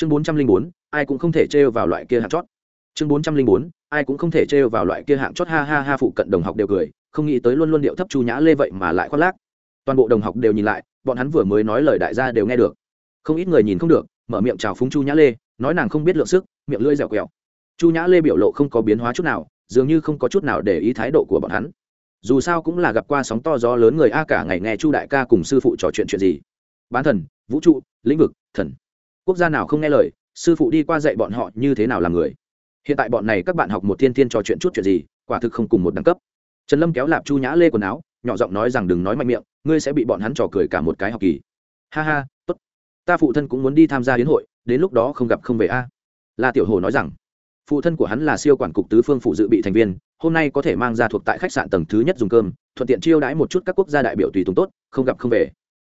chương bốn trăm linh bốn, ai cũng không thể trêu vào loại kia hạng chót. Chương bốn trăm linh bốn, ai cũng không thể trêu vào loại kia hạng chót, ha ha ha, phụ cận đồng học đều cười, không nghĩ tới luôn luôn điệu thấp chu nhã lê vậy mà lại khoác lác. Toàn bộ đồng học đều nhìn lại, bọn hắn vừa mới nói lời đại gia đều nghe được. Không ít người nhìn không được, mở miệng chào phúng chu nhã lê, nói nàng không biết lượng sức, miệng lưỡi dẻo quẹo. Chu nhã lê biểu lộ không có biến hóa chút nào, dường như không có chút nào để ý thái độ của bọn hắn. Dù sao cũng là gặp qua sóng to gió lớn người a, cả ngày nghe chu đại ca cùng sư phụ trò chuyện chuyện gì. Bán thần, vũ trụ, lĩnh vực, thần quốc gia nào không nghe lời, sư phụ đi qua dạy bọn họ như thế nào làm người. Hiện tại bọn này các bạn học một thiên thiên trò chuyện chút chuyện gì, quả thực không cùng một đẳng cấp. Trần lâm kéo lạp chu nhã lê quần áo, nhỏ giọng nói rằng đừng nói mạnh miệng, ngươi sẽ bị bọn hắn trò cười cả một cái học kỳ. Ha ha, tốt. Ta phụ thân cũng muốn đi tham gia hiến hội, đến lúc đó không gặp không về a. La tiểu hồ nói rằng, phụ thân của hắn là siêu quản cục tứ phương phụ dự bị thành viên, hôm nay có thể mang ra thuộc tại khách sạn tầng thứ nhất dùng cơm, thuận tiện chiêu đãi một chút các quốc gia đại biểu tùy tùng tốt, không gặp không về.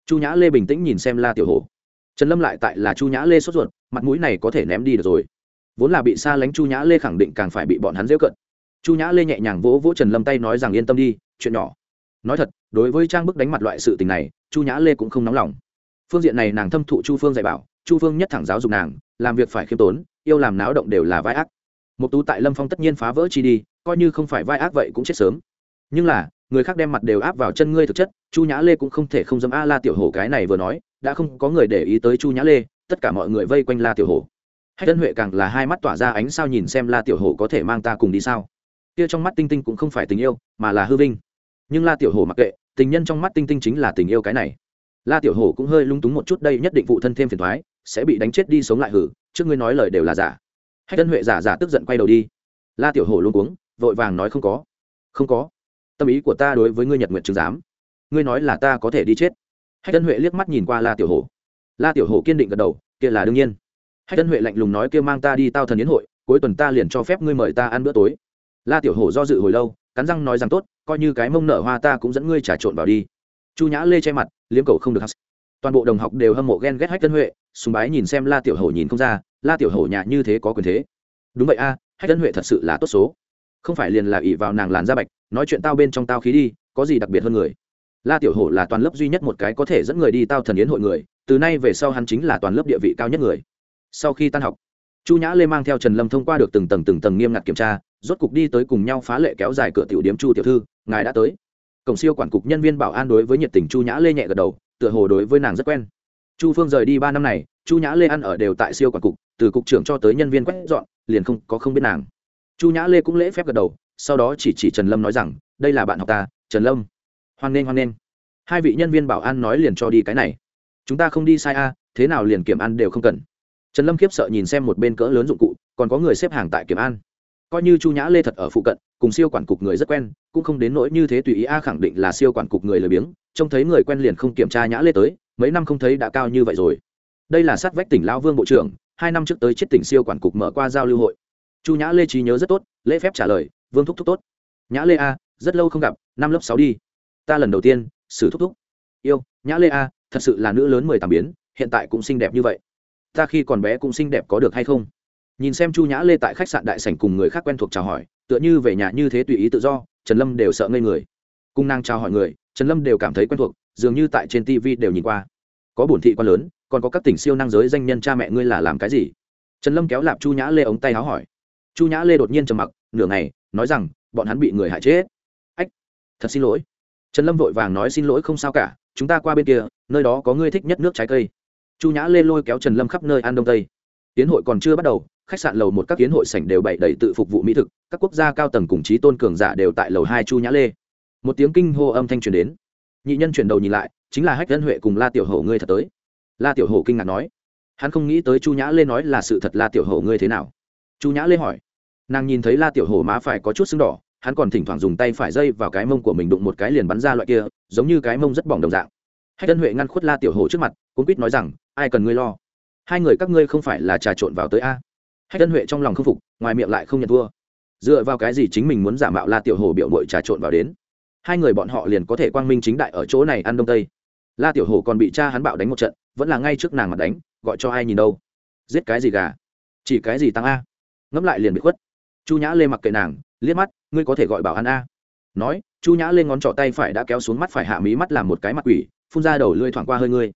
Chu nhã lê bình tĩnh nhìn xem la tiểu hồ trần lâm lại tại là chu nhã lê sốt ruột, mặt mũi này có thể ném đi được rồi. Vốn là bị xa lánh chu nhã lê khẳng định càng phải bị bọn hắn dễ cận. Chu nhã lê nhẹ nhàng vỗ vỗ trần lâm tay nói rằng yên tâm đi, chuyện nhỏ. Nói thật, đối với trang bức đánh mặt loại sự tình này, chu nhã lê cũng không nóng lòng. Phương diện này nàng thâm thụ chu phương dạy bảo, chu phương nhất thẳng giáo dục nàng, làm việc phải khiêm tốn, yêu làm náo động đều là vai ác. Một tú tại lâm phong tất nhiên phá vỡ chi đi, coi như không phải vai ác vậy cũng chết sớm. Nhưng là, người khác đem mặt đều áp vào chân ngươi thực chất, chu nhã lê cũng không thể không dâm a la tiểu hổ cái này vừa nói đã không có người để ý tới chu nhã lê, tất cả mọi người vây quanh la tiểu hổ. Hách tân huệ càng là hai mắt tỏa ra ánh sao nhìn xem la tiểu hổ có thể mang ta cùng đi sao. Kia trong mắt tinh tinh cũng không phải tình yêu, mà là hư vinh. Nhưng la tiểu hổ mặc kệ, tình nhân trong mắt tinh tinh chính là tình yêu cái này. La tiểu hổ cũng hơi lung túng một chút, đây nhất định phụ thân thêm phiền thoái sẽ bị đánh chết đi sống lại hử, trước ngươi nói lời đều là giả. Hách tân huệ giả giả tức giận quay đầu đi. La tiểu hổ luôn cuống, vội vàng nói không có. Không có. Tâm ý của ta đối với ngươi nhật nguyện chứng giám. Ngươi nói là ta có thể đi chết hách tân huệ liếc mắt nhìn qua la tiểu hổ. La tiểu hổ kiên định gật đầu kia là đương nhiên. Hách tân huệ lạnh lùng nói kia mang ta đi tao thần yến hội cuối tuần ta liền cho phép ngươi mời ta ăn bữa tối. La tiểu hổ do dự hồi lâu cắn răng nói rằng tốt coi như cái mông nở hoa ta cũng dẫn ngươi trà trộn vào đi. Chu nhã lê che mặt liếm cầu không được hắc. Toàn bộ đồng học đều hâm mộ ghen ghét hách tân huệ sùng bái nhìn xem la tiểu hổ nhìn không ra la tiểu hổ nhà như thế có quyền thế. Đúng vậy a à, hách tân huệ thật sự là tốt số. Không phải liền là ỉ vào nàng làn da bạch nói chuyện tao bên trong tao khí đi có gì đặc biệt hơn người? La tiểu hổ là toàn lớp duy nhất một cái có thể dẫn người đi tao thần yến hội người, từ nay về sau hắn chính là toàn lớp địa vị cao nhất người. Sau khi tan học, chu nhã lê mang theo trần lâm thông qua được từng tầng từng tầng nghiêm ngặt kiểm tra, rốt cục đi tới cùng nhau phá lệ kéo dài cửa tiểu điếm chu tiểu thư, ngài đã tới. Cổng siêu quản cục nhân viên bảo an đối với nhiệt tình chu nhã lê nhẹ gật đầu, tựa hồ đối với nàng rất quen. Chu phương rời đi ba năm này, chu nhã lê ăn ở đều tại siêu quản cục, từ cục trưởng cho tới nhân viên quét dọn, liền không có không biết nàng. Chu nhã lê cũng lễ phép gật đầu, sau đó chỉ chỉ trần lâm nói rằng, đây là bạn học ta, trần lâm hoan nghênh hoan nghênh. Hai vị nhân viên bảo an nói liền cho đi cái này. Chúng ta không đi sai a, thế nào liền kiểm ăn đều không cần. Trần lâm khiếp sợ nhìn xem một bên cỡ lớn dụng cụ, còn có người xếp hàng tại kiểm an. Coi như chu nhã lê thật ở phụ cận, cùng siêu quản cục người rất quen, cũng không đến nỗi như thế tùy ý a khẳng định là siêu quản cục người lười biếng, trông thấy người quen liền không kiểm tra nhã lê tới, mấy năm không thấy đã cao như vậy rồi. Đây là sát vách tỉnh lão vương bộ trưởng, hai năm trước tới chết tỉnh siêu quản cục mở qua giao lưu hội. Chu nhã lê trí nhớ rất tốt, lễ phép trả lời, vương thúc thúc tốt. Nhã lê a, rất lâu không gặp, năm lớp sáu đi ta lần đầu tiên, xử thúc thúc. Yêu, nhã lê a, thật sự là nữ lớn mười tám biến, hiện tại cũng xinh đẹp như vậy. Ta khi còn bé cũng xinh đẹp có được hay không? Nhìn xem chu nhã lê tại khách sạn đại sảnh cùng người khác quen thuộc chào hỏi, tựa như về nhà như thế tùy ý tự do, trần lâm đều sợ ngây người. Cung năng chào hỏi người, trần lâm đều cảm thấy quen thuộc, dường như tại trên tv đều nhìn qua. Có bổn thị quan lớn, còn có các tỉnh siêu năng giới danh nhân cha mẹ ngươi là làm cái gì? Trần lâm kéo lạp chu nhã lê ống tay háo hỏi. Chu nhã lê đột nhiên trầm mặc, nửa ngày, nói rằng, bọn hắn bị người hại chết. Ách, thật xin lỗi trần lâm vội vàng nói xin lỗi không sao cả, chúng ta qua bên kia, nơi đó có ngươi thích nhất nước trái cây. Chu nhã lê lôi kéo trần lâm khắp nơi ăn đông tây. Tiến hội còn chưa bắt đầu, khách sạn lầu một các tiến hội sảnh đều bày đầy tự phục vụ mỹ thực, các quốc gia cao tầng cùng trí tôn cường giả đều tại lầu hai chu nhã lê. Một tiếng kinh hô âm thanh truyền đến. Nhị nhân chuyển đầu nhìn lại, chính là hách dân huệ cùng la tiểu hổ ngươi thật tới. La tiểu hổ kinh ngạc nói, hắn không nghĩ tới chu nhã lê nói là sự thật, la tiểu hổ ngươi thế nào? Chu nhã lê hỏi. Nàng nhìn thấy la tiểu hổ má phải có chút sưng đỏ hắn còn thỉnh thoảng dùng tay phải dây vào cái mông của mình đụng một cái liền bắn ra loại kia, giống như cái mông rất bỏng đồng dạng. Hách tân huệ ngăn khuất la tiểu hổ trước mặt cũng quýt nói rằng, ai cần ngươi lo? Hai người các ngươi không phải là trà trộn vào tới a. Hách tân huệ trong lòng không phục, ngoài miệng lại không nhận thua. Dựa vào cái gì chính mình muốn giả mạo la tiểu hồ biểu mội trà trộn vào đến? Hai người bọn họ liền có thể quang minh chính đại ở chỗ này ăn đông tây. La tiểu hồ còn bị cha hắn bạo đánh một trận, vẫn là ngay trước nàng mặt đánh, gọi cho ai nhìn đâu. Giết cái gì gà? Chỉ cái gì tăng a? Ngẫm lại liền bị khuất. Chu nhã lê mặc kệ nàng liếc mắt, ngươi có thể gọi bảo an a. Nói, chu nhã lên ngón trỏ tay phải đã kéo xuống mắt phải hạ mí mắt làm một cái mặt quỷ, phun ra đầu lưỡi thoảng qua hơi ngươi.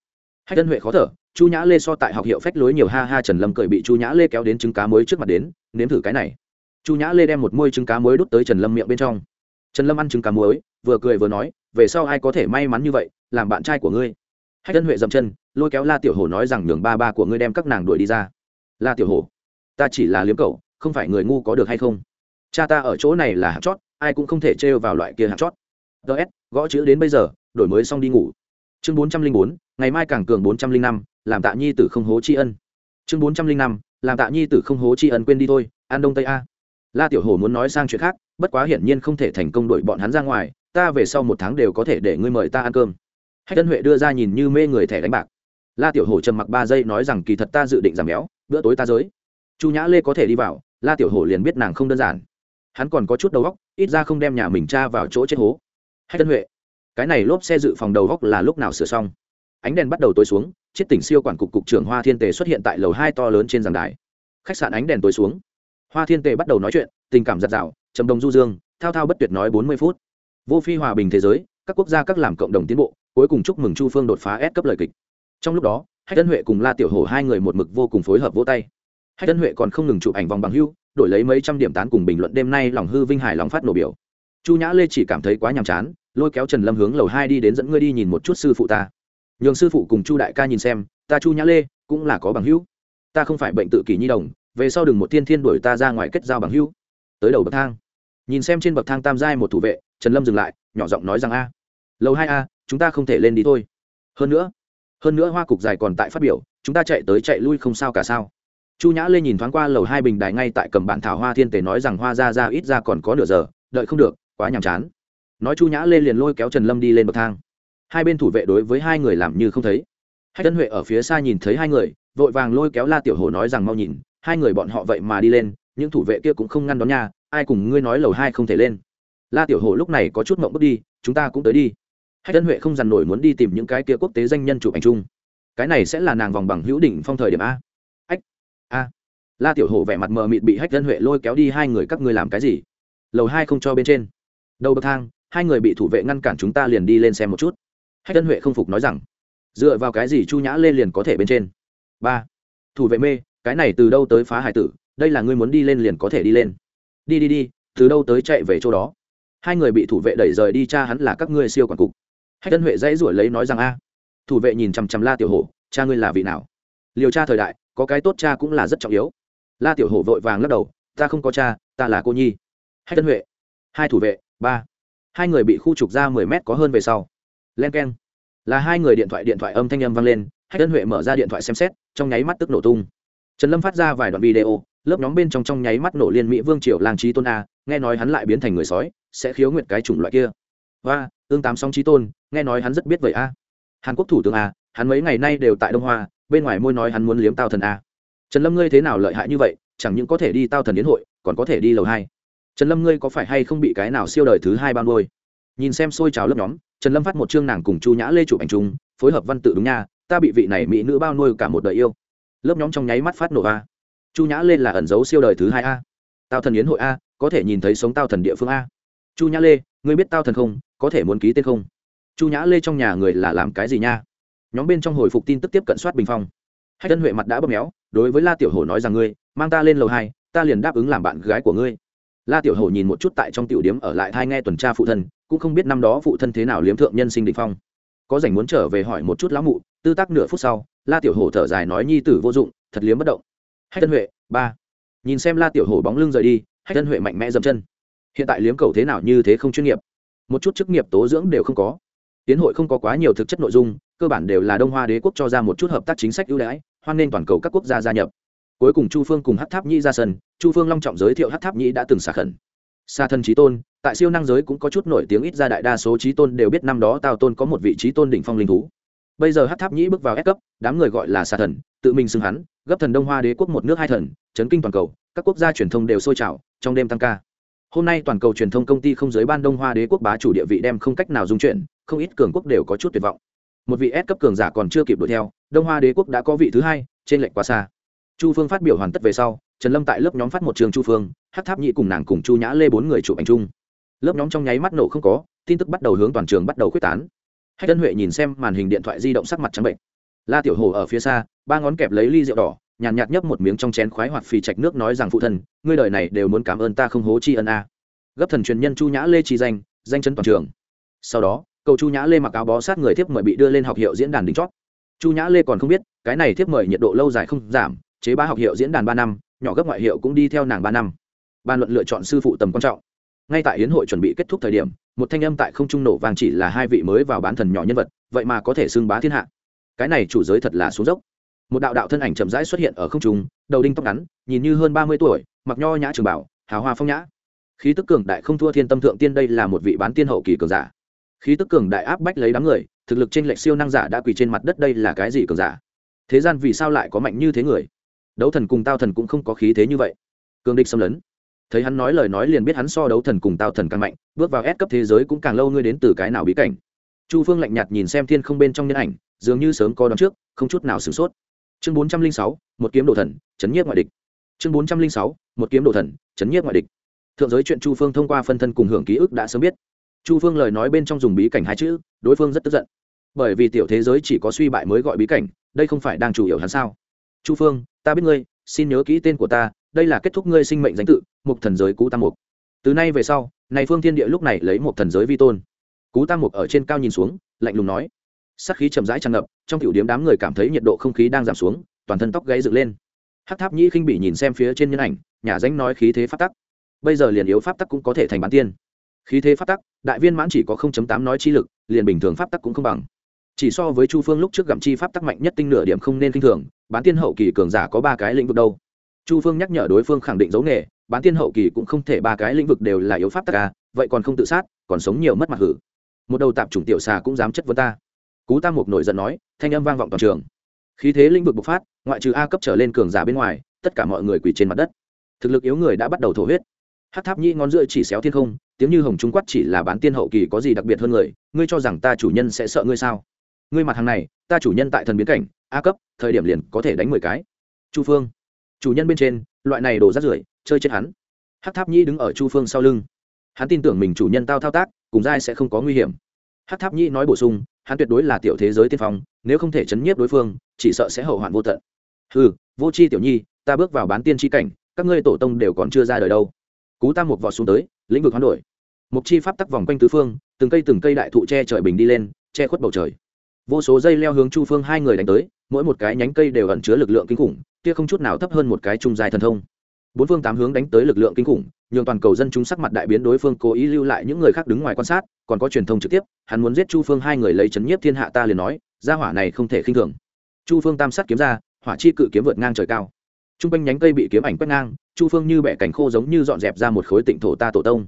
Hách tân huệ khó thở, chu nhã lê so tại học hiệu phách lối nhiều ha ha trần lâm cười bị chu nhã lê kéo đến trứng cá muối trước mặt đến, nếm thử cái này. Chu nhã lê đem một môi trứng cá muối đút tới trần lâm miệng bên trong. Trần lâm ăn trứng cá muối, vừa cười vừa nói, về sau ai có thể may mắn như vậy, làm bạn trai của ngươi. Hách tân huệ dậm chân, lôi kéo la tiểu hổ nói rằng, nhường ba ba của ngươi đem các nàng đuổi đi ra. La tiểu hổ, ta chỉ là liếm cậu, không phải người ngu có được hay không? Cha ta ở chỗ này là hạt chót, ai cũng không thể trêu vào loại kia hạt chót. Ts gõ chữ đến bây giờ, đổi mới xong đi ngủ. Chương bốn trăm linh bốn, ngày mai càng cường bốn trăm linh năm, làm tạ nhi tử không hố tri ân. Chương bốn trăm linh năm, làm tạ nhi tử không hố tri ân quên đi thôi, an đông tây a. La tiểu hổ muốn nói sang chuyện khác, bất quá hiển nhiên không thể thành công đuổi bọn hắn ra ngoài, ta về sau một tháng đều có thể để ngươi mời ta ăn cơm. Hách tân huệ đưa ra nhìn như mê người thẻ đánh bạc. La tiểu hổ trầm mặc ba giây nói rằng kỳ thật ta dự định giảm béo, bữa tối ta giới. Chu nhã lê có thể đi vào, la tiểu hổ liền biết nàng không đơn giản hắn còn có chút đầu góc, ít ra không đem nhà mình cha vào chỗ chết hố. Hay tân huệ, cái này lốp xe dự phòng đầu góc là lúc nào sửa xong? Ánh đèn bắt đầu tối xuống, chiếc tỉnh siêu quản cục cục trưởng hoa thiên tề xuất hiện tại lầu hai to lớn trên giàn đài. Khách sạn ánh đèn tối xuống. Hoa thiên tề bắt đầu nói chuyện, tình cảm giặt rào, trầm đồng du dương, thao thao bất tuyệt nói bốn mươi phút. Vô phi hòa bình thế giới, các quốc gia các làm cộng đồng tiến bộ, cuối cùng chúc mừng chu phương đột phá S cấp lời kịch. Trong lúc đó, hách tân huệ cùng la tiểu hổ hai người một mực vô cùng phối hợp vỗ tay. Hách tân huệ còn không ngừng chụp ảnh vòng bằng hưu đổi lấy mấy trăm điểm tán cùng bình luận đêm nay lòng hư vinh hải lòng phát nổ biểu. Chu nhã lê chỉ cảm thấy quá nhàm chán, lôi kéo trần lâm hướng lầu hai đi đến dẫn ngươi đi nhìn một chút sư phụ ta. Nhường sư phụ cùng chu đại ca nhìn xem, ta chu nhã lê, cũng là có bằng hữu. Ta không phải bệnh tự kỷ nhi đồng, về sau đừng một thiên thiên đuổi ta ra ngoài kết giao bằng hữu. Tới đầu bậc thang. Nhìn xem trên bậc thang tam giai một thủ vệ, trần lâm dừng lại, nhỏ giọng nói rằng a. Lầu hai a, chúng ta không thể lên đi thôi. Hơn nữa hơn nữa hoa cục dài còn tại phát biểu, chúng ta chạy tới chạy lui không sao cả sao? Chu nhã lê nhìn thoáng qua lầu hai bình đài ngay tại cầm bản thảo hoa thiên tề nói rằng hoa ra ra ít ra còn có nửa giờ, đợi không được, quá nhàm chán. Nói chu nhã lê liền lôi kéo trần lâm đi lên bậc thang. Hai bên thủ vệ đối với hai người làm như không thấy. Hách tân huệ ở phía xa nhìn thấy hai người, vội vàng lôi kéo la tiểu hồ nói rằng mau nhìn, hai người bọn họ vậy mà đi lên, những thủ vệ kia cũng không ngăn đón nha, ai cùng ngươi nói lầu hai không thể lên. La tiểu hồ lúc này có chút mộng bước đi, chúng ta cũng tới đi. Hách tân huệ không dằn nổi muốn đi tìm những cái kia quốc tế danh nhân chụp ảnh chung. Cái này sẽ là nàng vòng bằng hữu đỉnh phong thời điểm a a. La tiểu Hổ vẻ mặt mờ mịt bị hách dân huệ lôi kéo đi, hai người các ngươi làm cái gì? Lầu hai không cho bên trên. Đầu bậc thang, hai người bị thủ vệ ngăn cản chúng ta liền đi lên xem một chút. Hách dân huệ không phục nói rằng, dựa vào cái gì chu nhã lên liền có thể bên trên? Ba. Thủ vệ mê, cái này từ đâu tới phá hải tử? Đây là ngươi muốn đi lên liền có thể đi lên. Đi đi đi, từ đâu tới chạy về chỗ đó? Hai người bị thủ vệ đẩy rời đi, cha hắn là các ngươi siêu quản cục. Hách tân huệ dãy ruổi lấy nói rằng, a. Thủ vệ nhìn chằm chằm la tiểu hổ, cha ngươi là vị nào? Liều tra thời đại có cái tốt cha cũng là rất trọng yếu. La tiểu hổ vội vàng lắc đầu, ta không có cha, ta là cô nhi. Hách tân huệ. Hai thủ vệ, ba. Hai người bị khu trục ra mười mét có hơn về sau. Len k e n là hai người điện thoại điện thoại âm thanh âm vang lên, hách tân huệ mở ra điện thoại xem xét, trong nháy mắt tức nổ tung. Trần lâm phát ra vài đoạn video, lớp nhóm bên trong trong nháy mắt nổ liên mỹ vương triều làng trí tôn a, nghe nói hắn lại biến thành người sói, sẽ khiếu nguyện cái chủng loại kia. Và ương tám song trí tôn, nghe nói hắn rất biết vậy a. Hàn quốc thủ tướng a, hắn mấy ngày nay đều tại đông hoa bên ngoài môi nói hắn muốn liếm tao thần a. Trần lâm ngươi thế nào lợi hại như vậy, chẳng những có thể đi tao thần đến hội, còn có thể đi lầu hai. Trần lâm ngươi có phải hay không bị cái nào siêu đời thứ hai ban ngôi nhìn xem xôi trào lớp nhóm, trần lâm phát một chương nàng cùng chu nhã lê chụp ảnh chung, phối hợp văn tự đúng nha, ta bị vị này mỹ nữ bao nuôi cả một đời yêu. Lớp nhóm trong nháy mắt phát nổ a. Chu nhã lê là ẩn dấu siêu đời thứ hai a. Tao thần yến hội a, có thể nhìn thấy sống tao thần địa phương a. Chu nhã lê, ngươi biết tao thần không, có thể muốn ký tên không? Chu nhã lê trong nhà người là làm cái gì nha? Nhóm bên trong hồi phục tin tức tiếp cận soát bình phong. Hách tân huệ mặt đã bóp méo, đối với la tiểu hổ nói rằng ngươi, mang ta lên lầu hai, ta liền đáp ứng làm bạn gái của ngươi. La tiểu hổ nhìn một chút tại trong tiểu điếm ở lại thai nghe tuần tra phụ thân, cũng không biết năm đó phụ thân thế nào liếm thượng nhân sinh định phong. Có rảnh muốn trở về hỏi một chút lão mụ, tư tác nửa phút sau, la tiểu hổ thở dài nói nhi tử vô dụng, thật liếm bất động. Hách tân huệ, ba. Nhìn xem la tiểu hổ bóng lưng rời đi, hách tân huệ mạnh mẽ dậm chân. Hiện tại liếm cầu thế nào như thế không chuyên nghiệp. Một chút chức nghiệp tố dưỡng đều không có. Tiến hội không có quá nhiều thực chất nội dung cơ bản đều là đông hoa đế quốc cho ra một chút hợp tác chính sách ưu đãi, hoan nghênh toàn cầu các quốc gia gia nhập. Cuối cùng chu phương cùng hát tháp nhĩ ra sân, chu phương long trọng giới thiệu hát tháp nhĩ đã từng xả khẩn. Xa thân trí tôn, tại siêu năng giới cũng có chút nổi tiếng ít ra đại đa số trí tôn đều biết năm đó tào tôn có một vị trí tôn đỉnh phong linh thú. Bây giờ hát tháp nhĩ bước vào S cấp, đám người gọi là xà thần, tự mình xưng hắn, gấp thần đông hoa đế quốc một nước hai thần, chấn kinh toàn cầu, các quốc gia truyền thông đều sôi trào trong đêm tăng ca. Hôm nay toàn cầu truyền thông công ty không giới ban đông hoa đế quốc bá chủ địa vị đem không cách nào dung chuyển, không ít cường quốc đều có chút tuyệt vọng một vị S cấp cường giả còn chưa kịp đuổi theo, đông hoa đế quốc đã có vị thứ hai, trên lệnh quá xa. Chu phương phát biểu hoàn tất về sau, trần lâm tại lớp nhóm phát một trường chu phương hát tháp nhị cùng nàng cùng chu nhã lê bốn người chụp ảnh chung. Lớp nhóm trong nháy mắt nổ không có, tin tức bắt đầu hướng toàn trường bắt đầu khuếch tán. Hách tân huệ nhìn xem màn hình điện thoại di động sắc mặt trắng bệnh. La tiểu hồ ở phía xa, ba ngón kẹp lấy ly rượu đỏ, nhàn nhạt nhấp một miếng trong chén khoái hoạt phì chạch nước nói rằng, phụ thân, ngươi đời này đều muốn cảm ơn ta không hố tri ân a. Gấp thần truyền nhân chu nhã lê trì danh danh chấn toàn trường. Sau đó cầu chu nhã lê mặc áo bó sát người thiếp mời bị đưa lên học hiệu diễn đàn đính chót. Chu nhã lê còn không biết, cái này thiếp mời nhiệt độ lâu dài không giảm, chế ba học hiệu diễn đàn ba năm, nhỏ gấp ngoại hiệu cũng đi theo nàng ba năm. Ban luận lựa chọn sư phụ tầm quan trọng. Ngay tại hiến hội chuẩn bị kết thúc thời điểm, một thanh âm tại không trung nổ vàng chỉ là hai vị mới vào bán thần nhỏ nhân vật, vậy mà có thể xưng bá thiên hạ. Cái này chủ giới thật là xuống dốc. Một đạo đạo thân ảnh chậm rãi xuất hiện ở không trung, đầu đinh tóc ngắn, nhìn như hơn ba mươi tuổi, mặc nho nhã trường bảo, hào hoa phong nhã. Khí tức cường đại không thua thiên tâm thượng tiên đây là một vị bán tiên hậu kỳ cường giả khí tức cường đại áp bách lấy đám người, thực lực trên lệch siêu năng giả đã quỳ trên mặt đất đây là cái gì cường giả? Thế gian vì sao lại có mạnh như thế người? Đấu thần cùng tao thần cũng không có khí thế như vậy. Cường địch xâm lấn. Thấy hắn nói lời nói liền biết hắn so đấu thần cùng tao thần càng mạnh, bước vào ép cấp thế giới cũng càng lâu ngươi đến từ cái nào bí cảnh. Chu phương lạnh nhạt nhìn xem thiên không bên trong nhân ảnh, dường như sớm có đón trước, không chút nào sửng sốt. Chương bốn trăm linh sáu, một kiếm đồ thần, chấn nhiếp ngoại địch. Chương bốn trăm linh sáu, một kiếm đồ thần, chấn nhiếp ngoại địch. Thượng giới chuyện chu phương thông qua phân thân cùng hưởng ký ức đã sớm biết chu phương lời nói bên trong dùng bí cảnh hai chữ, đối phương rất tức giận. Bởi vì tiểu thế giới chỉ có suy bại mới gọi bí cảnh, đây không phải đang chủ yếu hắn sao? Chu phương, ta biết ngươi, xin nhớ kỹ tên của ta, đây là kết thúc ngươi sinh mệnh danh tự, mục thần giới cú tam mục. Từ nay về sau, này phương thiên địa lúc này lấy một thần giới vi tôn. Cú tam mục ở trên cao nhìn xuống, lạnh lùng nói. Sắc khí chậm rãi tràn ngập, trong tiểu điếm đám người cảm thấy nhiệt độ không khí đang giảm xuống, toàn thân tóc gáy dựng lên. Hát tháp nhĩ khinh bị nhìn xem phía trên nhân ảnh, nhà danh nói khí thế phát tắc. Bây giờ liền yếu pháp tắc cũng có thể thành bán tiên khí thế pháp tắc, đại viên mãn chỉ có 0.8 nói chi lực, liền bình thường pháp tắc cũng không bằng. Chỉ so với chu phương lúc trước gặm chi pháp tắc mạnh nhất tinh nửa điểm không nên kinh thường, bán tiên hậu kỳ cường giả có ba cái lĩnh vực đâu. Chu phương nhắc nhở đối phương khẳng định dấu nghề, bán tiên hậu kỳ cũng không thể ba cái lĩnh vực đều là yếu pháp tắc à vậy còn không tự sát, còn sống nhiều mất mặt hử. Một đầu tạp chủng tiểu xà cũng dám chất vấn ta. Cú tam mục nổi giận nói, thanh âm vang vọng toàn trường. Khí thế lĩnh vực bộc phát, ngoại trừ a cấp trở lên cường giả bên ngoài, tất cả mọi người quỳ trên mặt đất. Thực lực yếu người đã bắt đầu thổ huyết. Hát tháp nhĩ ngón rưỡi chỉ xéo thiên không tiếng như hồng trung quát chỉ là bán tiên hậu kỳ có gì đặc biệt hơn người, ngươi cho rằng ta chủ nhân sẽ sợ ngươi sao? Ngươi mặt hàng này, ta chủ nhân tại thần biến cảnh, a cấp, thời điểm liền có thể đánh mười cái. Chu phương. Chủ nhân bên trên, loại này đổ rát rưởi, chơi chết hắn. Hát tháp nhĩ đứng ở chu phương sau lưng. Hắn tin tưởng mình chủ nhân tao thao tác, cùng giai sẽ không có nguy hiểm. Hát tháp nhĩ nói bổ sung, hắn tuyệt đối là tiểu thế giới tiên phong, nếu không thể chấn nhiếp đối phương, chỉ sợ sẽ hậu hoạn vô tận. Ừ vô c h i tiểu nhi, ta bước vào bán tiên tri cảnh, các ngươi tổ tông đều còn chưa ra đời đâu cú tam một vọt xuống tới, lĩnh vực hoán đổi. Mục chi pháp tắc vòng quanh tứ phương, từng cây từng cây đại thụ che trời bình đi lên, che khuất bầu trời. Vô số dây leo hướng chu phương hai người đánh tới, mỗi một cái nhánh cây đều ẩn chứa lực lượng kinh khủng, kia không chút nào thấp hơn một cái trung dài thần thông. Bốn phương tám hướng đánh tới lực lượng kinh khủng, nhường toàn cầu dân chúng sắc mặt đại biến đối phương cố ý lưu lại những người khác đứng ngoài quan sát, còn có truyền thông trực tiếp, hắn muốn giết chu phương hai người lấy chấn nhiếp thiên hạ ta liền nói, gia hỏa này không thể khinh thường. Chu phương tam sát kiếm ra, hỏa chi cự kiếm vượt ngang trời cao. T r u n g quanh nhánh cây bị kiếm ảnh quét ngang chu phương như bẻ cảnh khô giống như dọn dẹp ra một khối tịnh thổ ta tổ tông.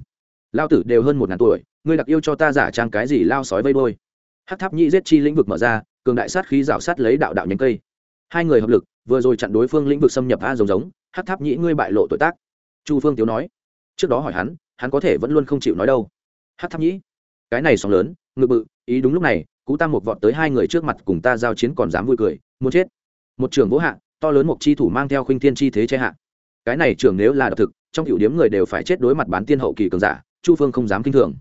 Lao tử đều hơn một ngàn tuổi, ngươi đặc yêu cho ta giả trang cái gì lao sói vây đôi hát tháp nhĩ giết chi lĩnh vực mở ra, cường đại sát khí rào sát lấy đạo đạo nhánh cây. Hai người hợp lực, vừa rồi chặn đối phương lĩnh vực xâm nhập a giống giống hát tháp nhĩ ngươi bại lộ tội tác. Chu phương tiếu nói. Trước đó hỏi hắn hắn có thể vẫn luôn không chịu nói đâu. Hát tháp nhĩ, cái này sóng lớn, ngự bự, ý đúng lúc này, cú ta một vọt tới hai người trước mặt cùng ta giao chiến còn dám vui cười, muốn chết. Một trường vỗ hạ, to lớn một chi thủ mang theo khuynh thiên chi thế che hạ cái này trường nếu là độc thực, trong cựu điếm người đều phải chết đối mặt bán tiên hậu kỳ cường giả, chu phương không dám kinh thường.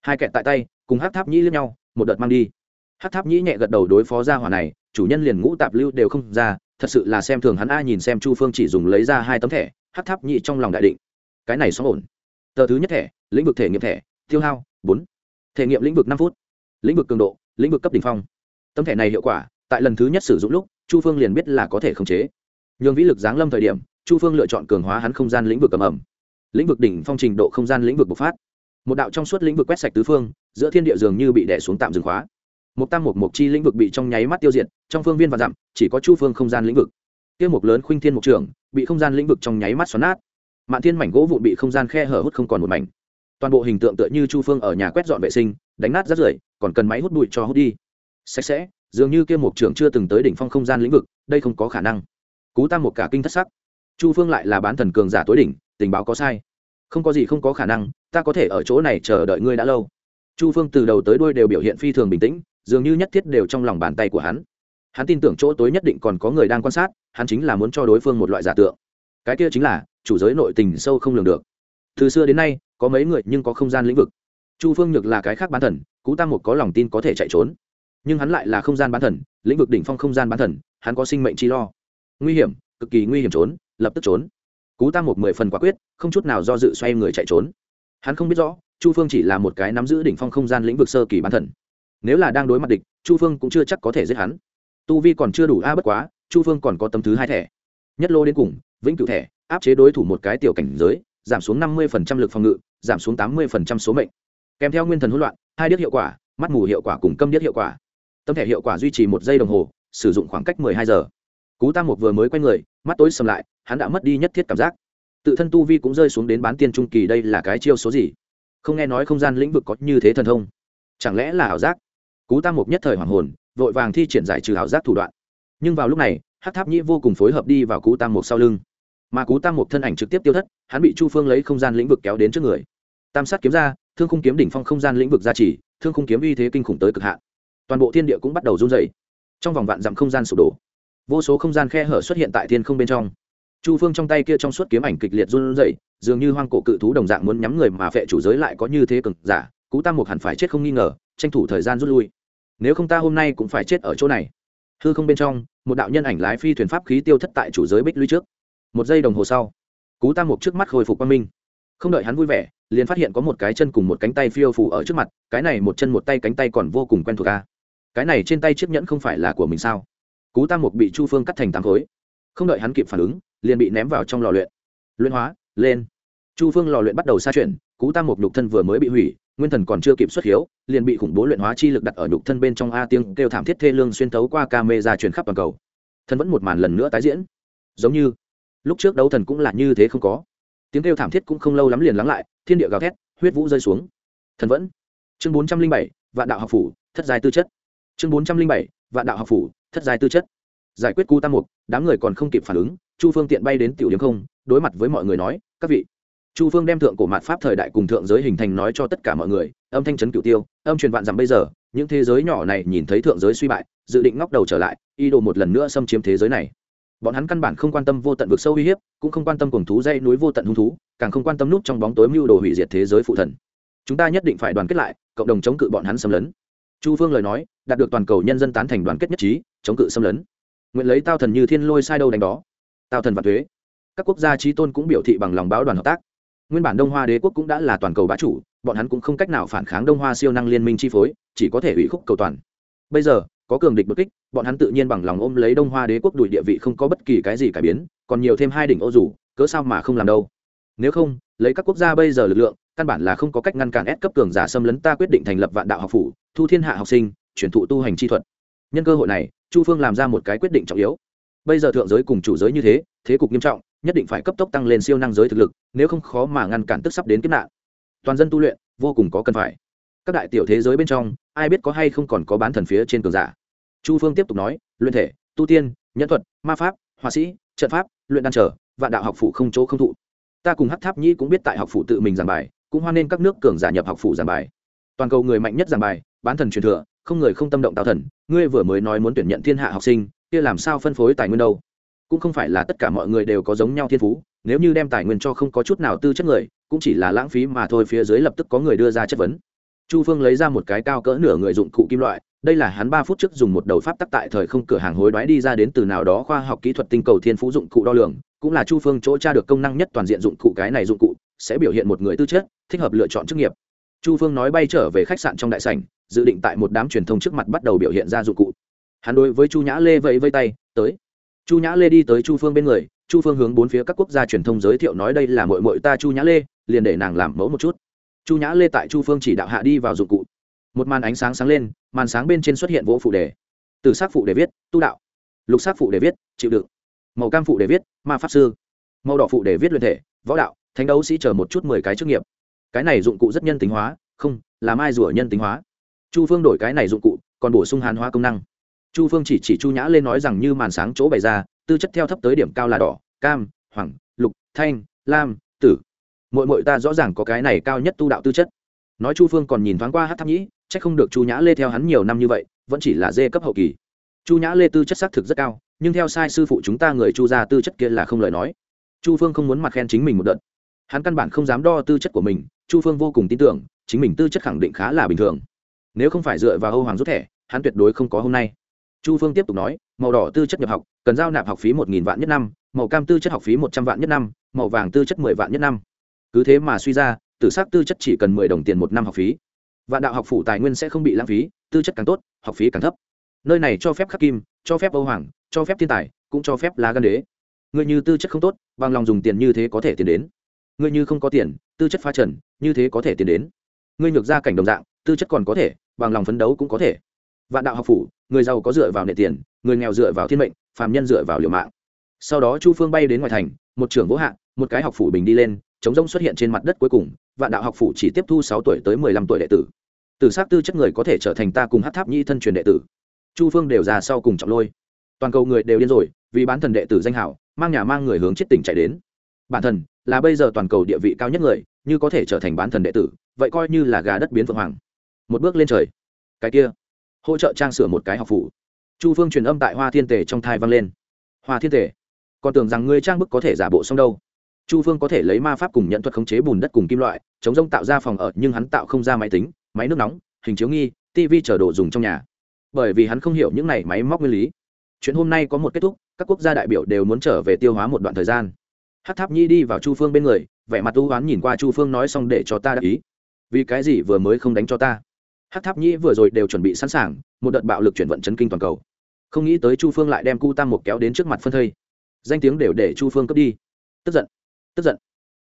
Hai kẹt tại tay, cùng hát tháp nhĩ lướt nhau, một đợt mang đi. Hát tháp nhĩ nhẹ gật đầu đối phó gia hỏa này, chủ nhân liền ngũ tạp lưu đều không ra, thật sự là xem thường hắn a, nhìn xem chu phương chỉ dùng lấy ra hai tấm thẻ hát tháp nhĩ trong lòng đại định. Cái này xóa ổn. Tờ thứ nhất thẻ, lĩnh vực thể nghiệm thẻ, tiêu hao, bốn. Thể nghiệm lĩnh vực năm phút. Lĩnh vực cường độ, lĩnh vực cấp đ ỉ n h phong. Tấm thẻ này hiệu quả, tại lần thứ nhất sử dụng lúc, chu phương liền biết là có thể khống chế. Nhường vĩ lực giáng lâm thời điểm chu phương lựa chọn cường hóa hắn không gian lĩnh vực cầm ẩm lĩnh vực đỉnh phong trình độ không gian lĩnh vực bộc phát. Một đạo trong suốt lĩnh vực quét sạch tứ phương, giữa thiên địa dường như bị đẻ xuống tạm dừng khóa. Một tam một mộc chi lĩnh vực bị trong nháy mắt tiêu diệt, trong phương viên và dặm, chỉ có chu phương không gian lĩnh vực. Tiêu mục lớn khuynh thiên mục trưởng, bị không gian lĩnh vực trong nháy mắt xoắn nát. Mạn thiên mảnh gỗ vụn bị không gian khe hở hút không còn một mảnh. Toàn bộ hình tượng tựa như chu phương ở nhà quét dọn vệ sinh, đánh nát rắt rưởi, còn cần máy hút bụi cho hút đi. Sạch sẽ, dường như kia mục trưởng chưa từng tới đỉnh phong không gian lĩnh vực, đây không có khả năng. Cú tam một cả kinh thất sắc chu phương lại là bán thần cường giả tối đỉnh, tình báo có sai. Không có gì không có khả năng, ta có thể ở chỗ này chờ đợi ngươi đã lâu. Chu phương từ đầu tới đuôi đều biểu hiện phi thường bình tĩnh, dường như nhất thiết đều trong lòng bàn tay của hắn. Hắn tin tưởng chỗ tối nhất định còn có người đang quan sát, hắn chính là muốn cho đối phương một loại giả tượng. Cái kia chính là, chủ giới nội tình sâu không lường được. Từ xưa đến nay, có mấy người nhưng có không gian lĩnh vực. Chu phương nhược là cái khác bán thần, cú tam một có lòng tin có thể chạy trốn. Nhưng hắn lại là không gian bán thần, lĩnh vực đỉnh phong không gian bán thần, hắn có sinh mệnh chi lo. Nguy hiểm, cực kỳ nguy hiểm trốn lập tức trốn. Cú tam một mười phần quả quyết, không chút nào do dự xoay người chạy trốn. Hắn không biết rõ, chu phương chỉ là một cái nắm giữ đỉnh phong không gian lĩnh vực sơ kỳ bán thần. Nếu là đang đối mặt địch, chu phương cũng chưa chắc có thể giết hắn. Tu vi còn chưa đủ a, bất quá, chu phương còn có tấm thứ hai thẻ. Nhất lô đến cùng, vĩnh cửu thẻ, áp chế đối thủ một cái tiểu cảnh giới, giảm xuống năm mươi lực phòng ngự, giảm xuống tám mươi số mệnh. Kèm theo nguyên thần hỗn loạn, hai điếc hiệu quả, mắt mù hiệu quả cùng câm điếc hiệu quả. Tâm thẻ hiệu quả duy trì một giây đồng hồ, sử dụng khoảng cách hai giờ. Cú tam một vừa mới quay người, mắt tối sầm lại hắn đã mất đi nhất thiết cảm giác. Tự thân tu vi cũng rơi xuống đến bán tiên trung kỳ, đây là cái chiêu số gì? Không nghe nói không gian lĩnh vực có như thế thần thông. Chẳng lẽ là ảo giác? Cú tam mục nhất thời hoàng hồn, vội vàng thi triển giải trừ ảo giác thủ đoạn. Nhưng vào lúc này hát tháp nhĩ vô cùng phối hợp đi vào cú tam mục sau lưng. Mà cú tam mục thân ảnh trực tiếp tiêu thất, hắn bị chu phương lấy không gian lĩnh vực kéo đến trước người. Tam sát kiếm ra, thương khung kiếm đỉnh phong không gian lĩnh vực gia trì, thương khung kiếm uy thế kinh khủng tới cực hạn. Toàn bộ thiên địa cũng bắt đầu run dày trong vòng vạn dặm không gian sụp đổ. Vô số không gian khe hở xuất hiện tại thiên không bên trong chu phương trong tay kia trong suốt kiếm ảnh kịch liệt run rẩy, dường như hoang cổ cự thú đồng dạng muốn nhắm người mà vệ chủ giới lại có như thế cực giả, cú tam mục hẳn phải chết không nghi ngờ, tranh thủ thời gian rút lui. Nếu không ta hôm nay cũng phải chết ở chỗ này. Hư không bên trong, một đạo nhân ảnh lái phi thuyền pháp khí tiêu thất tại chủ giới bích lũy trước. Một giây đồng hồ sau, cú tam mục trước mắt khôi phục quang minh. Không đợi hắn vui vẻ, liền phát hiện có một cái chân cùng một cánh tay phiêu phủ ở trước mặt, cái này một chân một tay cánh tay còn vô cùng quen thuộc ca cái này trên tay chiếc nhẫn không phải là của mình sao? Cú tam mục bị chu phương cắt thành tám khối. Không đợi hắn kịp phản ứng liền bị ném vào trong lò luyện. Luyện hóa, lên. Chu phương lò luyện bắt đầu xa chuyển, cú tam mục nhục thân vừa mới bị hủy, nguyên thần còn chưa kịp xuất hiếu, liền bị khủng bố luyện hóa chi lực đặt ở nhục thân bên trong a tiếng kêu thảm thiết thê lương xuyên thấu qua ca mê ra truyền khắp toàn cầu. Thân vẫn một màn lần nữa tái diễn. Giống như, lúc trước đấu thần cũng là như thế không có. Tiếng kêu thảm thiết cũng không lâu lắm liền lắng lại, thiên địa gào thét, huyết vũ rơi xuống. Thần vẫn. Chương bốn trăm linh bảy, vạn đạo học phủ, thất giai tư chất. Chương bốn trăm linh bảy, vạn đạo học phủ, thất giai tư chất giải quyết cu tam mục, đám người còn không kịp phản ứng, chu phương tiện bay đến tiểu điểm không, đối mặt với mọi người nói, các vị. Chu phương đem thượng cổ mạt pháp thời đại cùng thượng giới hình thành nói cho tất cả mọi người, âm thanh trấn cửu tiêu, âm truyền vạn dặm bây giờ, những thế giới nhỏ này nhìn thấy thượng giới suy bại, dự định ngóc đầu trở lại y đồ một lần nữa xâm chiếm thế giới này. Bọn hắn căn bản không quan tâm vô tận vực sâu uy hiếp, cũng không quan tâm cùng thú dây núi vô tận hung thú, càng không quan tâm nút trong bóng tối mưu đồ hủy diệt thế giới phụ thần. Chúng ta nhất định phải đoàn kết lại, cộng đồng chống cự bọn hắn xâm lấn. Chu phương lời nói, đạt được toàn cầu nhân dân tán thành đoàn kết nhất trí, chống cự xâm lấn nguyện lấy tao thần như thiên lôi sai đâu đánh đó. Tao thần và thuế. Các quốc gia trí tôn cũng biểu thị bằng lòng báo đoàn hợp tác. Nguyên bản đông hoa đế quốc cũng đã là toàn cầu bá chủ, bọn hắn cũng không cách nào phản kháng đông hoa siêu năng liên minh chi phối, chỉ có thể ủy khúc cầu toàn. Bây giờ, có cường địch bất kích, bọn hắn tự nhiên bằng lòng ôm lấy đông hoa đế quốc đuổi địa vị không có bất kỳ cái gì cải biến, còn nhiều thêm hai đỉnh ô rủ, cớ sao mà không làm đâu. Nếu không, lấy các quốc gia bây giờ lực lượng, căn bản là không có cách ngăn cản ép cấp cường giả xâm lấn ta quyết định thành lập vạn đạo học phủ, thu thiên hạ học sinh, chuyển thụ tu hành chi thuật. Nhân cơ hội này chu phương làm ra một cái quyết định trọng yếu. Bây giờ thượng giới cùng chủ giới như thế thế cục nghiêm trọng, nhất định phải cấp tốc tăng lên siêu năng giới thực lực, nếu không khó mà ngăn cản tức sắp đến kiếp nạn. Toàn dân tu luyện, vô cùng có cần phải. Các đại tiểu thế giới bên trong, ai biết có hay không còn có bán thần phía trên cường giả. Chu phương tiếp tục nói, luyện thể, tu tiên, nhân thuật, ma pháp, họa sĩ, trận pháp, luyện đan trở, vạn đạo học phủ không chỗ không thụ. Ta cùng hát tháp nhĩ cũng biết tại học phủ tự mình giảng bài, cũng hoan nên các nước cường giả nhập học phủ giảng bài. Toàn cầu người mạnh nhất giảng bài, bán thần truyền thừa không người không tâm động tạo thần, ngươi vừa mới nói muốn tuyển nhận thiên hạ học sinh, kia làm sao phân phối tài nguyên đâu? Cũng không phải là tất cả mọi người đều có giống nhau thiên phú, nếu như đem tài nguyên cho không có chút nào tư chất người, cũng chỉ là lãng phí mà thôi, phía dưới lập tức có người đưa ra chất vấn. Chu phương lấy ra một cái cao cỡ nửa người dụng cụ kim loại, đây là hắn ba phút trước dùng một đầu pháp tắc tại thời không cửa hàng hối đoái đi ra đến từ nào đó khoa học kỹ thuật tinh cầu thiên phú dụng cụ đo lường, cũng là chu phương chỗ tra được công năng nhất toàn diện dụng cụ, cái này dụng cụ sẽ biểu hiện một người tư chất, thích hợp lựa chọn chức nghiệp. Chu phương nói bay trở về khách sạn trong đại sảnh dự định tại một đám truyền thông trước mặt bắt đầu biểu hiện ra dụng cụ. Hắn đối với chu nhã lê vẫy vây tay, tới. Chu nhã lê đi tới chu phương bên người, chu phương hướng bốn phía các quốc gia truyền thông giới thiệu nói, đây là mội mội ta chu nhã lê, liền để nàng làm mẫu một chút. Chu nhã lê tại chu phương chỉ đạo hạ đi vào dụng cụ. Một màn ánh sáng sáng lên, màn sáng bên trên xuất hiện vỗ phụ đề. Từ s á c phụ đề viết, tu đạo. Lục s á c phụ đề viết, chịu đựng. Màu cam phụ đề viết, ma pháp sư. Màu đỏ phụ đề viết luyện thể, võ đạo. Thánh đấu sĩ chờ một chút mười cái chức nghiệp. Cái này dụng cụ rất nhân tính hóa, không làm ai rủa nhân tính hóa chu phương đổi cái này dụng cụ, còn bổ sung hàn hóa công năng. Chu phương chỉ chỉ chu nhã lên nói rằng như màn sáng chỗ bày ra, tư chất theo thấp tới điểm cao là đỏ, cam, hoàng, lục, thanh, lam, tử. Mội mội ta rõ ràng có cái này cao nhất tu đạo tư chất. Nói chu phương còn nhìn thoáng qua hát tháp nhĩ c h ắ c không được chu nhã lê theo hắn nhiều năm như vậy, vẫn chỉ là dê cấp hậu kỳ. Chu nhã lê tư chất xác thực rất cao, nhưng theo sai sư phụ chúng ta người chu ra tư chất kia là không lời nói. Chu phương không muốn mặt khen chính mình một đợt. Hắn căn bản không dám đo tư chất của mình, chu phương vô cùng tin tưởng, chính mình tư chất khẳng định khá là bình thường nếu không phải dựa vào âu hoàng rút thẻ, hắn tuyệt đối không có hôm nay. Chu phương tiếp tục nói, màu đỏ tư chất nhập học, cần giao nạp học phí một nghìn vạn nhất năm, màu cam tư chất học phí một trăm vạn nhất năm, màu vàng tư chất mười vạn nhất năm. Cứ thế mà suy ra, tử s ắ c tư chất chỉ cần mười đồng tiền một năm học phí. Vạn đạo học phủ tài nguyên sẽ không bị lãng phí, tư chất càng tốt, học phí càng thấp. Nơi này cho phép khắc kim, cho phép âu hoàng, cho phép thiên tài, cũng cho phép lá gan đế. Người như tư chất không tốt, bằng lòng dùng tiền như thế có thể tiền đến. Người như không có tiền, tư chất pha trần, như thế có thể tiền đến. Người nhược ra cảnh đồng dạng, tư chất còn có thể bằng lòng phấn đấu cũng có thể. Vạn đạo học phủ, người giàu có dựa vào nệ tiền, người nghèo dựa vào thiên mệnh, phàm nhân dựa vào liều mạng. Sau đó chu phương bay đến ngoài thành, một trưởng vỗ hạ, một cái học phủ bình đi lên, chống rông xuất hiện trên mặt đất cuối cùng, vạn đạo học phủ chỉ tiếp thu sáu tuổi tới mười lăm tuổi đệ tử. Từ s á c tư chất người có thể trở thành ta cùng hát tháp nhi thân truyền đệ tử. Chu phương đều ra sau cùng trọng lôi. Toàn cầu người đều điên rồi, vì bán thần đệ tử danh hảo, mang nhà mang người hướng chết tỉnh chạy đến. Bản thần là bây giờ toàn cầu địa vị cao nhất người, như có thể trở thành bán thần đệ tử, vậy coi như là gà đất biến phượng hoàng một bước lên trời. Cái kia, hỗ trợ trang sửa một cái học phủ. Chu phương truyền âm tại hoa thiên tề trong thai vang lên. Hoa thiên tề còn tưởng rằng ngươi trang bức có thể giả bộ xong đâu. Chu phương có thể lấy ma pháp cùng nhận thuật khống chế bùn đất cùng kim loại, chống rông tạo ra phòng ở, nhưng hắn tạo không ra máy tính, máy nước nóng, hình chiếu nghi tv chở đồ dùng trong nhà. Bởi vì hắn không hiểu những này máy móc nguyên lý. Chuyện hôm nay có một kết thúc, các quốc gia đại biểu đều muốn trở về tiêu hóa một đoạn thời gian. Hát tháp nhi đi vào chu phương bên người, vẻ mặt u oán nhìn qua chu phương nói xong để cho ta đáp ý. Vì cái gì vừa mới không đánh cho ta? Hát tháp Nhĩ vừa rồi đều chuẩn bị sẵn sàng, một đợt bạo lực chuyển vận chấn kinh toàn cầu. Không nghĩ tới chu phương lại đem cu tam một kéo đến trước mặt phân thây. Danh tiếng đều để chu phương cướp đi. Tức giận tức giận.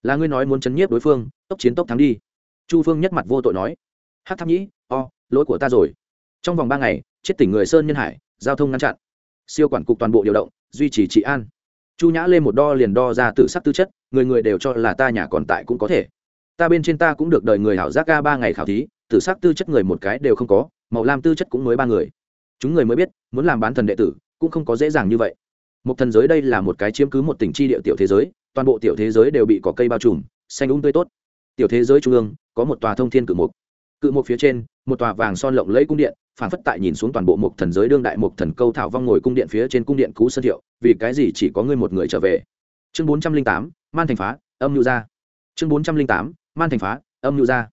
Là ngươi nói muốn chấn nhiếp đối phương, tốc chiến tốc thắng đi. Chu phương nhất mặt vô tội nói. Hát tháp nhĩ, o, lỗi của ta rồi. Trong vòng ba ngày, chết tỉnh người sơn nhân hải, giao thông ngăn chặn. Siêu quản cục toàn bộ điều động, duy trì trị an. Chu nhã lên một đo liền đo ra tự sắc tư chất, người người đều cho là ta nhà còn tại cũng có thể ta bên trên ta cũng được đợi người hảo giác ca ba ngày khảo thí tự sắc tư chất người một cái đều không có, màu lam tư chất cũng mới ba người. Chúng người mới biết, muốn làm bán thần đệ tử, cũng không có dễ dàng như vậy. Một thần giới đây là một cái chiếm cứ một tỉnh tri địa tiểu thế giới, toàn bộ tiểu thế giới đều bị cỏ cây bao trùm, xanh úng um tươi tốt. Tiểu thế giới trung ương, có một tòa thông thiên cự mục. Cự mục phía trên, một tòa vàng son lộng lẫy cung điện phản phất tại nhìn xuống toàn bộ mục thần giới đương đại mục thần câu thảo vong ngồi cung điện phía trên cung điện cú sơn thiệu, vì cái gì chỉ có ngươi một người trở về? Chương bốn trăm linh tám, man thành phá, âm nhu gia. chương bốn trăm linh tám man thành phá, âm nhu ra.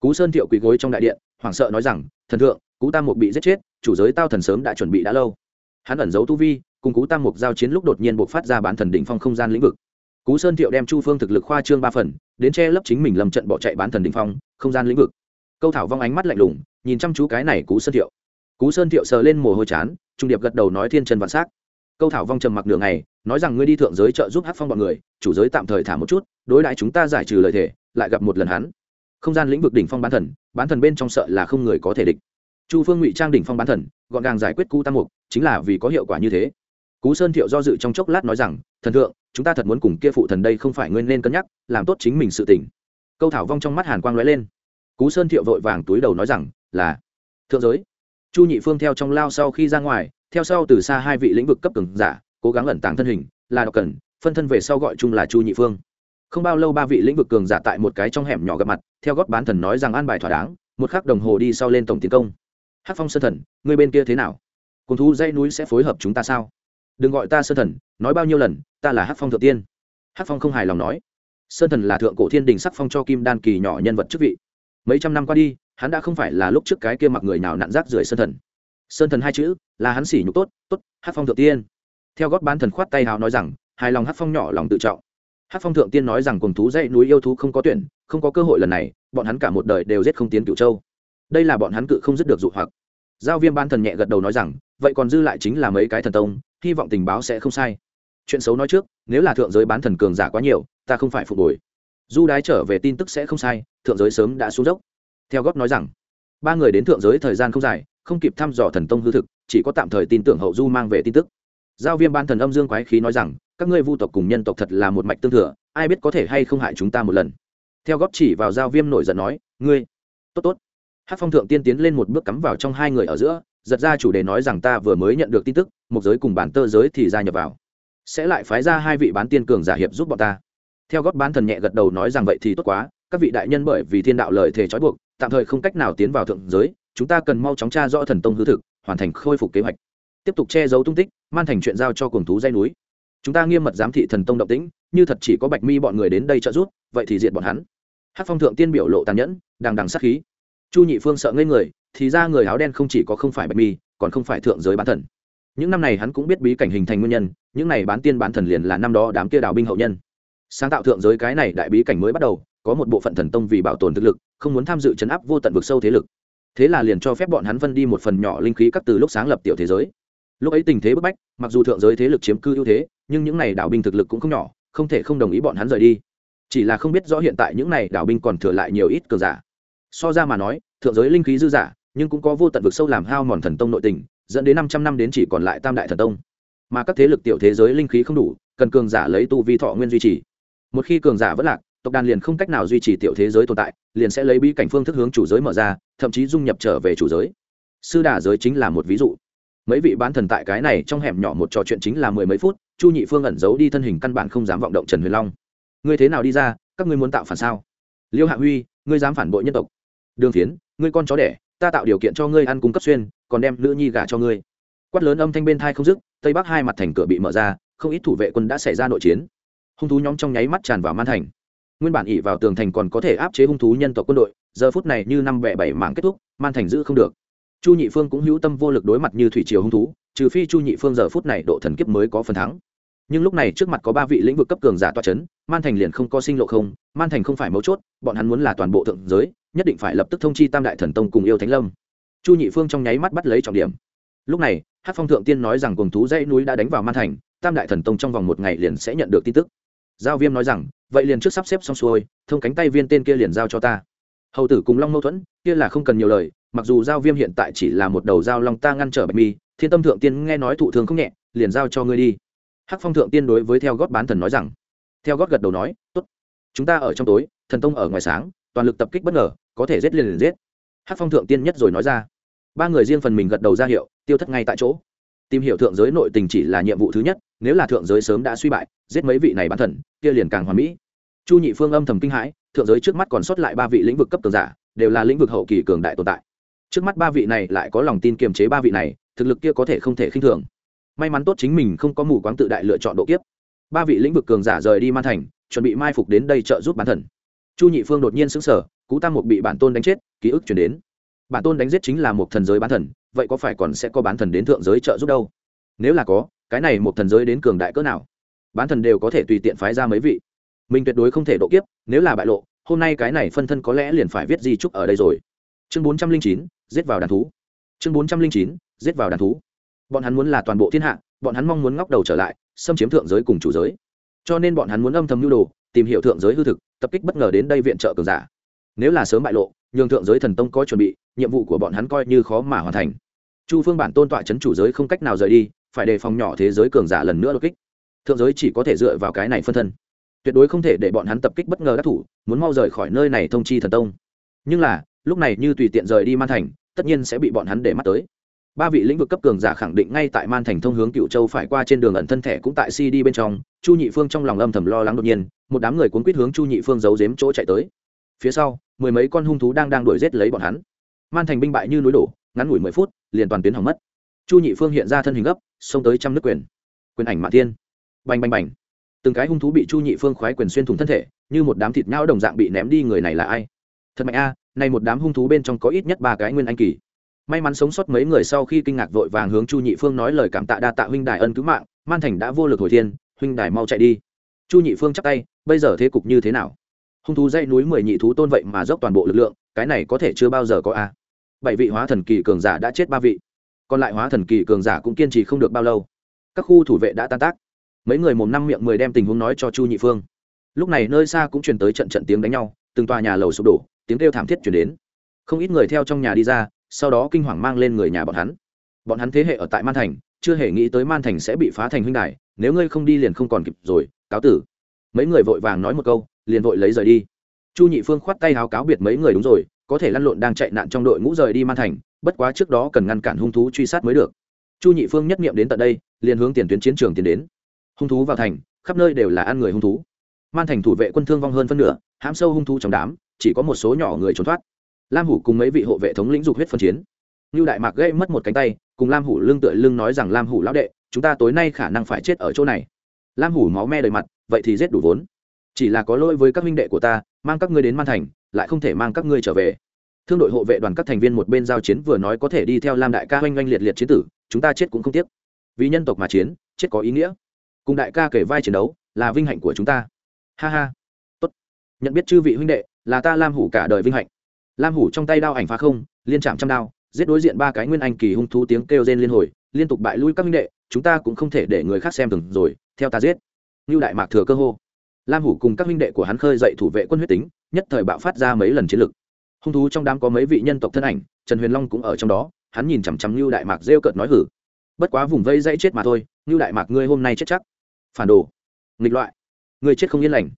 Cú sơn thiệu quỳ gối trong đại điện, hoảng sợ nói rằng, thần thượng, cú tam mục bị giết chết, chủ giới tao thần sớm đã chuẩn bị đã lâu. Hắn ẩn giấu tu vi, cùng cú tam mục giao chiến lúc đột nhiên buộc phát ra bán thần đỉnh phong không gian lĩnh vực. Cú sơn thiệu đem chu phương thực lực khoa trương ba phần, đến che lấp chính mình lầm trận bỏ chạy bán thần đỉnh phong, không gian lĩnh vực. Câu thảo vong ánh mắt lạnh lùng, nhìn chăm chú cái này cú sơn thiệu. Cú sơn thiệu sờ lên mồ hôi chán, trung điệp gật đầu nói thiên trần vạn s á c câu thảo vong trầm mặc đường này nói rằng ngươi đi thượng giới trợ giúp hát phong bọn người, chủ giới tạm thời thả một chút, đối đãi chúng ta giải trừ lời thề, lại gặp một lần hắn. Không gian lĩnh vực đỉnh phong bán thần bán thần bên trong sợ là không người có thể địch. Chu phương ngụy trang đỉnh phong bán thần, gọn gàng giải quyết cu tam mục, chính là vì có hiệu quả như thế. Cú sơn thiệu do dự trong chốc lát nói rằng, thần thượng, chúng ta thật muốn cùng kia phụ thần đây không phải ngươi nên cân nhắc, làm tốt chính mình sự tỉnh câu thảo vong trong mắt hàn quang lóe lên. Cú sơn thiệu vội vàng túi đầu nói rằng, là, thượng giới chu nhị phương theo trong lao sau khi ra ngoài, theo sau từ xa hai vị lĩnh vực cấp cường giả, cố gắng ẩn tàng thân hình, là đọc cần phân thân về sau gọi chung là chu nhị phương. Không bao lâu ba vị lĩnh vực cường giả tại một cái trong hẻm nhỏ gặp mặt, theo gót bán thần nói rằng an bài thỏa đáng, một khắc đồng hồ đi sau lên tổng tiến công. Hát phong sơn thần, người bên kia thế nào? Cùng thú dây núi sẽ phối hợp chúng ta sao? Đừng gọi ta sơn thần, nói bao nhiêu lần, ta là hát phong thượng tiên. Hát phong không hài lòng nói. Sơn thần là thượng cổ thiên đình sắc phong cho kim đan kỳ nhỏ nhân vật chức vị. Mấy trăm năm qua đi hắn đã không phải là lúc trước cái kia mặc người nào nặn rác rưởi sơn thần. Sơn thần hai chữ, là hắn xỉ nhục tốt tốt hát phong thượng tiên. Theo gót bán thần khoát tay hào nói rằng, hài lòng hát phong nhỏ lòng tự trọng. Hát phong thượng tiên nói rằng cùng thú dãy núi yêu thú không có tuyển, không có cơ hội lần này, bọn hắn cả một đời đều giết không tiến cựu châu. Đây là bọn hắn cự không dứt được dụ hoặc. Giao viêm ban thần nhẹ gật đầu nói rằng, vậy còn dư lại chính là mấy cái thần tông, hy vọng tình báo sẽ không sai. Chuyện xấu nói trước, nếu là thượng giới bán thần cường giả quá nhiều, ta không phải phục hồi. Du đái trở về tin tức sẽ không sai, thượng giới sớm đã xuống dốc theo góp nói rằng, ba người đến thượng giới thời gian không dài, không kịp thăm dò thần tông hư thực, chỉ có tạm thời tin tưởng hậu du mang về tin tức. Giao viêm ban thần âm dương quái khí nói rằng, các ngươi vu tộc cùng nhân tộc thật là một mạch tương thừa, ai biết có thể hay không hại chúng ta một lần. Theo góp chỉ vào giao viêm nổi giận nói, ngươi, tốt tốt. Hát phong thượng tiên tiến lên một bước cắm vào trong hai người ở giữa, giật ra chủ đề nói rằng ta vừa mới nhận được tin tức, một giới cùng bản tơ giới thì gia nhập vào. Sẽ lại phái ra hai vị bán tiên cường giả hiệp giúp bọn ta. Theo góp bán thần nhẹ gật đầu nói rằng vậy thì tốt quá, các vị đại nhân bởi vì thiên đạo lợi thể trói buộc tạm thời không cách nào tiến vào thượng giới, chúng ta cần mau chóng tra rõ thần tông hư thực, hoàn thành khôi phục kế hoạch. Tiếp tục che giấu tung tích, man thành chuyện giao cho cuồng thú dây núi. Chúng ta nghiêm mật giám thị thần tông động tĩnh, như thật chỉ có bạch mi bọn người đến đây trợ giúp, vậy thì diện bọn hắn. Hát phong thượng tiên biểu lộ tàn nhẫn, đằng đằng sát khí. Chu nhị phương sợ ngây người, thì ra người áo đen không chỉ có không phải bạch mi, còn không phải thượng giới bán thần. Những năm này hắn cũng biết bí cảnh hình thành nguyên nhân, những này bán tiên bán thần liền là năm đó đám kia đào binh hậu nhân. Sáng tạo thượng giới cái này đại bí cảnh mới bắt đầu có một bộ phận thần tông vì bảo tồn thực lực, không muốn tham dự chấn áp vô tận vực sâu thế lực. Thế là liền cho phép bọn hắn phân đi một phần nhỏ linh khí các từ lúc sáng lập tiểu thế giới. Lúc ấy tình thế bức bách, mặc dù thượng giới thế lực chiếm cư ưu thế, nhưng những này đảo binh thực lực cũng không nhỏ, không thể không đồng ý bọn hắn rời đi. Chỉ là không biết rõ hiện tại những này đảo binh còn thừa lại nhiều ít cờ giả. So ra mà nói, thượng giới linh khí dư giả, nhưng cũng có vô tận vực sâu làm hao mòn thần tông nội tình, dẫn đến năm trăm năm đến chỉ còn lại tam đại thần tông. Mà các thế lực tiểu thế giới linh khí không đủ, cần cường giả lấy tu vi thọ nguyên duy trì. Một khi cường giả vất lạc tộc đàn liền không cách nào duy trì tiểu thế giới tồn tại, liền sẽ lấy bí cảnh phương thức hướng chủ giới mở ra, thậm chí dung nhập trở về chủ giới. Sư đà giới chính là một ví dụ. Mấy vị bán thần tại cái này trong hẻm nhỏ một trò chuyện chính là mười mấy phút, chu nhị phương ẩn giấu đi thân hình căn bản không dám vọng động trần huyền long. Ngươi thế nào đi ra, các ngươi muốn tạo phản sao? Liêu hạ huy, ngươi dám phản bội nhân tộc. Đường phiến, ngươi con chó đẻ, ta tạo điều kiện cho ngươi ăn cung cấp xuyên, còn đem nữ nhi gả cho ngươi. Quát lớn âm thanh bên thai không dứt, tây bắc hai mặt thành cửa bị mở ra, không ít thủ vệ quân đã xảy ra nội chiến. Hung thú nhóm trong nháy mắt tràn vào man thành nguyên bản ỉ vào tường thành còn có thể áp chế hung thú nhân tộc quân đội, giờ phút này như năm bẻ bảy mảng kết thúc, man thành giữ không được. Chu nhị phương cũng hữu tâm vô lực đối mặt như thủy triều hung thú, trừ phi chu nhị phương giờ phút này độ thần kiếp mới có phần thắng. Nhưng lúc này trước mặt có ba vị lĩnh vực cấp cường giả toa c h ấ n man thành liền không có sinh lộ không, man thành không phải mấu chốt, bọn hắn muốn là toàn bộ thượng giới, nhất định phải lập tức thông chi tam đại thần tông cùng yêu thánh lâm. Chu nhị phương trong nháy mắt bắt lấy trọng điểm. Lúc này hát phong thượng tiên nói rằng cùng thú dãy núi đã đánh vào man thành, tam đại thần tông trong vòng một ngày liền sẽ nhận được tin tức. Giao viêm nói rằng vậy liền trước sắp xếp xong xuôi, thông cánh tay viên tên kia liền giao cho ta. Hầu tử cùng long mâu thuẫn, kia là không cần nhiều lời, mặc dù giao viêm hiện tại chỉ là một đầu giao long ta ngăn trở bạch mi, thiên tâm thượng tiên nghe nói thụ thường không nhẹ, liền giao cho ngươi đi. Hắc phong thượng tiên đối với theo gót bán thần nói rằng, theo gót gật đầu nói, tốt, chúng ta ở trong tối, thần tông ở ngoài sáng, toàn lực tập kích bất ngờ, có thể giết liền liền giết. Hắc phong thượng tiên nhất rồi nói ra. Ba người riêng phần mình gật đầu ra hiệu, tiêu thất ngay tại chỗ. Tìm hiểu thượng giới nội tình chỉ là nhiệm vụ thứ nhất nếu là thượng giới sớm đã suy bại, giết mấy vị này bán thần, kia liền càng hoàn mỹ. Chu nhị phương âm thầm kinh hãi, thượng giới trước mắt còn sót lại ba vị lĩnh vực cấp cường giả, đều là lĩnh vực hậu kỳ cường đại tồn tại. Trước mắt ba vị này lại có lòng tin kiềm chế ba vị này, thực lực kia có thể không thể khinh thường. May mắn tốt chính mình không có mù quáng tự đại lựa chọn độ kiếp. Ba vị lĩnh vực cường giả rời đi man thành, chuẩn bị mai phục đến đây trợ giúp bản thần. Chu nhị phương đột nhiên xứng sở cú tam mục bị bản tôn đánh chết, ký ức chuyển đến. Bản tôn đánh giết chính là một thần giới bán thần, vậy có phải còn sẽ có bán thần đến thượng giới trợ giúp đâu? Nếu là có cái này một thần giới đến cường đại cỡ nào? Bán thần đều có thể tùy tiện phái ra mấy vị. Mình tuyệt đối không thể độ kiếp, nếu là bại lộ, hôm nay cái này phân thân có lẽ liền phải viết di trúc ở đây rồi. Chương bốn trăm linh chín, giết vào đàn thú. Chương bốn trăm linh chín, giết vào đàn thú. Bọn hắn muốn là toàn bộ thiên hạ, bọn hắn mong muốn ngóc đầu trở lại, xâm chiếm thượng giới cùng chủ giới. Cho nên bọn hắn muốn âm thầm nhu đồ, tìm hiểu thượng giới hư thực, tập kích bất ngờ đến đây viện trợ cường giả. Nếu là sớm bại lộ, nhường thượng giới thần tông có chuẩn bị, nhiệm vụ của bọn hắn coi như khó mà hoàn thành. Chu phương bản tôn tọa chấn chủ giới không cách nào rời đi phải đề phòng nhỏ thế giới cường giả lần nữa đột kích. Thượng giới chỉ có thể dựa vào cái này phân thân. Tuyệt đối không thể để bọn hắn tập kích bất ngờ các thủ, muốn mau rời khỏi nơi này thông chi thần tông. Nhưng là, lúc này như tùy tiện rời đi man thành, tất nhiên sẽ bị bọn hắn để mắt tới. Ba vị lĩnh vực cấp cường giả khẳng định ngay tại man thành thông hướng cựu châu phải qua trên đường ẩn thân thẻ cũng tại cd bên trong, chu nhị phương trong lòng âm thầm lo lắng đột nhiên, một đám người cuốn quýt hướng chu nhị phương giấu giếm chỗ chạy tới. Phía sau, mười mấy con hung thú đang đang đuổi giết lấy bọn hắn. Man thành binh bại như núi đổ, ngắn ngủi mười phút, liền toàn tuyến hỏng mất chu nhị phương hiện ra thân hình gấp xông tới trăm nước quyền. Quyền ảnh mạ tiên bành bành bành. Từng cái hung thú bị chu nhị phương khoái quyền xuyên thủng thân thể như một đám thịt nhão đồng dạng bị ném đi người này là ai? Thật mạnh a à, này một đám hung thú bên trong có ít nhất ba cái nguyên anh kỳ. May mắn sống sót mấy người sau khi kinh ngạc vội vàng hướng chu nhị phương nói lời cảm tạ đa tạ huynh đài ân cứu mạng man thành đã vô lực hồi thiên huynh đài mau chạy đi. Chu nhị phương chắp tay bây giờ thế cục như thế nào? Hung thú dãy núi mười nhị thú tôn vậy mà dốc toàn bộ lực lượng cái này có thể chưa bao giờ có a. Bảy vị hóa thần kỳ cường giả đã chết ba vị còn lại hóa thần kỳ cường giả cũng kiên trì không được bao lâu. Các khu thủ vệ đã tan tác. Mấy người mồm năm miệng mười đem tình huống nói cho chu nhị phương. Lúc này nơi xa cũng truyền tới trận trận tiếng đánh nhau, từng tòa nhà lầu sụp đổ, tiếng kêu thảm thiết chuyển đến. Không ít người theo trong nhà đi ra, sau đó kinh hoàng mang lên người nhà bọn hắn. Bọn hắn thế hệ ở tại man thành, chưa hề nghĩ tới man thành sẽ bị phá thành huynh đài, nếu ngươi không đi liền không còn kịp rồi, cáo tử. Mấy người vội vàng nói một câu, liền vội lấy rời đi. Chu nhị phương khoát tay háo cáo biệt mấy người, đúng rồi có thể lăn lộn đang chạy nạn trong đội ngũ rời đi man thành, bất quá trước đó cần ngăn cản hung thú truy sát mới được. Chu nhị phương nhất nghiệm đến tận đây, liền hướng tiền tuyến chiến trường tiến đến. Hung thú vào thành, khắp nơi đều là ăn người hung thú. Man thành thủ vệ quân thương vong hơn phân nửa, hãm sâu hung thú trong đám, chỉ có một số nhỏ người trốn thoát. Lam hủ cùng mấy vị hộ vệ thống lĩnh dục huyết phân chiến. Như đại mạc gây mất một cánh tay, cùng lam hủ lưng tựa lưng nói rằng, lam hủ lão đệ, chúng ta tối nay khả năng phải chết ở chỗ này. Lam hủ máu me đầy mặt, vậy thì giết đủ vốn. Chỉ là có lỗi với các minh đệ của ta, mang các ngươi đến man thành lại không thể mang các ngươi trở về. Thương đội hộ vệ đoàn các thành viên một bên giao chiến vừa nói có thể đi theo lam đại ca oanh oanh liệt liệt chiến tử, chúng ta chết cũng không tiếc. Vì nhân tộc mà chiến, chết có ý nghĩa. Cùng đại ca kể vai chiến đấu, là vinh hạnh của chúng ta. Ha ha. Tốt. Nhận biết chư vị huynh đệ, là ta lam hủ cả đời vinh hạnh. Lam hủ trong tay đao ảnh phá không, liên chạm trăm đao, giết đối diện ba cái nguyên anh kỳ hung thú tiếng kêu rên liên hồi, liên tục bại lui các huynh đệ, chúng ta cũng không thể để người khác xem từng rồi, theo ta giết. Như đại mạc thừa cơ hô. Lam hủ cùng các huynh đệ của hắn khơi dậy thủ vệ quân huyết tính nhất thời bạo phát ra mấy lần chiến lực. Hung thú trong đám có mấy vị nhân tộc thân ảnh, trần huyền long cũng ở trong đó, hắn nhìn chằm chằm như đại mạc rêu cợt nói hử. Bất quá vùng vây dãy chết mà thôi như đại mạc ngươi hôm nay chết chắc. Phản đồ. Nghịch loại. Ngươi chết không yên lành.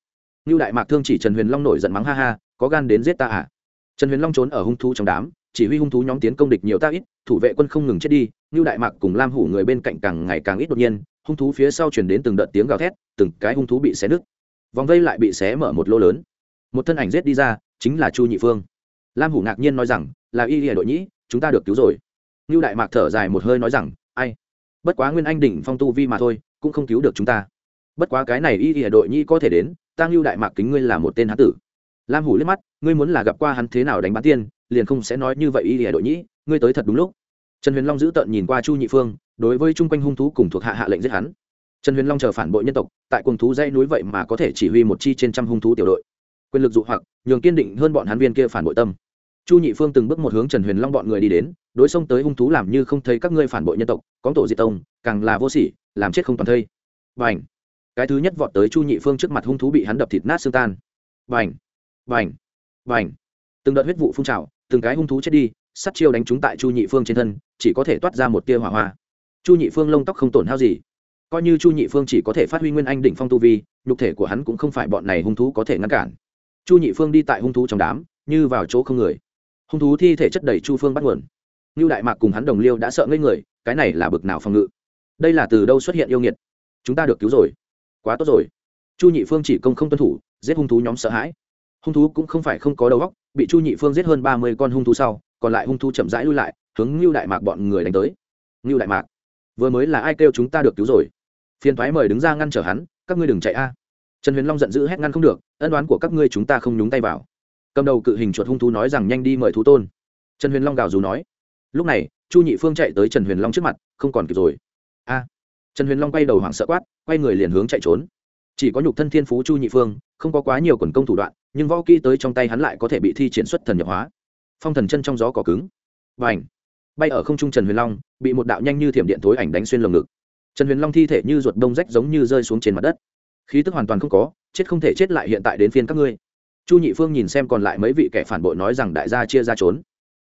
Như đại mạc thương chỉ trần huyền long nổi giận mắng ha ha, có gan đến giết ta à? Trần huyền long trốn ở hung thú trong đám, chỉ huy hung thú nhóm tiến công địch nhiều ta ít, thủ vệ quân không ngừng chết đi như đại mạc cùng lam hủ người bên cạnh càng ngày càng ít đột nhiên, hung thú phía sau chuyển đến từng đợt tiếng gào thét, từng cái hung thú bị xé nứt. Vòng vây lại bị xé mở một lô lớn một thân ảnh rết đi ra, chính là chu nhị phương. Lam hủ ngạc nhiên nói rằng, là y hệ đội nhĩ, chúng ta được cứu rồi. Như đại mạc thở dài một hơi nói rằng, ai? Bất quá nguyên anh đỉnh phong tu vi mà thôi, cũng không cứu được chúng ta. Bất quá cái này y hệ đội nhĩ có thể đến tăng lưu đại mạc kính ngươi là một tên hán tử. Lam hủ liếc mắt, ngươi muốn là gặp qua hắn thế nào đánh bán tiên, liền không sẽ nói như vậy y hệ đội nhĩ, ngươi tới thật đúng lúc. Trần huyền long giữ tợn nhìn qua chu nhị phương, đối với chung quanh hung thú cùng thuộc hạ hạ lệnh giết hắn. Trần huyền long chờ phản bội nhân tộc, tại quần thú dây núi vậy mà có thể chỉ huy một chi trên trăm hung thú tiểu đội quyền lực dụ hoặc, nhường kiên định hơn bọn hắn viên kia phản bội tâm. Chu nhị phương từng bước một hướng trần huyền long bọn người đi đến, đối xông tới hung thú làm như không thấy các ngươi phản bội nhân tộc, có tổ diệt tông, càng là vô sỉ, làm chết không toàn thây. Và ảnh cái thứ nhất vọt tới chu nhị phương trước mặt hung thú bị hắn đập thịt nát xương tan. Và ảnh và ảnh và ảnh từng đợt huyết vụ phun trào, từng cái hung thú chết đi sắt chiêu đánh trúng tại chu nhị phương trên thân, chỉ có thể toát ra một tia hỏa hoa. Chu nhị phương lông tóc không tổn hao gì. Coi như chu nhị phương chỉ có thể phát huy nguyên anh đỉnh phong tu vi, nhục thể của hắn cũng không phải bọn này hung thú có thể ngăn cản chu nhị phương đi tại hung thú trong đám, như vào chỗ không người. Hung thú thi thể chất đầy chu phương bắt nguồn. Như đại mạc cùng hắn đồng liêu đã sợ ngây người, cái này là bực nào phòng ngự? Đây là từ đâu xuất hiện yêu nghiệt? Chúng ta được cứu rồi. Quá tốt rồi. Chu nhị phương chỉ công không tuân thủ, giết hung thú nhóm sợ hãi. Hung thú cũng không phải không có đầu óc, bị chu nhị phương giết hơn ba mươi con hung thú sau, còn lại hung thú chậm rãi lui lại, hướng ngưu đại mạc bọn người đánh tới. Ngưu đại mạc, vừa mới là ai kêu chúng ta được cứu rồi? Phiền thoái mời đứng ra ngăn trở hắn, các ngươi đừng chạy a trần huyền long giận dữ hét ngăn không được, ân đoán của các ngươi chúng ta không nhúng tay vào. Cầm đầu cự hình chuột hung thú nói rằng nhanh đi mời thú tôn. Trần huyền long gào dù nói. Lúc này, chu nhị phương chạy tới trần huyền long trước mặt, không còn kịp rồi. A! Trần huyền long quay đầu hoảng sợ quát, quay người liền hướng chạy trốn. Chỉ có nhục thân thiên phú chu nhị phương, không có quá nhiều quần công thủ đoạn, nhưng võ kỹ tới trong tay hắn lại có thể bị thi triển xuất thần nhập hóa. Phong thần chân trong gió cỏ cứng. Và ảnh bay ở không trung trần huyền long, bị một đạo nhanh như thiểm điện tối ảnh đánh xuyên lồng ngực. Trần huyền long thi thể như ruột đông rách giống như rơi xuống trên mặt đất khí tức hoàn toàn không có, chết không thể chết lại hiện tại đến phiên các ngươi. Chu nhị phương nhìn xem còn lại mấy vị kẻ phản bội nói rằng đại gia chia ra trốn.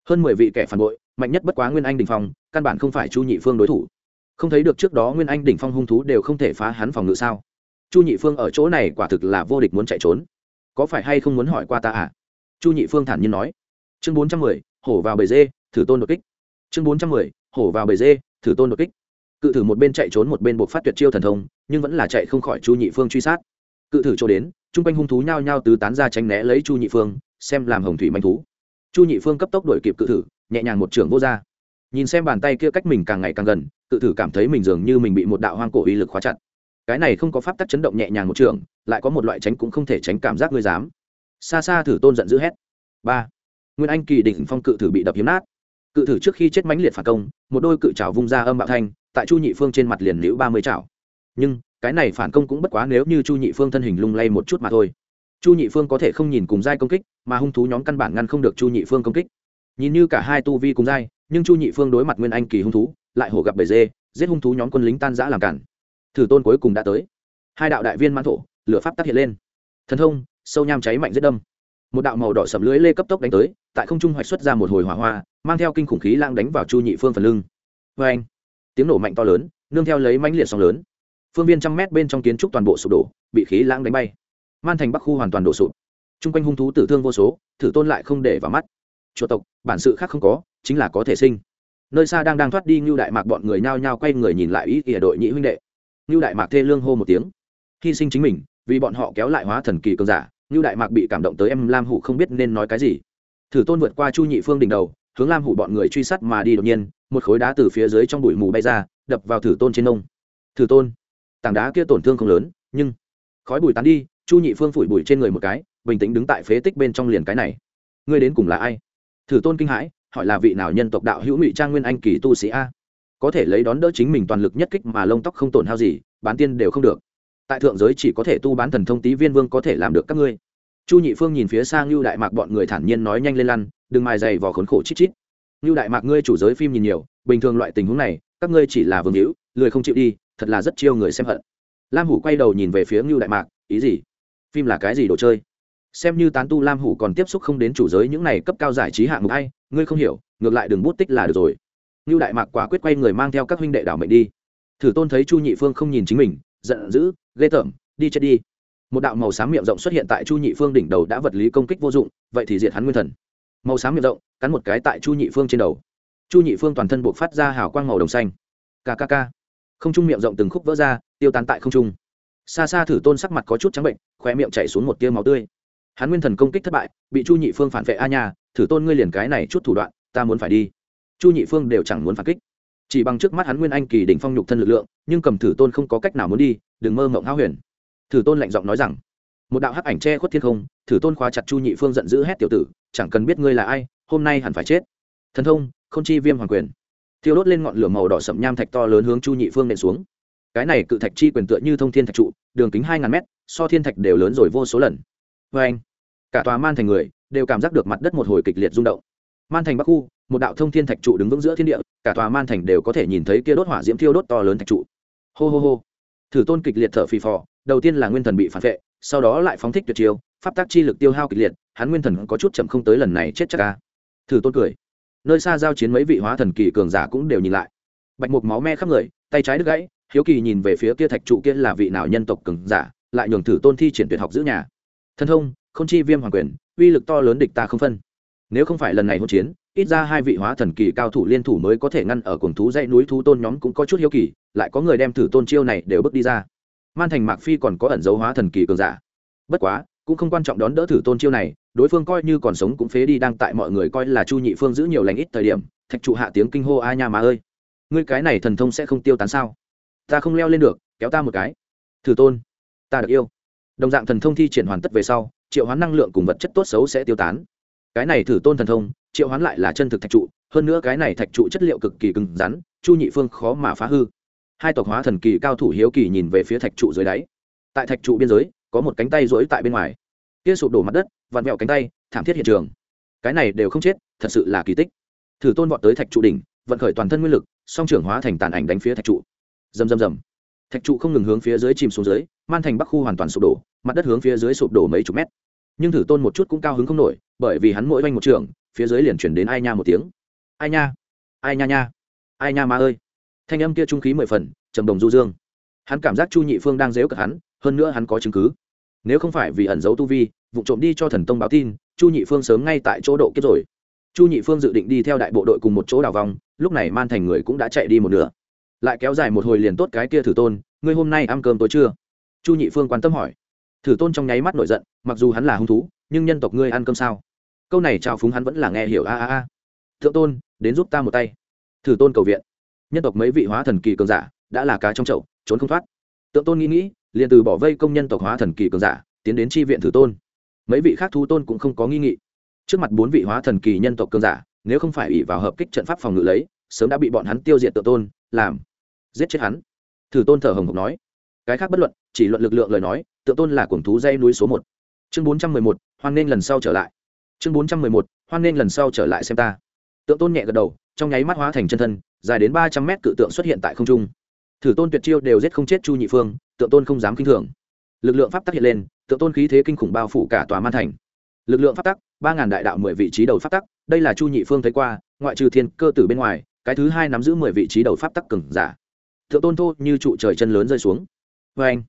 Hơn mười vị kẻ phản bội, mạnh nhất bất quá nguyên anh đình phong, căn bản không phải chu nhị phương đối thủ. Không thấy được trước đó nguyên anh đỉnh phong hung thú đều không thể phá hắn phòng ngự sao? Chu nhị phương ở chỗ này quả thực là vô địch muốn chạy trốn. Có phải hay không muốn hỏi qua ta à? Chu nhị phương thản nhiên nói. Chương bốn trăm mười, hổ vào bầy dê, thử tôn đột kích. Chương bốn trăm mười, hổ vào bầy dê, thử tôn đột kích cự thử một bên chạy trốn một bên buộc phát tuyệt chiêu thần thông, nhưng vẫn là chạy không khỏi chu nhị phương truy sát. Cự thử chỗ đến t r u n g quanh hung thú nhao nhao tứ tán ra tránh né lấy chu nhị phương, xem làm hồng thủy manh thú. Chu nhị phương cấp tốc đuổi kịp cự thử, nhẹ nhàng một trưởng vô r nhìn xem bàn tay kia cách mình càng ngày càng gần, cự thử cảm thấy mình dường như mình bị một đạo hoang cổ uy lực khóa chặt. Cái này không có pháp tắc chấn động nhẹ nhàng một trường lại có một loại tránh cũng không thể tránh cảm giác ngươi dám. Xa xa thử tôn giận dữ hét. Ba. Nguyên anh kỳ đỉnh phong cự thử bị đập hiếm nát. Cự thử trước khi chết mãnh liệt phản công, một đôi cự trào vung ra âm bạo thanh tại chu nhị phương trên mặt liền liễu ba mươi chảo. nhưng, cái này phản công cũng bất quá nếu như chu nhị phương thân hình lung lay một chút mà thôi. Chu nhị phương có thể không nhìn cùng giai công kích, mà hung thú nhóm căn bản ngăn không được chu nhị phương công kích. Nhìn như cả hai tu vi cùng giai, nhưng chu nhị phương đối mặt nguyên anh kỳ hung thú, lại hổ gặp bể dê, giết hung thú nhóm quân lính tan giã làm cản. Thử tôn cuối cùng đã tới. Hai đạo đại viên mãn thổ, lửa pháp tác hiện lên. Thần thông, sâu nham cháy mạnh rất đâm. Một đạo màu đỏ sầm lưới lê cấp tốc đánh tới, tại không trung hoạch xuất ra một hồi hỏa hoa, mang theo kinh khủng khí lang đánh vào chu nhị phương phần lưng. Vê anh tiếng nổ mạnh to lớn, nương theo lấy mãnh liệt sóng lớn. Phương viên trăm mét bên trong kiến trúc toàn bộ sụp đổ, bị khí lãng đánh bay. Man thành bắc khu hoàn toàn đổ sụp. T r u n g quanh hung thú tử thương vô số, thử tôn lại không để vào mắt. Chùa tộc, bản sự khác không có, chính là có thể sinh. Nơi xa đang đang thoát đi như đại mạc bọn người nhao nhao quay người nhìn lại ý ỉa đội nhị huynh đệ. Như đại mạc thê lương hô một tiếng. Hy sinh chính mình, vì bọn họ kéo lại hóa thần kỳ cơn giả như đại mạc bị cảm động tới em lam hủ không biết nên nói cái gì. Thử tôn vượt qua chu nhị phương đỉnh đầu hướng lam hủ bọn người truy sát mà đi đột nhiên, một khối đá từ phía dưới trong bụi mù bay ra, đập vào thử tôn trên nông thử tôn, tảng đá kia tổn thương không lớn, nhưng khói bụi tán đi, chu nhị phương phủi bụi trên người một cái, bình tĩnh đứng tại phế tích bên trong liền cái này. Ngươi đến cùng là ai? Thử tôn kinh hãi, hỏi là vị nào nhân tộc đạo hữu ngụy trang nguyên anh kỳ tu sĩ a? Có thể lấy đón đỡ chính mình toàn lực nhất kích mà lông tóc không tổn hao gì, bán tiên đều không được. Tại thượng giới chỉ có thể tu bán thần thông tý viên vương có thể làm được các ngươi chu nhị phương nhìn phía sang ngưu đại mạc, bọn người thản nhiên nói nhanh lên lăn, đừng mài dày vò khốn khổ chít chít. Ngưu đại mạc, ngươi chủ giới phim nhìn nhiều, bình thường loại tình huống này, các ngươi chỉ là vương hữu, lười không chịu đi, thật là rất chiêu người xem hận. Lam hủ quay đầu nhìn về phía ngưu đại mạc, ý gì? Phim là cái gì đồ chơi? Xem như tán tu lam hủ còn tiếp xúc không đến chủ giới những này cấp cao giải trí hạng mục hay, ngươi không hiểu, ngược lại đừng bút tích là được rồi. Ngưu đại mạc quả quyết quay người mang theo các huynh đệ đảo mệnh đi. Thử tôn thấy chu nhị phương không nhìn chính mình, giận dữ, ghê tởm, đi chết đi một đạo màu xám miệng rộng xuất hiện tại chu nhị phương đỉnh đầu đã vật lý công kích vô dụng, vậy thì diệt hắn nguyên thần. Màu xám miệng rộng, cắn một cái tại chu nhị phương trên đầu. Chu nhị phương toàn thân buộc phát ra hào quang màu đồng xanh. Kkk không trung miệng rộng từng khúc vỡ ra, tiêu tán tại không trung. Xa xa thử tôn sắc mặt có chút trắng bệnh khoe miệng chảy xuống một tia máu tươi. Hắn nguyên thần công kích thất bại, bị chu nhị phương phản vệ a nha, thử tôn ngươi liền cái này chút thủ đoạn, ta muốn phải đi. Chu nhị phương đều chẳng muốn phản kích. Chỉ bằng trước mắt hắn nguyên anh kỳ đỉnh phong nhục thân lực lượng, nhưng cầm thử tôn không có cách nào muốn đi, đừng mơ mộng háo huyền thử tôn lạnh giọng nói rằng, một đạo hắc ảnh che khuất thiên không, thử tôn khóa chặt chu nhị phương giận dữ hét tiểu tử, chẳng cần biết ngươi là ai, hôm nay hẳn phải chết. Thần thông không chi viêm hoàng quyền. Thiêu đốt lên ngọn lửa màu đỏ sậm nham thạch to lớn hướng chu nhị phương nện xuống. Cái này cự thạch chi quyền tựa như thông thiên thạch trụ, đường kính hai ngàn mét, so thiên thạch đều lớn rồi vô số lần. Vê anh, cả tòa man thành người đều cảm giác được mặt đất một hồi kịch liệt rung động. Man thành bắc khu, một đạo thông thiên thạch trụ đứng vững giữa thiên địa, cả tòa man thành đều có thể nhìn thấy kia đốt hỏa diễm thiêu đốt to lớn thạch trụ. Hô hô hô. Thử tôn kịch liệt thở phì phò đầu tiên là nguyên thần bị phản vệ, sau đó lại phóng thích tuyệt chiêu, pháp tác chi lực tiêu hao kịch liệt, hắn nguyên thần có chút chậm không tới lần này chết chắc ca thử tôn cười. Nơi xa giao chiến mấy vị hóa thần kỳ cường giả cũng đều nhìn lại. Bạch mục máu me khắp người, tay trái đứt gãy, hiếu kỳ nhìn về phía kia thạch trụ kia là vị nào nhân tộc cường giả, lại nhường thử tôn thi triển tuyệt học giữ nhà. Thân thông không chi viêm hoàng quyền, uy lực to lớn địch ta không phân. Nếu không phải lần này hỗn chiến, ít ra hai vị hóa thần kỳ cao thủ liên thủ mới có thể ngăn ở cuồng thú dãy núi thú tôn nhóm cũng có chút hiếu kỳ, lại có người đem thử tôn chiêu này đều bước đi ra man thành mạc phi còn có ẩn dấu hóa thần kỳ cường giả. Bất quá, cũng không quan trọng đón đỡ thử tôn chiêu này, đối phương coi như còn sống cũng phế đi đang tại mọi người coi là chu nhị phương giữ nhiều lành ít thời điểm, thạch trụ hạ tiếng kinh hô a nha mà ơi. Ngươi cái này thần thông sẽ không tiêu tán sao? Ta không leo lên được, kéo ta một cái. Thử tôn, ta được yêu. Đồng dạng thần thông thi triển hoàn tất về sau, triệu hoán năng lượng cùng vật chất tốt xấu sẽ tiêu tán. Cái này thử tôn thần thông, triệu hoán lại là chân thực thạch trụ, hơn nữa cái này thạch trụ chất liệu cực kỳ cứng rắn, chu nhị phương khó mà phá hư hai tộc hóa thần kỳ cao thủ hiếu kỳ nhìn về phía thạch trụ dưới đáy. Tại thạch trụ biên giới, có một cánh tay rỗi tại bên ngoài. Kia sụp đổ mặt đất, vặn vẹo cánh tay, thảm thiết hiện trường. Cái này đều không chết, thật sự là kỳ tích. Thử tôn vọt tới thạch trụ đỉnh, vận khởi toàn thân nguyên lực, song trưởng hóa thành tàn ảnh đánh phía thạch trụ. Rầm rầm rầm. Thạch trụ không ngừng hướng phía dưới chìm xuống dưới, man thành bắc khu hoàn toàn sụp đổ, mặt đất hướng phía dưới sụp đổ mấy chục mét. Nhưng thử tôn một chút cũng cao hứng không nổi, bởi vì hắn mỗi oanh một trường, phía dưới liền chuyển đến ai nha một tiếng. Ai nha? Ai nha nha? Ai nha ma ơi? Thanh âm kia trung khí mười phần, trầm đồng du dương. Hắn cảm giác chu nhị phương đang dếu cật hắn, hơn nữa hắn có chứng cứ. Nếu không phải vì ẩn giấu tu vi, vụ trộm đi cho thần tông báo tin, chu nhị phương sớm ngay tại chỗ độ kết rồi. Chu nhị phương dự định đi theo đại bộ đội cùng một chỗ đào vòng, lúc này man thành người cũng đã chạy đi một nửa. Lại kéo dài một hồi liền tốt cái kia thử tôn, ngươi hôm nay ăn cơm tối chưa? Chu nhị phương quan tâm hỏi. Thử tôn trong nháy mắt nổi giận, mặc dù hắn là hung thú, nhưng nhân tộc ngươi ăn cơm sao? Câu này chào phúng hắn vẫn là nghe hiểu, a a a. Thượng tôn, đến giúp ta một tay. Thử tôn cầu viện nhân tộc mấy vị hóa thần kỳ cường giả đã là cá trong chậu, trốn không thoát. Tượng tôn nghĩ nghĩ, liền từ bỏ vây công nhân tộc hóa thần kỳ cường giả, tiến đến tri viện thử tôn. Mấy vị khác thu tôn cũng không có nghi nghị trước mặt bốn vị hóa thần kỳ nhân tộc cường giả, nếu không phải ủy vào hợp kích trận pháp phòng ngự lấy, sớm đã bị bọn hắn tiêu diệt tự tôn, làm giết chết hắn. Thử tôn thở hồng hộc nói. Cái khác bất luận, chỉ luận lực lượng lời nói tự tôn là cuồng thú dây núi số một. Chương bốn trăm mười một, hoan nên lần sau trở lại. Chương bốn trăm mười một, hoan nên lần sau trở lại xem ta. Tượng tôn nhẹ gật đầu trong nháy mắt hóa thành chân thân, dài đến ba trăm mét cự tượng xuất hiện tại không trung. Thử tôn tuyệt chiêu đều giết không chết chu nhị phương, tượng tôn không dám kinh thường. Lực lượng pháp tắc hiện lên, tượng tôn khí thế kinh khủng bao phủ cả tòa man thành. Lực lượng pháp tắc, ba ngàn đại đạo mười vị trí đầu pháp tắc, đây là chu nhị phương thấy qua, ngoại trừ thiên cơ tử bên ngoài, cái thứ hai nắm giữ mười vị trí đầu pháp tắc cừng giả. Thượng tôn thô như trụ trời chân lớn rơi xuống. Vê anh,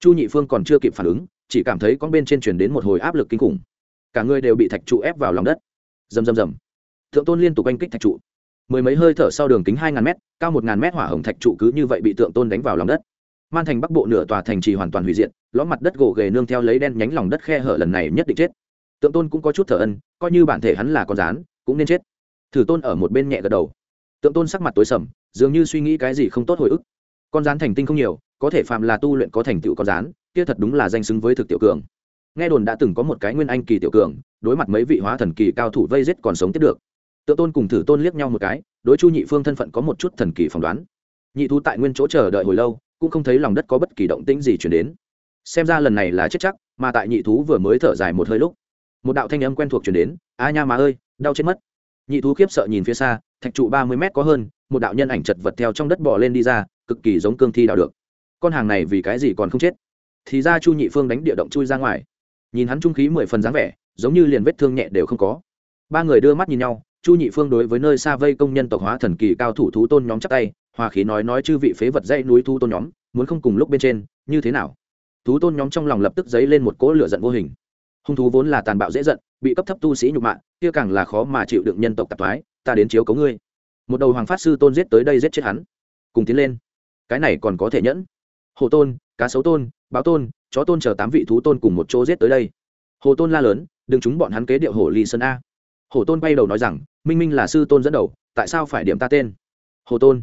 chu nhị phương còn chưa kịp phản ứng, chỉ cảm thấy con bên trên chuyển đến một hồi áp lực kinh khủng. Cả người đều bị thạch trụ ép vào lòng đất. Rầm rầm rầm. Thượng tôn liên tục oanh kích thạch trụ mười mấy hơi thở sau đường kính hai ngàn m cao một ngàn m hỏa hồng thạch trụ cứ như vậy bị tượng tôn đánh vào lòng đất. Man thành bắc bộ nửa tòa thành trì hoàn toàn hủy diệt, lõm mặt đất gỗ ghề nương theo lấy đen nhánh lòng đất khe hở lần này nhất định chết. Tượng tôn cũng có chút thở ân, coi như bản thể hắn là con rán, cũng nên chết. Thử tôn ở một bên nhẹ gật đầu. Tượng tôn sắc mặt tối sầm, dường như suy nghĩ cái gì không tốt hồi ức. Con rán thành tinh không nhiều, có thể phạm là tu luyện có thành tựu con rán, kia thật đúng là danh xứng với thực tiểu cường. Nghe đồn đã từng có một cái nguyên anh kỳ tiểu cường, đối mặt mấy vị hóa thần kỳ cao thủ vây giết còn sống tiếp được tự tôn cùng thử tôn liếc nhau một cái, đối chu nhị phương thân phận có một chút thần kỳ phỏng đoán. Nhị thú tại nguyên chỗ chờ đợi hồi lâu, cũng không thấy lòng đất có bất kỳ động tĩnh gì chuyển đến. Xem ra lần này là chết chắc, mà tại nhị thú vừa mới thở dài một hơi lúc, một đạo thanh âm quen thuộc chuyển đến, a nha má ơi, đau chết mất. Nhị thú khiếp sợ nhìn phía xa, thạch trụ ba mươi mét có hơn, một đạo nhân ảnh chật vật theo trong đất bỏ lên đi ra, cực kỳ giống cương thi đào được. Con hàng này vì cái gì còn không chết? Thì ra chu nhị phương đánh địa động chui ra ngoài. Nhìn hắn trung khí mười phần dáng vẻ, giống như liền vết thương nhẹ đều không có. Ba người đưa mắt nhìn nhau chu nhị phương đối với nơi xa vây công nhân tộc hóa thần kỳ cao thủ thú tôn nhóm chắc tay, hòa khí nói nói chư vị phế vật dãy núi thú tôn nhóm, muốn không cùng lúc bên trên, như thế nào? Thú tôn nhóm trong lòng lập tức dấy lên một cỗ lửa giận vô hình. Hung thú vốn là tàn bạo dễ giận, bị cấp thấp tu sĩ nhục mạ, kia càng là khó mà chịu đựng nhân tộc tạp thoái, ta đến chiếu cấu ngươi. Một đầu hoàng phát sư tôn giết tới đây giết chết hắn. Cùng tiến lên. Cái này còn có thể nhẫn. Hồ tôn, cá sấu tôn, báo tôn, chó tôn chờ tám vị thú tôn cùng một chỗ giết tới đây. Hồ tôn la lớn, đừng chúng bọn hắn kế điệu hồ ly sơn a. Hổ tôn bay đầu nói rằng minh minh là sư tôn dẫn đầu, tại sao phải điểm ta tên? Hồ tôn,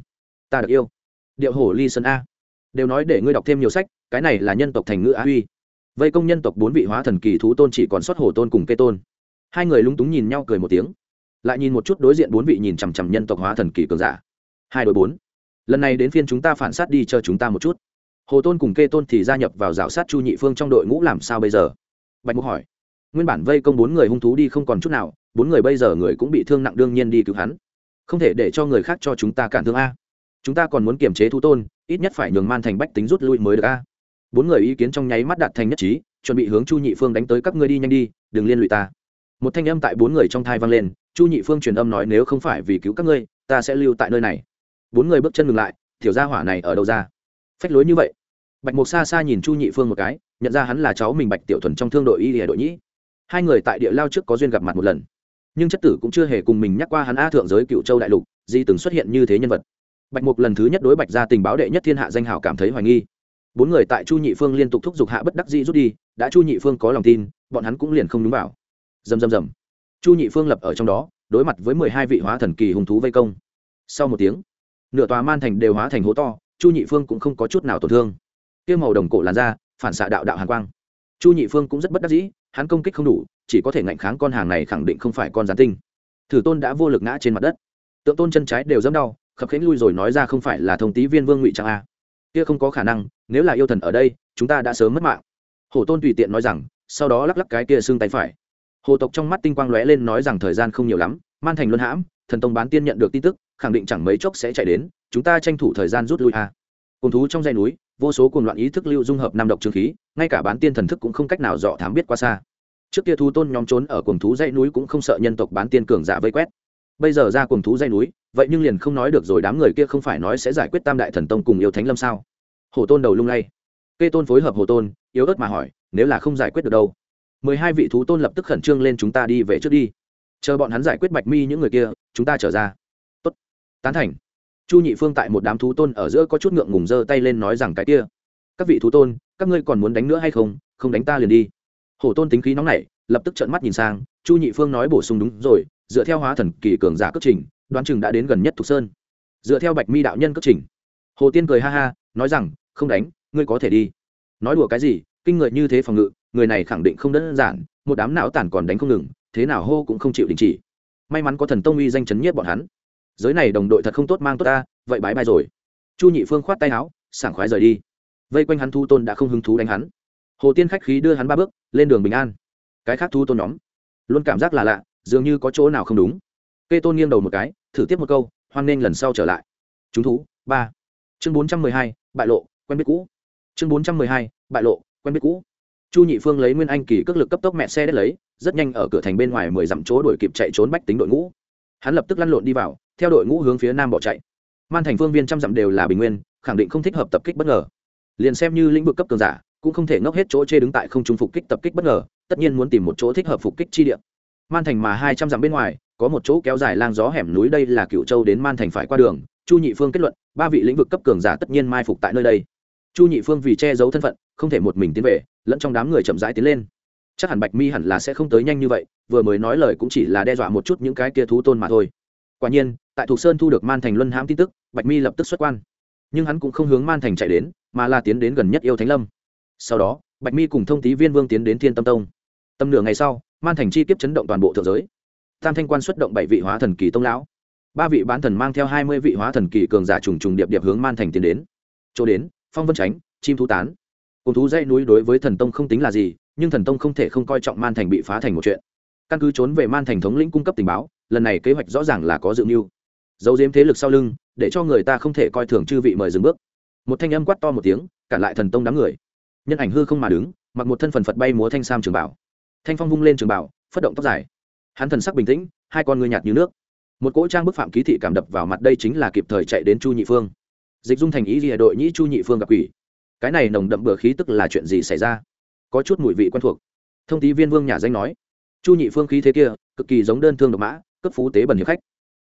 ta được yêu. Điệu hồ ly sơn a. Đều nói để ngươi đọc thêm nhiều sách, cái này là nhân tộc thành ngữ á huy. Vây công nhân tộc bốn vị hóa thần kỳ thú tôn chỉ còn sót hồ tôn cùng kê tôn. Hai người lúng túng nhìn nhau cười một tiếng. Lại nhìn một chút đối diện bốn vị nhìn chằm chằm nhân tộc hóa thần kỳ cường giả. Hai đội bốn. Lần này đến phiên chúng ta phản sát đi chờ chúng ta một chút. Hồ tôn cùng kê tôn thì gia nhập vào rào sát chu nhị phương trong đội ngũ làm sao bây giờ? Bạch mục hỏi nguyên bản vây công bốn người hung thú đi không còn chút nào, bốn người bây giờ người cũng bị thương nặng đương nhiên đi cứu hắn. Không thể để cho người khác cho chúng ta cản thương a. Chúng ta còn muốn kiềm chế thú tôn, ít nhất phải nhường man thành bách tính rút lui mới được a. Bốn người ý kiến trong nháy mắt đạt thành nhất trí, chuẩn bị hướng chu nhị phương đánh tới các ngươi đi nhanh đi, đừng liên lụy ta. Một thanh âm tại bốn người trong thai vang lên, chu nhị phương truyền âm nói nếu không phải vì cứu các ngươi, ta sẽ lưu tại nơi này. Bốn người bước chân ngừng lại thiểu gia hỏa này ở đâu ra? Phách lối như vậy. Bạch mục xa xa nhìn chu nhị phương một cái, nhận ra hắn là cháu mình bạch tiểu thuần trong thương đội y hệ đội nhĩ hai người tại địa lao trước có duyên gặp mặt một lần. Nhưng chất tử cũng chưa hề cùng mình nhắc qua hắn a thượng giới cựu châu đại lục, di từng xuất hiện như thế nhân vật. Bạch mục lần thứ nhất đối bạch gia tình báo đệ nhất thiên hạ danh hào cảm thấy hoài nghi. Bốn người tại chu nhị phương liên tục thúc giục hạ bất đắc dĩ rút đi, đã chu nhị phương có lòng tin, bọn hắn cũng liền không đúng vào. Dầm dầm dầm chu nhị phương lập ở trong đó, đối mặt với mười hai vị hóa thần kỳ hùng thú vây công. Sau một tiếng, nửa tòa man thành đều hóa thành hố to, chu nhị phương cũng không có chút nào tổn thương. Tiêu màu đồng cổ làn ra phản xạ đạo đạo hàn quang. Chu nhị phương cũng rất bất đắc dĩ hắn công kích không đủ, chỉ có thể ngạnh kháng con hàng này khẳng định không phải con gián tinh. Thử tôn đã vô lực ngã trên mặt đất. Tượng tôn chân trái đều dẫm đau, khập khánh lui rồi nói ra không phải là thông tí viên vương ngụy trang a. Kia không có khả năng, nếu là yêu thần ở đây, chúng ta đã sớm mất mạng. Hổ tôn tùy tiện nói rằng, sau đó lắc lắc cái kia xương tay phải. Hồ tộc trong mắt tinh quang lóe lên nói rằng thời gian không nhiều lắm, man thành luân hãm, thần tông bán tiên nhận được tin tức, khẳng định chẳng mấy chốc sẽ chạy đến, chúng ta tranh thủ thời gian rút lui a. Cùng thú trong dây núi vô số cuồng loạn ý thức lưu dung hợp năm độc trường khí, ngay cả bán tiên thần thức cũng không cách nào dọ thám biết qua xa. Trước kia thú tôn nhóm trốn ở cuồng thú dãy núi cũng không sợ nhân tộc bán tiên cường giả vây quét. Bây giờ ra cuồng thú dây núi, vậy nhưng liền không nói được rồi đám người kia không phải nói sẽ giải quyết tam đại thần tông cùng yêu thánh lâm sao? Hồ tôn đầu lung lay. Kê tôn phối hợp hồ tôn, yếu ớt mà hỏi, nếu là không giải quyết được đâu? Mười hai vị thú tôn lập tức khẩn trương lên chúng ta đi về trước đi. Chờ bọn hắn giải quyết bạch mi những người kia, chúng ta trở ra. Tốt. Tán thành chu nhị phương tại một đám thú tôn ở giữa có chút ngượng ngùng giơ tay lên nói rằng cái kia, các vị thú tôn, các ngươi còn muốn đánh nữa hay không? Không đánh ta liền đi. Hổ tôn tính khí nóng nảy, lập tức trợn mắt nhìn sang, chu nhị phương nói bổ sung đúng rồi, dựa theo hóa thần kỳ cường giả cất trình, đoán chừng đã đến gần nhất thục sơn. Dựa theo bạch mi đạo nhân cất trình. Hồ tiên cười ha ha, nói rằng, không đánh, ngươi có thể đi. Nói đùa cái gì, kinh người như thế phòng ngự, người này khẳng định không đơn giản, một đám não tản còn đánh không ngừng, thế nào hô cũng không chịu đình chỉ. May mắn có thần tông uy danh chấn nhiếp bọn hắn giới này đồng đội thật không tốt mang tốt ta, vậy bái bai rồi. Chu nhị phương khoát tay áo, sảng khoái rời đi. Vây quanh hắn thu tôn đã không hứng thú đánh hắn. Hồ tiên khách khí đưa hắn ba bước, lên đường bình an. Cái khác thu tôn nhóm, luôn cảm giác là lạ, dường như có chỗ nào không đúng. Kê tôn nghiêng đầu một cái, thử tiếp một câu, hoan nghênh lần sau trở lại. Chúng thú, ba. Chương bốn trăm mười hai, bại lộ, quen biết cũ. Chương bốn trăm mười hai, bại lộ, quen biết cũ. Chu nhị phương lấy nguyên anh kỳ cước lực cấp tốc mẹ xe đất lấy, rất nhanh ở cửa thành bên ngoài mười dặm chỗ đuổi kịp chạy trốn bách tính đội ngũ hắn lập tức lăn lộn đi vào, theo đội ngũ hướng phía nam bỏ chạy. Man thành phương viên trăm dặm đều là bình nguyên, khẳng định không thích hợp tập kích bất ngờ. Liền xem như lĩnh vực cấp cường giả, cũng không thể ngốc hết chỗ chê đứng tại không trung phục kích tập kích bất ngờ, tất nhiên muốn tìm một chỗ thích hợp phục kích chi địa. Man thành mà hai trăm dặm bên ngoài, có một chỗ kéo dài lang gió hẻm núi đây là cựu châu đến man thành phải qua đường, chu nhị phương kết luận, ba vị lĩnh vực cấp cường giả tất nhiên mai phục tại nơi đây. Chu nhị phương vì che giấu thân phận, không thể một mình tiến về, lẫn trong đám người chậm rãi tiến lên chắc hẳn bạch mi hẳn là sẽ không tới nhanh như vậy, vừa mới nói lời cũng chỉ là đe dọa một chút những cái kia thú tôn mà thôi. Quả nhiên, tại thục sơn thu được man thành luân hãm tin tức, bạch mi lập tức xuất quan. Nhưng hắn cũng không hướng man thành chạy đến, mà là tiến đến gần nhất yêu thánh lâm. Sau đó, bạch mi cùng thông tý viên vương tiến đến thiên tâm tông. Tầm nửa ngày sau, man thành chi tiếp chấn động toàn bộ thượng giới. Tam thanh quan xuất động bảy vị hóa thần kỳ tông lão. Ba vị bán thần mang theo hai mươi vị hóa thần kỳ cường giả trùng trùng điệp điệp hướng man thành tiến đến. Chỗ đến, phong vân tránh chim thú tán. Cùng thú Dây núi đối với thần tông không tính là gì nhưng thần tông không thể không coi trọng man thành bị phá thành một chuyện. Căn cứ trốn về man thành thống lĩnh cung cấp tình báo, lần này kế hoạch rõ ràng là có dự mưu. Giấu diếm thế lực sau lưng, để cho người ta không thể coi thường chư vị mời dừng bước. Một thanh âm quát to một tiếng, cản lại thần tông đám người. Nhân ảnh hư không mà đứng, mặc một thân phần phật bay múa thanh sam trường bảo. Thanh phong vung lên trường bảo, phất động tóc dài. Hắn thần sắc bình tĩnh, hai con ngươi nhạt như nước. Một cỗ trang bức phạm ký thị cảm đập vào mặt đây chính là kịp thời chạy đến chu nhị phương. Dịch dung thành ý gì đội nhĩ chu nhị phương gặp quỷ. Cái này nồng đậm bừa khí tức là chuyện gì xảy ra? Có chút mùi vị quen thuộc. Thông tí viên vương nhà danh nói, chu nhị phương khí thế kia, cực kỳ giống đơn thương độc mã, cấp phú tế bẩn hiệp khách.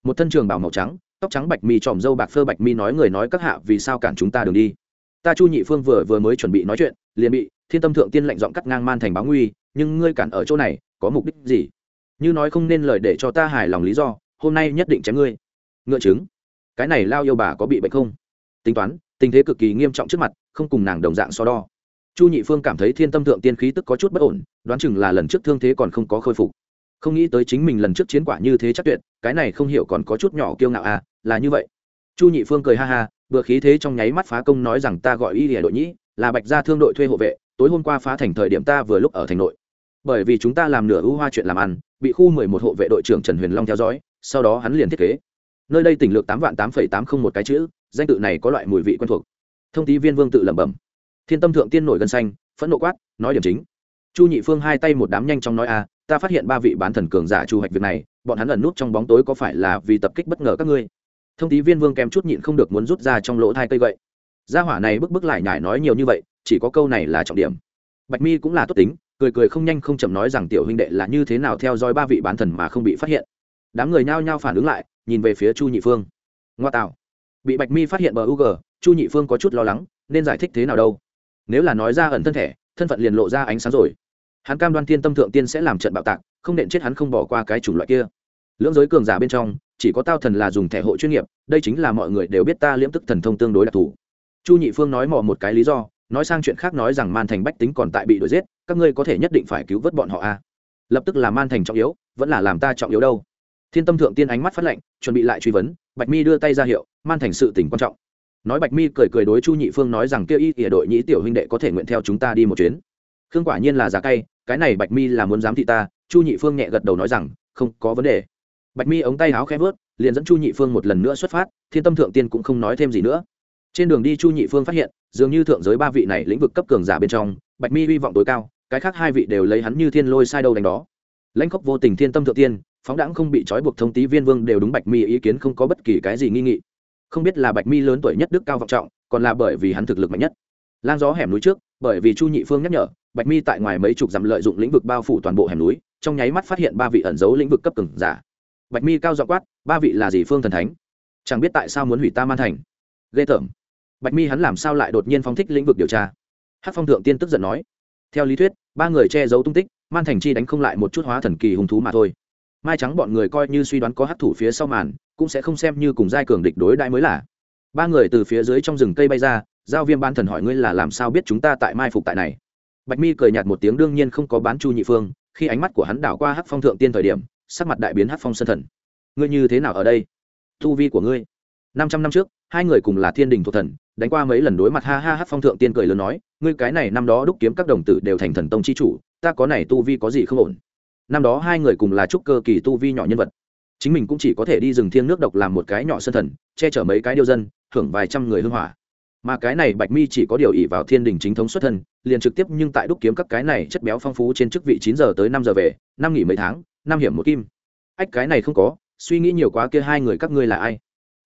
Một thân trường bảo màu trắng, tóc trắng bạch mi tròm dâu bạc phơ bạch mi nói người nói các hạ vì sao cản chúng ta đường đi. Ta chu nhị phương vừa vừa mới chuẩn bị nói chuyện, liền bị thiên tâm thượng tiên lệnh dọn cắt ngang man thành báo nguy, nhưng ngươi cản ở chỗ này, có mục đích gì? Như nói không nên lời để cho ta hài lòng lý do, hôm nay nhất định chém ngươi. Ngựa chứng cái này lao yêu bà có bị bệnh không? Tính toán, tình thế cực kỳ nghiêm trọng trước mặt, không cùng nàng đồng dạng so đo chu nhị phương cảm thấy thiên tâm thượng tiên khí tức có chút bất ổn, đoán chừng là lần trước thương thế còn không có khôi phục. Không nghĩ tới chính mình lần trước chiến quả như thế chắc tuyệt, cái này không hiểu còn có chút nhỏ kiêu ngạo à là như vậy. Chu nhị phương cười ha ha, vừa khí thế trong nháy mắt phá công nói rằng ta gọi y lìa đội nhĩ, là bạch gia thương đội thuê hộ vệ, tối hôm qua phá thành thời điểm ta vừa lúc ở thành nội. Bởi vì chúng ta làm nửa ưu hoa chuyện làm ăn, bị khu mười một hộ vệ đội trưởng trần huyền long theo dõi, sau đó hắn liền thiết kế. Nơi đây tỉnh lược tám vạn tám phẩy tám không một cái chữ, danh tự này có loại mùi vị quen thuộc. Thông tí viên vương tự lẩm bẩm thiên tâm thượng tiên nổi gân xanh, phẫn nộ quát, nói điểm chính. Chu nhị phương hai tay một đám nhanh chóng nói a ta phát hiện ba vị bán thần cường giả chu hoạch việc này, bọn hắn ẩn nút trong bóng tối có phải là vì tập kích bất ngờ các ngươi? Thông tí viên vương kém chút nhịn không được muốn rút ra trong lỗ thai cây gậy. Gia hỏa này bức bức lại nhải nói nhiều như vậy, chỉ có câu này là trọng điểm. Bạch mi cũng là tốt tính, cười cười không nhanh không chậm nói rằng tiểu huynh đệ là như thế nào theo dõi ba vị bán thần mà không bị phát hiện. Đám người nhao nhao phản ứng lại, nhìn về phía chu nhị phương. Ngoa tạo bị bạch mi phát hiện bờ u g chu nhị phương có chút lo lắng, nên giải thích thế nào đâu? Nếu là nói ra ẩn thân thể thân phận liền lộ ra ánh sáng rồi. Hắn cam đoan thiên tâm thượng tiên sẽ làm trận bạo tạc, không nện chết hắn không bỏ qua cái chủng loại kia. Lưỡng giới cường giả bên trong, chỉ có tao thần là dùng thẻ hộ chuyên nghiệp, đây chính là mọi người đều biết ta liễm tức thần thông tương đối đặc thù. Chu nhị phương nói mò một cái lý do, nói sang chuyện khác nói rằng man thành bách tính còn tại bị đuổi giết, các ngươi có thể nhất định phải cứu vớt bọn họ a. Lập tức là man thành trọng yếu, vẫn là làm ta trọng yếu đâu. Thiên tâm thượng tiên ánh mắt phát lệnh, chuẩn bị lại truy vấn, bạch mi đưa tay ra hiệu, man thành sự tỉnh quan trọng nói bạch mi cười cười đối chu nhị phương nói rằng kêu y ỉa đội nhĩ tiểu huynh đệ có thể nguyện theo chúng ta đi một chuyến. Khương quả nhiên là giá cay, cái này bạch mi là muốn giám thị ta, chu nhị phương nhẹ gật đầu nói rằng, không có vấn đề. Bạch mi ống tay áo khẽ vớt, liền dẫn chu nhị phương một lần nữa xuất phát, thiên tâm thượng tiên cũng không nói thêm gì nữa. Trên đường đi chu nhị phương phát hiện, dường như thượng giới ba vị này lĩnh vực cấp cường giả bên trong, bạch mi hy vọng tối cao, cái khác hai vị đều lấy hắn như thiên lôi sai đâu đánh đó. Lãnh khốc vô tình thiên tâm thượng tiên, phóng đãng không bị trói buộc thông tí viên vương đều đúng bạch mi ý kiến không có bất kỳ cái gì nghi nghị không biết là bạch mi lớn tuổi nhất đức cao vọng trọng, còn là bởi vì hắn thực lực mạnh nhất. Lang gió hẻm núi trước, bởi vì chu nhị phương nhắc nhở, bạch mi tại ngoài mấy chục dặm lợi dụng lĩnh vực bao phủ toàn bộ hẻm núi, trong nháy mắt phát hiện ba vị ẩn giấu lĩnh vực cấp cường giả. Bạch mi cao dọ quát, ba vị là gì phương thần thánh? Chẳng biết tại sao muốn hủy ta man thành? Ghê tởm. Bạch mi hắn làm sao lại đột nhiên phong thích lĩnh vực điều tra? Hát phong thượng tiên tức giận nói, theo lý thuyết, ba người che giấu tung tích, man thành chi đánh không lại một chút hóa thần kỳ hung thú mà thôi mai trắng bọn người coi như suy đoán có hát thủ phía sau màn, cũng sẽ không xem như cùng giai cường địch đối đại mới là. Ba người từ phía dưới trong rừng cây bay ra, giao viêm ban thần hỏi ngươi là làm sao biết chúng ta tại mai phục tại này. Bạch mi cười nhạt một tiếng đương nhiên không có bán chu nhị phương, khi ánh mắt của hắn đảo qua hát phong thượng tiên thời điểm, sắc mặt đại biến hát phong sân thần. Ngươi như thế nào ở đây? Thu vi của ngươi. Năm trăm năm trước, hai người cùng là thiên đình thuộc thần, đánh qua mấy lần đối mặt ha ha hát phong thượng tiên cười lớn nói, ngươi cái này năm đó đúc kiếm các đồng tử đều thành thần tông chi chủ, ta có này tu vi có gì không ổn? Năm đó hai người cùng là trúc cơ kỳ tu vi nhỏ nhân vật. Chính mình cũng chỉ có thể đi rừng thiêng nước độc làm một cái nhỏ sân thần, che chở mấy cái điêu dân hưởng vài trăm người hưng hỏa. Mà cái này bạch mi chỉ có điều ỷ vào thiên đình chính thống xuất thân, liền trực tiếp nhưng tại đúc kiếm các cái này chất béo phong phú trên chức vị chín giờ tới năm giờ về, năm nghỉ mấy tháng, năm hiểm một kim. Ách, cái này không có, suy nghĩ nhiều quá kia hai người các ngươi là ai?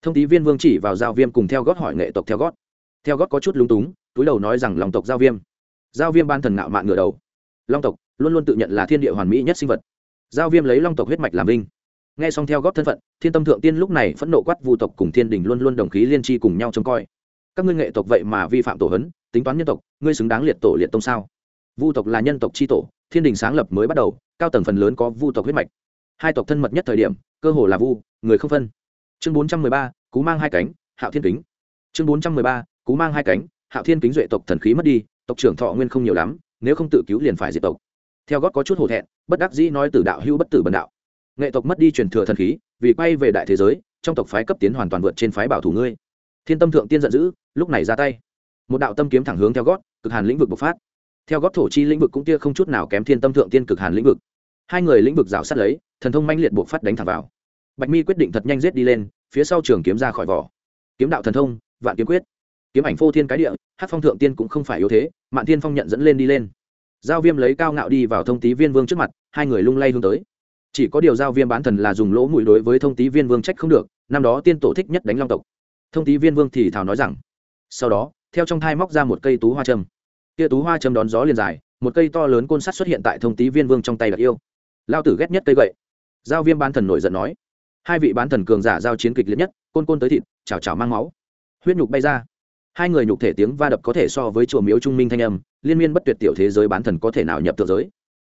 Thông tí viên vương chỉ vào giao viêm cùng theo gót hỏi nghệ tộc theo gót. Theo gót có chút lúng túng, túi đầu nói rằng lòng tộc giao viêm. Giao viêm ban thần ngạo mạn ngửa đầu. Long tộc luôn luôn tự nhận là thiên địa hoàn mỹ nhất sinh vật. Giao viêm lấy long tộc huyết mạch làm vinh. Nghe xong theo góp thân phận, thiên tâm thượng tiên lúc này phẫn nộ quát vu tộc cùng thiên đình luôn luôn đồng khí liên tri cùng nhau trông coi. Các ngươi nghệ tộc vậy mà vi phạm tổ hấn, tính toán nhân tộc, ngươi xứng đáng liệt tổ liệt tông sao? Vu tộc là nhân tộc chi tổ, thiên đình sáng lập mới bắt đầu, cao tầng phần lớn có vu tộc huyết mạch. Hai tộc thân mật nhất thời điểm, cơ hồ là vu, người không phân. Chương bốn trăm mười ba, cú mang hai cánh, hạo thiên kính. Chương bốn trăm mười ba, cú mang hai cánh, hạo thiên kính duệ tộc thần khí mất đi, tộc trưởng thọ nguyên không nhiều lắm, nếu không tự cứu liền phải diệt tộc theo gót có chút hổ thẹn, bất đắc dĩ nói từ đạo hưu bất tử bần đạo. Nghệ tộc mất đi truyền thừa thần khí, vì quay về đại thế giới, trong tộc phái cấp tiến hoàn toàn vượt trên phái bảo thủ ngươi. Thiên tâm thượng tiên giận dữ, lúc này ra tay. Một đạo tâm kiếm thẳng hướng theo gót, cực hàn lĩnh vực bộc phát. Theo gót thổ chi lĩnh vực cũng tia không chút nào kém thiên tâm thượng tiên cực hàn lĩnh vực. Hai người lĩnh vực rào sát lấy, thần thông manh liệt bộc phát đánh thẳng vào. Bạch mi quyết định thật nhanh giết đi lên, phía sau trường kiếm ra khỏi vỏ. Kiếm đạo thần thông, vạn kiếm quyết. Kiếm ảnh phô thiên cái địa hát phong thượng tiên cũng không phải yếu thế, mạn tiên phong nhận dẫn lên đi lên giao viêm lấy cao ngạo đi vào thông tý viên vương trước mặt, hai người lung lay hướng tới. Chỉ có điều giao viêm bán thần là dùng lỗ mũi đối với thông tý viên vương trách không được, năm đó tiên tổ thích nhất đánh long tộc. Thông tý viên vương thì thào nói rằng, sau đó, theo trong thai móc ra một cây tú hoa châm. Tia tú hoa châm đón gió liền dài, một cây to lớn côn sắt xuất hiện tại thông tý viên vương trong tay đặc yêu. Lao tử ghét nhất cây gậy. Giao viêm bán thần nổi giận nói. Hai vị bán thần cường giả giao chiến kịch liệt nhất, côn côn tới thịt chào chào mang máu. Huyết nhục bay ra. Hai người nhục thể tiếng va đập có thể so với chùa miếu trung minh thanh âm liên miên bất tuyệt tiểu thế giới bán thần có thể nào nhập thượng giới?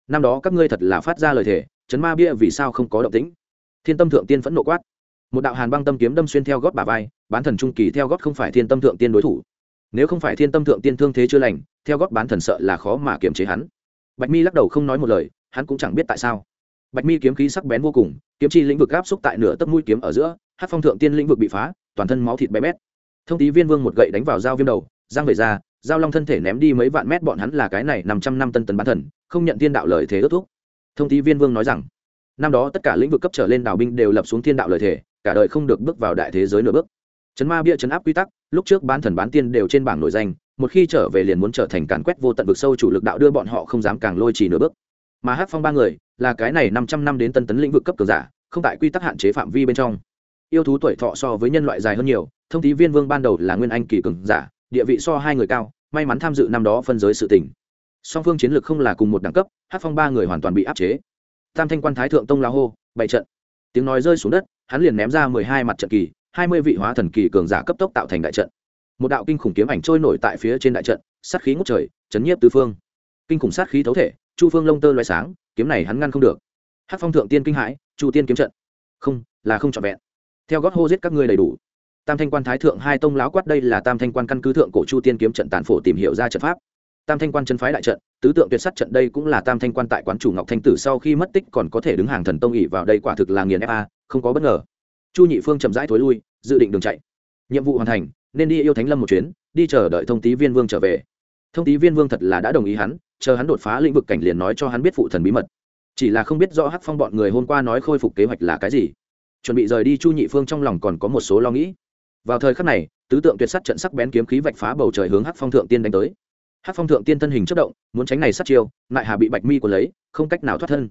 Năm đó các ngươi thật là phát ra lời thề, chấn ma bia vì sao không có động tĩnh? Thiên tâm thượng tiên phẫn nộ quát. Một đạo hàn băng tâm kiếm đâm xuyên theo gót bà vai, bán thần trung kỳ theo gót không phải thiên tâm thượng tiên đối thủ. Nếu không phải thiên tâm thượng tiên thương thế chưa lành, theo gót bán thần sợ là khó mà kiềm chế hắn. Bạch mi lắc đầu không nói một lời, hắn cũng chẳng biết tại sao. Bạch mi kiếm khí sắc bén vô cùng, kiếm chi lĩnh vực áp xúc tại nửa tấc mũi kiếm ở giữa hát phong thượng tiên lĩnh vực bị phá, toàn thân máu thịt bé bét. Thông tí viên vương một gậy đánh vào dao viêm đầu, giang về ra giao long thân thể ném đi mấy vạn mét bọn hắn là cái này năm trăm năm tân tấn bán thần, không nhận thiên đạo lời thế ước thúc. Thông tí viên vương nói rằng, năm đó tất cả lĩnh vực cấp trở lên đào binh đều lập xuống thiên đạo lời thể cả đời không được bước vào đại thế giới nửa bước. Chấn ma bia chấn áp quy tắc, lúc trước bán thần bán tiên đều trên bảng nổi danh, một khi trở về liền muốn trở thành càn quét vô tận vực sâu chủ lực đạo đưa bọn họ không dám càng lôi trì nửa bước. Mà hát phong ba người, là cái này năm trăm năm đến tân tấn lĩnh vực cấp cường giả, không tại quy tắc hạn chế phạm vi bên trong. Yêu thú tuổi thọ so với nhân loại dài hơn nhiều, thông tí viên vương ban đầu là nguyên anh kỳ cường giả địa vị so hai người cao, may mắn tham dự năm đó phân giới sự tỉnh song phương chiến lược không là cùng một đẳng cấp, hát phong ba người hoàn toàn bị áp chế. Tam thanh quan thái thượng tông la hô, bày trận. Tiếng nói rơi xuống đất, hắn liền ném ra mười hai mặt trận kỳ, hai mươi vị hóa thần kỳ cường giả cấp tốc tạo thành đại trận. Một đạo kinh khủng kiếm ảnh trôi nổi tại phía trên đại trận, sát khí ngút trời, chấn nhiếp tứ phương. Kinh khủng sát khí thấu thể, chu phương lông tơ loay sáng, kiếm này hắn ngăn không được. Hát phong thượng tiên kinh hãi, chu tiên kiếm trận. Không, là không trọn vẹn. Theo gót hô giết các ngươi đầy đủ tam thanh quan thái thượng hai tông láo quát đây là tam thanh quan căn cứ thượng cổ chu tiên kiếm trận tàn phổ tìm hiểu ra trận pháp. Tam thanh quan chân phái đại trận, tứ tượng tuyệt sắt trận đây cũng là tam thanh quan tại quán chủ ngọc thanh tử sau khi mất tích còn có thể đứng hàng thần tông ỉ vào đây quả thực là nghiền fa không có bất ngờ. Chu nhị phương chậm rãi thối lui, dự định đường chạy. Nhiệm vụ hoàn thành, nên đi yêu thánh lâm một chuyến, đi chờ đợi thông tý viên vương trở về. Thông tý viên vương thật là đã đồng ý hắn, chờ hắn đột phá lĩnh vực cảnh liền nói cho hắn biết phụ thần bí mật. Chỉ là không biết rõ hắc phong bọn người hôm qua nói khôi phục kế hoạch là cái gì. Chuẩn bị rời đi chu nhị phương trong lòng còn có một số lo nghĩ vào thời khắc này, tứ tượng tuyệt sắt trận sắc bén kiếm khí vạch phá bầu trời hướng hắc phong thượng tiên đánh tới. Hắc phong thượng tiên thân hình chất động, muốn tránh này sát chiêu, lại hà bị bạch mi của lấy, không cách nào thoát thân.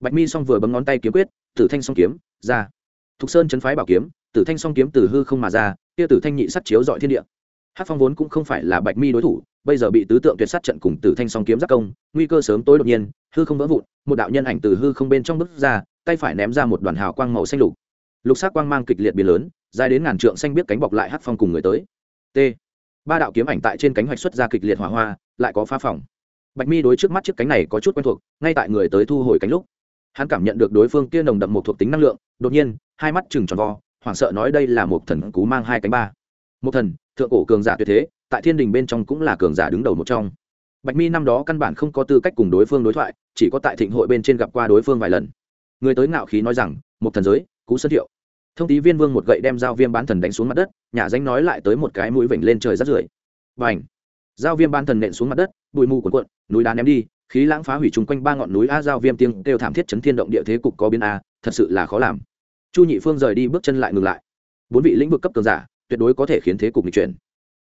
Bạch mi xong vừa bấm ngón tay kiếm quyết, tử thanh song kiếm, ra. Thục sơn chấn phái bảo kiếm, tử thanh song kiếm từ hư không mà ra, kia tử thanh nhị sắt chiếu dọi thiên địa. Hắc phong vốn cũng không phải là bạch mi đối thủ, bây giờ bị tứ tượng tuyệt sát trận cùng tử thanh song kiếm giác công, nguy cơ sớm tối đột nhiên, hư không vỡ vụn, một đạo nhân ảnh từ hư không bên trong bước ra, tay phải ném ra một đoàn hào quang màu xanh lục. Lục sắc quang mang kịch liệt biến lớn dài đến ngàn trượng xanh biết cánh bọc lại hắc phong cùng người tới. T. Ba đạo kiếm ảnh tại trên cánh hoạch xuất ra kịch liệt hỏa hoa, lại có phá phòng. Bạch mi đối trước mắt chiếc cánh này có chút quen thuộc, ngay tại người tới thu hồi cánh lúc, hắn cảm nhận được đối phương kia nồng đậm một thuộc tính năng lượng, đột nhiên, hai mắt chừng tròn vo, hoảng sợ nói đây là một thần cú mang hai cánh ba. Một thần, thượng cổ cường giả tuyệt thế, tại thiên đình bên trong cũng là cường giả đứng đầu một trong. Bạch mi năm đó căn bản không có tư cách cùng đối phương đối thoại, chỉ có tại thịnh hội bên trên gặp qua đối phương vài lần. Người tới ngạo khí nói rằng, một thần giới, cú xuất thiệu thông tí viên vương một gậy đem dao viêm bán thần đánh xuống mặt đất, nhà danh nói lại tới một cái mũi vểnh lên trời rắt rưởi. Và ảnh dao viêm bán thần nện xuống mặt đất, bụi mù cuộn cuộn, núi đá ném đi, khí lãng phá hủy chung quanh ba ngọn núi a dao viêm tiếng đều thảm thiết chấn thiên động địa thế cục có biên a thật sự là khó làm. Chu nhị phương rời đi bước chân lại ngừng lại. Bốn vị lĩnh vực cấp cường giả, tuyệt đối có thể khiến thế cục bị chuyển.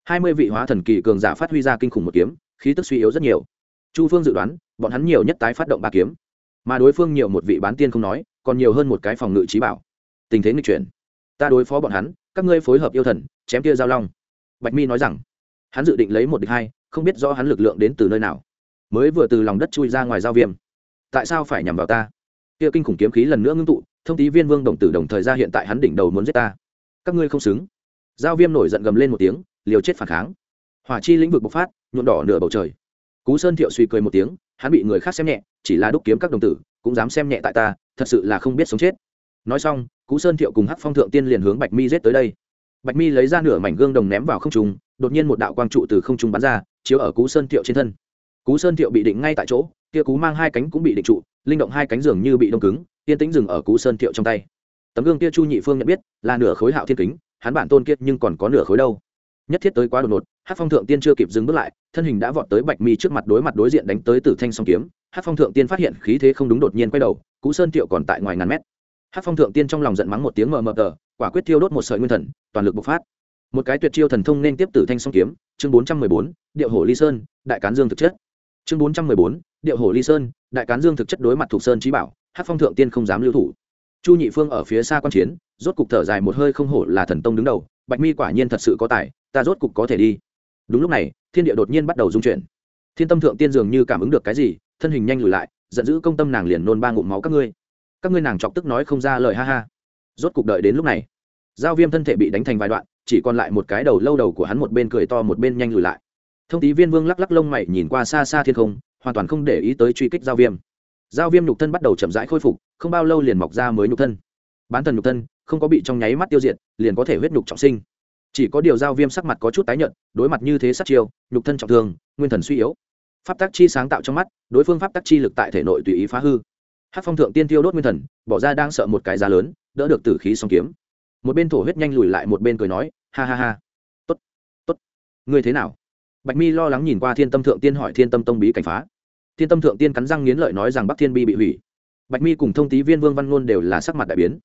Hai mươi vị hóa thần kỳ cường giả phát huy ra kinh khủng một kiếm, khí tức suy yếu rất nhiều. Chu phương dự đoán, bọn hắn nhiều nhất tái phát động ba kiếm. Mà đối phương nhiều một vị bán tiên không nói, còn nhiều hơn một cái phòng ngự trí bảo tình thế nghịch chuyển. Ta đối phó bọn hắn, các ngươi phối hợp yêu thần, chém kia giao long. Bạch mi nói rằng, hắn dự định lấy một địch hai, không biết rõ hắn lực lượng đến từ nơi nào. Mới vừa từ lòng đất chui ra ngoài giao viêm. Tại sao phải nhằm vào ta? Kia kinh khủng kiếm khí lần nữa ngưng tụ, thông tí viên vương đồng tử đồng thời ra hiện tại hắn đỉnh đầu muốn giết ta. Các ngươi không xứng. Giao viêm nổi giận gầm lên một tiếng, liều chết phản kháng. Hỏa chi lĩnh vực bộc phát nhuộn đỏ nửa bầu trời. Cú sơn thiệu suy cười một tiếng, hắn bị người khác xem nhẹ, chỉ là đúc kiếm các đồng tử, cũng dám xem nhẹ tại ta, thật sự là không biết sống chết. Nói xong cú sơn thiệu cùng hắc phong thượng tiên liền hướng bạch mi giết tới đây. Bạch mi lấy ra nửa mảnh gương đồng ném vào không trung, đột nhiên một đạo quang trụ từ không trung bắn ra, chiếu ở cú sơn thiệu trên thân. Cú sơn thiệu bị định ngay tại chỗ, kia cú mang hai cánh cũng bị định trụ, linh động hai cánh dường như bị đông cứng, yên tĩnh dừng ở cú sơn thiệu trong tay. Tấm gương kia chu nhị phương nhận biết, là nửa khối hạo thiên kính, hắn bản tôn kiệt nhưng còn có nửa khối đâu. Nhất thiết tới quá đột ngột hát phong thượng tiên chưa kịp dừng bước lại, thân hình đã vọt tới bạch mi trước mặt đối mặt đối diện đánh tới tử thanh song kiếm. Hát phong thượng tiên phát hiện khí thế không đúng đột nhiên quay đầu, cú sơn tiệu còn tại ngoài ngàn mét hát phong thượng tiên trong lòng giận mắng một tiếng mờ mờ tờ, quả quyết thiêu đốt một sợi nguyên thần, toàn lực bộc phát. Một cái tuyệt chiêu thần thông nên tiếp tử thanh song kiếm, chương bốn trăm mười bốn, điệu hổ ly sơn, đại cán dương thực chất. Chương bốn trăm mười bốn, điệu hổ ly sơn, đại cán dương thực chất đối mặt thuộc sơn trí bảo, hát phong thượng tiên không dám lưu thủ. Chu nhị phương ở phía xa quan chiến, rốt cục thở dài một hơi không hổ là thần tông đứng đầu, bạch mi quả nhiên thật sự có tài, ta rốt cục có thể đi. Đúng lúc này, thiên địa đột nhiên bắt đầu dung chuyển. Thiên tâm thượng tiên dường như cảm ứng được cái gì, thân hình nhanh lùi lại, giận dữ công tâm nàng liền nôn ba ngụm máu các ngươi các ngươi nàng chọc tức nói không ra lời, ha ha. Rốt cục đợi đến lúc này, giao viêm thân thể bị đánh thành vài đoạn, chỉ còn lại một cái đầu lâu đầu của hắn một bên cười to một bên nhanh lùi lại. Thông tí viên vương lắc lắc lông mày nhìn qua xa xa thiên không, hoàn toàn không để ý tới truy kích giao viêm. Giao viêm nhục thân bắt đầu chậm rãi khôi phục, không bao lâu liền mọc ra mới nhục thân. Bán thần nhục thân, không có bị trong nháy mắt tiêu diệt, liền có thể huyết nhục trọng sinh. Chỉ có điều giao viêm sắc mặt có chút tái nhợt, đối mặt như thế sát chiêu, nhục thân trọng thương, nguyên thần suy yếu. Pháp tắc chi sáng tạo trong mắt, đối phương pháp tắc chi lực tại thể nội tùy ý phá hư hát phong thượng tiên tiêu đốt nguyên thần bỏ ra đang sợ một cái giá lớn đỡ được tử khí song kiếm một bên thổ huyết nhanh lùi lại một bên cười nói ha ha ha tốt tốt. ngươi thế nào? bạch mi lo lắng nhìn qua thiên tâm thượng tiên hỏi thiên tâm tông bí cảnh phá. thiên tâm thượng tiên cắn răng nghiến lợi nói rằng bắc thiên bi bị hủy. bạch mi cùng thông tý viên vương văn ngôn đều là sắc mặt đại biến.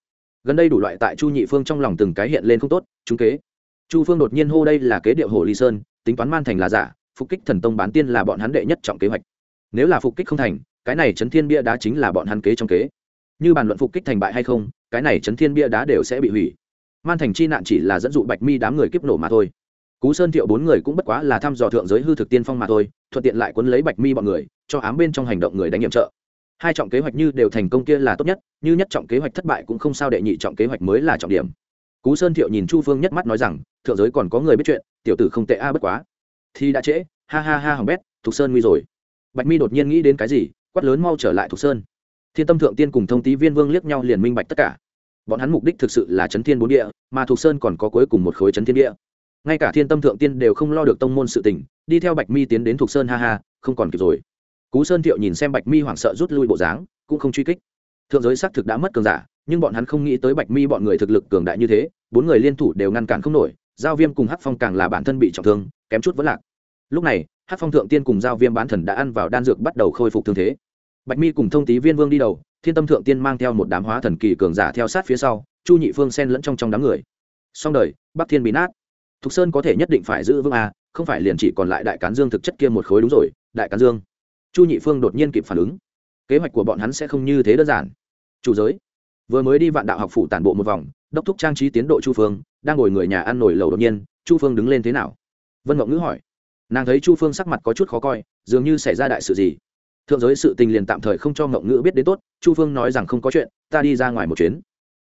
gần đây đủ loại tại chu nhị phương trong lòng từng cái hiện lên không tốt, chúng kế. chu phương đột nhiên hô đây là kế điệu hồ ly sơn, tính toán man thành là giả, phục kích thần tông bán tiên là bọn hắn đệ nhất trọng kế hoạch. nếu là phục kích không thành cái này chấn thiên bia đá chính là bọn hắn kế trong kế. Như bàn luận phục kích thành bại hay không, cái này chấn thiên bia đá đều sẽ bị hủy. Man thành chi nạn chỉ là dẫn dụ bạch mi đám người kiếp nổ mà thôi. Cú sơn thiệu bốn người cũng bất quá là thăm dò thượng giới hư thực tiên phong mà thôi, thuận tiện lại quấn lấy bạch mi bọn người, cho ám bên trong hành động người đánh nhiệm trợ. Hai trọng kế hoạch như đều thành công kia là tốt nhất, như nhất trọng kế hoạch thất bại cũng không sao đệ nhị trọng kế hoạch mới là trọng điểm. Cú sơn thiệu nhìn chu phương nhất mắt nói rằng, thượng giới còn có người biết chuyện, tiểu tử không tệ a, bất quá. Thì đã trễ, ha ha ha hỏng bét, thục sơn nguy rồi. Bạch mi đột nhiên nghĩ đến cái gì quát lớn mau trở lại thục sơn. Thiên tâm thượng tiên cùng thông tý viên vương liếc nhau liền minh bạch tất cả. Bọn hắn mục đích thực sự là chấn thiên bốn địa, mà thục sơn còn có cuối cùng một khối chấn thiên địa. Ngay cả thiên tâm thượng tiên đều không lo được tông môn sự tình, đi theo bạch mi tiến đến thục sơn ha ha, không còn kịp rồi. Cú sơn thiệu nhìn xem bạch mi hoảng sợ rút lui bộ dáng, cũng không truy kích. Thượng giới xác thực đã mất cường giả, nhưng bọn hắn không nghĩ tới bạch mi bọn người thực lực cường đại như thế, bốn người liên thủ đều ngăn cản không nổi, giao viêm cùng hắc phong càng là bản thân bị trọng thương, kém chút vẫn lạc. Lúc này, hắc phong thượng tiên cùng giao viêm bán thần đã ăn vào đan dược bắt đầu khôi phục thương thế bạch mi cùng thông tý viên vương đi đầu, thiên tâm thượng tiên mang theo một đám hóa thần kỳ cường giả theo sát phía sau, chu nhị phương sen lẫn trong trong đám người. Song đời, bắc thiên bị nát. Thục sơn có thể nhất định phải giữ vững a, không phải liền chỉ còn lại đại cán dương thực chất kia một khối đúng rồi, đại cán dương. Chu nhị phương đột nhiên kịp phản ứng. Kế hoạch của bọn hắn sẽ không như thế đơn giản. Chủ giới, vừa mới đi vạn đạo học phủ tản bộ một vòng, đốc thúc trang trí tiến độ chu phương, đang ngồi người nhà ăn nổi lầu đột nhiên, chu phương đứng lên thế nào? Vân mộng ngữ hỏi. Nàng thấy chu phương sắc mặt có chút khó coi, dường như xảy ra đại sự gì thượng giới sự tình liền tạm thời không cho mộng ngữ biết đến tốt, chu phương nói rằng không có chuyện, ta đi ra ngoài một chuyến.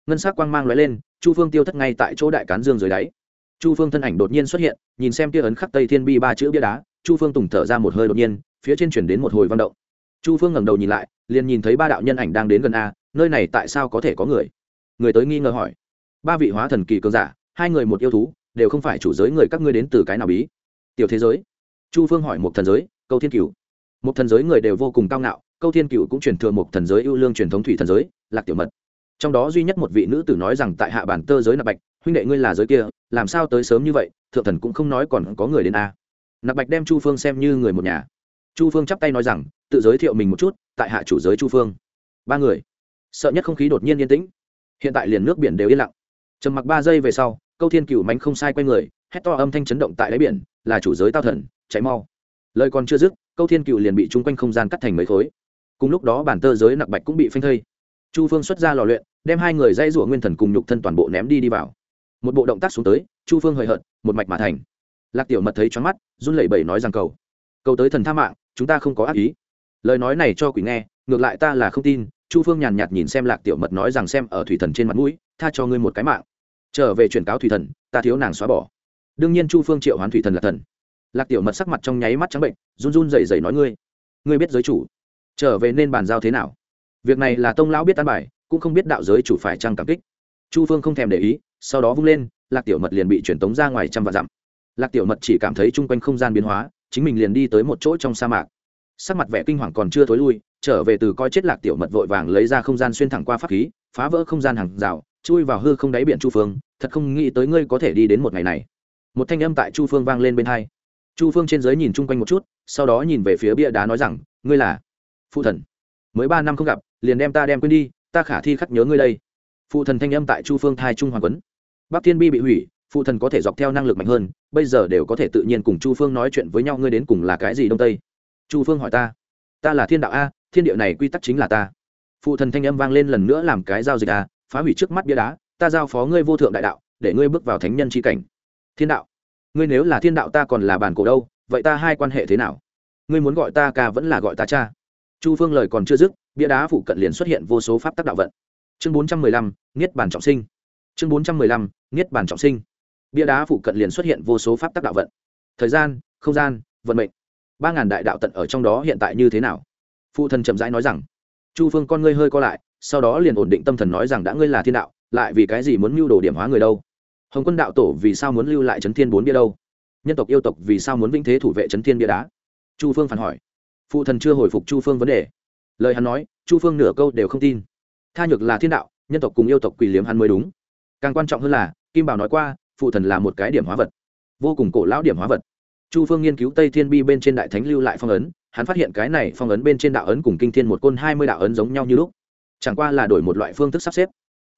Ngân s ắ c quang mang l ó e lên, chu phương tiêu thất ngay tại chỗ đại cán dương dưới đáy. Chu phương thân ảnh đột nhiên xuất hiện, nhìn xem tia ấn khắc tây thiên bi ba chữ bia đá, chu phương tùng thở ra một hơi đột nhiên, phía trên chuyển đến một hồi văn động. Chu phương ngẩng đầu nhìn lại, liền nhìn thấy ba đạo nhân ảnh đang đến gần a, nơi này tại sao có thể có người? Người tới nghi ngờ hỏi. Ba vị hóa thần kỳ cường giả, hai người một yêu thú, đều không phải chủ giới người các ngươi đến từ cái nào bí? Tiểu thế giới. Chu phương hỏi một thần giới câu thiên cửu một thần giới người đều vô cùng cao ngạo, câu thiên Cựu cũng truyền thừa một thần giới ưu lương truyền thống thủy thần giới, lạc tiểu mật. Trong đó duy nhất một vị nữ tử nói rằng tại hạ bản tơ giới nạp bạch, huynh đệ ngươi là giới kia, làm sao tới sớm như vậy, thượng thần cũng không nói còn có người đến a. Nạp bạch đem chu phương xem như người một nhà. Chu phương chắp tay nói rằng, tự giới thiệu mình một chút, tại hạ chủ giới chu phương. Ba người. Sợ nhất không khí đột nhiên yên tĩnh. Hiện tại liền nước biển đều yên lặng. Trầm mặc ba giây về sau, câu thiên cựu mánh không sai quay người, hét to âm thanh chấn động tại đáy biển, là chủ giới tao thần cháy mau lời còn chưa dứt, câu thiên cựu liền bị chung quanh không gian cắt thành mấy khối. Cùng lúc đó bản tơ giới nặc bạch cũng bị phanh thây. Chu phương xuất ra lò luyện, đem hai người dây rủa nguyên thần cùng nhục thân toàn bộ ném đi đi vào. Một bộ động tác xuống tới, chu phương hời hợt, một mạch mà thành. Lạc tiểu mật thấy choáng mắt, run lẩy bẩy nói rằng cầu cầu tới thần tha mạng, chúng ta không có ác ý. Lời nói này cho quỷ nghe, ngược lại ta là không tin, chu phương nhàn nhạt nhìn xem lạc tiểu mật nói rằng xem ở thủy thần trên mặt mũi, tha cho ngươi một cái mạng. Trở về chuyển cáo thủy thần, ta thiếu nàng xóa bỏ. Đương nhiên chu phương triệu hoán thủy thần là thần lạc tiểu mật sắc mặt trong nháy mắt trắng bệnh, run run dậy dậy nói ngươi ngươi biết giới chủ, trở về nên bàn giao thế nào? Việc này là tông lão biết tan bài, cũng không biết đạo giới chủ phải trăng cảm kích. Chu phương không thèm để ý, sau đó vung lên, lạc tiểu mật liền bị truyền tống ra ngoài trăm vạn dặm. Lạc tiểu mật chỉ cảm thấy chung quanh không gian biến hóa, chính mình liền đi tới một chỗ trong sa mạc. Sắc mặt vẻ kinh hoàng còn chưa thối lui, trở về từ coi chết lạc tiểu mật vội vàng lấy ra không gian xuyên thẳng qua pháp khí, phá vỡ không gian hàng rào, chui vào hư không đáy biển chu phương, thật không nghĩ tới ngươi có thể đi đến một ngày này. Một thanh âm tại chu phương vang lên bên hai chu phương trên giới nhìn chung quanh một chút, sau đó nhìn về phía bia đá nói rằng, ngươi là phụ thần. Mới ba năm không gặp, liền đem ta đem quên đi, ta khả thi khắc nhớ ngươi đây. Phụ thần thanh âm tại chu phương thai trung hoàng quấn. Bắc thiên bi bị hủy, phụ thần có thể dọc theo năng lực mạnh hơn, bây giờ đều có thể tự nhiên cùng chu phương nói chuyện với nhau, ngươi đến cùng là cái gì đông tây? Chu phương hỏi ta. Ta là thiên đạo a, thiên địa này quy tắc chính là ta. Phụ thần thanh âm vang lên lần nữa làm cái giao dịch a, phá hủy trước mắt bia đá, ta giao phó ngươi vô thượng đại đạo, để ngươi bước vào thánh nhân tri cảnh. Thiên đạo ngươi nếu là thiên đạo ta còn là bản cổ đâu, vậy ta hai quan hệ thế nào? Ngươi muốn gọi ta ca vẫn là gọi ta cha. Chu phương lời còn chưa dứt, bia đá phụ cận liền xuất hiện vô số pháp tắc đạo vận. Chương bốn trăm mười lăm, niết bản trọng sinh. Chương bốn trăm mười lăm, niết bản trọng sinh. Bia đá phụ cận liền xuất hiện vô số pháp tắc đạo vận. Thời gian, không gian, vận mệnh. Ba ngàn đại đạo tận ở trong đó hiện tại như thế nào? Phụ thần chậm rãi nói rằng. Chu phương con ngươi hơi co lại, sau đó liền ổn định tâm thần nói rằng đã ngươi là thiên đạo, lại vì cái gì muốn mưu đồ điểm hóa người đâu? Hồng quân đạo tổ vì sao muốn lưu lại trấn thiên bốn bia đâu? Nhân tộc yêu tộc vì sao muốn vinh thế thủ vệ trấn thiên bia đá? Chu phương phản hỏi. Phụ thần chưa hồi phục chu phương vấn đề. Lời hắn nói, chu phương nửa câu đều không tin. Tha nhược là thiên đạo, nhân tộc cùng yêu tộc quỳ liếm hắn mới đúng. Càng quan trọng hơn là, kim bảo nói qua, phụ thần là một cái điểm hóa vật. Vô cùng cổ lão điểm hóa vật. Chu phương nghiên cứu tây thiên bi bên trên đại thánh lưu lại phong ấn, hắn phát hiện cái này phong ấn bên trên đạo ấn cùng kinh thiên một côn hai mươi đạo ấn giống nhau như lúc. Chẳng qua là đổi một loại phương thức sắp xếp.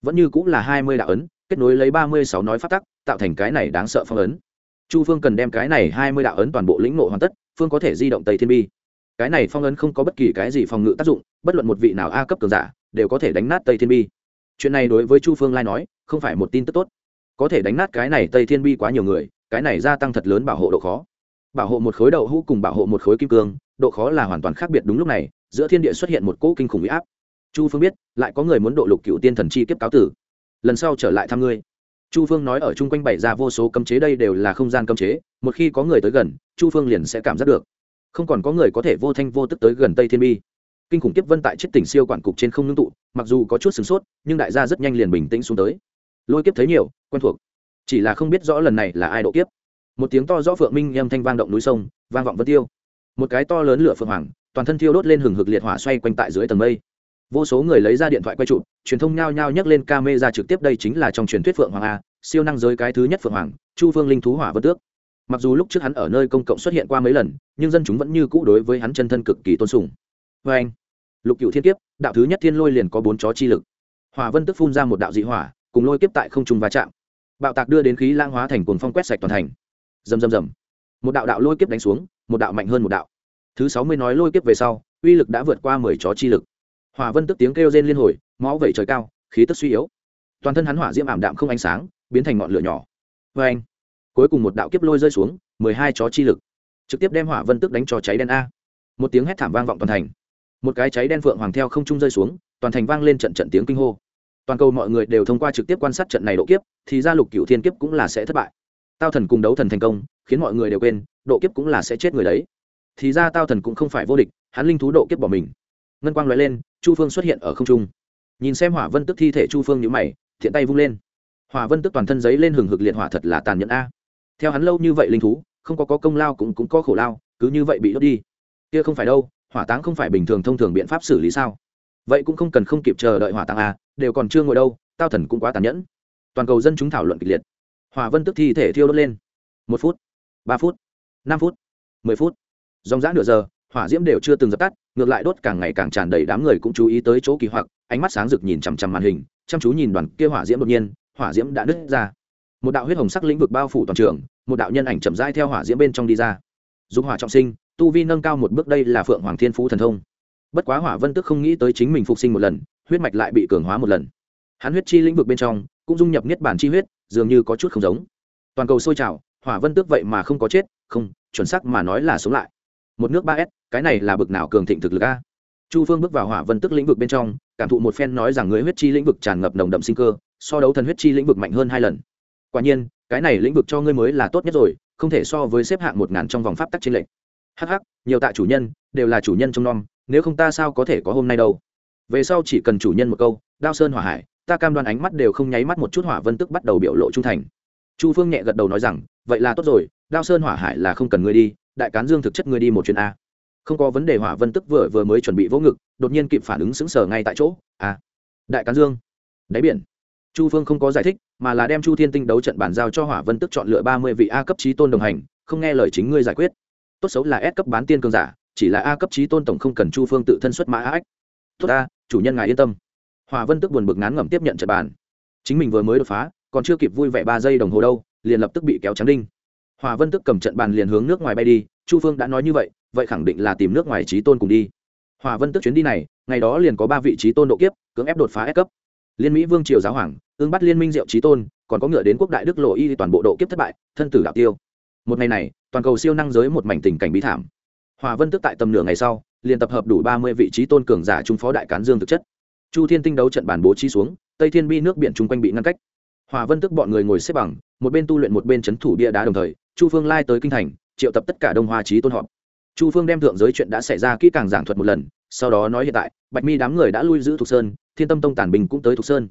Vẫn như cũng là hai mươi đạo ấn kết nối lấy ba mươi sáu nói phát tắc, tạo thành cái này đáng sợ phong ấn. Chu phương cần đem cái này hai mươi đạo ấn toàn bộ lĩnh nộ hoàn tất, phương có thể di động tây thiên bi. Cái này phong ấn không có bất kỳ cái gì phòng ngự tác dụng, bất luận một vị nào a cấp cường giả, đều có thể đánh nát tây thiên bi. Chuyện này đối với chu phương lai nói, không phải một tin tức tốt. Có thể đánh nát cái này tây thiên bi quá nhiều người, cái này gia tăng thật lớn bảo hộ độ khó. Bảo hộ một khối đậu hũ cùng bảo hộ một khối kim cương, độ khó là hoàn toàn khác biệt đúng lúc này, giữa thiên địa xuất hiện một cỗ kinh khủng huy áp. Chu phương biết, lại có người muốn độ lục cựu tiên thần chi kiếp cáo tử lần sau trở lại thăm ngươi. Chu phương nói ở chung quanh bày ra vô số cấm chế đây đều là không gian cấm chế, một khi có người tới gần, chu phương liền sẽ cảm giác được. Không còn có người có thể vô thanh vô tức tới gần tây thiên bi. Kinh khủng kiếp vân tại chiếc tỉnh siêu quản cục trên không ngưng tụ, mặc dù có chút sửng sốt, nhưng đại gia rất nhanh liền bình tĩnh xuống tới. Lôi kiếp thấy nhiều, quen thuộc. Chỉ là không biết rõ lần này là ai độ kiếp. Một tiếng to rõ phượng minh âm thanh vang động núi sông, vang vọng vân tiêu. Một cái to lớn lửa phượng hoàng, toàn thân thiêu đốt lên hừng hực liệt hỏa xoay quanh tại dưới tầng mây vô số người lấy ra điện thoại quay chụp, truyền thông nhao nhao nhắc lên ca mê ra trực tiếp, đây chính là trong truyền thuyết phượng hoàng a, siêu năng giới cái thứ nhất phượng hoàng, chu phương linh thú hỏa vân tước. Mặc dù lúc trước hắn ở nơi công cộng xuất hiện qua mấy lần, nhưng dân chúng vẫn như cũ đối với hắn chân thân cực kỳ tôn sùng. Vê anh, lục cựu thiên kiếp, đạo thứ nhất thiên lôi liền có bốn chó chi lực. Hỏa vân tức phun ra một đạo dị hỏa, cùng lôi kiếp tại không trung va chạm. Bạo tạc đưa đến khí lang hóa thành cuồng phong quét sạch toàn thành. Rầm rầm rầm. Một đạo đạo lôi kiếp đánh xuống, một đạo mạnh hơn một đạo. Thứ sáu mươi nói lôi kiếp về sau, uy lực đã vượt qua mười chó chi lực hỏa vân tức tiếng kêu rên liên hồi, máu vẩy trời cao, khí tức suy yếu. Toàn thân hắn hỏa diễm ảm đạm không ánh sáng, biến thành ngọn lửa nhỏ. Vê anh, cuối cùng một đạo kiếp lôi rơi xuống, mười hai chó chi lực. Trực tiếp đem hỏa vân tức đánh cho cháy đen a. Một tiếng hét thảm vang vọng toàn thành. Một cái cháy đen phượng hoàng theo không trung rơi xuống, toàn thành vang lên trận trận tiếng kinh hô. Toàn cầu mọi người đều thông qua trực tiếp quan sát trận này độ kiếp, thì ra lục cựu thiên kiếp cũng là sẽ thất bại. Tao thần cùng đấu thần thành công, khiến mọi người đều quên, độ kiếp cũng là sẽ chết người đấy. Thì ra tao thần cũng không phải vô địch, hắn linh thú độ kiếp bỏ mình. Ngân quang nói lên chu phương xuất hiện ở không trung. Nhìn xem hỏa vân tức thi thể chu phương nhữ mày thiện tay vung lên. Hỏa vân tức toàn thân giấy lên hừng hực liệt hỏa thật là tàn nhẫn a. Theo hắn lâu như vậy linh thú không có, có công lao cũng cũng có khổ lao cứ như vậy bị đốt đi. Kia không phải đâu hỏa táng không phải bình thường thông thường biện pháp xử lý sao? Vậy cũng không cần không kịp chờ đợi hỏa táng a đều còn chưa ngồi đâu tao thần cũng quá tàn nhẫn. Toàn cầu dân chúng thảo luận kịch liệt. Hỏa vân tức thi thể thiêu đốt lên. Một phút ba phút năm phút mười phút. Dòng dã nửa giờ hỏa diễm đều chưa từng dập tắt ngược lại đốt càng ngày càng tràn đầy đám người cũng chú ý tới chỗ kỳ hoặc, ánh mắt sáng rực nhìn chằm chằm màn hình, chăm chú nhìn đoàn kia hỏa diễm đột nhiên, hỏa diễm đã nứt ra. Một đạo huyết hồng sắc lĩnh vực bao phủ toàn trường, một đạo nhân ảnh chậm rãi theo hỏa diễm bên trong đi ra. Dùng hỏa trọng sinh, tu vi nâng cao một bước đây là phượng hoàng thiên phú thần thông. Bất quá hỏa vân tức không nghĩ tới chính mình phục sinh một lần, huyết mạch lại bị cường hóa một lần. Hắn huyết chi lĩnh vực bên trong, cũng dung nhập niết bản chi huyết, dường như có chút không giống. Toàn cầu sôi trào, hỏa vân tước vậy mà không có chết, không, chuẩn xác mà nói là sống lại một nước ba s, cái này là bực nào cường thịnh thực lực a? Chu phương bước vào hỏa vân tức lĩnh vực bên trong, cảm thụ một phen nói rằng người huyết chi lĩnh vực tràn ngập nồng đậm sinh cơ, so đấu thần huyết chi lĩnh vực mạnh hơn hai lần. Quả nhiên, cái này lĩnh vực cho ngươi mới là tốt nhất rồi, không thể so với xếp hạng một ngàn trong vòng pháp tắc trên lệnh hh nhiều tạ chủ nhân, đều là chủ nhân trong nom, nếu không ta sao có thể có hôm nay đâu? Về sau chỉ cần chủ nhân một câu, đao sơn hỏa hải, ta cam đoan ánh mắt đều không nháy mắt một chút hỏa vân tức bắt đầu biểu lộ trung thành. Chu phương nhẹ gật đầu nói rằng, vậy là tốt rồi, đao sơn hỏa hải là không cần ngươi đi đại cán dương thực chất ngươi đi một chuyến a. Không có vấn đề hỏa vân tức vừa vừa mới chuẩn bị vỗ ngực, đột nhiên kịp phản ứng sững sờ ngay tại chỗ à đại cán dương, đáy biển. Chu phương không có giải thích, mà là đem chu thiên tinh đấu trận bàn giao cho hỏa vân tức chọn lựa ba mươi vị a cấp trí tôn đồng hành, không nghe lời chính ngươi giải quyết. Tốt xấu là S cấp bán tiên cường giả, chỉ là a cấp trí tôn tổng không cần chu phương tự thân xuất mã ách. Tốt a chủ nhân ngài yên tâm. Hòa vân tức buồn bực ngán ngẩm tiếp nhận trận bàn. Chính mình vừa mới đột phá, còn chưa kịp vui vẻ ba giây đồng hồ đâu, liền lập tức bị kéo trắng đinh hòa vân tức cầm trận bàn liền hướng nước ngoài bay đi, chu phương đã nói như vậy vậy khẳng định là tìm nước ngoài trí tôn cùng đi. Hòa vân tức chuyến đi này, ngày đó liền có ba vị trí tôn độ kiếp, cưỡng ép đột phá S cấp. Liên mỹ vương triều giáo hoàng, ương bắt liên minh diệu trí tôn, còn có ngựa đến quốc đại đức lộ y toàn bộ độ kiếp thất bại, thân tử đạo tiêu. Một ngày này, toàn cầu siêu năng giới một mảnh tình cảnh bí thảm. Hòa vân tức tại tầm nửa ngày sau, liền tập hợp đủ ba mươi vị trí tôn cường giả trung phó đại cán dương thực chất. Chu thiên tinh đấu trận bản bố trí xuống, tây thiên bi nước biển chung quanh bị ngăn cách. Hòa vân tức bọn người ngồi xếp bằng, một bên tu luyện một bên c h ấ n thủ bia đá đồng thời chu phương lai tới kinh thành, triệu tập tất cả đông hoa trí tôn họp. Chu phương đem thượng giới chuyện đã xảy ra kỹ càng giảng thuật một lần, sau đó nói hiện tại, bạch mi đám người đã lui giữ thục sơn, thiên tâm tông tản bình cũng tới thục sơn.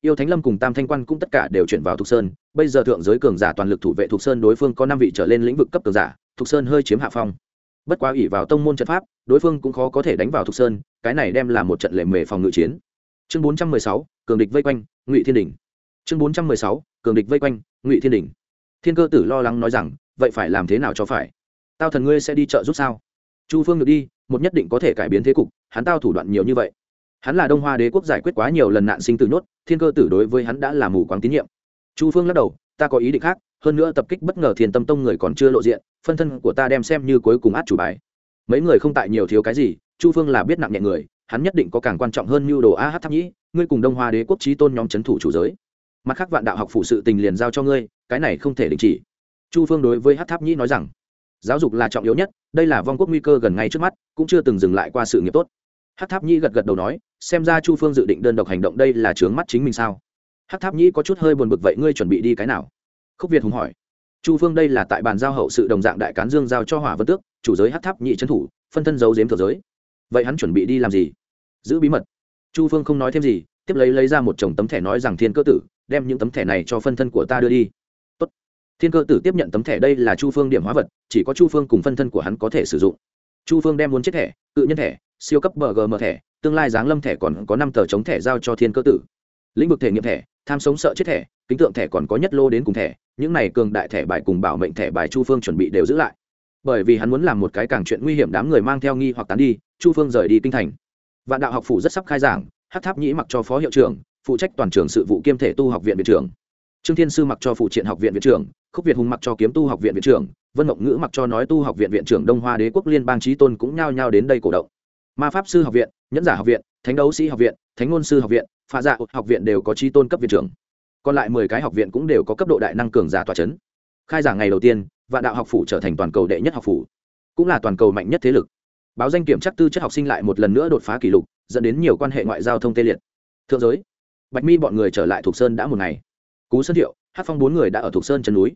Yêu thánh lâm cùng tam thanh quan cũng tất cả đều chuyển vào thục sơn, bây giờ thượng giới cường giả toàn lực thủ vệ thục sơn đối phương có năm vị trở lên lĩnh vực cấp cường giả, thục sơn hơi chiếm hạ phong. Bất quá ủy vào tông môn trận pháp, đối phương cũng khó có thể đánh vào thục sơn, cái này đem là một trận lệ mề phòng ngự chiến. Chương bốn trăm mười sáu, cường địch vây quanh, ngụy thiên đình chương bốn trăm mười sáu, cường địch vây quanh, ngụy thiên đình thiên cơ tử lo lắng nói rằng, vậy phải làm thế nào cho phải? Tao thần ngươi sẽ đi chợ giúp sao? Chu phương được đi, một nhất định có thể cải biến thế cục, hắn tao thủ đoạn nhiều như vậy. Hắn là đông hoa đế quốc giải quyết quá nhiều lần nạn sinh tử nhốt, thiên cơ tử đối với hắn đã là mù quáng tín nhiệm. Chu phương lắc đầu, ta có ý định khác, hơn nữa tập kích bất ngờ thiền tâm tông người còn chưa lộ diện, phân thân của ta đem xem như cuối cùng át chủ bài. Mấy người không tại nhiều thiếu cái gì, chu phương là biết nặng nhẹ người, hắn nhất định có càng quan trọng hơn mưu đồ a h tháp nhĩ, ngươi cùng đông hoa đế quốc trí tôn nhóm c h ấ n thủ chủ giới. Mặt khác vạn đạo học phụ sự tình liền giao cho ngươi cái này không thể đình chỉ. Chu phương đối với hát tháp nhĩ nói rằng, giáo dục là trọng yếu nhất, đây là vong quốc nguy cơ gần ngay trước mắt, cũng chưa từng dừng lại qua sự nghiệp tốt. Hát tháp nhĩ gật gật đầu nói, xem ra chu phương dự định đơn độc hành động đây là trướng mắt chính mình sao? Hát tháp nhĩ có chút hơi buồn bực vậy ngươi chuẩn bị đi cái nào? Khúc việt hùng hỏi. Chu phương đây là tại bàn giao hậu sự đồng dạng đại cán dương giao cho hỏa vân tước, chủ giới hát tháp nhị trấn thủ, phân thân giấu giếm thượng giới. Vậy hắn chuẩn bị đi làm gì? Giữ bí mật. Chu phương không nói thêm gì, tiếp lấy lấy ra một chồng tấm thẻ nói rằng thiên cơ tử, đem những tấm thẻ này cho phân thân của ta đưa đi thiên cơ tử tiếp nhận tấm thẻ đây là chu phương điểm hóa vật, chỉ có chu phương cùng phân thân của hắn có thể sử dụng. Chu phương đem muốn chiếc thẻ cự nhân thẻ, siêu cấp bgm thẻ, tương lai giáng lâm thẻ còn có năm tờ chống thẻ giao cho thiên cơ tử. Lĩnh vực thể nghiệm thẻ, tham sống sợ chết thẻ, kính tượng thẻ còn có nhất lô đến cùng thẻ, những này cường đại thẻ bài cùng bảo mệnh thẻ bài chu phương chuẩn bị đều giữ lại. Bởi vì hắn muốn làm một cái càng chuyện nguy hiểm đám người mang theo nghi hoặc tán đi, chu phương rời đi kinh thành. Vạn đạo học phủ rất sắp khai giảng hát tháp nhĩ mặc cho phó hiệu trưởng, phụ trách toàn trường sự vụ kiêm thể tu học viện viện trưởng. Trương thiên sư mặc cho phụ triện học viện viện trưởng khúc việt hùng mặc cho kiếm tu học viện viện trưởng, vân mộng ngữ mặc cho nói tu học viện viện trưởng đông hoa đế quốc liên bang trí tôn cũng nhao nhao đến đây cổ động. Ma pháp sư học viện, nhẫn giả học viện, thánh đấu sĩ học viện, thánh ngôn sư học viện pha dạ học viện đều có trí tôn cấp viện trưởng. Còn lại mười cái học viện cũng đều có cấp độ đại năng cường giả tòa c h ấ n khai giảng ngày đầu tiên, vạn đạo học phủ trở thành toàn cầu đệ nhất học phủ, cũng là toàn cầu mạnh nhất thế lực. Báo danh kiểm chắc tư chất học sinh lại một lần nữa đột phá kỷ lục, dẫn đến nhiều quan hệ ngoại giao thông tê liệt. Thượng giới, bạch mi bọn người trở lại thuộc sơn đã một ngày. Cú sơn thiệu hát phong bốn người đã ở thuộc sơn chân núi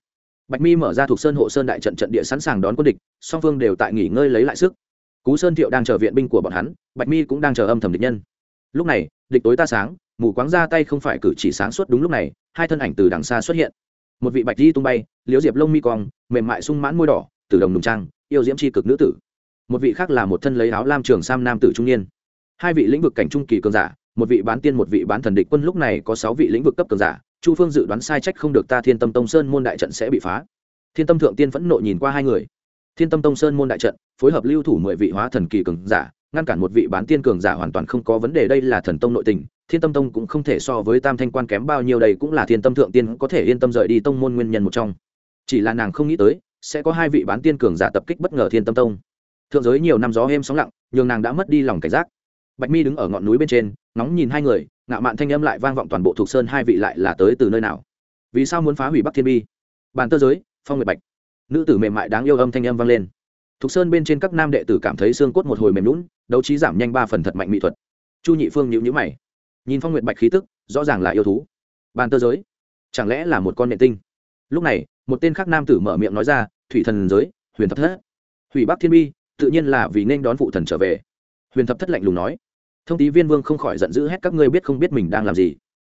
bạch mi mở ra thuộc sơn hộ sơn đại trận trận địa sẵn sàng đón quân địch, song phương đều tại nghỉ ngơi lấy lại sức. Cú sơn thiệu đang chờ viện binh của bọn hắn, bạch mi cũng đang chờ âm thầm địch nhân. Lúc này, địch tối ta sáng, mù quáng ra tay không phải cử chỉ sáng suốt đúng lúc này, hai thân ảnh từ đằng xa xuất hiện. Một vị bạch di tung bay, liễu diệp lông mi cong, mềm mại sung mãn môi đỏ, từ đồng nùng trang, yêu diễm c cực nữ tử. Một vị khác là một thân lấy áo lam trường sam nam tử trung niên. Hai vị lĩnh vực cảnh trung kỳ cường giả, một vị bán tiên một vị bán thần địch quân lúc này có sáu vị lĩnh vực cấp cường giả chu phương dự đoán sai trách không được ta thiên tâm tông sơn môn đại trận sẽ bị phá. Thiên tâm thượng tiên phẫn nộ nhìn qua hai người. Thiên tâm tông sơn môn đại trận, phối hợp lưu thủ mười vị hóa thần kỳ cường giả, ngăn cản một vị bán tiên cường giả hoàn toàn không có vấn đề, đây là thần tông nội tình, thiên tâm tông cũng không thể so với tam thanh quan kém bao nhiêu đây cũng là thiên tâm thượng tiên có thể yên tâm rời đi tông môn nguyên nhân một trong. Chỉ là nàng không nghĩ tới, sẽ có hai vị bán tiên cường giả tập kích bất ngờ thiên tâm tông. Thượng giới nhiều năm gió êm sóng lặng, nhường nàng đã mất đi lòng cảnh giác. Bạch mi đứng ở ngọn núi bên trên nóng nhìn hai người ngạo mạn thanh âm lại vang vọng toàn bộ thuộc sơn hai vị lại là tới từ nơi nào? Vì sao muốn phá hủy bắc thiên bi? Bàn tơ giới, phong nguyệt bạch. Nữ tử mềm mại đáng yêu âm thanh âm vang lên. Thuộc sơn bên trên các nam đệ tử cảm thấy xương cốt một hồi mềm lún đấu trí giảm nhanh ba phần thật mạnh mỹ thuật. Chu nhị phương nhịu nhữ mày. Nhìn phong nguyệt bạch khí tức, rõ ràng là yêu thú. Bàn tơ giới, chẳng lẽ là một con nệ tinh? Lúc này, một tên khác nam tử mở miệng nói ra, thủy thần giới, huyền thập thất. Hủy bắc thiên bi, tự nhiên là vì nên đón phụ thần trở về. Huyền thập thất lạnh lùng nói thông tí viên vương không khỏi giận dữ hét, các ngươi biết không biết mình đang làm gì.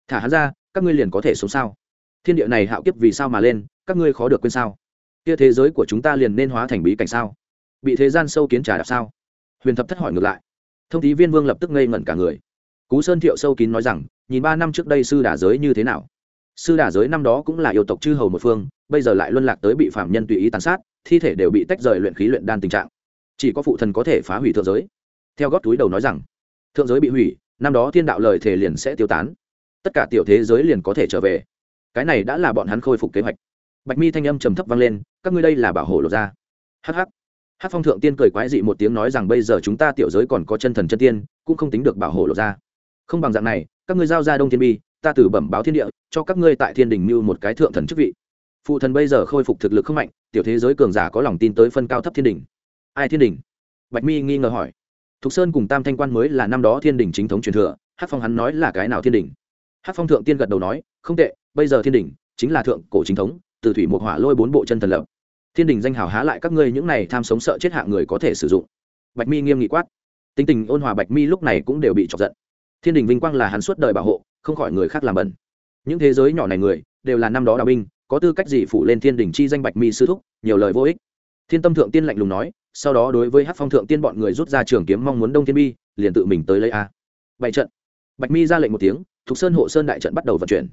Thả hắn ra, các ngươi liền có thể sống sao? Thiên địa này hạo kiếp vì sao mà lên, các ngươi khó được quên sao? Kia thế giới của chúng ta liền nên hóa thành bí cảnh sao? Bị thế gian sâu kiến trà đạp sao? Huyền thập thất hỏi ngược lại. Thông tí viên vương lập tức ngây ngẩn cả người. Cú sơn thiệu sâu kín nói rằng, nhìn ba năm trước đây sư đà giới như thế nào? Sư đà giới năm đó cũng là yêu tộc chư hầu một phương, bây giờ lại luân lạc tới bị phạm nhân tùy ý tàn sát, thi thể đều bị tách rời luyện khí luyện đan tình trạng. Chỉ có phụ thần có thể phá hủy thượng giới. Theo góp túi đầu nói rằng thượng giới bị hủy, năm đó thiên đạo lời thể liền sẽ tiêu tán. Tất cả tiểu thế giới liền có thể trở về. Cái này đã là bọn hắn khôi phục kế hoạch. Bạch mi thanh âm trầm thấp vang lên, các ngươi đây là bảo hộ lột ra. Hh hát phong thượng tiên cười quái dị một tiếng nói rằng, bây giờ chúng ta tiểu giới còn có chân thần chân tiên, cũng không tính được bảo hộ lột ra. Không bằng dạng này, các ngươi giao ra đông thiên bi, ta từ bẩm báo thiên địa, cho các ngươi tại thiên đình mưu một cái thượng thần chức vị. Phụ thần bây giờ khôi phục thực lực không mạnh, tiểu thế giới cường giả có lòng tin tới phân cao thấp thiên đình. Ai thiên đình? Bạch mi nghi ngờ hỏi thục sơn cùng tam thanh quan mới là năm đó thiên đình chính thống truyền thừa hát phong hắn nói là cái nào thiên đình hát phong thượng tiên gật đầu nói, không tệ, bây giờ thiên đình chính là thượng cổ chính thống, từ thủy một hỏa lôi bốn bộ chân thần lập. Thiên đình danh hào há lại các ngươi những này tham sống sợ chết hạ người có thể sử dụng. Bạch mi nghiêm nghị quát. Tính tình ôn hòa bạch mi lúc này cũng đều bị chọc giận. Thiên đình vinh quang là hắn suốt đời bảo hộ, không khỏi người khác làm bẩn. Những thế giới nhỏ này người, đều là năm đó đạo binh, có tư cách gì phụ lên thiên đình chi danh bạch mi sư thúc, nhiều lời vô ích. Thiên tâm thượng tiên lạnh lùng nói sau đó đối với hát phong thượng tiên bọn người rút ra trường kiếm mong muốn đông thiên bi, liền tự mình tới lấy a. Bảy trận. Bạch mi ra lệnh một tiếng, thục sơn hộ sơn đại trận bắt đầu vận chuyển.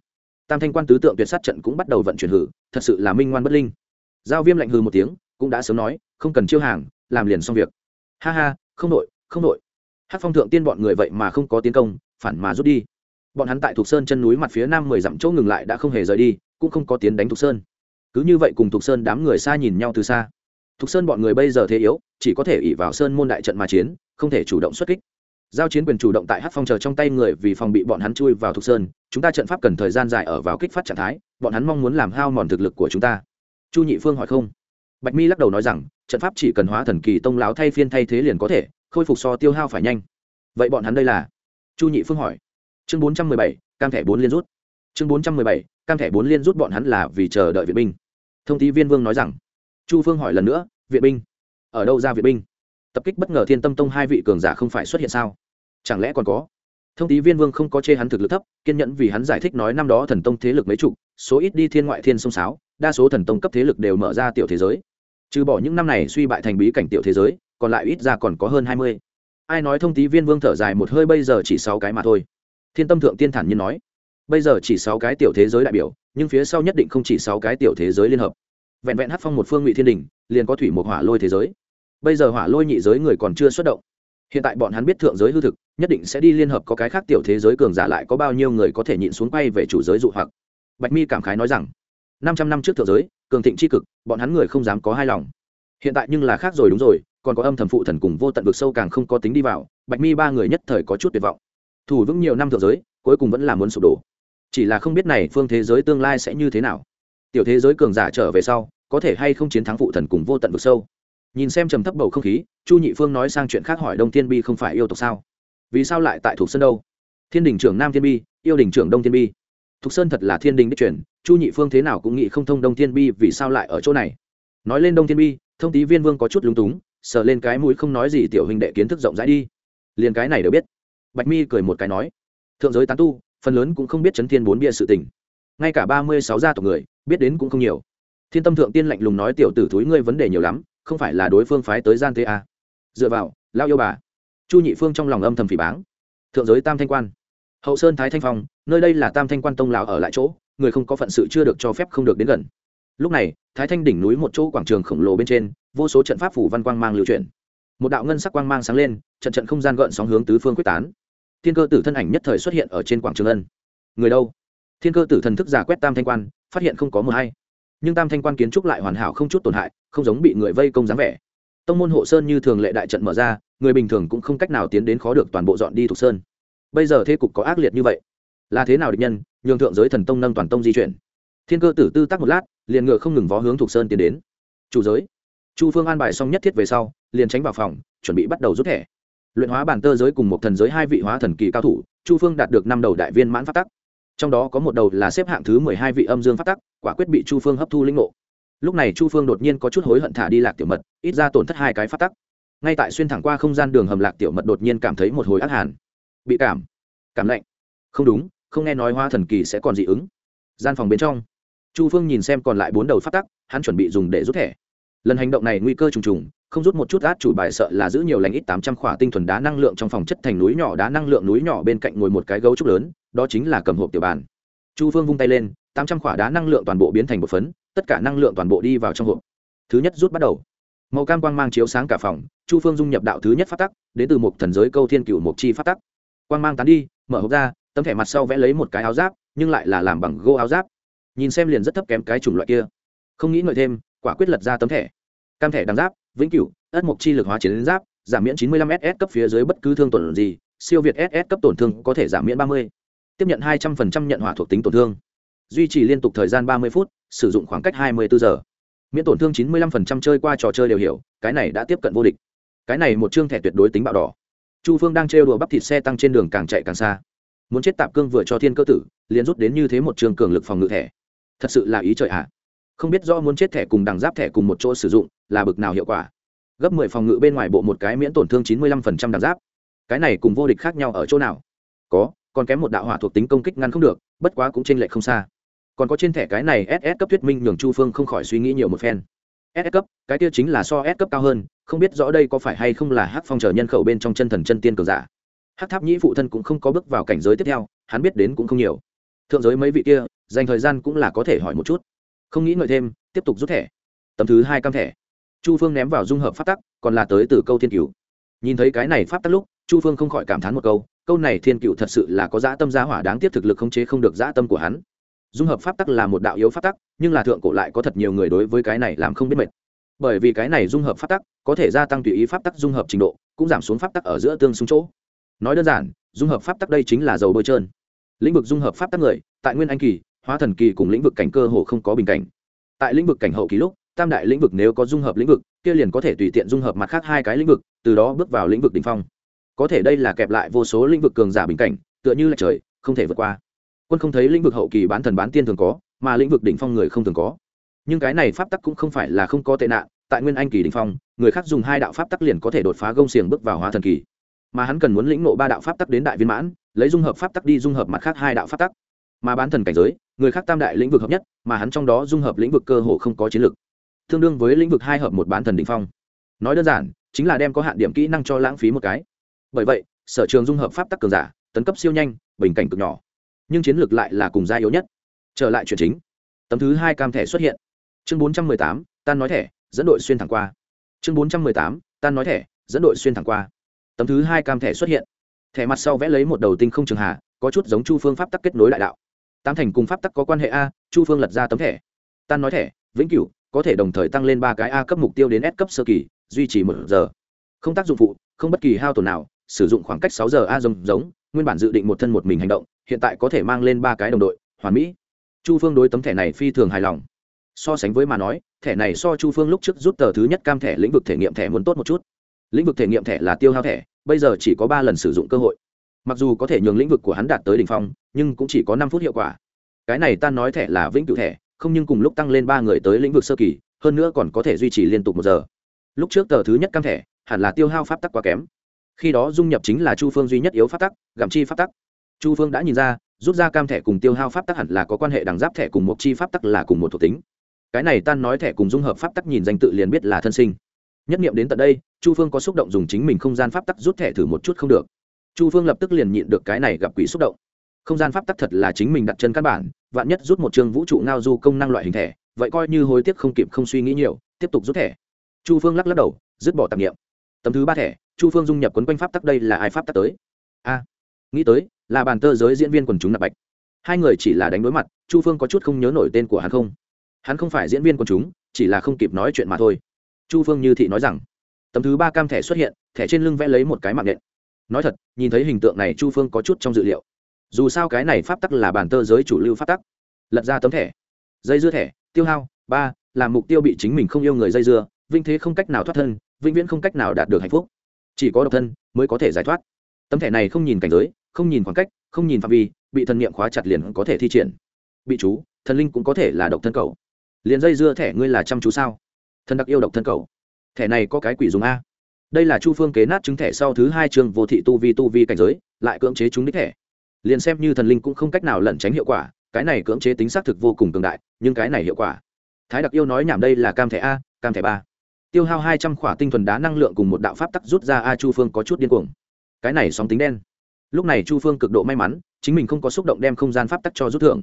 Tam thanh quan tứ tượng tuyệt sát trận cũng bắt đầu vận chuyển hử, thật sự là minh ngoan bất linh. Giao viêm lạnh hư một tiếng, cũng đã sớm nói, không cần chiêu hàng, làm liền xong việc. Ha ha, không nội không nội hát phong thượng tiên bọn người vậy mà không có tiến công, phản mà rút đi. Bọn hắn tại thục sơn chân núi mặt phía nam mười dặm chỗ ngừng lại đã không hề rời đi, cũng không có tiến đánh thục sơn. Cứ như vậy cùng thục sơn đám người xa nhìn nhau từ xa thục sơn bọn người bây giờ thế yếu, chỉ có thể ỉ vào sơn môn đại trận mà chiến, không thể chủ động xuất kích. Giao chiến quyền chủ động tại hát phong chờ trong tay người vì phòng bị bọn hắn chui vào thục sơn, chúng ta trận pháp cần thời gian dài ở vào kích phát trạng thái, bọn hắn mong muốn làm hao mòn thực lực của chúng ta. Chu nhị phương hỏi không? Bạch mi lắc đầu nói rằng, trận pháp chỉ cần hóa thần kỳ tông láo thay phiên thay thế liền có thể, khôi phục so tiêu hao phải nhanh. Vậy bọn hắn đây là? Chu nhị phương hỏi. Chương bốn trăm mười bảy, cam thẻ bốn liên rút. Chương bốn trăm mười bảy, cam thẻ bốn liên rút bọn hắn là vì chờ đợi viện binh. Thông tí viên vương nói rằng chu phương hỏi lần nữa, viện binh, ở đâu ra viện binh? Tập kích bất ngờ thiên tâm tông hai vị cường giả không phải xuất hiện sao? Chẳng lẽ còn có? Thông tí viên vương không có chê hắn thực lực thấp, kiên nhẫn vì hắn giải thích nói năm đó thần tông thế lực mấy chục, số ít đi thiên ngoại thiên sông sáo, đa số thần tông cấp thế lực đều mở ra tiểu thế giới. Trừ bỏ những năm này suy bại thành bí cảnh tiểu thế giới, còn lại ít ra còn có hơn hai mươi. Ai nói thông tí viên vương thở dài một hơi bây giờ chỉ sáu cái mà thôi. Thiên tâm thượng tiên thản nhiên nói, bây giờ chỉ sáu cái tiểu thế giới đại biểu, nhưng phía sau nhất định không chỉ sáu cái tiểu thế giới liên hợp vẹn vẹn hát phong một phương ngụy thiên đình, liền có thủy một hỏa lôi thế giới. Bây giờ hỏa lôi nhị giới người còn chưa xuất động. Hiện tại bọn hắn biết thượng giới hư thực, nhất định sẽ đi liên hợp có cái khác tiểu thế giới cường giả lại có bao nhiêu người có thể nhịn xuống quay về chủ giới dụ hoặc. Bạch mi cảm khái nói rằng, năm trăm năm trước thượng giới, cường thịnh tri cực, bọn hắn người không dám có hai lòng. Hiện tại nhưng là khác rồi đúng rồi, còn có âm thầm phụ thần cùng vô tận vực sâu càng không có tính đi vào, bạch mi ba người nhất thời có chút tuyệt vọng. Thủ vững nhiều năm thượng giới, cuối cùng vẫn là muốn sụp đổ. Chỉ là không biết này phương thế giới tương lai sẽ như thế nào. Tiểu thế giới cường giả trở về sau có thể hay không chiến thắng phụ thần cùng vô tận vực sâu. Nhìn xem trầm thấp bầu không khí, chu nhị phương nói sang chuyện khác hỏi đông thiên bi không phải yêu tộc sao? Vì sao lại tại thuộc sơn đâu? Thiên đình trưởng nam thiên bi, yêu đình trưởng đông thiên bi. Thục sơn thật là thiên đình đích truyền, chu nhị phương thế nào cũng nghĩ không thông đông thiên bi vì sao lại ở chỗ này. Nói lên đông thiên bi, thông tí viên vương có chút lúng túng, sờ lên cái mũi không nói gì tiểu hình đệ kiến thức rộng rãi đi. Liền cái này đều biết. Bạch mi cười một cái nói, thượng giới tán tu, phần lớn cũng không biết chấn thiên bốn bia sự tình. Ngay cả ba mươi sáu gia tộc người, biết đến cũng không nhiều thiên tâm thượng tiên lạnh lùng nói, tiểu tử thúi ngươi vấn đề nhiều lắm, không phải là đối phương phái tới gian thế à. dựa vào lao yêu bà, chu nhị phương trong lòng âm thầm phỉ báng. Thượng giới tam thanh quan, hậu sơn thái thanh phong, nơi đây là tam thanh quan tông lào ở lại chỗ, người không có phận sự chưa được cho phép không được đến gần. Lúc này, thái thanh đỉnh núi một chỗ quảng trường khổng lồ bên trên, vô số trận pháp phủ văn quang mang lưu chuyển. Một đạo ngân sắc quang mang sáng lên, trận trận không gian gợn sóng hướng tứ phương quyết tán. Thiên cơ tử thân ảnh nhất thời xuất hiện ở trên quảng trường ân. Người đâu? Thiên cơ tử thần thức giả quét tam thanh quan, phát hiện không có mờ hay nhưng tam thanh quan kiến trúc lại hoàn hảo không chút tổn hại, không giống bị người vây công dáng vẻ. Tông môn hộ sơn như thường lệ đại trận mở ra, người bình thường cũng không cách nào tiến đến khó được toàn bộ dọn đi thuộc sơn. Bây giờ thế cục có ác liệt như vậy, là thế nào địch nhân, nhường thượng giới thần tông nâng toàn tông di chuyển. Thiên cơ tử tư tắc một lát, liền ngựa không ngừng vó hướng thuộc sơn tiến đến. Chủ giới, chu phương an bài xong nhất thiết về sau, liền tránh vào phòng, chuẩn bị bắt đầu rút thẻ. Luyện hóa bản tơ giới cùng một thần giới hai vị hóa thần kỳ cao thủ, chu phương đạt được năm đầu đại viên mãn phát tắc trong đó có một đầu là xếp hạng thứ mười hai vị âm dương phát tắc, quả quyết bị chu phương hấp thu linh ngộ. Lúc này chu phương đột nhiên có chút hối hận thả đi lạc tiểu mật, ít ra tổn thất hai cái phát tắc. Ngay tại xuyên thẳng qua không gian đường hầm, lạc tiểu mật đột nhiên cảm thấy một hồi ác hàn. Bị cảm. Cảm lạnh. Không đúng, không nghe nói hoa thần kỳ sẽ còn dị ứng. Gian phòng bên trong. Chu phương nhìn xem còn lại bốn đầu phát tắc, hắn chuẩn bị dùng để rút thẻ lần hành động này nguy cơ trùng trùng, không rút một chút át chủ bài sợ là giữ nhiều lành ít tám trăm khỏa tinh thuần đá năng lượng trong phòng chất thành núi nhỏ đá năng lượng núi nhỏ bên cạnh ngồi một cái gấu trúc lớn, đó chính là cầm hộp tiểu bàn. Chu phương vung tay lên, tám trăm khỏa đá năng lượng toàn bộ biến thành một phấn, tất cả năng lượng toàn bộ đi vào trong hộp. Thứ nhất rút bắt đầu. Màu cam quang mang chiếu sáng cả phòng, chu phương dung nhập đạo thứ nhất phát tắc, đến từ một thần giới câu thiên cựu mộc chi phát tắc. Quang mang tán đi, mở hộp ra, tấm thẻ mặt sau vẽ lấy một cái áo giáp, nhưng lại là làm bằng gô áo giáp. Nhìn xem liền rất thấp kém cái chủng loại kia. Không nghĩ ngợi thêm quả quyết lật ra tấm thẻ. Cam thẻ đằng giáp, vĩnh cửu, ất mộc chi lực hóa chiến giáp, giảm miễn 95 ss cấp phía dưới bất cứ thương tổn gì, siêu việt ss cấp tổn thương có thể giảm miễn 30. tiếp nhận 200% nhận hỏa thuộc tính tổn thương. Duy trì liên tục thời gian 30 phút, sử dụng khoảng cách 24 giờ. Miễn tổn thương 95% chơi qua trò chơi đều hiểu, cái này đã tiếp cận vô địch. Cái này một chương thẻ tuyệt đối tính bạo đỏ. Chu phương đang trêu đùa bắp thịt xe tăng trên đường càng chạy càng xa. Muốn chết tạp cương vừa cho thiên cơ tử, liền rút đến như thế một trường cường lực phòng ngự thẻ. Thật sự là ý trời ạ không biết do muốn chết thẻ cùng đằng giáp thẻ cùng một chỗ sử dụng là bực nào hiệu quả. Gấp mười phòng ngự bên ngoài bộ một cái miễn tổn thương chín mươi lăm phần trăm đằng giáp. Cái này cùng vô địch khác nhau ở chỗ nào? Có, còn kém một đạo hỏa thuộc tính công kích ngăn không được, bất quá cũng chênh lệch không xa. Còn có trên thẻ cái này ss cấp thuyết minh nhường chu phương không khỏi suy nghĩ nhiều một phen. Ss cấp, cái tiêu chính là so s cấp cao hơn, không biết rõ đây có phải hay không là hát phong chờ nhân khẩu bên trong chân thần chân tiên cường giả. Hát tháp nhĩ phụ thân cũng không có bước vào cảnh giới tiếp theo, hắn biết đến cũng không nhiều. Thượng giới mấy vị kia, dành thời gian cũng là có thể hỏi một chút không nghĩ ngợi thêm, tiếp tục rút thẻ. Tấm thứ hai cam thẻ. Chu phương ném vào dung hợp pháp tắc, còn là tới từ câu thiên cửu. Nhìn thấy cái này pháp tắc lúc, chu phương không khỏi cảm thán một câu câu này thiên cựu thật sự là có dã tâm giá hỏa đáng tiếc thực lực khống chế không được dã tâm của hắn. Dung hợp pháp tắc là một đạo yếu pháp tắc, nhưng là thượng cổ lại có thật nhiều người đối với cái này làm không biết mệt. Bởi vì cái này dung hợp pháp tắc, có thể gia tăng tùy ý pháp tắc dung hợp trình độ, cũng giảm xuống pháp tắc ở giữa tương xung chỗ. Nói đơn giản, dung hợp pháp tắc đây chính là dầu bôi trơn. Lĩnh vực dung hợp pháp tắc người, tại nguyên anh kỳ hóa thần kỳ cùng lĩnh vực cảnh cơ hồ không có bình cảnh. Tại lĩnh vực cảnh hậu kỳ lúc, tam đại lĩnh vực nếu có dung hợp lĩnh vực, kia liền có thể tùy tiện dung hợp mặt khác hai cái lĩnh vực, từ đó bước vào lĩnh vực đ ỉ n h phong. Có thể đây là kẹp lại vô số lĩnh vực cường giả bình cảnh, tựa như là trời, không thể vượt qua. Quân không thấy lĩnh vực hậu kỳ bán thần bán tiên thường có, mà lĩnh vực đỉnh phong người không thường có. Nhưng cái này pháp tắc cũng không phải là không có tệ nạn, tại nguyên anh kỳ đỉnh phong, người khác dùng hai đạo pháp tắc liền có thể đột phá gông xiềng bước vào hóa thần kỳ. Mà hắn cần muốn lĩnh nộ ba đạo pháp tắc đến đại viên mãn, lấy dung hợp pháp tắc đi dung hợp mặt khác hai đạo pháp tắc. Mà bán thần cảnh giới người khác tam đại lĩnh vực hợp nhất, mà hắn trong đó dung hợp lĩnh vực cơ hồ không có chiến lược. Tương đương với lĩnh vực hai hợp một bán thần định phong. Nói đơn giản, chính là đem có hạn điểm kỹ năng cho lãng phí một cái. Bởi vậy, sở trường dung hợp pháp tắc cường giả, tấn cấp siêu nhanh, bình cảnh cực nhỏ. Nhưng chiến lược lại là cùng gia yếu nhất. Trở lại chuyện chính. Tấm thứ hai cam thẻ xuất hiện. Chương bốn trăm mười tám, tan nói thẻ, dẫn đội xuyên thẳng qua. Chương bốn trăm mười tám, tan nói thẻ, dẫn đội xuyên thẳng qua. Tấm thứ hai cam thẻ xuất hiện. Thẻ mặt sau vẽ lấy một đầu tinh không trường hạ có chút giống chu phương pháp tắc kết nối đại đạo. Tám thành cùng pháp tắc có quan hệ a, chu phương lật ra tấm thẻ. Tan nói thẻ, vĩnh cửu, có thể đồng thời tăng lên ba cái a cấp mục tiêu đến s cấp sơ kỳ, duy trì một giờ. Không tác dụng phụ, không bất kỳ hao tổn nào, sử dụng khoảng cách sáu giờ a giống giống, nguyên bản dự định một thân một mình hành động, hiện tại có thể mang lên ba cái đồng đội, hoàn mỹ. Chu phương đối tấm thẻ này phi thường hài lòng. So sánh với mà nói, thẻ này so chu phương lúc trước rút tờ thứ nhất cam thẻ lĩnh vực thể nghiệm thẻ muốn tốt một chút. Lĩnh vực thể nghiệm thẻ là tiêu hao thẻ, bây giờ chỉ có ba lần sử dụng cơ hội mặc dù có thể nhường lĩnh vực của hắn đạt tới đ ỉ n h phong, nhưng cũng chỉ có năm phút hiệu quả. Cái này ta nói thẻ là vĩnh cửu thẻ, không nhưng cùng lúc tăng lên ba người tới lĩnh vực sơ kỳ, hơn nữa còn có thể duy trì liên tục một giờ. Lúc trước tờ thứ nhất cam thẻ, hẳn là tiêu hao pháp tắc quá kém. Khi đó dung nhập chính là chu phương duy nhất yếu pháp tắc, gặm chi pháp tắc. Chu phương đã nhìn ra, rút ra cam thẻ cùng tiêu hao pháp tắc hẳn là có quan hệ đằng giáp thẻ cùng một chi pháp tắc là cùng một thuộc tính. Cái này tan nói thẻ cùng dung hợp pháp tắc nhìn danh tự liền biết là thân sinh. Nhất nghiệm đến tận đây, chu phương có xúc động dùng chính mình không gian pháp tắc rút thẻ thử một chút không được chu phương lập tức liền nhịn được cái này gặp quỷ xúc động. Không gian pháp tắc thật là chính mình đặt chân căn bản, vạn nhất rút một chương vũ trụ ngao du công năng loại hình thẻ, vậy coi như hối tiếc không kịp không suy nghĩ nhiều, tiếp tục rút thẻ. Chu phương lắc lắc đầu, dứt bỏ tạp nghiệm tấm thứ ba thẻ, chu phương dung nhập quấn quanh pháp tắc đây là ai pháp tắc tới? A, nghĩ tới, là bàn tơ giới diễn viên quần chúng nạp bạch. Hai người chỉ là đánh đối mặt, chu phương có chút không nhớ nổi tên của hắn không? Hắn không phải diễn viên quần chúng, chỉ là không kịp nói chuyện mà thôi. Chu phương như thị nói rằng, tấm thứ ba cam thẻ xuất hiện, thẻ trên lưng vẽ lấy một cái mạng nhện nói thật, nhìn thấy hình tượng này chu phương có chút trong dự liệu. Dù sao cái này pháp tắc là bàn tơ giới chủ lưu pháp tắc. Lật ra tấm thẻ, dây dưa thẻ, tiêu hao, ba, là mục tiêu bị chính mình không yêu người dây dưa, vinh thế không cách nào thoát thân, vĩnh viễn không cách nào đạt được hạnh phúc. Chỉ có độc thân mới có thể giải thoát. Tấm thẻ này không nhìn cảnh giới, không nhìn khoảng cách, không nhìn phạm vi, bị thần niệm khóa chặt liền có thể thi triển. Bị chú, thần linh cũng có thể là độc thân cầu. Liền dây dưa thẻ ngươi là chăm chú sao? Thần đặc yêu độc thân cầu. Thẻ này có cái quỷ dùng a đây là chu phương kế nát chứng thẻ sau thứ hai chương vô thị tu vi tu vi cảnh giới, lại cưỡng chế chúng đích thẻ. Liền xem như thần linh cũng không cách nào lẩn tránh hiệu quả, cái này cưỡng chế tính xác thực vô cùng cường đại, nhưng cái này hiệu quả. Thái đặc yêu nói nhảm đây là cam thẻ a, cam thẻ ba. Tiêu hao hai trăm khỏa tinh thuần đá năng lượng cùng một đạo pháp tắc rút ra a chu phương có chút điên cuồng. Cái này sóng tính đen. Lúc này chu phương cực độ may mắn, chính mình không có xúc động đem không gian pháp tắc cho rút thưởng.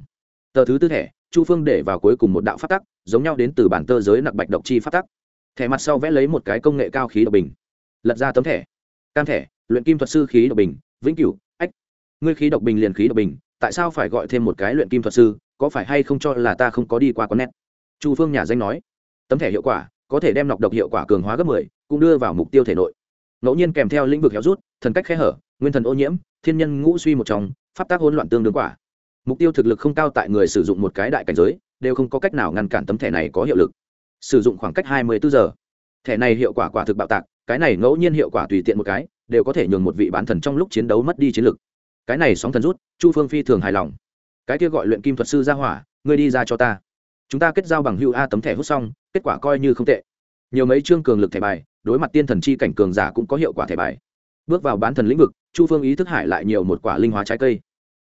Tờ thứ tư thẻ, chu phương để vào cuối cùng một đạo pháp tắc, giống nhau đến từ bản tơ giới nặc bạch độc chi pháp tắc. Thẻ mặt sau vẽ lấy một cái công nghệ cao khí độc bình lật ra tấm thẻ. Cam thẻ, luyện kim thuật sư khí độc bình, vĩnh cửu, ách. Ngươi khí độc bình liền khí độc bình, tại sao phải gọi thêm một cái luyện kim thuật sư, có phải hay không cho là ta không có đi qua con nét? Chu phương nhà danh nói. Tấm thẻ hiệu quả, có thể đem nọc độc hiệu quả cường hóa gấp mười, cũng đưa vào mục tiêu thể nội. Ngẫu nhiên kèm theo lĩnh vực héo rút, thần cách khe hở, nguyên thần ô nhiễm, thiên nhân ngũ suy một trong, pháp tác hỗn loạn tương đương quả. Mục tiêu thực lực không cao tại người sử dụng một cái đại cảnh giới, đều không có cách nào ngăn cản tấm thẻ này có hiệu lực. Sử dụng khoảng cách hai mươi bốn giờ. Thẻ này hiệu quả quả thực bạo tạc cái này ngẫu nhiên hiệu quả tùy tiện một cái, đều có thể nhường một vị bán thần trong lúc chiến đấu mất đi chiến lực. Cái này sóng thần rút, chu phương phi thường hài lòng. Cái kia gọi luyện kim thuật sư ra hỏa, ngươi đi ra cho ta. Chúng ta kết giao bằng hưu a tấm thẻ hút xong, kết quả coi như không tệ. Nhiều mấy chương cường lực thẻ bài, đối mặt tiên thần chi cảnh cường giả cũng có hiệu quả thẻ bài. Bước vào bán thần lĩnh vực, chu phương ý thức hải lại nhiều một quả linh hóa trái cây.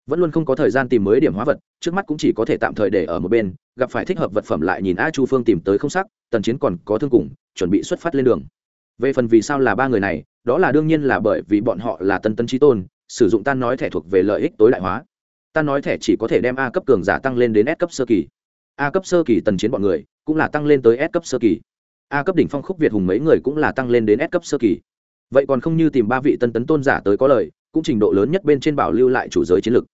Vẫn luôn không có thời gian tìm mới điểm hóa vật, trước mắt cũng chỉ có thể tạm thời để ở một bên, gặp phải thích hợp vật phẩm lại nhìn a chu phương tìm tới không sắc, tần chiến còn có thương cùng, chuẩn bị xuất phát lên đường về phần vì sao là ba người này, đó là đương nhiên là bởi vì bọn họ là tân tân trí tôn, sử dụng tan nói thẻ thuộc về lợi ích tối đại hóa. Tan nói thẻ chỉ có thể đem a cấp cường giả tăng lên đến s cấp sơ kỳ. A cấp sơ kỳ tần chiến bọn người cũng là tăng lên tới s cấp sơ kỳ. A cấp đỉnh phong khúc việt hùng mấy người cũng là tăng lên đến s cấp sơ kỳ. Vậy còn không như tìm ba vị tân tấn tôn giả tới có lời, cũng trình độ lớn nhất bên trên bảo lưu lại chủ giới chiến lược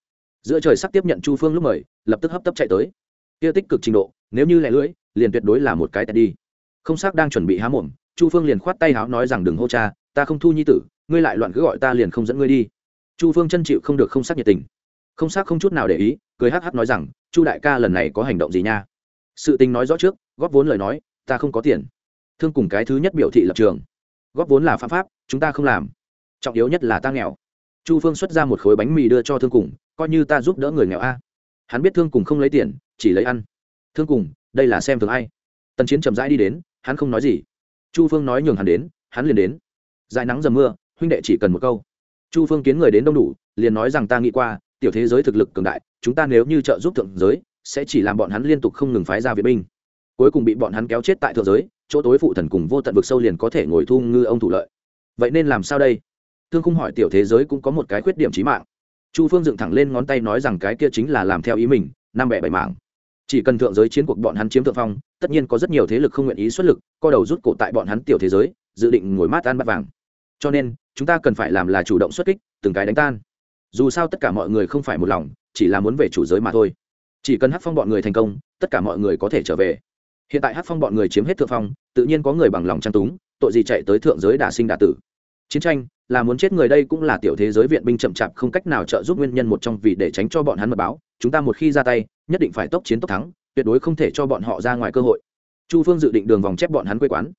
giữa trời sắp tiếp nhận chu phương lúc mời, lập tức hấp tấp chạy tới. Kia tích cực trình độ, nếu như lẻ lưỡi, liền tuyệt đối là một cái tẹt đi. Không xác đang chuẩn bị há mồm chu phương liền khoát tay háo nói rằng, đừng hô cha, ta không thu nhi tử, ngươi lại loạn cứ gọi ta liền không dẫn ngươi đi. Chu phương chân chịu không được không xác nhiệt tình. Không xác không chút nào để ý, cười hắc hắc nói rằng, chu đại ca lần này có hành động gì nha? Sự tình nói rõ trước, góp vốn lời nói, ta không có tiền. Thương cùng cái thứ nhất biểu thị lập trường. Góp vốn là pháp pháp, chúng ta không làm. Trọng yếu nhất là ta nghèo. Chu phương xuất ra một khối bánh mì đưa cho thương cùng, coi như ta giúp đỡ người nghèo a. Hắn biết thương cùng không lấy tiền, chỉ lấy ăn. Thương cùng, đây là xem thường ai? Tần chiến chậm rãi đi đến, hắn không nói gì chu phương nói nhường hắn đến, hắn liền đến. Dài nắng dầm mưa, huynh đệ chỉ cần một câu. Chu phương kiến người đến đông đủ, liền nói rằng ta nghĩ qua, tiểu thế giới thực lực cường đại, chúng ta nếu như trợ giúp thượng giới, sẽ chỉ làm bọn hắn liên tục không ngừng phái ra viện binh. Cuối cùng bị bọn hắn kéo chết tại thượng giới, chỗ tối phụ thần cùng vô tận vực sâu liền có thể ngồi thu ngư ông thủ lợi. Vậy nên làm sao đây? Thương khung hỏi tiểu thế giới cũng có một cái khuyết điểm trí mạng. Chu phương dựng thẳng lên ngón tay nói rằng cái kia chính là làm theo ý mình, năm bẻ bảy mạng chỉ cần thượng giới chiến cuộc bọn hắn chiếm thượng phong, tất nhiên có rất nhiều thế lực không nguyện ý xuất lực, co đầu rút cổ tại bọn hắn tiểu thế giới, dự định ngồi mát ăn bắt vàng. Cho nên, chúng ta cần phải làm là chủ động xuất kích, từng cái đánh tan. Dù sao tất cả mọi người không phải một lòng, chỉ là muốn về chủ giới mà thôi. Chỉ cần hát phong bọn người thành công, tất cả mọi người có thể trở về. Hiện tại hát phong bọn người chiếm hết thượng phong, tự nhiên có người bằng lòng trang túng, tội gì chạy tới thượng giới đả sinh đả tử. Chiến tranh, là muốn chết người đây cũng là tiểu thế giới viện binh chậm chạp không cách nào trợ giúp nguyên nhân một trong vì để tránh cho bọn hắn mật báo. Chúng ta một khi ra tay nhất định phải tốc chiến tốc thắng, tuyệt đối không thể cho bọn họ ra ngoài cơ hội. Chu phương dự định đường vòng chép bọn hắn quê quán.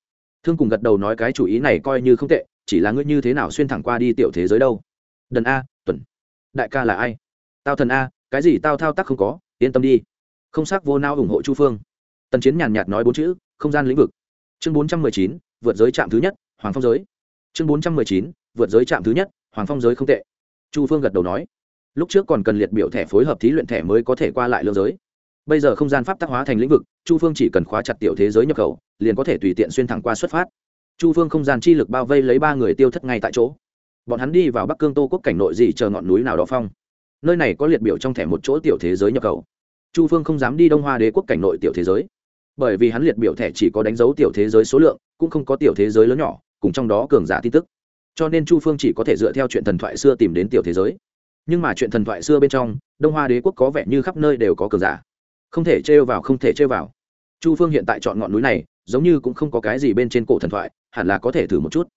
Thương cùng gật đầu nói cái chủ ý này coi như không tệ, chỉ là ngươi như thế nào xuyên thẳng qua đi tiểu thế giới đâu? Đần a, tuần. Đại ca là ai? Tao thần a, cái gì tao thao tác không có, yên tâm đi. Không xác vô nao ủng hộ chu phương. Tần chiến nhàn nhạt nói bốn chữ, không gian lĩnh vực. Chương bốn trăm mười chín, vượt giới trạm thứ nhất, hoàng phong giới. Chương bốn trăm mười chín, vượt giới trạm thứ nhất, hoàng phong giới không tệ. Chu phương gật đầu nói lúc trước còn cần liệt biểu thẻ phối hợp thí luyện thẻ mới có thể qua lại lương giới. Bây giờ không gian pháp tác hóa thành lĩnh vực, chu phương chỉ cần khóa chặt tiểu thế giới nhập khẩu, liền có thể tùy tiện xuyên thẳng qua xuất phát. Chu phương không gian chi lực bao vây lấy ba người tiêu thất ngay tại chỗ. Bọn hắn đi vào bắc cương tô quốc cảnh nội gì chờ ngọn núi nào đó phong. Nơi này có liệt biểu trong thẻ một chỗ tiểu thế giới nhập khẩu. Chu phương không dám đi đông hoa đế quốc cảnh nội tiểu thế giới. Bởi vì hắn liệt biểu thẻ chỉ có đánh dấu tiểu thế giới số lượng, cũng không có tiểu thế giới lớn nhỏ, cùng trong đó cường giả tin tức. Cho nên chu phương chỉ có thể dựa theo chuyện thần thoại xưa tìm đến tiểu thế giới nhưng mà chuyện thần thoại xưa bên trong, đông hoa đế quốc có vẻ như khắp nơi đều có cường giả. Không thể trêu vào, không thể trêu vào. Chu phương hiện tại chọn ngọn núi này, giống như cũng không có cái gì bên trên cổ thần thoại, hẳn là có thể thử một chút.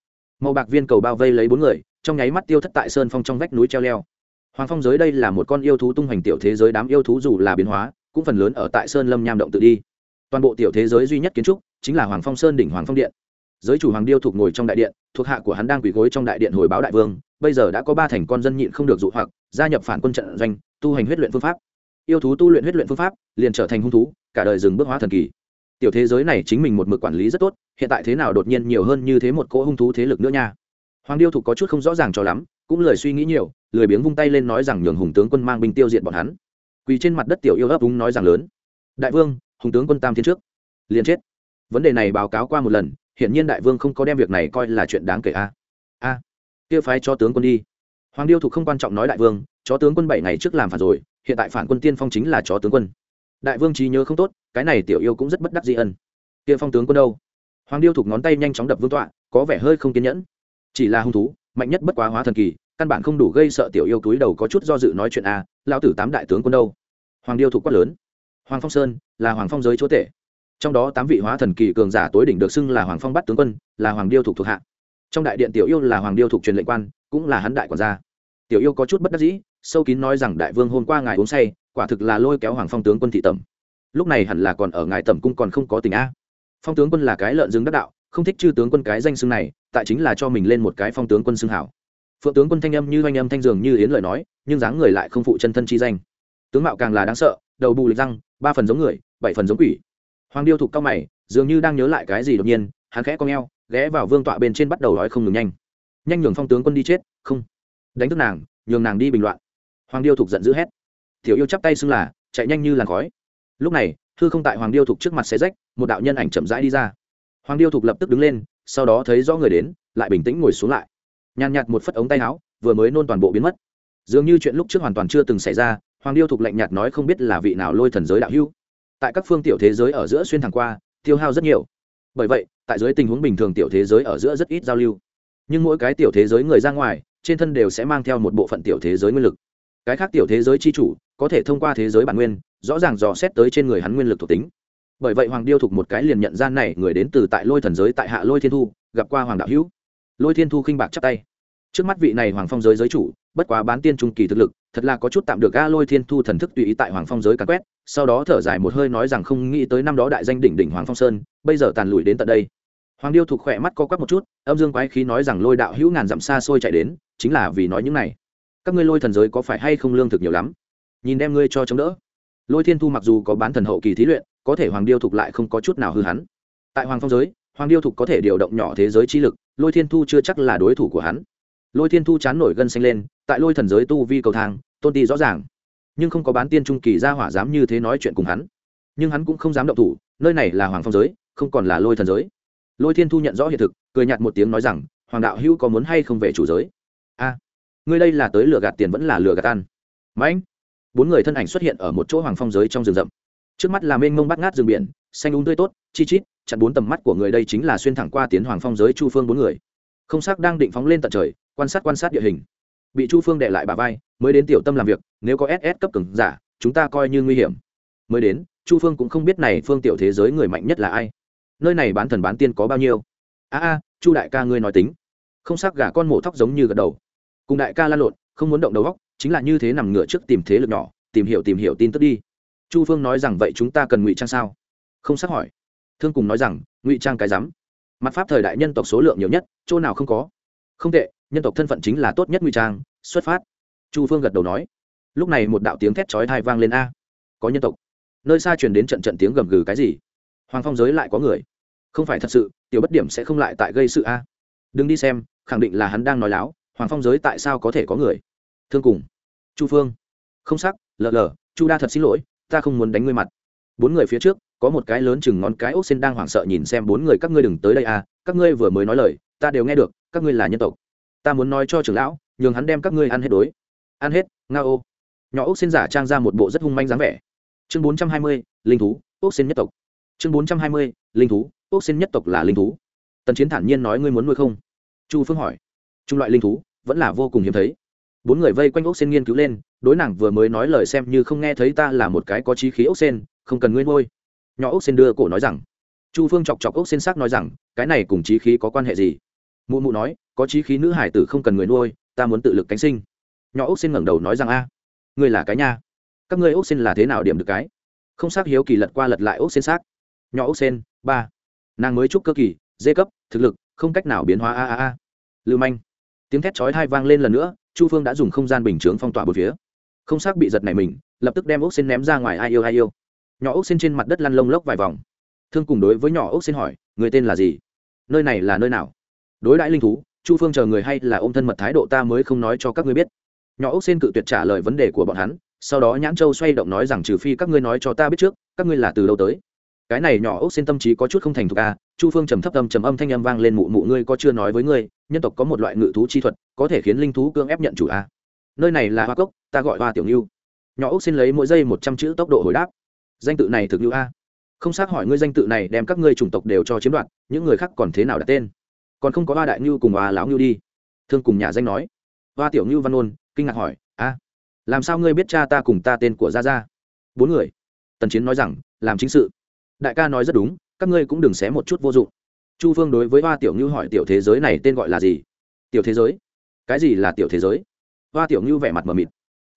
Màu bạc viên cầu bao vây lấy bốn người, trong nháy mắt tiêu thất tại sơn phong trong vách núi treo leo. Hoàng phong giới đây là một con yêu thú tung hoành tiểu thế giới, đám yêu thú dù là biến hóa, cũng phần lớn ở tại sơn lâm nham động tự đi. Toàn bộ tiểu thế giới duy nhất kiến trúc, chính là hoàng phong sơn đỉnh hoàng phong điện. Giới chủ hoàng điêu thuộc ngồi trong đại điện, thuộc hạ của hắn đang quỳ gối trong đại điện hồi báo đại vương bây giờ đã có ba thành con dân nhịn không được dụ hoặc, gia nhập phản quân trận doanh, tu hành huyết luyện phương pháp. Yêu thú tu luyện huyết luyện phương pháp, liền trở thành hung thú, cả đời dừng bước hóa thần kỳ. Tiểu thế giới này chính mình một mực quản lý rất tốt, hiện tại thế nào đột nhiên nhiều hơn như thế một cỗ hung thú thế lực nữa nha. Hoàng điêu thục có chút không rõ ràng cho lắm, cũng lời suy nghĩ nhiều, lười biếng vung tay lên nói rằng nhường hùng tướng quân mang binh tiêu diệt bọn hắn. Quỳ trên mặt đất tiểu yêu ấp úng nói rằng lớn. Đại vương, hùng tướng quân tam thiên trước. Liền chết. Vấn đề này báo cáo qua một lần hiện nhiên đại vương không có đem việc này coi là chuyện đáng kể a. A kia phái cho tướng quân đi. Hoàng điêu thục không quan trọng nói đại vương, chó tướng quân bảy ngày trước làm phản rồi, hiện tại phản quân tiên phong chính là chó tướng quân. Đại vương trí nhớ không tốt, cái này tiểu yêu cũng rất bất đắc di ân. Kia phong tướng quân đâu? Hoàng điêu thục ngón tay nhanh chóng đập vương tọa, có vẻ hơi không kiên nhẫn. Chỉ là hung thú, mạnh nhất bất quá hóa thần kỳ, căn bản không đủ gây sợ tiểu yêu túi đầu có chút do dự nói chuyện à, a lao tử tám đại tướng quân đâu? Hoàng điêu thục quát lớn. Hoàng phong sơn, là hoàng phong giới chúa tể. Trong đó tám vị hóa thần kỳ cường giả tối đỉnh được xưng là hoàng phong bắt tướng quân, là hoàng điêu thục thuộc hạ trong đại điện tiểu yêu là hoàng điêu thuộc truyền lệnh quan, cũng là hắn đại quản gia. Tiểu yêu có chút bất đắc dĩ, sâu kín nói rằng đại vương hôm qua ngài uống say, quả thực là lôi kéo hoàng phong tướng quân thị tẩm. Lúc này hẳn là còn ở ngài tẩm cung còn không có tình a. Phong tướng quân là cái lợn rừng đắc đạo, không thích chư tướng quân cái danh xưng này, tại chính là cho mình lên một cái phong tướng quân xưng hảo. Phượng tướng quân thanh âm như oanh âm thanh dường như yến lời nói, nhưng dáng người lại không phụ chân thân chi danh. Tướng mạo càng là đáng sợ, đầu bù lịch răng, ba phần giống người, bảy phần giống quỷ. Hoàng điêu thục cao mày, dường như đang nhớ lại cái gì đột nhiên, hắn khẽ con g ghé vào vương tọa bên trên bắt đầu nói không ngừng nhanh. Nhanh nhường phong tướng quân đi chết, không. Đánh thức nàng, nhường nàng đi bình loạn. Hoàng điêu thục giận dữ hét. Tiểu yêu chắp tay xưng là, chạy nhanh như làn khói. Lúc này, thư không tại hoàng điêu thục trước mặt xe rách, một đạo nhân ảnh chậm rãi đi ra. Hoàng điêu thục lập tức đứng lên, sau đó thấy rõ người đến, lại bình tĩnh ngồi xuống lại. Nhàn nhạt một phất ống tay áo, vừa mới nôn toàn bộ biến mất. Dường như chuyện lúc trước hoàn toàn chưa từng xảy ra, hoàng điêu thục lạnh nhạt nói không biết là vị nào lôi thần giới đạo hưu tại các phương tiểu thế giới ở giữa xuyên thẳng qua, tiêu hao rất nhiều. Bởi vậy tại dưới tình huống bình thường tiểu thế giới ở giữa rất ít giao lưu. Nhưng mỗi cái tiểu thế giới người ra ngoài, trên thân đều sẽ mang theo một bộ phận tiểu thế giới nguyên lực. Cái khác tiểu thế giới c h i chủ, có thể thông qua thế giới bản nguyên, rõ ràng dò xét tới trên người hắn nguyên lực thuộc tính. Bởi vậy hoàng điêu thục một cái liền nhận ra này người đến từ tại lôi thần giới tại hạ lôi thiên thu, gặp qua hoàng đạo hữu. Lôi thiên thu khinh bạc chắp tay. Trước mắt vị này hoàng phong giới giới chủ, bất quá bán tiên trung kỳ thực lực, thật là có chút tạm được ga lôi thiên thu thần thức tùy ý tại hoàng phong giới càn quét, sau đó thở dài một hơi nói rằng không nghĩ tới năm đó đại danh đỉnh đỉnh hoàng phong sơn, bây giờ tàn lùi đến tận đây hoàng điêu thục khỏe mắt co quắp một chút, âm dương quái khí nói rằng lôi đạo hữu ngàn dặm xa xôi chạy đến, chính là vì nói những này. Các ngươi lôi thần giới có phải hay không lương thực nhiều lắm? Nhìn đem ngươi cho chống đỡ. Lôi thiên thu mặc dù có bán thần hậu kỳ thí luyện, có thể hoàng điêu thục lại không có chút nào hư hắn. Tại hoàng phong giới, hoàng điêu thục có thể điều động nhỏ thế giới chi lực, lôi thiên thu chưa chắc là đối thủ của hắn. Lôi thiên thu chán nổi gân xanh lên, tại lôi thần giới tu vi cầu thang, tôn ti rõ ràng. Nhưng không có bán tiên trung kỳ ra hỏa dám như thế nói chuyện cùng hắn. Nhưng hắn cũng không dám động thủ, nơi này là hoàng phong giới, không còn là lôi thần giới lôi thiên thu nhận rõ hiện thực, cười nhạt một tiếng nói rằng, hoàng đạo hữu có muốn hay không về chủ giới? A, ngươi đây là tới lừa gạt tiền vẫn là lừa gạt ăn? Mãnh. Bốn người thân ảnh xuất hiện ở một chỗ hoàng phong giới trong rừng rậm. Trước mắt là mênh mông bắt ngát rừng biển, xanh úng tươi tốt, chi chít, chặn bốn tầm mắt của người đây chính là xuyên thẳng qua tiến hoàng phong giới chu phương bốn người. Không sắc đang định phóng lên tận trời, quan sát quan sát địa hình. Bị chu phương đệ lại bà vai, mới đến tiểu tâm làm việc, nếu có ss cấp cường giả, chúng ta coi như nguy hiểm. Mới đến, chu phương cũng không biết này phương tiểu thế giới người mạnh nhất là ai nơi này bán thần bán tiên có bao nhiêu? A a, chu đại ca ngươi nói tính. Không sắc gà con mổ thóc giống như gật đầu. Cùng đại ca la lộn, không muốn động đầu góc chính là như thế nằm ngựa trước tìm thế lực nhỏ, tìm hiểu tìm hiểu tin tức đi. Chu phương nói rằng vậy chúng ta cần ngụy trang sao? Không sắc hỏi. Thương cùng nói rằng, ngụy trang cái rắm. Mặt pháp thời đại nhân tộc số lượng nhiều nhất, chỗ nào không có? Không tệ, nhân tộc thân phận chính là tốt nhất ngụy trang, xuất phát. Chu phương gật đầu nói. Lúc này một đạo tiếng thét chói thai vang lên a. Có nhân tộc. Nơi xa truyền đến trận trận tiếng gầm gừ cái gì? Hoàng phong giới lại có người không phải thật sự, tiểu bất điểm sẽ không lại tại gây sự a. Đừng đi xem, khẳng định là hắn đang nói láo, hoàng phong giới tại sao có thể có người? Thương cùng. Chu phương. Không sắc, lờ lờ, chu đa thật xin lỗi, ta không muốn đánh ngươi mặt. Bốn người phía trước, có một cái lớn chừng ngón cái ốc xin đang hoảng sợ nhìn xem bốn người các ngươi đừng tới đây à các ngươi vừa mới nói lời, ta đều nghe được, các ngươi là nhân tộc. Ta muốn nói cho trưởng lão, nhường hắn đem các ngươi ăn hết đối. Ăn hết, nga ô. Nhỏ ốc xin giả trang ra một bộ rất hung manh dáng vẻ. Chương bốn trăm hai mươi, linh thú, ốc xin nhất tộc chương bốn trăm hai mươi, linh thú, ốc xin nhất tộc là linh thú. Tần chiến thản nhiên nói ngươi muốn nuôi không? Chu phương hỏi. Trung loại linh thú, vẫn là vô cùng hiếm thấy. Bốn người vây quanh ốc sen nghiên cứu lên, đối nàng vừa mới nói lời xem như không nghe thấy ta là một cái có trí khí ốc sen không cần ngươi nuôi. Nhỏ ốc sen đưa cổ nói rằng. Chu phương chọc chọc ốc sen sắc nói rằng, cái này cùng trí khí có quan hệ gì? Mụ mụ nói, có trí khí nữ hải tử không cần người nuôi, ta muốn tự lực cánh sinh. Nhỏ ốc sen ngẩng đầu nói rằng a, ngươi là cái nha. Các ngươi ốc sen là thế nào điểm được cái? Không xác hiếu kỳ lật qua lật lại ốc sen xác nhỏ ốc sen, ba. Nàng mới chúc cơ kỳ, dê cấp, thực lực, không cách nào biến hóa, a a a. Lưu manh. Tiếng thét chói thai vang lên lần nữa, chu phương đã dùng không gian bình chướng phong tỏa bốn phía. Không xác bị giật này mình, lập tức đem ốc sen ném ra ngoài ai yêu ai yêu. Nhỏ ốc sen trên mặt đất lăn lông lốc vài vòng. Thương cùng đối với nhỏ ốc sen hỏi, người tên là gì? Nơi này là nơi nào? Đối đãi linh thú, chu phương chờ người hay là ôm thân mật thái độ ta mới không nói cho các ngươi biết. Nhỏ ốc sen cự tuyệt trả lời vấn đề của bọn hắn, sau đó nhãn châu xoay động nói rằng trừ phi các ngươi nói cho ta biết trước, các ngươi là từ đâu tới? Cái này nhỏ ốc xin tâm trí có chút không thành thục a, chu phương trầm thấp âm trầm âm thanh âm vang lên mụ mụ ngươi có chưa nói với ngươi, nhân tộc có một loại ngự thú chi thuật, có thể khiến linh thú cương ép nhận chủ a. Nơi này là hoa cốc, ta gọi hoa tiểu ngưu nhỏ ốc xin lấy mỗi giây một trăm chữ tốc độ hồi đáp. Danh tự này thực ngưu a. Không xác hỏi ngươi danh tự này đem các ngươi chủng tộc đều cho chiếm đoạt, những người khác còn thế nào đặt tên? Còn không có hoa đại ngưu cùng hoa lão ngưu đi. Thương cùng nhà danh nói. Hoa tiểu ngưu văn ôn kinh ngạc hỏi, a, làm sao ngươi biết cha ta cùng ta tên của gia gia? Bốn người. Tần chiến nói rằng, làm chính sự đại ca nói rất đúng, các ngươi cũng đừng xé một chút vô dụng. Chu phương đối với hoa tiểu ngư hỏi tiểu thế giới này tên gọi là gì? Tiểu thế giới? Cái gì là tiểu thế giới? Hoa tiểu ngư vẻ mặt mờ mịt.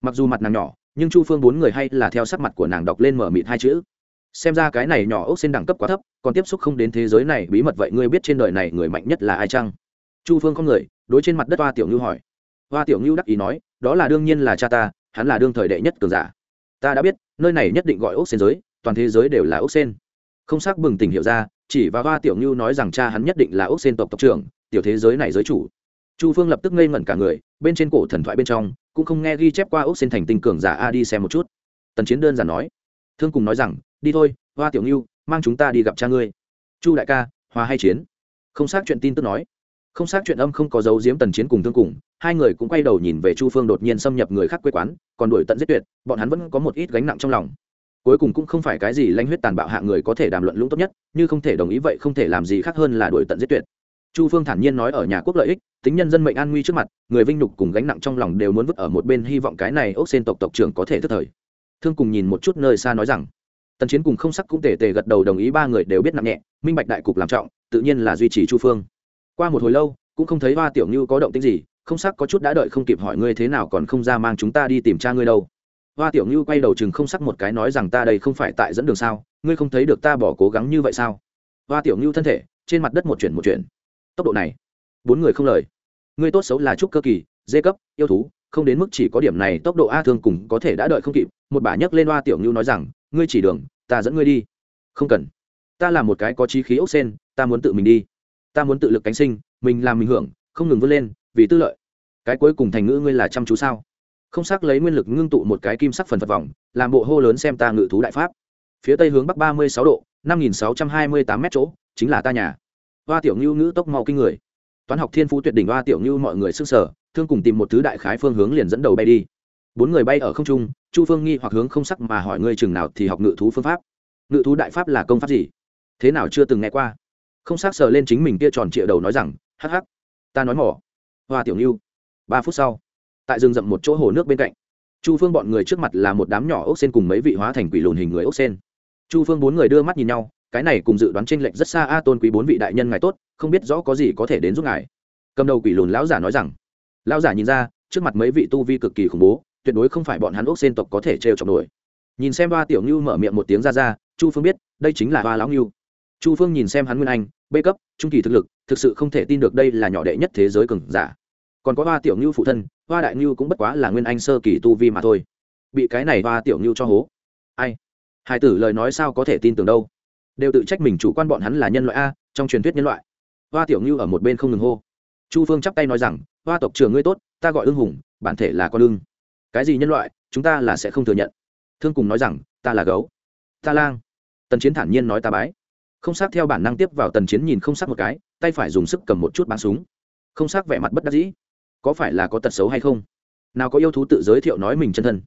Mặc dù mặt nàng nhỏ, nhưng chu phương bốn người hay là theo sắc mặt của nàng đọc lên mờ mịt hai chữ. Xem ra cái này nhỏ ốc xin đẳng cấp quá thấp, còn tiếp xúc không đến thế giới này, bí mật vậy ngươi biết trên đời này người mạnh nhất là ai chăng? Chu phương không người, đối trên mặt đất hoa tiểu ngư hỏi. Hoa tiểu ngư đắc ý nói, đó là đương nhiên là cha ta, hắn là đương thời đệ nhất cường giả. Ta đã biết, nơi này nhất định gọi ốc xên giới, toàn thế giới đều là ốc xên không xác bừng tỉnh hiểu ra, chỉ và hoa tiểu ngưu nói rằng cha hắn nhất định là ốc xên tộc tộc trưởng, tiểu thế giới này giới chủ. Chu phương lập tức ngây ngẩn cả người, bên trên cổ thần thoại bên trong, cũng không nghe ghi chép qua ốc xên thành tinh cường giả a đi xem một chút. Tần chiến đơn giản nói, thương cùng nói rằng, đi thôi, hoa tiểu ngưu, mang chúng ta đi gặp cha ngươi. Chu đại ca, hòa hay chiến? Không xác chuyện tin tức nói. Không xác chuyện âm không có dấu diếm tần chiến cùng thương cùng, hai người cũng quay đầu nhìn về chu phương đột nhiên xâm nhập người khác quê quán, còn đuổi tận giết tuyệt, bọn hắn vẫn có một ít gánh nặng trong lòng cuối cùng cũng không phải cái gì lanh huyết tàn bạo hạ người có thể đàm luận lũng tốt nhất, như không thể đồng ý vậy không thể làm gì khác hơn là đuổi tận giết tuyệt. Chu phương thản nhiên nói ở nhà quốc lợi ích, tính nhân dân mệnh an nguy trước mặt, người vinh nhục cùng gánh nặng trong lòng đều muốn vứt ở một bên, hy vọng cái này ốc xên tộc tộc trưởng có thể thức thời. Thương cùng nhìn một chút nơi xa nói rằng, tần chiến cùng không sắc cũng tề tề gật đầu đồng ý, ba người đều biết nặng nhẹ, minh bạch đại cục làm trọng, tự nhiên là duy trì chu phương. Qua một hồi lâu, cũng không thấy hoa tiểu như có động tích gì, không sắc có chút đã đợi không kịp hỏi ngươi thế nào còn không ra mang chúng ta đi tìm cha ngươi đâu hoa tiểu ngưu quay đầu chừng không sắc một cái nói rằng ta đây không phải tại dẫn đường sao, ngươi không thấy được ta bỏ cố gắng như vậy sao? Hoa tiểu ngưu thân thể, trên mặt đất một chuyển một chuyển. Tốc độ này, bốn người không lời. Ngươi tốt xấu là trúc cơ kỳ, dê cấp, yêu thú, không đến mức chỉ có điểm này tốc độ a thương cùng có thể đã đợi không kịp, một bà nhấc lên hoa tiểu ngưu nói rằng, ngươi chỉ đường, ta dẫn ngươi đi. Không cần. Ta là một cái có trí khí ốc sen, ta muốn tự mình đi. Ta muốn tự lực cánh sinh, mình làm mình hưởng, không ngừng vươn lên, vì tư lợi. Cái cuối cùng thành ngữ ngươi là chăm chú sao? Không xác lấy nguyên lực ngưng tụ một cái kim sắc phần phật vòng, làm bộ hô lớn xem ta ngự thú đại pháp. Phía tây hướng bắc ba mươi sáu độ, năm nghìn sáu trăm hai mươi tám m chỗ, chính là ta nhà. Hoa tiểu ngưu ngữ tốc mau kinh người. Toán học thiên phú tuyệt đỉnh hoa tiểu ngưu mọi người sức sở thương cùng tìm một thứ đại khái phương hướng liền dẫn đầu bay đi. Bốn người bay ở không trung, chu phương nghi hoặc hướng không sắc mà hỏi ngươi chừng nào thì học ngự thú phương pháp. Ngự thú đại pháp là công pháp gì? Thế nào chưa từng nghe qua? Không xác sờ lên chính mình kia tròn trịa đầu nói rằng, hắc hắc, ta nói mỏ. Hoa tiểu ngưu, ba phút sau tại rừng rậm một chỗ hồ nước bên cạnh. Chu phương bọn người trước mặt là một đám nhỏ ốc sen cùng mấy vị hóa thành quỷ lùn hình người ốc sen. Chu phương bốn người đưa mắt nhìn nhau, cái này cùng dự đoán tranh lệch rất xa, a tôn quý bốn vị đại nhân ngài tốt, không biết rõ có gì có thể đến giúp ngài. Cầm đầu quỷ lùn lão giả nói rằng. Lão giả nhìn ra, trước mặt mấy vị tu vi cực kỳ khủng bố, tuyệt đối không phải bọn hắn ốc sen tộc có thể trêu chọc nổi. Nhìn xem ba tiểu ngưu mở miệng một tiếng ra ra, chu phương biết, đây chính là ba lão ngưu. Chu phương nhìn xem hắn nguyên anh, bê cấp, trung kỳ thực lực, thực sự không thể tin được đây là nhỏ đệ nhất thế giới cường giả. Còn có ba tiểu ngưu phụ thân hoa đại ngưu cũng bất quá là nguyên anh sơ kỳ tu vi mà thôi. Bị cái này hoa tiểu ngưu cho hố. Ai? Hai tử lời nói sao có thể tin tưởng đâu? Đều tự trách mình chủ quan bọn hắn là nhân loại a, trong truyền thuyết nhân loại. Hoa tiểu ngưu ở một bên không ngừng hô. Chu phương chắp tay nói rằng, hoa tộc trưởng ngươi tốt, ta gọi ưng hùng, bản thể là con ưng. Cái gì nhân loại, chúng ta là sẽ không thừa nhận. Thương cùng nói rằng, ta là gấu. Ta lang. Tần chiến thản nhiên nói ta bái. Không xác theo bản năng tiếp vào tần chiến nhìn không xác một cái, tay phải dùng sức cầm một chút bắn súng. Không xác vẻ mặt bất đắc dĩ có phải là có tật xấu hay không? Nào có yêu thú tự giới thiệu nói mình chân thân.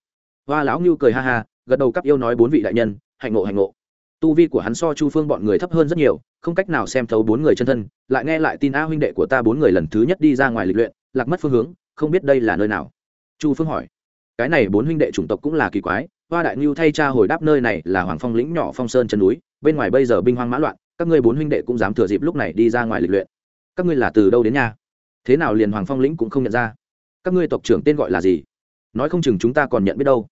Hoa lão ngưu cười ha ha, gật đầu cắp yêu nói bốn vị đại nhân, hạnh ngộ hạnh ngộ. Tu vi của hắn so chu phương bọn người thấp hơn rất nhiều, không cách nào xem thấu bốn người chân thân, lại nghe lại tin a huynh đệ của ta bốn người lần thứ nhất đi ra ngoài lịch luyện, lạc mất phương hướng, không biết đây là nơi nào. Chu phương hỏi. Cái này bốn huynh đệ chủng tộc cũng là kỳ quái, hoa đại ngưu thay cha hồi đáp nơi này là hoàng phong lĩnh nhỏ phong sơn chân núi, bên ngoài bây giờ binh hoang mã loạn, các ngươi bốn huynh đệ cũng dám thừa dịp lúc này đi ra ngoài lịch luyện. Các ngươi là từ đâu đến nhà? Thế nào liền hoàng phong lĩnh cũng không nhận ra. Các ngươi tộc trưởng tên gọi là gì? Nói không chừng chúng ta còn nhận biết đâu.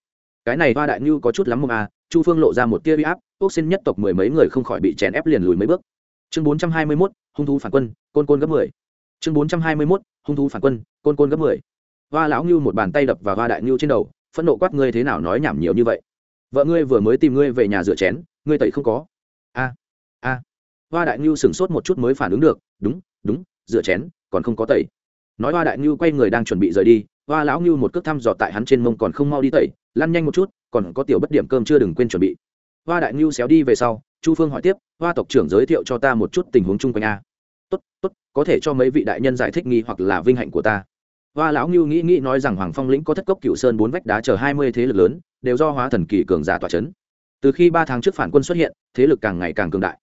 Cái này hoa đại ngưu có chút lắm mông à chu phương lộ ra một tia bị áp, ốc xin nhất tộc mười mấy người không khỏi bị chèn ép liền lùi mấy bước. Chương bốn trăm hai mươi mốt, hung thú phản quân, côn côn gấp mười. Chương bốn trăm hai mươi mốt, hung thú phản quân, côn côn gấp mười. Hoa lão ngưu một bàn tay đập vào hoa đại ngưu trên đầu, phẫn nộ quát, ngươi thế nào nói nhảm nhiều như vậy? Vợ ngươi vừa mới tìm ngươi về nhà rửa chén, ngươi tẩy không có. A a. Hoa đại ngưu sửng sốt một chút mới phản ứng được, đúng đúng, rửa chén còn không có tẩy. Nói hoa đại ngưu quay người đang chuẩn bị rời đi, hoa lão ngưu một cước thăm dò tại hắn trên mông còn không mau đi tẩy, lăn nhanh một chút, còn có tiểu bất điểm cơm chưa đừng quên chuẩn bị. Hoa đại ngưu xéo đi về sau, chu phương hỏi tiếp, hoa tộc trưởng giới thiệu cho ta một chút tình huống chung quanh a. Tốt tốt, có thể cho mấy vị đại nhân giải thích nghi hoặc là vinh hạnh của ta. Hoa lão ngưu nghĩ nghĩ nói rằng hoàng phong lĩnh có thất cốc cựu sơn bốn vách đá chờ hai mươi thế lực lớn, đều do hóa thần kỳ cường giả tỏa c h ấ n từ khi ba tháng trước phản quân xuất hiện, thế lực càng ngày càng cường đại.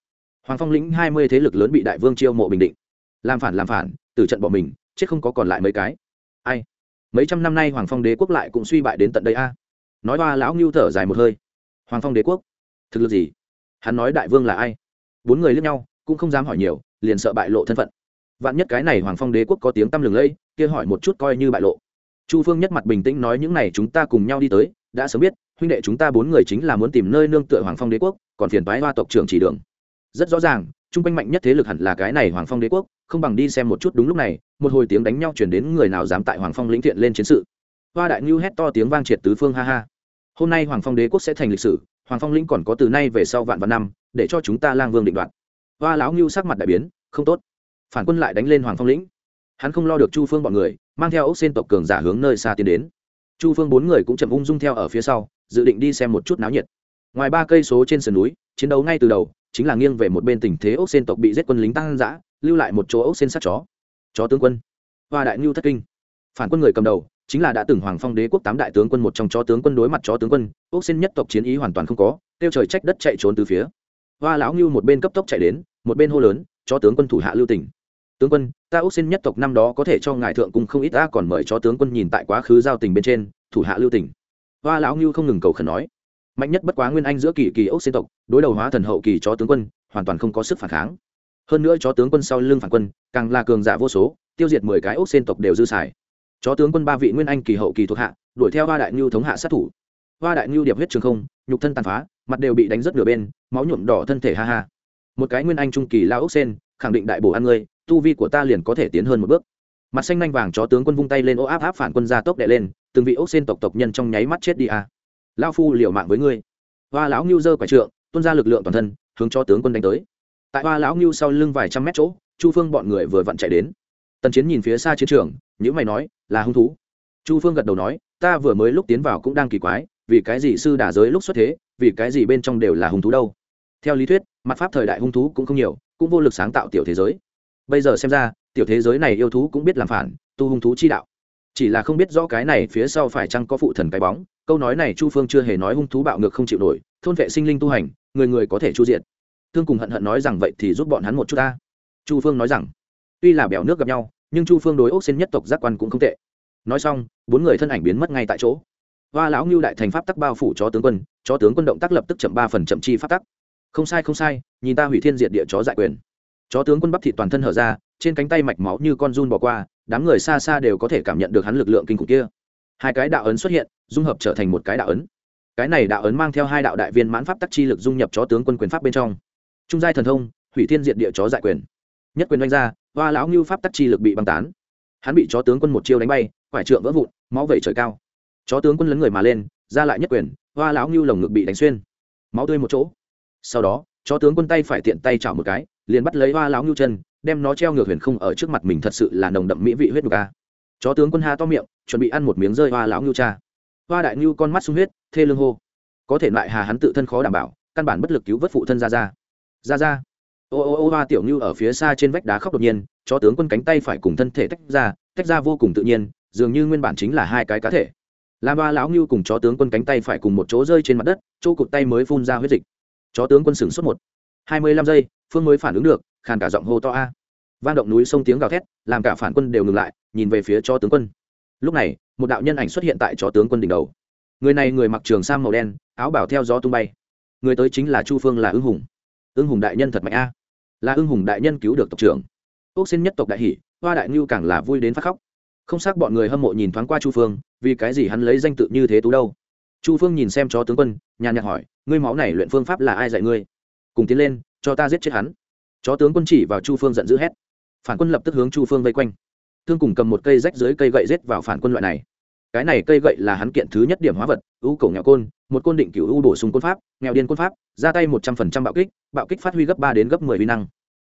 Hoàng phong lĩnh hai mươi thế lực lớn bị đại vương chiêu mộ bình định làm phản làm phản, từ trận bỏ mình, chết không có còn lại mấy cái. Ai? Mấy trăm năm nay hoàng phong đế quốc lại cũng suy bại đến tận đây a. Nói hoa lão ngưu thở dài một hơi. Hoàng phong đế quốc? Thực lực gì? Hắn nói đại vương là ai? Bốn người lướt nhau, cũng không dám hỏi nhiều, liền sợ bại lộ thân phận. Vạn nhất cái này hoàng phong đế quốc có tiếng tăm lừng lây kia hỏi một chút coi như bại lộ. Chu phương nhất mặt bình tĩnh nói những này chúng ta cùng nhau đi tới, đã sớm biết, huynh đệ chúng ta bốn người chính là muốn tìm nơi nương tựa hoàng phong đế quốc, còn phiền toái hoa tộc trưởng chỉ đường. Rất rõ ràng, trung quanh mạnh nhất thế lực hẳn là cái này hoàng phong đế quốc không bằng đi xem một chút đúng lúc này, một hồi tiếng đánh nhau chuyển đến người nào dám tại hoàng phong lĩnh thiện lên chiến sự. Hoa đại ngưu hét to tiếng vang triệt tứ phương ha ha. Hôm nay hoàng phong đế quốc sẽ thành lịch sử, hoàng phong lĩnh còn có từ nay về sau vạn vạn năm, để cho chúng ta lang vương định đoạt. Hoa lão ngưu sắc mặt đại biến, không tốt. Phản quân lại đánh lên hoàng phong lĩnh. Hắn không lo được chu phương bọn người, mang theo ốc xên tộc cường giả hướng nơi xa tiến đến. Chu phương bốn người cũng chậm ung dung theo ở phía sau, dự định đi xem một chút náo nhiệt. Ngoài ba cây số trên sườn núi, chiến đấu ngay từ đầu, chính là nghiêng về một bên tình thế ốc xên tộc bị giết quân lính tăng giã lưu lại một chỗ ốc xên sát chó. Chó tướng quân. Hoa đại ngưu thất kinh. Phản quân người cầm đầu, chính là đã từng hoàng phong đế quốc tám đại tướng quân một trong chó tướng quân đối mặt chó tướng quân, ốc xên nhất tộc chiến ý hoàn toàn không có, tiêu trời trách đất chạy trốn từ phía. Hoa lão ngưu một bên cấp tốc chạy đến, một bên hô lớn cho tướng quân thủ hạ lưu tỉnh. Tướng quân, ta ốc xin nhất tộc năm đó có thể cho ngài thượng cung không ít ta còn mời cho tướng quân nhìn tại quá khứ giao tình bên trên, thủ hạ lưu tỉnh. Hoa lão ngưu không ngừng cầu khẩn nói, mạnh nhất bất quá nguyên anh giữa kỳ kỳ ốc xin tộc, đối đầu hóa thần hậu kỳ cho tướng quân, hoàn toàn không có sức phản kháng hơn nữa chó tướng quân sau lưng phản quân, càng là cường giả vô số, tiêu diệt mười cái ốc xên tộc đều dư xài. Chó tướng quân ba vị nguyên anh kỳ hậu kỳ thuộc hạ, đuổi theo hoa đại ngưu thống hạ sát thủ. Hoa đại ngưu điệp huyết trường không, nhục thân tàn phá, mặt đều bị đánh rất nửa bên, máu nhuộm đỏ thân thể ha ha. Một cái nguyên anh trung kỳ lao ốc sen, khẳng định đại bổ ăn ngươi, tu vi của ta liền có thể tiến hơn một bước. Mặt xanh nanh vàng chó tướng quân vung tay lên ô áp áp phản quân ra tốc đệ lên, từng vị ốc sen tộc tộc nhân trong nháy mắt chết đi à. lao phu liều mạng với ngươi. Hoa lão ngưu dơ quả trượng, tuôn ra lực lượng toàn thân, hướng cho tướng quân đánh tới tại hoa lão ngưu sau lưng vài trăm mét chỗ, chu phương bọn người vừa vặn chạy đến. Tần chiến nhìn phía xa chiến trường những mày nói, là hung thú. Chu phương gật đầu nói, ta vừa mới lúc tiến vào cũng đang kỳ quái, vì cái gì sư đà giới lúc xuất thế, vì cái gì bên trong đều là hung thú đâu? Theo lý thuyết, mặt pháp thời đại hung thú cũng không nhiều, cũng vô lực sáng tạo tiểu thế giới. Bây giờ xem ra, tiểu thế giới này yêu thú cũng biết làm phản, tu hung thú chi đạo. Chỉ là không biết rõ cái này phía sau phải chăng có phụ thần cái bóng, câu nói này chu phương chưa hề nói hung thú bạo ngược không chịu nổi, thôn vệ sinh linh tu hành, người người có thể chu diện thương cùng hận hận nói rằng vậy thì giúp bọn hắn một chút ta. Chu phương nói rằng, tuy là bèo nước gặp nhau, nhưng chu phương đối ốc xên nhất tộc giác quan cũng không tệ. Nói xong, bốn người thân ảnh biến mất ngay tại chỗ. Hoa lão ngưu đại thành pháp tắc bao phủ chó tướng quân, chó tướng quân động tác lập tức chậm ba phần chậm chi pháp tắc. Không sai không sai, nhìn ta hủy thiên diệt địa chó dại quyền. Chó tướng quân bắp thịt toàn thân hở ra, trên cánh tay mạch máu như con run bỏ qua, đám người xa xa đều có thể cảm nhận được hắn lực lượng kinh khủng kia. Hai cái đạo ấn xuất hiện, dung hợp trở thành một cái đạo ấn. Cái này đạo ấn mang theo hai đạo đại viên mãn pháp tắc chi lực dung nhập chó tướng quân quyền pháp bên trong trung giai thần thông, hủy thiên diện địa chó dại quyền. Nhất quyền đánh ra hoa lão ngưu pháp tắc chi lực bị băng tán. Hắn bị chó tướng quân một chiêu đánh bay, quải trượng vỡ vụn, máu vẩy trời cao. Chó tướng quân lấn người mà lên, ra lại nhất quyền, hoa lão ngưu lồng ngực bị đánh xuyên. Máu tươi một chỗ. Sau đó, chó tướng quân tay phải tiện tay chảo một cái, liền bắt lấy hoa lão ngưu chân, đem nó treo ngược huyền không ở trước mặt mình thật sự là nồng đậm mỹ vị huyết đục a. Chó tướng quân ha to miệng, chuẩn bị ăn một miếng rơi hoa lão ngưu cha. Hoa đại ngưu con mắt sung huyết, thê lương hô. Có thể lại hà hắn tự thân khó đảm bảo, căn bản bất lực cứu vớt phụ thân ra ra ra ra. Ô ô ô, hoa tiểu ngưu ở phía xa trên vách đá khóc đột nhiên, chó tướng quân cánh tay phải cùng thân thể tách ra tách ra vô cùng tự nhiên, dường như nguyên bản chính là hai cái cá thể. Làm ba lão ngưu cùng chó tướng quân cánh tay phải cùng một chỗ rơi trên mặt đất, chỗ cụt tay mới phun ra huyết dịch. Chó tướng quân sửng suốt một. Hai mươi lăm giây, phương mới phản ứng được, khàn cả giọng hô to a. Vang động núi sông tiếng gào thét, làm cả phản quân đều ngừng lại, nhìn về phía chó tướng quân. Lúc này, một đạo nhân ảnh xuất hiện tại chó tướng quân đỉnh đầu. Người này người mặc trường sam màu đen, áo bảo theo gió tung bay. Người tới chính là chu phương là ưng hùng ưng hùng đại nhân thật mạnh a. Là ưng hùng đại nhân cứu được tộc trưởng. Ốc xin nhất tộc đại hỷ hoa đại ngưu càng là vui đến phát khóc. Không xác bọn người hâm mộ nhìn thoáng qua chu phương, vì cái gì hắn lấy danh tự như thế tú đâu? Chu phương nhìn xem chó tướng quân, nhàn nhạt hỏi, ngươi máu này luyện phương pháp là ai dạy ngươi? Cùng tiến lên, cho ta giết chết hắn. Chó tướng quân chỉ vào chu phương giận dữ hét. Phản quân lập tức hướng chu phương vây quanh. Thương cùng cầm một cây rách dưới cây gậy rết vào phản quân loại này cái này cây gậy là hắn kiện thứ nhất điểm hóa vật, ưu cổ nghèo côn, một côn định cựu ưu bổ sung côn pháp, nghèo điên côn pháp, ra tay một trăm phần trăm bạo kích bạo kích phát huy gấp ba đến gấp mười vi năng.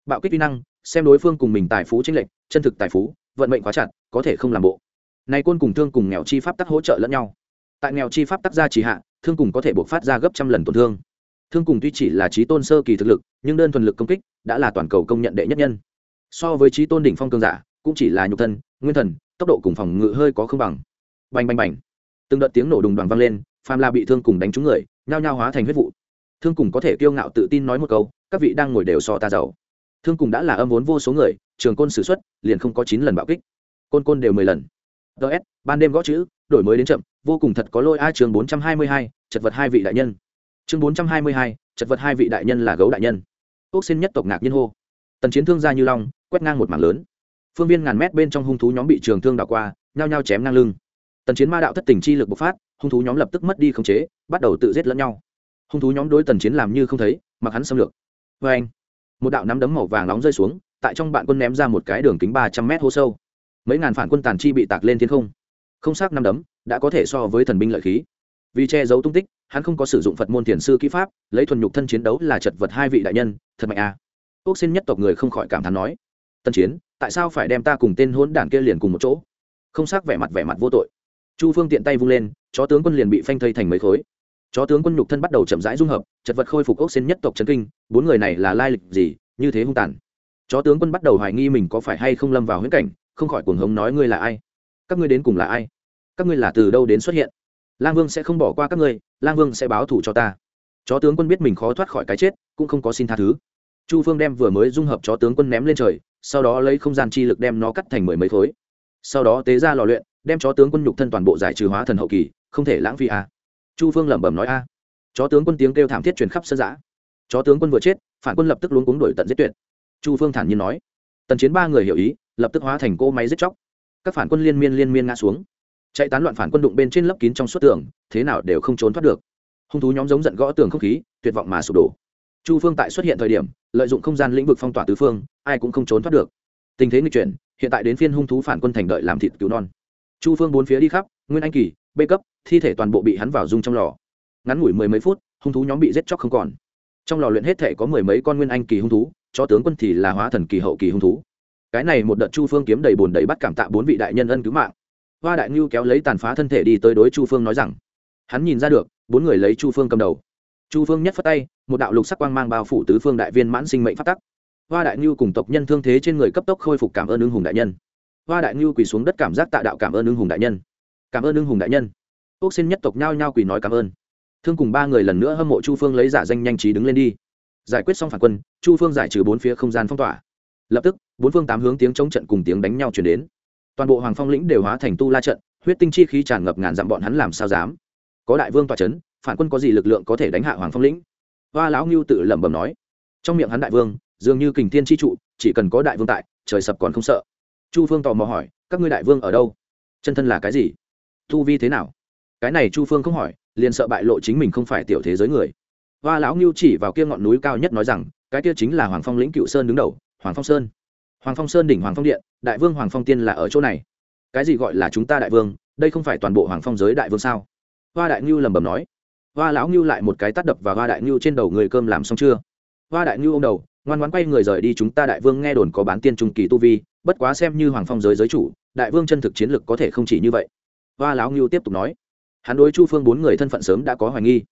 Bạo kích vi năng, xem đối phương cùng mình tài phú chính lệnh chân thực tài phú, vận mệnh quá chặt, có thể không làm bộ. Này côn cùng thương cùng nghèo chi pháp tắc hỗ trợ lẫn nhau. Tại nghèo chi pháp tắc ra chỉ hạ, thương cùng có thể buộc phát ra gấp trăm lần tổn thương. Thương cùng tuy chỉ là trí tôn sơ kỳ thực lực, nhưng đơn thuần lực công kích đã là toàn cầu công nhận đệ nhất nhân. So với trí tôn đỉnh phong cường giả, cũng chỉ là nhục thân, nguyên thần, tốc độ cùng phòng ngự hơi có không bằng bành bành bành. Từng đợt tiếng nổ đùng đoàn vang lên, phàm la bị thương cùng đánh trúng người, nhao nhao hóa thành huyết vụ. Thương cùng có thể kiêu ngạo tự tin nói một câu, các vị đang ngồi đều so ta giàu. Thương cùng đã là âm vốn vô số người, trường côn xử xuất, liền không có chín lần bạo kích. Côn côn đều mười lần. Ts ban đêm gõ chữ, đổi mới đến chậm, vô cùng thật có lôi a trường bốn trăm hai mươi hai, chật vật hai vị đại nhân. Chương bốn trăm hai mươi hai, chật vật hai vị đại nhân là gấu đại nhân. Ốc xin nhất tộc ngạc nhiên hô. Tần chiến thương gia như long, quét ngang một mảng lớn. Phương viên ngàn mét bên trong hung thú nhóm bị trường thương đảo qua, nhao nhao chém ngang lưng tần chiến ma đạo thất tình chi lực bộc phát, hung thú nhóm lập tức mất đi khống chế, bắt đầu tự giết lẫn nhau. Hung thú nhóm đối tần chiến làm như không thấy, mặc hắn xâm lược. Vê anh, một đạo nắm đấm màu vàng nóng rơi xuống, tại trong bạn quân ném ra một cái đường kính ba trăm mét hô sâu. Mấy ngàn phản quân tàn chi bị tạc lên thiên không. Không xác năm đấm, đã có thể so với thần binh lợi khí. Vì che giấu tung tích, hắn không có sử dụng phật môn thiền sư kỹ pháp, lấy thuần nhục thân chiến đấu là chật vật hai vị đại nhân, thật mạnh à. ốc xin nhất tộc người không khỏi cảm thán nói tân chiến, tại sao phải đem ta cùng tên hôn đản kia liền cùng một chỗ? Không xác vẻ mặt vẻ mặt vô tội chu phương tiện tay vung lên, chó tướng quân liền bị phanh thây thành mấy khối. Chó tướng quân nhục thân bắt đầu chậm rãi dung hợp, chật vật khôi phục ốc xên nhất tộc trấn kinh, bốn người này là lai lịch gì, như thế hung tàn. Chó tướng quân bắt đầu hoài nghi mình có phải hay không lâm vào huyễn cảnh, không khỏi cuồng hống nói ngươi là ai? Các ngươi đến cùng là ai? Các ngươi là từ đâu đến xuất hiện? Lang vương sẽ không bỏ qua các ngươi, lang vương sẽ báo thủ cho ta. Chó tướng quân biết mình khó thoát khỏi cái chết, cũng không có xin tha thứ. Chu phương đem vừa mới dung hợp chó tướng quân ném lên trời, sau đó lấy không gian chi lực đem nó cắt thành mười mấy khối. Sau đó tế ra lò luyện đem chó tướng quân nhục thân toàn bộ giải trừ hóa thần hậu kỳ, không thể lãng phí a. Chu phương lẩm bẩm nói a. Chó tướng quân tiếng kêu thảm thiết truyền khắp sân giã. Chó tướng quân vừa chết, phản quân lập tức luống cuống đổi tận giết tuyệt. Chu phương thản nhiên nói. Tần chiến ba người hiểu ý, lập tức hóa thành cỗ máy giết chóc. Các phản quân liên miên liên miên ngã xuống. Chạy tán loạn phản quân đụng bên trên lấp kín trong suốt tường, thế nào đều không trốn thoát được. Hung thú nhóm giống giận gõ tường không khí, tuyệt vọng mà sụp đổ. Chu phương tại xuất hiện thời điểm, lợi dụng không gian lĩnh vực phong tỏa tứ phương, ai cũng không trốn thoát được. Tình thế nghịch chuyển, hiện tại đến phiên hung thú phản quân thành đợi làm thịt cứu non chu phương bốn phía đi khắp, nguyên anh kỳ, bê cấp, thi thể toàn bộ bị hắn vào dung trong lò. Ngắn ngủi mười mấy phút, hung thú nhóm bị giết chóc không còn. Trong lò luyện hết thể có mười mấy con nguyên anh kỳ hung thú, cho tướng quân thì là hóa thần kỳ hậu kỳ hung thú. Cái này một đợt chu phương kiếm đầy bồn đầy bắt cảm tạ bốn vị đại nhân ân cứu mạng. Hoa đại ngưu kéo lấy tàn phá thân thể đi tới đối chu phương nói rằng, hắn nhìn ra được, bốn người lấy chu phương cầm đầu. Chu phương nhất phất tay, một đạo lục sắc quang mang bao phủ tứ phương đại viên mãn sinh mệnh phát tắc. Hoa đại ngưu cùng tộc nhân thương thế trên người cấp tốc khôi phục cảm ơn ưng hùng đại nhân hoa đại ngưu quỳ xuống đất cảm giác tạ đạo cảm ơn ưng hùng đại nhân. Cảm ơn ưng hùng đại nhân. Ốc xin nhất tộc nhao nhao quỳ nói cảm ơn. Thương cùng ba người lần nữa hâm mộ chu phương lấy giả danh nhanh trí đứng lên đi. Giải quyết xong phản quân, chu phương giải trừ bốn phía không gian phong tỏa. Lập tức, bốn phương tám hướng tiếng chống trận cùng tiếng đánh nhau chuyển đến. Toàn bộ hoàng phong lĩnh đều hóa thành tu la trận, huyết tinh chi khí tràn ngập ngàn dặm bọn hắn làm sao dám? Có đại vương tòa c h ấ n phản quân có gì lực lượng có thể đánh hạ hoàng phong lĩnh? Hoa lão ngưu tự lẩm bẩm nói. Trong miệng hắn đại vương, dường như kình thiên chi trụ, chỉ cần có đại vương tại, trời sập còn không sợ chu phương tò mò hỏi, các ngươi đại vương ở đâu? Chân thân là cái gì? Tu vi thế nào? Cái này chu phương không hỏi, liền sợ bại lộ chính mình không phải tiểu thế giới người. Hoa lão ngưu chỉ vào kia ngọn núi cao nhất nói rằng, cái kia chính là hoàng phong lĩnh cựu sơn đứng đầu, hoàng phong sơn. Hoàng phong sơn đỉnh hoàng phong điện, đại vương hoàng phong tiên là ở chỗ này. Cái gì gọi là chúng ta đại vương? Đây không phải toàn bộ hoàng phong giới đại vương sao? Hoa đại ngưu lẩm bẩm nói. Hoa lão ngưu lại một cái tắt đập và hoa đại ngưu trên đầu người cơm làm xong chưa? Hoa đại ngưu ô m đầu, ngoan ngoan quay người rời đi, chúng ta đại vương nghe đồn có bán tiên trung kỳ tu vi bất quá xem như hoàng phong giới giới chủ, đại vương chân thực chiến lực có thể không chỉ như vậy. Hoa lão ngưu tiếp tục nói, hắn đối chu phương bốn người thân phận sớm đã có hoài nghi.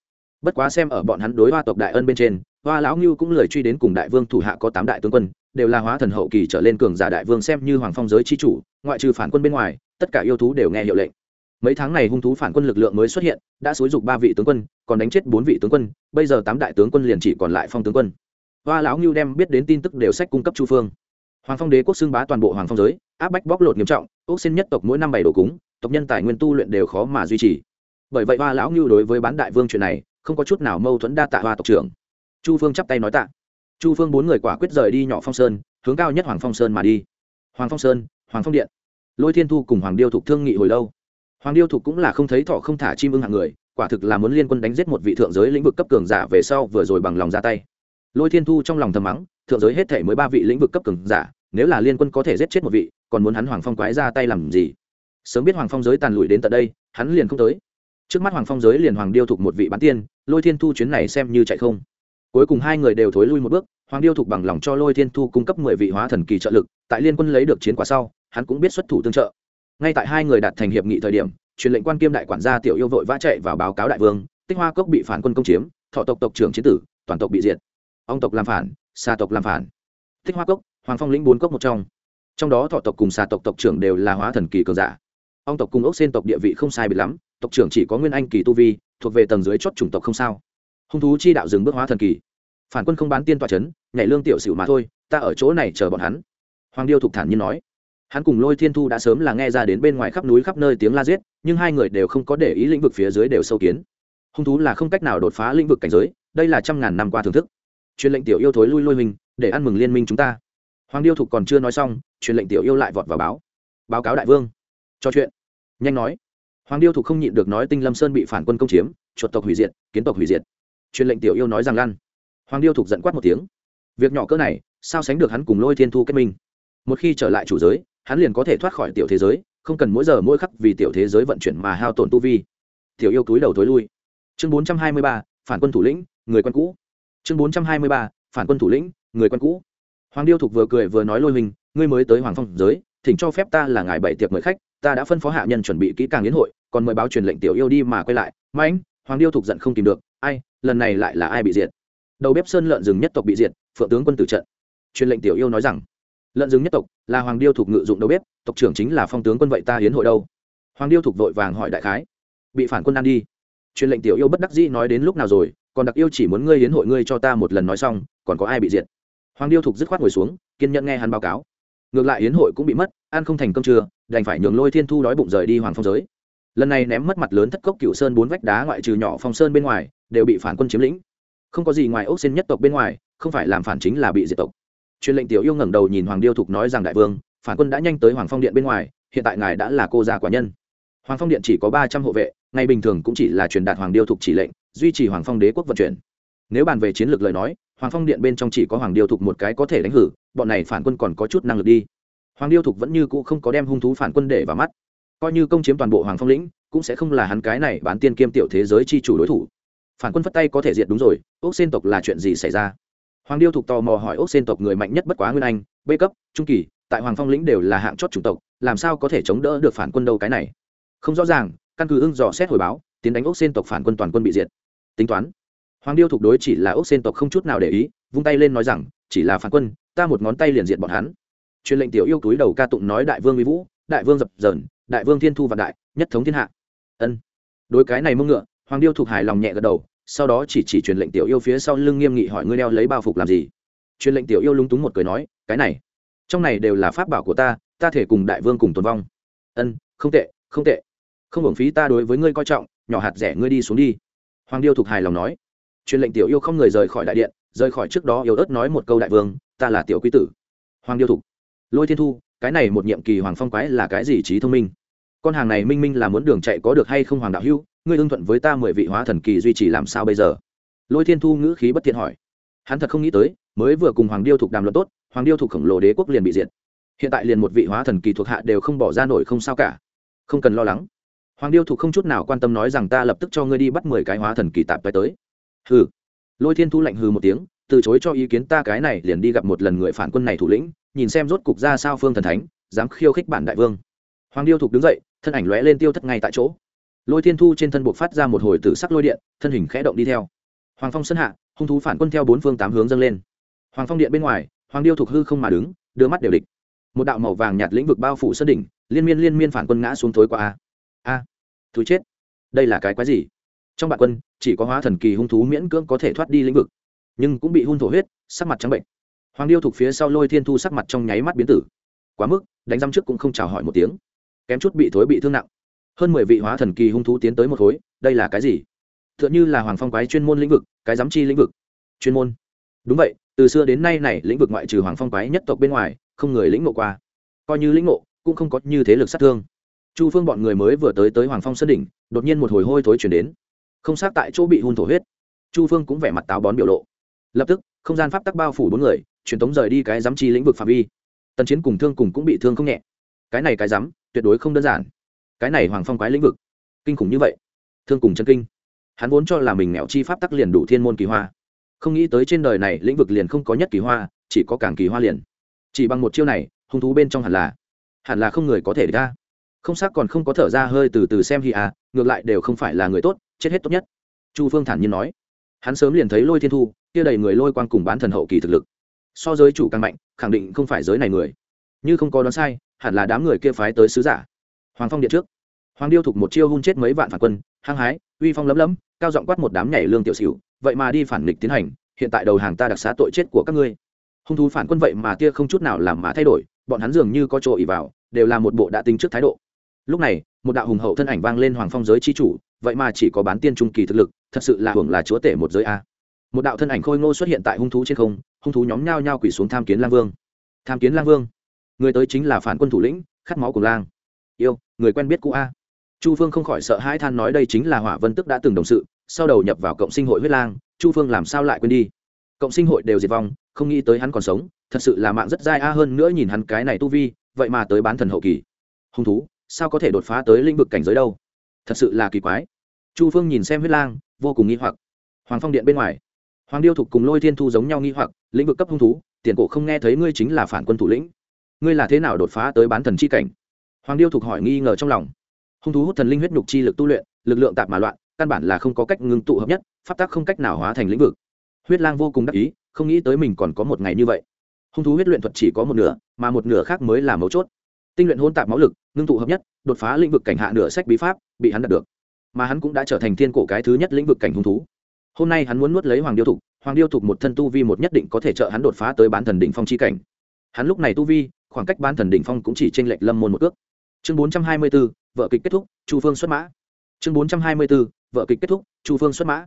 Bất quá xem ở bọn hắn đối hoa tộc đại ân bên trên, hoa lão ngưu cũng lời truy đến cùng đại vương thủ hạ có tám đại tướng quân, đều là hóa thần hậu kỳ trở lên cường giả đại vương xem như hoàng phong giới chi chủ, ngoại trừ phản quân bên ngoài, tất cả yêu thú đều nghe hiệu lệnh. Mấy tháng này hung thú phản quân lực lượng mới xuất hiện, đã xúi dục ba vị tướng quân, còn đánh chết bốn vị tướng quân, bây giờ tám đại tướng quân liền chỉ còn lại phong tướng quân. Hoa lão ngưu đem biết đến tin tức đều sách cung cấp chu phương hoàng phong đế quốc xưng bá toàn bộ hoàng phong giới, áp bách bóc lột nghiêm trọng, ốc xin nhất tộc mỗi năm bảy đồ cúng, tộc nhân tài nguyên tu luyện đều khó mà duy trì. Bởi vậy hoa lão ngưu đối với bán đại vương chuyện này, không có chút nào mâu thuẫn đa tạ hoa tộc trưởng. Chu phương chắp tay nói tạ. Chu phương bốn người quả quyết rời đi nhỏ phong sơn, hướng cao nhất hoàng phong sơn mà đi. Hoàng phong sơn, hoàng phong điện. Lôi thiên thu cùng hoàng điêu thục thương nghị hồi lâu. Hoàng điêu thục cũng là không thấy thọ không thả chim ưng hạng người, quả thực là muốn liên quân đánh giết một vị thượng giới lĩnh vực cấp cường giả về sau vừa rồi bằng lòng ra tay. Lôi thiên thu trong lòng thầm mắng, thượng giới hết thể mới ba vị lĩnh vực cấp cường giả nếu là liên quân có thể giết chết một vị, còn muốn hắn hoàng phong quái ra tay làm gì? Sớm biết hoàng phong giới tàn lụi đến tận đây, hắn liền không tới. Trước mắt hoàng phong giới liền hoàng điêu thục một vị bán tiên, lôi thiên thu chuyến này xem như chạy không. Cuối cùng hai người đều thối lui một bước, hoàng điêu thục bằng lòng cho lôi thiên thu cung cấp mười vị hóa thần kỳ trợ lực, tại liên quân lấy được chiến quả sau, hắn cũng biết xuất thủ tương trợ. Ngay tại hai người đạt thành hiệp nghị thời điểm, truyền lệnh quan kiêm đại quản gia tiểu yêu vội vã chạy vào báo cáo đại vương, tích hoa cốc bị phản quân công chiếm, thọ tộc tộc trưởng chiến tử, toàn tộc bị diệt. Ông tộc làm phản xa tộc làm phản. Tích hoa cốc hoàng phong lĩnh bốn cốc một trong. Trong đó thọ tộc cùng xà tộc tộc trưởng đều là hóa thần kỳ cường giả. Ông tộc cùng ốc xên tộc địa vị không sai biệt lắm, tộc trưởng chỉ có nguyên anh kỳ tu vi, thuộc về tầng dưới chót chủng tộc không sao. Hung thú chi đạo dừng bước hóa thần kỳ. Phản quân không bán tiên tòa c h ấ n nhảy lương tiểu xỉu mà thôi, ta ở chỗ này chờ bọn hắn. Hoàng điêu thục thản nhiên nói. Hắn cùng lôi thiên thu đã sớm là nghe ra đến bên ngoài khắp núi khắp nơi tiếng la giết, nhưng hai người đều không có để ý lĩnh vực phía dưới đều sâu kiến. Hung thú là không cách nào đột phá lĩnh vực cảnh giới, đây là trăm ngàn năm qua thưởng thức. Truyền lệnh tiểu yêu thối lui lôi mình để ăn mừng liên minh chúng ta hoàng điêu thục còn chưa nói xong, truyền lệnh tiểu yêu lại vọt vào báo. Báo cáo đại vương. Cho chuyện. Nhanh nói. Hoàng điêu thục không nhịn được nói tinh lâm sơn bị phản quân công chiếm, chuột tộc hủy diệt, kiến tộc hủy diệt. Truyền lệnh tiểu yêu nói rằng lăn. Hoàng điêu thục giận quát một tiếng. Việc nhỏ cỡ này, sao sánh được hắn cùng lôi thiên thu kết minh? Một khi trở lại chủ giới, hắn liền có thể thoát khỏi tiểu thế giới, không cần mỗi giờ mỗi khắc vì tiểu thế giới vận chuyển mà hao tổn tu vi. Tiểu yêu túi đầu tối lui. Chương bốn trăm hai mươi ba, phản quân thủ lĩnh, người quân cũ. Chương bốn trăm hai mươi ba, phản quân thủ lĩnh, người quân cũ hoàng điêu thục vừa cười vừa nói lôi mình ngươi mới tới hoàng phong giới, thỉnh cho phép ta là ngài bảy tiệc mời khách, ta đã phân phó hạ nhân chuẩn bị kỹ càng yến hội, còn mời báo truyền lệnh tiểu yêu đi mà quay lại. Mãnh hoàng điêu thục giận không tìm được, ai, lần này lại là ai bị diệt? Đầu bếp sơn lợn rừng nhất tộc bị diệt, phượng tướng quân tử trận. Truyền lệnh tiểu yêu nói rằng, lợn rừng nhất tộc là hoàng điêu thục ngự dụng đầu bếp, tộc trưởng chính là phong tướng quân vậy ta hiến hội đâu? Hoàng điêu thục vội vàng hỏi đại khái, bị phản quân ăn đi. Truyền lệnh tiểu yêu bất đắc dĩ nói đến lúc nào rồi, còn đặc yêu chỉ muốn ngươi hiến hội ngươi cho ta một lần nói xong, còn có ai bị diệt? Hoàng điêu thục dứt khoát ngồi xuống, kiên nhẫn nghe hắn báo cáo. Ngược lại hiến hội cũng bị mất, ăn không thành cơm trưa, đành phải nhường lôi thiên thu đói bụng rời đi hoàng phong giới. Lần này ném mất mặt lớn thất cốc cựu sơn bốn vách đá ngoại trừ nhỏ phong sơn bên ngoài, đều bị phản quân chiếm lĩnh. Không có gì ngoài ốc xin nhất tộc bên ngoài, không phải làm phản chính là bị diệt tộc. Truyền lệnh tiểu yêu ngẩng đầu nhìn hoàng điêu thục nói rằng đại vương, phản quân đã nhanh tới hoàng phong điện bên ngoài, hiện tại ngài đã là cô gia quả nhân. Hoàng phong điện chỉ có ba trăm hộ vệ, ngày bình thường cũng chỉ là truyền đạt hoàng điêu thục chỉ lệnh, duy trì hoàng phong đế quốc vận chuyển. Nếu bàn về chiến lược lời nói hoàng phong điện bên trong chỉ có hoàng điêu thục một cái có thể đánh hử, bọn này phản quân còn có chút năng lực đi. Hoàng điêu thục vẫn như cũ không có đem hung thú phản quân để vào mắt. Coi như công chiếm toàn bộ hoàng phong lĩnh, cũng sẽ không là hắn cái này bán tiên kiêm tiểu thế giới chi chủ đối thủ. Phản quân phất tay có thể diệt đúng rồi ốc xên tộc là chuyện gì xảy ra? Hoàng điêu thục tò mò hỏi ốc xên tộc người mạnh nhất bất quá nguyên anh, b cấp, trung kỳ, tại hoàng phong lĩnh đều là hạng chót chủng tộc, làm sao có thể chống đỡ được phản quân đâu cái này? Không rõ ràng, căn cứ ưng dò xét hồi báo, tiến đánh ốc xên tộc phản quân toàn quân bị diệt. Tính toán hoàng điêu thục đối chỉ là ốc xên tộc không chút nào để ý, vung tay lên nói rằng, chỉ là phản quân, ta một ngón tay liền diện bọn hắn. Truyền lệnh tiểu yêu túi đầu ca tụng nói đại vương mỹ vũ, đại vương dập dờn, đại vương thiên thu vạn đại, nhất thống thiên hạ. Ân. Đối cái này mông ngựa, hoàng điêu thuộc hài lòng nhẹ gật đầu, sau đó chỉ chỉ truyền lệnh tiểu yêu phía sau lưng nghiêm nghị hỏi ngươi đeo lấy bao phục làm gì. Truyền lệnh tiểu yêu lúng túng một cười nói, cái này, trong này đều là pháp bảo của ta ta thể cùng đại vương cùng tồn vong. Ân, không tệ không tệ. Không hưởng phí ta đối với ngươi coi trọng, nhỏ hạt rẻ ngươi đi xuống đi. Hoàng điêu Thục hài lòng nói truyền lệnh tiểu yêu không người rời khỏi đại điện, rời khỏi trước đó yêu ớt nói một câu đại vương, ta là tiểu quý tử. Hoàng điêu thục. Lôi thiên thu, cái này một nhiệm kỳ hoàng phong quái là cái gì trí thông minh? Con hàng này minh minh là muốn đường chạy có được hay không hoàng đạo hưu ngươi ưng thuận với ta mười vị hóa thần kỳ duy trì làm sao bây giờ? Lôi thiên thu ngữ khí bất thiện hỏi. Hắn thật không nghĩ tới, mới vừa cùng hoàng điêu thục đàm luận tốt, hoàng điêu thục khổng lồ đế quốc liền bị diệt. Hiện tại liền một vị hóa thần kỳ thuộc hạ đều không bỏ ra nổi không sao cả. Không cần lo lắng. Hoàng điêu thục không chút nào quan tâm nói rằng ta lập tức cho ngươi đi bắt mười cái hóa thần kỳ tạp tới tới hừ. Lôi thiên thu lạnh hừ một tiếng, từ chối cho ý kiến ta cái này liền đi gặp một lần người phản quân này thủ lĩnh, nhìn xem rốt cục ra sao phương thần thánh, dám khiêu khích bản đại vương. Hoàng điêu thục đứng dậy, thân ảnh lóe lên tiêu thất ngay tại chỗ. Lôi thiên thu trên thân buộc phát ra một hồi tử sắc lôi điện, thân hình khẽ động đi theo. Hoàng phong sân hạ, hung thú phản quân theo bốn phương tám hướng dâng lên. Hoàng phong điện bên ngoài, hoàng điêu thục hư không mà đứng, đưa mắt đều địch. Một đạo màu vàng nhạt lĩnh vực bao phủ sân đỉnh, liên miên liên miên phản quân ngã xuống thối qua a. A. Thú chết. Đây là cái quái gì? Trong bạn quân chỉ có hóa thần kỳ hung thú miễn cưỡng có thể thoát đi lĩnh vực, nhưng cũng bị hun thổ huyết, sắc mặt trắng bệnh. Hoàng điêu thuộc phía sau lôi thiên thu sắc mặt trong nháy mắt biến tử. Quá mức, đánh răm trước cũng không chào hỏi một tiếng. Kém chút bị thối bị thương nặng. Hơn mười vị hóa thần kỳ hung thú tiến tới một khối, đây là cái gì? T h ư ợ n h ư là hoàng phong quái chuyên môn lĩnh vực, cái giám chi lĩnh vực. Chuyên môn. Đúng vậy, từ xưa đến nay này lĩnh vực ngoại trừ hoàng phong quái nhất tộc bên ngoài, không người lĩnh ngộ qua. Coi như lĩnh ngộ, cũng không có như thế lực sát thương. Chu phương bọn người mới vừa tới tới hoàng phong sân đỉnh, đột nhiên một hồi hôi thối chuyển đến không sát tại chỗ bị hun thổ huyết. Chu phương cũng vẻ mặt táo bón biểu lộ. Lập tức, không gian pháp tắc bao phủ bốn người, truyền tống rời đi cái giám chi lĩnh vực phạm vi. Tần chiến cùng thương cùng cũng bị thương không nhẹ. Cái này cái dám tuyệt đối không đơn giản. Cái này hoàng phong quái lĩnh vực, kinh khủng như vậy. Thương cùng chân kinh. Hắn vốn cho là mình nghèo chi pháp tắc liền đủ thiên môn kỳ hoa. Không nghĩ tới trên đời này lĩnh vực liền không có nhất kỳ hoa, chỉ có cảng kỳ hoa liền. Chỉ bằng một chiêu này, hung thú bên trong hẳn là hẳn là không người có thể ra không xác còn không có thở ra hơi từ từ xem hi à ngược lại đều không phải là người tốt, chết hết tốt nhất. Chu phương thản nhiên nói. Hắn sớm liền thấy lôi thiên thu, kia đầy người lôi quang cùng bán thần hậu kỳ thực lực. So giới chủ càng mạnh, khẳng định không phải giới này người. Như không có đoán sai, hẳn là đám người kia phái tới sứ giả. Hoàng phong điện trước. Hoàng điêu thục một chiêu hung chết mấy vạn phản quân, hăng hái, uy phong lấm lấm, cao giọng quát một đám nhảy lương tiểu xỉu, vậy mà đi phản nghịch tiến hành, hiện tại đầu hàng ta đặc xá tội chết của các ngươi. Hung thú phản quân vậy mà tia không chút nào làm mà thay đổi, bọn hắn dường như có chỗ ỉ vào, đều là một bộ đã tính trước thái độ lúc này, một đạo hùng hậu thân ảnh vang lên hoàng phong giới chi chủ, vậy mà chỉ có bán tiên trung kỳ thực lực, thật sự là hưởng là chúa tể một giới a. Một đạo thân ảnh khôi ngô xuất hiện tại hung thú trên không, hung thú nhóm nhao nhao quỷ xuống tham kiến lang vương. Tham kiến lang vương? Người tới chính là phản quân thủ lĩnh, khát máu của lang. Yêu, người quen biết cũ a. Chu phương không khỏi sợ hãi than nói đây chính là hỏa vân tức đã từng đồng sự, sau đầu nhập vào cộng sinh hội huyết lang, chu phương làm sao lại quên đi? Cộng sinh hội đều diệt vong, không nghĩ tới hắn còn sống, thật sự là mạng rất dai a hơn nữa nhìn hắn cái này tu vi, vậy mà tới bán thần hậu kỳ. Hung thú sao có thể đột phá tới lĩnh vực cảnh giới đâu? Thật sự là kỳ quái. Chu phương nhìn xem huyết lang, vô cùng nghi hoặc. Hoàng phong điện bên ngoài, hoàng điêu thục cùng lôi thiên thu giống nhau nghi hoặc, lĩnh vực cấp hung thú, tiền cổ không nghe thấy ngươi chính là phản quân thủ lĩnh. Ngươi là thế nào đột phá tới bán thần c h i cảnh? Hoàng điêu thục hỏi nghi ngờ trong lòng. Hung thú hút thần linh huyết nhục chi lực tu luyện, lực lượng tạp mà loạn, căn bản là không có cách ngưng tụ hợp nhất, pháp tắc không cách nào hóa thành lĩnh vực. Huyết lang vô cùng đắc ý, không nghĩ tới mình còn có một ngày như vậy. Hung thú huyết luyện thuật chỉ có một nửa, mà một nửa khác mới là mấu chốt tinh luyện hôn tạp máu lực ngưng tụ hợp nhất đột phá lĩnh vực cảnh hạ nửa sách bí pháp bị hắn đạt được. Mà hắn cũng đã trở thành thiên cổ cái thứ nhất lĩnh vực cảnh hung thú. Hôm nay hắn muốn nuốt lấy hoàng điêu thục hoàng điêu thục một thân tu vi một nhất định có thể trợ hắn đột phá tới bán thần đỉnh phong chi cảnh. Hắn lúc này tu vi khoảng cách bán thần đỉnh phong cũng chỉ trên lệch lâm môn một ước chương bốn trăm hai mươi 424, vợ kịch kết thúc chu phương xuất mã. Chương bốn trăm hai mươi 424, vợ kịch kết thúc chu phương xuất mã.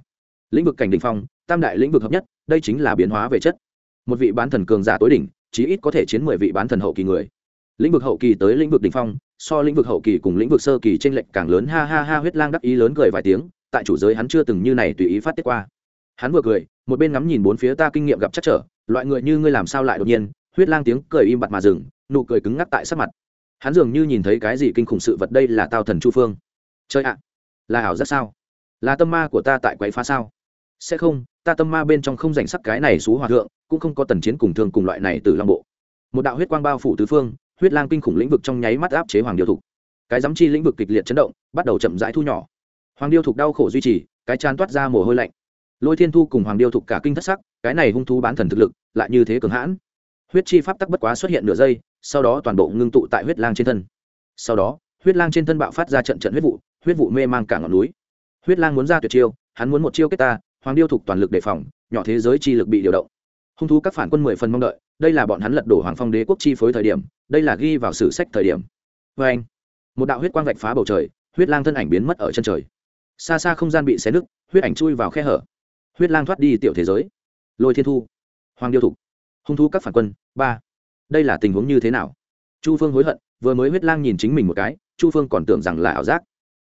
Lĩnh vực cảnh đỉnh phong tam đại lĩnh vực hợp nhất đây chính là biến hóa về chất. Một vị bán thần cường giả tối đỉnh chí ít có thể chiến mười vị bán thần hậu kỳ người lĩnh vực hậu kỳ tới lĩnh vực đỉnh phong, so lĩnh vực hậu kỳ cùng lĩnh vực sơ kỳ tranh lệch càng lớn. Ha ha ha, huyết lang đắc ý lớn cười vài tiếng, tại chủ giới hắn chưa từng như này tùy ý phát tiết qua. Hắn vừa cười, một bên ngắm nhìn bốn phía ta kinh nghiệm gặp chắc trở, loại người như ngươi làm sao lại đột nhiên? Huyết lang tiếng cười im bặt mà dừng, nụ cười cứng ngắc tại sắc mặt. Hắn dường như nhìn thấy cái gì kinh khủng sự vật, đây là tao thần chu phương. Chơi ạ, là ảo rất sao? Là tâm ma của ta tại quậy phá sao? Sẽ không, ta tâm ma bên trong không dành sắc cái này xú hòa thượng, cũng không có tần chiến cùng thương cùng loại này từ long bộ. Một đạo huyết quang bao phủ tứ phương huyết lang kinh khủng lĩnh vực trong nháy mắt áp chế hoàng điêu thục. Cái giám chi lĩnh vực kịch liệt chấn động, bắt đầu chậm rãi thu nhỏ. Hoàng điêu thục đau khổ duy trì, cái chán toát ra mồ hôi lạnh. Lôi thiên thu cùng hoàng điêu thục cả kinh thất sắc, cái này hung thú bán thần thực lực, lại như thế cường hãn. Huyết chi pháp tắc bất quá xuất hiện nửa giây, sau đó toàn bộ ngưng tụ tại huyết lang trên thân. Sau đó, huyết lang trên thân bạo phát ra trận trận huyết vụ huyết vụ mê mang cả ngọn núi. Huyết lang muốn ra tuyệt chiêu, hắn muốn một chiêu kết ta, hoàng điêu thục toàn lực đề phòng, nhỏ thế giới chi lực bị điều động. Hung thú các phản quân mười phần mong đợi đây là bọn hắn lật đổ hoàng phong đế quốc chi phối thời điểm, đây là ghi vào sử sách thời điểm. Vê anh, một đạo huyết quang vạch phá bầu trời, huyết lang thân ảnh biến mất ở chân trời. Xa xa không gian bị xé nứt, huyết ảnh chui vào khe hở. Huyết lang thoát đi tiểu thế giới. Lôi thiên thu, hoàng điêu thục, hung thú các phản quân, ba. Đây là tình huống như thế nào? Chu phương hối hận, vừa mới huyết lang nhìn chính mình một cái, chu phương còn tưởng rằng là ảo giác.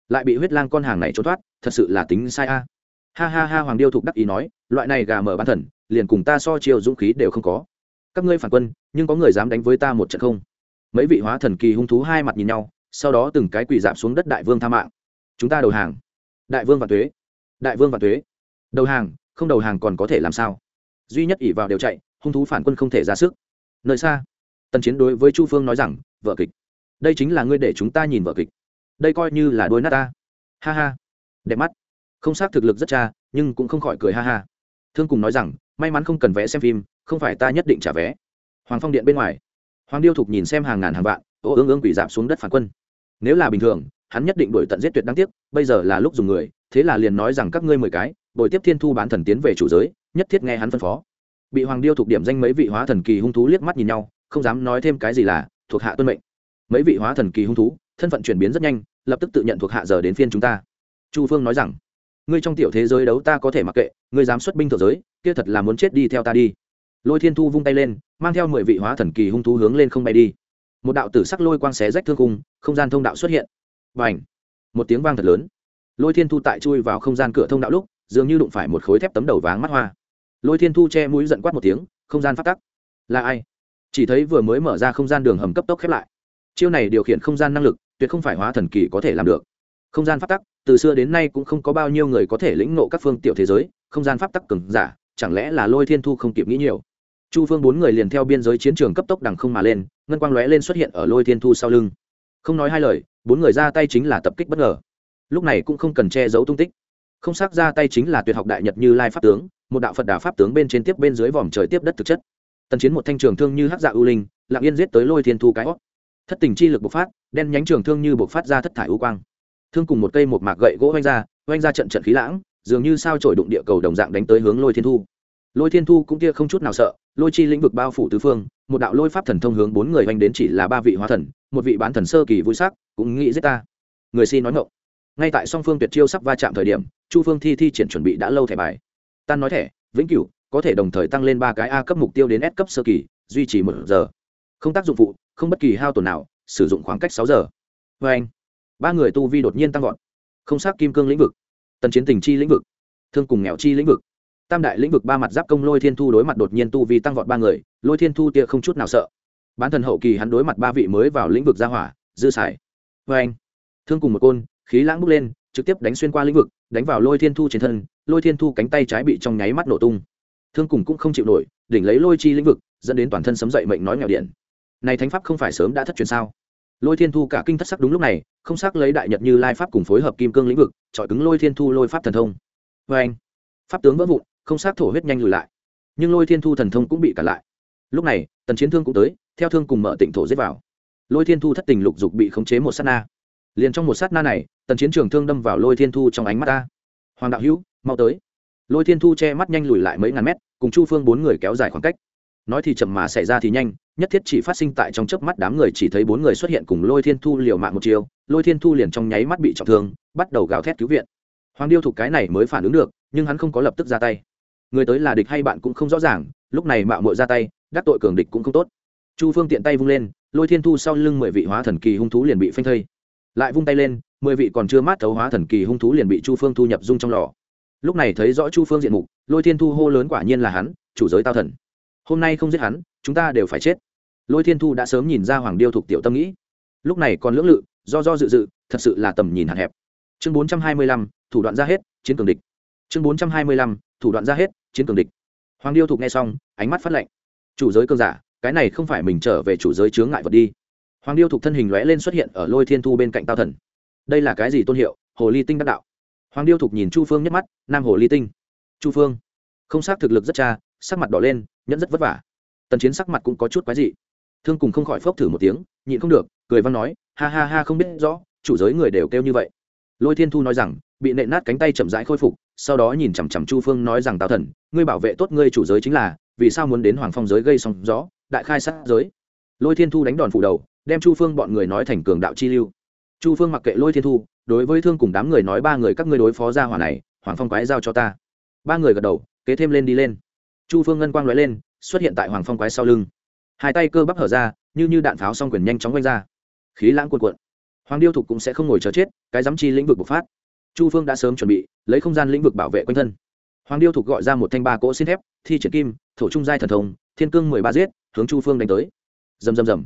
Lại bị huyết lang con hàng này trốn thoát, thật sự là tính sai a. Ha ha ha, hoàng điêu thục đắc ý nói, loại này gà mở bán thần, liền cùng ta so chiều dũng khí đều không có các ngươi phản quân, nhưng có người dám đánh với ta một trận không? Mấy vị hóa thần kỳ hung thú hai mặt nhìn nhau, sau đó từng cái quỳ dạp xuống đất đại vương tha mạng. Chúng ta đầu hàng. Đại vương và thuế đại vương và thuế đầu hàng, không đầu hàng còn có thể làm sao? Duy nhất ỉ vào đều chạy, hung thú phản quân không thể ra sức. Nơi xa, tần chiến đối với chu phương nói rằng, vợ kịch. Đây chính là ngươi để chúng ta nhìn vợ kịch. Đây coi như là đôi nát ta. Ha ha. Đẹp mắt. Không xác thực lực rất cha, nhưng cũng không khỏi cười ha ha. Thương cùng nói rằng, may mắn không cần vé xem phim không phải ta nhất định trả vé. Hoàng phong điện bên ngoài. Hoàng điêu thục nhìn xem hàng ngàn hàng vạn, ô ương ương quỷ giảm xuống đất phản quân. Nếu là bình thường, hắn nhất định đổi tận giết tuyệt đáng tiếc, bây giờ là lúc dùng người, thế là liền nói rằng các ngươi mười cái, bồi tiếp thiên thu bán thần tiến về chủ giới, nhất thiết nghe hắn phân phó. Bị hoàng điêu thuộc điểm danh mấy vị hóa thần kỳ hung thú liếc mắt nhìn nhau, không dám nói thêm cái gì là thuộc hạ tuân mệnh. Mấy vị hóa thần kỳ hung thú, thân phận chuyển biến rất nhanh, lập tức tự nhận thuộc hạ giờ đến phiên chúng ta. Chu phương nói rằng, ngươi trong tiểu thế giới đấu ta có thể mặc kệ, ngươi dám xuất binh thượng giới, kia thật là muốn chết đi theo ta đi lôi thiên thu vung tay lên, mang theo mười vị hóa thần kỳ hung thú hướng lên không bay đi. Một đạo tử sắc lôi quang xé rách thương cung không gian thông đạo xuất hiện. Và ảnh một tiếng vang thật lớn. Lôi thiên thu tại chui vào không gian cửa thông đạo lúc, dường như đụng phải một khối thép tấm đầu váng mắt hoa. Lôi thiên thu che mũi giận quát một tiếng, không gian phát tắc. Là ai? Chỉ thấy vừa mới mở ra không gian đường hầm cấp tốc khép lại. Chiêu này điều khiển không gian năng lực, tuyệt không phải hóa thần kỳ có thể làm được. Không gian pháp tắc, từ xưa đến nay cũng không có bao nhiêu người có thể lĩnh nộ các phương tiểu thế giới, không gian pháp tắc cứng giả, chẳng lẽ là lôi thiên thu không kịp nghĩ nhiều? Chu phương bốn người liền theo biên giới chiến trường cấp tốc đằng không mà lên, ngân quang lóe lên xuất hiện ở lôi thiên thu sau lưng. Không nói hai lời, bốn người ra tay chính là tập kích bất ngờ. Lúc này cũng không cần che giấu tung tích. Không xác ra tay chính là tuyệt học đại nhật như lai pháp tướng, một đạo phật đà pháp tướng bên trên tiếp bên dưới vòm trời tiếp đất thực chất. Tần chiến một thanh trường thương như hắc dạ ưu linh, lặng yên giết tới lôi thiên thu cái hót. Thất tình chi lực bộc phát, đen nhánh trường thương như bộc phát ra thất thải ưu quang. Thương cùng một cây một mạc gậy gỗ oanh ra oanh ra trận trận khí lãng, dường như sao trổi đụng địa cầu đồng dạng đánh tới hướng lôi thiên thu lôi thiên thu cũng kia không chút nào sợ, lôi chi lĩnh vực bao phủ tứ phương, một đạo lôi pháp thần thông hướng bốn người oanh đến chỉ là ba vị hóa thần, một vị bán thần sơ kỳ vui sắc, cũng nghĩ giết ta. Người xin nói ngộng ngay tại song phương tuyệt chiêu sắp va chạm thời điểm, chu phương thi thi triển chuẩn bị đã lâu thẻ bài. Tan nói thẻ, vĩnh cửu, có thể đồng thời tăng lên ba cái a cấp mục tiêu đến s cấp sơ kỳ, duy trì một giờ. Không tác dụng phụ, không bất kỳ hao tổn nào, sử dụng khoảng cách sáu giờ. Vê anh, ba người tu vi đột nhiên tăng vọt. Không xác kim cương lĩnh vực, tần chiến tình chi lĩnh vực, thương cùng nghèo chi lĩnh vực tam đại lĩnh vực ba mặt giáp công lôi thiên thu đối mặt đột nhiên tu vi tăng vọt ba người, lôi thiên thu tia không chút nào sợ. Bán thần hậu kỳ hắn đối mặt ba vị mới vào lĩnh vực gia hỏa, dư sải vê anh, thương cùng một côn, khí lãng bước lên, trực tiếp đánh xuyên qua lĩnh vực, đánh vào lôi thiên thu trên thân, lôi thiên thu cánh tay trái bị trong nháy mắt nổ tung. Thương cùng cũng không chịu nổi, đỉnh lấy lôi chi lĩnh vực, dẫn đến toàn thân sấm dậy mệnh nói nghèo điện. Này thánh pháp không phải sớm đã thất truyền sao? Lôi thiên thu cả kinh thất sắc đúng lúc này, không sắc lấy đại nhật như lai pháp cùng phối hợp kim cương lĩnh vực, chọi cứng lôi thiên thu lôi pháp thần thông. Vê anh, pháp tướng vỡ vụn không sát thổ huyết nhanh lùi lại. Nhưng lôi thiên thu thần thông cũng bị cản lại. Lúc này, tần chiến thương cũng tới, theo thương cùng mở tịnh thổ giết vào. Lôi thiên thu thất tình lục dục bị khống chế một sát na. Liền trong một sát na này, tần chiến trường thương đâm vào lôi thiên thu trong ánh mắt ta. Hoàng đạo hữu, mau tới. Lôi thiên thu che mắt nhanh lùi lại mấy ngàn mét, cùng chu phương bốn người kéo dài khoảng cách. Nói thì chậm mà xảy ra thì nhanh, nhất thiết chỉ phát sinh tại trong chớp mắt đám người chỉ thấy bốn người xuất hiện cùng lôi thiên thu liều mạng một chiều lôi thiên thu liền trong nháy mắt bị trọng thương, bắt đầu gào thét cứu viện. Hoàng điêu thục cái này mới phản ứng được, nhưng hắn không có lập tức ra tay người tới là địch hay bạn cũng không rõ ràng, lúc này mạo mội ra tay, đắc tội cường địch cũng không tốt. Chu phương tiện tay vung lên, lôi thiên thu sau lưng mười vị hóa thần kỳ hung thú liền bị phanh thây. Lại vung tay lên, mười vị còn chưa mát thấu hóa thần kỳ hung thú liền bị chu phương thu nhập dung trong lò. Lúc này thấy rõ chu phương diện mục, lôi thiên thu hô lớn quả nhiên là hắn, chủ giới tao thần. Hôm nay không giết hắn, chúng ta đều phải chết. Lôi thiên thu đã sớm nhìn ra hoàng điêu thuộc tiểu tâm nghĩ. Lúc này còn lưỡng lự, do do dự dự, thật sự là tầm nhìn hạn hẹp. Chương bốn trăm hai mươi lăm, thủ đoạn ra hết, chiến cường địch. Chương bốn trăm hai mươi lăm thủ đoạn ra hết, chiến cường địch. Hoàng điêu thục nghe xong, ánh mắt phát lạnh. Chủ giới cường giả, cái này không phải mình trở về chủ giới chướng ngại vật đi. Hoàng điêu thục thân hình lóe lên xuất hiện ở lôi thiên thu bên cạnh tao thần. Đây là cái gì tôn hiệu? Hồ ly tinh đắc đạo. Hoàng điêu thục nhìn chu phương nhất mắt, nam hồ ly tinh. Chu phương. Không xác thực lực rất cha, sắc mặt đỏ lên, nhẫn rất vất vả. Tần chiến sắc mặt cũng có chút quái dị. Thương cùng không khỏi phốc thử một tiếng, nhịn không được, cười văn nói, ha ha ha, không biết rõ, chủ giới người đều kêu như vậy. Lôi thiên thu nói rằng, bị nện nát cánh tay chậm rãi khôi phục sau đó nhìn chằm chằm chu phương nói rằng, tào thần, ngươi bảo vệ tốt ngươi chủ giới chính là, vì sao muốn đến hoàng phong giới gây sóng gió, đại khai sát giới? Lôi thiên thu đánh đòn phủ đầu, đem chu phương bọn người nói thành cường đạo chi lưu. Chu phương mặc kệ lôi thiên thu, đối với thương cùng đám người nói, ba người các ngươi đối phó ra hỏa này, hoàng phong quái giao cho ta. Ba người gật đầu, kế thêm lên đi lên. Chu phương ngân quang lóe lên, xuất hiện tại hoàng phong quái sau lưng. Hai tay cơ bắp hở ra, như như đạn pháo s o n g quyền nhanh chóng quanh ra. Khí lãng cuộn cuộn. Hoàng điêu thục cũng sẽ không ngồi chờ chết, cái dám chi lĩnh vực bộc phát chu phương đã sớm chuẩn bị, lấy không gian lĩnh vực bảo vệ quanh thân. Hoàng điêu thục gọi ra một thanh ba cỗ xin thép, thi triển kim, thổ trung giai thần thông, thiên cương mười ba giết, hướng chu phương đánh tới. Dầm dầm dầm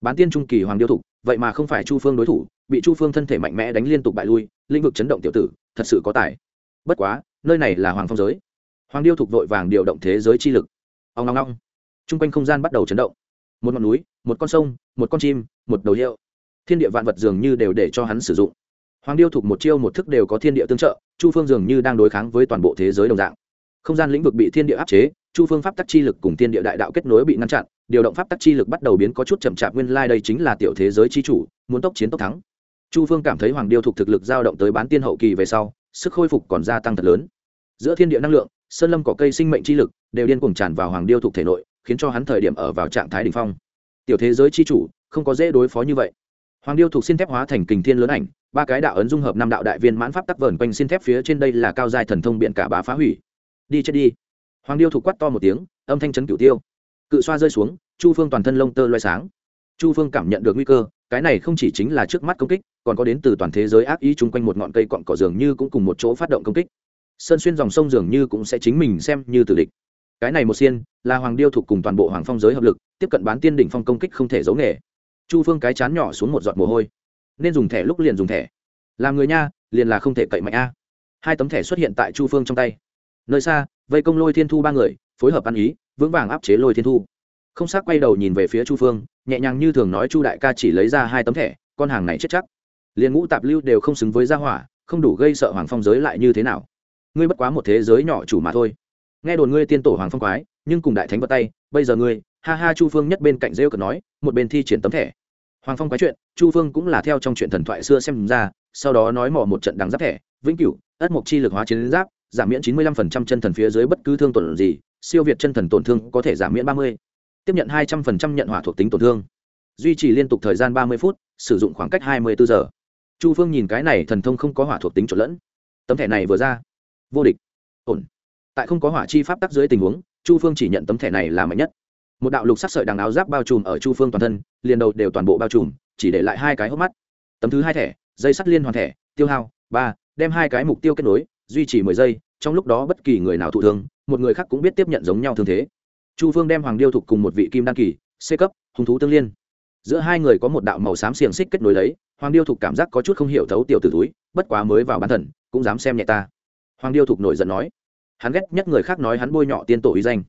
bán tiên trung kỳ hoàng điêu thục, vậy mà không phải chu phương đối thủ, bị chu phương thân thể mạnh mẽ đánh liên tục bại lui, lĩnh vực chấn động tiểu tử, thật sự có tài. Bất quá, nơi này là hoàng phong giới. Hoàng điêu thục vội vàng điều động thế giới chi lực. Ông ngong ngong t r u n g quanh không gian bắt đầu chấn động. Một ngọn núi, một con sông, một con chim, một đầu hiệu. Thiên địa vạn vật dường như đều để cho hắn sử dụng hoàng điêu thục một chiêu một thức đều có thiên địa tương trợ, chu phương dường như đang đối kháng với toàn bộ thế giới đồng dạng. Không gian lĩnh vực bị thiên địa áp chế, chu phương pháp tắc chi lực cùng thiên địa đại đạo kết nối bị ngăn chặn, điều động pháp tắc chi lực bắt đầu biến có chút chậm chạp, nguyên lai、like、đây chính là tiểu thế giới chi chủ, muốn tốc chiến tốc thắng. Chu phương cảm thấy hoàng điêu thục thực lực giao động tới bán tiên hậu kỳ về sau, sức khôi phục còn gia tăng thật lớn. Giữa thiên địa năng lượng, sơn lâm cỏ cây sinh mệnh chi lực đều điên cuồng tràn vào hoàng điêu thuộc thể nội, khiến cho hắn thời điểm ở vào trạng thái đ ỉ n h phong. Tiểu thế giới chi chủ, không có dễ đối phó như vậy. Hoàng điêu thuộc xin thép hóa thành kình thiên lớn ảnh ba cái đạo ấn dung hợp năm đạo đại viên mãn pháp tắc vờn quanh xin thép phía trên đây là cao dài thần thông biện cả bá phá hủy. Đi chết đi. Hoàng điêu thục quắt to một tiếng, âm thanh chấn cửu tiêu. Cự xoa rơi xuống, chu phương toàn thân lông tơ loay sáng. Chu phương cảm nhận được nguy cơ, cái này không chỉ chính là trước mắt công kích, còn có đến từ toàn thế giới ác ý chung quanh một ngọn cây cọn cỏ dường như cũng cùng một chỗ phát động công kích. Sơn xuyên dòng sông dường như cũng sẽ chính mình xem như tử địch. Cái này một xiên, là hoàng điêu thuộc cùng toàn bộ hoàng phong giới hợp lực, tiếp cận bán tiên đỉnh phong công kích không thể giấu nghề. Chu phương cái chán nhỏ xuống một giọt mồ hôi nên dùng thẻ lúc liền dùng thẻ. Làm người nha, liền là không thể cậy mạnh a. Hai tấm thẻ xuất hiện tại chu phương trong tay. Nơi xa, vây công lôi thiên thu ba người, phối hợp ăn ý, vững vàng áp chế lôi thiên thu. Không xác quay đầu nhìn về phía chu phương, nhẹ nhàng như thường nói chu đại ca chỉ lấy ra hai tấm thẻ, con hàng này chết chắc. Liền ngũ tạp lưu đều không xứng với gia hỏa, không đủ gây sợ hoàng phong giới lại như thế nào. Ngươi bất quá một thế giới nhỏ chủ mà thôi. Nghe đồn ngươi tiên tổ hoàng phong quái, nhưng cùng đại thánh vào tay, bây giờ ngươi, ha ha chu phương nhất bên cạnh rêu cờ nói, một bên thi triển tấm thẻ hoàng phong quái chuyện, chu phương cũng là theo trong chuyện thần thoại xưa xem ra, sau đó nói mỏ một trận đằng giáp thẻ, vĩnh cửu, ất mộc chi lực hóa chiến giáp, giảm miễn chín mươi lăm phần trăm chân thần phía dưới bất cứ thương tổn gì, siêu việt chân thần tổn thương có thể giảm miễn ba mươi. Tiếp nhận hai trăm phần trăm nhận hỏa thuộc tính tổn thương. Duy trì liên tục thời gian ba mươi phút, sử dụng khoảng cách hai mươi bốn giờ. Chu phương nhìn cái này thần thông không có hỏa thuộc tính trộn lẫn. Tấm thẻ này vừa ra. Vô địch. Ổn. Tại không có hỏa chi pháp tắc dưới tình huống, chu phương chỉ nhận tấm thẻ này là mạnh nhất một đạo lục sắc sợi đằng áo giáp bao trùm ở chu phương toàn thân, liền đầu đều toàn bộ bao trùm, chỉ để lại hai cái hốc mắt. Tấm thứ hai thẻ, dây sắt liên hoàn thẻ, tiêu hao, ba, đem hai cái mục tiêu kết nối, duy trì mười giây, trong lúc đó bất kỳ người nào thụ thương, một người khác cũng biết tiếp nhận giống nhau thương thế. Chu phương đem hoàng điêu thục cùng một vị kim đan kỳ, c cấp, hung thú tương liên. Giữa hai người có một đạo màu xám xiềng xích kết nối lấy, hoàng điêu thục cảm giác có chút không hiểu thấu tiểu t túi, bất quá mới vào bán thần cũng dám xem nhẹ ta. Hoàng điêu thục nổi giận nói. Hắn ghét nhất người khác nói hắn bôi nhọ tiên tổ uy danh.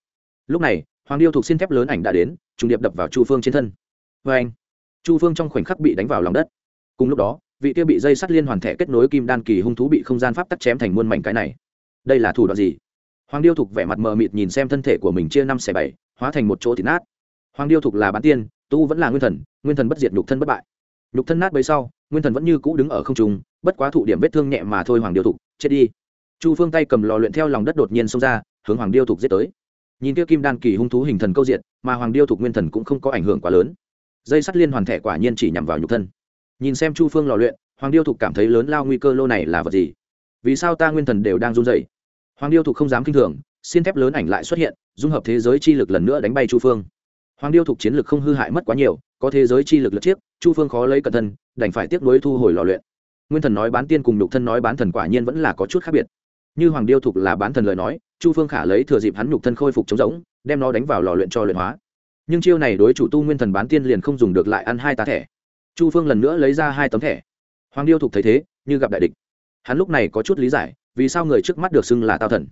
Lúc này hoàng điêu thuộc xin thép lớn ảnh đã đến, trùng điệp đập vào chu phương trên thân. Vê anh, chu phương trong khoảnh khắc bị đánh vào lòng đất. Cùng lúc đó, vị kia bị dây sắt liên hoàn thẻ kết nối kim đan kỳ hung thú bị không gian pháp tắc chém thành muôn mảnh cái này. Đây là thủ đoạn gì? Hoàng điêu thục vẻ mặt mờ mịt nhìn xem thân thể của mình chia năm xẻ bảy, hóa thành một chỗ thịt nát. Hoàng điêu thục là bán tiên, tu vẫn là nguyên thần nguyên thần bất diệt nhục thân bất bại. Nhục thân nát bấy sau, nguyên thần vẫn như cũ đứng ở không trung, bất quá thụ điểm vết thương nhẹ mà thôi hoàng điêu thục chết đi. Chu phương tay cầm lò luyện theo lòng đất đột nhiên xông ra, hướng hoàng điêu thục giết tới nhìn kia kim đan kỳ hung thú hình thần câu diện mà hoàng điêu thục nguyên thần cũng không có ảnh hưởng quá lớn. Dây sắt liên hoàn thẻ quả nhiên chỉ nhằm vào nhục thân. Nhìn xem chu phương lò luyện, hoàng điêu thục cảm thấy lớn lao nguy cơ lô này là vật gì? Vì sao ta nguyên thần đều đang run dày hoàng điêu thục không dám k i n h thường, xin thép lớn ảnh lại xuất hiện, dung hợp thế giới chi lực lần nữa đánh bay chu phương. Hoàng điêu thục chiến lực không hư hại mất quá nhiều, có thế giới chi lực lật chiếc, chu phương khó lấy cẩn thân, đành phải tiếp nối thu hồi lò luyện. Nguyên thần nói bán tiên cùng nhục thân nói bán thần quả nhiên vẫn là có chút khác biệt như hoàng điêu thục là bán thần lời nói, chu phương khả lấy thừa dịp hắn nhục thân khôi phục chống giống đem nó đánh vào lò luyện cho luyện hóa. Nhưng chiêu này đối chủ tu nguyên thần bán tiên liền không dùng được lại ăn hai tá thẻ. Chu phương lần nữa lấy ra hai tấm thẻ. Hoàng điêu thục thấy thế, như gặp đại địch. Hắn lúc này có chút lý giải, vì sao người trước mắt được xưng là tao thần?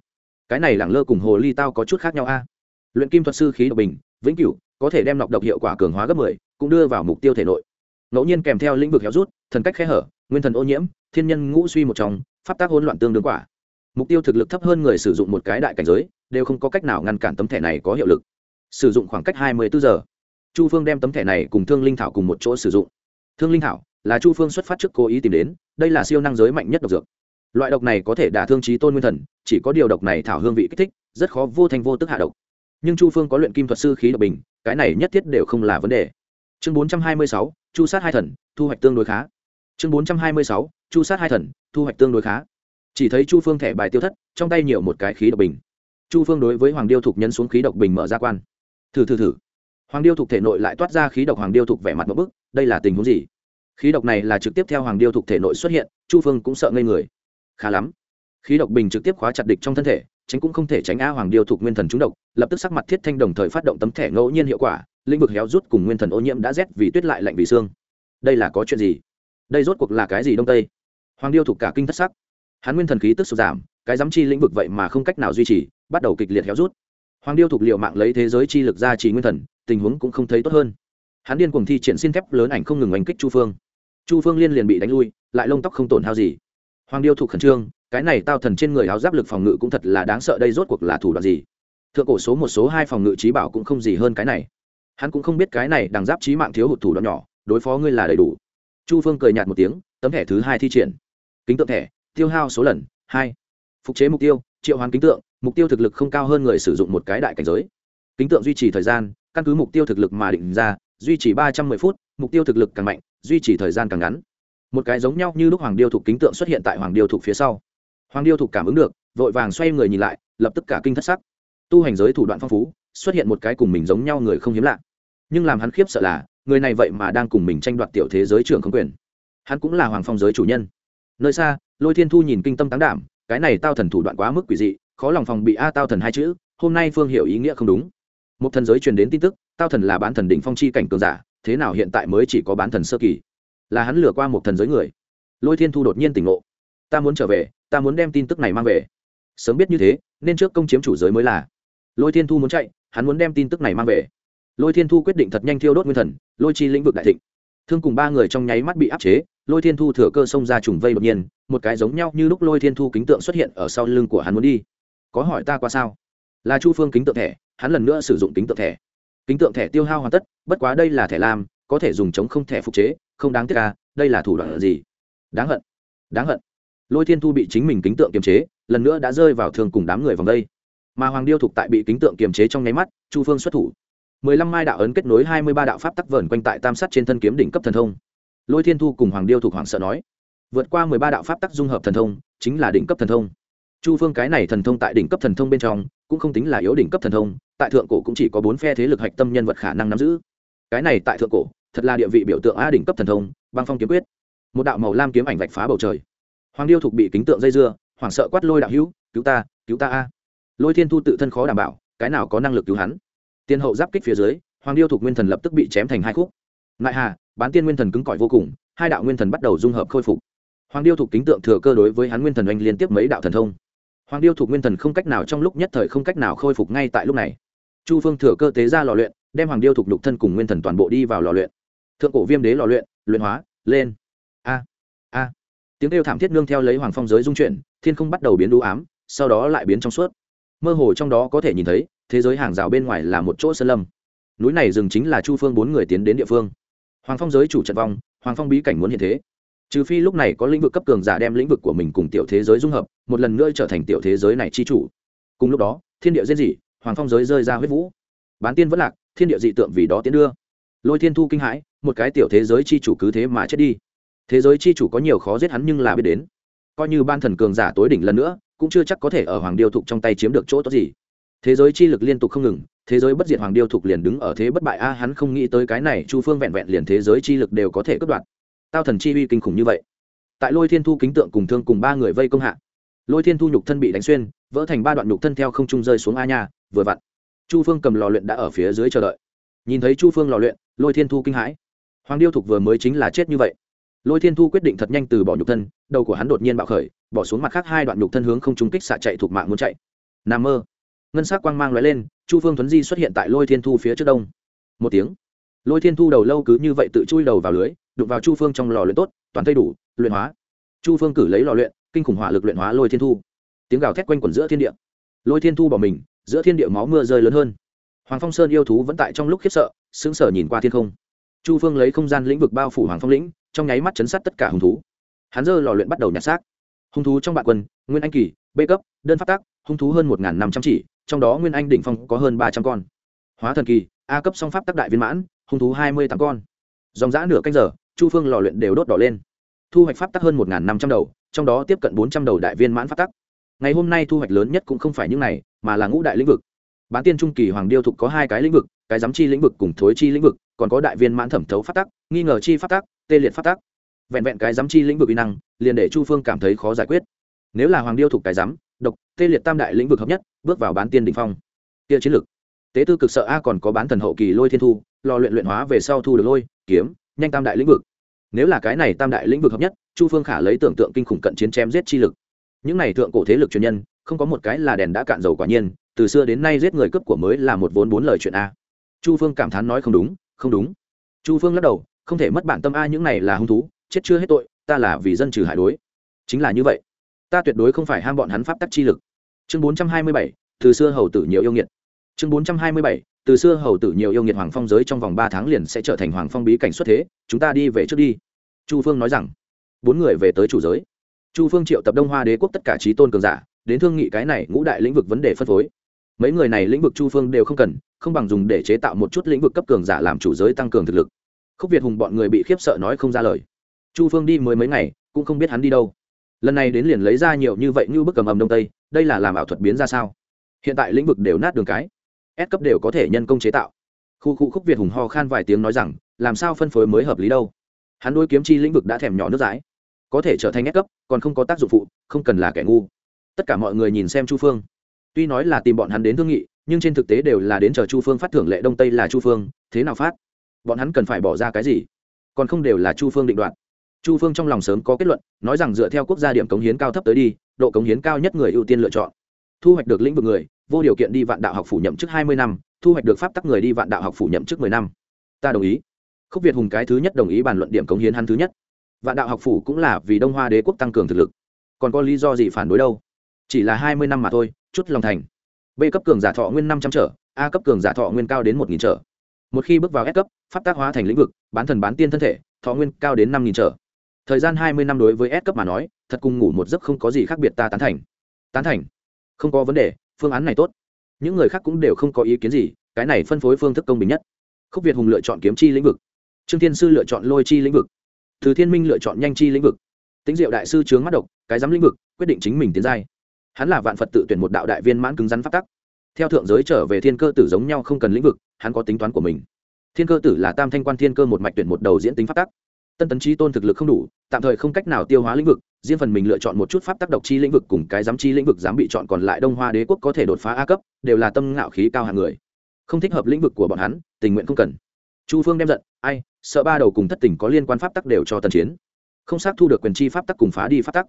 Cái này lẳng lơ cùng hồ ly tao có chút khác nhau a. Luyện kim thuật sư khí độc bình, vĩnh cửu, có thể đem nọc độc hiệu quả cường hóa gấp mười, cũng đưa vào mục tiêu thể nội. Ngẫu nhiên kèm theo lĩnh vực héo rút, thần cách khe hở, nguyên thần ô nhiễm, thiên nhân ngũ suy một trong, pháp tác hỗn loạn tương đương quả mục tiêu thực lực thấp hơn người sử dụng một cái đại cảnh giới, đều không có cách nào ngăn cản tấm thẻ này có hiệu lực. Sử dụng khoảng cách hai mươi bốn giờ. Chu phương đem tấm thẻ này cùng thương linh thảo cùng một chỗ sử dụng. Thương linh thảo là chu phương xuất phát trước cố ý tìm đến, đây là siêu năng giới mạnh nhất độc dược. Loại độc này có thể đả thương trí tôn nguyên thần, chỉ có điều độc này thảo hương vị kích thích, rất khó vô thành vô tức hạ độc. Nhưng chu phương có luyện kim thuật sư khí độc bình, cái này nhất thiết đều không là vấn đề. Chương bốn trăm hai mươi sáu, chu sát hai thần, thu hoạch tương đối khá. Chương bốn trăm hai mươi sáu, chu sát hai thần, thu hoạch tương đối khá chỉ thấy chu phương thẻ bài tiêu thất, trong tay nhiều một cái khí độc bình. Chu phương đối với hoàng điêu thục nhân xuống khí độc bình mở ra quan. Thử thử thử. Hoàng điêu thục thể nội lại toát ra khí độc hoàng điêu thục vẻ mặt một bức, đây là tình huống gì? Khí độc này là trực tiếp theo hoàng điêu thục thể nội xuất hiện, chu phương cũng sợ ngây người. Khá lắm. Khí độc bình trực tiếp khóa chặt địch trong thân thể, tránh cũng không thể tránh a hoàng điêu thục nguyên thần trúng độc, lập tức sắc mặt thiết thanh đồng thời phát động tấm thẻ ngẫu nhiên hiệu quả, lĩnh vực héo rút cùng nguyên thần ô nhiễm đã rét vì tuyết lại lạnh vì xương. Đây là có chuyện gì? Đây rốt cuộc là cái gì đông tây? Hoàng điêu thục cả kinh thất sắc hắn nguyên thần khí tức sụt giảm, cái giám chi lĩnh vực vậy mà không cách nào duy trì, bắt đầu kịch liệt héo rút. Hoàng điêu thục liệu mạng lấy thế giới chi lực ra trì nguyên thần, tình huống cũng không thấy tốt hơn. Hắn điên cuồng thi triển xin thép lớn ảnh không ngừng oanh kích chu phương. Chu phương liên liền bị đánh lui, lại lông tóc không tổn hao gì. Hoàng điêu thục khẩn trương, cái này tao thần trên người áo giáp lực phòng ngự cũng thật là đáng sợ, đây rốt cuộc là thủ đoạn gì? Thượng cổ số một số hai phòng ngự trí bảo cũng không gì hơn cái này. Hắn cũng không biết cái này đằng giáp trí mạng thiếu hụt thủ đoạn nhỏ, đối phó ngươi là đầy đủ. Chu phương cười nhạt một tiếng, tấm thẻ thứ hai thi triển. Kính tượng thẻ tiêu hao số lần, hai. Phục chế mục tiêu, triệu hoán kính tượng, mục tiêu thực lực không cao hơn người sử dụng một cái đại cảnh giới. Kính tượng duy trì thời gian, căn cứ mục tiêu thực lực mà định ra, duy trì ba trăm m ư ơ i phút, mục tiêu thực lực càng mạnh, duy trì thời gian càng ngắn. Một cái giống nhau như lúc hoàng điêu thục kính tượng xuất hiện tại hoàng điêu thục phía sau. Hoàng điêu thục cảm ứng được, vội vàng xoay người nhìn lại, lập tức cả kinh thất sắc. Tu hành giới thủ đoạn phong phú, xuất hiện một cái cùng mình giống nhau người không hiếm lạ. Nhưng làm hắn khiếp sợ là, người này vậy mà đang cùng mình tranh đoạt tiểu thế giới trưởng không quyền. Hắn cũng là hoàng phong giới chủ nhân nơi xa, lôi thiên thu nhìn kinh tâm tán đảm, cái này tao thần thủ đoạn quá mức quỷ dị, khó lòng phòng bị a tao thần hai chữ, hôm nay phương hiểu ý nghĩa không đúng. Một thần giới truyền đến tin tức, tao thần là bán thần đỉnh phong chi cảnh cường giả, thế nào hiện tại mới chỉ có bán thần sơ kỳ? Là hắn lừa qua một thần giới người. Lôi thiên thu đột nhiên tỉnh ngộ. Ta muốn trở về, ta muốn đem tin tức này mang về. Sớm biết như thế, nên trước công chiếm chủ giới mới là. Lôi thiên thu muốn chạy, hắn muốn đem tin tức này mang về. Lôi thiên thu quyết định thật nhanh thiêu đốt nguyên thần, lôi chi lĩnh vực đại thịnh. Thương cùng ba người trong nháy mắt bị áp chế lôi thiên thu thừa cơ xông ra trùng vây đột nhiên, một cái giống nhau như lúc lôi thiên thu kính tượng xuất hiện ở sau lưng của hắn muốn đi. Có hỏi ta qua sao? Là chu phương kính tượng thẻ, hắn lần nữa sử dụng kính tượng thẻ. Kính tượng thẻ tiêu hao hoàn tất, bất quá đây là thẻ lam có thể dùng chống không thẻ phục chế, không đáng tiếc ca đây là thủ đoạn gì? Đáng hận đáng hận. Lôi thiên thu bị chính mình kính tượng kiềm chế, lần nữa đã rơi vào thường cùng đám người vòng đây. Mà hoàng điêu thục tại bị kính tượng kiềm chế trong nháy mắt, chu phương xuất thủ. mười lăm mai đạo ấn kết nối hai mươi ba đạo pháp tắc vờn quanh tại tam sát trên thân kiếm đỉnh cấp thần thông lôi thiên thu cùng hoàng điêu thục hoàng sợ nói, vượt qua mười ba đạo pháp tắc dung hợp thần thông, chính là đỉnh cấp thần thông. Chu phương cái này thần thông tại đỉnh cấp thần thông bên trong, cũng không tính là yếu đỉnh cấp thần thông, tại thượng cổ cũng chỉ có bốn phe thế lực hạch tâm nhân vật khả năng nắm giữ. Cái này tại thượng cổ, thật là địa vị biểu tượng a đỉnh cấp thần thông, băng phong kiếm quyết, một đạo màu lam kiếm ảnh vạch phá bầu trời. Hoàng điêu thục bị kính tượng dây dưa, hoảng sợ quát lôi đạo hữu, cứu ta cứu ta a. Lôi thiên thu tự thân khó đảm bảo, cái nào có năng lực cứu hắn? Tiên hậu giáp kích phía dưới, hoàng điêu thục nguyên thần lập tức bị chém thành hai khúc. Nại hà bán tiên nguyên thần cứng cỏi vô cùng, hai đạo nguyên thần bắt đầu dung hợp khôi phục. Hoàng điêu thục kính tượng thừa cơ đối với hắn nguyên thần oanh liên tiếp mấy đạo thần thông. Hoàng điêu thục nguyên thần không cách nào trong lúc nhất thời không cách nào khôi phục ngay tại lúc này. Chu phương thừa cơ tế ra lò luyện, đem hoàng điêu thục lục thân cùng nguyên thần toàn bộ đi vào lò luyện. Thượng cổ viêm đế lò luyện luyện hóa, lên. A a. Tiếng kêu thảm thiết nương theo lấy hoàng phong giới dung chuyển, thiên không bắt đầu biến đũ ám, sau đó lại biến trong suốt. Mơ hồ trong đó có thể nhìn thấy, thế giới hàng rào bên ngoài là một chỗ sơn lâm. Núi này rừng chính là chu phương bốn người tiến đến địa phương hoàng phong giới chủ trận vong, hoàng phong bí cảnh muốn hiện thế. Trừ phi lúc này có lĩnh vực cấp cường giả đem lĩnh vực của mình cùng tiểu thế giới dung hợp, một lần nữa trở thành tiểu thế giới này chi chủ. Cùng lúc đó, thiên địa diễn dị hoàng phong giới rơi ra huyết vũ. Bán tiên vẫn lạc, thiên địa dị tượng vì đó tiến đưa. Lôi thiên thu kinh hãi, một cái tiểu thế giới chi chủ cứ thế mà chết đi. Thế giới chi chủ có nhiều khó giết hắn nhưng là biết đến. Coi như ban thần cường giả tối đỉnh lần nữa, cũng chưa chắc có thể ở hoàng điêu thục trong tay chiếm được chỗ tốt gì. Thế giới chi lực liên tục không ngừng thế giới bất diệt hoàng điêu thục liền đứng ở thế bất bại. A, hắn không nghĩ tới cái này, chu phương vẹn vẹn liền thế giới chi lực đều có thể cướp đoạt. Tao thần chi uy kinh khủng như vậy. Tại lôi thiên thu kính tượng cùng thương cùng ba người vây công hạ, lôi thiên thu nhục thân bị đánh xuyên, vỡ thành ba đoạn nhục thân theo không trung rơi xuống a nha, vừa vặn. Chu phương cầm lò luyện đã ở phía dưới chờ đợi. Nhìn thấy chu phương lò luyện, lôi thiên thu kinh hãi. Hoàng điêu thục vừa mới chính là chết như vậy. Lôi thiên thu quyết định thật nhanh từ bỏ nhục thân, đầu của hắn đột nhiên bạo khởi, bỏ xuống mặt khác hai đoạn nhục thân hướng không trung kích xạ chạy thuộc mạng muốn chạy. N mơ. Ngân s ắ c quang mang l ó e lên chu phương thuấn di xuất hiện tại lôi thiên thu phía trước đông. Một tiếng. Lôi thiên thu đầu lâu cứ như vậy tự chui đầu vào lưới, đụng vào chu phương trong lò luyện tốt, toàn thay đủ, luyện hóa. Chu phương cử lấy lò luyện, kinh khủng hỏa lực luyện hóa lôi thiên thu. Tiếng gào thét quanh quẩn giữa thiên địa. Lôi thiên thu bỏ mình, giữa thiên địa máu mưa rơi lớn hơn. Hoàng phong sơn yêu thú vẫn tại trong lúc khiếp sợ, sững sờ nhìn qua thiên không. Chu phương lấy không gian lĩnh vực bao phủ hoàng phong lĩnh, trong nháy mắt chấn sát tất cả hung thú. Hắn dơ lò luyện bắt đầu nhặt xác. Hung thú trong bạn quân, nguyên anh kỳ b cấp, đơn phát tác, hung thú hơn một năm trăm chỉ trong đó nguyên anh đỉnh phong có hơn ba trăm con. Hóa thần kỳ, a cấp song pháp tác đại viên mãn, hung thú hai mươi tám con. Dòng giã nửa canh giờ, chu phương lò luyện đều đốt đỏ lên. Thu hoạch pháp tắc hơn một năm trăm đầu, trong đó tiếp cận bốn trăm đầu đại viên mãn pháp tắc. Ngày hôm nay thu hoạch lớn nhất cũng không phải những này, mà là ngũ đại lĩnh vực. Bán tiên trung kỳ hoàng điêu thục có hai cái lĩnh vực, cái giám chi lĩnh vực cùng thối chi lĩnh vực, còn có đại viên mãn thẩm thấu pháp tắc, nghi ngờ chi pháp tắc, tê liệt pháp tắc. Vẹn vẹn cái giám chi lĩnh vực uy năng, liền để chu phương cảm thấy khó giải quyết. Nếu là hoàng điêu thục cái giám độc, tê liệt tam đại lĩnh vực hợp nhất, bước vào bán tiên đ ỉ n h phong. Kia chiến lực tế tư cực sợ a còn có bán thần hậu kỳ lôi thiên thu, lò luyện luyện hóa về sau thu được lôi, kiếm, nhanh tam đại lĩnh vực. Nếu là cái này tam đại lĩnh vực hợp nhất, chu phương khả lấy tưởng tượng kinh khủng cận chiến chém giết chi lực. Những này thượng cổ thế lực truyền nhân, không có một cái là đèn đã cạn dầu quả nhiên, từ xưa đến nay giết người cấp của mới là một vốn bốn lời chuyện a. Chu phương cảm thán nói không đúng không đúng. Chu phương lắc đầu, không thể mất bản tâm a, những này là hung thú, chết chưa hết tội, ta là vì dân trừ hại đối. Chính là như vậy ta tuyệt đối không phải ham bọn hắn pháp tắc chi lực. Chương bốn trăm hai mươi bảy, từ xưa hầu tử nhiều yêu nghiệt. Chương bốn trăm hai mươi bảy, từ xưa hầu tử nhiều yêu nghiệt hoàng phong giới trong vòng ba tháng liền sẽ trở thành hoàng phong bí cảnh xuất thế, chúng ta đi về trước đi. Chu phương nói rằng. Bốn người về tới chủ giới. Chu phương triệu tập đông hoa đế quốc tất cả trí tôn cường giả, đến thương nghị cái này ngũ đại lĩnh vực vấn đề phân phối. Mấy người này lĩnh vực chu phương đều không cần, không bằng dùng để chế tạo một chút lĩnh vực cấp cường giả làm chủ giới tăng cường thực lực. Khúc việt hùng bọn người bị khiếp sợ nói không ra lời. Chu phương đi mới mấy ngày, cũng không biết hắn đi đâu lần này đến liền lấy ra nhiều như vậy như bức cầm ầm đông tây, đây là làm ảo thuật biến ra sao? Hiện tại lĩnh vực đều nát đường cái. S cấp đều có thể nhân công chế tạo. Khu khu khúc việt hùng ho khan vài tiếng nói rằng, làm sao phân phối mới hợp lý đâu? Hắn đôi kiếm chi lĩnh vực đã thèm nhỏ nước dãi. Có thể trở thành S cấp, còn không có tác dụng phụ, không cần là kẻ ngu. Tất cả mọi người nhìn xem chu phương. Tuy nói là tìm bọn hắn đến thương nghị, nhưng trên thực tế đều là đến chờ chu phương phát thưởng lệ đông tây là chu phương, thế nào phát? Bọn hắn cần phải bỏ ra cái gì? Còn không đều là chu phương định đoạt chu phương trong lòng sớm có kết luận, nói rằng dựa theo quốc gia điểm cống hiến cao thấp tới đi, độ cống hiến cao nhất người ưu tiên lựa chọn. Thu hoạch được lĩnh vực người, vô điều kiện đi vạn đạo học phủ nhậm chức hai mươi năm, thu hoạch được pháp tắc người đi vạn đạo học phủ nhậm chức mười năm. Ta đồng ý. Khúc việt hùng cái thứ nhất đồng ý bàn luận điểm cống hiến hắn thứ nhất. Vạn đạo học phủ cũng là vì đông hoa đế quốc tăng cường thực lực. Còn có lý do gì phản đối đâu? Chỉ là hai mươi năm mà thôi, chút lòng thành. B cấp cường giả thọ nguyên năm trăm trở, a cấp cường giả thọ nguyên cao đến một nghìn trở. Một khi bước vào s cấp, pháp tác hóa thành lĩnh vực, bán thần bán tiên thân thể, thọ nguyên cao đến năm nghìn trở thời gian hai mươi năm đối với s cấp mà nói, thật cùng ngủ một giấc không có gì khác biệt ta tán thành. Tán thành. Không có vấn đề, phương án này tốt. Những người khác cũng đều không có ý kiến gì, cái này phân phối phương thức công bình nhất. Khúc việt hùng lựa chọn kiếm chi lĩnh vực. Trương thiên sư lựa chọn lôi chi lĩnh vực. Từ thiên minh lựa chọn nhanh chi lĩnh vực. Tính diệu đại sư chướng mắt độc, cái giám lĩnh vực, quyết định chính mình tiến giai. Hắn là vạn phật tự tuyển một đạo đại viên mãn cứng rắn phát tắc. Theo thượng giới trở về thiên cơ tử giống nhau không cần lĩnh vực, hắn có tính toán của mình. Thiên cơ tử là tam thanh quan thiên cơ một mạch tuyển một đầu diễn tính phát tắc tân tấn trí tôn thực lực không đủ, tạm thời không cách nào tiêu hóa lĩnh vực, riêng phần mình lựa chọn một chút pháp tác độc chi lĩnh vực cùng cái giám chi lĩnh vực dám bị chọn còn lại đông hoa đế quốc có thể đột phá a cấp, đều là tâm ngạo khí cao hàng người. Không thích hợp lĩnh vực của bọn hắn, tình nguyện không cần. Chu phương đem giận, ai, sợ ba đầu cùng thất tình có liên quan pháp tắc đều cho tần chiến. Không xác thu được quyền chi pháp tắc cùng phá đi pháp tắc.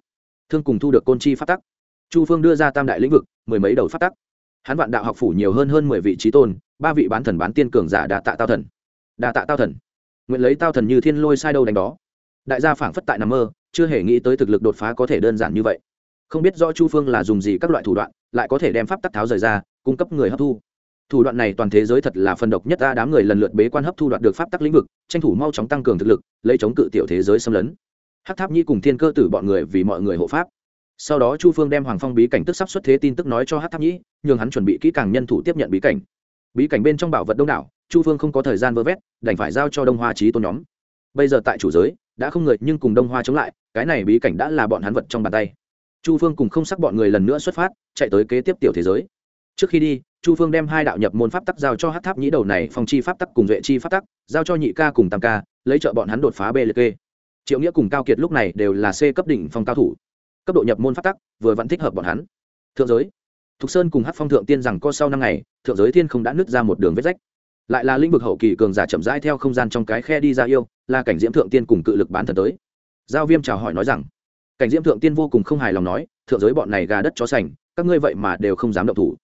Thương cùng thu được côn chi pháp tắc. Chu phương đưa ra tam đại lĩnh vực, mười mấy đầu pháp tắc. Hắn vạn đạo học phủ nhiều hơn hơn mười vị trí tôn, ba vị bán thần bán tiên cường giả đà tạ tao thần. Đà tạ tao thần nguyện lấy tao thần như thiên lôi sai đâu đánh đó. Đại gia phảng phất tại nằm mơ, chưa hề nghĩ tới thực lực đột phá có thể đơn giản như vậy. Không biết rõ chu phương là dùng gì các loại thủ đoạn, lại có thể đem pháp tắc tháo rời ra, cung cấp người hấp thu. Thủ đoạn này toàn thế giới thật là phần độc nhất ta đám người lần lượt bế quan hấp thu đoạt được pháp tắc lĩnh vực, tranh thủ mau chóng tăng cường thực lực, lấy chống cự tiểu thế giới xâm lấn. Hắc tháp nhi cùng thiên cơ tử bọn người vì mọi người hộ pháp. Sau đó chu phương đem hoàng phong bí cảnh tức sắp xuất thế tin tức nói cho hát tháp nhĩ nhường hắn chuẩn bị kỹ càng nhân thủ tiếp nhận bí cảnh. Bí cảnh bên trong bảo vật đông đảo chu phương không có thời gian vơ vét, đành phải giao cho đông hoa trí tôn nhóm. Bây giờ tại chủ giới, đã không người nhưng cùng đông hoa chống lại, cái này bí cảnh đã là bọn hắn vật trong bàn tay. Chu phương cùng không sắc bọn người lần nữa xuất phát, chạy tới kế tiếp tiểu thế giới. Trước khi đi, chu phương đem hai đạo nhập môn pháp tắc giao cho hát tháp nhĩ đầu này, phong chi pháp tắc cùng vệ chi pháp tắc, giao cho nhị ca cùng tam ca, lấy trợ bọn hắn đột phá b liệt kê triệu nghĩa cùng cao kiệt lúc này đều là c cấp đỉnh phong cao thủ. Cấp độ nhập môn pháp tắc, vừa vẫn thích hợp bọn hắn. Thượng giới. Thục sơn cùng hát phong thượng tiên rằng co sau năm ngày, thượng giới thiên không đã nứt ra một đường vết rách lại là lĩnh vực hậu kỳ cường giả chậm rãi theo không gian trong cái khe đi ra yêu, là cảnh diễm thượng tiên cùng cự lực bán thần tới. Giao viêm chào hỏi nói rằng, cảnh diễm thượng tiên vô cùng không hài lòng nói, thượng giới bọn này gà đất chó sành, các ngươi vậy mà đều không dám động thủ.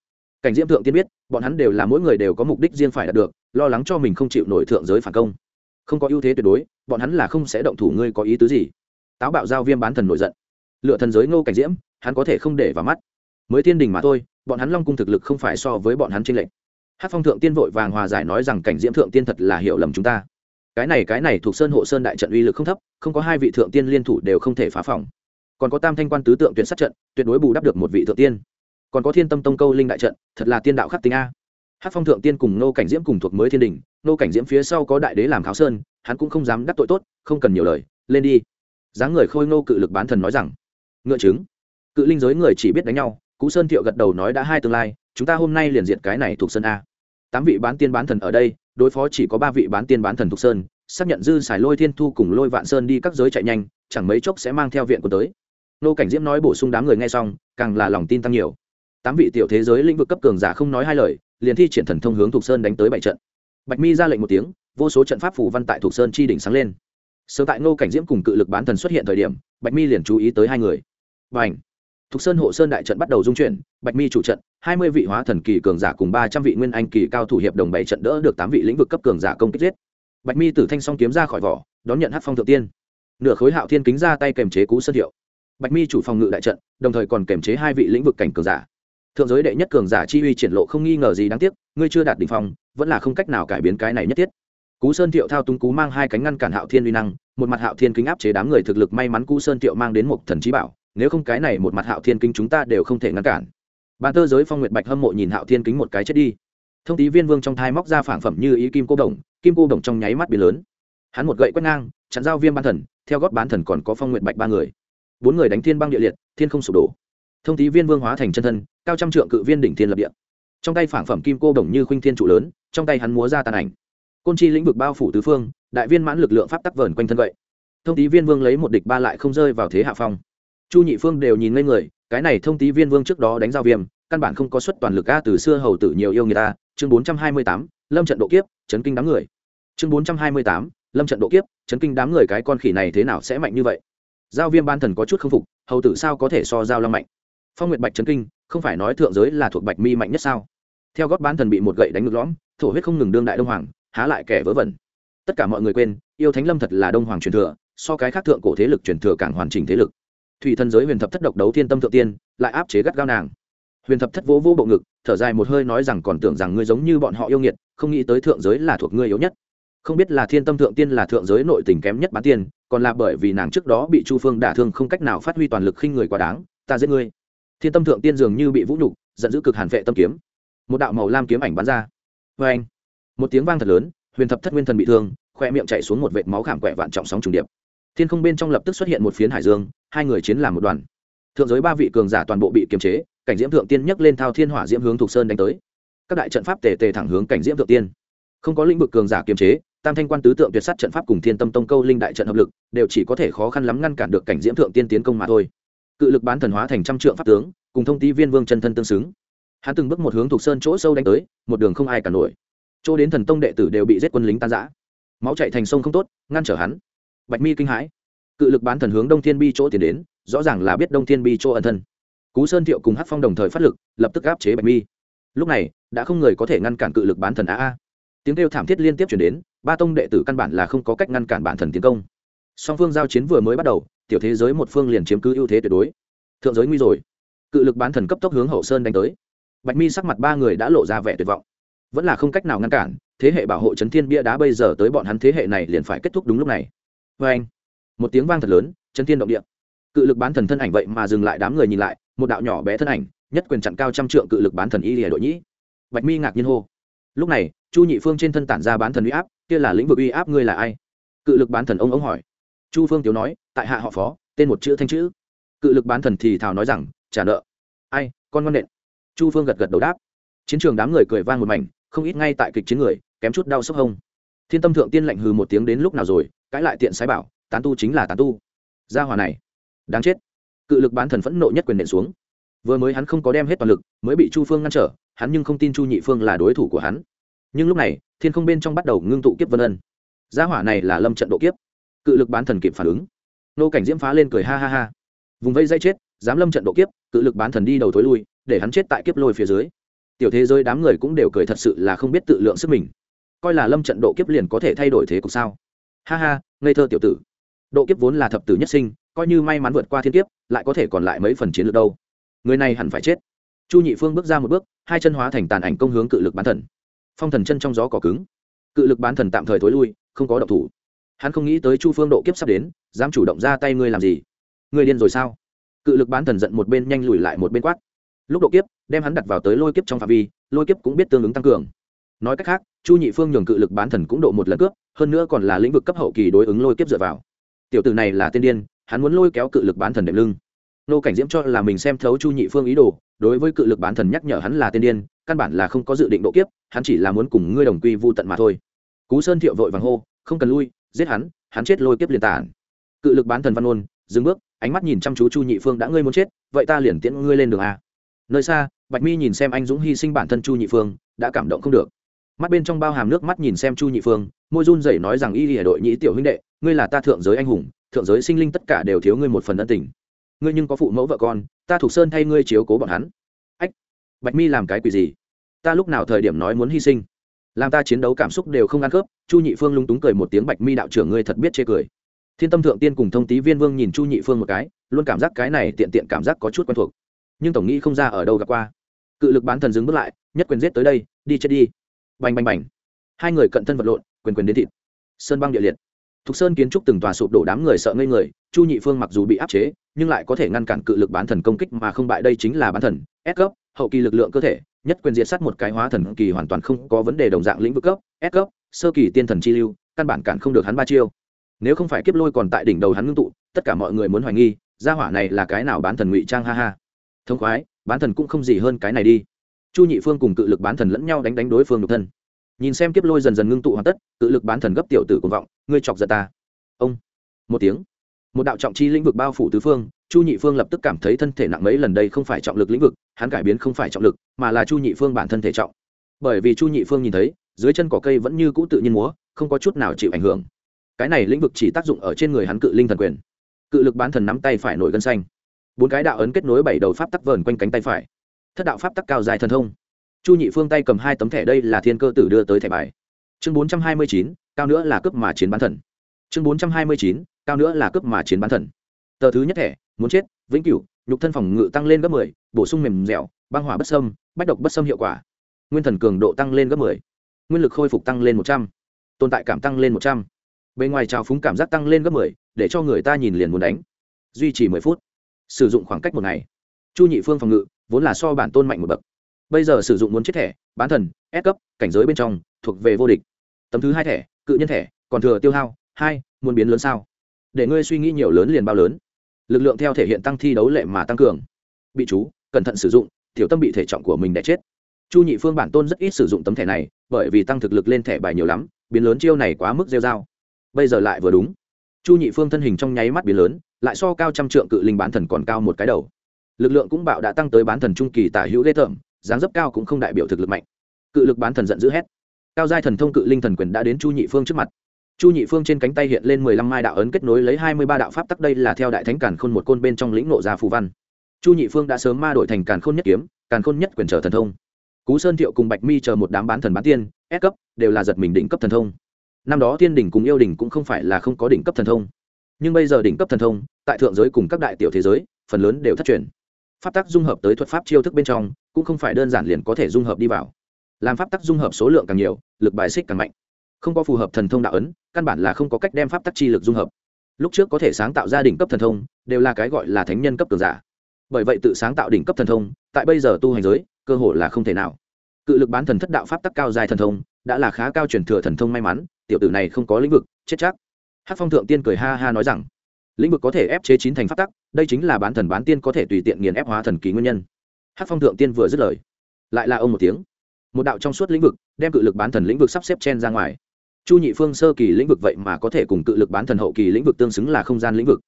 Cảnh diễm thượng tiên biết, bọn hắn đều là mỗi người đều có mục đích riêng phải đạt được, lo lắng cho mình không chịu nổi thượng giới phản công. Không có ưu thế tuyệt đối, bọn hắn là không sẽ động thủ, ngươi có ý tứ gì? Táo bạo giao viêm bán thần nổi giận. Lựa thần giới ngô cảnh diễm, hắn có thể không để vào mắt. Mới thiên đình mà thôi, bọn hắn long cung thực lực không phải so với bọn hắn tranh lệch hát phong thượng tiên vội vàng hòa giải nói rằng cảnh diễm thượng tiên thật là hiểu lầm chúng ta. Cái này cái này thuộc sơn hộ sơn đại trận uy lực không thấp, không có hai vị thượng tiên liên thủ đều không thể phá phòng. Còn có tam thanh quan tứ tượng tuyển sát trận, tuyệt đối bù đắp được một vị thượng tiên. Còn có thiên tâm tông câu linh đại trận, thật là tiên đạo khắc tính a. Hát phong thượng tiên cùng nô cảnh diễm cùng thuộc mới thiên đình nô cảnh diễm phía sau có đại đế làm kháo sơn, hắn cũng không dám đắc tội tốt, không cần nhiều lời, lên đi. Dáng người khôi nô cự lực bán thần nói rằng, ngựa chứng cự linh giới người chỉ biết đánh nhau, cú sơn thiệu gật đầu nói đã hai tương lai chúng ta hôm nay liền diệt cái này thuộc sơn a. Tám vị bán tiên bán thần ở đây, đối phó chỉ có ba vị bán tiên bán thần thuộc sơn, xác nhận dư xài lôi thiên thu cùng lôi vạn sơn đi các giới chạy nhanh, chẳng mấy chốc sẽ mang theo viện của tới. Nô cảnh diễm nói bổ sung đám người nghe xong, càng là lòng tin tăng nhiều. Tám vị tiểu thế giới lĩnh vực cấp cường giả không nói hai lời, liền thi triển thần thông hướng thuộc sơn đánh tới bảy trận. Bạch mi ra lệnh một tiếng, vô số trận pháp phủ văn tại thuộc sơn chi đỉnh sáng lên. Sớm tại nô cảnh diễm cùng cự lực bán thần xuất hiện thời điểm, bạch mi liền chú ý tới hai người. Và ảnh thục sơn hộ sơn đại trận bắt đầu dung chuyển, bạch mi chủ trận, hai mươi vị hóa thần kỳ cường giả cùng ba trăm vị nguyên anh kỳ cao thủ hiệp đồng bảy trận đỡ được tám vị lĩnh vực cấp cường giả công kích giết. Bạch mi tử thanh song kiếm ra khỏi vỏ, đón nhận hát phong thượng tiên. Nửa khối hạo thiên kính ra tay kềm chế cú sơn hiệu. Bạch mi chủ phòng ngự đại trận, đồng thời còn kềm chế hai vị lĩnh vực cảnh cường giả. Thượng giới đệ nhất cường giả chi uy triển lộ không nghi ngờ gì đáng tiếc, ngươi chưa đạt đỉnh phong, vẫn là không cách nào cải biến cái này nhất thiết. Cú sơn thiệu thao túng cú mang hai cánh ngăn cản hạo thiên uy năng, một mặt hạo thiên kính áp chế đám người thực lực may mắn cú sơn thiệu mang đến một thần trí bảo nếu không cái này một mặt hạo thiên kính chúng ta đều không thể ngăn cản. Bàn tơ giới phong nguyệt bạch hâm mộ nhìn hạo thiên kính một cái chết đi. Thông tí viên vương trong thai móc ra phản phẩm như ý kim cô đồng, kim cô đồng trong nháy mắt biến lớn. Hắn một gậy quét ngang, chặn giao viêm ban thần, theo gót bán thần còn có phong nguyệt bạch ba người. Bốn người đánh thiên băng địa liệt, thiên không sụp đổ. Thông tí viên vương hóa thành chân thân, cao trăm trượng cự viên đỉnh thiên lập địa. Trong tay phản phẩm kim cô đồng như khuynh thiên trụ lớn, trong tay hắn múa ra tàn ảnh. Côn chi lĩnh vực bao phủ tứ phương, đại viên mãn lực lượng pháp tắc vờn quanh thân vậy thông tí viên vương lấy một địch ba lại không rơi vào thế hạ phong chu nhị phương đều nhìn lên người, cái này thông tí viên vương trước đó đánh giao viêm, căn bản không có suất toàn lực a từ xưa hầu tử nhiều yêu người ta chương bốn trăm hai mươi tám, lâm trận độ kiếp, chấn kinh đám người. Chương bốn trăm hai mươi tám, lâm trận độ kiếp, chấn kinh đám người cái con khỉ này thế nào sẽ mạnh như vậy? Giao viêm ban thần có chút k phục, hầu tử sao có thể so giao long mạnh? Phong nguyệt bạch chấn kinh, không phải nói thượng giới là thuộc bạch mi mạnh nhất sao? Theo gót bán thần bị một gậy đánh ngược lõm, thổ huyết không ngừng đương đại đông hoàng, há lại kẻ vớ vẩn. Tất cả mọi người quên, yêu thánh lâm thật là đông hoàng truyền thừa, so cái khác thượng cổ thế lực truyền thừa càng hoàn chỉnh thế lực thủy thần giới huyền thập thất độc đấu thiên tâm thượng tiên, lại áp chế gắt gao nàng. Huyền thập thất vỗ vỗ bộ ngực, thở dài một hơi nói rằng còn tưởng rằng ngươi giống như bọn họ yêu nghiệt, không nghĩ tới thượng giới là thuộc ngươi yếu nhất. Không biết là thiên tâm thượng tiên là thượng giới nội tình kém nhất bán tiên, còn là bởi vì nàng trước đó bị chu phương đả thương không cách nào phát huy toàn lực khinh người quá đáng, ta giết ngươi. Thiên tâm thượng tiên dường như bị vũ nhục, giận dữ cực hàn vệ tâm kiếm. Một đạo màu lam kiếm ảnh bắn ra. Vê anh một tiếng vang thật lớn, huyền thập thất nguyên thần bị thương, khoe miệng chạy xuống một vệt máu khảm quẹ vạn trọng sóng trùng điệp thiên không bên trong lập tức xuất hiện một phiến hải dương, hai người chiến làm một đoàn. Thượng giới ba vị cường giả toàn bộ bị kiềm chế, cảnh diễm thượng tiên nhấc lên thao thiên hỏa diễm hướng thục sơn đánh tới. Các đại trận pháp tề tề thẳng hướng cảnh diễm thượng tiên. Không có lĩnh vực cường giả kiềm chế, tam thanh quan tứ tượng tuyệt sát trận pháp cùng thiên tâm tông câu linh đại trận hợp lực, đều chỉ có thể khó khăn lắm ngăn cản được cảnh diễm thượng tiên tiến công mà thôi. Cự lực bán thần hóa thành trăm trượng pháp tướng, cùng thông tí viên vương chân thân tương xứng. Hắn từng bước một hướng thục sơn chỗ sâu đánh tới, một đường không ai cả nổi. Chỗ đến thần tông đệ tử đều bị giết quân lính tan giã máu chạy thành sông không tốt, ngăn trở hắn bạch mi kinh hãi. Cự lực bán thần hướng đông thiên bi chỗ tiến đến, rõ ràng là biết đông thiên bi chỗ ẩn thân. Cú sơn thiệu cùng hát phong đồng thời phát lực, lập tức áp chế bạch mi. Lúc này, đã không người có thể ngăn cản cự lực bán thần a a. Tiếng kêu thảm thiết liên tiếp chuyển đến, ba tông đệ tử căn bản là không có cách ngăn cản bản thần tiến công. Song phương giao chiến vừa mới bắt đầu, tiểu thế giới một phương liền chiếm cứ ưu thế tuyệt đối. Thượng giới nguy rồi. Cự lực bán thần cấp tốc hướng hậu sơn đánh tới. Bạch mi sắc mặt ba người đã lộ ra vẻ tuyệt vọng. Vẫn là không cách nào ngăn cản, thế hệ bảo hộ chấn thiên bia đá bây giờ tới bọn hắn thế hệ này liền phải kết thúc đúng lúc này vê anh, một tiếng vang thật lớn, chấn thiên động địa. Cự lực bán thần thân ảnh vậy mà dừng lại đám người nhìn lại, một đạo nhỏ bé thân ảnh, nhất quyền chặn cao trăm trượng cự lực bán thần y lìa đội nhĩ. Bạch mi ngạc nhiên hô. Lúc này, chu nhị phương trên thân tản ra bán thần uy áp, kia là lĩnh vực uy áp ngươi là ai? Cự lực bán thần ông ông hỏi. Chu phương tiếu nói, tại hạ họ phó, tên một chữ thanh chữ. Cự lực bán thần thì thào nói rằng, trả nợ. Ai, con ngon nện. Chu phương gật gật đầu đáp. Chiến trường đám người cười vang một mảnh, không ít ngay tại kịch chiến người, kém chút đau sốc hông. Thiên tâm thượng tiên lạnh hừ một tiếng đến lúc nào rồi cãi lại tiện sái bảo, tán tu chính là tán tu. Gia hòa này, đáng chết. Cự lực bán thần phẫn nộ nhất quyền nện xuống. Vừa mới hắn không có đem hết toàn lực, mới bị chu phương ngăn trở, hắn nhưng không tin chu nhị phương là đối thủ của hắn. Nhưng lúc này, thiên không bên trong bắt đầu ngưng tụ kiếp vân ân. Gia hỏa này là lâm trận độ kiếp. Cự lực bán thần kịp phản ứng. Nô cảnh diễm phá lên cười ha ha ha. Vùng vây dây chết, dám lâm trận độ kiếp, cự lực bán thần đi đầu thối lui, để hắn chết tại kiếp lôi phía dưới. Tiểu thế giới đám người cũng đều cười thật sự là không biết tự lượng sức mình. Coi là lâm trận độ kiếp liền có thể thay đổi thế cục sao? Ha ha, ngây thơ tiểu tử. Độ kiếp vốn là thập tử nhất sinh, coi như may mắn vượt qua thiên kiếp, lại có thể còn lại mấy phần chiến lược đâu. Người này hẳn phải chết. Chu nhị phương bước ra một bước, hai chân hóa thành tàn ảnh công hướng cự lực bán thần. Phong thần chân trong gió cỏ cứng. Cự lực bán thần tạm thời thối lui, không có động thủ. Hắn không nghĩ tới chu phương độ kiếp sắp đến, dám chủ động ra tay ngươi làm gì? Ngươi điên rồi sao? Cự lực bán thần giận một bên nhanh lùi lại một bên quát. Lúc độ kiếp, đem hắn đặt vào tới lôi kiếp trong phạm vi, lôi kiếp cũng biết tương ứng tăng cường nói cách khác, chu nhị phương nhường cự lực bán thần cũng độ một lần cướp, hơn nữa còn là lĩnh vực cấp hậu kỳ đối ứng lôi kiếp dựa vào. Tiểu tử này là tiên điên, hắn muốn lôi kéo cự lực bán thần đệm lưng. Nô cảnh diễm cho là mình xem thấu chu nhị phương ý đồ, đối với cự lực bán thần nhắc nhở hắn là tiên điên, căn bản là không có dự định độ kiếp, hắn chỉ là muốn cùng ngươi đồng quy vô tận mà thôi. Cú sơn thiệu vội vàng hô, không cần lui, giết hắn hắn chết lôi kiếp liền tản cự lực bán thần văn ôn dừng bước, ánh mắt nhìn chăm chú chu nhị phương, đã ngươi muốn chết, vậy ta liền tiễn ngươi lên đường a. Nơi xa, bạch mi nhìn xem anh dũng hy sinh bản thân chu nhị phương, đã cảm động không được mắt bên trong bao hàm nước mắt nhìn xem chu nhị phương, môi run rẩy nói rằng y lìa đội nhĩ tiểu huynh đệ, ngươi là ta thượng giới anh hùng, thượng giới sinh linh tất cả đều thiếu ngươi một phần ân tình. Ngươi nhưng có phụ mẫu vợ con, ta thuộc sơn thay ngươi chiếu cố bọn hắn. Ách, bạch mi làm cái quỷ gì? Ta lúc nào thời điểm nói muốn hy sinh? Làm ta chiến đấu cảm xúc đều không ăn khớp, chu nhị phương lung túng cười một tiếng bạch mi đạo trưởng ngươi thật biết chê cười. Thiên tâm thượng tiên cùng thông tý viên vương nhìn chu nhị phương một cái, luôn cảm giác cái này tiện tiện cảm giác có chút quen thuộc. Nhưng tổng nghĩ không ra ở đâu gặp qua. Cự lực bán thần dừng bước lại, nhất quyền giết tới đây, đi chết đi bành bành bành. Hai người cận thân vật lộn, quyền quyền đến thịt. Sơn băng địa liệt. Thục sơn kiến trúc từng tòa sụp đổ đám người sợ ngây người, chu nhị phương mặc dù bị áp chế, nhưng lại có thể ngăn cản cự lực bán thần công kích mà không bại đây chính là bán thần, S cấp, hậu kỳ lực lượng cơ thể, nhất quyền diệt sát một cái hóa thần kỳ hoàn toàn không có vấn đề đồng dạng lĩnh vực cấp, S cấp, sơ kỳ tiên thần chi lưu, căn bản cản không được hắn ba chiêu. Nếu không phải kiếp lôi còn tại đỉnh đầu hắn ngưng tụ, tất cả mọi người muốn hoài nghi, gia hỏa này là cái nào bán thần ngụy trang ha ha. Thông khoái, bán thần cũng không gì hơn cái này đi chu nhị phương cùng cự lực bán thần lẫn nhau đánh đánh đối phương độc thân. Nhìn xem kiếp lôi dần dần ngưng tụ hoàn tất, cự lực bán thần gấp tiểu tử cuồng vọng, ngươi chọc giận ta. Ông. Một tiếng. Một đạo trọng chi lĩnh vực bao phủ tứ phương, chu nhị phương lập tức cảm thấy thân thể nặng mấy lần đây không phải trọng lực lĩnh vực, hắn cải biến không phải trọng lực, mà là chu nhị phương bản thân thể trọng. Bởi vì chu nhị phương nhìn thấy, dưới chân cỏ cây vẫn như cũ tự nhiên múa, không có chút nào chịu ảnh hưởng. Cái này lĩnh vực chỉ tác dụng ở trên người hắn cự linh thần quyền. Cự lực bán thần nắm tay phải nổi gân xanh. Bốn cái đạo ấn kết nối bảy đầu pháp tắc vờn quanh cánh tay phải thất đạo pháp tắc cao dài thần thông. Chu nhị phương tay cầm hai tấm thẻ đây là thiên cơ tử đưa tới thẻ bài. Chương bốn trăm hai mươi chín, cao nữa là cướp mà chiến bán thần. Chương bốn trăm hai mươi chín, cao nữa là cướp mà chiến bán thần. Tờ thứ nhất thẻ, muốn chết, vĩnh cửu, nhục thân phòng ngự tăng lên gấp mười, bổ sung mềm dẻo, băng hỏa bất sâm bách độc bất sâm hiệu quả. Nguyên thần cường độ tăng lên gấp mười, nguyên lực khôi phục tăng lên một trăm, tồn tại cảm tăng lên một trăm. Bề ngoài trào phúng cảm giác tăng lên gấp mười, để cho người ta nhìn liền muốn đánh. Duy trì mười phút, sử dụng khoảng cách một ngày. Chu nhị phương phòng ngự vốn là so bản tôn mạnh một bậc. Bây giờ sử dụng muốn chết thẻ, bán thần ép cấp, cảnh giới bên trong, thuộc về vô địch. Tấm thứ hai thẻ, cự nhân thẻ, còn thừa tiêu hao, hai, muốn biến lớn sao? Để ngươi suy nghĩ nhiều lớn liền bao lớn. Lực lượng theo thể hiện tăng thi đấu lệ mà tăng cường. Bị chú, cẩn thận sử dụng, tiểu tâm bị thể trọng của mình đẻ chết. Chu nhị phương bản tôn rất ít sử dụng tấm thẻ này, bởi vì tăng thực lực lên thẻ bài nhiều lắm, biến lớn chiêu này quá mức rêu dao bây giờ lại vừa đúng. Chu nhị phương thân hình trong nháy mắt biến lớn, lại so cao trăm trượng cự linh bán thần còn cao một cái đầu lực lượng cũng bạo đã tăng tới bán thần trung kỳ tả hữu ghê tởm, dáng dấp cao cũng không đại biểu thực lực mạnh. Cự lực bán thần giận dữ hét. Cao giai thần thông cự linh thần quyền đã đến chu nhị phương trước mặt. Chu nhị phương trên cánh tay hiện lên mười lăm mai đạo ấn kết nối lấy hai mươi ba đạo pháp tắc, đây là theo đại thánh càn khôn một côn bên trong lĩnh nộ gia phù văn. Chu nhị phương đã sớm ma đổi thành càn khôn nhất kiếm, càn khôn nhất quyền trở thần thông. Cú sơn thiệu cùng bạch mi chờ một đám bán thần bán tiên ép cấp, đều là giật mình đỉnh cấp thần thông. Năm đó thiên đỉnh cùng yêu đỉnh cũng không phải là không có đỉnh cấp thần thông. Nhưng bây giờ đỉnh cấp thần thông, tại thượng giới cùng các đại tiểu thế giới, phần lớn đều thất truyền pháp tắc dung hợp tới thuật pháp chiêu thức bên trong, cũng không phải đơn giản liền có thể dung hợp đi vào. Làm pháp tắc dung hợp số lượng càng nhiều, lực bài xích càng mạnh. Không có phù hợp thần thông đạo ấn, căn bản là không có cách đem pháp tắc chi lực dung hợp. Lúc trước có thể sáng tạo ra đỉnh cấp thần thông, đều là cái gọi là thánh nhân cấp cường giả. Bởi vậy tự sáng tạo đỉnh cấp thần thông, tại bây giờ tu hành giới, cơ hội là không thể nào. Cự lực bán thần thất đạo pháp tắc cao dài thần thông, đã là khá cao truyền thừa thần thông may mắn, tiểu tử này không có lĩnh vực, chết chắc. Hát phong thượng tiên cười ha ha nói rằng lĩnh vực có thể ép chế chín thành pháp tắc, đây chính là bán thần bán tiên có thể tùy tiện nghiền ép hóa thần kỳ nguyên nhân. Hát phong thượng tiên vừa dứt lời, lại là ông một tiếng. Một đạo trong suốt lĩnh vực, đem cự lực bán thần lĩnh vực sắp xếp chen ra ngoài. Chu nhị phương sơ kỳ lĩnh vực vậy mà có thể cùng cự lực bán thần hậu kỳ lĩnh vực tương xứng là không gian lĩnh vực.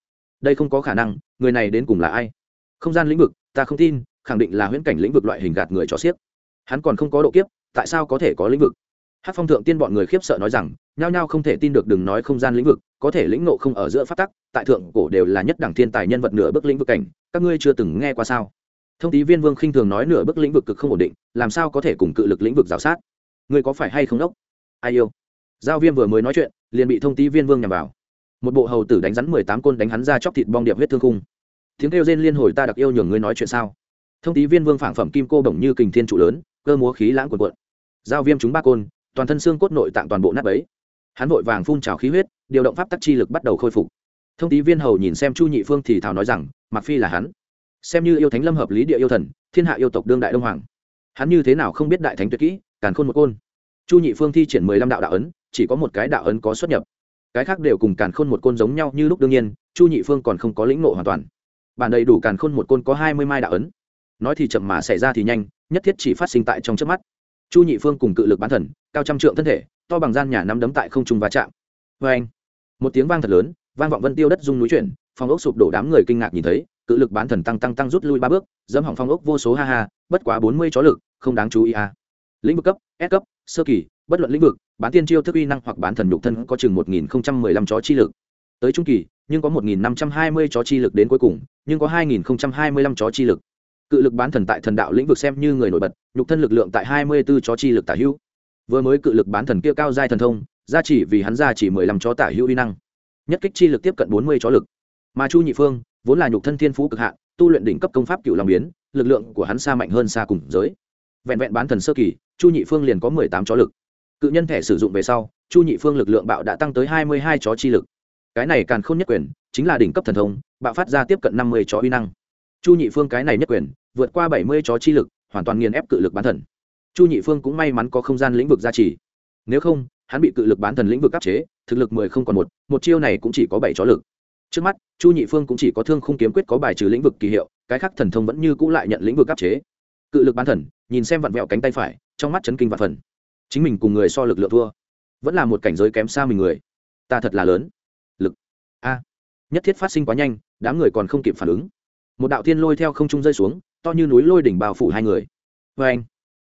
Đây không có khả năng, người này đến cùng là ai? Không gian lĩnh vực, ta không tin, khẳng định là huyễn cảnh lĩnh vực loại hình gạt người cho xiếc. Hắn còn không có độ kiếp, tại sao có thể có lĩnh vực? Hát phong thượng tiên bọn người khiếp sợ nói rằng, nhao nhao không thể tin được đừng nói không gian lĩnh vực, có thể lĩnh nộ không ở giữa phát tắc, tại thượng cổ đều là nhất đẳng thiên tài nhân vật nửa bước lĩnh vực cảnh, các ngươi chưa từng nghe qua sao? Thông tí viên vương khinh thường nói nửa bước lĩnh vực cực không ổn định, làm sao có thể cùng cự lực lĩnh vực giáo sát? Ngươi có phải hay không đốc? Ai yêu? Giao viêm vừa mới nói chuyện, liền bị thông tí viên vương nhằm vào. Một bộ hầu tử đánh rắn mười tám côn đánh hắn ra chóc thịt bong điệp huyết thương khung. Tiếng kêu rên liên hồi ta đặc yêu nhường ngươi nói chuyện sao? Thông tí viên vương phảng phẩm kim cô bổng như kình thiên trụ lớn, cơ múa khí lãng quần quận giao viêm chúng ba côn toàn thân xương cốt nội tạng toàn bộ nát ấy hắn vội vàng phun trào khí huyết, điều động pháp tắc chi lực bắt đầu khôi phục. Thông tí viên hầu nhìn xem chu nhị phương thì thào nói rằng mặc phi là hắn. Xem như yêu thánh lâm hợp lý địa yêu thần, thiên hạ yêu tộc đương đại đông hoàng. Hắn như thế nào không biết đại thánh tuyệt kỹ, càn khôn một côn. Chu nhị phương thi triển mười lăm đạo đạo ấn, chỉ có một cái đạo ấn có xuất nhập. Cái khác đều cùng càn khôn một côn giống nhau như lúc đương nhiên, chu nhị phương còn không có lĩnh nộ hoàn toàn. Bản đầy đủ càn khôn một côn có hai mươi mai đạo ấn. Nói thì chậm mà xảy ra thì nhanh, nhất thiết chỉ phát sinh tại trong trước mắt chu nhị phương cùng cự lực bán thần, cao trăm trượng thân thể, to bằng gian nhà nắm đấm tại không trung va chạm. Vê anh, một tiếng vang thật lớn, vang vọng vân tiêu đất rung núi chuyển phong ốc sụp đổ đám người kinh ngạc nhìn thấy, cự lực bán thần tăng tăng tăng rút lui ba bước, dẫm hỏng phong ốc vô số ha ha, bất quá bốn mươi chó lực, không đáng chú ý à. lĩnh vực cấp, s cấp, sơ kỳ, bất luận lĩnh vực, bán tiên chiêu thức uy năng hoặc bán thần nhục thân có chừng một nghìn không trăm mười lăm chó chi lực. Tới trung kỳ, nhưng có một nghìn năm trăm hai mươi chó chi lực đến cuối cùng, nhưng có hai nghìn không trăm hai mươi lăm chó chi lực cự lực bán thần tại thần đạo lĩnh vực xem như người nổi bật, nhục thân lực lượng tại hai mươi b ố chó chi lực tả hữu. Vừa mới cự lực bán thần kia cao giai thần thông, gia chỉ vì hắn gia chỉ mười lăm chó tả hữu uy năng. Nhất kích chi lực tiếp cận bốn mươi chó lực. Mà chu nhị phương, vốn là nhục thân thiên phú cực hạn, tu luyện đỉnh cấp công pháp cựu lòng biến, lực lượng của hắn xa mạnh hơn xa cùng giới. Vẹn vẹn bán thần sơ kỳ, chu nhị phương liền có mười tám chó lực. Cự nhân thẻ sử dụng về sau, chu nhị phương lực lượng bạo đã tăng tới hai mươi hai chó chi lực. Cái này càng không nhất quyền, chính là đỉnh cấp thần thông, bạo phát ra tiếp cận năm mươi chó uy năng chu nhị phương cái này nhất quyền, vượt qua bảy mươi chó chi lực, hoàn toàn nghiền ép cự lực bán thần. Chu nhị phương cũng may mắn có không gian lĩnh vực gia trì. Nếu không, hắn bị cự lực bán thần lĩnh vực áp chế, thực lực mười không còn một một chiêu này cũng chỉ có bảy chó lực. Trước mắt, chu nhị phương cũng chỉ có thương không kiếm quyết có bài trừ lĩnh vực kỳ hiệu, cái khác thần thông vẫn như cũ lại nhận lĩnh vực áp chế. Cự lực bán thần, nhìn xem vặn vẹo cánh tay phải, trong mắt chấn kinh và phần. Chính mình cùng người so lực lượng thua, vẫn là một cảnh giới kém xa mình người. Ta thật là lớn. Lực. A. Nhất thiết phát sinh quá nhanh, đám người còn không kịp phản ứng một đạo thiên lôi theo không trung rơi xuống, to như núi lôi đỉnh bao phủ hai người. Vê anh,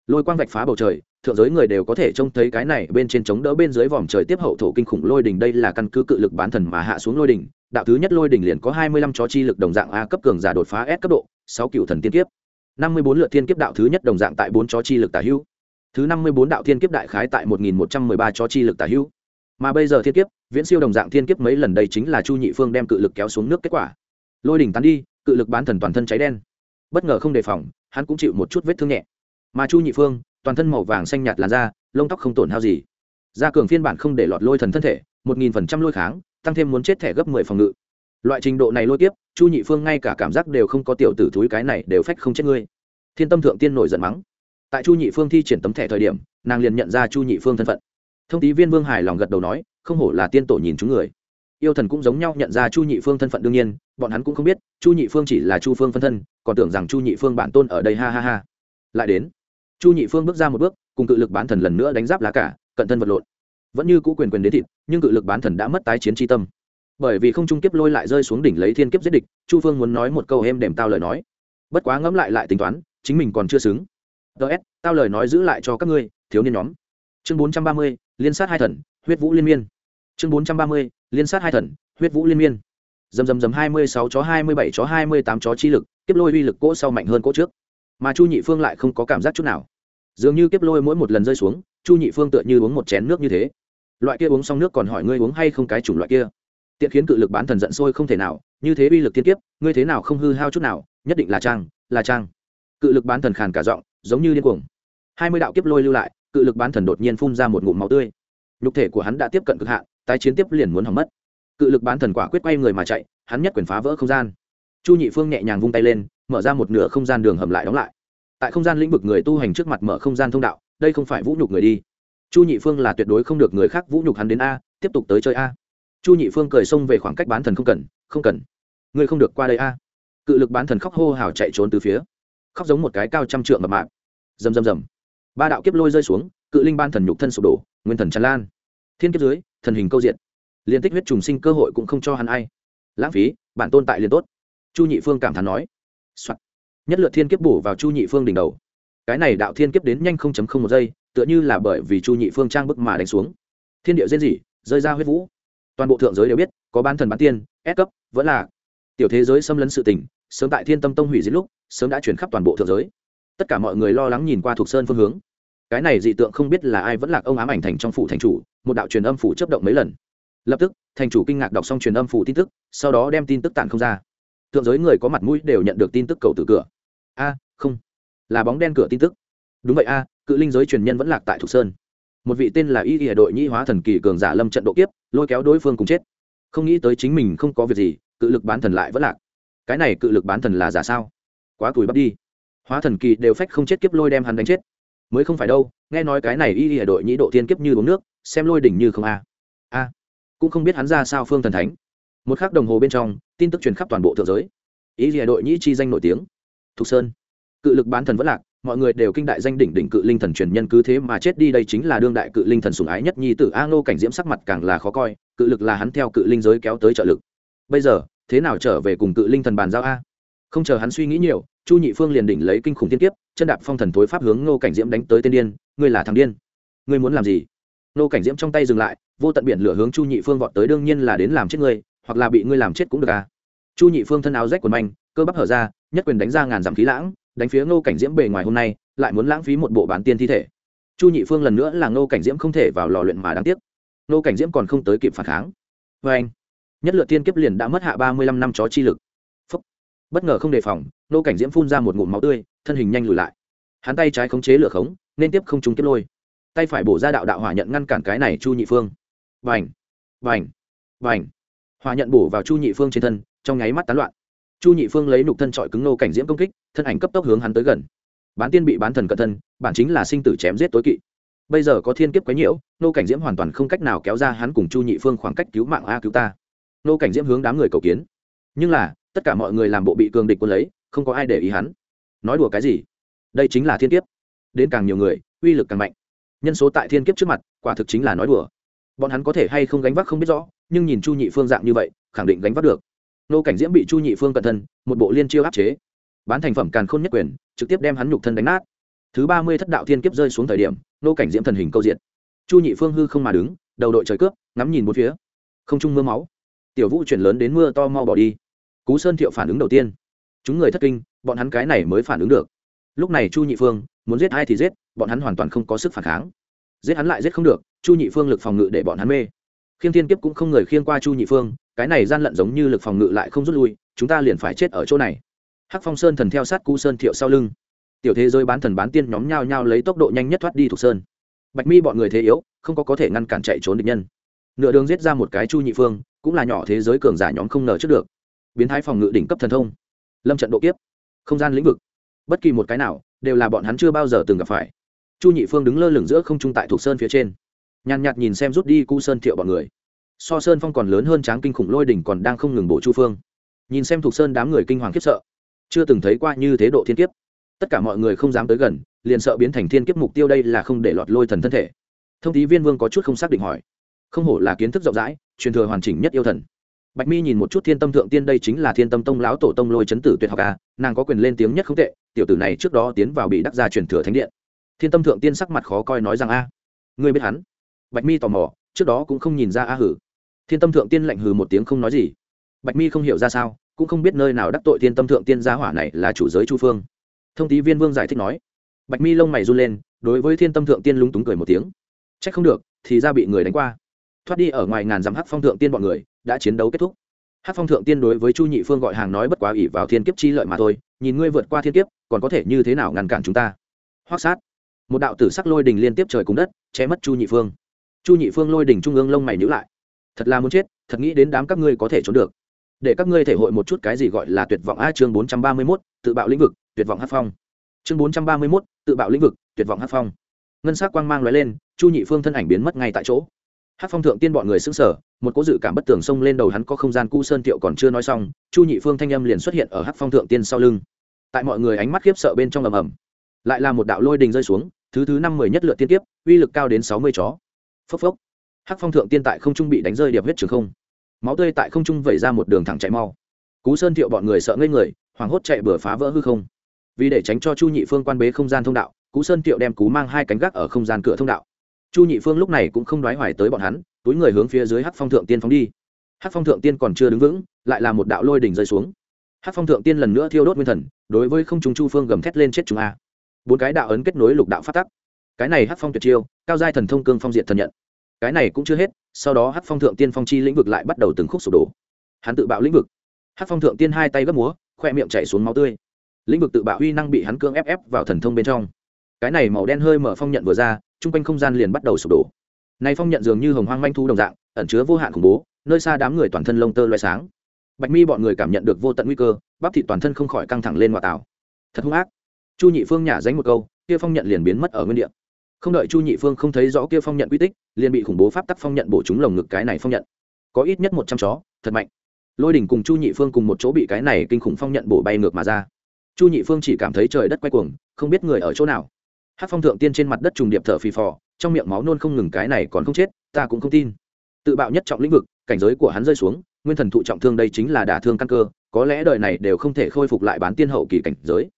lôi quang vạch phá bầu trời, thượng giới người đều có thể trông thấy cái này bên trên chống đỡ bên dưới vòm trời tiếp hậu thổ kinh khủng lôi đỉnh, đây là căn cứ cự lực bán thần mà hạ xuống lôi đỉnh, đạo thứ nhất lôi đỉnh liền có hai mươi lăm chó chi lực đồng dạng a cấp cường giả đột phá s cấp độ, sáu cựu thần tiên kiếp. năm mươi bốn lượt thiên kiếp đạo thứ nhất đồng dạng tại bốn chó chi lực tả hữu. Thứ năm mươi bốn đạo thiên kiếp đại khái tại một nghìn một trăm mười ba chó chi lực tả hữu. Mà bây giờ thiên kiếp, viễn siêu đồng dạng thiên kiếp mấy lần đây chính là chu nhị phương đem cự lực kéo xuống nước kết quả. Lôi đỉnh tán đi cự lực bán thần toàn thân cháy đen. Bất ngờ không đề phòng, hắn cũng chịu một chút vết thương nhẹ. Mà chu nhị phương, toàn thân màu vàng xanh nhạt làn da, lông tóc không tổn hao gì. Gia cường phiên bản không để lọt lôi thần thân thể, một nghìn phần trăm lôi kháng, tăng thêm muốn chết thẻ gấp mười phòng ngự. Loại trình độ này lôi tiếp chu nhị phương ngay cả cảm giác đều không có tiểu tử thúi cái này đều phách không chết ngươi. Thiên tâm thượng tiên nổi giận mắng. Tại chu nhị phương thi triển tấm thẻ thời điểm, nàng liền nhận ra chu nhị phương thân phận. Thông tí viên vương hải lòng gật đầu nói, không hổ là tiên tổ nhìn chúng người yêu thần cũng giống nhau nhận ra chu nhị phương thân phận đương nhiên, bọn hắn cũng không biết, chu nhị phương chỉ là chu phương phân thân, còn tưởng rằng chu nhị phương bản tôn ở đây, ha ha ha. Lại đến, chu nhị phương bước ra một bước, cùng cự lực bán thần lần nữa đánh giáp lá cả, cận thân vật lộn. Vẫn như cũ quyền quyền đến thịt, nhưng cự lực bán thần đã mất tái chiến tri tâm. Bởi vì không trung kiếp lôi lại rơi xuống đỉnh lấy thiên kiếp giết địch, chu phương muốn nói một câu êm đềm tao lời nói. Bất quá ngẫm lại lại tính toán, chính mình còn chưa xứng. Ts tao lời nói giữ lại cho các ngươi, thiếu niên nhóm. Chương bốn trăm ba mươi, liên sát hai thần, huyết vũ liên miên. Chương bốn trăm ba mươi liên sát hai thần, huyết vũ liên miên. Dầm dầm dầm hai mươi sáu chó, hai mươi bảy chó, hai mươi tám chó chi lực, kiếp lôi uy lực cỗ sau mạnh hơn cỗ trước. Mà chu nhị phương lại không có cảm giác chút nào. Dường như kiếp lôi mỗi một lần rơi xuống, chu nhị phương tựa như uống một chén nước như thế. Loại kia uống xong nước còn hỏi ngươi uống hay không cái chủng loại kia. Tiện khiến cự lực bán thần giận sôi không thể nào, như thế uy lực tiên kiếp, ngươi thế nào không hư hao chút nào, nhất định là trang là trang. Cự lực bán thần khàn cả giọng, giống như điên cuồng. Hai mươi đạo kiếp lôi lưu lại, cự lực bán thần đột nhiên phun ra một ngụm máu tươi. Nhục thể của hắn đã tiếp cận cực hạn tái chiến tiếp liền muốn hỏng mất. Cự lực bán thần quả quyết quay người mà chạy, hắn nhất quyền phá vỡ không gian. Chu nhị phương nhẹ nhàng vung tay lên, mở ra một nửa không gian đường hầm lại đóng lại. Tại không gian lĩnh vực người tu hành trước mặt mở không gian thông đạo, đây không phải vũ nhục người đi. Chu nhị phương là tuyệt đối không được người khác vũ nhục hắn đến a, tiếp tục tới chơi a. Chu nhị phương cười xông về khoảng cách bán thần không cần không cần. Ngươi không được qua đây a. Cự lực bán thần khóc hô hào chạy trốn từ phía. Khóc giống một cái cao trăm trượng mập mạp. Rầm rầm rầm. Ba đạo kiếp lôi rơi xuống, cự linh ban thần nhục thân sụp đổ, nguyên thần tràn lan. Thiên kiếp dưới thần hình câu diện liên tích huyết trùng sinh cơ hội cũng không cho hắn ai. Lãng phí, bản tôn tại liền tốt. Chu nhị phương cảm thán nói、Soạn. nhất lượt thiên kiếp bổ vào chu nhị phương đỉnh đầu. Cái này đạo thiên kiếp đến nhanh không chấm không một giây, tựa như là bởi vì chu nhị phương trang bức mà đánh xuống. Thiên địa diễn dị rơi ra huyết vũ. Toàn bộ thượng giới đều biết, có ban thần bán tiên, ép cấp, vẫn là tiểu thế giới xâm lấn sự tình, sớm tại thiên tâm tông hủy diệt lúc, sớm đã chuyển khắp toàn bộ thượng giới. Tất cả mọi người lo lắng nhìn qua thuộc sơn phương hướng cái này dị tượng không biết là ai vẫn lạc ông ám ảnh thành trong phủ thành chủ, một đạo truyền âm phủ chấp động mấy lần. Lập tức, thành chủ kinh ngạc đọc xong truyền âm phủ tin tức, sau đó đem tin tức tàn không ra. Thượng giới người có mặt mũi đều nhận được tin tức cầu từ cửa. A, không, là bóng đen cửa tin tức. Đúng vậy a, cự linh giới truyền nhân vẫn lạc tại thục sơn. Một vị tên là y y đội nhĩ hóa thần kỳ cường giả lâm trận độ kiếp, lôi kéo đối phương cùng chết. Không nghĩ tới chính mình không có việc gì, cự lực bán thần lại vẫn lạc. Cái này cự lực bán thần là giả sao? Quá tuổi bắt đi. Hóa thần kỳ đều phách không chết kiếp lôi đem hắn đánh chết mới không phải đâu, nghe nói cái này y ở đội nhĩ độ tiên kiếp như uống nước, xem lôi đỉnh như không a. A, cũng không biết hắn ra sao phương thần thánh. Một khắc đồng hồ bên trong, tin tức truyền khắp toàn bộ thượng giới. Yri ở đội nhĩ chi danh nổi tiếng. Thục sơn. Cự lực bán thần vẫn lạc, mọi người đều kinh đại danh đỉnh đỉnh cự linh thần truyền nhân cứ thế mà chết đi, đây chính là đương đại cự linh thần sùng ái nhất nhi tử a ngô cảnh diễm sắc mặt càng là khó coi, cự lực là hắn theo cự linh giới kéo tới trợ lực. Bây giờ, thế nào trở về cùng cự linh thần bàn giao a? Không chờ hắn suy nghĩ nhiều, chu nhị phương liền đỉnh lấy kinh khủng tiên tiếp chân đạp phong thần thối pháp hướng ngô cảnh diễm đánh tới tên điên, ngươi là thằng điên. Ngươi muốn làm gì? Ngô cảnh diễm trong tay dừng lại, vô tận biển lửa hướng chu nhị phương vọt tới, đương nhiên là đến làm chết ngươi, hoặc là bị ngươi làm chết cũng được à. Chu nhị phương thân áo rách quần manh, cơ bắp hở ra, nhất quyền đánh ra ngàn dặm khí lãng, đánh phía ngô cảnh diễm bề ngoài hôm nay, lại muốn lãng phí một bộ bán tiên thi thể. Chu nhị phương lần nữa là ngô cảnh diễm không thể vào lò luyện mà đáng tiếc. Ngô cảnh diễm còn không tới kịp phản kháng. Vê anh, nhất lượt tiên kiếp liền đã mất hạ ba mươi lăm năm chó chi lực. Phúc. bất ngờ không đề phòng, ngô cảnh diễm phun ra một ngụm máu tươi thân hình nhanh lùi lại. Hắn tay trái khống chế lửa khống, nên tiếp không trúng kiếp lôi. Tay phải bổ ra đạo đạo hỏa nhận ngăn cản cái này chu nhị phương. Vành vành vành hỏa nhận bổ vào chu nhị phương trên thân, trong nháy mắt tán loạn. Chu nhị phương lấy nục thân trọi cứng nô cảnh diễm công kích, thân ảnh cấp tốc hướng hắn tới gần. Bán tiên bị bán thần cận thân, bản chính là sinh tử chém giết tối kỵ. Bây giờ có thiên kiếp quấy nhiễu nô cảnh diễm hoàn toàn không cách nào kéo ra hắn cùng chu nhị phương khoảng cách cứu mạng a cứu ta. Nô cảnh diễm hướng đám người cầu kiến. Nhưng là, tất cả mọi người làm bộ bị cường địch quân lấy, không có ai để ý hắn nói đùa cái gì? Đây chính là thiên kiếp. Đến càng nhiều người, uy lực càng mạnh. Nhân số tại thiên kiếp trước mặt, quả thực chính là nói đùa. Bọn hắn có thể hay không gánh vác không biết rõ, nhưng nhìn chu nhị phương dạng như vậy, khẳng định gánh vác được. Nô cảnh diễm bị chu nhị phương cẩn thân một bộ liên chiêu áp chế. Bán thành phẩm càn khôn nhất quyền, trực tiếp đem hắn nhục thân đánh nát. Thứ ba mươi thất đạo thiên kiếp rơi xuống thời điểm, nô cảnh diễm thần hình câu diện. Chu nhị phương hư không mà đứng, đầu đội trời cướp, ngắm nhìn một phía. Không trung mưa máu. Tiểu vũ chuyển lớn đến mưa to mau bỏ đi. Cú sơn thiệu phản ứng đầu tiên. Chúng người thất kinh bọn hắn cái này mới phản ứng được. Lúc này chu nhị phương, muốn giết ai thì giết, bọn hắn hoàn toàn không có sức phản kháng. Giết hắn lại giết không được, chu nhị phương lực phòng ngự để bọn hắn mê. Khiêng thiên kiếp cũng không người khiêng qua chu nhị phương, cái này gian lận giống như lực phòng ngự lại không rút lui, chúng ta liền phải chết ở chỗ này. Hắc phong sơn thần theo sát cu sơn thiệu sau lưng. Tiểu thế giới bán thần bán tiên nhóm nhao nhao lấy tốc độ nhanh nhất thoát đi thuộc sơn. Bạch mi bọn người thế yếu, không có có thể ngăn cản chạy trốn địch nhân. Nửa đường giết ra một cái chu nhị phương, cũng là nhỏ thế giới cường giả nhóm không ngờ trước được. Biến thái phòng ngự đỉnh cấp thần thông. Lâm trận độ kiếp không gian lĩnh vực. Bất kỳ một cái nào đều là bọn hắn chưa bao giờ từng gặp phải. Chu nhị phương đứng lơ lửng giữa không trung tại thuộc sơn phía trên. Nhàn nhạt nhìn xem rút đi cu sơn thiệu bọn người. So sơn phong còn lớn hơn tráng kinh khủng lôi đỉnh còn đang không ngừng bổ chu phương. Nhìn xem thuộc sơn đám người kinh hoàng khiếp sợ, chưa từng thấy qua như thế độ thiên kiếp. Tất cả mọi người không dám tới gần, liền sợ biến thành thiên kiếp mục tiêu đây là không để lọt lôi thần thân thể. Thông tí viên vương có chút không xác định hỏi. Không hổ là kiến thức rộng rãi, truyền thừa hoàn chỉnh nhất yêu thần bạch mi nhìn một chút thiên tâm thượng tiên, đây chính là thiên tâm tông lão tổ tông lôi chấn tử tuyệt học à nàng có quyền lên tiếng nhất không tệ, tiểu tử này trước đó tiến vào bị đắc gia truyền thừa thánh điện. Thiên tâm thượng tiên sắc mặt khó coi nói rằng a, ngươi biết hắn? Bạch mi tò mò, trước đó cũng không nhìn ra a hử. Thiên tâm thượng tiên lạnh hừ một tiếng không nói gì. Bạch mi không hiểu ra sao, cũng không biết nơi nào đắc tội thiên tâm thượng tiên gia hỏa này là chủ giới chu phương. Thông tí viên vương giải thích nói. Bạch mi lông mày run lên, đối với thiên tâm thượng tiên lúng túng cười một tiếng. Trách không được, thì ra bị người đánh qua thoát đi ở ngoài ngàn dặm hắc phong thượng tiên bọn người, đã chiến đấu kết thúc. Hắc phong thượng tiên đối với chu nhị phương gọi hàng nói bất quá ỷ vào thiên kiếp chi lợi mà thôi, nhìn ngươi vượt qua thiên kiếp, còn có thể như thế nào ngăn cản chúng ta? Hoác sát. Một đạo tử sắc lôi đình liên tiếp trời cùng đất, che mất chu nhị phương. Chu nhị phương lôi đình trung ương lông mày nhữ lại. Thật là muốn chết, thật nghĩ đến đám các ngươi có thể trốn được. Để các ngươi thể hội một chút cái gì gọi là tuyệt vọng a chương bốn trăm ba mươi mốt, tự bạo lĩnh vực, tuyệt vọng hát phong. Chương bốn trăm ba mươi mốt, tự bạo lĩnh vực, tuyệt vọng hát phong. Ngân s á c quang mang l ó e lên, chu nhị phương thân ảnh biến mất ngay tại chỗ hát phong thượng tiên bọn người xứng sở một cố dự cảm bất tường xông lên đầu hắn có không gian cũ sơn tiệu còn chưa nói xong, chu nhị phương thanh âm liền xuất hiện ở hát phong thượng tiên sau lưng. Tại mọi người ánh mắt khiếp sợ bên trong ầm ầm, lại là một đạo lôi đình rơi xuống, thứ thứ năm mười nhất lượt tiên tiếp uy lực cao đến sáu mươi chó. Phốc phốc hắc phong thượng tiên tại không trung bị đánh rơi điệp huyết trường không. Máu tươi tại không trung vẩy ra một đường thẳng chạy mau. Cú sơn thiệu bọn người sợ ngây người, hoảng hốt chạy bừa phá vỡ hư không. Vì để tránh cho chu nhị phương quan bế không gian thông đạo, cú sơn thiệu đem cú mang hai cánh gác ở không gian cửa thông đạo chu nhị phương lúc này cũng không đoái hoài tới bọn hắn, túi người hướng phía dưới hát phong thượng tiên phóng đi. Hát phong thượng tiên còn chưa đứng vững, lại là một đạo lôi đỉnh rơi xuống. Hát phong thượng tiên lần nữa thiêu đốt nguyên thần, đối với không trung chu phương gầm thét lên chết chúng a. Bốn cái đạo ấn kết nối lục đạo phát tắc. Cái này hát phong tuyệt chiêu, cao giai thần thông cương phong diện thần nhận. Cái này cũng chưa hết, sau đó hát phong thượng tiên phong chi lĩnh vực lại bắt đầu từng khúc sụp đổ. Hắn tự bạo lĩnh vực. Hát phong thượng tiên hai tay gấp múa, khoe miệng chảy xuống máu tươi. Lĩnh vực tự bạo huy năng bị hắn cương ép ép vào thần thông bên trong. Cái này màu đen hơi mở phong nhận vừa ra chung quanh không gian liền bắt đầu sụp đổ. Này phong nhận dường như hồng hoang manh thu đồng dạng, ẩn chứa vô hạn khủng bố, nơi xa đám người toàn thân lông tơ loay sáng. Bạch mi bọn người cảm nhận được vô tận nguy cơ, bắp thịt toàn thân không khỏi căng thẳng lên ngoại tảo. Thật hung ác. Chu nhị phương nhả dánh một câu, kia phong nhận liền biến mất ở nguyên địa. Không đợi chu nhị phương không thấy rõ kia phong nhận quy tích, liền bị khủng bố pháp tắc phong nhận bổ trúng lồng ngực cái này phong nhận. Có ít nhất một trăm chó, thật mạnh. Lôi đỉnh cùng chu nhị phương cùng một chỗ bị cái này kinh khủng phong nhận bổ bay ngược mà ra. Chu nhị phương chỉ cảm thấy trời đất quay cuồng, không biết người ở chỗ nào hát phong thượng tiên trên mặt đất trùng điệp thở phì phò, trong miệng máu nôn không ngừng cái này còn không chết, ta cũng không tin. Tự bạo nhất trọng lĩnh vực, cảnh giới của hắn rơi xuống, nguyên thần thụ trọng thương đây chính là đả thương căn cơ, có lẽ đời này đều không thể khôi phục lại bán tiên hậu kỳ cảnh giới.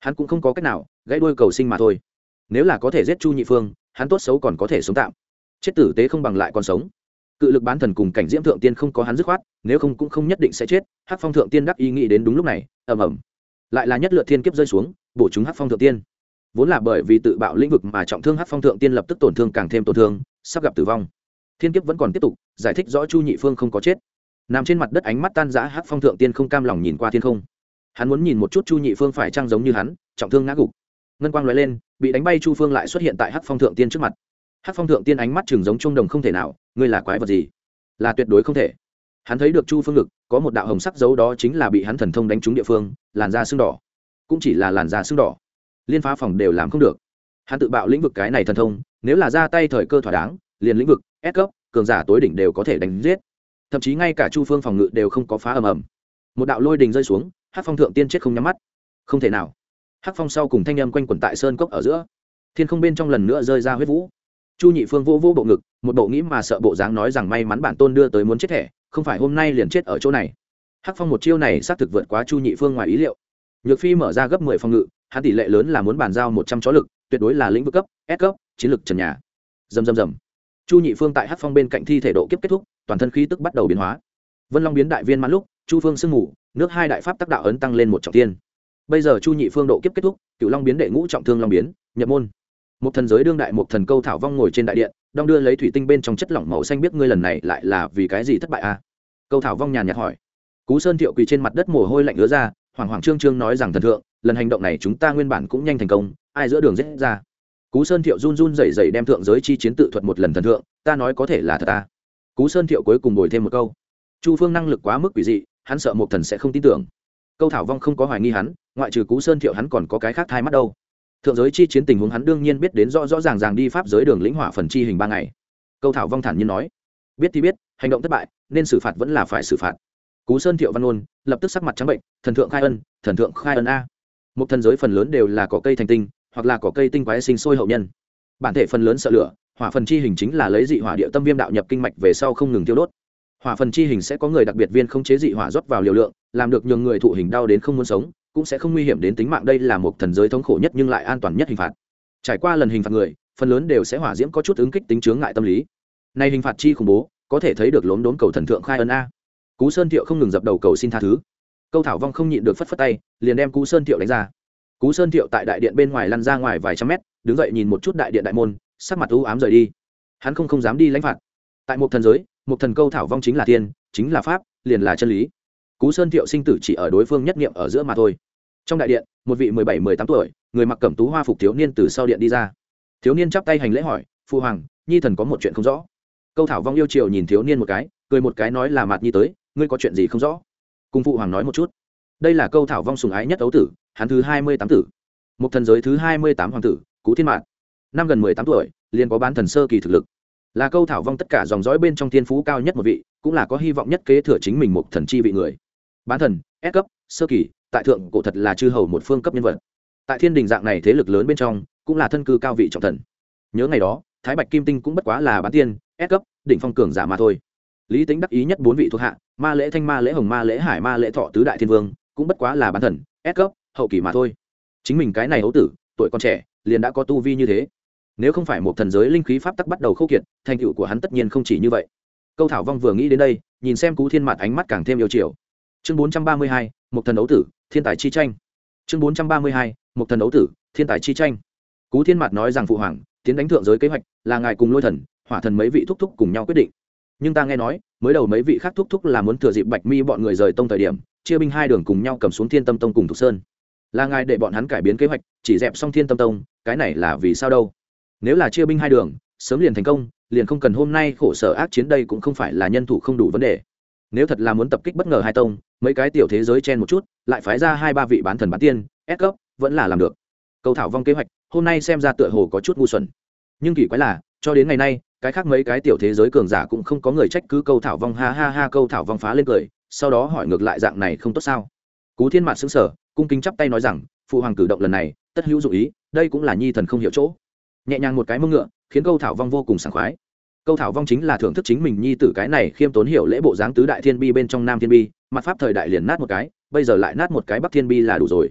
Hắn cũng không có cách nào, gãy đuôi cầu sinh mà thôi. Nếu là có thể giết chu nhị phương, hắn tốt xấu còn có thể sống tạm. Chết tử tế không bằng lại còn sống. Cự lực bán thần cùng cảnh diễm thượng tiên không có hắn dứt khoát, nếu không cũng không nhất định sẽ chết, hắc phong thượng tiên đắc ý nghĩ đến đúng lúc này, ầm ầm. Lại là nhất lượt thiên kiếp rơi xuống, bổ chúng hắc phong thượng tiên vốn là bởi vì tự bạo lĩnh vực mà trọng thương hắc phong thượng tiên lập tức tổn thương càng thêm tổn thương, sắp gặp tử vong. Thiên kiếp vẫn còn tiếp tục, giải thích rõ chu nhị phương không có chết. Nằm trên mặt đất ánh mắt tan rã, hắc phong thượng tiên không cam lòng nhìn qua thiên không. Hắn muốn nhìn một chút chu nhị phương phải trang giống như hắn, trọng thương ngã gục. Ngân quang nói lên, bị đánh bay chu phương lại xuất hiện tại hắc phong thượng tiên trước mặt. Hắc phong thượng tiên ánh mắt chừng giống trung đồng không thể nào, ngươi là quái vật gì? Là tuyệt đối không thể. Hắn thấy được chu phương ngực, có một đạo hồng sắc dấu đó chính là bị hắn thần thông đánh trúng địa phương, làn da xương đỏ. Cũng chỉ là làn da xương đỏ liên phá phòng đều làm không được. Hắn tự bạo lĩnh vực cái này thần thông, nếu là ra tay thời cơ thỏa đáng, liền lĩnh vực ép cấp, cường giả tối đỉnh đều có thể đánh giết. Thậm chí ngay cả chu phương phòng ngự đều không có phá ầm ầm. Một đạo lôi đình rơi xuống hát phong thượng tiên chết không nhắm mắt. Không thể nào. Hát phong sau cùng thanh â m quanh quẩn tại sơn cốc ở giữa. Thiên không bên trong lần nữa rơi ra huyết vũ. Chu nhị phương vô vô bộ ngực, một bộ nghĩ mà sợ bộ dáng nói rằng may mắn bản tôn đưa tới muốn chết thẻ, không phải hôm nay liền chết ở chỗ này. Hắc phong một chiêu này xác thực vượt quá chu nhị phương ngoài ý liệu. Nhược phi mở ra gấp mười phòng ngự hắn tỷ lệ lớn là muốn bàn giao một trăm chó lực, tuyệt đối là lĩnh vực cấp, s cấp, chiến lực trần nhà. Dầm dầm dầm chu nhị phương tại hắc phong bên cạnh thi thể độ kiếp kết thúc, toàn thân khí tức bắt đầu biến hóa. Vân long biến đại viên mãn lúc, chu phương sương ngủ nước hai đại pháp tác đạo ấn tăng lên một trọng tiên. Bây giờ chu nhị phương độ kiếp kết thúc cựu long biến đệ ngũ trọng thương long biến, nhập môn. Một thần giới đương đại, một thần câu thảo vong ngồi trên đại điện, đong đưa lấy thủy tinh bên trong chất lỏng màu xanh biết ngươi lần này lại là vì cái gì thất bại a câu thảo vong nhàn nhạt hỏi. Cú sơn thiệu quỳ trên mặt đất mồ hôi lạnh ứa ra hoàng hoàng trương trương nói rằng thần thượng, lần hành động này chúng ta nguyên bản cũng nhanh thành công, ai giữa đường dễ ra. Cú sơn thiệu run run rẩy rẩy đem thượng giới chi chiến tự thuật một lần thần thượng, ta nói có thể là thật ta. Cú sơn thiệu cuối cùng bồi thêm một câu. Chu phương năng lực quá mức quỷ dị, hắn sợ một thần sẽ không tin tưởng. Câu thảo vong không có hoài nghi hắn, ngoại trừ cú sơn thiệu hắn còn có cái khác thai mắt đâu. Thượng giới chi chiến tình huống hắn đương nhiên biết đến rõ rõ ràng ràng đi pháp giới đường lĩnh hỏa phần chi hình ba ngày. Câu thảo vong thản nhiên nói. Biết thì biết, hành động thất bại, nên xử phạt vẫn là phải xử phạt cú sơn thiệu văn ôn lập tức sắc mặt trắng bệnh, thần thượng khai ân, thần thượng khai ân a. Một thần giới phần lớn đều là có cây thành tinh, hoặc là có cây tinh quái sinh sôi hậu nhân. Bản thể phần lớn sợ lửa, hỏa phần chi hình chính là lấy dị hỏa địa tâm viêm đạo nhập kinh mạch về sau không ngừng tiêu đốt. Hỏa phần chi hình sẽ có người đặc biệt viên không chế dị hỏa rót vào liều lượng, làm được nhường người thụ hình đau đến không muốn sống, cũng sẽ không nguy hiểm đến tính mạng. Đây là một thần giới thống khổ nhất nhưng lại an toàn nhất hình phạt. Trải qua lần hình phạt người, phần lớn đều sẽ hỏa diễm có chút ứng kích tính chướng ngại tâm lý. Này hình phạt chi khủng bố, có thể thấy được lốm đốn cầu thần thượng khai ân a cú sơn thiệu không ngừng dập đầu cầu xin tha thứ. Câu thảo vong không nhịn được phất phất tay, liền đem cú sơn thiệu đánh ra. Cú sơn thiệu tại đại điện bên ngoài lăn ra ngoài vài trăm mét, đứng dậy nhìn một chút đại điện đại môn, sắc mặt u ám rời đi. Hắn không không dám đi lãnh phạt. Tại một thần giới, một thần câu thảo vong chính là tiên chính là pháp, liền là chân lý. Cú sơn thiệu sinh tử chỉ ở đối phương nhất nghiệm ở giữa mà thôi. Trong đại điện, một vị mười bảy, mười tám tuổi, người mặc cẩm tú hoa phục thiếu niên từ sau điện đi ra. Thiếu niên chắp tay hành lễ hỏi, phu hoàng, nhi thần có một chuyện không rõ. Câu thảo vong yêu triều nhìn thiếu niên một cái, cười một cái nói là mặt nhi tới ngươi có chuyện gì không rõ? Cùng phụ hoàng nói một chút. Đây là câu thảo vong sùng ái nhất ấu tử, hắn thứ hai mươi tám tử. Một thần giới thứ hai mươi tám hoàng tử, cú thiên mạn. Năm gần mười tám tuổi, liền có bán thần sơ kỳ thực lực. Là câu thảo vong tất cả dòng dõi bên trong thiên phú cao nhất một vị, cũng là có hy vọng nhất kế thừa chính mình một thần chi vị người. Bán thần, S cấp, sơ kỳ, tại thượng cổ thật là chư hầu một phương cấp nhân vật. Tại thiên đình dạng này thế lực lớn bên trong, cũng là thân cư cao vị trọng thần. Nhớ ngày đó, thái bạch kim tinh cũng bất quá là bán tiên, S cấp, đỉnh phong cường giả mà thôi lý tính đắc ý nhất bốn vị thuộc hạ, ma lễ thanh, ma lễ hồng, ma lễ hải, ma lễ thọ tứ đại thiên vương, cũng bất quá là bán thần ép cấp, hậu kỳ mà thôi. Chính mình cái này hấu tử, tuổi còn trẻ, liền đã có tu vi như thế. Nếu không phải một thần giới linh khí pháp tắc bắt đầu khâu kiệt, thành tựu của hắn tất nhiên không chỉ như vậy. Câu thảo vong vừa nghĩ đến đây, nhìn xem cú thiên mặt ánh mắt càng thêm yêu chiều. Chương bốn trăm ba mươi hai, một thần ấu tử, thiên tài chi tranh. Chương bốn trăm ba mươi hai, một thần ấu tử, thiên tài chi tranh. Cú thiên mặt nói rằng phụ hoàng, tiến đánh thượng giới kế hoạch, là ngài cùng lôi thần, hỏa thần mấy vị thúc thúc cùng nhau quyết định nhưng ta nghe nói, mới đầu mấy vị khác thúc thúc là muốn thừa dịp bạch mi bọn người rời tông thời điểm, chia binh hai đường cùng nhau cầm xuống thiên tâm tông cùng thục sơn. Là ngài để bọn hắn cải biến kế hoạch, chỉ dẹp xong thiên tâm tông, cái này là vì sao đâu? Nếu là chia binh hai đường, sớm liền thành công, liền không cần hôm nay khổ sở ác chiến đây cũng không phải là nhân thủ không đủ vấn đề. Nếu thật là muốn tập kích bất ngờ hai tông, mấy cái tiểu thế giới chen một chút, lại phái ra hai ba vị bán thần bán tiên, ép cấp, vẫn là làm được. Câu thảo vong kế hoạch, hôm nay xem ra tựa hồ có chút ngu xuẩn. Nhưng kỳ quái là, cho đến ngày nay cái khác mấy cái tiểu thế giới cường giả cũng không có người trách cứ câu thảo vong, ha ha ha, câu thảo vong phá lên cười, sau đó hỏi ngược lại dạng này không tốt sao? Cú thiên mạn xứng sở cung kính chắp tay nói rằng, phụ hoàng cử động lần này, tất hữu dụ ý, đây cũng là nhi thần không hiểu chỗ. Nhẹ nhàng một cái mông ngựa, khiến câu thảo vong vô cùng sảng khoái. Câu thảo vong chính là thưởng thức chính mình nhi tử cái này khiêm tốn hiểu lễ bộ dáng tứ đại thiên bi bên trong nam thiên bi, mặt pháp thời đại liền nát một cái, bây giờ lại nát một cái bắc thiên bi là đủ rồi.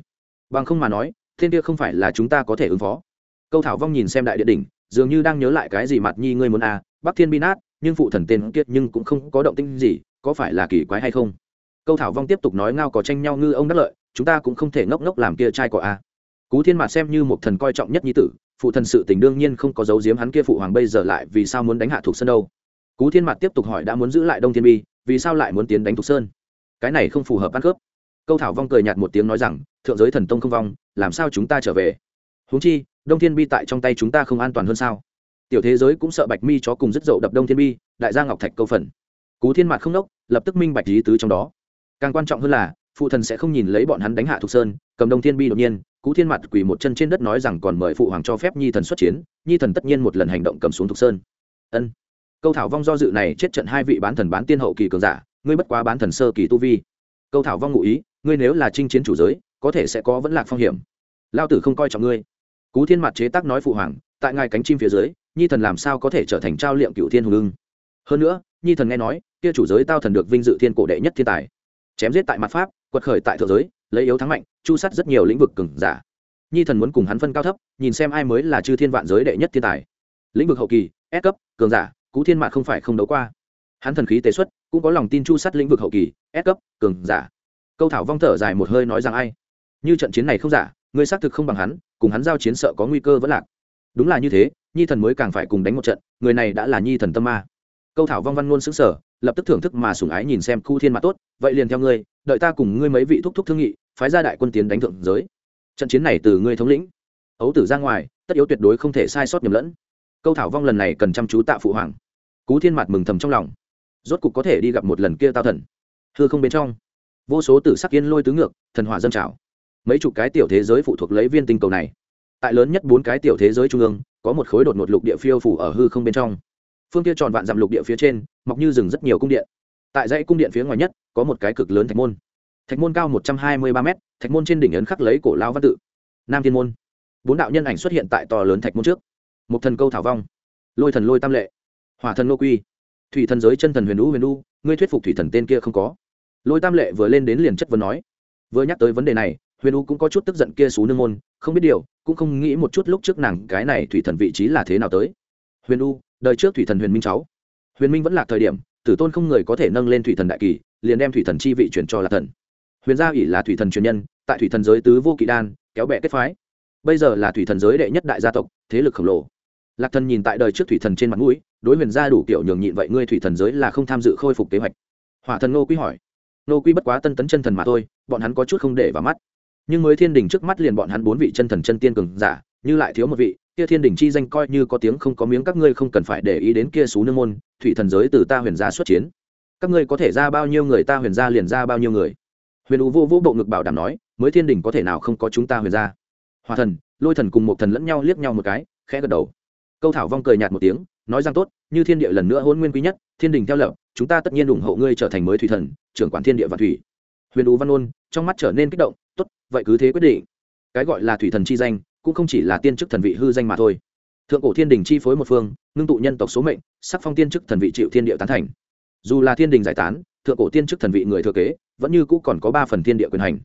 Bằng không mà nói, thiên kia không phải là chúng ta có thể ứng phó. Câu thảo vong nhìn xem đại địa đỉnh dường như đang nhớ lại cái gì mặt nhi ngươi muốn à bắc thiên bi nát, nhưng phụ thần tên kiệt nhưng cũng không có động tinh gì, có phải là kỳ quái hay không? Câu thảo vong tiếp tục nói ngao có tranh nhau ngư ông đắc lợi, chúng ta cũng không thể ngốc ngốc làm kia trai của a. Cú thiên mạt xem như một thần coi trọng nhất nhi tử, phụ thần sự tình đương nhiên không có dấu diếm hắn kia phụ hoàng bây giờ lại vì sao muốn đánh hạ thuộc sơn đâu. Cú thiên mạt tiếp tục hỏi đã muốn giữ lại đông thiên bi, vì sao lại muốn tiến đánh thuộc sơn? Cái này không phù hợp ăn cướp. Câu thảo vong cười nhạt một tiếng nói rằng, thượng giới thần tông không vong, làm sao chúng ta trở về? Huống chi đông thiên bi tại trong tay chúng ta không an toàn hơn sao? Tiểu thế giới cũng sợ bạch mi chó cùng rất dậu đập đông thiên bi, đại gia ngọc thạch câu phần. Cú thiên mạc không nốc lập tức minh bạch lý tứ trong đó. Càng quan trọng hơn là, phụ thần sẽ không nhìn lấy bọn hắn đánh hạ thục sơn, cầm đông thiên bi đột nhiên, cú thiên mặt quỳ một chân trên đất nói rằng còn mời phụ hoàng cho phép nhi thần xuất chiến, nhi thần tất nhiên một lần hành động cầm xuống thục sơn. Ân. Câu thảo vong do dự này chết trận hai vị bán thần bán tiên hậu kỳ cường giả, ngươi bất quá bán thần sơ kỳ tu vi. Câu thảo vong ngụ ý, ngươi nếu là chinh chiến chủ giới, có thể sẽ có vẫn lạc phong hiểm. Lao tử không coi trọng ngươi cú thiên mặt chế tác nói phụ hoàng, tại ngài cánh chim phía dưới, nhi thần làm sao có thể trở thành trao liệm cựu thiên hùng ưng? Hơn nữa, nhi thần nghe nói, kia chủ giới tao thần được vinh dự thiên cổ đệ nhất thiên tài. Chém giết tại mặt pháp, quật khởi tại thượng giới, lấy yếu thắng mạnh, chu sát rất nhiều lĩnh vực cường giả. Nhi thần muốn cùng hắn phân cao thấp, nhìn xem ai mới là chư thiên vạn giới đệ nhất thiên tài. Lĩnh vực hậu kỳ, S cấp, cường giả, cú thiên mạc không phải không đấu qua. Hắn thần khí tế xuất, cũng có lòng tin chu sát lĩnh vực hậu kỳ, S cấp, cường giả. Câu thảo vong thở dài một hơi nói rằng ai? Như trận chiến này không giả ngươi xác thực không bằng hắn, cùng hắn giao chiến sợ có nguy cơ vẫn lạc. Đúng là như thế, nhi thần mới càng phải cùng đánh một trận, người này đã là nhi thần tâm ma. Câu thảo vong văn ngôn xứng sở lập tức thưởng thức mà sủng ái nhìn xem khu thiên mặt tốt, vậy liền theo ngươi, đợi ta cùng ngươi mấy vị thúc thúc thương nghị, phái ra đại quân tiến đánh thượng giới. Trận chiến này từ ngươi thống lĩnh, ấu tử ra ngoài, tất yếu tuyệt đối không thể sai sót nhầm lẫn. Câu thảo vong lần này cần chăm chú tạ phụ hoàng. Cú thiên mặt mừng thầm trong lòng. Rốt cục có thể đi gặp một lần kia tao thần. Hư không bên trong, vô số tử sắc yên lôi tứ ngược, thần hỏa dân trào mấy chục cái tiểu thế giới phụ thuộc lấy viên tinh cầu này. Tại lớn nhất bốn cái tiểu thế giới trung ương, có một khối đột ngột lục địa phiêu phủ ở hư không bên trong. Phương kia tròn vạn dặm lục địa phía trên, mọc như rừng rất nhiều cung điện. Tại dãy cung điện phía ngoài nhất, có một cái cực lớn thạch môn. Thạch môn cao một trăm hai mươi ba m thạch môn trên đỉnh ấn khắc lấy cổ lao văn tự. Nam thiên môn. Bốn đạo nhân ảnh xuất hiện tại to lớn thạch môn trước. Một thần câu thảo vong. Lôi thần lôi tam lệ. Hỏa thần nô quy. Thủy thần giới chân thần huyền u huyền u, ngươi thuyết phục thủy thần tên kia không có. Lôi tam lệ vừa lên đến liền chất vấn nói. Vừa nhắc tới vấn đề này huyền u cũng có chút tức giận kia xú nương môn, không biết điều, cũng không nghĩ một chút lúc trước nàng cái này thủy thần vị trí là thế nào tới. Huyền u, đời trước thủy thần huyền minh cháu. Huyền minh vẫn là thời điểm, tử tôn không người có thể nâng lên thủy thần đại kỳ, liền đem thủy thần chi vị chuyển cho là thần. Huyền gia ỷ là thủy thần truyền nhân, tại thủy thần giới tứ vô kỵ đan, kéo bẹ kết phái. Bây giờ là thủy thần giới đệ nhất đại gia tộc, thế lực khổng lồ. Lạc thần nhìn tại đời trước thủy thần trên mặt mũi, đối huyền gia đủ kiểu nhường nhịn vậy ngươi thủy thần giới là không tham dự khôi phục kế hoạch. Hỏa thần nô quý hỏi. Nô quý bất quá tân tấn chân thần mà thôi, bọn hắn có chút không để vào mắt nhưng mới thiên đình trước mắt liền bọn hắn bốn vị chân thần chân tiên cường giả, như lại thiếu một vị, kia thiên đình chi danh coi như có tiếng không có miếng, các ngươi không cần phải để ý đến kia xú nương môn, thủy thần giới từ ta huyền gia xuất chiến. Các ngươi có thể ra bao nhiêu người ta huyền gia liền ra bao nhiêu người. Huyền ú vô vũ bộ ngực bảo đảm nói, mới thiên đình có thể nào không có chúng ta huyền gia. Hòa thần, lôi thần cùng một thần lẫn nhau liếc nhau một cái, khẽ gật đầu. Câu thảo vong cười nhạt một tiếng, nói rằng tốt, như thiên địa lần nữa hôn nguyên quý nhất, thiên đình theo lập, chúng ta tất nhiên ủng hộ ngươi trở thành mới thủy thần, trưởng quản thiên địa và thủy. Huyền ú văn ôn, trong mắt trở nên kích động vậy cứ thế quyết định. Cái gọi là thủy thần chi danh, cũng không chỉ là tiên chức thần vị hư danh mà thôi. Thượng cổ thiên đình chi phối một phương, ngưng tụ nhân tộc số mệnh, sắc phong tiên chức thần vị chịu thiên địa tán thành. Dù là thiên đình giải tán, thượng cổ tiên chức thần vị người thừa kế, vẫn như cũ còn có ba phần thiên địa quyền hành.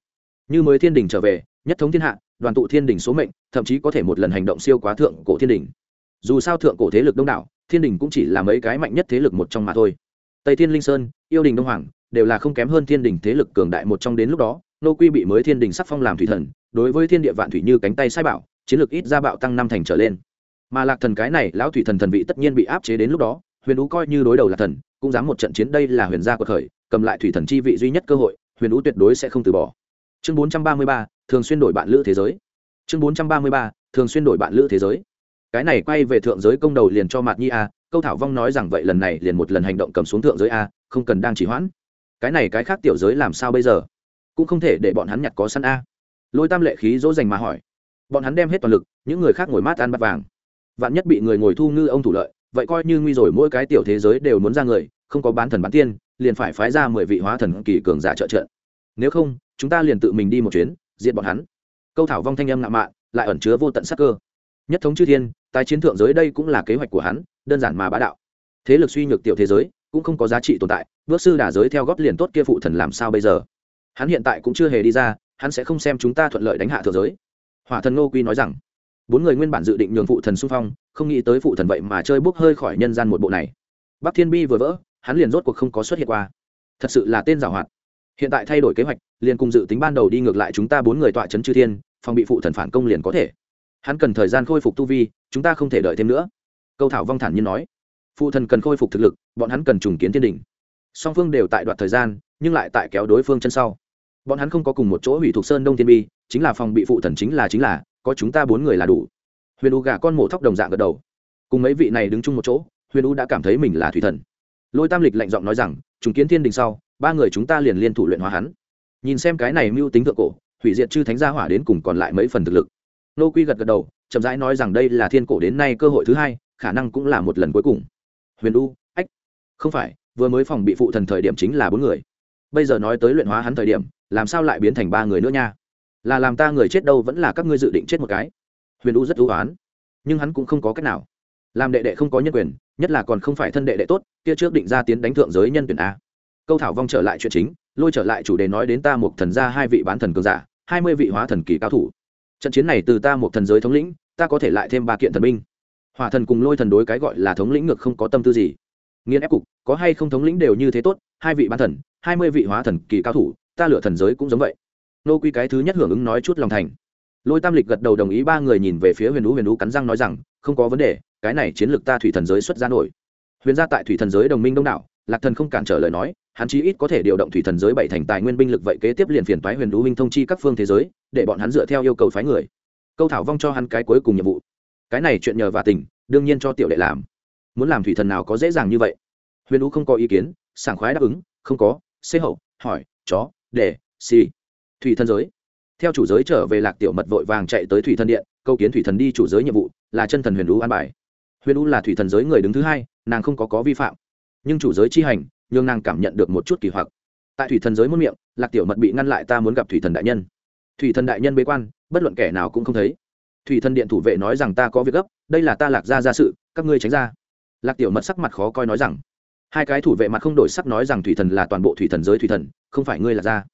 Như mới thiên đình trở về, nhất thống thiên hạ, đoàn tụ thiên đình số mệnh, thậm chí có thể một lần hành động siêu quá thượng cổ thiên đình. Dù sao thượng cổ thế lực đông đảo, thiên đình cũng chỉ là mấy cái mạnh nhất thế lực một trong mà thôi. Tây thiên linh sơn, yêu đình đông hoàng, đều là không kém hơn thiên đình thế lực cường đại một trong đến lúc đó nô quy bị mới thiên đình sắc phong làm thủy thần, đối với thiên địa vạn thủy như cánh tay sai bảo, chiến lược ít ra bạo tăng năm thành trở lên. Mà lạc thần cái này, lão thủy thần thần vị tất nhiên bị áp chế đến lúc đó, huyền ú coi như đối đầu lạc thần, cũng dám một trận chiến, đây là huyền gia cuộc khởi, cầm lại thủy thần chi vị duy nhất cơ hội, huyền ú tuyệt đối sẽ không từ bỏ. Chương bốn trăm ba mươi ba, thường xuyên đổi bạn lữ thế giới. Chương bốn trăm ba mươi ba, thường xuyên đổi bạn lữ thế giới. Cái này quay về thượng giới công đầu liền cho mạt nhi a, câu thảo vong nói rằng vậy lần này liền một lần hành động cầm xuống thượng giới a, không cần đang chỉ hoãn. Cái này cái khác tiểu giới làm sao bây giờ? Cũng không thể để bọn hắn nhặt có săn a. Lôi tam lệ khí dỗ dành mà hỏi. Bọn hắn đem hết toàn lực, những người khác ngồi mát ăn bát vàng. Vạn nhất bị người ngồi thu ngư ông thủ lợi, vậy coi như nguy rồi mỗi cái tiểu thế giới đều muốn ra người, không có bán thần bán tiên, liền phải phái ra mười vị hóa thần kỳ cường giả trợ trợ nếu không, chúng ta liền tự mình đi một chuyến diện bọn hắn. Câu thảo vong thanh âm ngạo mạn, lại ẩn chứa vô tận sắc cơ. Nhất thống chư thiên, tái chiến thượng giới đây cũng là kế hoạch của hắn, đơn giản mà bá đạo. Thế lực suy nhược tiểu thế giới, cũng không có giá trị tồn tại, bước sư đả giới theo góp liền tốt kia phụ thần làm sao bây giờ? Hắn hiện tại cũng chưa hề đi ra, hắn sẽ không xem chúng ta thuận lợi đánh hạ thượng giới. Hỏa thần ngô quy nói rằng, bốn người nguyên bản dự định nhường phụ thần xung phong, không nghĩ tới phụ thần vậy mà chơi bốc hơi khỏi nhân gian một bộ này. Bắc thiên bi vừa vỡ, hắn liền rốt cuộc không có xuất hiện qua. Thật sự là tên giảo hoạt. Hiện tại thay đổi kế hoạch, liền cùng dự tính ban đầu đi ngược lại chúng ta bốn người tọa trấn chư thiên, phòng bị phụ thần phản công liền có thể. Hắn cần thời gian khôi phục tu vi, chúng ta không thể đợi thêm nữa. Câu thảo vong thản nhiên nói. Phụ thần cần khôi phục thực lực, bọn hắn cần trùng kiến thiên đình song phương đều tại đoạn thời gian, nhưng lại tại kéo đối phương chân sau bọn hắn không có cùng một chỗ hủy thuộc sơn đông thiên bi, chính là phòng bị phụ thần chính là chính là, có chúng ta bốn người là đủ. Huyền u gà con mổ thóc đồng dạng gật đầu. Cùng mấy vị này đứng chung một chỗ, huyền u đã cảm thấy mình là thủy thần. Lôi tam lịch lạnh giọng nói rằng chúng kiến thiên đình sau, ba người chúng ta liền liên thủ luyện hóa hắn. Nhìn xem cái này mưu tính thượng cổ, hủy diệt chư thánh gia hỏa đến cùng còn lại mấy phần thực lực. Nô quy gật gật đầu, chậm rãi nói rằng đây là thiên cổ đến nay cơ hội thứ hai, khả năng cũng là một lần cuối cùng. Huyền u, ách, không phải, vừa mới phòng bị phụ thần thời điểm chính là bốn người bây giờ nói tới luyện hóa hắn thời điểm, làm sao lại biến thành ba người nữa nha? Là làm ta người chết đâu vẫn là các ngươi dự định chết một cái. Huyền u rất ưu oán, nhưng hắn cũng không có cách nào. Làm đệ đệ không có nhân quyền, nhất là còn không phải thân đệ đệ tốt, kia trước định ra tiến đánh thượng giới nhân tuyển a. Câu thảo vong trở lại chuyện chính, lôi trở lại chủ đề nói đến ta một thần gia hai vị bán thần cường giả, hai mươi vị hóa thần kỳ cao thủ. Trận chiến này từ ta một thần giới thống lĩnh, ta có thể lại thêm ba kiện thần binh. Hỏa thần cùng lôi thần đối cái gọi là thống lĩnh ngược không có tâm tư gì nghiên ép cục, có hay không thống lĩnh đều như thế tốt, hai vị bán thần, hai mươi vị hóa thần kỳ cao thủ, ta lựa thần giới cũng giống vậy. Nô quy cái thứ nhất hưởng ứng nói chút lòng thành. Lôi tam lịch gật đầu đồng ý, ba người nhìn về phía huyền ú huyền ú cắn răng nói rằng, không có vấn đề, cái này chiến lược ta thủy thần giới xuất ra nổi. Huyền gia tại thủy thần giới đồng minh đông đảo, lạc thần không cản trở lời nói, hắn chí ít có thể điều động thủy thần giới bảy thành tài nguyên binh lực vậy kế tiếp liền phiền toái huyền đũ minh thông chi các phương thế giới, để bọn hắn dựa theo yêu cầu phái người. Câu thảo vong cho hắn cái cuối cùng nhiệm vụ. Cái này chuyện nhờ và tình, đương nhiên cho tiểu đệ làm muốn làm thủy thần nào có dễ dàng như vậy? Huyền đũ không có ý kiến, sảng khoái đáp ứng, không có xế hậu, hỏi, chó để xì. Thủy thần giới. Theo chủ giới trở về lạc tiểu mật vội vàng chạy tới thủy thần điện, câu kiến thủy thần đi chủ giới nhiệm vụ là chân thần huyền đũ an bài. Huyền đũ là thủy thần giới người đứng thứ hai, nàng không có có vi phạm. Nhưng chủ giới chi hành nhưng nàng cảm nhận được một chút kỳ hoặc. Tại thủy thần giới muôn miệng, lạc tiểu mật bị ngăn lại ta muốn gặp thủy thần đại nhân. Thủy thần đại nhân bế quan, bất luận kẻ nào cũng không thấy. Thủy thần điện thủ vệ nói rằng ta có việc gấp, đây là ta lạc ra ra sự, các ngươi tránh ra lạc tiểu mật sắc mặt khó coi nói rằng, hai cái thủ vệ mặt không đổi sắc nói rằng thủy thần là toàn bộ thủy thần giới thủy thần, không phải ngươi là ra.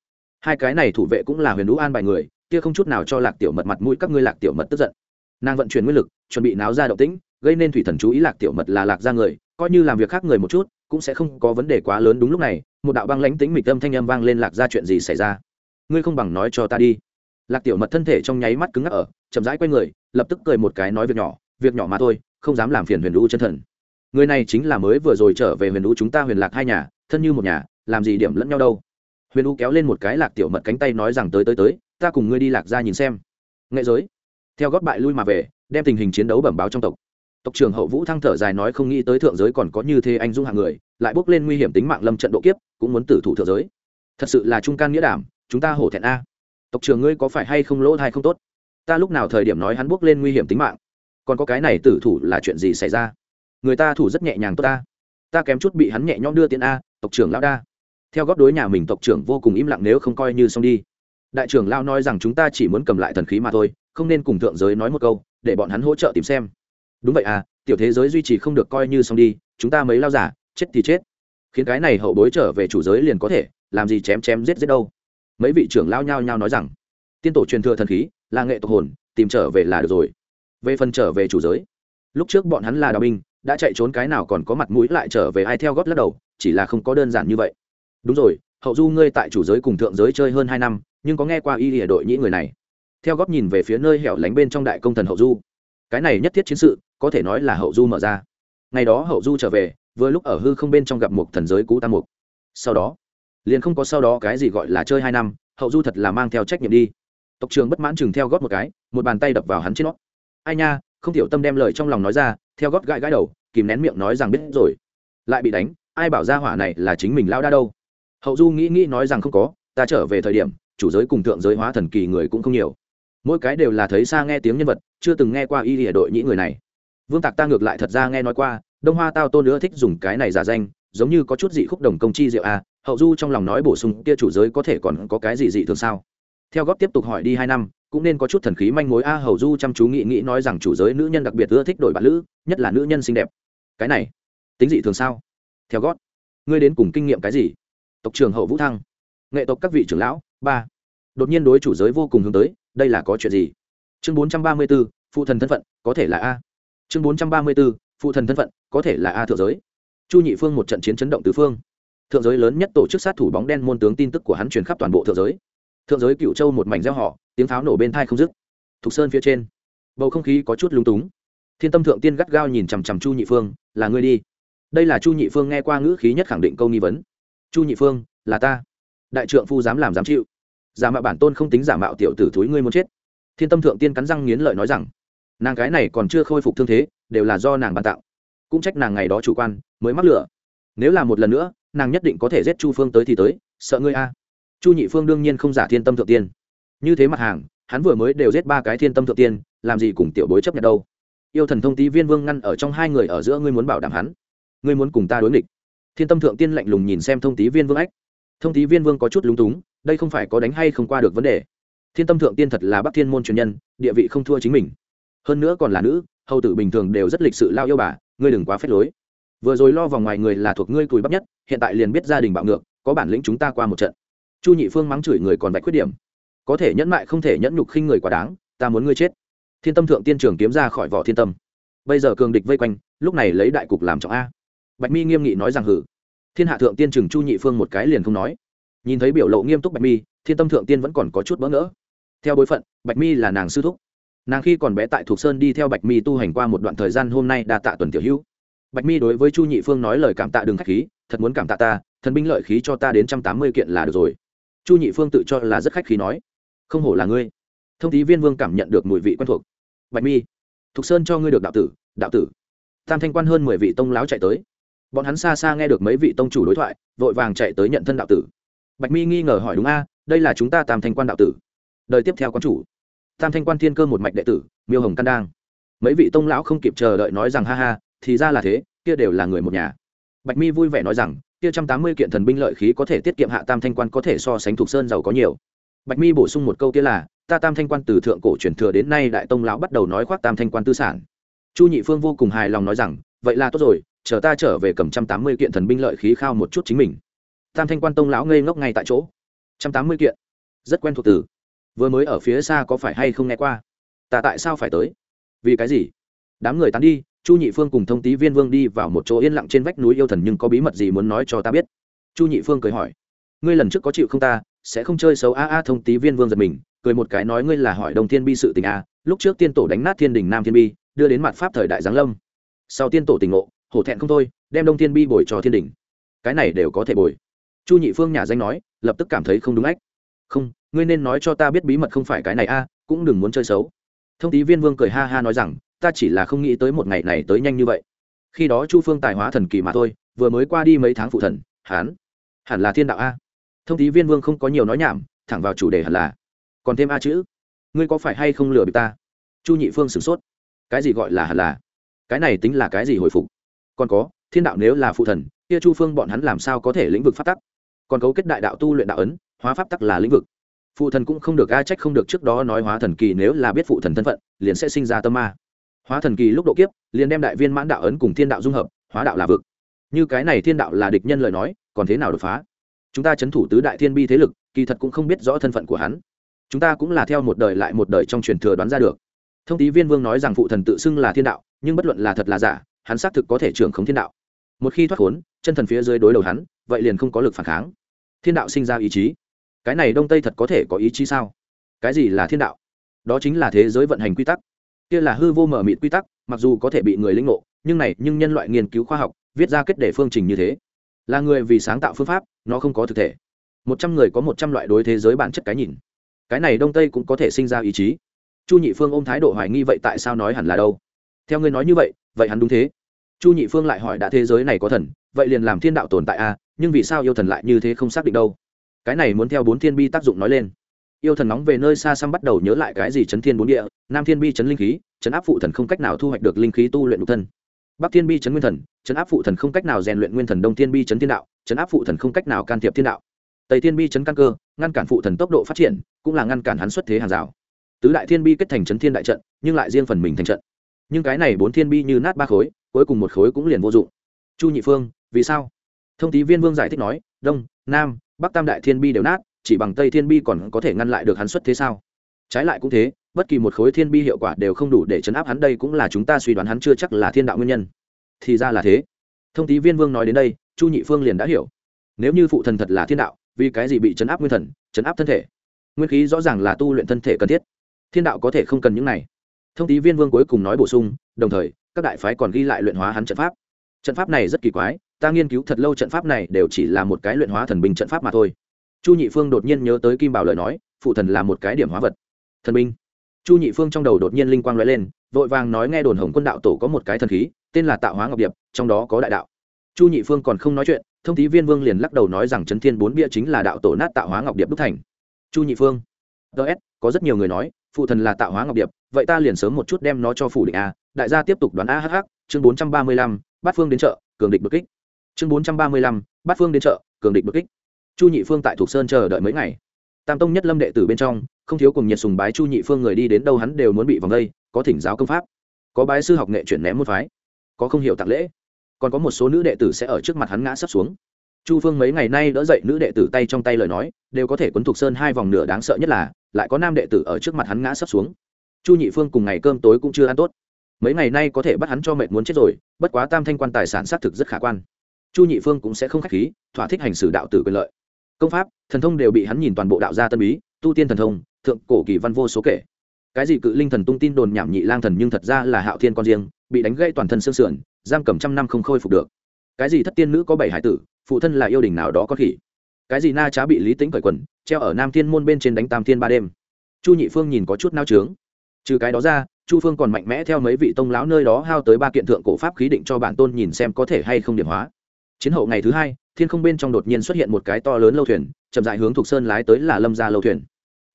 Hai cái này thủ vệ cũng là huyền đũ an bài người, kia không chút nào cho lạc tiểu mật mặt mũi các ngươi lạc tiểu mật tức giận. Nàng vận chuyển nguyên lực, chuẩn bị náo ra động tĩnh, gây nên thủy thần chú ý lạc tiểu mật là lạc ra người, coi như làm việc khác người một chút, cũng sẽ không có vấn đề quá lớn đúng lúc này, một đạo băng lãnh tính mịch âm thanh âm vang lên lạc ra chuyện gì xảy ra. Ngươi không bằng nói cho ta đi. Lạc tiểu mật thân thể trong nháy mắt cứng ngắc ở, chậm rãi q u a y người, lập tức cười một cái nói việc nhỏ việc nhỏ mà thôi, không dám làm phiền huyền lũ chân thần người này chính là mới vừa rồi trở về huyền u chúng ta huyền lạc hai nhà, thân như một nhà, làm gì điểm lẫn nhau đâu. Huyền u kéo lên một cái lạc tiểu mật cánh tay nói rằng tới tới tới, ta cùng ngươi đi lạc ra nhìn xem. Nghệ giới. Theo gót bại lui mà về, đem tình hình chiến đấu bẩm báo trong tộc. Tộc trưởng hậu vũ thăng thở dài nói không nghĩ tới thượng giới còn có như thế anh dung hạng người, lại bước lên nguy hiểm tính mạng lâm trận độ kiếp, cũng muốn tử thủ thượng giới. Thật sự là trung can nghĩa đảm, chúng ta hổ thẹn a. Tộc trưởng ngươi có phải hay không lỗ hay không tốt? Ta lúc nào thời điểm nói hắn bước lên nguy hiểm tính mạng? Còn có cái này tử thủ là chuyện gì xảy ra? Người ta thủ rất nhẹ nhàng tốt ta. Ta kém chút bị hắn nhẹ nhõm đưa tiền a, tộc trưởng lão đa. Theo góp đối nhà mình tộc trưởng vô cùng im lặng nếu không coi như xong đi. Đại trưởng lao nói rằng chúng ta chỉ muốn cầm lại thần khí mà thôi, không nên cùng thượng giới nói một câu, để bọn hắn hỗ trợ tìm xem. Đúng vậy à tiểu thế giới duy trì không được coi như xong đi, chúng ta mấy lao giả, chết thì chết. Khiến cái này hậu bối trở về chủ giới liền có thể, làm gì chém chém giết giết đâu. Mấy vị trưởng lao nhao nhao nói rằng, tiên tổ truyền thừa thần khí, là nghệ tộc hồn, tìm trở về là được rồi. Về phần trở về chủ giới, lúc trước bọn hắn là đào binh đã chạy trốn cái nào còn có mặt mũi lại trở về ai theo góp lắc đầu, chỉ là không có đơn giản như vậy. Đúng rồi, hậu du ngươi tại chủ giới cùng thượng giới chơi hơn hai năm, nhưng có nghe qua y lìa đội nhĩ người này. Theo góp nhìn về phía nơi hẻo lánh bên trong đại công thần hậu du. Cái này nhất thiết chiến sự, có thể nói là hậu du mở ra. Ngày đó hậu du trở về, vừa lúc ở hư không bên trong gặp một thần giới cũ tam mục. Sau đó, liền không có sau đó cái gì gọi là chơi hai năm, hậu du thật là mang theo trách nhiệm đi. Tộc trường bất mãn chừng theo góp một cái, một bàn tay đập vào hắn trên nó. Ai nha, không tiểu tâm đem lời trong lòng nói ra theo gót gãi gãi đầu, kìm nén miệng nói rằng biết rồi. Lại bị đánh, ai bảo ra hỏa này là chính mình lao đa đâu? Hậu du nghĩ nghĩ nói rằng không có, ta trở về thời điểm, chủ giới cùng thượng giới hóa thần kỳ người cũng không nhiều. Mỗi cái đều là thấy xa nghe tiếng nhân vật, chưa từng nghe qua y địa đội nhĩ người này. Vương tạc ta ngược lại thật ra nghe nói qua, đông hoa tao tôn nữa thích dùng cái này giả danh, giống như có chút dị khúc đồng công chi diệu a hậu du trong lòng nói bổ sung, kia chủ giới có thể còn có cái gì dị thường sao? Theo góp tiếp tục hỏi đi hai năm cũng nên có chút thần khí manh mối. A hầu du chăm chú nghĩ nghĩ nói rằng chủ giới nữ nhân đặc biệt ưa thích đổi bạn lữ, nhất là nữ nhân xinh đẹp. Cái này, tính dị thường sao? Theo gót, ngươi đến cùng kinh nghiệm cái gì? Tộc trưởng hậu vũ thăng, nghệ tộc các vị trưởng lão, ba. Đột nhiên đối chủ giới vô cùng hướng tới, đây là có chuyện gì? Chương bốn trăm ba mươi b ố phụ thần thân phận, có thể là a. Chương bốn trăm ba mươi b ố phụ thần thân phận, có thể là a thượng giới. Chu nhị phương một trận chiến chấn động tứ phương. Thượng giới lớn nhất tổ chức sát thủ bóng đen môn tướng tin tức của hắn truyền khắp toàn bộ thượng giới thượng giới cựu châu một mảnh gieo họ, tiếng pháo nổ bên thai không dứt. Thục sơn phía trên, bầu không khí có chút lúng túng. Thiên tâm thượng tiên gắt gao nhìn chằm chằm chu nhị phương, là ngươi đi. Đây là chu nhị phương nghe qua ngữ khí nhất khẳng định câu nghi vấn. Chu nhị phương, là ta. Đại trượng phu dám làm dám chịu. Giả mạo bản tôn không tính giả mạo tiểu tử thúi ngươi muốn chết. Thiên tâm thượng tiên cắn răng nghiến lợi nói rằng, nàng cái này còn chưa khôi phục thương thế, đều là do nàng bàn tạo. Cũng trách nàng ngày đó chủ quan, mới mắc lửa. Nếu là một lần nữa, nàng nhất định có thể giết chu phương tới thì tới, sợ ngươi a chu nhị phương đương nhiên không giả thiên tâm thượng tiên. Như thế mặt hàng, hắn vừa mới đều giết ba cái thiên tâm thượng tiên, làm gì cùng tiểu bối chấp nhận đâu? Yêu thần thông tí viên vương ngăn ở trong hai người ở giữa ngươi muốn bảo đảm hắn. Ngươi muốn cùng ta đối nghịch. Thiên tâm thượng tiên lạnh lùng nhìn xem thông tí viên vương ách. Thông tí viên vương có chút lúng túng, đây không phải có đánh hay không qua được vấn đề. Thiên tâm thượng tiên thật là bắc thiên môn truyền nhân, địa vị không thua chính mình. Hơn nữa còn là nữ, hầu tử bình thường đều rất lịch sự lao yêu bà, ngươi đừng quá phép lối. Vừa rồi lo vòng ngoài người là thuộc ngươi cùi bắp nhất, hiện tại liền biết gia đình bạo ngược, có bản lĩnh chúng ta qua một trận chu nhị phương mắng chửi người còn vạch khuyết điểm. Có thể nhẫn mại không thể nhẫn nhục khinh người quá đáng, ta muốn ngươi chết. Thiên tâm thượng tiên trường kiếm ra khỏi vỏ thiên tâm. Bây giờ cường địch vây quanh, lúc này lấy đại cục làm trọng a. Bạch mi nghiêm nghị nói rằng hử thiên hạ thượng tiên trừng chu nhị phương một cái liền không nói. Nhìn thấy biểu lộ nghiêm túc bạch mi, thiên tâm thượng tiên vẫn còn có chút bỡ ngỡ. Theo bối phận, bạch mi là nàng sư thúc. Nàng khi còn bé tại thuộc sơn đi theo bạch mi tu hành qua một đoạn thời gian hôm nay đa tạ tuần tiểu hữu. Bạch mi đối với chu nhị phương nói lời cảm tạ đừng k h á c h khí, thật muốn cảm tạ ta, thần binh lợi khí cho ta đến trăm tám mươi kiện là được rồi chu nhị phương tự cho là rất khách khí nói, không hổ là ngươi. Thông tí viên vương cảm nhận được mùi vị quen thuộc. Bạch mi, thục sơn cho ngươi được đạo tử đạo tử. Tam thanh quan hơn mười vị tông láo chạy tới. Bọn hắn xa xa nghe được mấy vị tông chủ đối thoại, vội vàng chạy tới nhận thân đạo tử. Bạch mi nghi ngờ hỏi, đúng a, đây là chúng ta tam thanh quan đạo tử? Đời tiếp theo quan chủ. Tam thanh quan thiên cơ một mạch đệ tử, miêu hồng căn đang. Mấy vị tông lão không kịp chờ đợi nói rằng, ha ha, thì ra là thế, kia đều là người một nhà. Bạch mi vui vẻ nói rằng kia trăm tám mươi kiện thần binh lợi khí có thể tiết kiệm hạ tam thanh quan có thể so sánh thuộc sơn giàu có nhiều. Bạch mi bổ sung một câu kia là, ta tam thanh quan từ thượng cổ truyền thừa đến nay đại tông lão bắt đầu nói khoác tam thanh quan tư sản. Chu nhị phương vô cùng hài lòng nói rằng, vậy là tốt rồi, chờ ta trở về cầm trăm tám mươi kiện thần binh lợi khí khao một chút chính mình. Tam thanh quan tông lão ngây ngốc ngay tại chỗ. Trăm tám mươi kiện? Rất quen thuộc từ. Vừa mới ở phía xa có phải hay không nghe qua? Ta tại sao phải tới? Vì cái gì? Đám người tán đi chu nhị phương cùng thông tý viên vương đi vào một chỗ yên lặng trên vách núi yêu thần nhưng có bí mật gì muốn nói cho ta biết? Chu nhị phương cười hỏi. Ngươi lần trước có chịu không ta? Sẽ không chơi xấu a a, thông tý viên vương giật mình, cười một cái nói ngươi là hỏi đồng thiên bi sự tình a lúc trước tiên tổ đánh nát thiên đình nam thiên bi, đưa đến mặt pháp thời đại giáng lâm. Sau tiên tổ tình ngộ, hổ thẹn không thôi, đem đông thiên bi bồi cho thiên đình. Cái này đều có thể bồi. Chu nhị phương nhà danh nói, lập tức cảm thấy không đúng ách. Không, ngươi nên nói cho ta biết bí mật không phải cái này a, cũng đừng muốn chơi xấu. Thông tí viên vương cười ha ha nói rằng ta chỉ là không nghĩ tới một ngày này tới nhanh như vậy. Khi đó chu phương tài hóa thần kỳ mà thôi, vừa mới qua đi mấy tháng phụ thần hán hẳn là thiên đạo a. Thông tí viên vương không có nhiều nói nhảm, thẳng vào chủ đề hẳn là, còn thêm a chữ. Ngươi có phải hay không lừa bị ta? Chu nhị phương sửng sốt. Cái gì gọi là hẳn là? Cái này tính là cái gì hồi phục? Còn có, thiên đạo nếu là phụ thần, kia chu phương bọn hắn làm sao có thể lĩnh vực pháp tắc? Còn cấu kết đại đạo tu luyện đạo ấn, hóa pháp tắc là lĩnh vực. Phụ thần cũng không được a trách không được trước đó nói hóa thần kỳ nếu là biết phụ thần thân phận, liền sẽ sinh ra tâm ma hóa thần kỳ lúc độ kiếp, liền đem đại viên mãn đạo ấn cùng thiên đạo dung hợp, hóa đạo là vực. Như cái này thiên đạo là địch nhân lời nói, còn thế nào đột phá? Chúng ta c h ấ n thủ tứ đại thiên bi thế lực, kỳ thật cũng không biết rõ thân phận của hắn. Chúng ta cũng là theo một đời lại một đời trong truyền thừa đoán ra được. Thông tí viên vương nói rằng phụ thần tự xưng là thiên đạo, nhưng bất luận là thật là giả, hắn xác thực có thể trưởng khống thiên đạo. Một khi thoát khốn, chân thần phía dưới đối đầu hắn, vậy liền không có lực phản kháng. Thiên đạo sinh ra ý chí. Cái này đông tây thật có thể có ý chí sao? Cái gì là thiên đạo? Đó chính là thế giới vận hành quy tắc kia là hư vô mở mịt quy tắc mặc dù có thể bị người lĩnh ngộ nhưng này nhưng nhân loại nghiên cứu khoa học viết ra kết để phương trình như thế. Là người vì sáng tạo phương pháp nó không có thực thể. Một trăm người có một trăm loại đối thế giới bản chất cái nhìn. Cái này đông tây cũng có thể sinh ra ý chí. Chu nhị phương ôm thái độ hoài nghi vậy tại sao nói hẳn là đâu? Theo ngươi nói như vậy vậy hắn đúng thế. Chu nhị phương lại hỏi đã thế giới này có thần vậy liền làm thiên đạo tồn tại a à, nhưng vì sao yêu thần lại như thế không xác định đâu? Cái này muốn theo bốn thiên bi tác dụng nói lên yêu thần nóng về nơi xa xăm bắt đầu nhớ lại cái gì chấn thiên bốn địa, nam thiên bi chấn linh khí, chấn áp phụ thần không cách nào thu hoạch được linh khí tu luyện nhục thân. Bắc thiên bi chấn nguyên thần, chấn áp phụ thần không cách nào rèn luyện nguyên thần, đông thiên bi chấn thiên đạo, chấn áp phụ thần không cách nào can thiệp thiên đạo. Tây thiên bi chấn căn cơ, ngăn cản phụ thần tốc độ phát triển, cũng là ngăn cản hắn xuất thế hàng rào. Tứ đại thiên bi kết thành chấn thiên đại trận, nhưng lại riêng phần mình thành trận. Nhưng cái này bốn thiên bi như nát ba khối, cuối cùng một khối cũng liền vô dụng. Chu nhị phương, vì sao? Thông tí viên vương giải thích nói, đông, nam, bắc tam đại thiên bi đều nát chỉ bằng tây thiên bi còn có thể ngăn lại được hắn xuất thế sao? Trái lại cũng thế, bất kỳ một khối thiên bi hiệu quả đều không đủ để chấn áp hắn, đây cũng là chúng ta suy đoán hắn chưa chắc là thiên đạo nguyên nhân. Thì ra là thế. Thông tí viên vương nói đến đây, chu nhị phương liền đã hiểu. Nếu như phụ thần thật là thiên đạo, vì cái gì bị chấn áp nguyên thần, chấn áp thân thể? Nguyên khí rõ ràng là tu luyện thân thể cần thiết. Thiên đạo có thể không cần những này. Thông tí viên vương cuối cùng nói bổ sung, đồng thời, các đại phái còn ghi lại luyện hóa hắn trận pháp. Trận pháp này rất kỳ quái, ta nghiên cứu thật lâu trận pháp này đều chỉ là một cái luyện hóa thần binh trận pháp mà thôi chu nhị phương đột nhiên nhớ tới kim bảo lời nói, phụ thần là một cái điểm hóa vật. Thần binh. Chu nhị phương trong đầu đột nhiên linh quang nói lên, vội vàng nói nghe đồn hồng quân đạo tổ có một cái thần khí, tên là tạo hóa ngọc điệp, trong đó có đại đạo. Chu nhị phương còn không nói chuyện, thông tí viên vương liền lắc đầu nói rằng trấn thiên bốn bia chính là đạo tổ nát tạo hóa ngọc điệp đúc thành. Chu nhị phương ts có rất nhiều người nói, phụ thần là tạo hóa ngọc điệp, vậy ta liền sớm một chút đem nó cho phủ định a. Đại gia tiếp tục đoán a hh chương bốn trăm ba mươi lăm bát phương đến chợ, cường địch bực kích. Chương bốn trăm ba mươi lăm bát phương đến chợ, cường địch bực kích chu nhị phương tại thuộc sơn chờ đợi mấy ngày. Tam tông nhất lâm đệ tử bên trong, không thiếu cùng nhiệt sùng bái chu nhị phương người đi đến đâu hắn đều muốn bị vòng đây, có thỉnh giáo công pháp, có bái sư học nghệ chuyển ném một phái, có không hiểu tạc lễ. Còn có một số nữ đệ tử sẽ ở trước mặt hắn ngã sắp xuống. Chu phương mấy ngày nay đỡ dậy nữ đệ tử tay trong tay lời nói, đều có thể quấn thục sơn hai vòng nửa đáng sợ nhất là, lại có nam đệ tử ở trước mặt hắn ngã sắp xuống. Chu nhị phương cùng ngày cơm tối cũng chưa ăn tốt. Mấy ngày nay có thể bắt hắn cho mệt muốn chết rồi, bất quá tam thanh quan tài sản xác thực rất khả quan. Chu nhị phương cũng sẽ không k h á c h khí, thỏa thích hành xử đạo tử quyền lợi công pháp, thần thông đều bị hắn nhìn toàn bộ đạo gia tân bí, tu tiên thần thông, thượng cổ kỳ văn vô số kể. Cái gì cự linh thần tung tin đồn nhảm nhị lang thần nhưng thật ra là hạo thiên con riêng, bị đánh gây toàn thân xương sườn, giam cầm trăm năm không khôi phục được. Cái gì thất tiên nữ có bảy hải tử, phụ thân là yêu đình nào đó có khỉ. Cái gì na trá bị lý tính cởi quần, treo ở nam thiên môn bên trên đánh tam thiên ba đêm. Chu nhị phương nhìn có chút nao trướng. Trừ cái đó ra, chu phương còn mạnh mẽ theo mấy vị tông lão nơi đó hao tới ba kiện thượng cổ pháp khí định cho bản tôn nhìn xem có thể hay không điểm hóa. Chiến hậu ngày thứ hai thiên không bên trong đột nhiên xuất hiện một cái to lớn lâu thuyền, chậm dại hướng thục sơn lái tới là lâm gia lâu thuyền.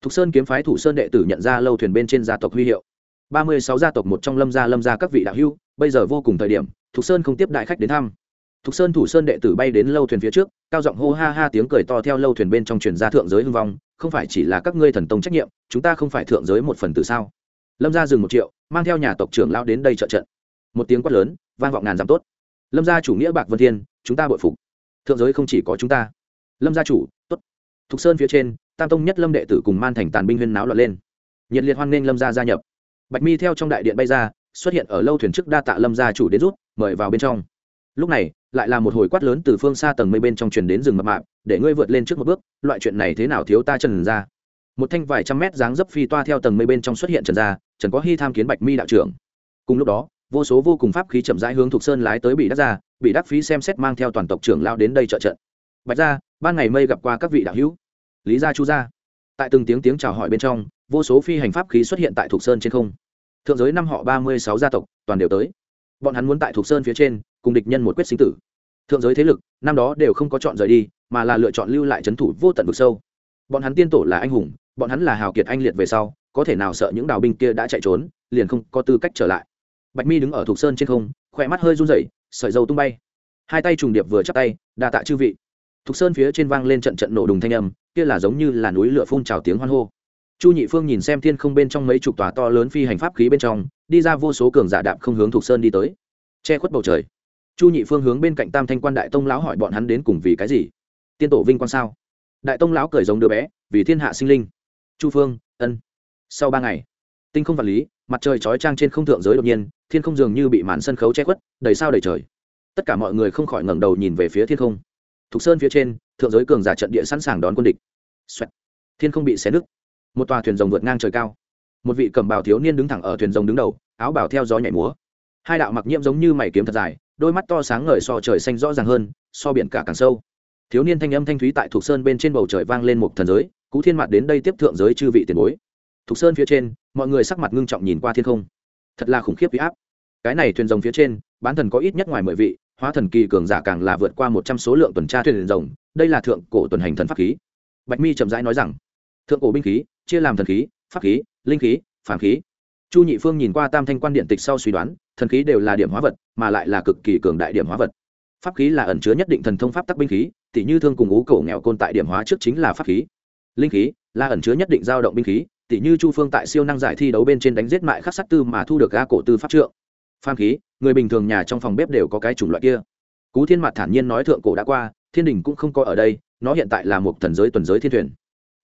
Thục sơn kiếm phái thủ sơn đệ tử nhận ra lâu thuyền bên trên gia tộc huy hiệu. Ba mươi sáu gia tộc một trong lâm gia lâm gia các vị đạo hưu bây giờ vô cùng thời điểm, thục sơn không tiếp đại khách đến thăm. Thục sơn thủ sơn đệ tử bay đến lâu thuyền phía trước, cao giọng hô ha ha tiếng cười to theo lâu thuyền bên trong truyền ra thượng giới hưng vong, không phải chỉ là các ngươi thần tông trách nhiệm, chúng ta không phải thượng giới một phần từ sao? Lâm gia dừng một triệu, mang theo nhà tộc trưởng lão đến đây trợ trận. Một tiếng quát lớn, vang vọng ngàn dặm tốt. Lâm gia chủ nghĩa bạc vân thiên, chúng ta bội phục thượng giới không chỉ có chúng ta. Lâm gia chủ, tốt. Thục sơn phía trên, tam tông nhất lâm đệ tử cùng man thành tàn binh huyên náo lọt lên. Nhiệt liệt hoan nghênh lâm gia gia nhập. Bạch mi theo trong đại điện bay ra, xuất hiện ở lâu thuyền trước đa tạ lâm gia chủ đến rút, mời vào bên trong. Lúc này, lại là một hồi quát lớn từ phương xa tầng mây bên trong truyền đến rừng mập mạp, để ngươi vượt lên trước một bước, loại chuyện này thế nào thiếu ta trần ra. Một thanh vài trăm mét dáng dấp phi toa theo tầng mây bên trong xuất hiện trần ra, trần có hy tham kiến bạch mi đạo trưởng. Cùng lúc đó vô số vô cùng pháp khí chậm rãi hướng thục sơn lái tới bị đắc ra, bị đắc phí xem xét mang theo toàn tộc trưởng lao đến đây trợ trận. Bạch ra ban ngày mây gặp qua các vị đạo hữu. Lý gia chu gia. Tại từng tiếng tiếng chào hỏi bên trong, vô số phi hành pháp khí xuất hiện tại thục sơn trên không. Thượng giới năm họ ba mươi sáu gia tộc, toàn đều tới. Bọn hắn muốn tại thục sơn phía trên, cùng địch nhân một quyết sinh tử. Thượng giới thế lực, năm đó đều không có chọn rời đi, mà là lựa chọn lưu lại trấn thủ vô tận vực sâu. Bọn hắn tiên tổ là anh hùng, bọn hắn là hào kiệt anh liệt về sau, có thể nào sợ những đào binh kia đã chạy trốn, liền không có tư cách trở lại bạch mi đứng ở thục sơn trên không, khỏe mắt hơi run rẩy, sợi dầu tung bay. Hai tay trùng điệp vừa chắp tay, đa tạ chư vị. Thục sơn phía trên vang lên trận trận nổ đùng thanh âm, kia là giống như là núi lửa phun trào tiếng hoan hô. Chu nhị phương nhìn xem thiên không bên trong mấy chục tòa to lớn phi hành pháp khí bên trong, đi ra vô số cường giả đạp không hướng thục sơn đi tới. Che khuất bầu trời. Chu nhị phương hướng bên cạnh tam thanh quan đại tông lão hỏi bọn hắn đến cùng vì cái gì? Tiên tổ vinh quan sao? Đại tông lão cười giống đứa bé, vì thiên hạ sinh linh. Chu phương, ân. Sau ba ngày, tinh không vật lý mặt trời chói trang trên không thượng giới đột nhiên, thiên không dường như bị màn sân khấu che khuất, đầy sao đầy trời. Tất cả mọi người không khỏi ngẩng đầu nhìn về phía thiên không. Thục sơn phía trên, thượng giới cường giả trận địa sẵn sàng đón quân địch、Xoẹt. thiên không bị xé nứt. Một tòa thuyền rồng vượt ngang trời cao. Một vị cầm bào thiếu niên đứng thẳng ở thuyền rồng đứng đầu, áo bào theo gió nhảy múa. Hai đạo mặc nhiễm giống như mày kiếm thật dài, đôi mắt to sáng ngời so trời xanh rõ ràng hơn, so biển cả càng sâu. Thiếu niên thanh âm thanh thúy tại thục sơn bên trên bầu trời vang lên một thần giới, cú thiên mặt đến đây tiếp thượng giới chư vị tiền bối thục sơn phía trên, mọi người sắc mặt ngưng trọng nhìn qua thiên không. Thật là khủng khiếp huy áp. Cái này thuyền rồng phía trên, bán thần có ít nhất ngoài mười vị, hóa thần kỳ cường giả càng là vượt qua một trăm số lượng tuần tra thuyền rồng, đây là thượng cổ tuần hành thần pháp khí. Bạch mi chậm rãi nói rằng, thượng cổ binh khí, chia làm thần khí, pháp khí, linh khí, phàm khí. Chu nhị phương nhìn qua tam thanh quan điện tịch sau suy đoán, thần khí đều là điểm hóa vật, mà lại là cực kỳ cường đại điểm hóa vật. Pháp khí là ẩn chứa nhất định thần thông pháp tắc binh khí tỷ như thương cùng ú cổ nghèo côn tại điểm hóa trước chính là pháp khí. Linh khí là ẩn chứa nhất định dao động binh khí tỉ như chu phương tại siêu năng giải thi đấu bên trên đánh giết mại khắc sát tư mà thu được ga cổ tư pháp trượng. Phan khí, người bình thường nhà trong phòng bếp đều có cái chủng loại kia. Cú thiên mặt thản nhiên nói thượng cổ đã qua, thiên đình cũng không có ở đây, nó hiện tại là một thần giới tuần giới thiên thuyền.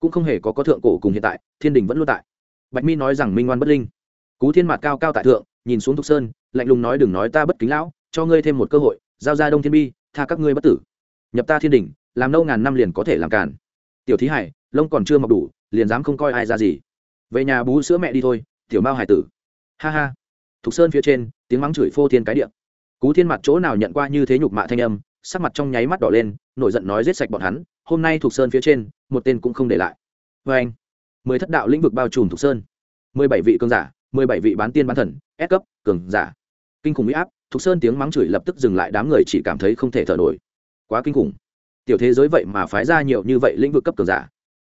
Cũng không hề có có thượng cổ cùng hiện tại, thiên đình vẫn luôn tại. Bạch mi nói rằng minh ngoan bất linh. Cú thiên mặt cao cao tại thượng, nhìn xuống thục sơn, lạnh lùng nói đừng nói ta bất kính lão, cho ngươi thêm một cơ hội, giao ra đông thiên bi, tha các ngươi bất tử. Nhập ta thiên đình, làm lâu ngàn năm liền có thể làm cản tiểu thí hải, lông còn chưa mọc đủ, liền dám không coi ai ra gì về nhà bú sữa mẹ đi thôi, tiểu mao hải tử. Ha ha. Thục sơn phía trên, tiếng mắng chửi phô thiên cái điệm cú thiên mặt chỗ nào nhận qua như thế nhục mạ thanh âm, sắc mặt trong nháy mắt đỏ lên, nổi giận nói giết sạch bọn hắn, hôm nay thục sơn phía trên, một tên cũng không để lại. Vê anh, mười thất đạo lĩnh vực bao trùm thục sơn. Mười bảy vị cường giả, mười bảy vị bán tiên bán thần ép cấp, cường giả. Kinh khủng huy áp, thục sơn tiếng mắng chửi lập tức dừng lại, đám người chỉ cảm thấy không thể thở nổi. Quá kinh khủng. Tiểu thế giới vậy mà phái ra nhiều như vậy lĩnh vực cấp cường giả.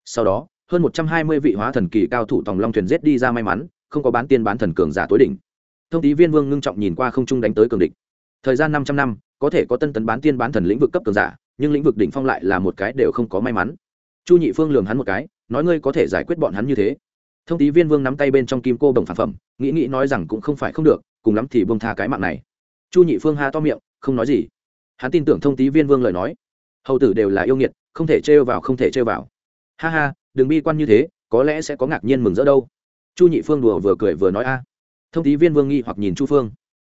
Sau đó hơn một trăm hai mươi vị hóa thần kỳ cao thủ tòng long thuyền giết đi ra may mắn, không có bán tiên bán thần cường giả tối đỉnh. Thông tí viên vương ngưng trọng nhìn qua không trung đánh tới cường địch. Thời gian năm trăm năm, có thể có tân tấn bán tiên bán thần lĩnh vực cấp cường giả, nhưng lĩnh vực đỉnh phong lại là một cái đều không có may mắn. Chu nhị phương lường hắn một cái, nói ngươi có thể giải quyết bọn hắn như thế. Thông tí viên vương nắm tay bên trong kim cô đồng phản phẩm, nghĩ nghĩ nói rằng cũng không phải không được, cùng lắm thì bông tha cái mạng này. Chu nhị phương ha to miệng, không nói gì. Hắn tin tưởng thông tí viên vương lời nói. Hầu tử đều là yêu nghiệt, không thể trêu vào, không thể trêu vào. Ha ha đừng bi quan như thế, có lẽ sẽ có ngạc nhiên mừng rỡ đâu. Chu nhị phương đùa vừa cười vừa nói a. Thông tí viên vương nghi hoặc nhìn chu phương.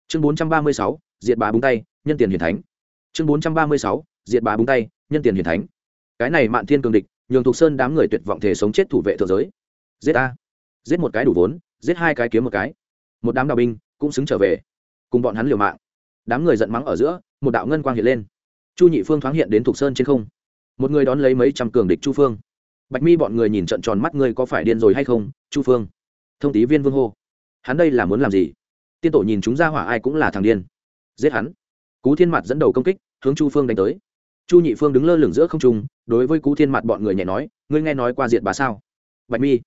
Chương bốn trăm ba mươi sáu, diệt bà búng tay, nhân tiền hiền thánh. Chương bốn trăm ba mươi sáu, diệt bà búng tay, nhân tiền hiền thánh. Cái này mạn thiên cường địch, nhường thục sơn đám người tuyệt vọng thể sống chết thủ vệ thượng giới. Giết a. Giết một cái đủ vốn, giết hai cái kiếm một cái. Một đám đạo binh cũng xứng trở về, cùng bọn hắn liều mạng. Đám người giận mắng ở giữa, một đạo ngân quang hiện lên. Chu nhị phương thoáng hiện đến thục sơn trên không. Một người đón lấy mấy trăm cường địch chu phương bạch mi bọn người nhìn trận tròn mắt ngươi có phải điên rồi hay không, chu phương? Thông tí viên vương hô. Hắn đây là muốn làm gì? Tiên tổ nhìn chúng ra hỏa ai cũng là thằng điên. Giết hắn. Cú thiên mặt dẫn đầu công kích, hướng chu phương đánh tới. Chu nhị phương đứng lơ lửng giữa không trung, đối với cú thiên mặt bọn người nhẹ nói, ngươi nghe nói qua diệt bà sao? Bạch mi.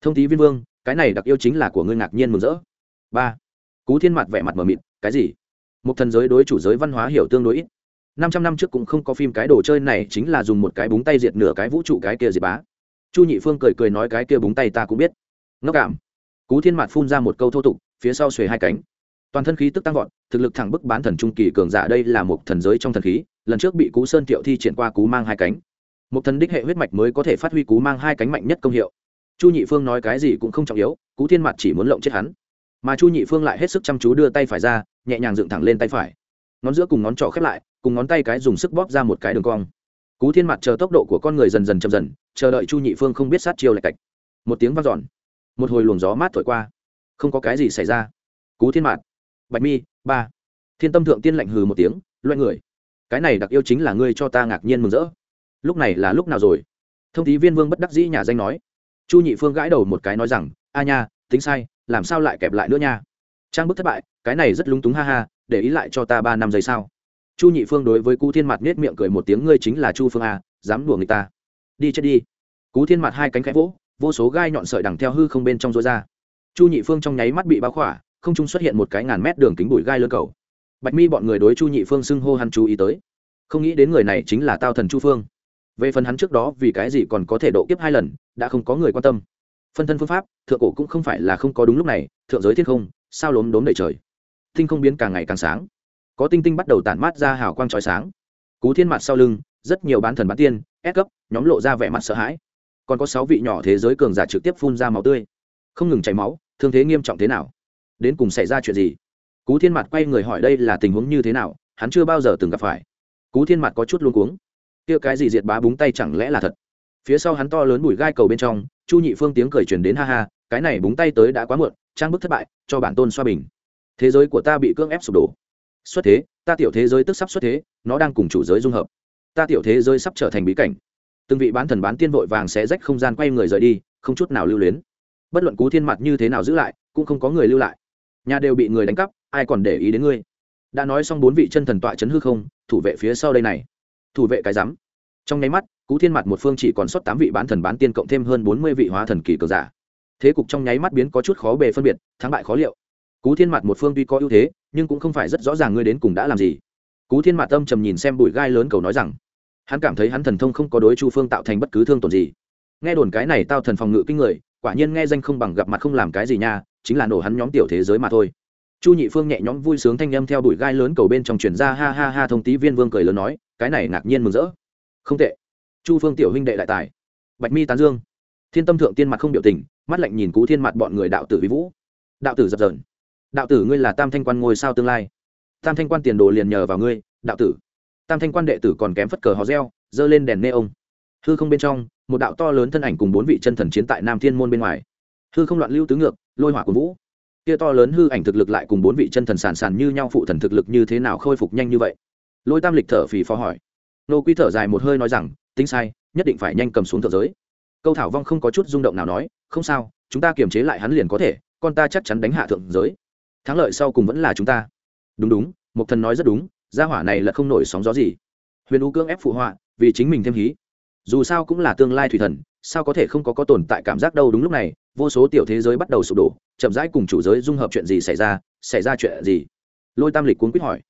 Thông tí viên vương, cái này đặc yêu chính là của ngươi ngạc nhiên mừng rỡ. Ba. Cú thiên mặt vẻ mặt mờ mịt, cái gì? Một thần giới đối chủ giới văn hóa hiểu tương đối ít năm trăm năm trước cũng không có phim cái đồ chơi này chính là dùng một cái búng tay diệt nửa cái vũ trụ cái kia diệt bá. Chu nhị phương cười cười nói cái kia búng tay ta cũng biết. Ngốc cảm. Cú thiên mạt phun ra một câu thô tục, phía sau xuề hai cánh. Toàn thân khí tức tăng vọt, thực lực thẳng bức bán thần trung kỳ cường giả đây là một thần giới trong thần khí, lần trước bị cú sơn tiệu thi triển qua cú mang hai cánh. Một thần đích hệ huyết mạch mới có thể phát huy cú mang hai cánh mạnh nhất công hiệu. Chu nhị phương nói cái gì cũng không trọng yếu, cú thiên mặt chỉ muốn lộng chết hắn. Mà chu nhị phương lại hết sức chăm chú đưa tay phải ra, nhẹ nhàng dựng thẳng lên tay phải ngón giữa cùng ngón trỏ khép lại, cùng ngón tay cái dùng sức bóp ra một cái đường cong. Cú thiên mặt chờ tốc độ của con người dần dần chậm dần, chờ đợi chu nhị phương không biết sát chiêu lạch cạch. Một tiếng vang giòn một hồi luồng gió mát thổi qua. Không có cái gì xảy ra. Cú thiên mạt bạch mi, ba. Thiên tâm thượng tiên lạnh hừ một tiếng, loay người. Cái này đặc yêu chính là ngươi cho ta ngạc nhiên mừng rỡ. Lúc này là lúc nào rồi? Thông tí viên vương bất đắc dĩ nhà danh nói. Chu nhị phương gãi đầu một cái nói rằng, a nha, tính sai, làm sao lại kẹp lại nữa nha? Trang bức thất bại, cái này rất lúng túng, ha ha, để ý lại cho ta ba năm giây sao chu nhị phương đối với cú thiên mặt nết miệng cười một tiếng, ngươi chính là chu phương a dám đùa người ta. Đi chết đi. Cú thiên mặt hai cánh khẽ vỗ, vô số gai nhọn sợi đằng theo hư không bên trong rối ra. Chu nhị phương trong nháy mắt bị bao khỏa, không trung xuất hiện một cái ngàn mét đường kính bụi gai lơ cầu. Bạch mi bọn người đối chu nhị phương xưng hô hắn chú ý tới. Không nghĩ đến người này chính là tao thần chu phương. Về phần hắn trước đó vì cái gì còn có thể độ kiếp hai lần, đã không có người quan tâm. Phân thân phương pháp, thượng cổ cũng không phải là không có đúng lúc này, thượng giới thiên không sao lốm đốm đầy trời. Tinh không biến càng ngày càng sáng. Có tinh tinh bắt đầu tản mát ra hào quang trói sáng. Cú thiên mặt sau lưng, rất nhiều bán thần bán tiên, ép cấp nhóm lộ ra vẻ mặt sợ hãi. Còn có sáu vị nhỏ thế giới cường giả trực tiếp phun ra máu tươi. Không ngừng chảy máu, thương thế nghiêm trọng thế nào? Đến cùng xảy ra chuyện gì? Cú thiên mặt quay người hỏi đây là tình huống như thế nào, hắn chưa bao giờ từng gặp phải. Cú thiên mặt có chút luôn cuống. Kia cái gì diệt bá búng tay chẳng lẽ là thật? Phía sau hắn to lớn bụi gai cầu bên trong, chu nhị phương tiếng cười truyền đến ha ha, cái này búng tay tới đã quá muộn trang bức thất bại, cho bản tôn xoa bình. Thế giới của ta bị cưỡng ép sụp đổ. Xuất thế, ta tiểu thế giới tức sắp xuất thế, nó đang cùng chủ giới dung hợp. Ta tiểu thế giới sắp trở thành bí cảnh. Từng vị bán thần bán tiên vội vàng sẽ rách không gian quay người rời đi, không chút nào lưu luyến. Bất luận cú thiên mặt như thế nào giữ lại, cũng không có người lưu lại. Nhà đều bị người đánh cắp, ai còn để ý đến ngươi? Đã nói xong bốn vị chân thần tọa chấn hư không, thủ vệ phía sau đây này. Thủ vệ cái rắm. Trong nháy mắt, cú thiên mặt một phương chỉ còn sót tám vị bán thần bán tiên cộng thêm hơn bốn mươi vị hóa thần kỳ cường giả thế cục trong nháy mắt biến có chút khó bề phân biệt, thắng bại khó liệu. Cú thiên mặt một phương tuy có ưu thế, nhưng cũng không phải rất rõ ràng ngươi đến cùng đã làm gì. Cú thiên mặt tâm trầm nhìn xem bụi gai lớn cầu nói rằng, hắn cảm thấy hắn thần thông không có đối chu phương tạo thành bất cứ thương tổn gì. Nghe đồn cái này tao thần phòng ngự kinh người, quả nhiên nghe danh không bằng gặp mặt không làm cái gì nha, chính là nổ hắn nhóm tiểu thế giới mà thôi. Chu nhị phương nhẹ nhõm vui sướng thanh â m theo đuổi gai lớn cầu bên trong truyền ra, ha ha ha, thông tí viên vương cười lớn nói, cái này ngạc nhiên mừng rỡ. Không tệ. Chu phương tiểu huynh đệ đại tài. Bạch mi tán dương thiên tâm thượng tiên mặt không biểu tình, mắt lạnh nhìn cú thiên mặt bọn người đạo tử vi vũ. Đạo tử dập dờn. Đạo tử ngươi là tam thanh quan ngôi sao tương lai. Tam thanh quan tiền đồ liền nhờ vào ngươi, đạo tử. Tam thanh quan đệ tử còn kém phất cờ hò reo, giơ lên đèn nê ông. Hư không bên trong, một đạo to lớn thân ảnh cùng bốn vị chân thần chiến tại nam thiên môn bên ngoài. Hư không loạn lưu tứ ngược, lôi hỏa của vũ. Kia to lớn hư ảnh thực lực lại cùng bốn vị chân thần sàn sàn như nhau, phụ thần thực lực như thế nào khôi phục nhanh như vậy? Lôi tam lịch thở phì phò hỏi. Nô quy thở dài một hơi nói rằng, tính sai, nhất định phải nhanh cầm xuống thượng giới câu thảo vong không có chút rung động nào nói, không sao, chúng ta kiềm chế lại hắn liền có thể, con ta chắc chắn đánh hạ thượng giới. Thắng lợi sau cùng vẫn là chúng ta. Đúng đúng một thần nói rất đúng, gia hỏa này là không nổi sóng gió gì. Huyền u cưỡng ép phụ họa, vì chính mình thêm hí. Dù sao cũng là tương lai thủy thần, sao có thể không có có tồn tại cảm giác đâu đúng lúc này, vô số tiểu thế giới bắt đầu sụp đổ, chậm rãi cùng chủ giới dung hợp chuyện gì xảy ra xảy ra chuyện gì? Lôi tam lịch cuốn quýt hỏi.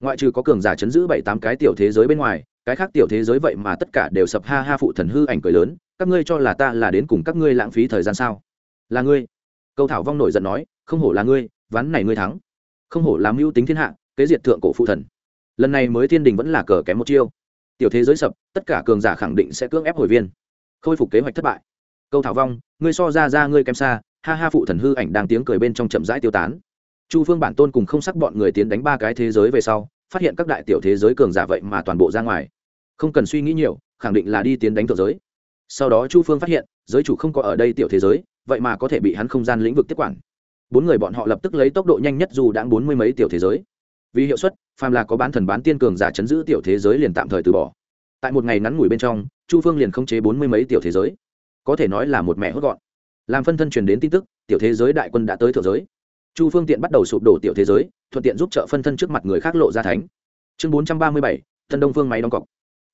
Ngoại trừ có cường giả chấn giữ bảy tám cái tiểu thế giới bên ngoài cái khác tiểu thế giới vậy mà tất cả đều sập ha ha phụ thần hư ảnh cười lớn, các ngươi cho là ta là đến cùng các ngươi lãng phí thời gian sao? Là ngươi. Câu thảo vong nổi giận nói, không hổ là ngươi, ván này ngươi thắng. Không hổ làm mưu tính thiên hạ, kế diệt thượng cổ phụ thần. Lần này mới thiên đình vẫn là cờ kém một chiêu. Tiểu thế giới sập, tất cả cường giả khẳng định sẽ cưỡng ép hồi viên. Khôi phục kế hoạch thất bại. Câu thảo vong, ngươi so ra ra ngươi kém xa, ha ha phụ thần hư ảnh đang tiếng cười bên trong chậm rãi tiêu tán. Chu phương bản tôn cùng không sắc bọn người tiến đánh ba cái thế giới về sau, phát hiện các đại tiểu thế giới cường giả vậy mà toàn bộ ra ngoài không cần suy nghĩ nhiều, khẳng định là đi tiến đánh thượng giới. Sau đó chu phương phát hiện, giới chủ không có ở đây tiểu thế giới, vậy mà có thể bị hắn không gian lĩnh vực tiếp quản. Bốn người bọn họ lập tức lấy tốc độ nhanh nhất dù đã bốn mươi mấy tiểu thế giới. Vì hiệu suất, phàm là có bán thần bán tiên cường giả chấn giữ tiểu thế giới liền tạm thời từ bỏ. Tại một ngày ngắn ngủi bên trong, chu phương liền khống chế bốn mươi mấy tiểu thế giới. Có thể nói là một mẹ hốt gọn. Làm phân thân truyền đến tin tức, tiểu thế giới đại quân đã tới thượng giới. Chu phương tiện bắt đầu sụp đổ tiểu thế giới, thuận tiện giúp trợ phân thân trước mặt người khác lộ ra thánh. Chương bốn trăm ba mươi bảy thân đông phương máy đóng cọc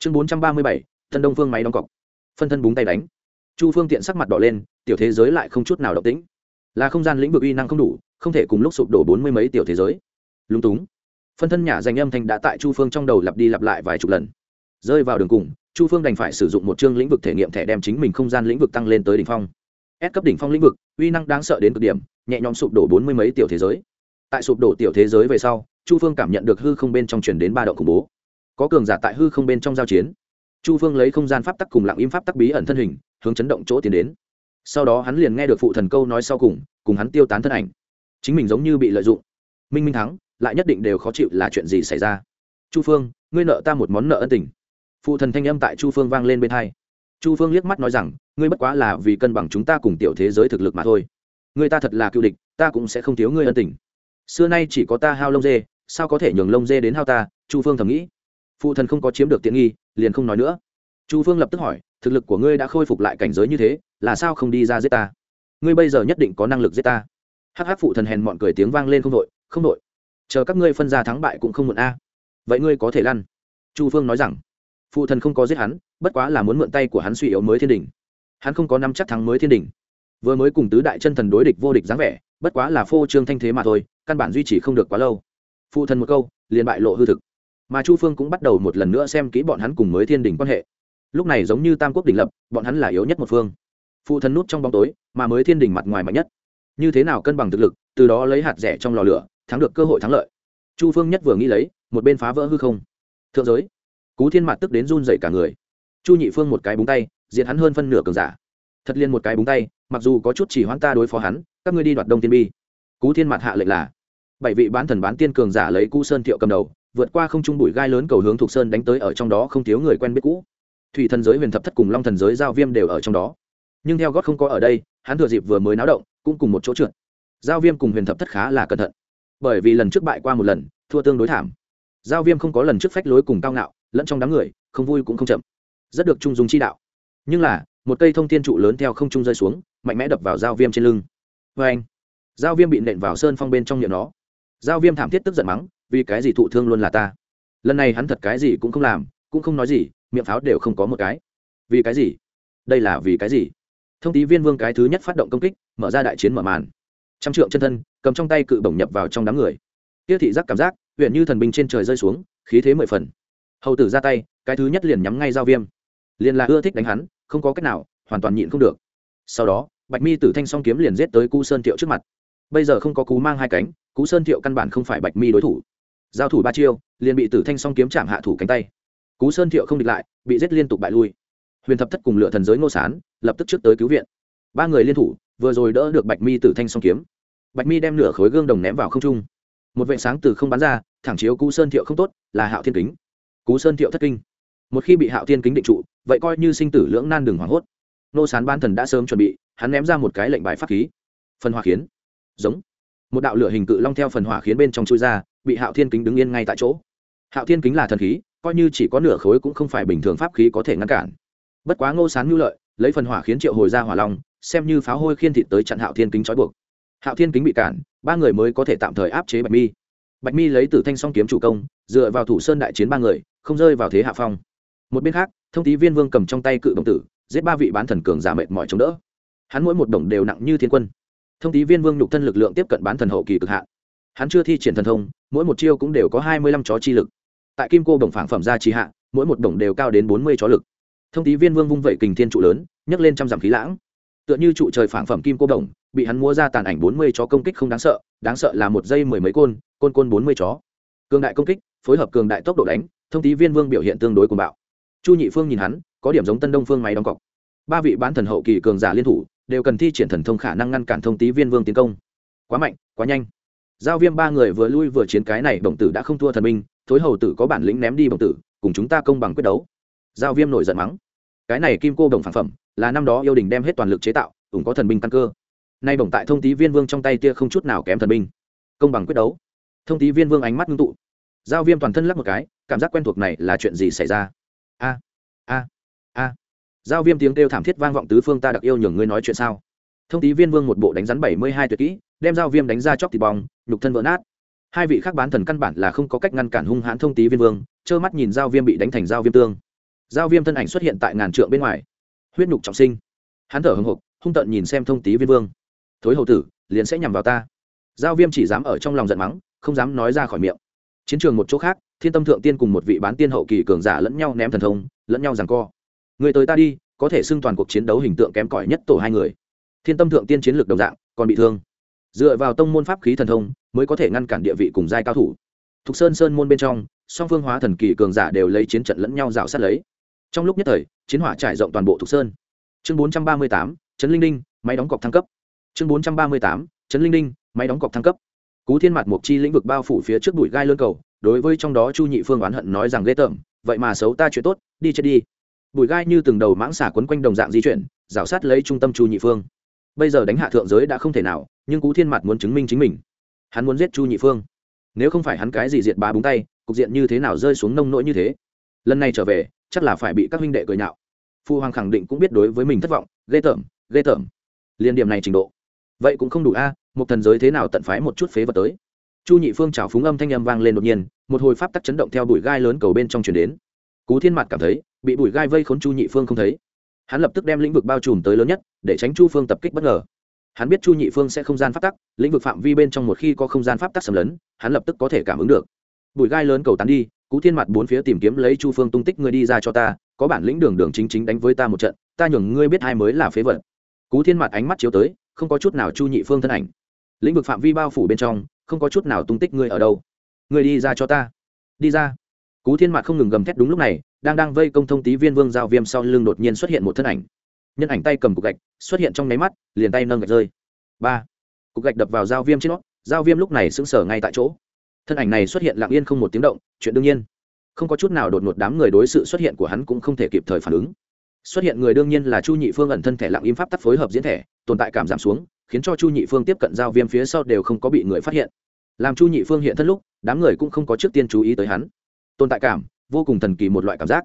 chương bốn trăm ba mươi bảy, thân đông phương máy đóng cọc. Phân thân búng tay đánh. Chu phương tiện sắc mặt đỏ lên, tiểu thế giới lại không chút nào động tĩnh. Là không gian lĩnh vực uy năng không đủ, không thể cùng lúc sụp đổ bốn mươi mấy tiểu thế giới. Lúng túng. Phân thân nhà danh âm thanh đã tại chu phương trong đầu lặp đi lặp lại vài chục lần. Rơi vào đường cùng, chu phương đành phải sử dụng một chương lĩnh vực thể nghiệm thẻ đem chính mình không gian lĩnh vực tăng lên tới đỉnh phong. Ép cấp đỉnh phong lĩnh vực, uy năng đáng sợ đến cực điểm, nhẹ nhõm sụp đổ bốn mươi mấy tiểu thế giới. Tại sụp đổ tiểu thế giới về sau, chu phương cảm nhận được hư không bên trong chuyển đến ba động khủng bố có cường giả tại hư không bên trong giao chiến. Chu phương lấy không gian pháp tắc cùng lặng im pháp tắc bí ẩn thân hình, hướng chấn động chỗ tiến đến. Sau đó hắn liền nghe được phụ thần câu nói sau cùng cùng hắn tiêu tán thân ảnh. Chính mình giống như bị lợi dụng. Minh minh thắng, lại nhất định đều khó chịu là chuyện gì xảy ra? Chu phương, ngươi nợ ta một món nợ ân tình. Phụ thần thanh âm tại chu phương vang lên bên hai. Chu phương liếc mắt nói rằng, ngươi bất quá là vì cân bằng chúng ta cùng tiểu thế giới thực lực mà thôi. Ngươi ta thật là cựu địch, ta cũng sẽ không thiếu ngươi ân tình. Xưa nay chỉ có ta hao lông dê, sao có thể nhường lông dê đến hao ta? Chu phương thầm nghĩ phụ thần không có chiếm được tiện nghi, liền không nói nữa. Chu phương lập tức hỏi, thực lực của ngươi đã khôi phục lại cảnh giới như thế, là sao không đi ra giết ta? Ngươi bây giờ nhất định có năng lực giết ta. Hắc hắc phụ thần hèn mọn cười tiếng vang lên không đội không đội. Chờ các ngươi phân ra thắng bại cũng không muộn a. Vậy ngươi có thể lăn. Chu phương nói rằng, phụ thần không có giết hắn, bất quá là muốn mượn tay của hắn suy yếu mới thiên đình hắn không có năm chắc thắng mới thiên đình vừa mới cùng tứ đại chân thần đối địch vô địch dáng vẻ, bất quá là phô trương thanh thế mà thôi, căn bản duy trì không được quá lâu. Phụ thần một câu, liền bại lộ hư thực mà chu phương cũng bắt đầu một lần nữa xem kỹ bọn hắn cùng mới thiên đình quan hệ. Lúc này giống như tam quốc đình lập, bọn hắn là yếu nhất một phương. Phụ thần nút trong bóng tối, mà mới thiên đình mặt ngoài mạnh nhất. Như thế nào cân bằng thực lực, từ đó lấy hạt rẻ trong lò lửa, thắng được cơ hội thắng lợi. Chu phương nhất vừa nghĩ lấy, một bên phá vỡ hư không. Thượng giới. Cú thiên mặt tức đến run dậy cả người. Chu nhị phương một cái búng tay, diệt hắn hơn phân nửa cường giả. Thật liên một cái búng tay, mặc dù có chút chỉ hoãn ta đối phó hắn, các ngươi đi đoạt đông tiên bi. Cú thiên mặt hạ lệnh là, bảy vị bán thần bán tiên cường giả lấy cú sơn thiệu cầm đầu vượt qua không trung bụi gai lớn cầu hướng thuộc sơn đánh tới ở trong đó không thiếu người quen biết cũ. Thủy thần giới huyền thập thất cùng long thần giới giao viêm đều ở trong đó. Nhưng theo gót không có ở đây, hắn thừa dịp vừa mới náo động, cũng cùng một chỗ trượt. Giao viêm cùng huyền thập thất khá là cẩn thận. Bởi vì lần trước bại qua một lần, thua tương đối thảm. Giao viêm không có lần trước phách lối cùng cao ngạo, lẫn trong đám người, không vui cũng không chậm. Rất được trung dùng chi đạo. Nhưng là, một cây thông thiên trụ lớn theo không trung rơi xuống, mạnh mẽ đập vào giao viêm trên lưng. Vê anh, giao viêm bị nện vào sơn phong bên trong miệng nó. Giao viêm thảm thiết tức giận mắng vì cái gì thụ thương luôn là ta? Lần này hắn thật cái gì cũng không làm, cũng không nói gì, miệng pháo đều không có một cái. Vì cái gì? Đây là vì cái gì? Thông tí viên vương cái thứ nhất phát động công kích, mở ra đại chiến mở màn. Trăm trượng chân thân, cầm trong tay cự bổng nhập vào trong đám người. Kia thị giác cảm giác huyện như thần binh trên trời rơi xuống, khí thế mười phần. Hầu tử ra tay, cái thứ nhất liền nhắm ngay giao viêm. Liền là ưa thích đánh hắn, không có cách nào, hoàn toàn nhịn không được. Sau đó, bạch mi tử thanh song kiếm liền giết tới cú sơn thiệu trước mặt. Bây giờ không có cú mang hai cánh, cú sơn thiệu căn bản không phải bạch mi đối thủ giao thủ ba chiêu, liền bị tử thanh song kiếm chạm hạ thủ cánh tay. Cú sơn thiệu không địch lại, bị giết liên tục bại lui. Huyền thập thất cùng lựa thần giới ngô sán lập tức trước tới cứu viện. Ba người liên thủ, vừa rồi đỡ được bạch mi tử thanh song kiếm. Bạch mi đem nửa khối gương đồng ném vào không trung. Một vệ sáng từ không bắn ra, thẳng chiếu cú sơn thiệu không tốt, là hạo thiên kính. Cú sơn thiệu thất kinh. Một khi bị hạo thiên kính định trụ, vậy coi như sinh tử lưỡng nan đường hoảng hốt. Nô sán ban thần đã sớm chuẩn bị, hắn ném ra một cái lệnh bài pháp khí. Phân hoa khiến giống một đạo lửa hình cự long theo phần hỏa khiến bên trong chui ra, bị hạo thiên kính đứng yên ngay tại chỗ. Hạo thiên kính là thần khí, coi như chỉ có nửa khối cũng không phải bình thường pháp khí có thể ngăn cản. Bất quá ngô sán nhu lợi, lấy phần hỏa khiến triệu hồi ra hỏa long, xem như pháo hôi khiên thịt tới chặn hạo thiên kính trói buộc. Hạo thiên kính bị cản, ba người mới có thể tạm thời áp chế bạch mi. Bạch mi lấy từ thanh song kiếm chủ công, dựa vào thủ sơn đại chiến ba người, không rơi vào thế hạ phong. Một bên khác, thông tí viên vương cầm trong tay cự đồng tử, giết ba vị bán thần cường giả mệt mỏi chống đỡ. Hắn mỗi một đồng đều nặng như thiên quân thông tí viên vương nhục thân lực lượng tiếp cận bán thần hậu kỳ cực hạn. Hắn chưa thi triển thần thông, mỗi một chiêu cũng đều có hai mươi lăm chó chi lực. Tại kim cô đồng phản phẩm ra trì hạ, mỗi một đồng đều cao đến bốn mươi chó lực. Thông tí viên vương vung vẩy kình thiên trụ lớn, nhấc lên trăm dặm khí lãng. Tựa như trụ trời phản phẩm kim cô đồng bị hắn mua ra tàn ảnh bốn mươi chó công kích không đáng sợ đáng sợ là một giây mười mấy côn côn côn bốn mươi chó. Cường đại công kích, phối hợp cường đại tốc độ đánh, thông tí viên vương biểu hiện tương đối cuồng bạo. Chu nhị phương nhìn hắn, có điểm giống tân đông phương máy đóng cọc. Ba vị bán thần hậu kỳ cường giả liên thủ đều cần thi triển thần thông khả năng ngăn cản thông tí viên vương tiến công. Quá mạnh, quá nhanh. Giao viêm ba người vừa lui vừa chiến cái này, bổng tử đã không thua thần minh, thối hầu tử có bản lĩnh ném đi bổng tử, cùng chúng ta công bằng quyết đấu. Giao viêm nổi giận mắng. Cái này kim cô đồng phản phẩm, là năm đó yêu đình đem hết toàn lực chế tạo, cũng có thần binh căn cơ. Nay bổng tại thông tý viên vương trong tay tia không chút nào kém thần binh công bằng quyết đấu. Thông tý viên vương ánh mắt ngưng tụ. Giao viêm toàn thân lắc một cái, cảm giác quen thuộc này là chuyện gì xảy ra? A a giao viêm tiếng kêu thảm thiết vang vọng tứ phương, ta đặc yêu nhường ngươi nói chuyện sao? Thông tý viên vương một bộ đánh rắn bảy mươi hai tuyệt kỹ, đem giao viêm đánh ra chóc thịt bong, nhục thân vỡ nát. Hai vị khác bán thần căn bản là không có cách ngăn cản hung hãn thông tý viên vương, trơ mắt nhìn giao viêm bị đánh thành giao viêm tương. Giao viêm thân ảnh xuất hiện tại ngàn trượng bên ngoài. Huyết nhục trọng sinh. Hắn thở hưng hục hung tợn nhìn xem thông tý viên vương. Thối hậu tử, liền sẽ nhằm vào ta. Giao viêm chỉ dám ở trong lòng giận mắng, không dám nói ra khỏi miệng. Chiến trường một chỗ khác, thiên tâm thượng tiên cùng một vị bán tiên hậu kỳ cường giả lẫn nhau ném thần thông, lẫn nhau rằng co người tới ta đi, có thể xưng toàn cuộc chiến đấu hình tượng kém cỏi nhất tổ hai người. Thiên tâm thượng tiên chiến lược đồng dạng, còn bị thương. Dựa vào tông môn pháp khí thần thông, mới có thể ngăn cản địa vị cùng giai cao thủ. Thục sơn sơn môn bên trong, song phương hóa thần kỳ cường giả đều lấy chiến trận lẫn nhau rào sát lấy. Trong lúc nhất thời, chiến hỏa trải rộng toàn bộ thục sơn. Chương bốn trăm ba mươi tám, trấn linh đinh, máy đóng cọc thăng cấp. Chương bốn trăm ba mươi tám, trấn linh đinh, máy đóng cọc thăng cấp. Cú thiên mặt mục chi lĩnh vực bao phủ phía trước bụi gai lơn cầu, đối với trong đó chu nhị phương oán hận nói rằng ghê tởm, vậy mà xấu ta chuyện tốt, đi chết đi bụi gai như từng đầu mãng xả quấn quanh đồng dạng di chuyển, rào sát lấy trung tâm chu nhị phương. Bây giờ đánh hạ thượng giới đã không thể nào, nhưng cú thiên mặt muốn chứng minh chính mình. Hắn muốn giết chu nhị phương. Nếu không phải hắn cái gì diệt bá búng tay, cục diện như thế nào rơi xuống nông nỗi như thế? Lần này trở về, chắc là phải bị các huynh đệ cười nhạo. Phu hoàng khẳng định cũng biết đối với mình thất vọng, ghê tởm ghê tởm. Liên điểm này trình độ. Vậy cũng không đủ a, một thần giới thế nào tận phái một chút phế vật tới? Chu nhị phương trào phúng âm thanh âm vang lên đột nhiên, một hồi pháp tắc chấn động theo bụi gai lớn cầu bên trong chuyển đến. Cú thiên mặt cảm thấy bị bụi gai vây khốn chu nhị phương không thấy. Hắn lập tức đem lĩnh vực bao trùm tới lớn nhất, để tránh chu phương tập kích bất ngờ. Hắn biết chu nhị phương sẽ không gian pháp tắc, lĩnh vực phạm vi bên trong một khi có không gian pháp tắc xâm lấn, hắn lập tức có thể cảm ứng được. Bụi gai lớn cầu tán đi, cú thiên mặt bốn phía tìm kiếm lấy chu phương tung tích ngươi đi ra cho ta, có bản lĩnh đường đường chính chính đánh với ta một trận, ta nhường ngươi biết ai mới là phế vật. Cú thiên mặt ánh mắt chiếu tới, không có chút nào chu nhị phương thân ảnh. Lĩnh vực phạm vi bao phủ bên trong, không có chút nào tung tích ngươi ở đâu. Ngươi đi ra cho ta. Đi ra. Cú thiên mặt không ngừng gầm thét đúng lúc này đang đang vây công thông tí viên vương giao viêm sau lưng đột nhiên xuất hiện một thân ảnh. Nhân ảnh tay cầm cục gạch, xuất hiện trong nháy mắt, liền tay nâng gạch rơi. Ba. Cục gạch đập vào giao viêm trên nó, giao viêm lúc này sững sờ ngay tại chỗ. Thân ảnh này xuất hiện lặng yên không một tiếng động, chuyện đương nhiên. Không có chút nào đột ngột đám người đối sự xuất hiện của hắn cũng không thể kịp thời phản ứng. Xuất hiện người đương nhiên là chu nhị phương ẩn thân thể lặng im pháp tắc phối hợp diễn thể tồn tại cảm giảm xuống, khiến cho chu nhị phương tiếp cận giao viêm phía sau đều không có bị người phát hiện. Làm chu nhị phương hiện thân lúc, đám người cũng không có trước tiên chú ý tới hắn. Tồn tại cảm vô cùng thần kỳ một loại cảm giác.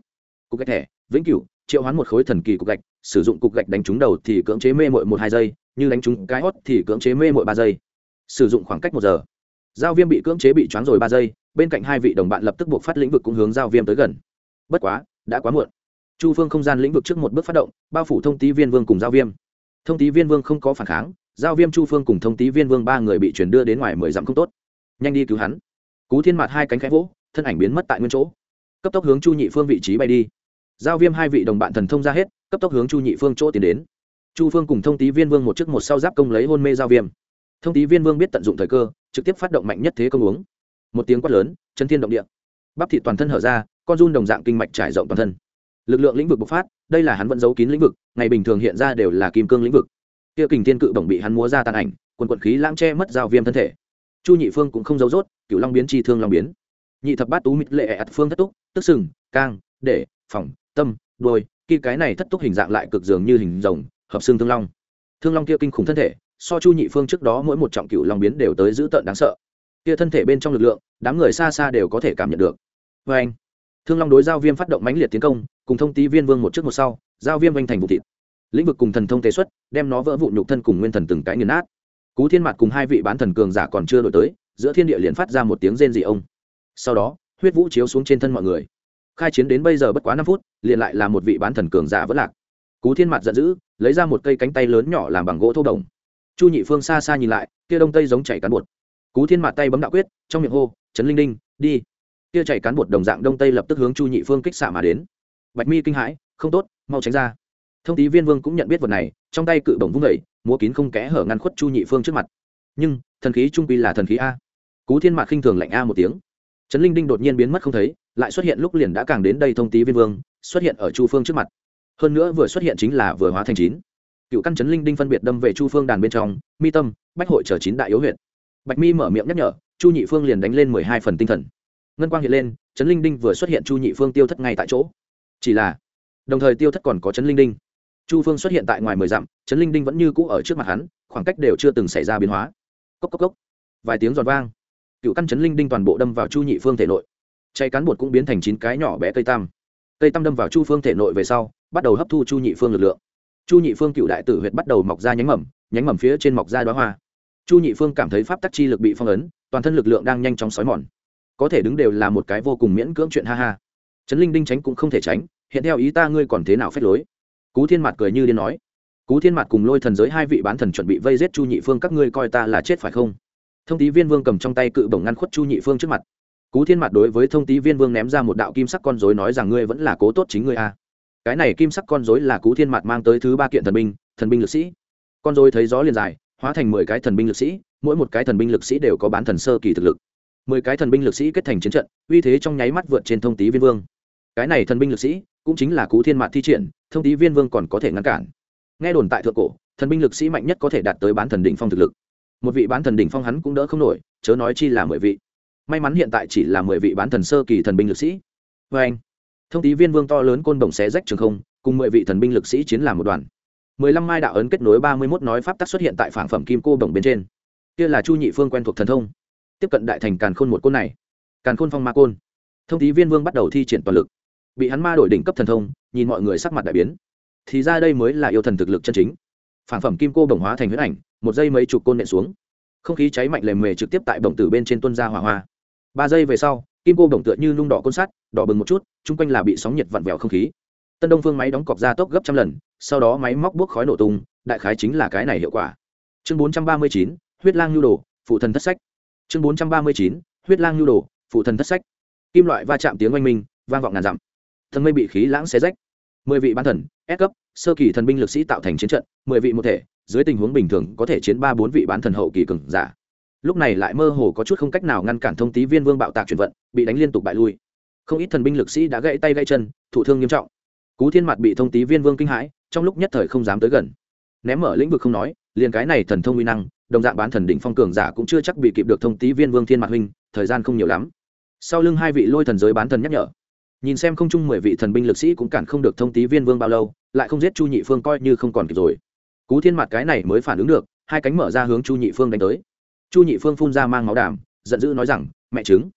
Cục gạch thẻ, vĩnh cửu, triệu hoán một khối thần kỳ cục gạch, sử dụng cục gạch đánh trúng đầu thì cưỡng chế mê mội một hai giây, như đánh trúng cái hót thì cưỡng chế mê mội ba giây. Sử dụng khoảng cách một giờ. Giao viêm bị cưỡng chế bị choáng rồi ba giây, bên cạnh hai vị đồng bạn lập tức buộc phát lĩnh vực cũng hướng giao viêm tới gần. Bất quá, đã quá muộn. Chu phương không gian lĩnh vực trước một bước phát động, bao phủ thông tí viên vương cùng giao viêm. Thông tí viên vương không có phản kháng, giao viêm chu phương cùng thông tí viên vương ba người bị chuyển đưa đến ngoài mười dặm không tốt. Nhanh đi cứu hắn. Cú thiên mặt hai cánh khẽ vỗ, thân ảnh biến mất tại nguyên chỗ cấp tốc hướng chu nhị phương vị trí bay đi. Giao viêm hai vị đồng bạn thần thông ra hết, cấp tốc hướng chu nhị phương chỗ tiến đến. Chu phương cùng thông tý viên vương một chức một sau giáp công lấy hôn mê giao viêm. Thông tý viên vương biết tận dụng thời cơ, trực tiếp phát động mạnh nhất thế công uống. Một tiếng quát lớn chân thiên động địa. Bắp thị toàn thân hở ra, con run đồng dạng kinh mạch trải rộng toàn thân. Lực lượng lĩnh vực bộc phát, đây là hắn vẫn giấu kín lĩnh vực, ngày bình thường hiện ra đều là kim cương lĩnh vực. Kia kình thiên cự bổng bị hắn múa ra tàn ảnh, quần quận khí lãng che mất giao viêm thân thể. Chu nhị phương cũng không giấu rốt cựu long biến chi thương long biến nhị thập bát tú mít lệ ạt phương thất túc, tức sừng, cang, để phòng tâm đôi khi cái này thất túc hình dạng lại cực dường như hình rồng, hợp xương thương long. Thương long kia kinh khủng thân thể, so chu nhị phương trước đó mỗi một trọng cựu long biến đều tới dữ tợn đáng sợ. Kia thân thể bên trong lực lượng, đám người xa xa đều có thể cảm nhận được. Vê anh, thương long đối giao viêm phát động mãnh liệt tiến công, cùng thông tý viên vương một trước một sau, giao viêm vanh thành vụ thịt. Lĩnh vực cùng thần thông tế xuất, đem nó vỡ vụ nhục thân cùng nguyên thần từng cái nghiền nát. Cú thiên mặt cùng hai vị bán thần cường giả còn chưa đổi tới, giữa thiên địa liền phát ra một tiếng rên dị ông sau đó, huyết vũ chiếu xuống trên thân mọi người. Khai chiến đến bây giờ bất quá năm phút, liền lại là một vị bán thần cường giả vẫn lạc. Cú thiên mặt giận dữ, lấy ra một cây cánh tay lớn nhỏ làm bằng gỗ thô đồng. Chu nhị phương xa xa nhìn lại, kia đông tây giống chảy cán bột. Cú thiên mặt tay bấm đạo quyết, trong miệng hô, trấn linh đinh, đi. Kia chảy cán bột đồng dạng đông tây lập tức hướng chu nhị phương kích xạ mà đến. Bạch mi kinh hãi, không tốt, mau tránh ra. Thông tý viên vương cũng nhận biết vật này, trong tay cự bổng vung vẩy múa kín không kẽ hở ngăn khuất chu nhị phương trước mặt. Nhưng, thần khí trung quy là thần khí a. Cú thiên mạc khinh thường lạnh a một tiếng trấn linh đinh đột nhiên biến mất không thấy, lại xuất hiện lúc liền đã càng đến đây thông tý viên vương, xuất hiện ở chu phương trước mặt. Hơn nữa vừa xuất hiện chính là vừa hóa thành chín. Cựu căn trấn linh đinh phân biệt đâm về chu phương đàn bên trong, mi tâm, bách hội chờ chín đại yếu huyện bạch mi mở miệng nhắc nhở, chu nhị phương liền đánh lên mười hai phần tinh thần. Ngân quang hiện lên, trấn linh đinh vừa xuất hiện chu nhị phương tiêu thất ngay tại chỗ. Chỉ là, đồng thời tiêu thất còn có trấn linh đinh. Chu phương xuất hiện tại ngoài mười dặm, trấn linh đinh vẫn như cũ ở trước mặt hắn, khoảng cách đều chưa từng xảy ra biến hóa. Cốc cốc cốc. Vài tiếng giòn vang cựu căn chấn linh đinh toàn bộ đâm vào chu nhị phương thể nội. Cháy cán bột cũng biến thành chín cái nhỏ bé cây tam. Cây tam đâm vào chu phương thể nội về sau, bắt đầu hấp thu chu nhị phương lực lượng. Chu nhị phương cựu đại tử huyệt bắt đầu mọc ra nhánh mầm nhánh mầm phía trên mọc ra đoá hoa. Chu nhị phương cảm thấy pháp tắc chi lực bị phong ấn, toàn thân lực lượng đang nhanh chóng xói mòn. Có thể đứng đều là một cái vô cùng miễn cưỡng chuyện ha ha. Trấn linh đinh tránh cũng không thể tránh, hiện theo ý ta ngươi còn thế nào phép lối? Cú thiên mặt cười như điên nói. Cú thiên mặt cùng lôi thần giới hai vị bán thần chuẩn bị vây giết chu nhị phương, các ngươi coi ta là chết phải không? Thông tý viên vương cầm trong tay cự bổng ngăn khuất chu nhị phương trước mặt. Cú thiên mặt đối với thông tý viên vương ném ra một đạo kim sắc con dối nói rằng ngươi vẫn là cố tốt chính ngươi a. Cái này kim sắc con dối là cú thiên mặt mang tới thứ ba kiện thần binh thần binh lực sĩ. Con dối thấy gió liền dài, hóa thành mười cái thần binh lực sĩ, mỗi một cái thần binh lực sĩ đều có bán thần sơ kỳ thực lực. Mười cái thần binh lực sĩ kết thành chiến trận, uy thế trong nháy mắt vượt trên thông tý viên vương. Cái này thần binh lực sĩ cũng chính là cú thiên mạt thi triển, thông tý viên vương còn có thể ngăn cản. Nghe đồn tại thượng cổ, thần binh lực sĩ mạnh nhất có thể đạt tới bán thần đỉnh phong thực lực một vị bán thần đỉnh phong hắn cũng đỡ không nổi, chớ nói chi là mười vị. May mắn hiện tại chỉ là mười vị bán thần sơ kỳ thần binh lực sĩ. Vê anh, thông tí viên vương to lớn côn đồng xé rách trường không, cùng mười vị thần binh lực sĩ chiến làm một đoàn. Mười lăm mai đạo ấn kết nối ba mươi mốt nói pháp tắc xuất hiện tại phản phẩm kim cô bồng bên trên. Kia là chu nhị phương quen thuộc thần thông. Tiếp cận đại thành càn khôn một côn này. Càn khôn phong ma côn. Thông tí viên vương bắt đầu thi triển toàn lực. Bị hắn ma đổi đỉnh cấp thần thông, nhìn mọi người sắc mặt đại biến. Thì ra đây mới là yêu thần thực lực chân chính phản phẩm kim cô bồng hóa thành huyết ảnh, một giây mấy chục côn nện xuống. Không khí cháy mạnh lề mề trực tiếp tại bồng tử bên trên tuân ra hỏa hoa. Ba giây về sau, kim cô bồng tựa như nung đỏ côn sắt, đỏ bừng một chút, chung quanh là bị sóng nhiệt vặn vẹo không khí. Tân đông phương máy đóng cọc ra tốc gấp trăm lần, sau đó máy móc bốc khói nổ tung, đại khái chính là cái này hiệu quả. Chương bốn trăm ba mươi chín, huyết lang nhu đồ, phụ thần thất sách. Chương bốn trăm ba mươi chín, huyết lang nhu đồ, phụ thần thất sách. Kim loại va chạm tiếng oanh minh, vang vọng ngàn dặm. Thần mây bị khí lãng xé rách mười vị bán thần ép cấp, sơ kỳ thần binh lực sĩ tạo thành chiến trận, mười vị một thể, dưới tình huống bình thường có thể chiến ba bốn vị bán thần hậu kỳ cường giả. Lúc này lại mơ hồ có chút không cách nào ngăn cản thông tí viên vương bạo tạc chuyển vận, bị đánh liên tục bại lui. Không ít thần binh lực sĩ đã gãy tay gãy chân, thụ thương nghiêm trọng. Cú thiên mặt bị thông tí viên vương kinh hãi, trong lúc nhất thời không dám tới gần. Ném mở lĩnh vực không nói, liền cái này thần thông uy năng, đồng dạng bán thần đỉnh phong cường giả cũng chưa chắc bị kịp được thông tí viên vương thiên mặt huynh, thời gian không nhiều lắm. Sau lưng hai vị lôi thần giới bán thần nhắc nhở nhìn xem không chung mười vị thần binh lực sĩ cũng cản không được thông tý viên vương bao lâu, lại không giết chu nhị phương coi như không còn kịp rồi. Cú thiên mặt cái này mới phản ứng được, hai cánh mở ra hướng chu nhị phương đánh tới. Chu nhị phương phun ra mang máu đàm giận dữ nói rằng, mẹ chứng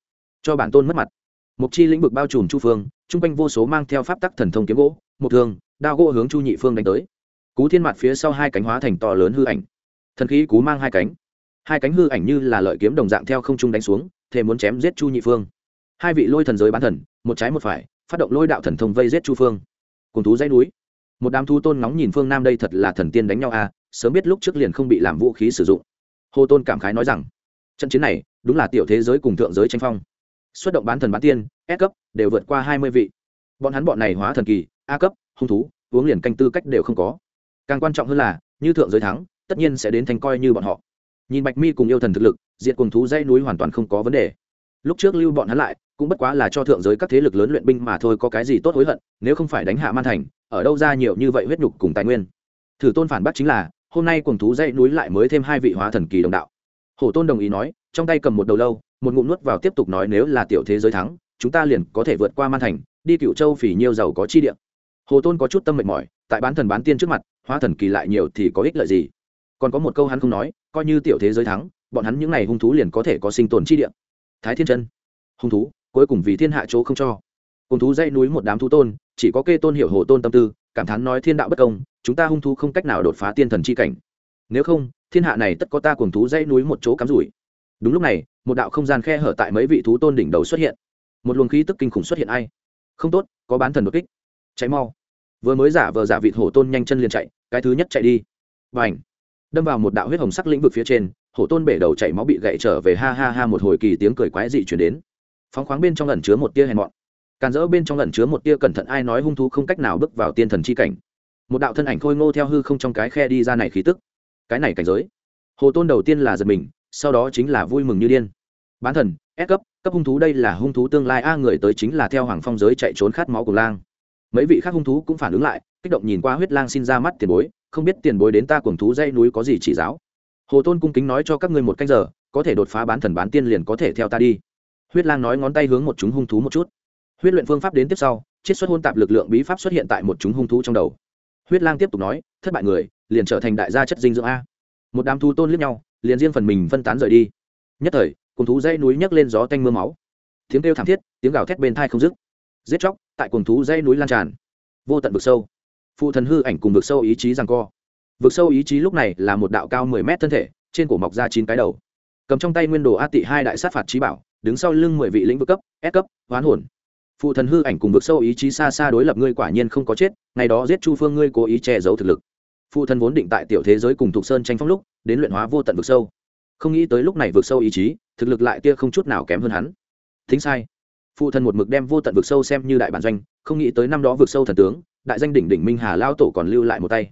cho bản tôn mất mặt. Mục chi lĩnh vực bao trùm chu phương, chung quanh vô số mang theo pháp tắc thần thông kiếm gỗ, một thường đao gỗ hướng chu nhị phương đánh tới. Cú thiên mặt phía sau hai cánh hóa thành to lớn hư ảnh. Thần khí cú mang hai cánh. Hai cánh hư ảnh như là lợi kiếm đồng dạng theo không trung đánh xuống, thề muốn chém giết chu nhị phương hai vị lôi thần giới bán thần, một trái một phải, phát động lôi đạo thần thông vây giết chu phương. Cùng thú dãy núi. Một đám thu tôn ngóng nhìn phương nam đây thật là thần tiên đánh nhau à sớm biết lúc trước liền không bị làm vũ khí sử dụng. Hồ tôn cảm khái nói rằng, trận chiến này, đúng là tiểu thế giới cùng thượng giới tranh phong. Xuất động bán thần bán tiên, S cấp, đều vượt qua hai mươi vị. Bọn hắn bọn này hóa thần kỳ, a cấp, hung thú, uống liền canh tư cách đều không có. Càng quan trọng hơn là, như thượng giới thắng, tất nhiên sẽ đến thành coi như bọn họ. Nhìn bạch mi cùng yêu thần thực lực diện cùng thú dây núi hoàn toàn không có vấn đề. Lúc trước lưu bọn hắn lại cũng bất quá là cho thượng giới các thế lực lớn luyện binh mà thôi, có cái gì tốt hối hận, nếu không phải đánh hạ man thành, ở đâu ra nhiều như vậy huyết nhục cùng tài nguyên. Thử tôn phản bác chính là, hôm nay cùng thú dãy núi lại mới thêm hai vị hóa thần kỳ đồng đạo. Hổ tôn đồng ý nói, trong tay cầm một đầu lâu, một ngụm nuốt vào tiếp tục nói, nếu là tiểu thế giới thắng, chúng ta liền có thể vượt qua man thành, đi cựu châu phỉ nhiêu giàu có chi địa. Hồ tôn có chút tâm mệt mỏi, tại bán thần bán tiên trước mặt, hóa thần kỳ lại nhiều thì có ích lợi gì? Còn có một câu hắn không nói, coi như tiểu thế giới thắng, bọn hắn những n à y hung thú liền có thể có sinh tồn chi địa. Thái thiên chân. Hung thú cuối cùng vì thiên hạ chỗ không cho. Cùng thú dãy núi một đám thú tôn, chỉ có kê tôn hiểu hồ tôn tâm tư, cảm thán nói thiên đạo bất công, chúng ta hung thú không cách nào đột phá tiên thần chi cảnh. Nếu không, thiên hạ này tất có ta cùng thú dãy núi một chỗ cắm rủi. Đúng lúc này, một đạo không gian khe hở tại mấy vị thú tôn đỉnh đầu xuất hiện. Một luồng khí tức kinh khủng xuất hiện ai? Không tốt, có bán thần đột kích. Cháy mau. Vừa mới giả vờ giả vị hổ tôn nhanh chân liền chạy, cái thứ nhất chạy đi. Và ảnh đâm vào một đạo huyết hồng sắc lĩnh vực phía trên hổ tôn bể đầu chảy máu bị gậy trở về ha ha ha một hồi kỳ tiếng cười quái dị chuyển đến phóng khoáng bên trong ẩn chứa một tia hèn mọn. Càn rỡ bên trong ẩn chứa một tia cẩn thận, ai nói hung thú không cách nào bước vào tiên thần chi cảnh. Một đạo thân ảnh khôi ngô theo hư không trong cái khe đi ra này khí tức. Cái này cảnh giới. Hồ tôn đầu tiên là giật mình, sau đó chính là vui mừng như điên. Bán thần ép cấp cấp hung thú đây là hung thú tương lai, a, người tới chính là theo hoàng phong giới chạy trốn khát máu của lang. Mấy vị khác hung thú cũng phản ứng lại, kích động nhìn qua huyết lang xin ra mắt tiền bối, không biết tiền bối đến ta cuồng thú dây núi có gì chỉ giáo. Hồ tôn cung kính nói cho các ngươi một canh giờ, có thể đột phá bán thần bán tiên liền có thể theo ta đi huyết lang nói ngón tay hướng một chúng hung thú một chút. Huyết luyện phương pháp đến tiếp sau, chiết xuất hôn tạp lực lượng bí pháp xuất hiện tại một chúng hung thú trong đầu. Huyết lang tiếp tục nói, thất bại người, liền trở thành đại gia chất dinh dưỡng a. Một đám thú tôn liếc nhau, liền riêng phần mình phân tán rời đi. Nhất thời cùng thú dây núi nhấc lên gió tanh mưa máu. Tiếng kêu thảm thiết, tiếng gào thét bên thai không dứt. Giết chóc, tại cùng thú dây núi lan tràn. Vô tận vực sâu. Phụ thần hư ảnh cùng vực sâu ý chí rằng co. Vực sâu ý chí lúc này là một đạo cao mười mét thân thể, trên cổ mọc ra chín cái đầu. Cầm trong tay nguyên đồ a tị hai đại sát phạt trí bảo đứng sau lưng mười vị lĩnh vực cấp, S cấp, hoán hồn. Phụ thần hư ảnh cùng vực sâu ý chí xa xa đối lập ngươi quả nhiên không có chết, ngày đó giết chu phương ngươi cố ý che giấu thực lực. Phụ thần vốn định tại tiểu thế giới cùng thục sơn tranh phong lúc, đến luyện hóa vô tận vực sâu. Không nghĩ tới lúc này vực sâu ý chí, thực lực lại tia không chút nào kém hơn hắn. Thính sai. Phụ thần một mực đem vô tận vực sâu xem như đại bản doanh, không nghĩ tới năm đó vực sâu thần tướng, đại danh đỉnh đỉnh minh hà lao tổ còn lưu lại một tay.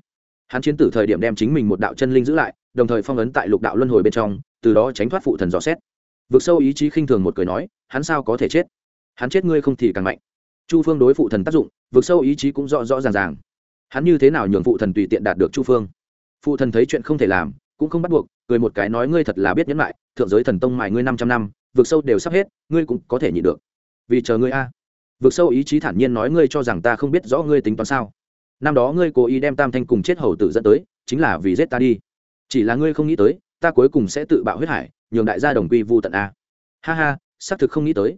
Hắn chiến tử thời điểm đem chính mình một đạo chân linh giữ lại, đồng thời phong ấn tại lục đạo luân hồi bên trong, từ đó tránh thoát phụ thần dò xét vực sâu ý chí khinh thường một cười nói, hắn sao có thể chết? Hắn chết ngươi không thì càng mạnh. Chu phương đối phụ thần tác dụng, vực sâu ý chí cũng rõ rõ ràng ràng. Hắn như thế nào nhường phụ thần tùy tiện đạt được chu phương? Phụ thần thấy chuyện không thể làm, cũng không bắt buộc, cười một cái nói ngươi thật là biết nhẫn lại thượng giới thần tông mài ngươi năm trăm năm, vực sâu đều sắp hết, ngươi cũng có thể nhịn được. Vì chờ ngươi a. Vực sâu ý chí thản nhiên nói ngươi cho rằng ta không biết rõ ngươi tính toán sao. Năm đó ngươi cố ý đem tam thanh cùng chết hầu tử dẫn tới, chính là vì giết ta đi. Chỉ là ngươi không nghĩ tới, ta cuối cùng sẽ tự bạo huyết hải nhường đại gia đồng quy vu tận a. Ha ha, xác thực không nghĩ tới.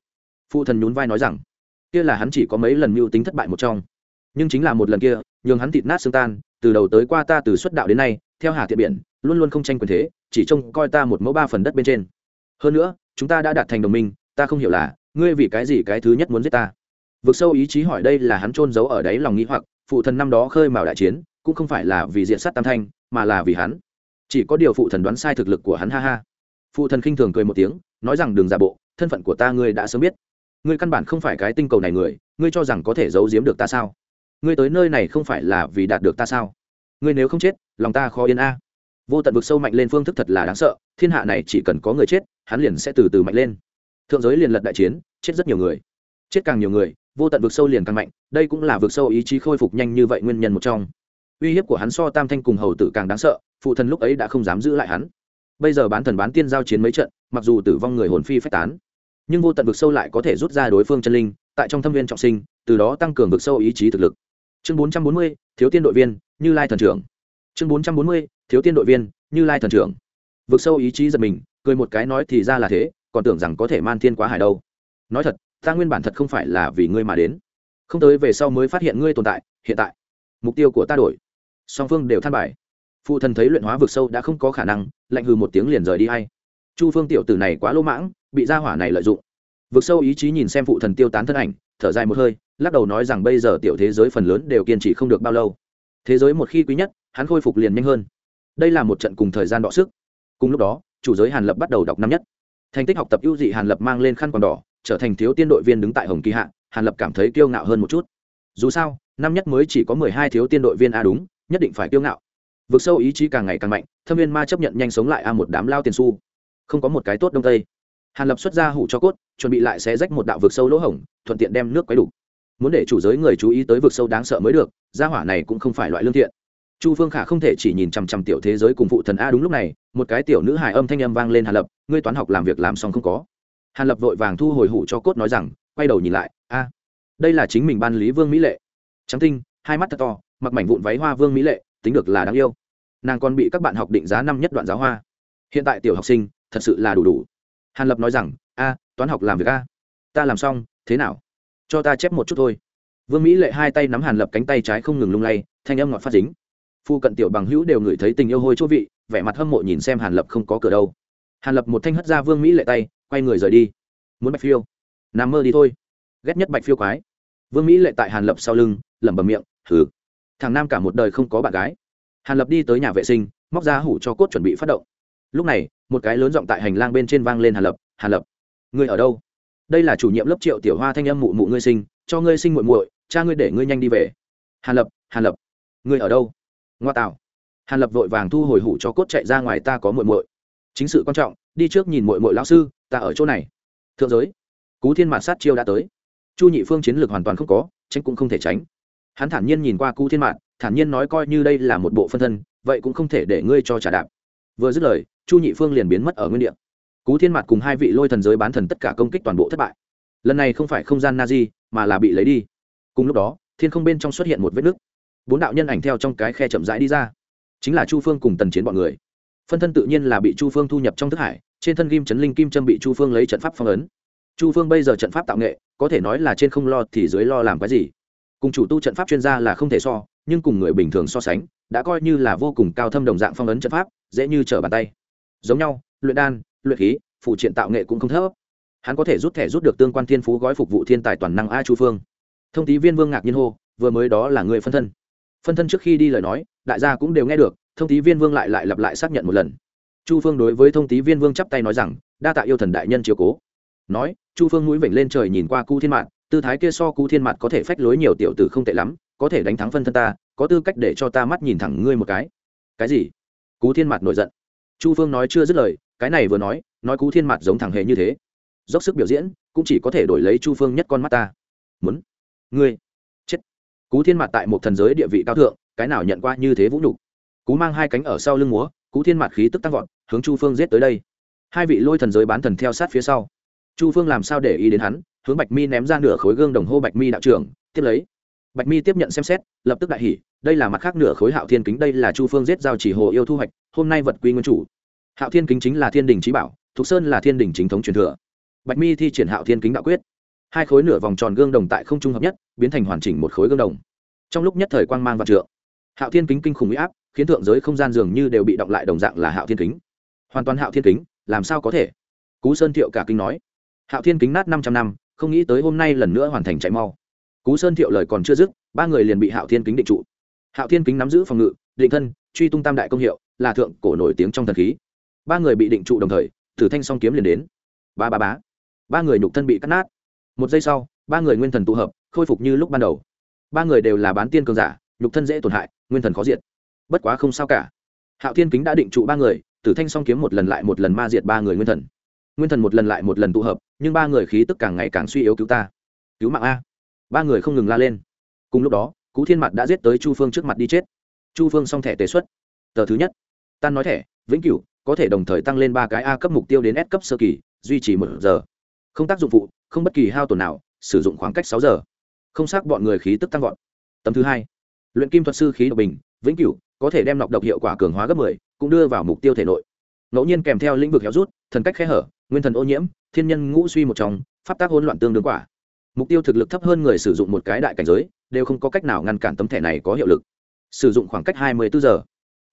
Phụ thần nhún vai nói rằng, kia là hắn chỉ có mấy lần mưu tính thất bại một trong. Nhưng chính là một lần kia, nhường hắn thịt nát xương tan, từ đầu tới qua ta từ xuất đạo đến nay, theo hà thiện biển, luôn luôn không tranh quyền thế, chỉ trông coi ta một mẫu ba phần đất bên trên. Hơn nữa, chúng ta đã đạt thành đồng minh, ta không hiểu là, ngươi vì cái gì cái thứ nhất muốn giết ta. Vực sâu ý chí hỏi đây là hắn trôn giấu ở đáy lòng nghĩ hoặc, phụ thần năm đó khơi mào đại chiến, cũng không phải là vì diện sát tam thanh, mà là vì hắn. Chỉ có điều phụ thần đoán sai thực lực của hắn, ha ha phụ thần khinh thường cười một tiếng, nói rằng, đừng giả bộ, thân phận của ta ngươi đã sớm biết. Ngươi căn bản không phải cái tinh cầu này người, ngươi cho rằng có thể giấu giếm được ta sao? Ngươi tới nơi này không phải là vì đạt được ta sao? Ngươi nếu không chết, lòng ta khó yên a. Vô tận vực sâu mạnh lên phương thức thật là đáng sợ, thiên hạ này chỉ cần có người chết, hắn liền sẽ từ từ mạnh lên. Thượng giới liền lật đại chiến, chết rất nhiều người. Chết càng nhiều người, vô tận vực sâu liền càng mạnh, đây cũng là vực sâu ý chí khôi phục nhanh như vậy nguyên nhân một trong. Uy hiếp của hắn so tam thanh cùng hầu tử càng đáng sợ, phụ thần lúc ấy đã không dám giữ lại hắn bây giờ bán thần bán tiên giao chiến mấy trận, mặc dù tử vong người hồn phi phách tán, nhưng vô tận vực sâu lại có thể rút ra đối phương chân linh, tại trong thâm viên trọng sinh, từ đó tăng cường vực sâu ý chí thực lực. Chương bốn trăm bốn mươi, thiếu tiên đội viên, như lai thần trưởng. Chương bốn trăm bốn mươi, thiếu tiên đội viên, như lai thần trưởng. Vực sâu ý chí giật mình, cười một cái nói thì ra là thế, còn tưởng rằng có thể man thiên quá hải đâu. Nói thật, ta nguyên bản thật không phải là vì ngươi mà đến. Không tới về sau mới phát hiện ngươi tồn tại, hiện tại, mục tiêu của ta đổi. Song phương đều than bài phụ thần thấy luyện hóa vực sâu đã không có khả năng, lạnh hừ một tiếng liền rời đi hay. Chu phương tiểu tử này quá lỗ mãng, bị gia hỏa này lợi dụng. Vực sâu ý chí nhìn xem phụ thần tiêu tán thân ảnh, thở dài một hơi, lắc đầu nói rằng bây giờ tiểu thế giới phần lớn đều kiên trì không được bao lâu. Thế giới một khi quý nhất, hắn khôi phục liền nhanh hơn. Đây là một trận cùng thời gian đọ sức. Cùng lúc đó, chủ giới hàn lập bắt đầu đọc năm nhất. Thành tích học tập ưu dị hàn lập mang lên khăn quàng đỏ, trở thành thiếu tiên đội viên đứng tại hồng kỳ hạ, hàn lập cảm thấy kiêu ngạo hơn một chút. Dù sao, năm nhất mới chỉ có mười hai thiếu tiên đội viên a đúng, nhất định phải kiêu ngạo vượt sâu ý chí càng ngày càng mạnh, thâm viên ma chấp nhận nhanh sống lại a một đám lao tiền su không có một cái tốt đông tây. Hàn lập xuất ra hủ cho cốt, chuẩn bị lại xé rách một đạo vực sâu lỗ hổng, thuận tiện đem nước quấy đủ. Muốn để chủ giới người chú ý tới vực sâu đáng sợ mới được, gia hỏa này cũng không phải loại lương thiện. Chu phương khả không thể chỉ nhìn chằm chằm tiểu thế giới cùng phụ thần a đúng lúc này, một cái tiểu nữ hài âm thanh âm vang lên hàn lập, ngươi toán học làm việc làm xong không có? Hàn lập vội vàng thu hồi hủ cho cốt nói rằng, quay đầu nhìn lại, a, đây là chính mình ban lý vương mỹ lệ. Trắng tinh, hai mắt thật to, mặc mảnh vụn váy hoa vương mỹ lệ tính được là đáng yêu. Nàng còn bị các bạn học định giá năm nhất đoạn giáo hoa. Hiện tại tiểu học sinh, thật sự là đủ đủ. Hàn lập nói rằng, a, toán học làm việc a. Ta làm xong, thế nào? Cho ta chép một chút thôi. Vương mỹ lệ hai tay nắm hàn lập cánh tay trái không ngừng lung lay, thanh âm ngọt phát dính. Phu cận tiểu bằng hữu đều ngửi thấy tình yêu hôi chỗ vị, vẻ mặt hâm mộ nhìn xem hàn lập không có cửa đâu. Hàn lập một thanh hất ra vương mỹ lệ tay, quay người rời đi. Muốn bạch phiêu. Nằm mơ đi thôi. Ghét nhất bạch phiêu quái. Vương mỹ lệ tại hàn lập sau lưng, lẩm bẩm miệng thử thằng nam cả một đời không có bạn gái. Hàn lập đi tới nhà vệ sinh, móc ra hủ cho cốt chuẩn bị phát động. Lúc này, một cái lớn giọng tại hành lang bên trên vang lên hàn lập hàn lập, ngươi ở đâu? Đây là chủ nhiệm lớp triệu tiểu hoa thanh âm mụ mụ ngươi sinh, cho ngươi sinh muội muội, cha ngươi để ngươi nhanh đi về. Hàn lập hàn lập, ngươi ở đâu? Ngoa tạo. Hàn lập vội vàng thu hồi hủ cho cốt chạy ra ngoài ta có muội muội. Chính sự quan trọng, đi trước nhìn muội muội lão sư, ta ở chỗ này. Thượng giới, cú thiên mạt sát chiêu đã tới. Chu nhị phương chiến lược hoàn toàn không có, tránh cũng không thể tránh hắn thản nhiên nhìn qua cú thiên Mạn, thản nhiên nói coi như đây là một bộ phân thân vậy cũng không thể để ngươi cho trả đạp. Vừa dứt lời chu nhị phương liền biến mất ở nguyên đ ị a cú thiên Mạn cùng hai vị lôi thần giới bán thần tất cả công kích toàn bộ thất bại. Lần này không phải không gian na di mà là bị lấy đi. Cùng lúc đó thiên không bên trong xuất hiện một vết nứt. Bốn đạo nhân ảnh theo trong cái khe chậm rãi đi ra. Chính là chu phương cùng tần chiến bọn người. Phân thân tự nhiên là bị chu phương thu nhập trong thức hải trên thân kim chấn linh kim trâm bị chu phương lấy trận pháp phong ấn. Chu phương bây giờ trận pháp tạo nghệ có thể nói là trên không lo thì dưới lo làm cái gì? Cùng chủ tu trận pháp chuyên gia là không thể so, nhưng cùng người bình thường so sánh, đã coi như là vô cùng cao thâm đồng dạng phong ấn trận pháp, dễ như trở bàn tay. Giống nhau, luyện đan, luyện khí, phụ triện tạo nghệ cũng không thấp. Hắn có thể rút thẻ rút được tương quan thiên phú gói phục vụ thiên tài toàn năng a chu phương. Thông tí viên vương ngạc nhiên hô, vừa mới đó là người phân thân. Phân thân trước khi đi lời nói, đại gia cũng đều nghe được, thông tí viên vương lại lại lặp lại xác nhận một lần. Chu phương đối với thông tí viên vương chắp tay nói rằng, đa tạ yêu thần đại nhân chiều cố. Nói, chu phương mũi vểnh lên trời nhìn qua cu thiên mạng tư thái kia so cú thiên mạn có thể phách lối nhiều tiểu tử không tệ lắm, có thể đánh thắng phân thân ta, có tư cách để cho ta mắt nhìn thẳng ngươi một cái. Cái gì? Cú thiên mặt nổi giận. Chu phương nói chưa dứt lời, cái này vừa nói nói cú thiên mặt giống thằng hề như thế. Dốc sức biểu diễn, cũng chỉ có thể đổi lấy chu phương nhất con mắt ta. Muốn? Ngươi? Chết. Cú thiên mặt tại một thần giới địa vị cao thượng, cái nào nhận qua như thế vũ nhục? Cú mang hai cánh ở sau lưng múa, cú thiên mặt khí tức tăng vọt, hướng chu phương giết tới đây. Hai vị lôi thần giới bán thần theo sát phía sau. Chu phương làm sao để ý đến hắn? Hướng bạch mi ném ra nửa khối gương đồng hô bạch mi đạo trưởng, tiếp lấy. Bạch mi tiếp nhận xem xét, lập tức đại hỉ, đây là mặt khác nửa khối hạo thiên kính, đây là chu phương giết giao chỉ hồ yêu thu hoạch, hôm nay vật quy nguyên chủ. Hạo thiên kính chính là thiên đình trí bảo, thục sơn là thiên đình chính thống truyền thừa. Bạch mi thi triển hạo thiên kính đạo quyết. Hai khối nửa vòng tròn gương đồng tại không trung hợp nhất, biến thành hoàn chỉnh một khối gương đồng. Trong lúc nhất thời quang mang vạn trượng, hạo thiên kính kinh khủng huy áp, khiến thượng giới không gian dường như đều bị động lại đồng dạng là hạo thiên kính. Hoàn toàn hạo thiên kính, làm sao có thể? Cú sơn thiệu cả kinh nói. Hạo thiên kính nát năm trăm năm không nghĩ tới hôm nay lần nữa hoàn thành chạy mau. Cú sơn thiệu lời còn chưa dứt, ba người liền bị hạo thiên kính định trụ. Hạo thiên kính nắm giữ phòng ngự, định thân, truy tung tam đại công hiệu, là thượng cổ nổi tiếng trong thần khí. Ba người bị định trụ đồng thời tử thanh song kiếm liền đến. Ba ba bá ba người nhục thân bị cắt nát. Một giây sau, ba người nguyên thần tụ hợp, khôi phục như lúc ban đầu. Ba người đều là bán tiên cường giả, nhục thân dễ tổn hại, nguyên thần khó diệt. Bất quá không sao cả. Hạo thiên kính đã định trụ ba người tử thanh song kiếm một lần lại một lần ma diệt ba người nguyên thần. Nguyên thần một lần lại một lần tụ hợp nhưng ba người khí tức càng ngày càng suy yếu cứu ta. Cứu mạng a. Ba người không ngừng la lên. Cùng lúc đó, cú thiên mặt đã giết tới chu phương trước mặt đi chết. Chu phương xong thẻ tế xuất. Tờ thứ nhất. Tan nói thẻ, vĩnh cửu, có thể đồng thời tăng lên ba cái a cấp mục tiêu đến s cấp sơ kỳ, duy trì một giờ. Không tác dụng phụ, không bất kỳ hao tổn nào, sử dụng khoảng cách sáu giờ. Không xác bọn người khí tức tăng vọt. Tấm thứ hai. Luyện kim thuật sư khí độc bình, vĩnh cửu, có thể đem nọc độc hiệu quả cường hóa gấp mười, cũng đưa vào mục tiêu thể nội. Ngẫu nhiên kèm theo lĩnh vực héo rút, thần cách khe hở nguyên thần ô nhiễm, thiên nhân ngũ suy một trong, pháp tác hỗn loạn tương đương quả. Mục tiêu thực lực thấp hơn người sử dụng một cái đại cảnh giới, đều không có cách nào ngăn cản tấm thẻ này có hiệu lực. Sử dụng khoảng cách hai mươi bốn giờ.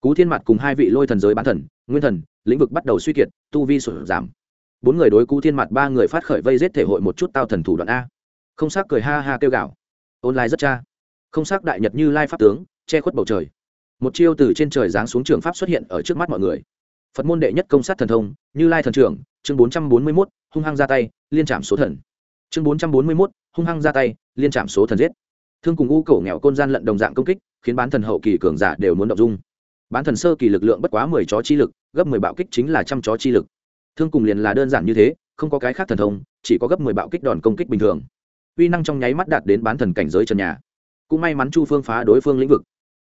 Cú thiên mặt cùng hai vị lôi thần giới bán thần, nguyên thần, lĩnh vực bắt đầu suy kiệt, tu vi sụt giảm. Bốn người đối cú thiên mặt ba người phát khởi vây giết thể hội một chút tao thần thủ đoạn a. Không xác cười ha ha kêu gạo online rất cha. Không xác đại nhật như lai pháp tướng, che khuất bầu trời. Một chiêu từ trên trời giáng xuống trường pháp xuất hiện ở trước mắt mọi người phật môn đệ nhất công sát thần thông, như lai thần trưởng, chương bốn trăm bốn mươi mốt, hung hăng ra tay, liên trảm số thần. Chương bốn trăm bốn mươi mốt, hung hăng ra tay, liên trảm số thần giết. Thương cùng u cổ nghèo côn gian lận đồng dạng công kích, khiến bán thần hậu kỳ cường giả đều muốn động dung. Bán thần sơ kỳ lực lượng bất quá mười chó chi lực, gấp mười bạo kích chính là trăm chó chi lực. Thương cùng liền là đơn giản như thế, không có cái khác thần thông, chỉ có gấp mười bạo kích đòn công kích bình thường. Uy năng trong nháy mắt đạt đến bán thần cảnh giới trần nhà. Cũng may mắn chu phương phá đối phương lĩnh vực.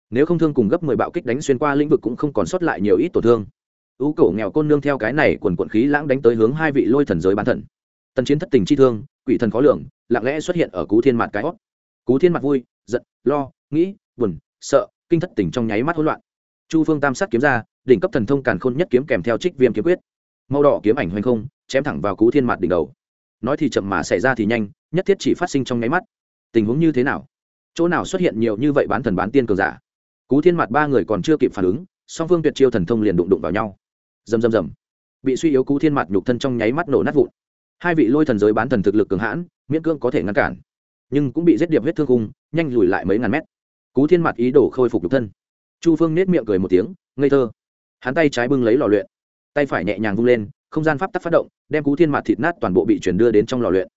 Nếu không thương cùng gấp mười bạo kích đánh xuyên qua lĩnh vực cũng không còn sót lại nhiều ít tổn thương ưu cổ nghèo côn nương theo cái này quần quận khí lãng đánh tới hướng hai vị lôi thần giới bán thần. Tần chiến thất tình chi thương, quỷ thần khó lường, lặng lẽ xuất hiện ở cú thiên mặt cái hót. Cú thiên mặt vui, giận, lo, nghĩ, buồn, sợ, kinh thất tình trong nháy mắt hỗn loạn. Chu phương tam sát kiếm ra, đỉnh cấp thần thông càn khôn nhất kiếm kèm theo trích viêm kiếm quyết. Màu đỏ kiếm ảnh hoành không, chém thẳng vào cú thiên mặt đỉnh đầu. Nói thì chậm mà xảy ra thì nhanh, nhất thiết chỉ phát sinh trong nháy mắt. Tình huống như thế nào? Chỗ nào xuất hiện nhiều như vậy bán thần bán tiên cường giả? Cú thiên mặt ba người còn chưa kịp phản ứng, song phương tuyệt chiêu thần thông liền đụng đụng vào nhau rầm rầm rầm. Bị suy yếu cú thiên mặt nhục thân trong nháy mắt nổ nát vụn. Hai vị lôi thần giới bán thần thực lực cường hãn, miễn cưỡng có thể ngăn cản. Nhưng cũng bị giết điệp huyết thương cung nhanh lùi lại mấy ngàn mét. Cú thiên mặt ý đồ khôi phục nhục thân. Chu phương nết miệng cười một tiếng, ngây thơ. Hắn tay trái bưng lấy lò luyện. Tay phải nhẹ nhàng vung lên, không gian pháp tắc phát động, đem cú thiên mặt thịt nát toàn bộ bị chuyển đưa đến trong lò luyện.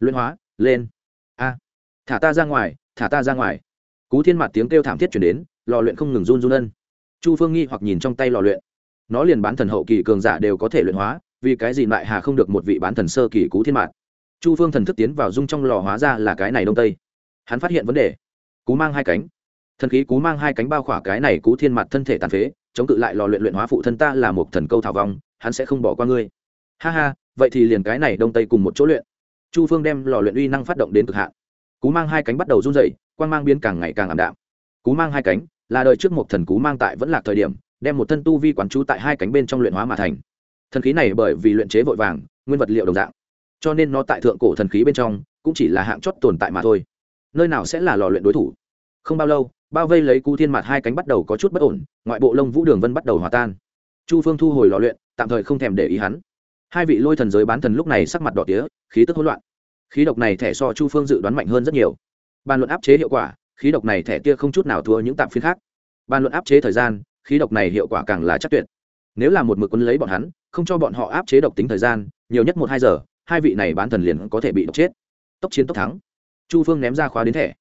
Luyện hóa, lên. A. Thả ta ra ngoài, thả ta ra ngoài. Cú thiên mặt tiếng kêu thảm thiết chuyển đến, lò luyện không ngừng run run ân. Chu phương nghi hoặc nhìn trong tay lò luyện nó liền bán thần hậu kỳ cường giả đều có thể luyện hóa, vì cái gì lại hà không được một vị bán thần sơ kỳ cú thiên mạt chu phương thần thức tiến vào dung trong lò hóa ra là cái này đông tây. Hắn phát hiện vấn đề. Cú mang hai cánh. Thần khí cú mang hai cánh bao khỏa cái này cú thiên mặt thân thể tàn phế, chống cự lại lò luyện luyện hóa phụ thân ta là một thần câu thảo vong, hắn sẽ không bỏ qua ngươi. Ha ha, vậy thì liền cái này đông tây cùng một chỗ luyện. Chu phương đem lò luyện uy năng phát động đến cực hạn. Cú mang hai cánh bắt đầu run dậy quan mang biến càng ngày càng ảm đạm. Cú mang hai cánh là đời trước một thần cú mang tại vẫn là thời điểm đem một thân tu vi quán chú tại hai cánh bên trong luyện hóa mà thành. Thần khí này bởi vì luyện chế vội vàng, nguyên vật liệu đồng dạng. Cho nên nó tại thượng cổ thần khí bên trong cũng chỉ là hạng chót tồn tại mà thôi. Nơi nào sẽ là lò luyện đối thủ? Không bao lâu, bao vây lấy cú thiên mặt hai cánh bắt đầu có chút bất ổn, ngoại bộ lông vũ đường vân bắt đầu hòa tan. Chu phương thu hồi lò luyện, tạm thời không thèm để ý hắn. Hai vị lôi thần giới bán thần lúc này sắc mặt đỏ tía, khí tức hỗn loạn. Khí độc này thẻ so chu phương dự đoán mạnh hơn rất nhiều. Bàn luận áp chế hiệu quả, khí độc này thẻ kia không chút nào thua những tạm phiên khác. Bàn luận áp chế thời gian khí độc này hiệu quả càng là chắc tuyệt. Nếu là một mực quân lấy bọn hắn, không cho bọn họ áp chế độc tính thời gian, nhiều nhất một hai giờ, hai vị này bán thần liền có thể bị độc chết. Tốc chiến tốc thắng. Chu phương ném ra khóa đến thẻ.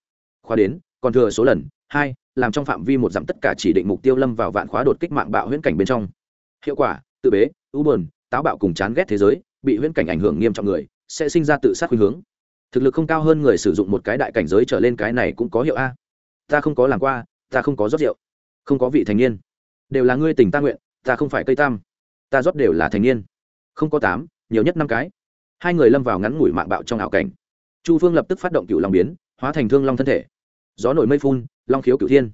Khóa đến, còn thừa số lần, hai, làm trong phạm vi một dặm tất cả chỉ định mục tiêu lâm vào vạn khóa đột kích mạng bạo huyễn cảnh bên trong. Hiệu quả, tự bế u bờn táo bạo cùng chán ghét thế giới, bị huyễn cảnh ảnh hưởng nghiêm trọng người, sẽ sinh ra tự sát khuynh hướng. Thực lực không cao hơn người sử dụng một cái đại cảnh giới trở lên cái này cũng có hiệu a. Ta không có làm qua, ta không có rót rượu. Không có vị thành niên đều là ngươi tình ta nguyện, ta không phải cây tam, ta rót đều là thành niên. Không có tám, nhiều nhất năm cái. Hai người lâm vào ngắn ngủi mạng bạo trong ảo cảnh. Chu phương lập tức phát động cựu long biến, hóa thành thương long thân thể. Gió nổi mây phun, long khiếu cựu thiên.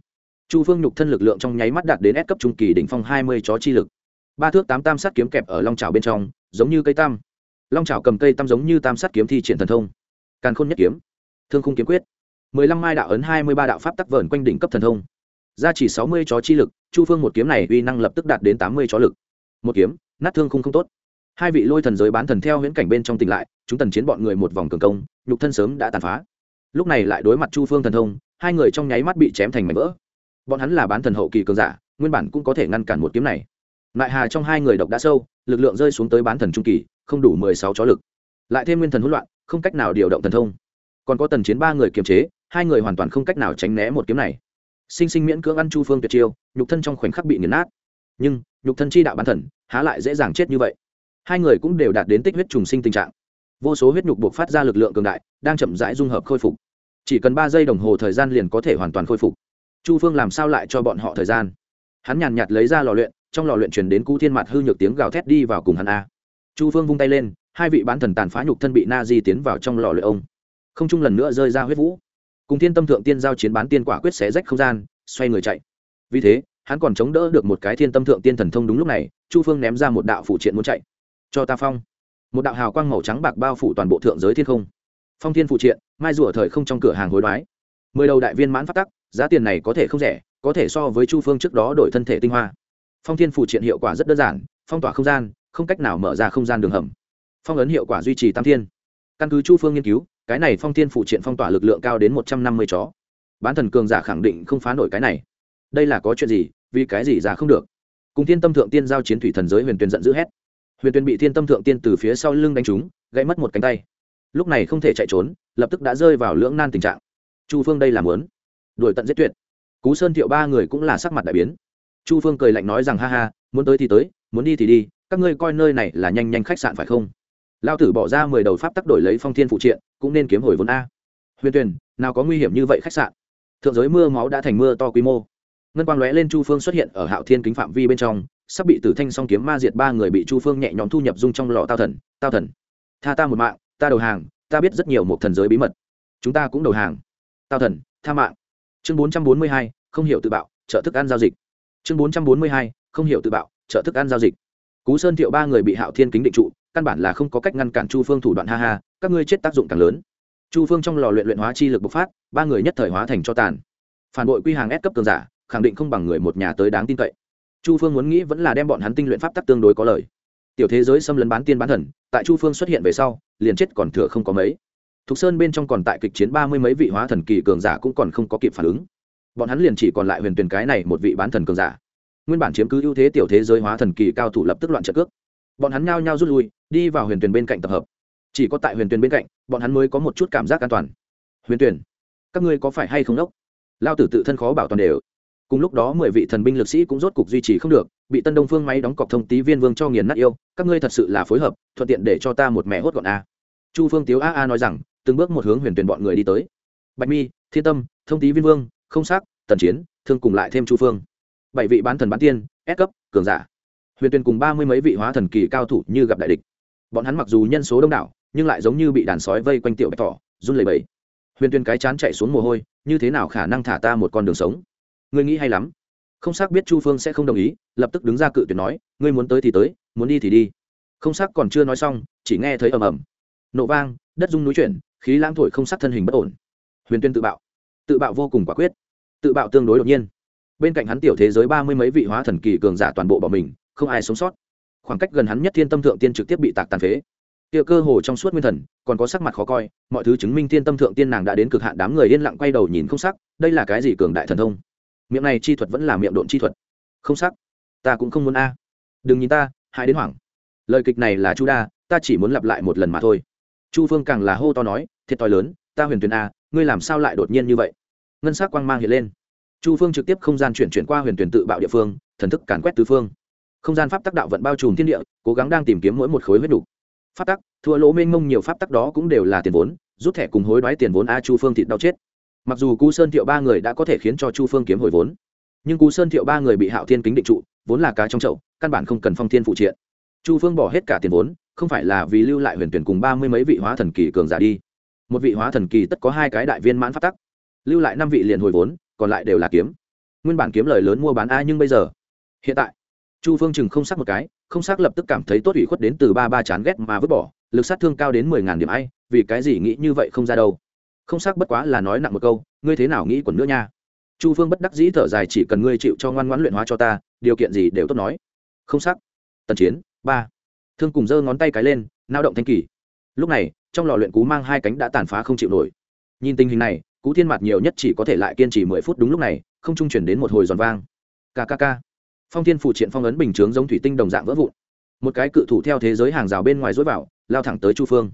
Chu phương nhục thân lực lượng trong nháy mắt đạt đến S cấp trung kỳ đỉnh phong hai mươi chó chi lực. Ba thước tám tam sát kiếm kẹp ở long trào bên trong, giống như cây tam. Long trào cầm cây tam giống như tam sát kiếm thi triển thần thông. Càn khôn nhất kiếm. Thương khung kiếm quyết. mười lăm mai đạo ấn hai mươi ba đạo pháp tắc vờn quanh đỉnh cấp thần thông gia chỉ sáu mươi chó chi lực, chu phương một kiếm này uy năng lập tức đạt đến tám mươi chó lực. Một kiếm, nát thương không không tốt. Hai vị lôi thần giới bán thần theo huyễn cảnh bên trong tỉnh lại, chúng tần chiến bọn người một vòng cường công, nhục thân sớm đã tàn phá. Lúc này lại đối mặt chu phương thần thông, hai người trong nháy mắt bị chém thành mảnh vỡ. Bọn hắn là bán thần hậu kỳ cường giả, nguyên bản cũng có thể ngăn cản một kiếm này. Lại hà trong hai người độc đã sâu, lực lượng rơi xuống tới bán thần trung kỳ, không đủ mười sáu chó lực. Lại thêm nguyên thần hỗn loạn, không cách nào điều động thần thông. Còn có tần chiến ba người kiềm chế, hai người hoàn toàn không cách nào tránh né một kiếm này sinh sinh miễn cưỡng ăn chu phương tuyệt chiêu, nhục thân trong khoảnh khắc bị nghiền nát. Nhưng, nhục thân chi đạo bán thần, há lại dễ dàng chết như vậy. Hai người cũng đều đạt đến tích huyết trùng sinh tình trạng. Vô số huyết nhục buộc phát ra lực lượng cường đại, đang chậm rãi dung hợp khôi phục. Chỉ cần ba giây đồng hồ thời gian liền có thể hoàn toàn khôi phục. Chu phương làm sao lại cho bọn họ thời gian? Hắn nhàn nhạt lấy ra lò luyện, trong lò luyện truyền đến cú thiên mặt hư nhược tiếng gào thét đi vào cùng hắn a. Chu phương vung tay lên, hai vị bán thần tàn phá nhục thân bị na di tiến vào trong lò luyện ông. Không chung lần nữa rơi ra huyết vũ cùng thiên tâm thượng tiên giao chiến bán tiên quả quyết xé rách không gian, xoay người chạy. Vì thế, hắn còn chống đỡ được một cái thiên tâm thượng tiên thần thông đúng lúc này, chu phương ném ra một đạo phụ triện muốn chạy. Cho ta phong. Một đạo hào quang màu trắng bạc bao phủ toàn bộ thượng giới thiên không. Phong thiên phụ triện, mai rùa thời không trong cửa hàng hối đoái. Mười đầu đại viên mãn phát tắc, giá tiền này có thể không rẻ, có thể so với chu phương trước đó đổi thân thể tinh hoa. Phong thiên phụ triện hiệu quả rất đơn giản, phong tỏa không gian, không cách nào mở ra không gian đường hầm. Phong ấn hiệu quả duy trì tam thiên. Căn cứ chu phương nghiên cứu cái này phong thiên phụ triện phong tỏa lực lượng cao đến một trăm năm mươi chó. Bán thần cường giả khẳng định không phá nổi cái này. Đây là có chuyện gì? Vì cái gì giả không được? Cùng thiên tâm thượng tiên giao chiến thủy thần giới huyền tuyền giận dữ hét. Huyền tuyền bị thiên tâm thượng tiên từ phía sau lưng đánh trúng, gãy mất một cánh tay. Lúc này không thể chạy trốn, lập tức đã rơi vào lưỡng nan tình trạng. Chu phương đây làm lớn đuổi tận giết tuyệt. Cú sơn thiệu ba người cũng là sắc mặt đại biến. Chu phương cười lạnh nói rằng, ha ha, muốn tới thì tới, muốn đi thì đi, các ngươi coi nơi này là nhanh nhanh khách sạn phải không? Lao tử bỏ ra mười đầu pháp tắc đổi lấy phong thiên phụ triện, cũng nên kiếm hồi vốn a. Huyền tuyền, nào có nguy hiểm như vậy khách sạn? Thượng giới mưa máu đã thành mưa to quy mô. Ngân quang lóe lên chu phương xuất hiện ở hạo thiên kính phạm vi bên trong, sắp bị tử thanh song kiếm ma diệt ba người bị chu phương nhẹ nhõm thu nhập dung trong lò tao thần tao thần. Tha ta một mạng, ta đầu hàng, ta biết rất nhiều một thần giới bí mật. Chúng ta cũng đầu hàng. Tao thần, tha mạng. Chương bốn trăm bốn mươi hai, không hiểu tự bạo, trợ thức ăn giao dịch. Chương bốn trăm bốn mươi hai, không hiểu tự bạo, trợ thức ăn giao dịch. Cú sơn thiệu ba người bị hạo thiên kính định trụ căn bản là không có cách ngăn cản chu phương thủ đoạn ha ha, các ngươi chết tác dụng càng lớn. Chu phương trong lò luyện luyện hóa chi lực bộc phát, ba người nhất thời hóa thành cho tàn. Phản bội quy hàng ép cấp cường giả, khẳng định không bằng người một nhà tới đáng tin cậy. Chu phương muốn nghĩ vẫn là đem bọn hắn tinh luyện pháp tắc tương đối có lời. Tiểu thế giới xâm lấn bán tiên bán thần, tại chu phương xuất hiện về sau, liền chết còn thừa không có mấy. Thục sơn bên trong còn tại kịch chiến ba mươi mấy vị hóa thần kỳ cường giả cũng còn không có kịp phản ứng. Bọn hắn liền chỉ còn lại huyền tuyền cái này một vị bán thần cường giả. Nguyên bản chiếm cứ ưu thế tiểu thế giới hóa thần kỳ cao thủ lập tức loạn trận cước bọn hắn nhao nhao rút lui, đi vào huyền tuyển bên cạnh tập hợp. Chỉ có tại huyền tuyển bên cạnh, bọn hắn mới có một chút cảm giác an toàn. Huyền tuyển, các ngươi có phải hay không đốc? Lao tử tự thân khó bảo toàn đều. Cùng lúc đó mười vị thần binh lực sĩ cũng rốt cục duy trì không được, bị tân đông phương máy đóng cọc thông tí viên vương cho nghiền nát yêu, các ngươi thật sự là phối hợp, thuận tiện để cho ta một mẹ hốt gọn a. Chu phương tiếu a a nói rằng, từng bước một hướng huyền tuyển bọn người đi tới. Bạch mi, thiên tâm, thông tí viên vương, không xác tần chiến, thương cùng lại thêm chu phương. Bảy vị bán thần bán tiên ép cấp, cường giả huyền tuyền cùng ba mươi mấy vị hóa thần kỳ cao thủ như gặp đại địch. Bọn hắn mặc dù nhân số đông đảo, nhưng lại giống như bị đàn sói vây quanh tiểu bạch tỏ run lẩy bẩy. Huyền tuyền cái chán chạy xuống mồ hôi, như thế nào khả năng thả ta một con đường sống? Ngươi nghĩ hay lắm. Không xác biết chu phương sẽ không đồng ý, lập tức đứng ra cự tuyệt nói, ngươi muốn tới thì tới, muốn đi thì đi. Không xác còn chưa nói xong, chỉ nghe thấy ầm ầm. Nổ vang, đất rung núi chuyển, khí lãng thổi không sắc thân hình bất ổn. Huyền tuyên tự bạo. Tự bạo vô cùng quả quyết. Tự bạo tương đối đột nhiên. Bên cạnh hắn tiểu thế giới ba mươi mấy vị hóa thần kỳ cường giả toàn bộ bỏ mình không ai sống sót. Khoảng cách gần hắn nhất thiên tâm thượng tiên trực tiếp bị tạc tàn phế. Kia cơ hồ trong suốt nguyên thần, còn có sắc mặt khó coi, mọi thứ chứng minh thiên tâm thượng tiên nàng đã đến cực hạn đám người yên lặng quay đầu nhìn không sắc, đây là cái gì cường đại thần thông? Miệng này chi thuật vẫn là miệng độn chi thuật. Không sắc, ta cũng không muốn a. Đừng nhìn ta, hại đến hoảng. Lời kịch này là chu đa, ta chỉ muốn lặp lại một lần mà thôi. Chu phương càng là hô to nói, thiệt thòi lớn, ta huyền tuyền a, ngươi làm sao lại đột nhiên như vậy? Ngân sắc quang mang hiện lên. Chu phương trực tiếp không gian chuyển chuyển qua huyền tuyển tự bạo địa phương, thần thức càn quét tứ phương không gian pháp tắc đạo vận bao trùm thiên địa, cố gắng đang tìm kiếm mỗi một khối huyết đủ. pháp tắc, thua lỗ mênh mông nhiều pháp tắc đó cũng đều là tiền vốn, rút thẻ cùng hối đoái tiền vốn a chu phương thịt đau chết. Mặc dù cú sơn thiệu ba người đã có thể khiến cho chu phương kiếm hồi vốn, nhưng cú sơn thiệu ba người bị hạo thiên kính định trụ, vốn là cá trong chậu, căn bản không cần phong thiên phụ triện. Chu phương bỏ hết cả tiền vốn, không phải là vì lưu lại huyền tuyển cùng ba mươi mấy vị hóa thần kỳ cường giả đi. Một vị hóa thần kỳ tất có hai cái đại viên mãn pháp tắc. Lưu lại năm vị liền hồi vốn, còn lại đều là kiếm. Nguyên bản kiếm lời lớn mua bán a nhưng bây giờ, hiện tại chu phương chừng không sắc một cái, không sắc lập tức cảm thấy tốt ủy khuất đến từ ba ba chán ghét mà vứt bỏ, lực sát thương cao đến mười ngàn điểm ai, vì cái gì nghĩ như vậy không ra đâu. Không sắc bất quá là nói nặng một câu, ngươi thế nào nghĩ quần nữa nha. Chu phương bất đắc dĩ thở dài, chỉ cần ngươi chịu cho ngoan ngoãn luyện hóa cho ta, điều kiện gì đều tốt nói. Không sắc. Tần chiến, ba. Thương cùng giơ ngón tay cái lên, nao động thanh kỳ. Lúc này, trong lò luyện cú mang hai cánh đã tàn phá không chịu nổi. Nhìn tình hình này, cú thiên mặt nhiều nhất chỉ có thể lại kiên trì mười phút đúng lúc này, không trung chuyển đến một hồi giòn vang. Kkk phong thiên phủ triện phong ấn bình chướng giống thủy tinh đồng dạng vỡ vụn. Một cái cự thủ theo thế giới hàng rào bên ngoài dối vào, lao thẳng tới chu phương.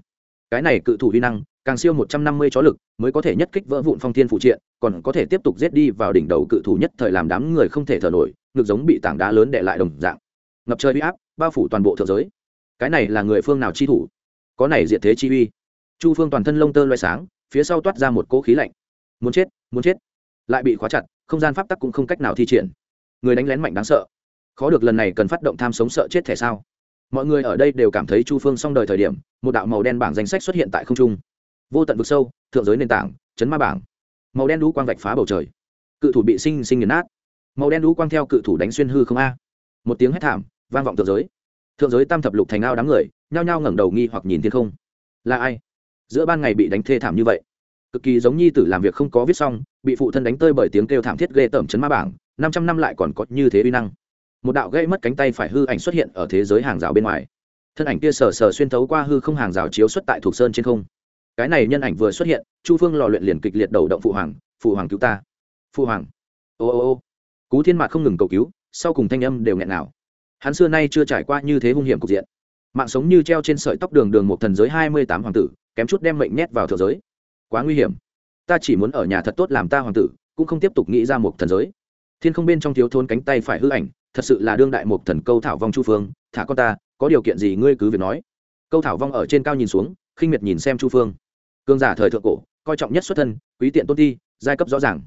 Cái này cự thủ vi năng, càng siêu một trăm năm mươi chó lực, mới có thể nhất kích vỡ vụn phong thiên phụ triện, còn có thể tiếp tục giết đi vào đỉnh đầu cự thủ nhất thời làm đám người không thể thở nổi, ngực giống bị tảng đá lớn đệ lại đồng dạng. Ngập trời huy áp, bao phủ toàn bộ thượng giới. Cái này là người phương nào chi thủ? Có này diện thế chi uy. Chu phương toàn thân lông tơ loay sáng, phía sau toát ra một cỗ khí lạnh. Muốn chết muốn chết. Lại bị khóa chặt, không gian pháp tắc cũng không cách nào thi triển người đánh lén mạnh đáng sợ. Khó được lần này cần phát động tham sống sợ chết thể sao? Mọi người ở đây đều cảm thấy chu phương xong đời thời điểm, một đạo màu đen bảng danh sách xuất hiện tại không trung. Vô tận vực sâu, thượng giới nền tảng, chấn ma bảng. Màu đen đũ quang vạch phá bầu trời. Cự thủ bị sinh sinh nghiền nát. Màu đen đũ quang theo cự thủ đánh xuyên hư không a. Một tiếng hét thảm, vang vọng thượng giới. Thượng giới tam thập lục thành ao đám người, nhao nhao ngẩng đầu nghi hoặc nhìn thiên không. Là ai? Giữa ban ngày bị đánh thê thảm như vậy. Cực kỳ giống nhi tử làm việc không có viết xong, bị phụ thân đánh tơi bởi tiếng kêu thảm thiết ghê tởm chấn ma bảng năm trăm năm lại còn có như thế uy năng. Một đạo gây mất cánh tay phải hư ảnh xuất hiện ở thế giới hàng rào bên ngoài. Thân ảnh kia sờ sờ xuyên thấu qua hư không hàng rào chiếu xuất tại thuộc sơn trên không. Cái này nhân ảnh vừa xuất hiện, chu phương lò luyện liền kịch liệt đầu động phụ hoàng phụ hoàng cứu ta. Phụ hoàng. Ô ô ô. Cú thiên mạc không ngừng cầu cứu, sau cùng thanh âm đều nghẹn nào. Hắn xưa nay chưa trải qua như thế hung hiểm cục diện. Mạng sống như treo trên sợi tóc đường đường một thần giới hai mươi tám hoàng tử, kém chút đem mệnh nhét vào thượng giới. Quá nguy hiểm. Ta chỉ muốn ở nhà thật tốt làm ta hoàng tử, cũng không tiếp tục nghĩ ra một thần giới thiên không bên trong thiếu thôn cánh tay phải hư ảnh, thật sự là đương đại một thần câu thảo vong chu phương. Thả con ta, có điều kiện gì ngươi cứ việc nói. Câu thảo vong ở trên cao nhìn xuống, khinh miệt nhìn xem chu phương. Cương giả thời thượng cổ, coi trọng nhất xuất thân, quý tiện tôn ti, giai cấp rõ ràng.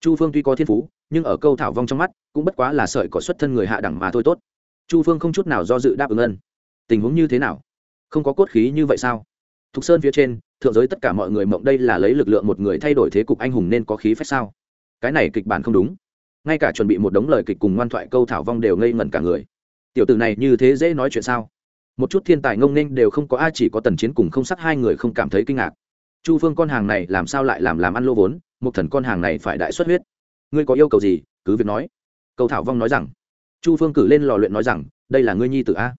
Chu phương tuy có thiên phú, nhưng ở câu thảo vong trong mắt, cũng bất quá là sợi có xuất thân người hạ đẳng mà thôi tốt. Chu phương không chút nào do dự đáp ứng ân. Tình huống như thế nào? Không có cốt khí như vậy sao? Thục sơn phía trên, thượng giới tất cả mọi người mộng đây là lấy lực lượng một người thay đổi thế cục anh hùng nên có khí phép sao? Cái này kịch bản không đúng ngay cả chuẩn bị một đống lời kịch cùng ngoan thoại câu thảo vong đều ngây ngẩn cả người. Tiểu tử này như thế dễ nói chuyện sao? Một chút thiên tài ngông nên đều không có ai, chỉ có tần chiến cùng không sắc hai người không cảm thấy kinh ngạc. Chu phương con hàng này làm sao lại làm làm ăn lô vốn một thần con hàng này phải đại xuất huyết. Ngươi có yêu cầu gì, cứ việc nói. Câu thảo vong nói rằng. Chu phương cử lên lò luyện nói rằng, đây là ngươi nhi tử a.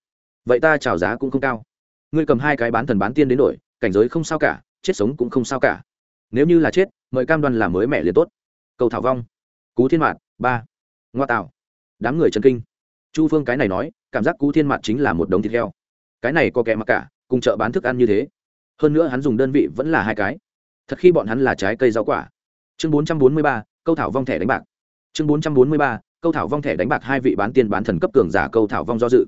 Vậy ta trào giá cũng không cao. Ngươi cầm hai cái bán thần bán tiên đến đổi, cảnh giới không sao cả, chết sống cũng không sao cả. Nếu như là chết, mời cam đoan làm mới mẹ liền tốt. Cầu thảo vong. Cú thiên mạt ba ngoa tạo đám người chân kinh chu phương cái này nói cảm giác cú thiên mặt chính là một đống thịt heo cái này có kẻ mặc cả cùng chợ bán thức ăn như thế hơn nữa hắn dùng đơn vị vẫn là hai cái thật khi bọn hắn là trái cây rau quả chương bốn trăm bốn mươi ba câu thảo vong thẻ đánh bạc chương bốn trăm bốn mươi ba câu thảo vong thẻ đánh bạc hai vị bán tiên bán thần cấp cường giả câu thảo vong do dự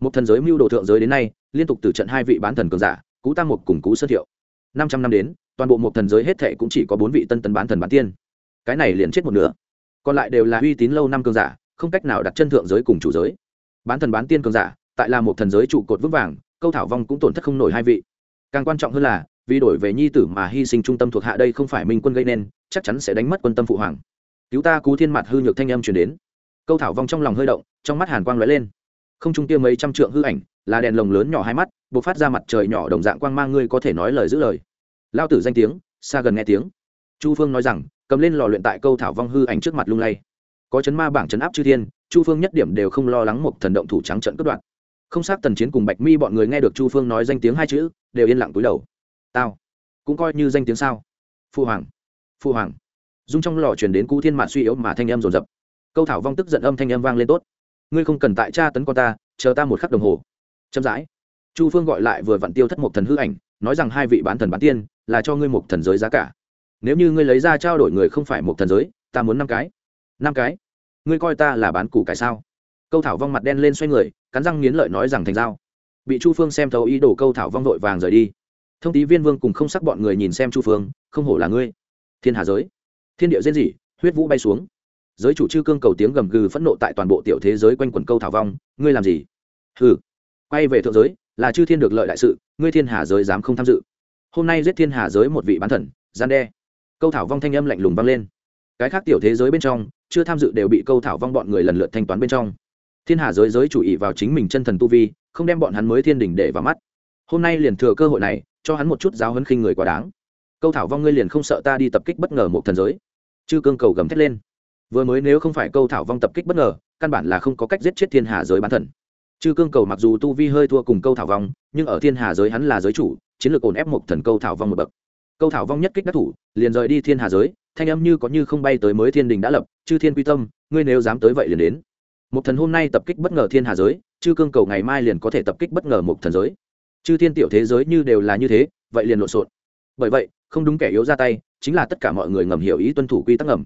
một thần giới mưu đồ thượng giới đến nay liên tục từ trận hai vị bán thần cường giả cú tăng một cùng cú sơ thiệu năm trăm năm đến toàn bộ một thần giới hết thệ cũng chỉ có bốn vị tân tấn bán thần bán tiên cái này liền chết một nửa còn lại đều là uy tín lâu năm cường giả, không cách nào đặt chân thượng giới cùng chủ giới. Bán thần bán tiên cường giả, tại là một thần giới trụ cột vững vàng, câu thảo vong cũng tổn thất không nổi hai vị. Càng quan trọng hơn là, vì đổi về nhi tử mà hy sinh trung tâm thuộc hạ đây không phải minh quân gây nên, chắc chắn sẽ đánh mất quân tâm phụ hoàng. Cứu ta cú thiên mặt hư nhược thanh âm chuyển đến. Câu thảo vong trong lòng hơi động, trong mắt hàn quang lóe lên. Không trung kia mấy trăm trượng hư ảnh, là đèn lồng lớn nhỏ hai mắt b ộ c phát ra mặt trời nhỏ đồng dạng quang mang, ngươi có thể nói lời giữ lời. Lao tử danh tiếng xa gần nghe tiếng. Chu phương nói rằng cầm lên lò luyện tại câu thảo vong hư ảnh trước mặt lung lay. Có chấn ma bảng chấn áp chư thiên, chu phương nhất điểm đều không lo lắng một thần động thủ trắng trận cướp đoạn không xác tần chiến cùng bạch mi bọn người nghe được chu phương nói danh tiếng hai chữ, đều yên lặng túi đầu. Tao, cũng coi như danh tiếng sao? Phu hoàng phu hoàng. Dung trong lò truyền đến cú thiên mạn suy yếu mà thanh em dồn dập. Câu thảo vong tức giận âm thanh em vang lên tốt. Ngươi không cần tại tra tấn con ta, chờ ta một khắc đồng hồ. Chậm rãi. Chu phương gọi lại vừa vặn tiêu thất một thần hư ảnh, nói rằng hai vị bán thần bán tiên, là cho ngươi một thần giới giá cả nếu như ngươi lấy ra trao đổi người không phải một thần giới, ta muốn năm cái. Năm cái? Ngươi coi ta là bán củ cải sao? Câu thảo vong mặt đen lên xoay người, cắn răng nghiến lợi nói rằng thành dao bị chu phương xem thấu ý đồ câu thảo vong vội vàng rời đi. Thông tí viên vương cùng không sắc bọn người nhìn xem chu phương, không hổ là ngươi. Thiên hà giới. Thiên địa diễn dị huyết vũ bay xuống. Giới chủ chư cương cầu tiếng gầm gừ phẫn nộ tại toàn bộ tiểu thế giới quanh quần câu thảo vong, ngươi làm gì? Hừ. Quay về thượng giới, là chư thiên được lợi đại sự, ngươi thiên hà giới dám không tham dự. Hôm nay giết thiên hà giới một vị bán thần, gian đe câu thảo vong thanh âm lạnh lùng vang lên. Cái khác tiểu thế giới bên trong, chưa tham dự đều bị câu thảo vong bọn người lần lượt thanh toán bên trong. Thiên hà giới giới chủ ý vào chính mình chân thần tu vi, không đem bọn hắn mới thiên đình để vào mắt. Hôm nay liền thừa cơ hội này, cho hắn một chút giáo hấn khinh người quá đáng. Câu thảo vong ngươi liền không sợ ta đi tập kích bất ngờ một thần giới. Chư cương cầu gầm thét lên. Vừa mới nếu không phải câu thảo vong tập kích bất ngờ, căn bản là không có cách giết chết thiên hà giới bán thần. Chư cương cầu mặc dù tu vi hơi thua cùng câu thảo vong, nhưng ở thiên hà giới hắn là giới chủ, chiến lược ổn ép một thần câu thảo vong một bậc câu thảo vong nhất kích đắc thủ, liền rời đi thiên hà giới, thanh âm như có như không bay tới mới thiên đình đã lập, chư thiên quy tâm, ngươi nếu dám tới vậy liền đến. Một thần hôm nay tập kích bất ngờ thiên hà giới, chư cương cầu ngày mai liền có thể tập kích bất ngờ một thần giới. Chư thiên tiểu thế giới như đều là như thế, vậy liền lộn xộn. Bởi vậy, không đúng kẻ yếu ra tay, chính là tất cả mọi người ngầm hiểu ý tuân thủ quy tắc ngầm.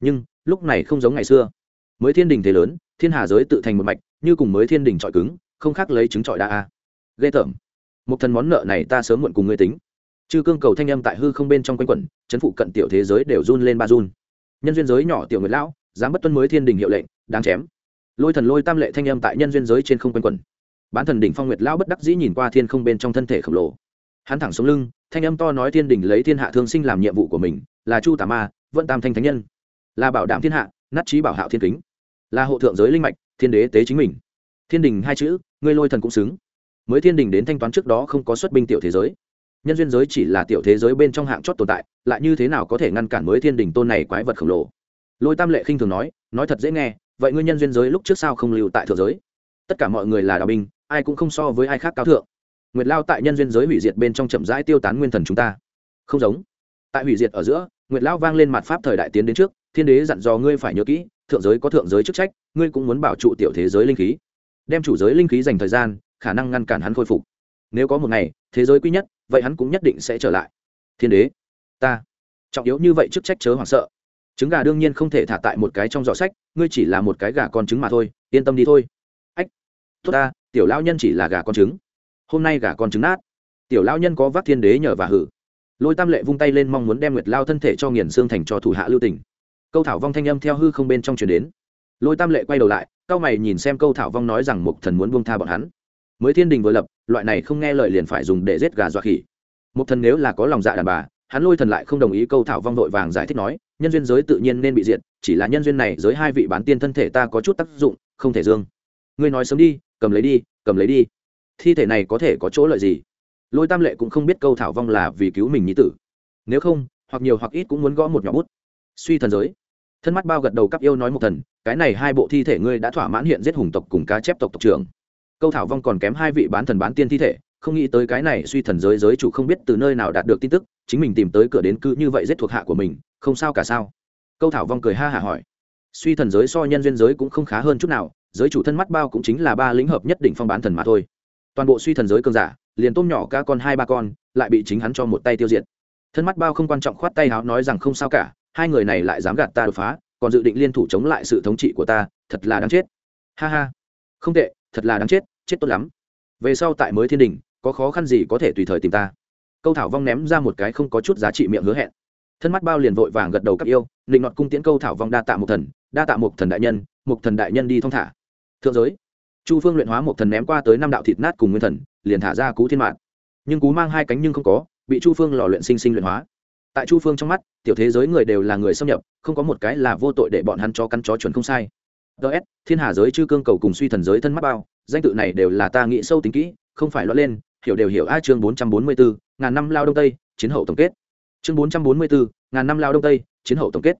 Nhưng, lúc này không giống ngày xưa. Mới thiên đình thế lớn, thiên hà giới tự thành một mạch, như cùng mới thiên đình trọi cứng, không khác lấy trứng trọi đa a. Ghê tởm. Một thần món nợ này ta sớm muộn cùng ngươi tính chư cương cầu thanh âm tại hư không bên trong quanh quẩn, chấn phụ cận tiểu thế giới đều run lên ba run. Nhân duyên giới nhỏ tiểu nguyệt lão, dám bất tuân mới thiên đình hiệu lệnh, đáng chém. Lôi thần lôi tam lệ thanh âm tại nhân duyên giới trên không quanh quẩn. Bán thần đỉnh phong nguyệt lão bất đắc dĩ nhìn qua thiên không bên trong thân thể khổng lồ. Hắn thẳng xuống lưng, thanh âm to nói thiên đình lấy thiên hạ thương sinh làm nhiệm vụ của mình, là chu tà ma vận tam thanh thánh nhân. Là bảo đảm thiên hạ, nát trí bảo hạo thiên kính. Là hộ thượng giới linh mạch, thiên đế tế chính mình. Thiên đình hai chữ, ngươi lôi thần cũng xứng. Mới thiên đình đến thanh toán trước đó không có xuất binh tiểu thế giới nhân duyên giới chỉ là tiểu thế giới bên trong hạng chót tồn tại, lại như thế nào có thể ngăn cản mới thiên đình tôn này quái vật khổng lồ? Lôi tam lệ khinh thường nói nói thật dễ nghe, vậy ngươi nhân duyên giới lúc trước sao không lưu tại thượng giới? Tất cả mọi người là đạo binh, ai cũng không so với ai khác cao thượng. Nguyệt lao tại nhân duyên giới hủy diệt bên trong chậm rãi tiêu tán nguyên thần chúng ta. Không giống. Tại hủy diệt ở giữa, nguyệt lao vang lên mặt pháp thời đại tiến đến trước, thiên đế dặn dò ngươi phải nhớ kỹ, thượng giới có thượng giới chức trách, ngươi cũng muốn bảo trụ tiểu thế giới linh khí. Đem chủ giới linh khí dành thời gian, khả năng ngăn cản hắn khôi phục. Nếu có một ngày, thế giới quý nhất vậy hắn cũng nhất định sẽ trở lại. Thiên đế, ta. Trọng yếu như vậy chức trách chớ hoảng sợ. Trứng gà đương nhiên không thể thả tại một cái trong giỏ sách, ngươi chỉ là một cái gà con trứng mà thôi, yên tâm đi thôi. Ách, tốt ta, tiểu lao nhân chỉ là gà con trứng. Hôm nay gà con trứng nát. Tiểu lao nhân có vác thiên đế nhờ và hử. Lôi tam lệ vung tay lên mong muốn đem nguyệt lao thân thể cho nghiền xương thành cho thủ hạ lưu tỉnh câu thảo vong thanh âm theo hư không bên trong chuyển đến. Lôi tam lệ quay đầu lại, cao mày nhìn xem câu thảo vong nói rằng mục thần muốn buông tha bọn hắn. Mới thiên đình vừa lập loại này không nghe lời liền phải dùng để giết gà dọa khỉ. Một thần nếu là có lòng dạ đàn bà, hắn lôi thần lại không đồng ý câu thảo vong vội vàng giải thích nói, nhân duyên giới tự nhiên nên bị diệt, chỉ là nhân duyên này giới hai vị bán tiên thân thể ta có chút tác dụng, không thể dương. Ngươi nói sớm đi, cầm lấy đi, cầm lấy đi. Thi thể này có thể có chỗ lợi gì? Lôi tam lệ cũng không biết câu thảo vong là vì cứu mình nhí tử. Nếu không, hoặc nhiều hoặc ít cũng muốn gõ một nhỏ bút. Suy thần giới. Thân mắt bao gật đầu cắp yêu nói một thần, cái này hai bộ thi thể ngươi đã thỏa mãn hiện giết hùng tộc cùng cá chép tộc tộc trưởng câu thảo vong còn kém hai vị bán thần bán tiên thi thể, không nghĩ tới cái này suy thần giới giới chủ không biết từ nơi nào đạt được tin tức, chính mình tìm tới cửa đến cứ như vậy giết thuộc hạ của mình, không sao cả sao? Câu thảo vong cười ha hả hỏi. Suy thần giới so nhân duyên giới cũng không khá hơn chút nào, giới chủ thân mắt bao cũng chính là ba lĩnh hợp nhất định phong bán thần mà thôi. Toàn bộ suy thần giới cơn giả, liền tôm nhỏ ca con hai ba con, lại bị chính hắn cho một tay tiêu diệt. Thân mắt bao không quan trọng khoát tay háo nói rằng không sao cả, hai người này lại dám gạt ta đột phá, còn dự định liên thủ chống lại sự thống trị của ta, thật là đáng chết. Ha ha. Không tệ, thật là đáng chết chết tốt lắm. Về sau tại mới thiên đình, có khó khăn gì có thể tùy thời tìm ta. Câu thảo vong ném ra một cái không có chút giá trị miệng hứa hẹn. Thân mắt bao liền vội vàng gật đầu các yêu, định nọt cung tiễn câu thảo vong đa tạ một thần, đa tạ một thần đại nhân, một thần đại nhân đi thong thả. Thượng giới, chu phương luyện hóa một thần ném qua tới năm đạo thịt nát cùng nguyên thần, liền thả ra cú thiên mạng nhưng cú mang hai cánh nhưng không có, bị chu phương lò luyện sinh sinh luyện hóa. Tại chu phương trong mắt, tiểu thế giới người đều là người xâm nhập, không có một cái là vô tội để bọn hắn cho căn chó chuẩn không sai. Ts thiên hà giới chư cương cầu cùng suy thần giới thân mắt bao danh tự này đều là ta nghĩ sâu tính kỹ, không phải lo lên, hiểu đều hiểu. A chương bốn trăm bốn mươi bốn ngàn năm lao đông tây, chiến hậu tổng kết. Chương bốn trăm bốn mươi bốn ngàn năm lao đông tây, chiến hậu tổng kết.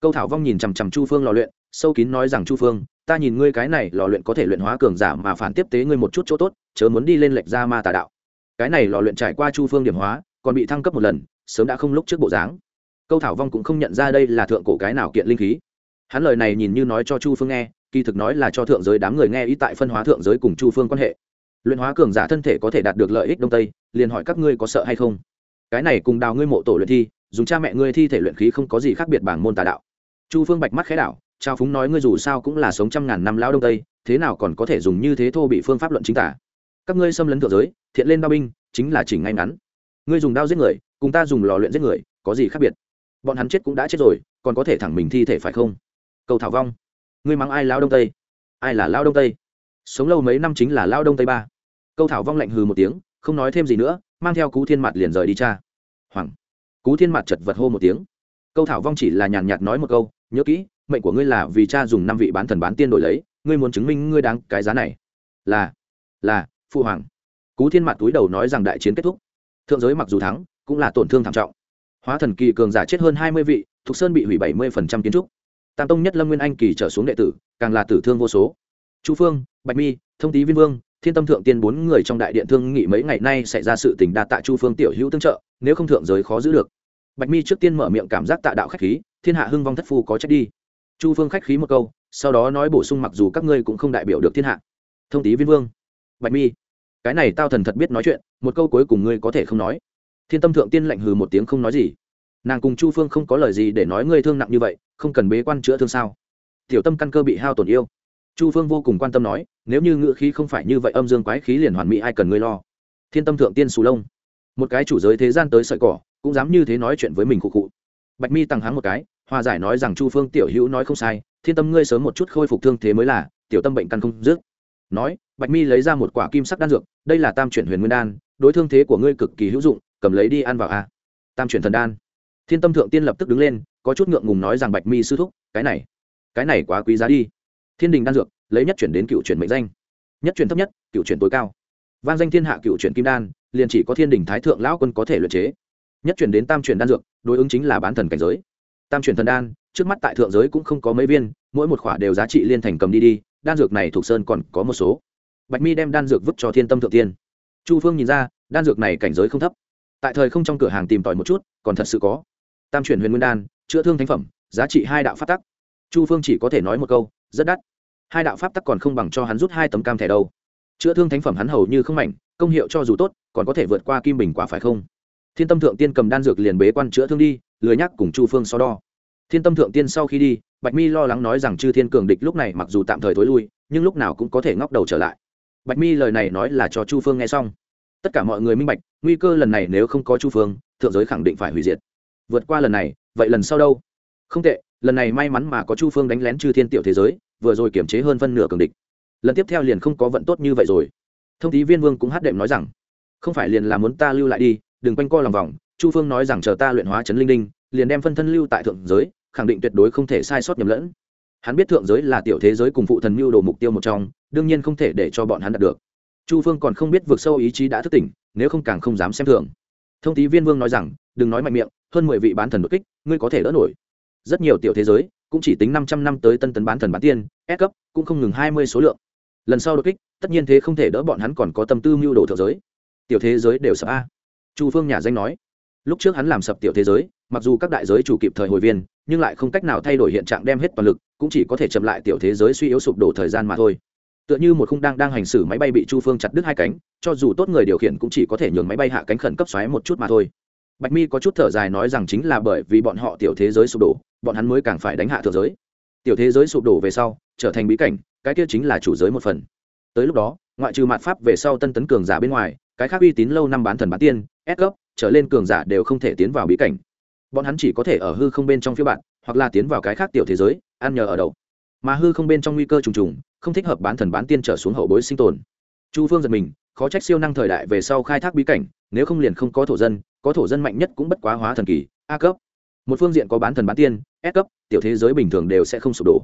Câu thảo vong nhìn chằm chằm chu phương lò luyện, sâu kín nói rằng, chu phương, ta nhìn ngươi cái này lò luyện có thể luyện hóa cường giả mà phản tiếp tế ngươi một chút chỗ tốt, chớ muốn đi lên lệch ra ma tà đạo. Cái này lò luyện trải qua chu phương điểm hóa, còn bị thăng cấp một lần, sớm đã không lúc trước bộ dáng. Câu thảo vong cũng không nhận ra đây là thượng cổ cái nào kiện linh khí. Hắn lời này nhìn như nói cho chu phương nghe kỳ thực nói là cho thượng giới đám người nghe ý tại phân hóa thượng giới cùng chu phương quan hệ. Luyện hóa cường giả thân thể có thể đạt được lợi ích đông tây, liền hỏi các ngươi có sợ hay không? Cái này cùng đào ngươi mộ tổ luyện thi, dùng cha mẹ ngươi thi thể luyện khí không có gì khác biệt bảng môn tà đạo. Chu phương bạch mắt khẽ đảo, trao phúng nói ngươi dù sao cũng là sống trăm ngàn năm lão đông tây, thế nào còn có thể dùng như thế thô bị phương pháp luận chính tả? Các ngươi xâm lấn thượng giới, thiện lên đao binh, chính là chỉnh ngay ngắn. Ngươi dùng đao giết người, cùng ta dùng lò luyện giết người, có gì khác biệt? Bọn hắn chết cũng đã chết rồi, còn có thể thẳng mình thi thể phải không? Cầu thảo vong ngươi mắng ai lao đông tây? Ai là lao đông tây? Sống lâu mấy năm chính là lao đông tây ba. Câu thảo vong lạnh hừ một tiếng, không nói thêm gì nữa, mang theo cú thiên mặt liền rời đi cha. Hoàng. Cú thiên mặt chật vật hô một tiếng. Câu thảo vong chỉ là nhàn nhạt nói một câu, nhớ kỹ, mệnh của ngươi là vì cha dùng năm vị bán thần bán tiên đổi lấy, ngươi muốn chứng minh ngươi đáng cái giá này. Là là phụ hoàng. Cú thiên mặt túi đầu nói rằng đại chiến kết thúc. Thượng giới mặc dù thắng, cũng là tổn thương thảm trọng. Hóa thần kỳ cường giả chết hơn hai mươi vị, thục sơn bị hủy bảy mươi kiến trúc tam tông nhất lâm nguyên anh kỳ trở xuống đệ tử, càng là tử thương vô số. Chu phương, bạch mi, thông tý viên vương, thiên tâm thượng tiên bốn người trong đại điện thương nghị mấy ngày nay xảy ra sự tình đa tạ chu phương tiểu hữu tương trợ, nếu không thượng giới khó giữ được. Bạch mi trước tiên mở miệng cảm giác tạ đạo khách khí, thiên hạ hưng vong thất phu có trách đi. Chu phương khách khí một câu, sau đó nói bổ sung mặc dù các ngươi cũng không đại biểu được thiên hạ. Thông tý viên vương, bạch mi, cái này tao thần thật biết nói chuyện, một câu cuối cùng ngươi có thể không nói. Thiên tâm thượng tiên lạnh hừ một tiếng không nói gì nàng cùng chu phương không có lời gì để nói ngươi thương nặng như vậy, không cần bế quan chữa thương sao? Tiểu tâm căn cơ bị hao tổn yêu. Chu phương vô cùng quan tâm nói, nếu như ngựa khí không phải như vậy âm dương quái khí liền hoàn mỹ ai cần ngươi lo? Thiên tâm thượng tiên xù lông. Một cái chủ giới thế gian tới sợi cỏ, cũng dám như thế nói chuyện với mình khụ khụ. Bạch mi tăng háng một cái, hòa giải nói rằng chu phương tiểu hữu nói không sai, thiên tâm ngươi sớm một chút khôi phục thương thế mới là, tiểu tâm bệnh căn không dứt. Nói, bạch mi lấy ra một quả kim sắc đan dược, đây là tam chuyển huyền nguyên đan, đối thương thế của ngươi cực kỳ hữu dụng, cầm lấy đi ăn vào a. Tam chuyển thần đan thiên tâm thượng tiên lập tức đứng lên, có chút ngượng ngùng nói rằng bạch mi sư thúc, cái này cái này quá quý giá đi. Thiên đình đan dược, lấy nhất chuyển đến cựu chuyển mệnh danh. Nhất chuyển thấp nhất, cựu chuyển tối cao. Van danh thiên hạ cựu chuyển kim đan, liền chỉ có thiên đình thái thượng lão quân có thể luyện chế. Nhất chuyển đến tam chuyển đan dược, đối ứng chính là bán thần cảnh giới. Tam chuyển thần đan, trước mắt tại thượng giới cũng không có mấy viên, mỗi một khỏa đều giá trị liên thành cầm đi đi, đan dược này thuộc sơn còn có một số. Bạch mi đem đan dược vứt cho thiên tâm thượng tiên. Chu phương nhìn ra, đan dược này cảnh giới không thấp. Tại thời không trong cửa hàng tìm tòi một chút, còn thật sự có tam chuyển huyền nguyên đan, chữa thương thánh phẩm, giá trị hai đạo pháp tắc. Chu phương chỉ có thể nói một câu, rất đắt. Hai đạo pháp tắc còn không bằng cho hắn rút hai tấm cam thẻ đâu. Chữa thương thánh phẩm hắn hầu như không mạnh công hiệu cho dù tốt, còn có thể vượt qua kim bình quả phải không? Thiên tâm thượng tiên cầm đan dược liền bế quan chữa thương đi, lười nhắc cùng chu phương so đo. Thiên tâm thượng tiên sau khi đi, bạch mi lo lắng nói rằng chư thiên cường địch lúc này mặc dù tạm thời t ố i lui, nhưng lúc nào cũng có thể ngóc đầu trở lại. Bạch mi lời này nói là cho chu phương nghe xong. Tất cả mọi người minh bạch, nguy cơ lần này nếu không có chu phương, thượng giới khẳng định phải hủy diệt vượt qua lần này, vậy lần sau đâu? Không tệ, lần này may mắn mà có chu phương đánh lén chư thiên tiểu thế giới, vừa rồi kiểm chế hơn phân nửa cường địch. Lần tiếp theo liền không có vận tốt như vậy rồi. Thông tí viên vương cũng hát đệm nói rằng, không phải liền là muốn ta lưu lại đi, đừng quanh co lòng vòng. Chu phương nói rằng, chờ ta luyện hóa Trấn linh đinh, liền đem phân thân lưu tại thượng giới, khẳng định tuyệt đối không thể sai sót nhầm lẫn. Hắn biết thượng giới là tiểu thế giới cùng phụ thần mưu đồ mục tiêu một trong, đương nhiên không thể để cho bọn hắn đạt được. Chu phương còn không biết vượt sâu ý chí đã thức tỉnh, nếu không càng không dám xem thường. Thông tí viên vương nói rằng, đừng nói mạnh miệng hơn mười vị bán thần đột kích, ngươi có thể đỡ nổi. Rất nhiều tiểu thế giới, cũng chỉ tính năm trăm năm tới tân tấn bán thần bán tiên, S cấp, cũng không ngừng hai mươi số lượng. Lần sau đột kích, tất nhiên thế không thể đỡ bọn hắn còn có tâm tư mưu đồ thượng giới. Tiểu thế giới đều sập a. Chu phương nhà danh nói. Lúc trước hắn làm sập tiểu thế giới, mặc dù các đại giới chủ kịp thời hồi viên, nhưng lại không cách nào thay đổi hiện trạng đem hết toàn lực, cũng chỉ có thể chậm lại tiểu thế giới suy yếu sụp đổ thời gian mà thôi. Tựa như một khung đang đang hành xử máy bay bị chu phương chặt đứt hai cánh, cho dù tốt người điều khiển cũng chỉ có thể nhường máy bay hạ cánh khẩn cấp xoáy một chút mà thôi bạch mi có chút thở dài nói rằng chính là bởi vì bọn họ tiểu thế giới sụp đổ, bọn hắn mới càng phải đánh hạ thượng giới. Tiểu thế giới sụp đổ về sau, trở thành bí cảnh, cái kia chính là chủ giới một phần. Tới lúc đó, ngoại trừ mạt pháp về sau tân tấn cường giả bên ngoài, cái khác uy tín lâu năm bán thần bán tiên ép cấp, trở lên cường giả đều không thể tiến vào bí cảnh. Bọn hắn chỉ có thể ở hư không bên trong phía bạn hoặc là tiến vào cái khác tiểu thế giới, ăn nhờ ở đậu. Mà hư không bên trong nguy cơ trùng trùng, không thích hợp bán thần bán tiên trở xuống hậu bối sinh tồn. Chu phương giật mình, khó trách siêu năng thời đại về sau khai thác bí cảnh, nếu không liền không có thổ dân có thổ dân mạnh nhất cũng bất quá hóa thần kỳ, a cấp. Một phương diện có bán thần bán tiên, s cấp, tiểu thế giới bình thường đều sẽ không sụp đổ.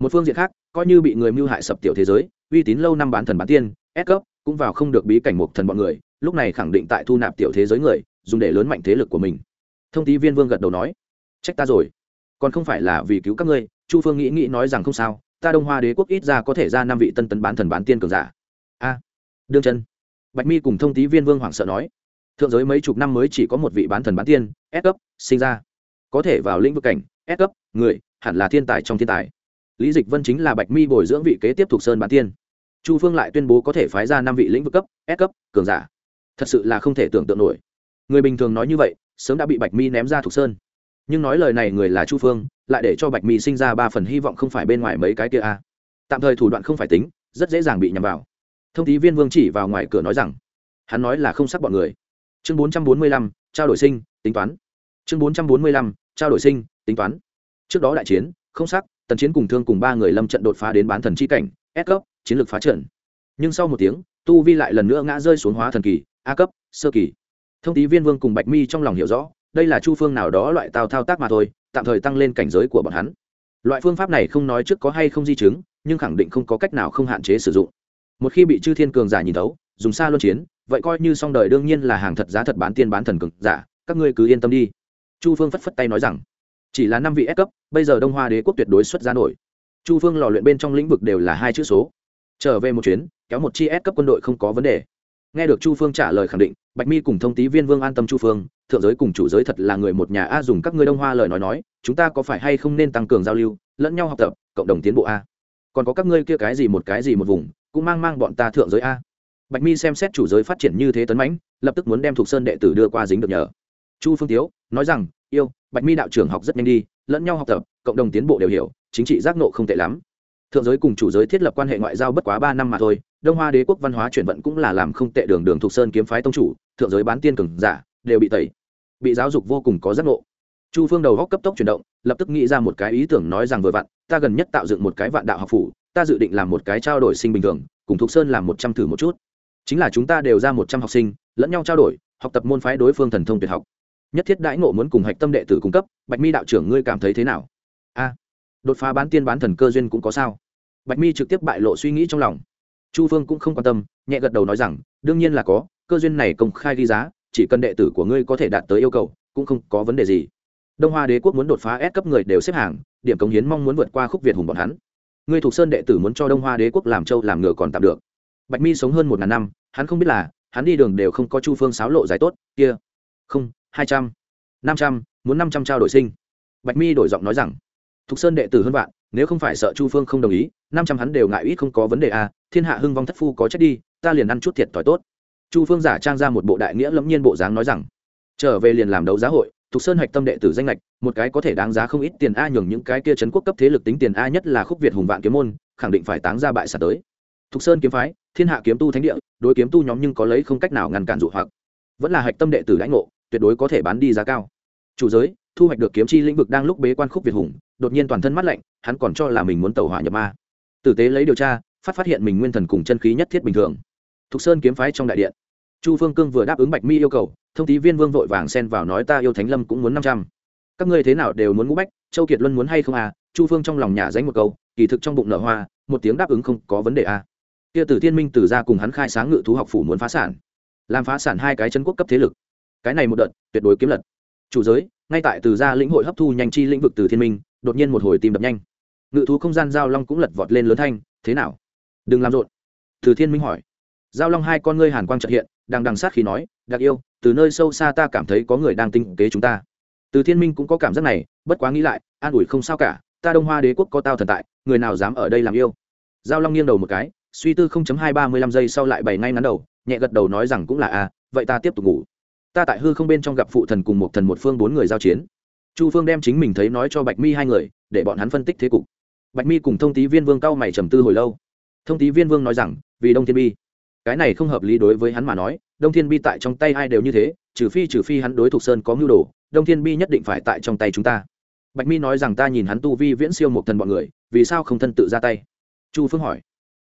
Một phương diện khác, coi như bị người mưu hại sập tiểu thế giới, uy tín lâu năm bán thần bán tiên, s cấp, cũng vào không được bí cảnh một thần bọn người, lúc này khẳng định tại thu nạp tiểu thế giới người, dùng để lớn mạnh thế lực của mình. Thông tí viên vương gật đầu nói, trách ta rồi. Còn không phải là vì cứu các ngươi, chu phương nghĩ nghĩ nói rằng không sao, ta đông hoa đế quốc ít ra có thể ra năm vị tân tấn bán thần bán tiên cường giả. A, đương chân. Bạch mi cùng thông tí viên vương hoảng sợ nói thượng giới mấy chục năm mới chỉ có một vị bán thần bán tiên, s cấp, sinh ra. Có thể vào lĩnh vực cảnh, s cấp, người, hẳn là thiên tài trong thiên tài. Lý dịch vân chính là bạch mi bồi dưỡng vị kế tiếp thuộc sơn bán tiên. Chu phương lại tuyên bố có thể phái ra năm vị lĩnh vực cấp, s cấp, cường giả. Thật sự là không thể tưởng tượng nổi. Người bình thường nói như vậy, sớm đã bị bạch mi ném ra thuộc sơn. Nhưng nói lời này người là chu phương, lại để cho bạch mi sinh ra ba phần hy vọng không phải bên ngoài mấy cái kia a. À. tạm thời thủ đoạn không phải tính, rất dễ dàng bị nhầm vào. Thông tí viên vương chỉ vào ngoài cửa nói rằng, hắn nói là không sắc bọn người chương bốn trăm bốn mươi lăm, trao đổi sinh, tính toán. Chương bốn trăm bốn mươi lăm, trao đổi sinh, tính toán. Trước đó đại chiến, không sắc tần chiến cùng thương cùng ba người lâm trận đột phá đến bán thần chi cảnh, s cấp, chiến lược phá trận. Nhưng sau một tiếng, tu vi lại lần nữa ngã rơi xuống hóa thần kỳ, a cấp, sơ kỳ. Thông tí viên vương cùng bạch mi trong lòng hiểu rõ, đây là chu phương nào đó loại tào thao tác mà thôi, tạm thời tăng lên cảnh giới của bọn hắn. Loại phương pháp này không nói trước có hay không di chứng, nhưng khẳng định không có cách nào không hạn chế sử dụng. Một khi bị chư thiên cường giả nhìn thấu, dùng xa luân chiến vậy coi như xong đời đương nhiên là hàng thật giá thật bán tiên bán thần cường giả, các ngươi cứ yên tâm đi. Chu phương phất phất tay nói rằng, chỉ là năm vị S cấp, bây giờ đông hoa đế quốc tuyệt đối xuất ra nổi. Chu phương lò luyện bên trong lĩnh vực đều là hai chữ số. Trở về một chuyến, kéo một chi S cấp quân đội không có vấn đề. Nghe được chu phương trả lời khẳng định, bạch mi cùng thông tý viên vương an tâm chu phương, thượng giới cùng chủ giới thật là người một nhà a dùng các ngươi đông hoa lời nói nói, chúng ta có phải hay không nên tăng cường giao lưu, lẫn nhau học tập, cộng đồng tiến bộ a. Còn có các ngươi kia cái gì một cái gì một vùng, cũng mang mang bọn ta thượng giới a bạch mi xem xét chủ giới phát triển như thế tấn mãnh, lập tức muốn đem thuộc sơn đệ tử đưa qua dính được nhờ. Chu phương tiếu nói rằng, yêu, bạch mi đạo trưởng học rất nhanh đi, lẫn nhau học tập, cộng đồng tiến bộ đều hiểu, chính trị giác nộ không tệ lắm. Thượng giới cùng chủ giới thiết lập quan hệ ngoại giao bất quá ba năm mà thôi, đông hoa đế quốc văn hóa chuyển vận cũng là làm không tệ đường đường thuộc sơn kiếm phái tông chủ, thượng giới bán tiên cường giả, đều bị tẩy, bị giáo dục vô cùng có giác ngộ. Chu phương đầu góc cấp tốc chuyển động, lập tức nghĩ ra một cái ý tưởng nói rằng vừa vặn, ta gần nhất tạo dựng một cái vạn đạo học phủ, ta dự định làm một cái trao đổi sinh bình thường, cùng thục sơn làm một trăm thử một chút chính là chúng ta đều ra một trăm học sinh, lẫn nhau trao đổi, học tập môn phái đối phương thần thông tuyệt học. Nhất thiết đãi ngộ muốn cùng hạch tâm đệ tử cung cấp, bạch mi đạo trưởng ngươi cảm thấy thế nào? A, đột phá bán tiên bán thần cơ duyên cũng có sao? Bạch mi trực tiếp bại lộ suy nghĩ trong lòng. Chu phương cũng không quan tâm, nhẹ gật đầu nói rằng, đương nhiên là có, cơ duyên này công khai ghi giá, chỉ cần đệ tử của ngươi có thể đạt tới yêu cầu, cũng không có vấn đề gì. Đông hoa đế quốc muốn đột phá S cấp người đều xếp hàng, điểm cống hiến mong muốn vượt qua khúc việt hùng bọn hắn. Ngươi thuộc sơn đệ tử muốn cho đông hoa đế quốc làm châu làm ngựa còn tạm được bạch mi sống hơn một ngàn năm, hắn không biết là, hắn đi đường đều không có chu phương sáo lộ giải tốt, kia, không, hai trăm, năm trăm, muốn năm trăm trao đổi sinh. Bạch mi đổi giọng nói rằng, thục sơn đệ tử hơn vạn, nếu không phải sợ chu phương không đồng ý, năm trăm hắn đều ngại ít không có vấn đề à thiên hạ hưng vong thất phu có trách đi, ta liền ăn chút thiệt thòi tốt. Chu phương giả trang ra một bộ đại nghĩa lẫm nhiên bộ dáng nói rằng, trở về liền làm đấu giá hội, thục sơn hạch tâm đệ tử danh lệch một cái có thể đáng giá không ít tiền a nhường những cái kia trấn quốc cấp thế lực tính tiền a nhất là khúc việt hùng vạn kiếm môn, khẳng định phải táng ra bại sạt tới thục sơn kiếm phái, thiên hạ kiếm tu thánh địa, đối kiếm tu nhóm nhưng có lấy không cách nào ngăn cản dụ hoặc. Vẫn là hạch tâm đệ tử lãnh ngộ, tuyệt đối có thể bán đi giá cao. Chủ giới, thu hoạch được kiếm chi lĩnh vực đang lúc bế quan khúc việt hùng, đột nhiên toàn thân mắt lạnh, hắn còn cho là mình muốn tẩu hỏa nhập ma. Tử tế lấy điều tra, phát phát hiện mình nguyên thần cùng chân khí nhất thiết bình thường. Thục sơn kiếm phái trong đại điện. Chu phương cương vừa đáp ứng bạch mi yêu cầu, thông tí viên vương vội vàng xen vào nói ta yêu thánh lâm cũng muốn năm trăm. Các ngươi thế nào đều muốn ngũ bách, châu kiệt luân muốn hay không à? Chu phương trong lòng nhà dánh một câu, kỳ thực trong bụng nở hoa, một tiếng đáp ứng không có vấn đề à kia tử thiên minh tử ra cùng hắn khai sáng ngự thú học phủ muốn phá sản. Làm phá sản hai cái chân quốc cấp thế lực. Cái này một đợt, tuyệt đối kiếm lật. Chủ giới, ngay tại từ gia lĩnh hội hấp thu nhanh chi lĩnh vực từ thiên minh, đột nhiên một hồi tìm đập nhanh. Ngự thú không gian giao long cũng lật vọt lên lớn thanh, thế nào? Đừng làm rộn. Từ thiên minh hỏi. Giao long hai con ngươi hàn quang trợ hiện, đang đằng sát khi nói, đặc yêu, từ nơi sâu xa ta cảm thấy có người đang tinh kế chúng ta. Từ thiên minh cũng có cảm giác này, bất quá nghĩ lại, an ủi không sao cả, ta đông hoa đế quốc có tao thần tại, người nào dám ở đây làm yêu? Giao long nghiêng đầu một cái suy tư không chấm hai ba mươi lăm giây sau lại bày ngay ngắn đầu, nhẹ gật đầu nói rằng cũng là a vậy ta tiếp tục ngủ. Ta tại hư không bên trong gặp phụ thần cùng một thần một phương bốn người giao chiến. Chu phương đem chính mình thấy nói cho bạch mi hai người, để bọn hắn phân tích thế cục. Bạch mi cùng thông tý viên vương cao mày trầm tư hồi lâu. Thông tý viên vương nói rằng, vì đông thiên bi. Cái này không hợp lý đối với hắn mà nói, đông thiên bi tại trong tay ai đều như thế, trừ phi trừ phi hắn đối thuộc sơn có mưu đồ, đông thiên bi nhất định phải tại trong tay chúng ta. Bạch mi nói rằng ta nhìn hắn tu vi viễn siêu một thần bọn người, vì sao không thân tự ra tay? Chu phương hỏi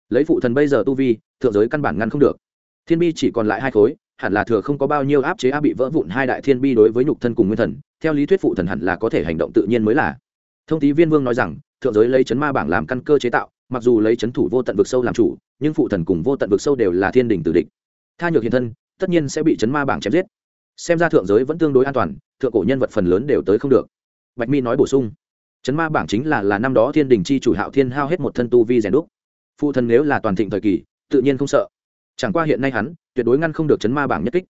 lấy phụ thần bây giờ tu vi, thượng giới căn bản ngăn không được. Thiên bi chỉ còn lại hai khối, hẳn là thừa không có bao nhiêu áp chế a bị vỡ vụn hai đại thiên bi đối với nhục thân cùng nguyên thần, theo lý thuyết phụ thần hẳn là có thể hành động tự nhiên mới là. Thông tí viên vương nói rằng, thượng giới lấy chấn ma bảng làm căn cơ chế tạo, mặc dù lấy chấn thủ vô tận vực sâu làm chủ, nhưng phụ thần cùng vô tận vực sâu đều là thiên đình tử địch. Tha nhược hiện thân, tất nhiên sẽ bị chấn ma bảng chém giết. Xem ra thượng giới vẫn tương đối an toàn, thượng cổ nhân vật phần lớn đều tới không được. Bạch mi nói bổ sung, chấn ma bảng chính là là năm đó thiên đình chi chủ hạo thiên hao hết một thân tu vi rèn đúc phụ thần nếu là toàn thịnh thời kỳ, tự nhiên không sợ. Chẳng qua hiện nay hắn, tuyệt đối ngăn không được chấn ma bảng nhất kích.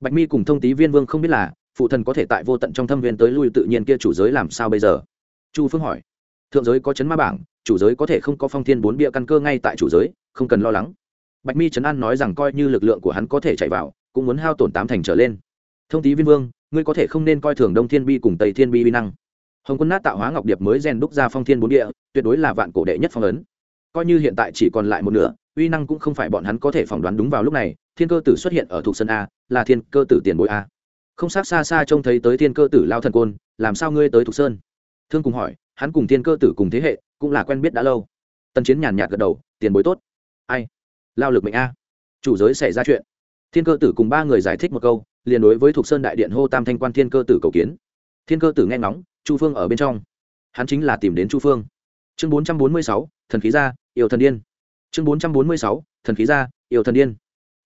Bạch mi cùng thông tý viên vương không biết là, phụ thần có thể tại vô tận trong thâm viên tới lui tự nhiên kia chủ giới làm sao bây giờ? Chu phương hỏi. Thượng giới có chấn ma bảng, chủ giới có thể không có phong thiên bốn bia căn cơ ngay tại chủ giới, không cần lo lắng. Bạch mi trấn an nói rằng coi như lực lượng của hắn có thể chạy vào, cũng muốn hao tổn tám thành trở lên. Thông tý viên vương, ngươi có thể không nên coi thường đông thiên bi cùng tây thiên bi vi năng. Hồng quân nát tạo hóa ngọc điệp mới rèn đúc ra phong thiên bốn địa tuyệt đối là vạn cổ đệ nhất phong ấn coi như hiện tại chỉ còn lại một nửa, uy năng cũng không phải bọn hắn có thể phỏng đoán đúng vào lúc này, thiên cơ tử xuất hiện ở thuộc sân a, là thiên cơ tử tiền bối a. Không xác xa xa trông thấy tới thiên cơ tử lao thần côn, làm sao ngươi tới thuộc sơn? Thương cùng hỏi, hắn cùng thiên cơ tử cùng thế hệ, cũng là quen biết đã lâu. Tần chiến nhàn nhạt gật đầu, tiền bối tốt. Ai? Lao lực mệnh a. Chủ giới xảy ra chuyện. Thiên cơ tử cùng ba người giải thích một câu, liền đối với thuộc sơn đại điện hô tam thanh quan thiên cơ tử cầu kiến. Thiên cơ tử nghe ngóng, chu phương ở bên trong. Hắn chính là tìm đến chu phương. Chương bốn trăm bốn mươi sáu, thần khí gia yêu thần điên. Chương bốn trăm bốn mươi sáu, thần khí gia yêu thần điên.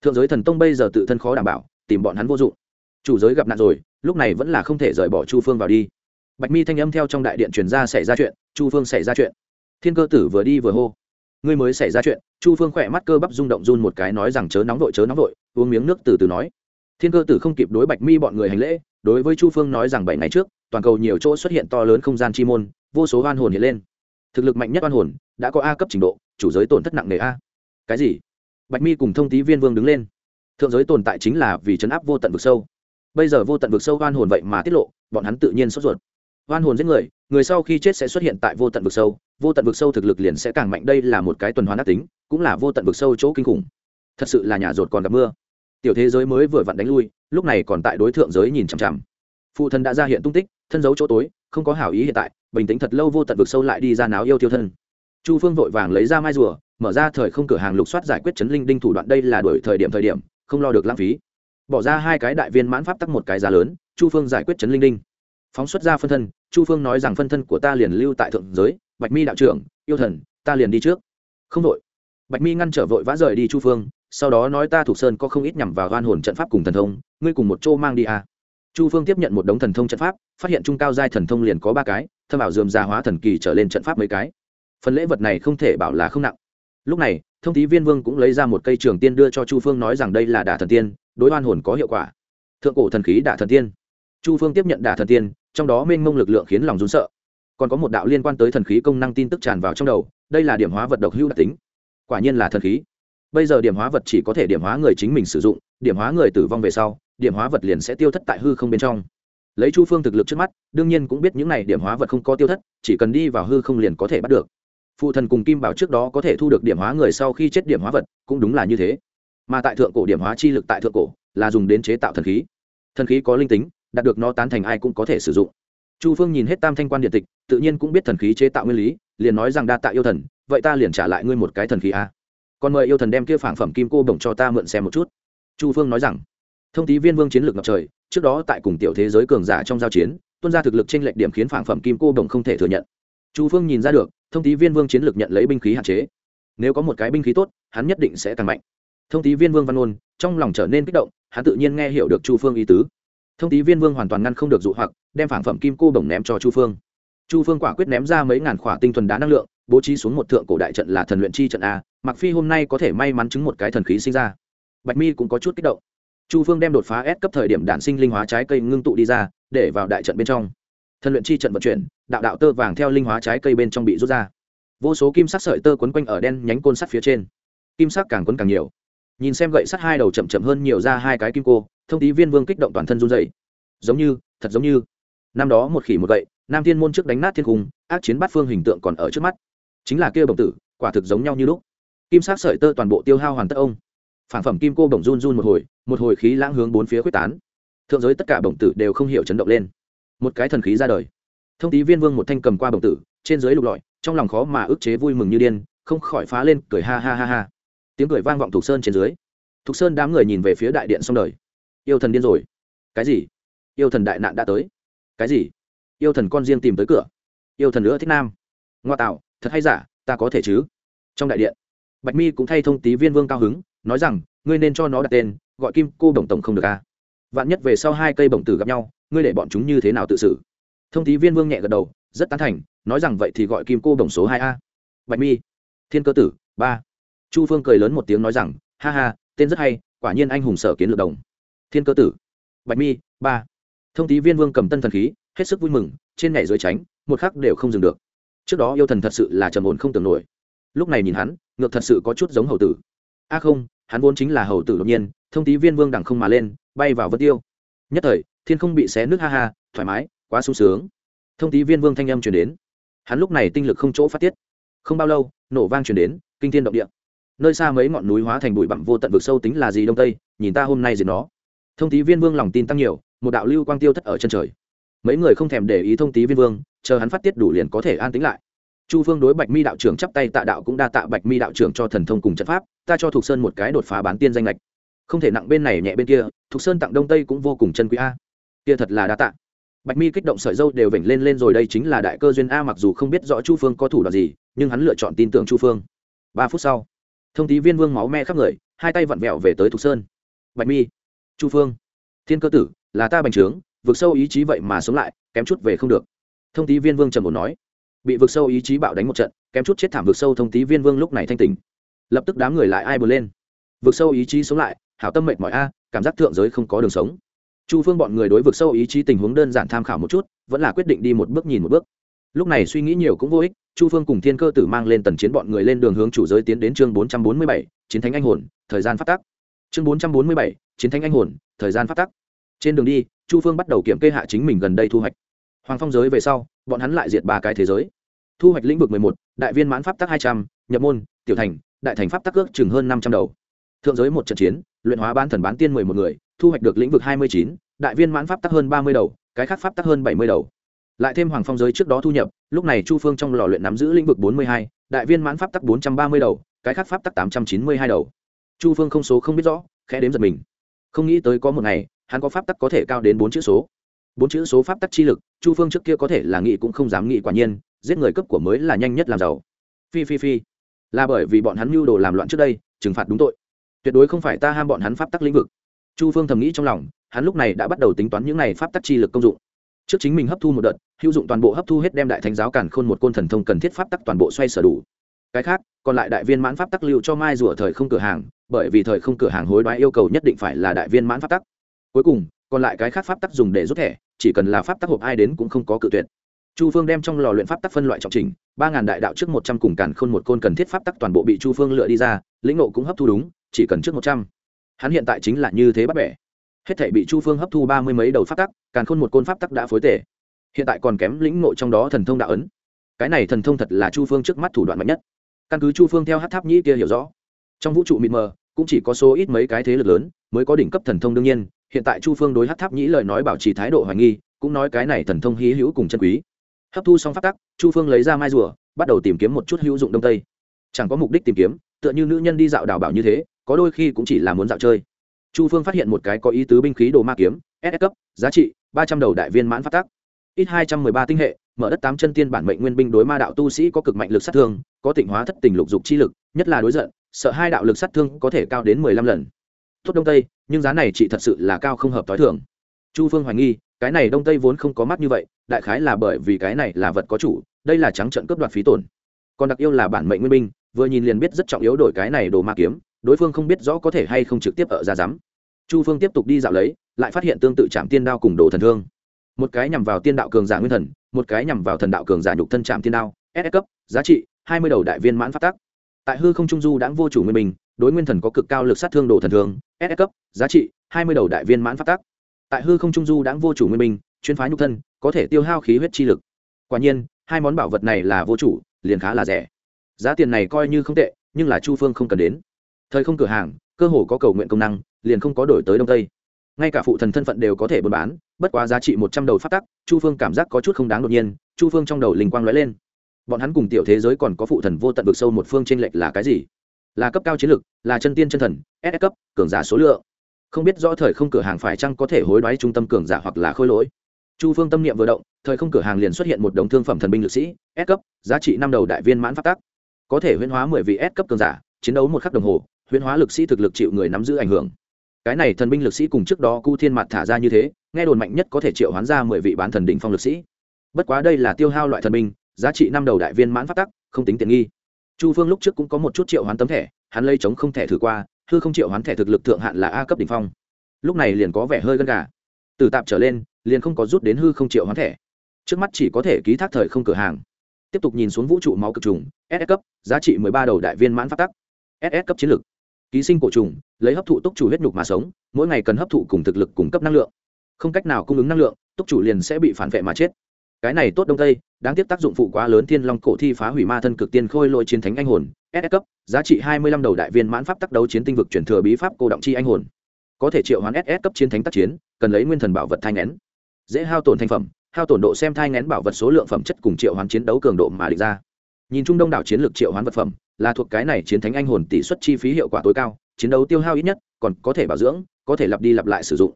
Thượng giới thần tông bây giờ tự thân khó đảm bảo, tìm bọn hắn vô dụng. Chủ giới gặp nạn rồi, lúc này vẫn là không thể rời bỏ chu phương vào đi. Bạch mi thanh âm theo trong đại điện truyền ra xảy ra chuyện, chu phương xảy ra chuyện. Thiên cơ tử vừa đi vừa hô. Ngươi mới xảy ra chuyện, chu phương khỏe mắt cơ bắp rung động run một cái nói rằng chớ nóng vội, chớ nóng vội, uống miếng nước từ từ nói. Thiên cơ tử không kịp đối bạch mi bọn người hành lễ, đối với chu phương nói rằng bảy ngày trước, toàn cầu nhiều chỗ xuất hiện to lớn không gian chi môn, vô số oan hồn hiện lên thực lực mạnh nhất oan hồn đã có a cấp trình độ, chủ giới tổn thất nặng nề a. Cái gì? Bạch mi cùng thông tý viên vương đứng lên. Thượng giới tồn tại chính là vì chấn áp vô tận vực sâu. Bây giờ vô tận vực sâu oan hồn vậy mà tiết lộ, bọn hắn tự nhiên sốt ruột. Oan hồn giết người người sau khi chết sẽ xuất hiện tại vô tận vực sâu, vô tận vực sâu thực lực liền sẽ càng mạnh. Đây là một cái tuần hoàn ác tính, cũng là vô tận vực sâu chỗ kinh khủng. Thật sự là nhà rột còn gặp mưa. Tiểu thế giới mới vừa vặn đánh lui, lúc này còn tại đối tượng giới nhìn chằm chằm. Phụ thân đã ra hiện tung tích, thân giấu chỗ tối, không có hảo ý hiện tại bình tĩnh thật lâu vô tận vực sâu lại đi ra náo yêu tiêu thân. Chu phương vội vàng lấy ra mai rùa, mở ra thời không cửa hàng lục soát giải quyết chấn linh đinh thủ đoạn đây là đổi thời điểm thời điểm, không lo được lãng phí. Bỏ ra hai cái đại viên mãn pháp tắc một cái giá lớn, chu phương giải quyết chấn linh đinh. Phóng xuất ra phân thân, chu phương nói rằng phân thân của ta liền lưu tại thượng giới, bạch mi đạo trưởng, yêu thần, ta liền đi trước. Không đội. Bạch mi ngăn trở vội vã rời đi chu phương, sau đó nói ta thuộc sơn có không ít nhằm vào oan hồn trận pháp cùng thần thông, ngươi cùng một chỗ mang đi à. chu phương tiếp nhận một đống thần thông trận pháp, phát hiện trung cao giai thần thông liền có ba cái thâm bảo dườm gia hóa thần kỳ trở lên trận pháp mấy cái. Phần lễ vật này không thể bảo là không nặng. Lúc này, thông tí viên vương cũng lấy ra một cây trường tiên đưa cho chu phương nói rằng đây là đả thần tiên, đối oan hồn có hiệu quả. Thượng cổ thần khí đả thần tiên. Chu phương tiếp nhận đả thần tiên, trong đó mênh mông lực lượng khiến lòng rún sợ. Còn có một đạo liên quan tới thần khí công năng tin tức tràn vào trong đầu, đây là điểm hóa vật độc hữu đặc tính. Quả nhiên là thần khí. Bây giờ điểm hóa vật chỉ có thể điểm hóa người chính mình sử dụng, điểm hóa người tử vong về sau, điểm hóa vật liền sẽ tiêu thất tại hư không bên trong lấy chu phương thực lực trước mắt, đương nhiên cũng biết những này điểm hóa vật không có tiêu thất, chỉ cần đi vào hư không liền có thể bắt được. Phụ thần cùng kim bảo trước đó có thể thu được điểm hóa người sau khi chết điểm hóa vật, cũng đúng là như thế. Mà tại thượng cổ điểm hóa chi lực tại thượng cổ, là dùng đến chế tạo thần khí. Thần khí có linh tính, đạt được nó tán thành ai cũng có thể sử dụng. Chu phương nhìn hết tam thanh quan điện tịch, tự nhiên cũng biết thần khí chế tạo nguyên lý, liền nói rằng đa tạ yêu thần, vậy ta liền trả lại ngươi một cái thần khí a. Còn mời yêu thần đem kia phản phẩm kim cô bổng cho ta mượn xem một chút. Chu phương nói rằng, thông tí viên vương chiến lược ngập trời trước đó tại cùng tiểu thế giới cường giả trong giao chiến, tuân ra thực lực trên lệch điểm khiến phản phẩm kim cô đồng không thể thừa nhận. Chu phương nhìn ra được, thông tí viên vương chiến lược nhận lấy binh khí hạn chế. Nếu có một cái binh khí tốt, hắn nhất định sẽ càng mạnh. Thông tí viên vương văn ôn trong lòng trở nên kích động, hắn tự nhiên nghe hiểu được chu phương ý tứ. Thông tí viên vương hoàn toàn ngăn không được dụ hoặc, đem phản phẩm kim cô bổng ném cho chu phương. Chu phương quả quyết ném ra mấy ngàn khỏa tinh thuần đá năng lượng, bố trí xuống một thượng cổ đại trận là thần luyện chi trận a mặc phi hôm nay có thể may mắn chứng một cái thần khí sinh ra. Bạch mi cũng có chút kích động chu phương đem đột phá S cấp thời điểm đạn sinh linh hóa trái cây ngưng tụ đi ra, để vào đại trận bên trong. Thân luyện chi trận vận chuyển, đạo đạo tơ vàng theo linh hóa trái cây bên trong bị rút ra. Vô số kim sắc sợi tơ quấn quanh ở đen nhánh côn sắt phía trên. Kim sắc càng quấn càng nhiều. Nhìn xem gậy sắt hai đầu chậm chậm hơn nhiều ra hai cái kim cô, thông tí viên vương kích động toàn thân run dày giống như, thật giống như. Năm đó một khỉ một gậy, nam thiên môn trước đánh nát thiên cung, ác chiến bát phương hình tượng còn ở trước mắt. Chính là kia bồng tử, quả thực giống nhau như lúc. Kim sắc sợi tơ toàn bộ tiêu hao hoàn tất ông. Phản phẩm kim cô bồng run run một hồi một hồi khí lãng hướng bốn phía quyết tán. Thượng giới tất cả bổng tử đều không hiểu chấn động lên. Một cái thần khí ra đời. Thông tí viên vương một thanh cầm qua bổng tử, trên dưới lục lọi, trong lòng khó mà ức chế vui mừng như điên, không khỏi phá lên, cười ha ha ha ha. Tiếng cười vang vọng thục sơn trên dưới. Thục sơn đám người nhìn về phía đại điện xong đời. Yêu thần điên rồi. Cái gì? Yêu thần đại nạn đã tới. Cái gì? Yêu thần con riêng tìm tới cửa. Yêu thần nữa thích nam. Ngoa tạo, thật hay giả, ta có thể chứ? Trong đại điện, bạch mi cũng thay thông tí viên vương cao hứng, nói rằng, ngươi nên cho nó đặt tên gọi kim cô đồng tổng không được à. vạn nhất về sau hai cây bổng tử gặp nhau, ngươi để bọn chúng như thế nào tự xử? Thông tí viên vương nhẹ gật đầu, rất tán thành, nói rằng vậy thì gọi kim cô đồng số hai a. Bạch mi, thiên cơ tử, ba. Chu phương cười lớn một tiếng nói rằng, ha ha, tên rất hay, quả nhiên anh hùng sở kiến lược đồng. Thiên cơ tử, bạch mi, ba. Thông tí viên vương cầm tân thần khí, hết sức vui mừng, trên nhảy dưới tránh, một khắc đều không dừng được. Trước đó yêu thần thật sự là trầm ổn không tưởng nổi. Lúc này nhìn hắn, ngược thật sự có chút giống hầu tử. A không, hắn vốn chính là hầu tử đột nhiên thông tí viên vương đằng không mà lên, bay vào vân tiêu. Nhất thời, thiên không bị xé nước ha ha, thoải mái, quá sung sướng. Thông tí viên vương thanh âm chuyển đến. Hắn lúc này tinh lực không chỗ phát tiết. Không bao lâu, nổ vang chuyển đến, kinh thiên động địa. Nơi xa mấy ngọn núi hóa thành bụi bặm vô tận vực sâu tính là gì đông tây, nhìn ta hôm nay gì nó. Thông tí viên vương lòng tin tăng nhiều, một đạo lưu quang tiêu thất ở chân trời. Mấy người không thèm để ý thông tí viên vương, chờ hắn phát tiết đủ liền có thể an tính lại. Chu phương đối bạch mi đạo trưởng chắp tay tạ đạo cũng đa tạ bạch mi đạo trưởng cho thần thông cùng trận pháp, ta cho thục sơn một cái đột phá bán tiên danh lệch không thể nặng bên này nhẹ bên kia, thục sơn tặng đông tây cũng vô cùng chân quý a. Kia thật là đa tạ. Bạch mi kích động sợi dâu đều vểnh lên lên rồi đây chính là đại cơ duyên a, mặc dù không biết rõ chu phương có thủ đoạn gì, nhưng hắn lựa chọn tin tưởng chu phương. Ba phút sau, thông tí viên vương máu me khắp người, hai tay vặn vẹo về tới thục sơn. Bạch mi, chu phương, thiên cơ tử, là ta bành trướng vượt sâu ý chí vậy mà sống lại, kém chút về không được. Thông tí viên vương trầm ổn nói. Bị vượt sâu ý chí bạo đánh một trận, kém chút chết thảm vượt sâu thông tí viên vương lúc này thanh tình lập tức đám người lại ai bờ lên. Vượt sâu ý chí sống lại hảo tâm mệt mỏi a, cảm giác thượng giới không có đường sống. Chu phương bọn người đối vực sâu ý chí tình huống đơn giản tham khảo một chút, vẫn là quyết định đi một bước nhìn một bước. Lúc này suy nghĩ nhiều cũng vô ích, chu phương cùng thiên cơ tử mang lên tần chiến bọn người lên đường hướng chủ giới tiến đến chương bốn trăm bốn mươi bảy, chiến thánh anh hồn, thời gian phát tắc. Chương bốn trăm bốn mươi bảy, chiến thánh anh hồn, thời gian phát tắc. Trên đường đi, chu phương bắt đầu kiểm kê hạ chính mình gần đây thu hoạch. Hoàng phong giới về sau, bọn hắn lại diệt ba cái thế giới. Thu hoạch lĩnh vực mười một, đại viên mãn pháp tắc hai trăm, nhập môn, tiểu thành, đại thành pháp tắc ước chừng hơn năm trăm đầu thượng giới một trận chiến, luyện hóa ban thần bán tiên mười một người, thu hoạch được lĩnh vực hai mươi chín, đại viên mãn pháp tắc hơn ba mươi đầu, cái khác pháp tắc hơn bảy mươi đầu. Lại thêm hoàng phong giới trước đó thu nhập, lúc này chu phương trong lò luyện nắm giữ lĩnh vực bốn mươi hai, đại viên mãn pháp tắc bốn trăm ba mươi đầu, cái khác pháp tắc tám trăm chín mươi hai đầu. Chu phương không số không biết rõ, khẽ đếm giật mình. Không nghĩ tới có một ngày, hắn có pháp tắc có thể cao đến bốn chữ số. Bốn chữ số pháp tắc chi lực, chu phương trước kia có thể là nghĩ cũng không dám nghĩ quả nhiên, giết người cấp của mới là nhanh nhất làm giàu. Phi phi phi. Là bởi vì bọn hắn mưu đồ làm loạn trước đây, trừng phạt đúng tội tuyệt đối không phải ta ham bọn hắn pháp tắc lĩnh vực. Chu phương thầm nghĩ trong lòng, hắn lúc này đã bắt đầu tính toán những này pháp tắc chi lực công dụng. Trước chính mình hấp thu một đợt, hữu dụng toàn bộ hấp thu hết đem đại thánh giáo cản khôn một côn thần thông cần thiết pháp tắc toàn bộ xoay sở đủ. Cái khác, còn lại đại viên mãn pháp tắc lưu cho mai rủa thời không cửa hàng, bởi vì thời không cửa hàng hối đoái yêu cầu nhất định phải là đại viên mãn pháp tắc. Cuối cùng, còn lại cái khác pháp tắc dùng để rút thẻ, chỉ cần là pháp tắc hộp ai đến cũng không có cự tuyệt. Chu phương đem trong lò luyện pháp tắc phân loại trọng trình, ba ngàn đại đạo trước một trăm cùng càn khôn một côn cần thiết pháp tắc toàn bộ bị chu phương lựa đi ra, lĩnh nộ cũng hấp thu đúng chỉ cần trước một trăm. Hắn hiện tại chính là như thế bắt bẻ. Hết thể bị chu phương hấp thu ba mươi mấy đầu pháp tắc càng khôn một côn pháp tắc đã phối tể hiện tại còn kém lĩnh ngộ trong đó thần thông đạo ấn. Cái này thần thông thật là chu phương trước mắt thủ đoạn mạnh nhất. Căn cứ chu phương theo hát tháp nhĩ kia hiểu rõ, trong vũ trụ mịt mờ, cũng chỉ có số ít mấy cái thế lực lớn mới có đỉnh cấp thần thông đương nhiên. Hiện tại chu phương đối hát tháp nhĩ lời nói bảo trì thái độ hoài nghi, cũng nói cái này thần thông hí hữu cùng chân quý. Hấp thu xong phát tắc, chu phương lấy ra mai rùa, bắt đầu tìm kiếm một chút hữu dụng đông tây. Chẳng có mục đích tìm kiếm, tựa như nữ nhân đi dạo đảo bảo như thế có đôi khi cũng chỉ là muốn dạo chơi. Chu phương phát hiện một cái có ý tứ binh khí đồ ma kiếm s cấp giá trị ba trăm đầu đại viên mãn phát tác, ít hai trăm mười ba tinh hệ mở đất tám chân tiên bản mệnh nguyên binh đối ma đạo tu sĩ có cực mạnh lực sát thương có tịnh hóa thất tình lục dục chi lực nhất là đối giận sợ hai đạo lực sát thương có thể cao đến mười lăm lần. Tốt đông tây nhưng giá này chị thật sự là cao không hợp t h i thường. Chu phương hoài nghi cái này đông tây vốn không có mắt như vậy đại khái là bởi vì cái này là vật có chủ đây là trắng trận cướp đoạt phí tổn. Còn đặc yêu là bản mệnh nguyên binh vừa nhìn liền biết rất trọng yếu đổi cái này đồ ma kiếm đối phương không biết rõ có thể hay không trực tiếp ở ra rắm. Chu phương tiếp tục đi dạo lấy lại phát hiện tương tự chạm tiên đao cùng đồ thần thương. Một cái nhằm vào tiên đạo cường giả nguyên thần một cái nhằm vào thần đạo cường giả nhục thân chạm tiên đao s cấp giá trị hai mươi đầu đại viên mãn phát tác. tại hư không trung du đã vô chủ nguyên mình, đối nguyên thần có cực cao lực sát thương đồ thần thương s cấp giá trị hai mươi đầu đại viên mãn phát tác. tại hư không trung du đã vô chủ nguyên mình, chuyên phá nhục thân có thể tiêu hao khí huyết chi lực. Quả nhiên hai món bảo vật này là vô chủ liền khá là rẻ. Giá tiền này coi như không tệ nhưng là chu phương không cần đến thời không cửa hàng cơ hồ có cầu nguyện công năng liền không có đổi tới đông tây. Ngay cả phụ thần thân phận đều có thể buôn bán bất quá giá trị một trăm đầu phát tắc chu phương cảm giác có chút không đáng đột nhiên chu phương trong đầu linh quang lóe lên. Bọn hắn cùng tiểu thế giới còn có phụ thần vô tận vực sâu một phương t r ê n lệch là cái gì? Là cấp cao chiến lược, là chân tiên chân thần s cấp cường giả số lượng. Không biết rõ thời không cửa hàng phải chăng có thể hối đoái trung tâm cường giả hoặc là khôi lỗi. Chu phương tâm niệm vừa động thời không cửa hàng liền xuất hiện một đống thương phẩm thần binh lực sĩ s cấp giá trị năm đầu đại viên mãn phát tắc, có thể huyên hóa mười vị s cấp cường giả chiến đấu một khắc đồng hồ huyễn hóa lực sĩ thực lực chịu người nắm giữ ảnh hưởng. Cái này thần binh lực sĩ cùng trước đó cu thiên mặt thả ra như thế, nghe đồn mạnh nhất có thể triệu hoán ra mười vị bán thần đỉnh phong lực sĩ. Bất quá đây là tiêu hao loại thần binh, giá trị năm đầu đại viên mãn phát tắc, không tính tiện nghi. Chu phương lúc trước cũng có một chút triệu hoán tấm thẻ, hắn lây chống không thẻ thử qua, hư không triệu hoán thẻ thực lực thượng hạn là a cấp đỉnh phong. Lúc này liền có vẻ hơi gân gà. Từ tạp trở lên, liền không có rút đến hư không triệu hoán thẻ. Trước mắt chỉ có thể ký thác thời không cửa hàng. Tiếp tục nhìn xuống vũ trụ máu cực trùng ss cấp, giá trị mười ba đầu đại viên mãn phát tắc. Ss cấp chiến lược ký sinh cổ trùng, lấy hấp thụ túc chủ huyết nhục mà sống, mỗi ngày cần hấp thụ cùng thực lực cung cấp năng lượng. Không cách nào cung ứng năng lượng, túc chủ liền sẽ bị phản vệ mà chết. Cái này tốt đông tây, đáng tiếc tác dụng phụ quá lớn thiên long cổ thi phá hủy ma thân cực tiên khôi lội chiến thánh anh hồn ss cấp, giá trị hai mươi lăm đầu đại viên mãn pháp tác đấu chiến tinh vực chuyển thừa bí pháp cô động chi anh hồn. Có thể triệu hoán ss cấp chiến thánh tác chiến, cần lấy nguyên thần bảo vật thai ngén. Dễ hao tổn thành phẩm, hao tổn độ xem thai ngén bảo vật số lượng phẩm chất cùng triệu hoán chiến đấu cường độ mà địch ra nhìn chung đông đảo chiến lược triệu hoán vật phẩm, là thuộc cái này chiến thánh anh hồn tỷ suất chi phí hiệu quả tối cao, chiến đấu tiêu hao ít nhất, còn có thể bảo dưỡng, có thể lặp đi lặp lại sử dụng.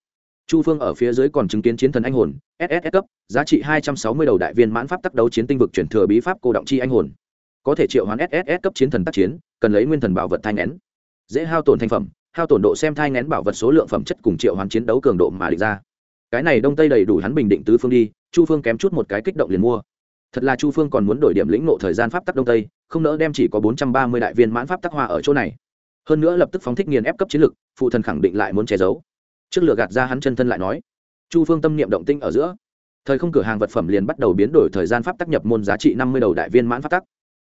Chu phương ở phía dưới còn chứng kiến chiến thần anh hồn ss cấp, giá trị hai trăm sáu mươi đầu đại viên mãn pháp tác đấu chiến tinh vực chuyển thừa bí pháp cô động chi anh hồn. Có thể triệu hoán ss cấp chiến thần tác chiến, cần lấy nguyên thần bảo vật thai ngén. Dễ hao tổn thành phẩm, hao tổn độ xem thai ngén bảo vật số lượng phẩm chất cùng triệu hoán chiến đấu cường độ mà địch ra. Cái này đông tây đầy đủ hắn bình định tứ phương đi, chu phương kém chút một cái kích động liền mua thật là chu phương còn muốn đổi điểm lĩnh nộ thời gian pháp tắc đông tây, không nỡ đem chỉ có bốn trăm ba mươi đại viên mãn pháp tắc hoa ở chỗ này. Hơn nữa lập tức phóng thích nghiền ép cấp chiến lực phụ thần khẳng định lại muốn che giấu. Trước lửa gạt ra hắn chân thân lại nói, chu phương tâm niệm động tinh ở giữa. Thời không cửa hàng vật phẩm liền bắt đầu biến đổi thời gian pháp tắc nhập môn giá trị năm mươi đầu đại viên mãn pháp tắc.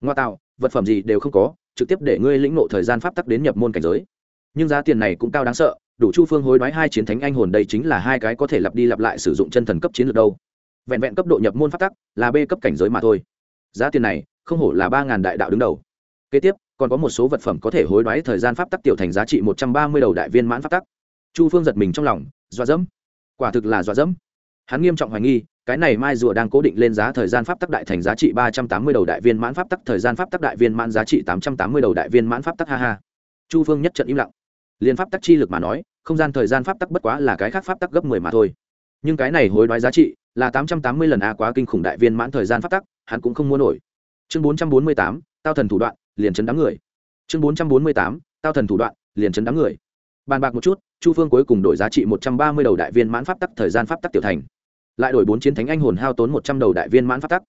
Ngoa tạo, vật phẩm gì đều không có, trực tiếp để ngươi lĩnh nộ thời gian pháp tắc đến nhập môn cảnh giới. Nhưng giá tiền này cũng cao đáng sợ, đủ chu phương hối đoái hai chiến thánh anh hồn đây chính là hai cái có thể lặp đi lặp lại sử dụng chân thần cấp chiến lược đâu vẹn vẹn cấp độ nhập môn pháp tắc là b cấp cảnh giới mà thôi. Giá tiền này không hổ là ba ngàn đại đạo đứng đầu. Kế tiếp, còn có một số vật phẩm có thể hối đoái thời gian pháp tắc tiểu thành giá trị một trăm ba mươi đầu đại viên mãn pháp tắc. Chu phương giật mình trong lòng, dọa dẫm. Quả thực là dọa dẫm. Hắn nghiêm trọng hoài nghi, cái này mai rùa đang cố định lên giá thời gian pháp tắc đại thành giá trị ba trăm tám mươi đầu đại viên mãn pháp tắc, thời gian pháp tắc đại viên mãn giá trị tám trăm tám mươi đầu đại viên mãn pháp tắc, ha ha. Chu phương nhất trận im lặng. Liền pháp tắc chi lực mà nói, không gian thời gian pháp tắc bất quá là cái khác pháp tắc gấp mười mà thôi. Nhưng cái này hối đoái giá trị là tám trăm tám mươi lần a quá kinh khủng đại viên mãn thời gian pháp tắc, hắn cũng không mua nổi. Chương bốn trăm bốn mươi tám, tao thần thủ đoạn, liền chấn đám người. Chương bốn trăm bốn mươi tám, tao thần thủ đoạn, liền chấn đám người. Bàn bạc một chút, chu phương cuối cùng đổi giá trị một trăm ba mươi đầu đại viên mãn pháp tắc thời gian pháp tắc tiểu thành. Lại đổi bốn chiến thánh anh hồn hao tốn một trăm đầu đại viên mãn pháp tắc.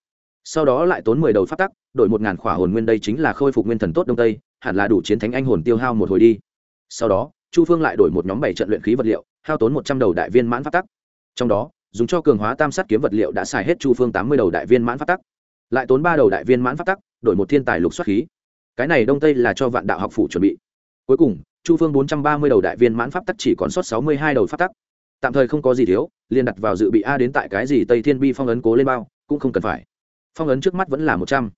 Sau đó lại tốn mười đầu pháp tắc, đổi một ngàn khỏa hồn nguyên đây chính là khôi phục nguyên thần tốt đông tây, hẳn là đủ chiến thánh anh hồn tiêu hao một hồi đi. Sau đó, chu phương lại đổi một nhóm bảy trận luyện khí vật liệu, hao tốn một trăm đầu đại viên mãn pháp tắc. Trong đó dùng cho cường hóa tam sát kiếm vật liệu đã xài hết chu phương tám mươi đầu đại viên mãn pháp tắc. Lại tốn ba đầu đại viên mãn pháp tắc, đổi một thiên tài lục xuất khí. Cái này đông tây là cho vạn đạo học phủ chuẩn bị. Cuối cùng, chu phương bốn trăm ba mươi đầu đại viên mãn pháp tắc chỉ còn sót sáu mươi hai đầu pháp tắc. Tạm thời không có gì thiếu, liền đặt vào dự bị a đến tại cái gì tây thiên bi phong ấn cố lên bao, cũng không cần phải. Phong ấn trước mắt vẫn là một trăm.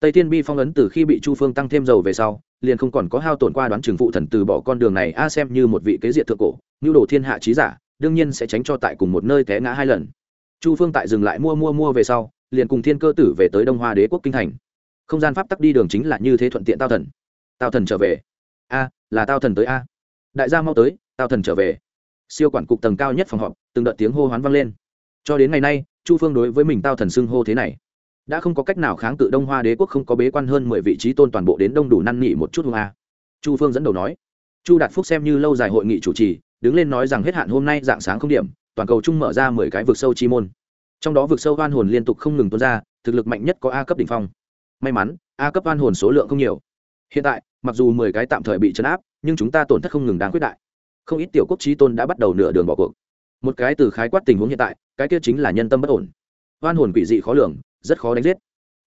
Tây thiên bi phong ấn từ khi bị chu phương tăng thêm dầu về sau, liền không còn có hao tổn qua đoán trường phụ thần từ bỏ con đường này, a xem như một vị kế diệt thượng cổ nhu đồ thiên hạ trí giả đương nhiên sẽ tránh cho tại cùng một nơi té ngã hai lần. Chu phương tại dừng lại mua mua mua về sau, liền cùng thiên cơ tử về tới đông hoa đế quốc kinh thành. Không gian pháp tắc đi đường chính là như thế thuận tiện tao thần. Tao thần trở về. A, là tao thần tới a. Đại gia mau tới, tao thần trở về. Siêu quản cục tầng cao nhất phòng họp, từng đợt tiếng hô hoán vang lên. Cho đến ngày nay, chu phương đối với mình tao thần xưng hô thế này, đã không có cách nào kháng cự đông hoa đế quốc không có bế quan hơn mười vị trí tôn toàn bộ đến đông đủ năn nỉ một chút hương a. Chu phương dẫn đầu nói, chu đạt phúc xem như lâu dài hội nghị chủ trì đứng lên nói rằng hết hạn hôm nay dạng sáng không điểm, toàn cầu chung mở ra mười cái vực sâu chi môn. Trong đó vực sâu oan hồn liên tục không ngừng tuôn ra, thực lực mạnh nhất có a cấp đ ỉ n h phong. May mắn, a cấp oan hồn số lượng không nhiều. Hiện tại, mặc dù mười cái tạm thời bị chấn áp, nhưng chúng ta tổn thất không ngừng đáng quyết đại. Không ít tiểu quốc trí tôn đã bắt đầu nửa đường bỏ cuộc. Một cái từ khái quát tình huống hiện tại, cái kia chính là nhân tâm bất ổn. Oan hồn quỷ dị khó lường, rất khó đánh giết.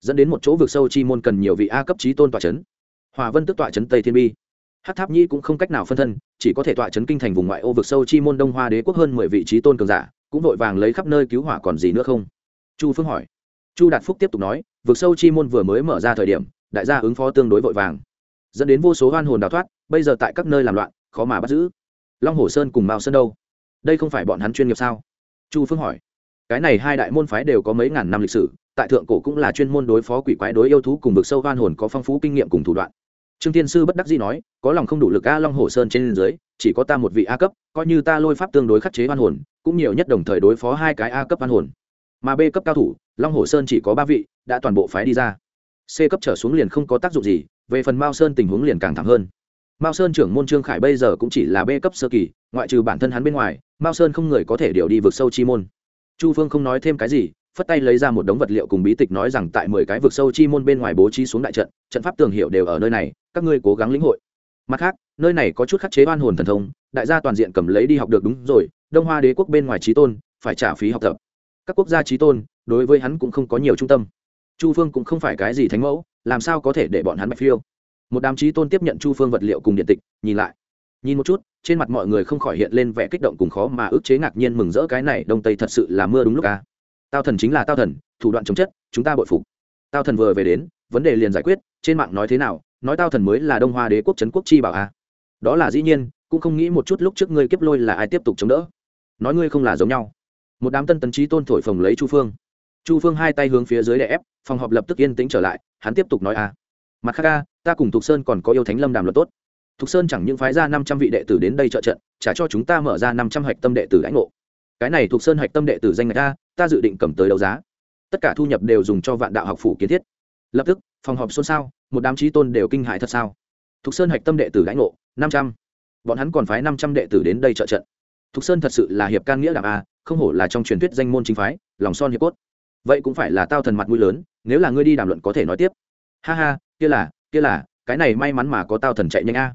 Dẫn đến một chỗ vực sâu chi môn cần nhiều vị a cấp trí tôn tọa c h ấ n hòa vân tức tọa c h ấ n tây thiên bi hát tháp nhi cũng không cách nào phân thân, chỉ có thể tọa c h ấ n kinh thành vùng ngoại ô vực sâu chi môn đông hoa đế quốc hơn mười vị trí tôn cường giả, cũng vội vàng lấy khắp nơi cứu hỏa còn gì nữa không? Chu phương hỏi. Chu đạt phúc tiếp tục nói, vực sâu chi môn vừa mới mở ra thời điểm, đại gia ứng phó tương đối vội vàng, dẫn đến vô số hoan hồn đào thoát, bây giờ tại các nơi làm loạn, khó mà bắt giữ. Long hồ sơn cùng mao sơn đâu? Đây không phải bọn hắn chuyên nghiệp sao? Chu phương hỏi. Cái này hai đại môn phái đều có mấy ngàn năm lịch sử, tại thượng cổ cũng là chuyên môn đối phó quỷ quái đối yêu thú cùng vực sâu hoan hồn có phong phú kinh nghiệm cùng thủ đoạn trương Thiên sư bất đắc dĩ nói, có lòng không đủ lực a long hồ sơn trên dưới, chỉ có ta một vị a cấp, coi như ta lôi pháp tương đối khắc chế hoan hồn, cũng nhiều nhất đồng thời đối phó hai cái a cấp hoan hồn. Mà b cấp cao thủ, long hồ sơn chỉ có ba vị, đã toàn bộ phái đi ra. C cấp trở xuống liền không có tác dụng gì, về phần mao sơn tình huống liền càng thẳng hơn. Mao sơn trưởng môn trương khải bây giờ cũng chỉ là b cấp sơ kỳ, ngoại trừ bản thân hắn bên ngoài, mao sơn không người có thể điều đi vực sâu chi môn. Chu phương không nói thêm cái gì phất tay lấy ra một đống vật liệu cùng bí tịch nói rằng tại mười cái vực sâu chi môn bên ngoài bố trí xuống đại trận trận pháp tường hiệu đều ở nơi này, các ngươi cố gắng lĩnh hội. Mặt khác, nơi này có chút khắc chế oan hồn thần thông, đại gia toàn diện cầm lấy đi học được đúng rồi, đông hoa đế quốc bên ngoài trí tôn, phải trả phí học tập. Các quốc gia trí tôn, đối với hắn cũng không có nhiều trung tâm. Chu phương cũng không phải cái gì thánh mẫu, làm sao có thể để bọn hắn bạch phiêu? Một đám trí tôn tiếp nhận chu phương vật liệu cùng điện tịch, nhìn lại. Nhìn một chút, trên mặt mọi người không khỏi hiện lên vẻ kích động cùng khó mà ức chế ngạc nhiên mừng rỡ cái này, đông tây thật sự là mưa đúng lúc à tao thần chính là tao thần, thủ đoạn chống chất, chúng ta bội phục. Tao thần vừa về đến, vấn đề liền giải quyết, trên mạng nói thế nào, nói tao thần mới là đông hoa đế quốc trấn quốc chi bảo à. đó là dĩ nhiên, cũng không nghĩ một chút lúc trước ngươi kiếp lôi là ai tiếp tục chống đỡ. Nói ngươi không là giống nhau. Một đám tân tấn trí tôn thổi phồng lấy chu phương. Chu phương hai tay hướng phía dưới đè ép, phòng họp lập tức yên tĩnh trở lại, hắn tiếp tục nói à mặt khác a, ta cùng thục sơn còn có yêu thánh lâm đàm luật tốt. Thục sơn chẳng những phái ra năm trăm vị đệ tử đến đây trợ trận, trả cho chúng ta mở ra năm trăm hạch tâm đệ tử lãnh ngộ cái này thuộc sơn hạch tâm đệ tử danh ngạch ta ta dự định cầm tới đấu giá. Tất cả thu nhập đều dùng cho vạn đạo học phủ kiến thiết. Lập tức, phòng họp xôn xao, một đám trí tôn đều kinh hại thật sao? Thuộc sơn hạch tâm đệ tử lãnh ngộ, năm trăm. Bọn hắn còn phái năm trăm đệ tử đến đây trợ trận. Thuộc sơn thật sự là hiệp can nghĩa đảm a, không hổ là trong truyền thuyết danh môn chính phái, lòng son hiệp cốt. Vậy cũng phải là tao thần mặt mũi lớn, nếu là ngươi đi đàm luận có thể nói tiếp. Ha ha, kia là kia là, cái này may mắn mà có tao thần chạy nhanh a.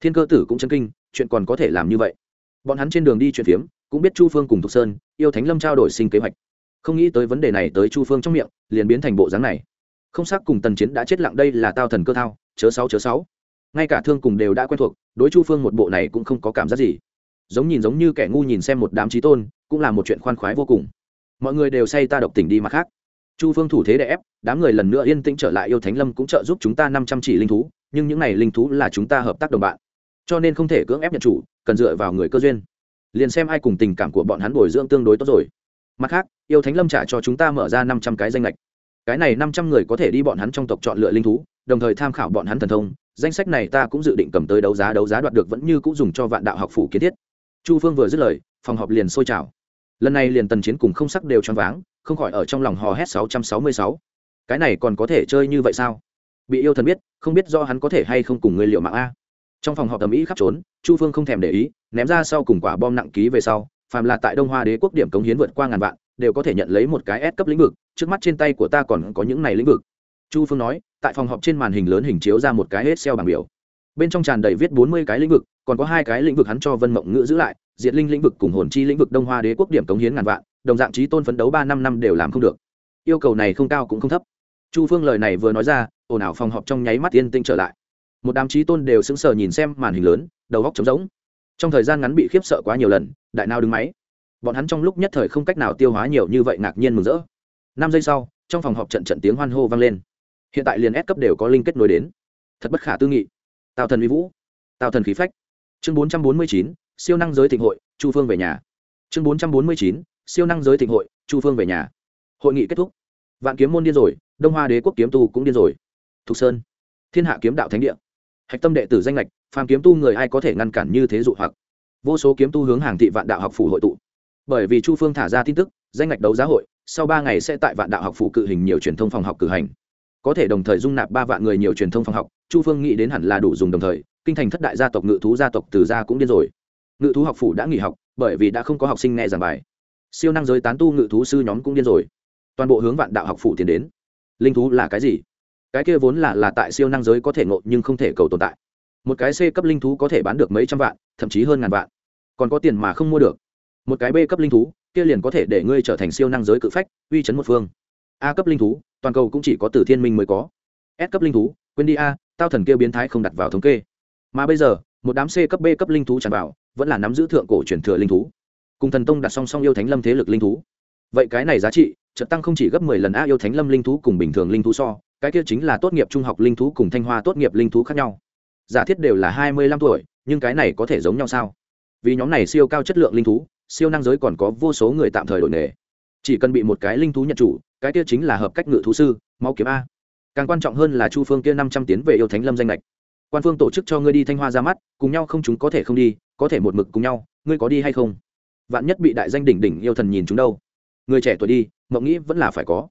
Thiên cơ tử cũng chân kinh, chuyện còn có thể làm như vậy. Bọn hắn trên đường đi chuyện phiếm cũng biết chu phương cùng thục sơn, yêu thánh lâm trao đổi sinh kế hoạch. Không nghĩ tới vấn đề này tới chu phương trong miệng, liền biến thành bộ dáng này. Không xác cùng tần chiến đã chết lặng đây là tao thần cơ thao, chớ sáu chớ sáu. Ngay cả thương cùng đều đã quen thuộc, đối chu phương một bộ này cũng không có cảm giác gì. Giống nhìn giống như kẻ ngu nhìn xem một đám trí tôn, cũng là một chuyện khoan khoái vô cùng. Mọi người đều say ta độc tỉnh đi mặt khác. Chu phương thủ thế đè ép, đám người lần nữa yên tĩnh trở lại, yêu thánh lâm cũng trợ giúp chúng ta năm trăm chỉ linh thú, nhưng những này linh thú là chúng ta hợp tác đồng bạn. Cho nên không thể cưỡng ép nhận chủ, cần dựa vào người cơ duyên liền xem ai cùng tình cảm của bọn hắn bồi dưỡng tương đối tốt rồi. Mặt khác, yêu thánh lâm trả cho chúng ta mở ra năm trăm cái danh lệch cái này năm trăm người có thể đi bọn hắn trong tộc chọn lựa linh thú, đồng thời tham khảo bọn hắn thần thông. Danh sách này ta cũng dự định cầm tới đấu giá đấu giá đoạt được vẫn như cũng dùng cho vạn đạo học phủ kiến thiết. Chu phương vừa dứt lời, phòng họp liền sôi trào. Lần này liền tần chiến cùng không sắc đều choáng váng, không khỏi ở trong lòng hò hét sáu trăm sáu mươi sáu. Cái này còn có thể chơi như vậy sao? Bị yêu thần biết, không biết do hắn có thể hay không cùng người liệu mạng a? Trong phòng họp tầm ý khắp trốn, chu phương không thèm để ý, ném ra sau cùng quả bom nặng ký về sau, phàm là tại đông hoa đế quốc điểm cống hiến vượt qua ngàn vạn, đều có thể nhận lấy một cái S cấp lĩnh vực, trước mắt trên tay của ta còn có những này lĩnh vực. Chu phương nói, tại phòng họp trên màn hình lớn hình chiếu ra một cái hết xeo bảng biểu. Bên trong tràn đầy viết bốn mươi cái lĩnh vực, còn có hai cái lĩnh vực hắn cho vân mộng ngữ giữ lại, diệt linh lĩnh vực cùng hồn chi lĩnh vực đông hoa đế quốc điểm cống hiến ngàn vạn, đồng dạng trí tôn phấn đấu ba năm năm đều làm không được. Yêu cầu này không cao cũng không thấp. Chu phương lời này vừa nói ra, ồn ào phòng họp trong nháy mắt yên tĩnh trở lại một đám trí tôn đều sững sờ nhìn xem màn hình lớn, đầu góc trống rỗng. Trong thời gian ngắn bị khiếp sợ quá nhiều lần, đại nào đứng máy. Bọn hắn trong lúc nhất thời không cách nào tiêu hóa nhiều như vậy ngạc nhiên mừng rỡ. Năm giây sau, trong phòng họp trận trận tiếng hoan hô vang lên. Hiện tại liền S cấp đều có linh kết nối đến. Thật bất khả tư nghị. Tào thần uy vũ, tào thần khí phách. Chương bốn trăm bốn mươi chín, siêu năng giới thịnh hội, chu phương về nhà. Chương bốn trăm bốn mươi chín, siêu năng giới thịnh hội, chu phương về nhà. Hội nghị kết thúc. Vạn kiếm môn điên rồi, đông hoa đế quốc kiếm tu cũng điên rồi. Thục sơn. Thiên hạ kiếm đạo thánh địa hạch tâm đệ tử danh lệch phàm kiếm tu người ai có thể ngăn cản như thế dụ hoặc? Vô số kiếm tu hướng hàng thị vạn đạo học phủ hội tụ. Bởi vì chu phương thả ra tin tức, danh lệch đấu giá hội, sau ba ngày sẽ tại vạn đạo học phủ cự hình nhiều truyền thông phòng học cử hành. Có thể đồng thời dung nạp ba vạn người nhiều truyền thông phòng học, chu phương nghĩ đến hẳn là đủ dùng đồng thời, kinh thành thất đại gia tộc, ngự thú gia tộc từ gia cũng điên rồi. Ngự thú học phủ đã nghỉ học, bởi vì đã không có học sinh nghe giảng bài. Siêu năng giới tán tu ngự thú sư nhóm cũng điên rồi. Toàn bộ hướng vạn đạo học phủ tiến đến. Linh thú là cái gì? Cái kia vốn là là tại siêu năng giới có thể ngộ nhưng không thể cầu tồn tại. Một cái c cấp linh thú có thể bán được mấy trăm vạn, thậm chí hơn ngàn vạn. Còn có tiền mà không mua được. Một cái b cấp linh thú, kia liền có thể để ngươi trở thành siêu năng giới cự phách, uy chấn một phương. A cấp linh thú, toàn cầu cũng chỉ có từ thiên minh mới có. S cấp linh thú, quên đi a, tao thần kia biến thái không đặt vào thống kê. Mà bây giờ, một đám c cấp b cấp linh thú tràn vào vẫn là nắm giữ thượng cổ truyền thừa linh thú. Cùng thần tông đặt song song yêu thánh lâm thế lực linh thú. Vậy cái này giá trị, chợt tăng không chỉ gấp mười lần a yêu thánh lâm linh thú cùng bình thường linh thú so cái kia chính là tốt nghiệp trung học linh thú cùng thanh hoa tốt nghiệp linh thú khác nhau. Giả thiết đều là hai mươi lăm tuổi, nhưng cái này có thể giống nhau sao? Vì nhóm này siêu cao chất lượng linh thú, siêu năng giới còn có vô số người tạm thời đổi nghề. Chỉ cần bị một cái linh thú nhận chủ, cái kia chính là hợp cách ngự thú sư máu kiếm a. Càng quan trọng hơn là chu phương kia năm trăm tiến về yêu thánh lâm danh lệch. Quan phương tổ chức cho ngươi đi thanh hoa ra mắt, cùng nhau không chúng có thể không đi, có thể một mực cùng nhau, ngươi có đi hay không? Vạn nhất bị đại danh đỉnh đỉnh yêu thần nhìn chúng đâu. Người trẻ tuổi đi, mộng nghĩ vẫn là phải có.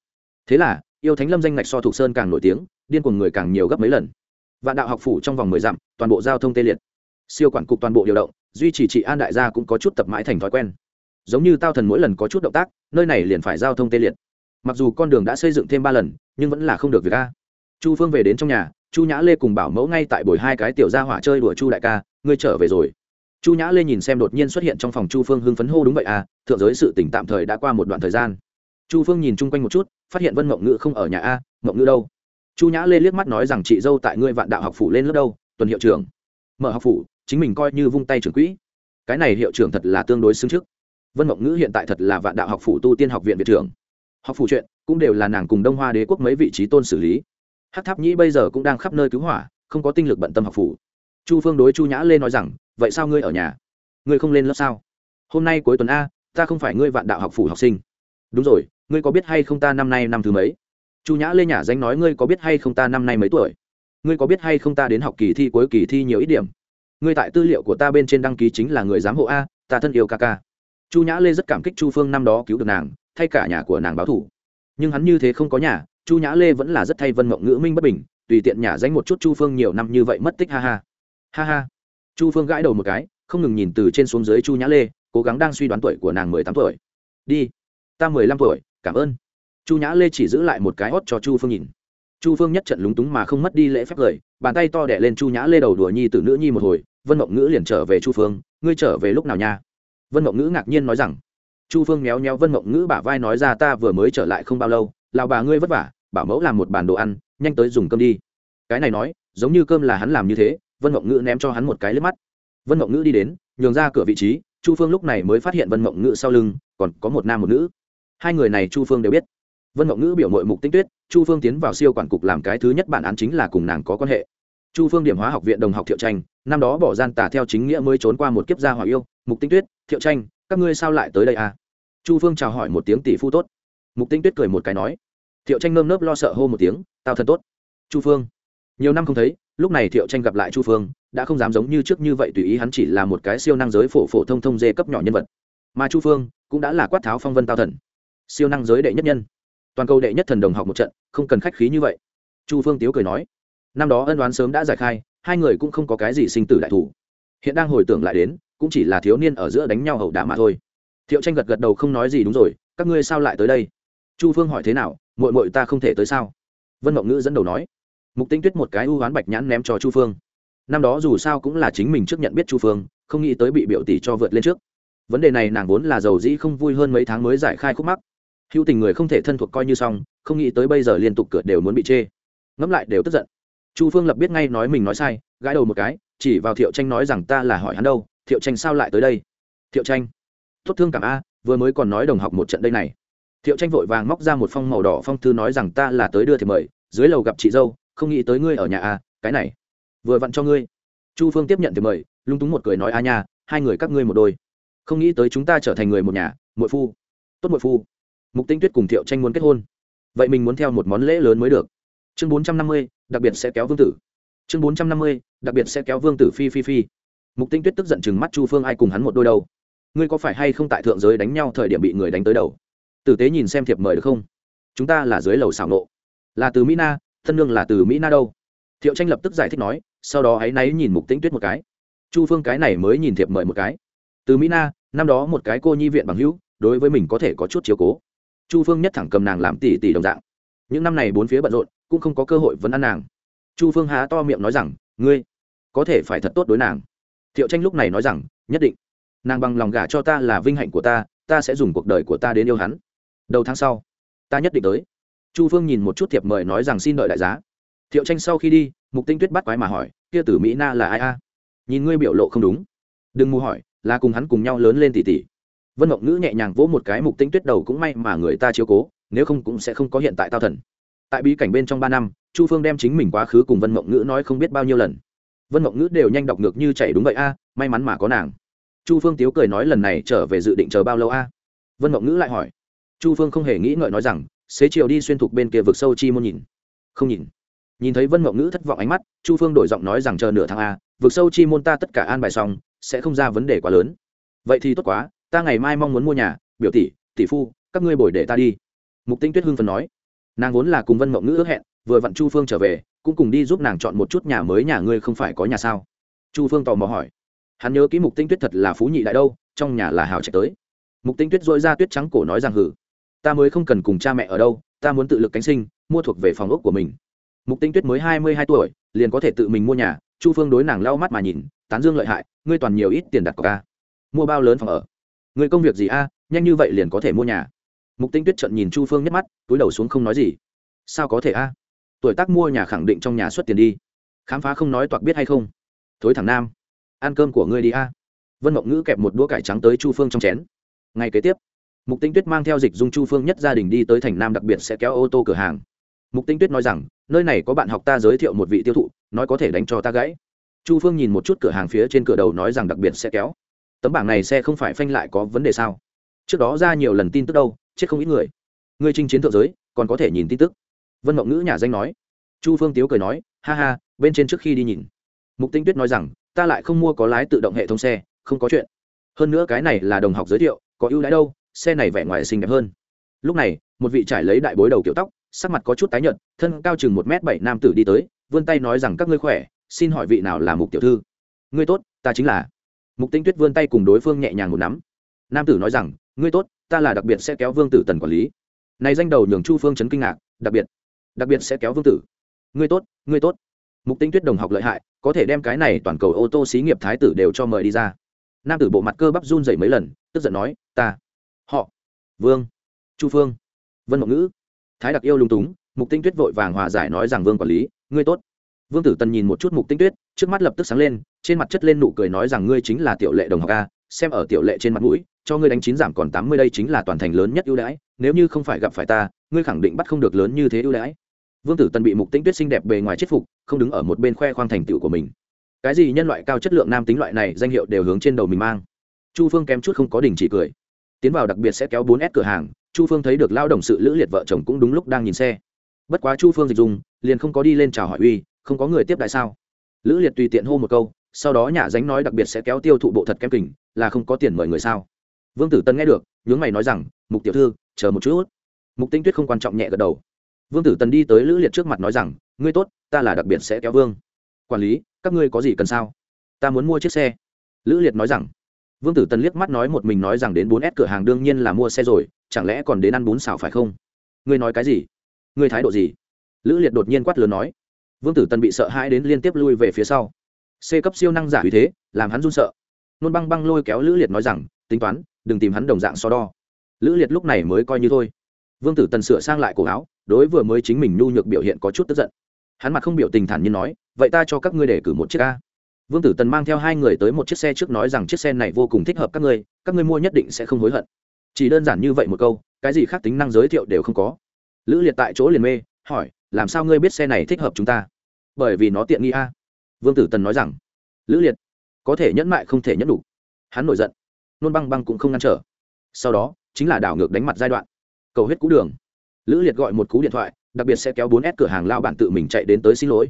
Thế là yêu thánh lâm danh ngạch so thục sơn càng nổi tiếng, điên cuồng người càng nhiều gấp mấy lần. Vạn đạo học phủ trong vòng mười dặm, toàn bộ giao thông tê liệt. Siêu quản cục toàn bộ điều động, duy trì trị an đại gia cũng có chút tập mãi thành thói quen. Giống như tao thần mỗi lần có chút động tác, nơi này liền phải giao thông tê liệt. Mặc dù con đường đã xây dựng thêm ba lần, nhưng vẫn là không được việc a. Chu phương về đến trong nhà, chu nhã lê cùng bảo mẫu ngay tại buổi hai cái tiểu gia hỏa chơi đùa chu đại ca, ngươi trở về rồi. Chu nhã lê nhìn xem đột nhiên xuất hiện trong phòng chu phương hưng phấn hô đúng vậy à thượng giới sự tỉnh tạm thời đã qua một đoạn thời gian. Chu phương nhìn chung quanh một chút phát hiện vân mộng ngữ không ở nhà a, mộng ngữ đâu? Chu nhã lê liếc mắt nói rằng chị dâu tại ngươi vạn đạo học phủ lên lớp đâu, tuần hiệu trưởng. Mở học phủ, chính mình coi như vung tay trưởng quỹ. Cái này hiệu trưởng thật là tương đối xứng trước. Vân mộng ngữ hiện tại thật là vạn đạo học phủ tu tiên học viện viện trưởng. Học phủ chuyện cũng đều là nàng cùng đông hoa đế quốc mấy vị trí tôn xử lý. Hát tháp nhĩ bây giờ cũng đang khắp nơi cứu hỏa, không có tinh lực bận tâm học phủ. Chu phương đối chu nhã lê nói rằng, vậy sao ngươi ở nhà? Ngươi không lên lớp sao? Hôm nay cuối tuần a, ta không phải ngươi vạn đạo học phủ học sinh. Đúng rồi ngươi có biết hay không ta năm nay năm thứ mấy? Chu nhã lê nhả danh nói, ngươi có biết hay không ta năm nay mấy tuổi? Ngươi có biết hay không ta đến học kỳ thi cuối kỳ thi nhiều ít điểm? Ngươi tại tư liệu của ta bên trên đăng ký chính là người giám hộ a, ta thân yêu ca ca. Chu nhã lê rất cảm kích chu phương năm đó cứu được nàng, thay cả nhà của nàng báo thủ nhưng hắn như thế không có nhà, chu nhã lê vẫn là rất thay vân mộng ngữ minh bất bình, tùy tiện nhả danh một chút chu phương nhiều năm như vậy mất tích, ha ha. Ha ha. Chu phương gãi đầu một cái, không ngừng nhìn từ trên xuống dưới chu nhã lê, cố gắng đang suy đoán tuổi của nàng mười tám tuổi. Đi, ta mười lăm tuổi cảm ơn. Chu nhã lê chỉ giữ lại một cái hót cho chu phương nhìn. Chu phương nhất trận lúng túng mà không mất đi lễ phép lời, bàn tay to đẻ lên chu nhã lê đầu đùa nhi từ nữ nhi một hồi, vân mộng ngữ liền trở về chu phương, ngươi trở về lúc nào nha? Vân mộng ngữ ngạc nhiên nói rằng, chu phương méo méo vân mộng ngữ bả vai nói ra, ta vừa mới trở lại không bao lâu lào bà ngươi vất vả, bảo mẫu làm một bàn đồ ăn, nhanh tới dùng cơm đi. Cái này nói, giống như cơm là hắn làm như thế, vân mộng ngữ ném cho hắn một cái lướp mắt. Vân mộng ngữ đi đến, nhường ra cửa vị trí, chu phương lúc này mới phát hiện vân mộng ngữ sau lưng, còn có một nam một nữ hai người này chu phương đều biết. Vân ngọc ngữ biểu mội mục tinh tuyết, chu phương tiến vào siêu quản cục làm cái thứ nhất bản án chính là cùng nàng có quan hệ. Chu phương điểm hóa học viện đồng học thiệu tranh, năm đó bỏ gian tả theo chính nghĩa mới trốn qua một kiếp gia hỏa yêu, mục tinh tuyết, thiệu tranh, các ngươi sao lại tới đây à? Chu phương chào hỏi một tiếng tỷ phu tốt. Mục tinh tuyết cười một cái nói. Thiệu tranh nơm nớp lo sợ hô một tiếng, tao thân tốt. Chu phương. Nhiều năm không thấy, lúc này thiệu tranh gặp lại chu phương, đã không dám giống như trước như vậy tùy ý hắn chỉ là một cái siêu năng giới phổ phổ thông thông dê cấp nhỏ nhân vật. Mà chu phương cũng đã là quát tháo phong vân tao thần siêu năng giới đệ nhất nhân. Toàn cầu đệ nhất thần đồng học một trận, không cần khách khí như vậy. Chu phương tiếu cười nói, năm đó ân đoán sớm đã giải khai, hai người cũng không có cái gì sinh tử đại thủ. Hiện đang hồi tưởng lại đến, cũng chỉ là thiếu niên ở giữa đánh nhau hậu đả mà thôi. Thiệu tranh gật gật đầu không nói gì đúng rồi, các ngươi sao lại tới đây? Chu phương hỏi thế nào mội mội ta không thể tới sao? Vân mộng ngữ dẫn đầu nói, mục tinh tuyết một cái u hoán bạch nhãn ném cho chu phương. Năm đó dù sao cũng là chính mình trước nhận biết chu phương, không nghĩ tới bị biểu tỷ cho vượt lên trước. Vấn đề này nàng vốn là giàu dĩ không vui hơn mấy tháng mới giải khai khúc mắc hữu tình người không thể thân thuộc coi như xong, không nghĩ tới bây giờ liên tục cửa đều muốn bị chê. Ngẫm lại đều tức giận. Chu phương lập biết ngay nói mình nói sai, gãi đầu một cái, chỉ vào thiệu tranh nói rằng ta là hỏi hắn đâu, thiệu tranh sao lại tới đây? Thiệu tranh, tốt thương cảm a, vừa mới còn nói đồng học một trận đây này. Thiệu tranh vội vàng móc ra một phong màu đỏ phong thư nói rằng ta là tới đưa thì mời, dưới lầu gặp chị dâu, không nghĩ tới ngươi ở nhà a, cái này, vừa vặn cho ngươi. Chu phương tiếp nhận thì mời lung túng một cười nói a nha, hai người các ngươi một đôi. Không nghĩ tới chúng ta trở thành người một nhà, muội phu. Tốt muội phu mục tinh tuyết cùng thiệu tranh muốn kết hôn. Vậy mình muốn theo một món lễ lớn mới được. Chương bốn trăm năm mươi, đặc biệt sẽ kéo vương tử. Chương bốn trăm năm mươi, đặc biệt sẽ kéo vương tử phi phi phi. Mục tinh tuyết tức giận chừng mắt chu phương ai cùng hắn một đôi đâu. Ngươi có phải hay không tại thượng giới đánh nhau thời điểm bị người đánh tới đầu? Tử tế nhìn xem thiệp mời được không? Chúng ta là dưới lầu xảo nộ. Là từ mỹ na, thân nương là từ mỹ na đâu? Thiệu tranh lập tức giải thích nói, sau đó áy náy nhìn mục tinh tuyết một cái. Chu phương cái này mới nhìn thiệp mời một cái. Từ mỹ na, năm đó một cái cô nhi viện bằng hữu, đối với mình có thể có chút chiếu cố chu phương nhất thẳng cầm nàng làm tỷ tỷ đồng dạng. Những năm này bốn phía bận rộn, cũng không có cơ hội vấn ăn nàng. Chu phương há to miệng nói rằng, ngươi, có thể phải thật tốt đối nàng. Thiệu tranh lúc này nói rằng, nhất định. Nàng bằng lòng gả cho ta là vinh hạnh của ta ta sẽ dùng cuộc đời của ta đến yêu hắn. Đầu tháng sau, ta nhất định tới. Chu phương nhìn một chút thiệp mời nói rằng, xin đợi đại giá. Thiệu tranh sau khi đi, mục tinh tuyết bắt quái mà hỏi, kia tử mỹ na là ai a? Nhìn ngươi biểu lộ không đúng. Đừng mù hỏi, là cùng hắn cùng nhau lớn lên tỷ tỷ vân mộng ngữ nhẹ nhàng vỗ một cái mục tinh tuyết đầu cũng may mà người ta chiếu cố, nếu không cũng sẽ không có hiện tại tao thần. Tại bí cảnh bên trong ba năm, chu phương đem chính mình quá khứ cùng vân mộng ngữ nói không biết bao nhiêu lần. Vân mộng ngữ đều nhanh đọc ngược như chảy đúng vậy a, may mắn mà có nàng. Chu phương tiếu cười nói lần này trở về dự định chờ bao lâu a? Vân mộng ngữ lại hỏi. Chu phương không hề nghĩ ngợi nói rằng, xế chiều đi xuyên thục bên kia vực sâu chi môn nhìn. Không nhìn. Nhìn thấy vân mộng ngữ thất vọng ánh mắt, chu phương đổi giọng nói rằng chờ nửa tháng a, vực sâu chi môn ta tất cả an bài xong, sẽ không ra vấn đề quá lớn. Vậy thì tốt quá ta ngày mai mong muốn mua nhà, biểu tỷ tỷ phu, các ngươi bồi để ta đi. Mục tinh tuyết hưng phần nói. Nàng vốn là cùng vân mộng ngữ ước hẹn, vừa vặn chu phương trở về, cũng cùng đi giúp nàng chọn một chút nhà mới nhà ngươi không phải có nhà sao? Chu phương tò mò hỏi. Hắn nhớ kỹ mục tinh tuyết thật là phú nhị đại đâu, trong nhà là hào chạy tới. Mục tinh tuyết dội ra tuyết trắng cổ nói rằng hử ta mới không cần cùng cha mẹ ở đâu, ta muốn tự lực cánh sinh, mua thuộc về phòng ốc của mình. Mục tinh tuyết mới hai mươi hai tuổi, liền có thể tự mình mua nhà, chu phương đối nàng lau mắt mà nhìn, tán dương lợi hại, ngươi toàn nhiều ít tiền đặt cọc ca mua bao lớn phòng ở? Người công việc gì a? Nhanh như vậy liền có thể mua nhà. Mục tinh tuyết trận nhìn chu phương nhắc mắt, túi đầu xuống không nói gì. Sao có thể a? Tuổi tác mua nhà khẳng định trong nhà xuất tiền đi. Khám phá không nói toạc biết hay không? Thối thẳng nam, ăn cơm của ngươi đi a. Vân mộng ngữ kẹp một đũa cải trắng tới chu phương trong chén. Ngày kế tiếp, mục tinh tuyết mang theo dịch dung chu phương nhất gia đình đi tới thành nam đặc biệt sẽ kéo ô tô cửa hàng. Mục tinh tuyết nói rằng, nơi này có bạn học ta giới thiệu một vị tiêu thụ, nói có thể đánh cho ta gãy. Chu phương nhìn một chút cửa hàng phía trên cửa đầu nói rằng đặc biệt sẽ kéo tấm bảng này xe không phải phanh lại có vấn đề sao? Trước đó ra nhiều lần tin tức đâu, chết không ít người. Người chinh chiến thượng giới, còn có thể nhìn tin tức. Vân mộng ngữ nhà danh nói. Chu phương tiếu cười nói, ha ha, bên trên trước khi đi nhìn. Mục tinh tuyết nói rằng, ta lại không mua có lái tự động hệ thống xe, không có chuyện. Hơn nữa cái này là đồng học giới thiệu, có ưu đãi đâu, xe này vẻ ngoài xinh đẹp hơn. Lúc này, một vị trải lấy đại bối đầu kiểu tóc, sắc mặt có chút tái nhợt, thân cao chừng một m bảy nam tử đi tới, vươn tay nói rằng, các ngươi khỏe, xin hỏi vị nào là mục tiểu thư? Ngươi tốt, ta chính là mục tinh tuyết vươn tay cùng đối phương nhẹ nhàng một nắm. Nam tử nói rằng, ngươi tốt, ta là đặc biệt sẽ kéo vương tử tần quản lý. Này danh đầu nhường chu phương chấn kinh ngạc, đặc biệt đặc biệt sẽ kéo vương tử. Ngươi tốt ngươi tốt. Mục tinh tuyết đồng học lợi hại, có thể đem cái này toàn cầu ô tô xí nghiệp thái tử đều cho mời đi ra. Nam tử bộ mặt cơ bắp run dậy mấy lần, tức giận nói, ta, họ, vương, chu phương. Vân mộng ngữ, thái đặc yêu lung túng, mục tinh tuyết vội vàng hòa giải nói rằng, vương quản lý, ngươi tốt. Vương tử tần nhìn một chút mục tinh tuyết trước mắt lập tức sáng lên, trên mặt chất lên nụ cười nói rằng ngươi chính là tiểu lệ đồng học a, xem ở tiểu lệ trên mặt mũi, cho ngươi đánh chín giảm còn tám mươi đây chính là toàn thành lớn nhất ưu đãi, nếu như không phải gặp phải ta, ngươi khẳng định bắt không được lớn như thế ưu đãi. Vương tử tần bị mục Tĩnh tuyết xinh đẹp bề ngoài chết phục, không đứng ở một bên khoe khoang thành tựu của mình. Cái gì nhân loại cao chất lượng nam tính loại này, danh hiệu đều hướng trên đầu mình mang. Chu phương kém chút không có đình chỉ cười. Tiến vào đặc biệt sẽ kéo bốn s cửa hàng, chu phương thấy được lao động sự lữ liệt vợ chồng cũng đúng lúc đang nhìn xe. Bất quá chu phương dịch dùng liền không có đi lên chào hỏi uy, không có người tiếp đại sao lữ liệt tùy tiện hô một câu, sau đó nhà dánh nói đặc biệt sẽ kéo tiêu thụ bộ thật kém kình, là không có tiền mời người sao? Vương tử tân nghe được, nhướng mày nói rằng, mục tiểu thư, chờ một chút. Mục tinh tuyết không quan trọng nhẹ gật đầu. Vương tử tần đi tới lữ liệt trước mặt nói rằng, ngươi tốt, ta là đặc biệt sẽ kéo vương. Quản lý, các ngươi có gì cần sao? Ta muốn mua chiếc xe. Lữ liệt nói rằng. Vương tử tần liếc mắt nói một mình nói rằng đến bốn s cửa hàng đương nhiên là mua xe rồi, chẳng lẽ còn đến ăn bún xào phải không? Ngươi nói cái gì? Ngươi thái độ gì? Lữ liệt đột nhiên quát lớn nói vương tử tần bị sợ hãi đến liên tiếp lui về phía sau. C cấp siêu năng giả uy thế, làm hắn run sợ. Nôn băng băng lôi kéo lữ liệt nói rằng, tính toán, đừng tìm hắn đồng dạng so đo. Lữ liệt lúc này mới coi như thôi. Vương tử tần sửa sang lại cổ áo, đối vừa mới chính mình nhu nhược biểu hiện có chút tức giận. Hắn mặt không biểu tình thản nhiên nói, vậy ta cho các ngươi để cử một chiếc a. Vương tử tần mang theo hai người tới một chiếc xe trước nói rằng, chiếc xe này vô cùng thích hợp các ngươi các ngươi mua nhất định sẽ không hối hận. Chỉ đơn giản như vậy một câu, cái gì khác tính năng giới thiệu đều không có. Lữ liệt tại chỗ liền mê, hỏi làm sao ngươi biết xe này thích hợp chúng ta? Bởi vì nó tiện nghi a. Vương tử tần nói rằng. Lữ liệt, có thể nhẫn mại không thể nhẫn đủ. Hắn nổi giận. Nôn băng băng cũng không ngăn trở. Sau đó, chính là đảo ngược đánh mặt giai đoạn. Cầu hết cú đường. Lữ liệt gọi một cú điện thoại, đặc biệt sẽ kéo bốn s cửa hàng lao bản tự mình chạy đến tới xin lỗi.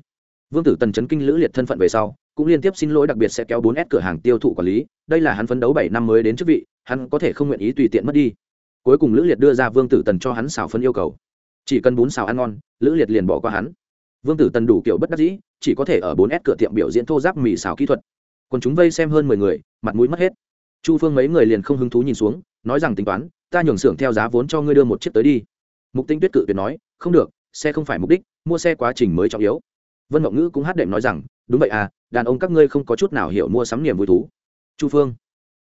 Vương tử tần chấn kinh lữ liệt thân phận về sau, cũng liên tiếp xin lỗi đặc biệt sẽ kéo bốn s cửa hàng tiêu thụ quản lý. Đây là hắn phấn đấu bảy năm mới đến chức vị, hắn có thể không nguyện ý tùy tiện mất đi. Cuối cùng lữ liệt đưa ra vương tử tần cho hắn xào phân yêu cầu chỉ cần bún xào ăn ngon, lữ liệt liền bỏ qua hắn. Vương tử tần đủ kiểu bất đắc dĩ, chỉ có thể ở bốn s cửa tiệm biểu diễn thô giáp mì xào kỹ thuật. Còn chúng vây xem hơn mười người, mặt mũi mất hết. Chu phương mấy người liền không hứng thú nhìn xuống, nói rằng tính toán, ta nhường xưởng theo giá vốn cho ngươi đưa một chiếc tới đi. Mục tinh tuyết cự tuyệt nói, không được, xe không phải mục đích, mua xe quá trình mới trọng yếu. Vân mộng ngữ cũng hát đệm nói rằng, đúng vậy à đàn ông các ngươi không có chút nào hiểu mua sắm niềm vui thú. Chu phương,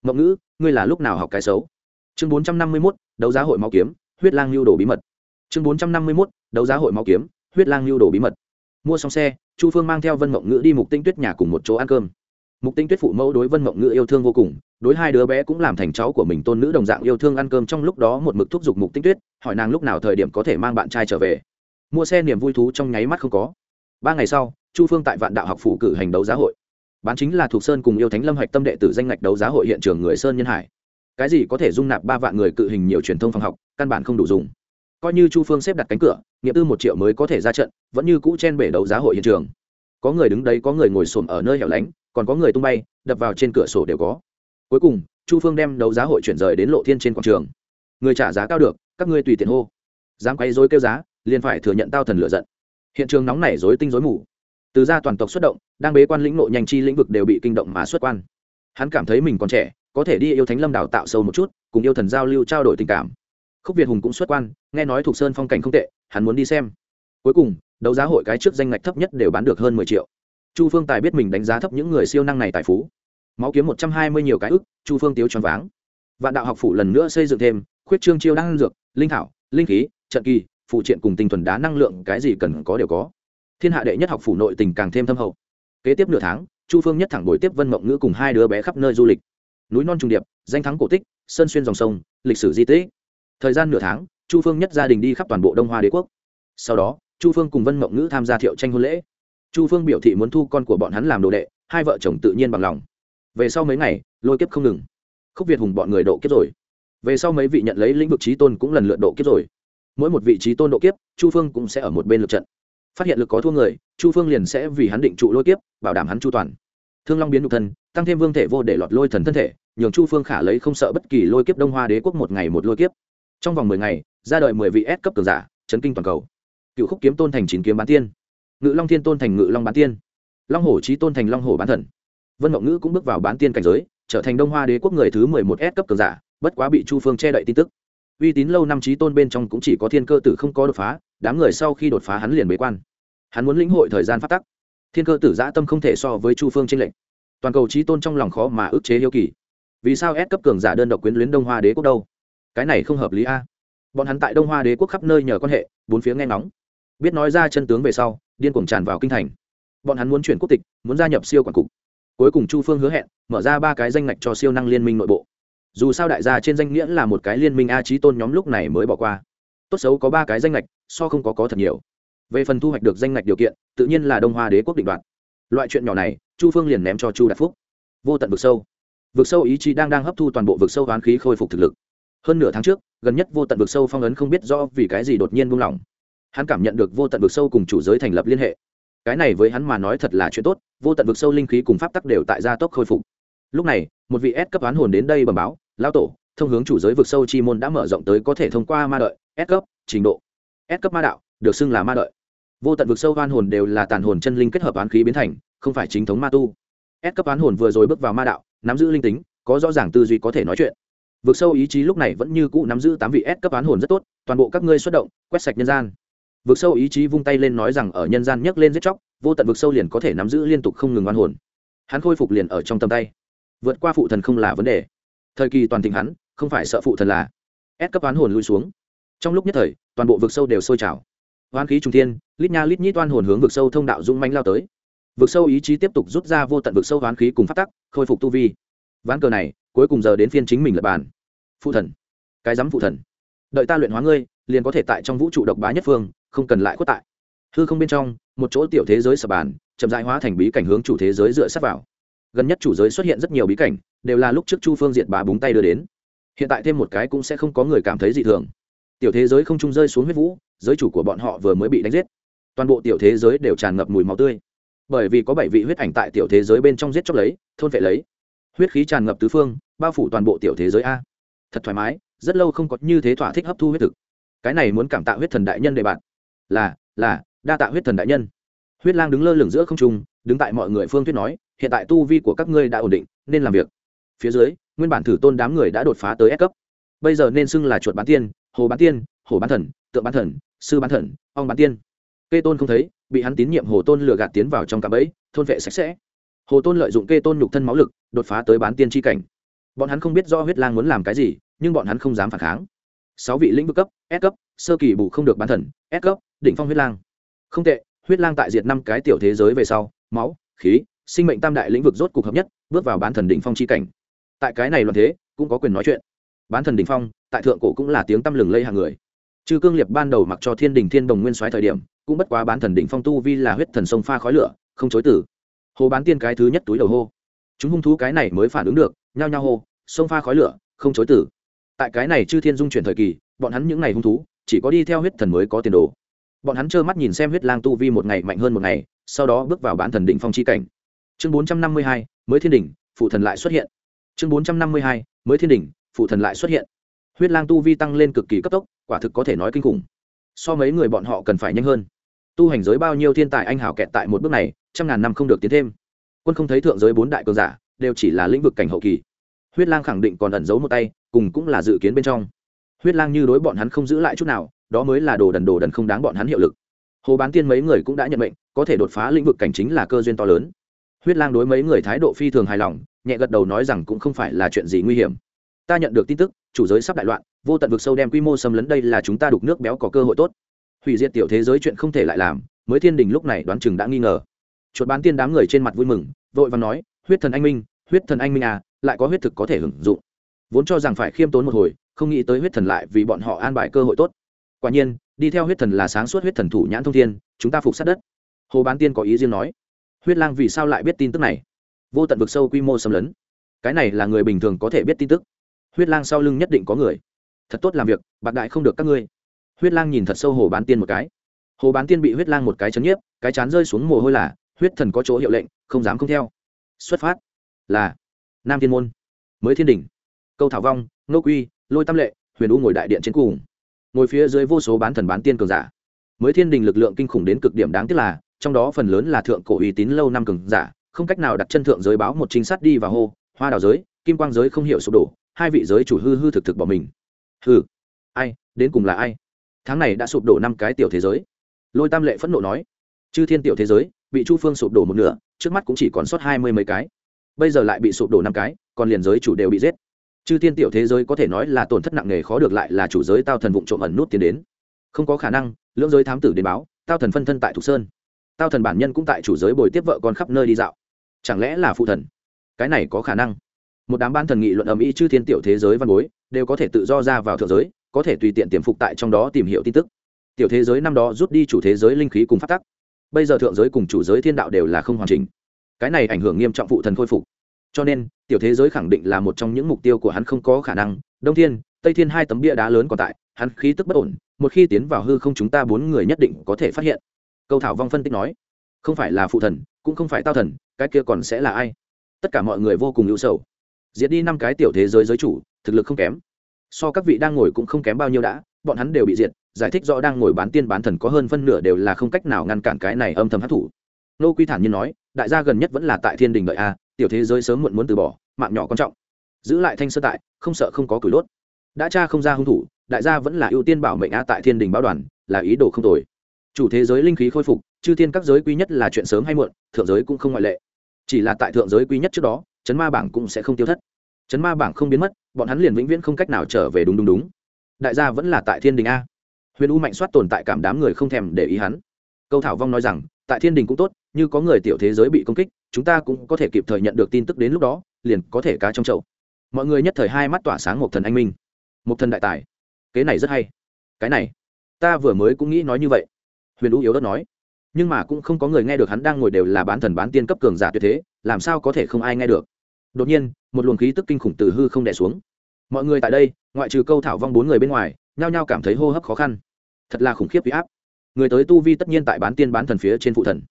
mộng ngữ, ngươi là lúc nào học cái xấu? Chương bốn trăm năm mươi mốt, đấu giá hội máu kiếm, huyết lang lưu đồ bí mật chương bốn trăm năm mươi mốt, đấu giá hội máu kiếm, huyết lang lưu đồ bí mật. Mua xong xe, chu phương mang theo vân mộng ngữ đi mục tinh tuyết nhà cùng một chỗ ăn cơm. Mục tinh tuyết phụ mẫu đối vân mộng ngữ yêu thương vô cùng, đối hai đứa bé cũng làm thành cháu của mình tôn nữ đồng dạng yêu thương ăn cơm trong lúc đó một mực thúc giục mục tinh tuyết, hỏi nàng lúc nào thời điểm có thể mang bạn trai trở về. Mua xe niềm vui thú trong nháy mắt không có. Ba ngày sau, chu phương tại vạn đạo học phủ cử hành đấu giá hội. Bán chính là thuộc sơn cùng yêu thánh lâm hạch tâm đệ tử danh ngạch đấu giá hội hiện trường người sơn nhân hải. Cái gì có thể dung nạp ba vạn người cự hình nhiều truyền thông phòng học, căn bản không đủ dùng coi như chu phương xếp đặt cánh cửa, nghiệm tư một triệu mới có thể ra trận, vẫn như cũ chen bể đấu giá hội hiện trường. Có người đứng đấy, có người ngồi xổm ở nơi hẻo lánh, còn có người tung bay, đập vào trên cửa sổ đều có. Cuối cùng, chu phương đem đấu giá hội chuyển rời đến lộ thiên trên quảng trường. Người trả giá cao được, các ngươi tùy tiện hô. Dám quay dối kêu giá, liền phải thừa nhận tao thần lựa giận. Hiện trường nóng nảy dối tinh dối mù. Từ ra toàn tộc xuất động, đang bế quan lĩnh nội nhanh chi lĩnh vực đều bị kinh động mà xuất quan. Hắn cảm thấy mình còn trẻ, có thể đi yêu thánh lâm đào tạo sâu một chút, cùng yêu thần giao lưu trao đổi tình cảm khúc việt hùng cũng xuất quan, nghe nói thuộc sơn phong cảnh không tệ, hắn muốn đi xem. Cuối cùng, đấu giá hội cái trước danh ngạch thấp nhất đều bán được hơn mười triệu. Chu phương tài biết mình đánh giá thấp những người siêu năng này tài phú. Máu kiếm một trăm hai mươi nhiều cái ức, chu phương tiếu choáng váng. Vạn đạo học phủ lần nữa xây dựng thêm, khuyết trương chiêu năng dược, linh thảo, linh khí, trận kỳ, phụ triện cùng tinh thuần đá năng lượng, cái gì cần có đều có. Thiên hạ đệ nhất học phủ nội tình càng thêm thâm hậu. Kế tiếp nửa tháng, chu phương nhất thẳng buổi tiếp vân mộng ngữ cùng hai đứa bé khắp nơi du lịch. Núi non trùng điệp, danh thắng cổ tích, sơn xuyên dòng sông, lịch sử di tích thời gian nửa tháng, chu phương nhất gia đình đi khắp toàn bộ đông hoa đế quốc. Sau đó, chu phương cùng vân mộng ngữ tham gia thiệu tranh hôn lễ. Chu phương biểu thị muốn thu con của bọn hắn làm đồ đệ, hai vợ chồng tự nhiên bằng lòng. Về sau mấy ngày, lôi kiếp không ngừng. Khúc việt hùng bọn người độ kiếp rồi. Về sau mấy vị nhận lấy lĩnh vực trí tôn cũng lần lượt độ kiếp rồi. Mỗi một vị trí tôn độ kiếp, chu phương cũng sẽ ở một bên lượt trận. Phát hiện lực có thua người, chu phương liền sẽ vì hắn định trụ lôi kiếp, bảo đảm hắn chu toàn. Thương long biến nhục thân, tăng thêm vương thể vô để lọt lôi thần thân thể, nhường chu phương khả lấy không sợ bất kỳ lôi kiếp đông hoa đế quốc một ngày một lôi kiếp trong vòng mười ngày, ra đời mười vị S cấp cường giả, chấn kinh toàn cầu. Cựu khúc kiếm tôn thành chín kiếm bán tiên. Ngự long thiên tôn thành ngự long bán tiên. Long hổ trí tôn thành long hổ bán thần. Vân mộng ngữ cũng bước vào bán tiên cảnh giới, trở thành đông hoa đế quốc người thứ mười một S cấp cường giả, bất quá bị chu phương che đậy tin tức. Uy tín lâu năm trí tôn bên trong cũng chỉ có thiên cơ tử không có đột phá, đám người sau khi đột phá hắn liền bế quan. Hắn muốn lĩnh hội thời gian phát tắc. Thiên cơ tử giã tâm không thể so với chu phương tranh lệch. Toàn cầu trí tôn trong lòng khó mà ức chế hiếu kỳ. Vì sao S cấp cường giả đơn độc quyến luyến đông hoa đế quốc đâu? Cái này không hợp lý a. Bọn hắn tại đông hoa đế quốc khắp nơi nhờ quan hệ, bốn phía nghe ngóng. Biết nói ra chân tướng về sau, điên cuồng tràn vào kinh thành. Bọn hắn muốn chuyển quốc tịch, muốn gia nhập siêu quản cục. Cuối cùng chu phương hứa hẹn, mở ra ba cái danh ngạch cho siêu năng liên minh nội bộ. Dù sao đại gia trên danh nghĩa là một cái liên minh a trí tôn nhóm lúc này mới bỏ qua. Tốt xấu có ba cái danh ngạch, so không có có thật nhiều. Về phần thu hoạch được danh ngạch điều kiện, tự nhiên là đông hoa đế quốc định đoạt. Loại chuyện nhỏ này, chu phương liền ném cho chu đạt phúc. Vô tận vực sâu. Vực sâu ý chí đang đang hấp thu toàn bộ vực sâu hoán khí khôi phục thực lực hơn nửa tháng trước, gần nhất vô tận vực sâu phong ấn không biết do vì cái gì đột nhiên buông lỏng. Hắn cảm nhận được vô tận vực sâu cùng chủ giới thành lập liên hệ. Cái này với hắn mà nói thật là chuyện tốt, vô tận vực sâu linh khí cùng pháp tắc đều tại gia tốc khôi phục. Lúc này, một vị S cấp oán hồn đến đây bẩm báo lao tổ, thông hướng chủ giới vực sâu chi môn đã mở rộng tới có thể thông qua ma đợi, S cấp, trình độ. S cấp ma đạo, được xưng là ma đợi. Vô tận vực sâu oan hồn đều là tàn hồn chân linh kết hợp oán khí biến thành, không phải chính thống ma tu. S cấp oán hồn vừa rồi bước vào ma đạo, nắm giữ linh tính, có rõ ràng tư duy có thể nói chuyện vực sâu ý chí lúc này vẫn như cũ nắm giữ tám vị S cấp oán hồn rất tốt, toàn bộ các ngươi xuất động, quét sạch nhân gian. Vực sâu ý chí vung tay lên nói rằng ở nhân gian nhấc lên giết chóc, vô tận vực sâu liền có thể nắm giữ liên tục không ngừng oan hồn. Hắn khôi phục liền ở trong tầm tay. Vượt qua phụ thần không là vấn đề. Thời kỳ toàn thịnh hắn, không phải sợ phụ thần là. Ép cấp oán hồn lui xuống. Trong lúc nhất thời, toàn bộ vực sâu đều sôi trào. Oán khí trung thiên, lít nha lít nhít oan hồn hướng vực sâu thông đạo dung manh lao tới. Vực sâu ý chí tiếp tục rút ra vô tận vực sâu oán khí cùng phát tắc, khôi phục tu vi ván cờ này, cuối cùng giờ đến phiên chính mình lập bàn. Phụ thần, cái dám phụ thần. Đợi ta luyện hóa ngươi, liền có thể tại trong vũ trụ độc bá nhất phương, không cần lại khuất tại. Hư không bên trong, một chỗ tiểu thế giới sập bàn, chậm dại hóa thành bí cảnh hướng chủ thế giới dựa sát vào. Gần nhất chủ giới xuất hiện rất nhiều bí cảnh, đều là lúc trước chu phương diệt bá búng tay đưa đến. Hiện tại thêm một cái cũng sẽ không có người cảm thấy dị thường. Tiểu thế giới không trung rơi xuống huyết vũ, giới chủ của bọn họ vừa mới bị đánh giết. Toàn bộ tiểu thế giới đều tràn ngập mùi máu tươi. Bởi vì có bảy vị huyết ảnh tại tiểu thế giới bên trong giết chóc lấy, thôn vệ lấy huyết khí tràn ngập tứ phương, bao phủ toàn bộ tiểu thế giới a. Thật thoải mái, rất lâu không có như thế thỏa thích hấp thu huyết thực. Cái này muốn cảm tạ huyết thần đại nhân để bạn. Là là, đa tạ huyết thần đại nhân. Huyết lang đứng lơ lửng giữa không trung, đứng tại mọi người phương thuyết nói, hiện tại tu vi của các ngươi đã ổn định, nên làm việc. Phía dưới, nguyên bản thử tôn đám người đã đột phá tới S cấp. Bây giờ nên xưng là chuột bán tiên, hồ bán tiên, hồ bán thần, tượng bán thần, sư bán thần, ong bán tiên. Kê tôn không thấy, bị hắn tín nhiệm hồ tôn lừa gạt tiến vào trong cạm bẫy, thôn vệ sạch sẽ hồ tôn lợi dụng kê tôn nhục thân máu lực, đột phá tới bán tiên tri cảnh. Bọn hắn không biết do huyết lang muốn làm cái gì, nhưng bọn hắn không dám phản kháng. Sáu vị lĩnh vực cấp, S cấp, sơ kỳ bù không được bán thần, S cấp, đỉnh phong huyết lang. Không tệ, huyết lang tại diệt năm cái tiểu thế giới về sau, máu, khí, sinh mệnh tam đại lĩnh vực rốt cục hợp nhất, bước vào bán thần đỉnh phong chi cảnh. Tại cái này loạn thế, cũng có quyền nói chuyện. Bán thần đỉnh phong, tại thượng cổ cũng là tiếng tăm lừng lây hàng người. Trừ cương liệt ban đầu mặc cho thiên đình thiên đồng nguyên soái thời điểm, cũng bất quá bán thần đỉnh phong tu vi là huyết thần sông pha khói lửa, không chối tử hồ bán tiên cái thứ nhất túi đầu hô. Chúng hung thú cái này mới phản ứng được, nhao nhao hô, sông pha khói lửa, không chối tử. Tại cái này chư thiên dung chuyển thời kỳ, bọn hắn những ngày hung thú, chỉ có đi theo huyết thần mới có tiền đồ. Bọn hắn trơ mắt nhìn xem huyết lang tu vi một ngày mạnh hơn một ngày, sau đó bước vào bán thần định phong chi cảnh. Chương bốn trăm năm mươi hai, mới thiên đỉnh, phụ thần lại xuất hiện. Chương bốn trăm năm mươi hai, mới thiên đỉnh, phụ thần lại xuất hiện. Huyết lang tu vi tăng lên cực kỳ cấp tốc, quả thực có thể nói kinh khủng. So mấy người bọn họ cần phải nhanh hơn. Tu hành giới bao nhiêu thiên tài anh hảo kẹt tại một bước này trăm ngàn năm không được tiến thêm. Quân không thấy thượng giới bốn đại cường giả, đều chỉ là lĩnh vực cảnh hậu kỳ. Huyết lang khẳng định còn ẩn giấu một tay, cùng cũng là dự kiến bên trong. Huyết lang như đối bọn hắn không giữ lại chút nào, đó mới là đồ đần đồ đần không đáng bọn hắn hiệu lực. Hồ bán tiên mấy người cũng đã nhận mệnh, có thể đột phá lĩnh vực cảnh chính là cơ duyên to lớn. Huyết lang đối mấy người thái độ phi thường hài lòng, nhẹ gật đầu nói rằng cũng không phải là chuyện gì nguy hiểm. Ta nhận được tin tức, chủ giới sắp đại loạn, vô tận vực sâu đem quy mô xâm lấn đây là chúng ta đục nước béo có cơ hội tốt. Hủy diệt tiểu thế giới chuyện không thể lại làm, mới thiên đình lúc này đoán chừng đã nghi ngờ chuột bán tiên đám người trên mặt vui mừng, vội và nói, huyết thần anh minh, huyết thần anh minh à lại có huyết thực có thể hưởng dụng. Vốn cho rằng phải khiêm tốn một hồi, không nghĩ tới huyết thần lại vì bọn họ an bài cơ hội tốt. Quả nhiên, đi theo huyết thần là sáng suốt huyết thần thủ nhãn thông thiên, chúng ta phục sát đất. Hồ bán tiên có ý riêng nói. Huyết lang vì sao lại biết tin tức này? Vô tận vực sâu quy mô xâm lấn. Cái này là người bình thường có thể biết tin tức. Huyết lang sau lưng nhất định có người. Thật tốt làm việc, bạc đại không được các ngươi. Huyết lang nhìn thật sâu hồ bán tiên một cái. Hồ bán tiên bị huyết lang một cái chấn nhiếp, cái chán rơi xuống mồ hôi là huyết thần có chỗ hiệu lệnh, không dám không theo. Xuất phát là nam thiên môn, mới thiên đình câu thảo vong nô quy, lôi tam lệ, huyền u ngồi đại điện trên cùng. Ngồi phía dưới vô số bán thần bán tiên cường giả. Mới thiên đình lực lượng kinh khủng đến cực điểm đáng tiếc là, trong đó phần lớn là thượng cổ uy tín lâu năm cường giả, không cách nào đặt chân thượng giới báo một trinh sát đi và hô, hoa đào giới, kim quang giới không hiểu sụp đổ, hai vị giới chủ hư hư thực thực bỏ mình. Hư ai, đến cùng là ai? Tháng này đã sụp đổ năm cái tiểu thế giới. Lôi tam lệ phẫn nộ nói, chư thiên tiểu thế giới bị chu phương sụp đổ một nửa, trước mắt cũng chỉ còn sót hai mươi mấy cái. Bây giờ lại bị sụp đổ năm cái, còn liền giới chủ đều bị giết. Chư thiên tiểu thế giới có thể nói là tổn thất nặng nề khó được lại là chủ giới tao thần vụ trộm ẩn nút tiến đến. Không có khả năng, lưỡng giới thám tử đến báo, tao thần phân thân tại thục sơn. Tao thần bản nhân cũng tại chủ giới bồi tiếp vợ con khắp nơi đi dạo. Chẳng lẽ là phụ thần? Cái này có khả năng. Một đám ban thần nghị luận ầm ĩ chư thiên tiểu thế giới văn bối, đều có thể tự do ra vào thượng giới, có thể tùy tiện tiềm phục tại trong đó tìm hiểu tin tức. Tiểu thế giới năm đó rút đi chủ thế giới linh khí cùng phát tắc bây giờ thượng giới cùng chủ giới thiên đạo đều là không hoàn chỉnh. Cái này ảnh hưởng nghiêm trọng phụ thần khôi phục. Cho nên, tiểu thế giới khẳng định là một trong những mục tiêu của hắn không có khả năng. Đông thiên, tây thiên hai tấm bia đá lớn còn tại, hắn khí tức bất ổn, một khi tiến vào hư không chúng ta bốn người nhất định có thể phát hiện. Câu thảo vong phân tích nói, không phải là phụ thần, cũng không phải tao thần, cái kia còn sẽ là ai? Tất cả mọi người vô cùng ưu sầu. Diệt đi năm cái tiểu thế giới giới chủ, thực lực không kém. So các vị đang ngồi cũng không kém bao nhiêu đã, bọn hắn đều bị diệt giải thích rõ đang ngồi bán tiên bán thần có hơn phân nửa đều là không cách nào ngăn cản cái này âm thầm hấp thủ nô quy thản nhiên nói, đại gia gần nhất vẫn là tại thiên đình đợi a, tiểu thế giới sớm muộn muốn từ bỏ, mạng nhỏ quan trọng. Giữ lại thanh sơ tại, không sợ không có cửi đốt. Đã cha không ra hung thủ, đại gia vẫn là ưu tiên bảo mệnh a tại thiên đình báo đoàn, là ý đồ không tồi. Chủ thế giới linh khí khôi phục, chư thiên các giới quý nhất là chuyện sớm hay muộn, thượng giới cũng không ngoại lệ. Chỉ là tại thượng giới quý nhất trước đó, chấn ma bảng cũng sẽ không tiêu thất. Chấn ma bảng không biến mất, bọn hắn liền vĩnh viễn không cách nào trở về đúng đúng đúng. Đại gia vẫn là tại thiên đình a huyền u mạnh soát tồn tại cảm đám người không thèm để ý hắn. Câu thảo vong nói rằng, tại thiên đình cũng tốt, như có người tiểu thế giới bị công kích, chúng ta cũng có thể kịp thời nhận được tin tức đến lúc đó, liền có thể cá trong chậu. Mọi người nhất thời hai mắt tỏa sáng một thần anh minh. Một thần đại tài. Kế này rất hay. Cái này, ta vừa mới cũng nghĩ nói như vậy. Huyền u yếu đất nói. Nhưng mà cũng không có người nghe được hắn đang ngồi đều là bán thần bán tiên cấp cường giả tuyệt thế, làm sao có thể không ai nghe được? Đột nhiên, một luồng khí tức kinh khủng từ hư không đẻ xuống. Mọi người tại đây, ngoại trừ câu thảo vong bốn người bên ngoài, nhao nhao cảm thấy hô hấp khó khăn thật là khủng khiếp huy áp. Người tới tu vi tất nhiên tại bán tiên bán thần phía trên phụ thần.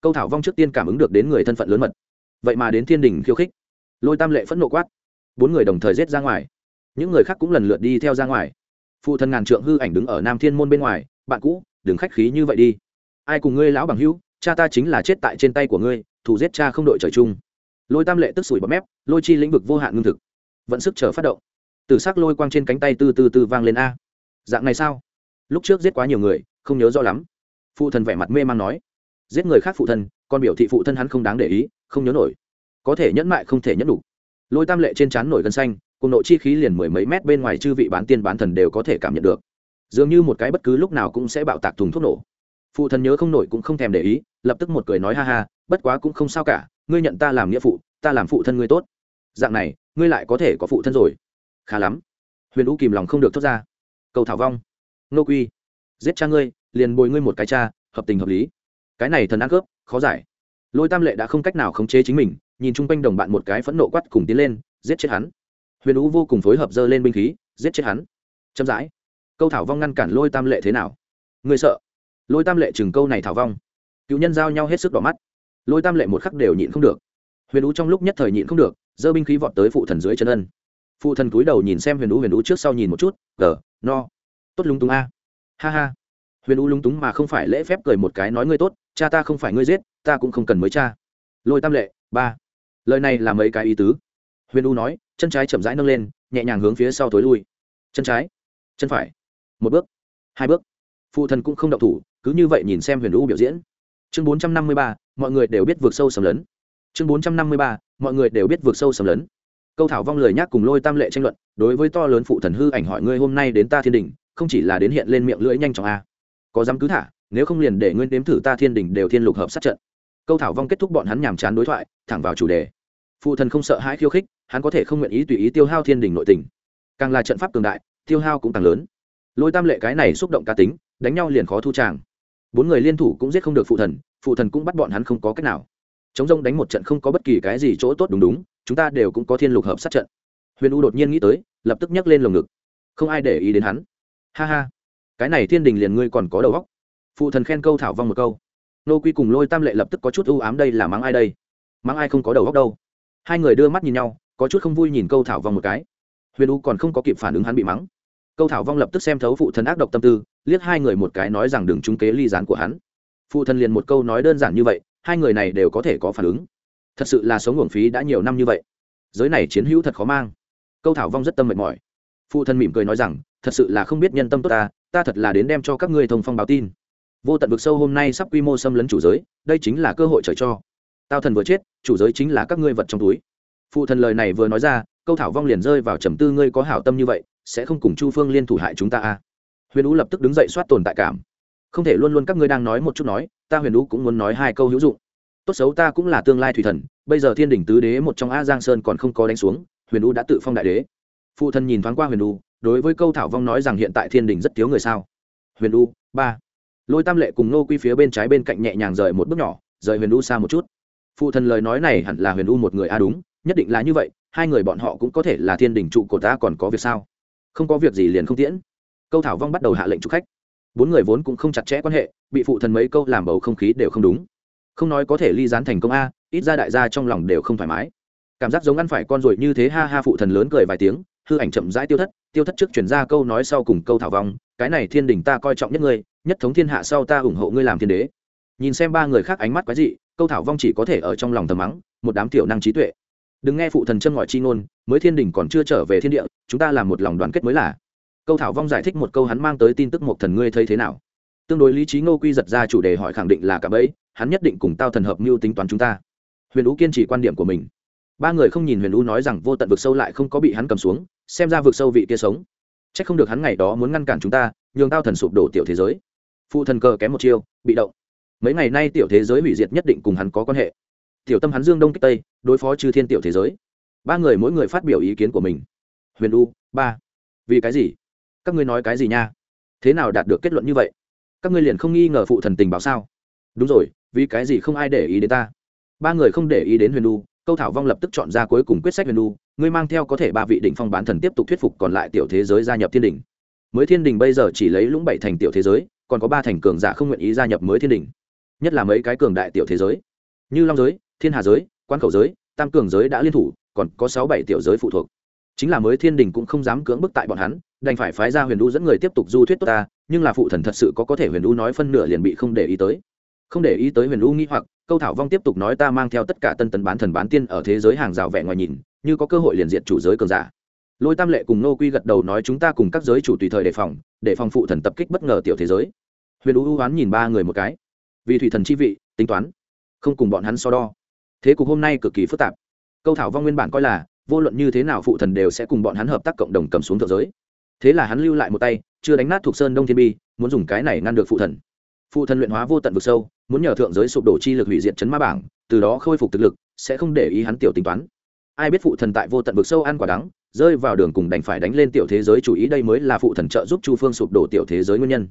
Câu thảo vong trước tiên cảm ứng được đến người thân phận lớn mật. Vậy mà đến thiên đình khiêu khích. Lôi tam lệ phẫn nộ quát. Bốn người đồng thời rết ra ngoài. Những người khác cũng lần lượt đi theo ra ngoài. Phụ thần ngàn trượng hư ảnh đứng ở nam thiên môn bên ngoài. Bạn cũ, đừng khách khí như vậy đi. Ai cùng ngươi lão bằng hữu, cha ta chính là chết tại trên tay của ngươi thủ giết cha không đội trời chung. Lôi tam lệ tức sủi bọt mép, lôi chi lĩnh vực vô hạn ngưng thực. Vận sức chờ phát động. Từ s ắ c lôi quang trên cánh tay từ từ từ vang lên a. Dạng này sao? Lúc trước giết quá nhiều người, không nhớ rõ lắm. Phụ thần vẻ mặt mê man nói, giết người khác phụ thân còn biểu thị phụ thân hắn không đáng để ý, không nhớ nổi. Có thể nhẫn mại không thể nhẫn đủ. Lôi tam lệ trên trán nổi gân xanh, cùng nội chi khí liền mười mấy mét bên ngoài chư vị bán tiên bán thần đều có thể cảm nhận được. Dường như một cái bất cứ lúc nào cũng sẽ bạo tạc thùng thuốc nổ. Phụ thần nhớ không nổi cũng không thèm để ý, lập tức một cười nói ha ha, bất quá cũng không sao cả, ngươi nhận ta làm nghĩa phụ, ta làm phụ thân ngươi tốt. Dạng này, ngươi lại có thể có phụ thân rồi. Khá lắm. Huyền u kìm lòng không được thốt ra. Cầu thảo vong nô quy, giết cha ngươi, liền bồi ngươi một cái cha, hợp tình hợp lý. Cái này thần ăn cướp, khó giải. Lôi tam lệ đã không cách nào khống chế chính mình, nhìn chung quanh đồng bạn một cái phẫn nộ quát cùng tiến lên, giết chết hắn. Huyền u vô cùng phối hợp dơ lên binh khí, giết chết hắn. Chậm rãi. Câu thảo vong ngăn cản lôi tam lệ thế nào? Người sợ? Lôi tam lệ chừng câu này thảo vong. Cựu nhân giao nhau hết sức đỏ mắt. Lôi tam lệ một khắc đều nhịn không được. Huyền ú trong lúc nhất thời nhịn không được, giơ binh khí vọt tới phụ thần dưới chân ân. Phụ thần cúi đầu nhìn xem huyền ú huyền ú trước sau nhìn một chút gờ no tốt lúng túng a. Ha ha. Huyền u lúng túng mà không phải lễ phép cười một cái nói ngươi tốt, cha ta không phải ngươi giết, ta cũng không cần mới cha. Lôi tam lệ, ba. Lời này là mấy cái ý tứ. Huyền u nói, chân trái chậm rãi nâng lên, nhẹ nhàng hướng phía sau tối lui. Chân trái, chân phải. Một bước, hai bước. Phụ thần cũng không động thủ, cứ như vậy nhìn xem huyền u biểu diễn. Chương bốn trăm năm mươi ba, mọi người đều biết vượt sâu sầm lấn. Chương bốn trăm năm mươi ba, mọi người đều biết vượt sâu sầm lấn. Câu thảo vong lời nhắc cùng lôi tam lệ tranh luận, đối với to lớn phụ thần hư ảnh hỏi ngươi hôm nay đến ta thiên đình không chỉ là đến hiện lên miệng lưỡi nhanh chóng a. Có dám cứ thả, nếu không liền để nguyên đếm thử ta thiên đình đều thiên lục hợp sát trận. Câu thảo vong kết thúc bọn hắn nhàm chán đối thoại, thẳng vào chủ đề. Phụ thần không sợ hãi khiêu khích, hắn có thể không nguyện ý tùy ý tiêu hao thiên đình nội tình. Càng là trận pháp cường đại, tiêu hao cũng càng lớn. Lôi tam lệ cái này xúc động cá tính, đánh nhau liền khó thu tràng. Bốn người liên thủ cũng giết không được phụ thần phụ thần cũng bắt bọn hắn không có cách nào. Chống rông đánh một trận không có bất kỳ cái gì chỗ tốt đúng đúng, chúng ta đều cũng có thiên lục hợp sát trận. Huyền u đột nhiên nghĩ tới, lập tức nhấc lên lồng ngực. Không ai để ý đến hắn ha ha. Cái này thiên đình liền ngươi còn có đầu óc. Phụ thần khen câu thảo vong một câu. Nô quy cùng lôi tam lệ lập tức có chút ưu ám đây là mắng ai đây? Mắng ai không có đầu óc đâu. Hai người đưa mắt nhìn nhau, có chút không vui nhìn câu thảo vong một cái. Huyền u còn không có kịp phản ứng hắn bị mắng. Câu thảo vong lập tức xem thấu phụ thần ác độc tâm tư, liếc hai người một cái nói rằng đừng trúng kế ly gián của hắn. Phụ thần liền một câu nói đơn giản như vậy, hai người này đều có thể có phản ứng. Thật sự là sống uổng phí đã nhiều năm như vậy. Giới này chiến hữu thật khó mang. Câu thảo vong rất tâm mệt mỏi. Phụ thần mỉm cười nói rằng thật sự là không biết nhân tâm tốt ta ta thật là đến đem cho các ngươi thông phong báo tin. Vô tận vực sâu hôm nay sắp quy mô xâm lấn chủ giới, đây chính là cơ hội trời cho. Tao thần vừa chết, chủ giới chính là các ngươi vật trong túi. Phụ thần lời này vừa nói ra, câu thảo vong liền rơi vào trầm tư, ngươi có hảo tâm như vậy, sẽ không cùng chu phương liên thủ hại chúng ta à? Huyền ú lập tức đứng dậy soát tồn tại cảm. Không thể luôn luôn các ngươi đang nói một chút nói, ta huyền ú cũng muốn nói hai câu hữu dụng. Tốt xấu ta cũng là tương lai thủy thần, bây giờ thiên đình tứ đế một trong a giang sơn còn không có đánh xuống, huyền u đã tự phong đại đế. Phụ thần nhìn thoáng qua huyền u đối với câu thảo vong nói rằng hiện tại thiên đình rất thiếu người sao? Huyền u, ba. Lôi tam lệ cùng nô quy phía bên trái bên cạnh nhẹ nhàng rời một bước nhỏ, rời huyền u xa một chút. Phụ thần lời nói này hẳn là huyền u một người a đúng, nhất định là như vậy, hai người bọn họ cũng có thể là thiên đình trụ của ta còn có việc sao? Không có việc gì liền không tiễn. Câu thảo vong bắt đầu hạ lệnh chụp khách. Bốn người vốn cũng không chặt chẽ quan hệ, bị phụ thần mấy câu làm bầu không khí đều không đúng. Không nói có thể ly gián thành công a, ít ra đại gia trong lòng đều không thoải mái. Cảm giác giống ăn phải con ruồi như thế ha ha phụ thần lớn cười vài tiếng, hư ảnh chậm rãi tiêu thất tiêu thất trước chuyển ra câu nói sau cùng câu thảo vong, cái này thiên đình ta coi trọng nhất ngươi, nhất thống thiên hạ sau ta ủng hộ ngươi làm thiên đế. Nhìn xem ba người khác ánh mắt quái dị, câu thảo vong chỉ có thể ở trong lòng tầm mắng, một đám tiểu năng trí tuệ. Đừng nghe phụ thần chân ngoại chi ngôn, mới thiên đình còn chưa trở về thiên địa, chúng ta làm một lòng đoàn kết mới là. Câu thảo vong giải thích một câu hắn mang tới tin tức một thần ngươi thấy thế nào. Tương đối lý trí ngô quy giật ra chủ đề hỏi khẳng định là cả bấy hắn nhất định cùng tao thần hợp mưu tính toán chúng ta. Huyền ú kiên trì quan điểm của mình. Ba người không nhìn huyền ú nói rằng vô tận vực sâu lại không có bị hắn cầm xuống xem ra vực sâu vị kia sống. C h ắ c không được hắn ngày đó muốn ngăn cản chúng ta, nhường tao thần sụp đổ tiểu thế giới. Phụ thần cờ kém một chiêu, bị động. Mấy ngày nay tiểu thế giới hủy diệt nhất định cùng hắn có quan hệ. Tiểu tâm hắn dương đông kích tây, đối phó chư thiên tiểu thế giới. Ba người mỗi người phát biểu ý kiến của mình. Huyền u, ba. Vì cái gì? Các ngươi nói cái gì nha? Thế nào đạt được kết luận như vậy? Các ngươi liền không nghi ngờ phụ thần tình báo sao? Đúng rồi, vì cái gì không ai để ý đến ta? Ba người không để ý đến huyền u câu thảo vong lập tức chọn ra cuối cùng quyết sách huyền đu, ngươi mang theo có thể ba vị đỉnh phong bán thần tiếp tục thuyết phục còn lại tiểu thế giới gia nhập thiên đình mới thiên đình bây giờ chỉ lấy lũng bảy thành tiểu thế giới, còn có ba thành cường giả không nguyện ý gia nhập mới thiên đình nhất là mấy cái cường đại tiểu thế giới. Như long giới, thiên hà giới, quan khẩu giới, tam cường giới đã liên thủ, còn có sáu bảy tiểu giới phụ thuộc. Chính là mới thiên đình cũng không dám cưỡng bức tại bọn hắn, đành phải phái ra huyền đu dẫn người tiếp tục du thuyết tốt ta, nhưng là phụ thần thật sự có có thể huyền đu nói phân nửa liền bị không để ý tới không để ý tới huyền u nghĩ hoặc, câu thảo vong tiếp tục nói ta mang theo tất cả tân tấn bán thần bán tiên ở thế giới hàng rào vẻ ngoài nhìn, như có cơ hội liền diện chủ giới cường giả. Lôi tam lệ cùng nô quy gật đầu nói chúng ta cùng các giới chủ tùy thời đề phòng, để phòng phụ thần tập kích bất ngờ tiểu thế giới. Huyền u hoán nhìn ba người một cái. Vì thủy thần chi vị, tính toán, không cùng bọn hắn so đo. Thế cục hôm nay cực kỳ phức tạp. Câu thảo vong nguyên bản coi là, vô luận như thế nào phụ thần đều sẽ cùng bọn hắn hợp tác cộng đồng cầm xuống thượng giới. Thế là hắn lưu lại một tay, chưa đánh nát thuộc sơn đông thiên bi, muốn dùng cái này ngăn được phụ thần phụ thần luyện hóa vô tận vực sâu, muốn nhờ thượng giới sụp đổ chi lực hủy diệt chấn ma bảng, từ đó khôi phục thực lực, sẽ không để ý hắn tiểu tính toán. Ai biết phụ thần tại vô tận vực sâu ăn quả đắng, rơi vào đường cùng đành phải đánh lên tiểu thế giới chủ ý đây mới là phụ thần trợ giúp chu phương sụp đổ tiểu thế giới nguyên nhân.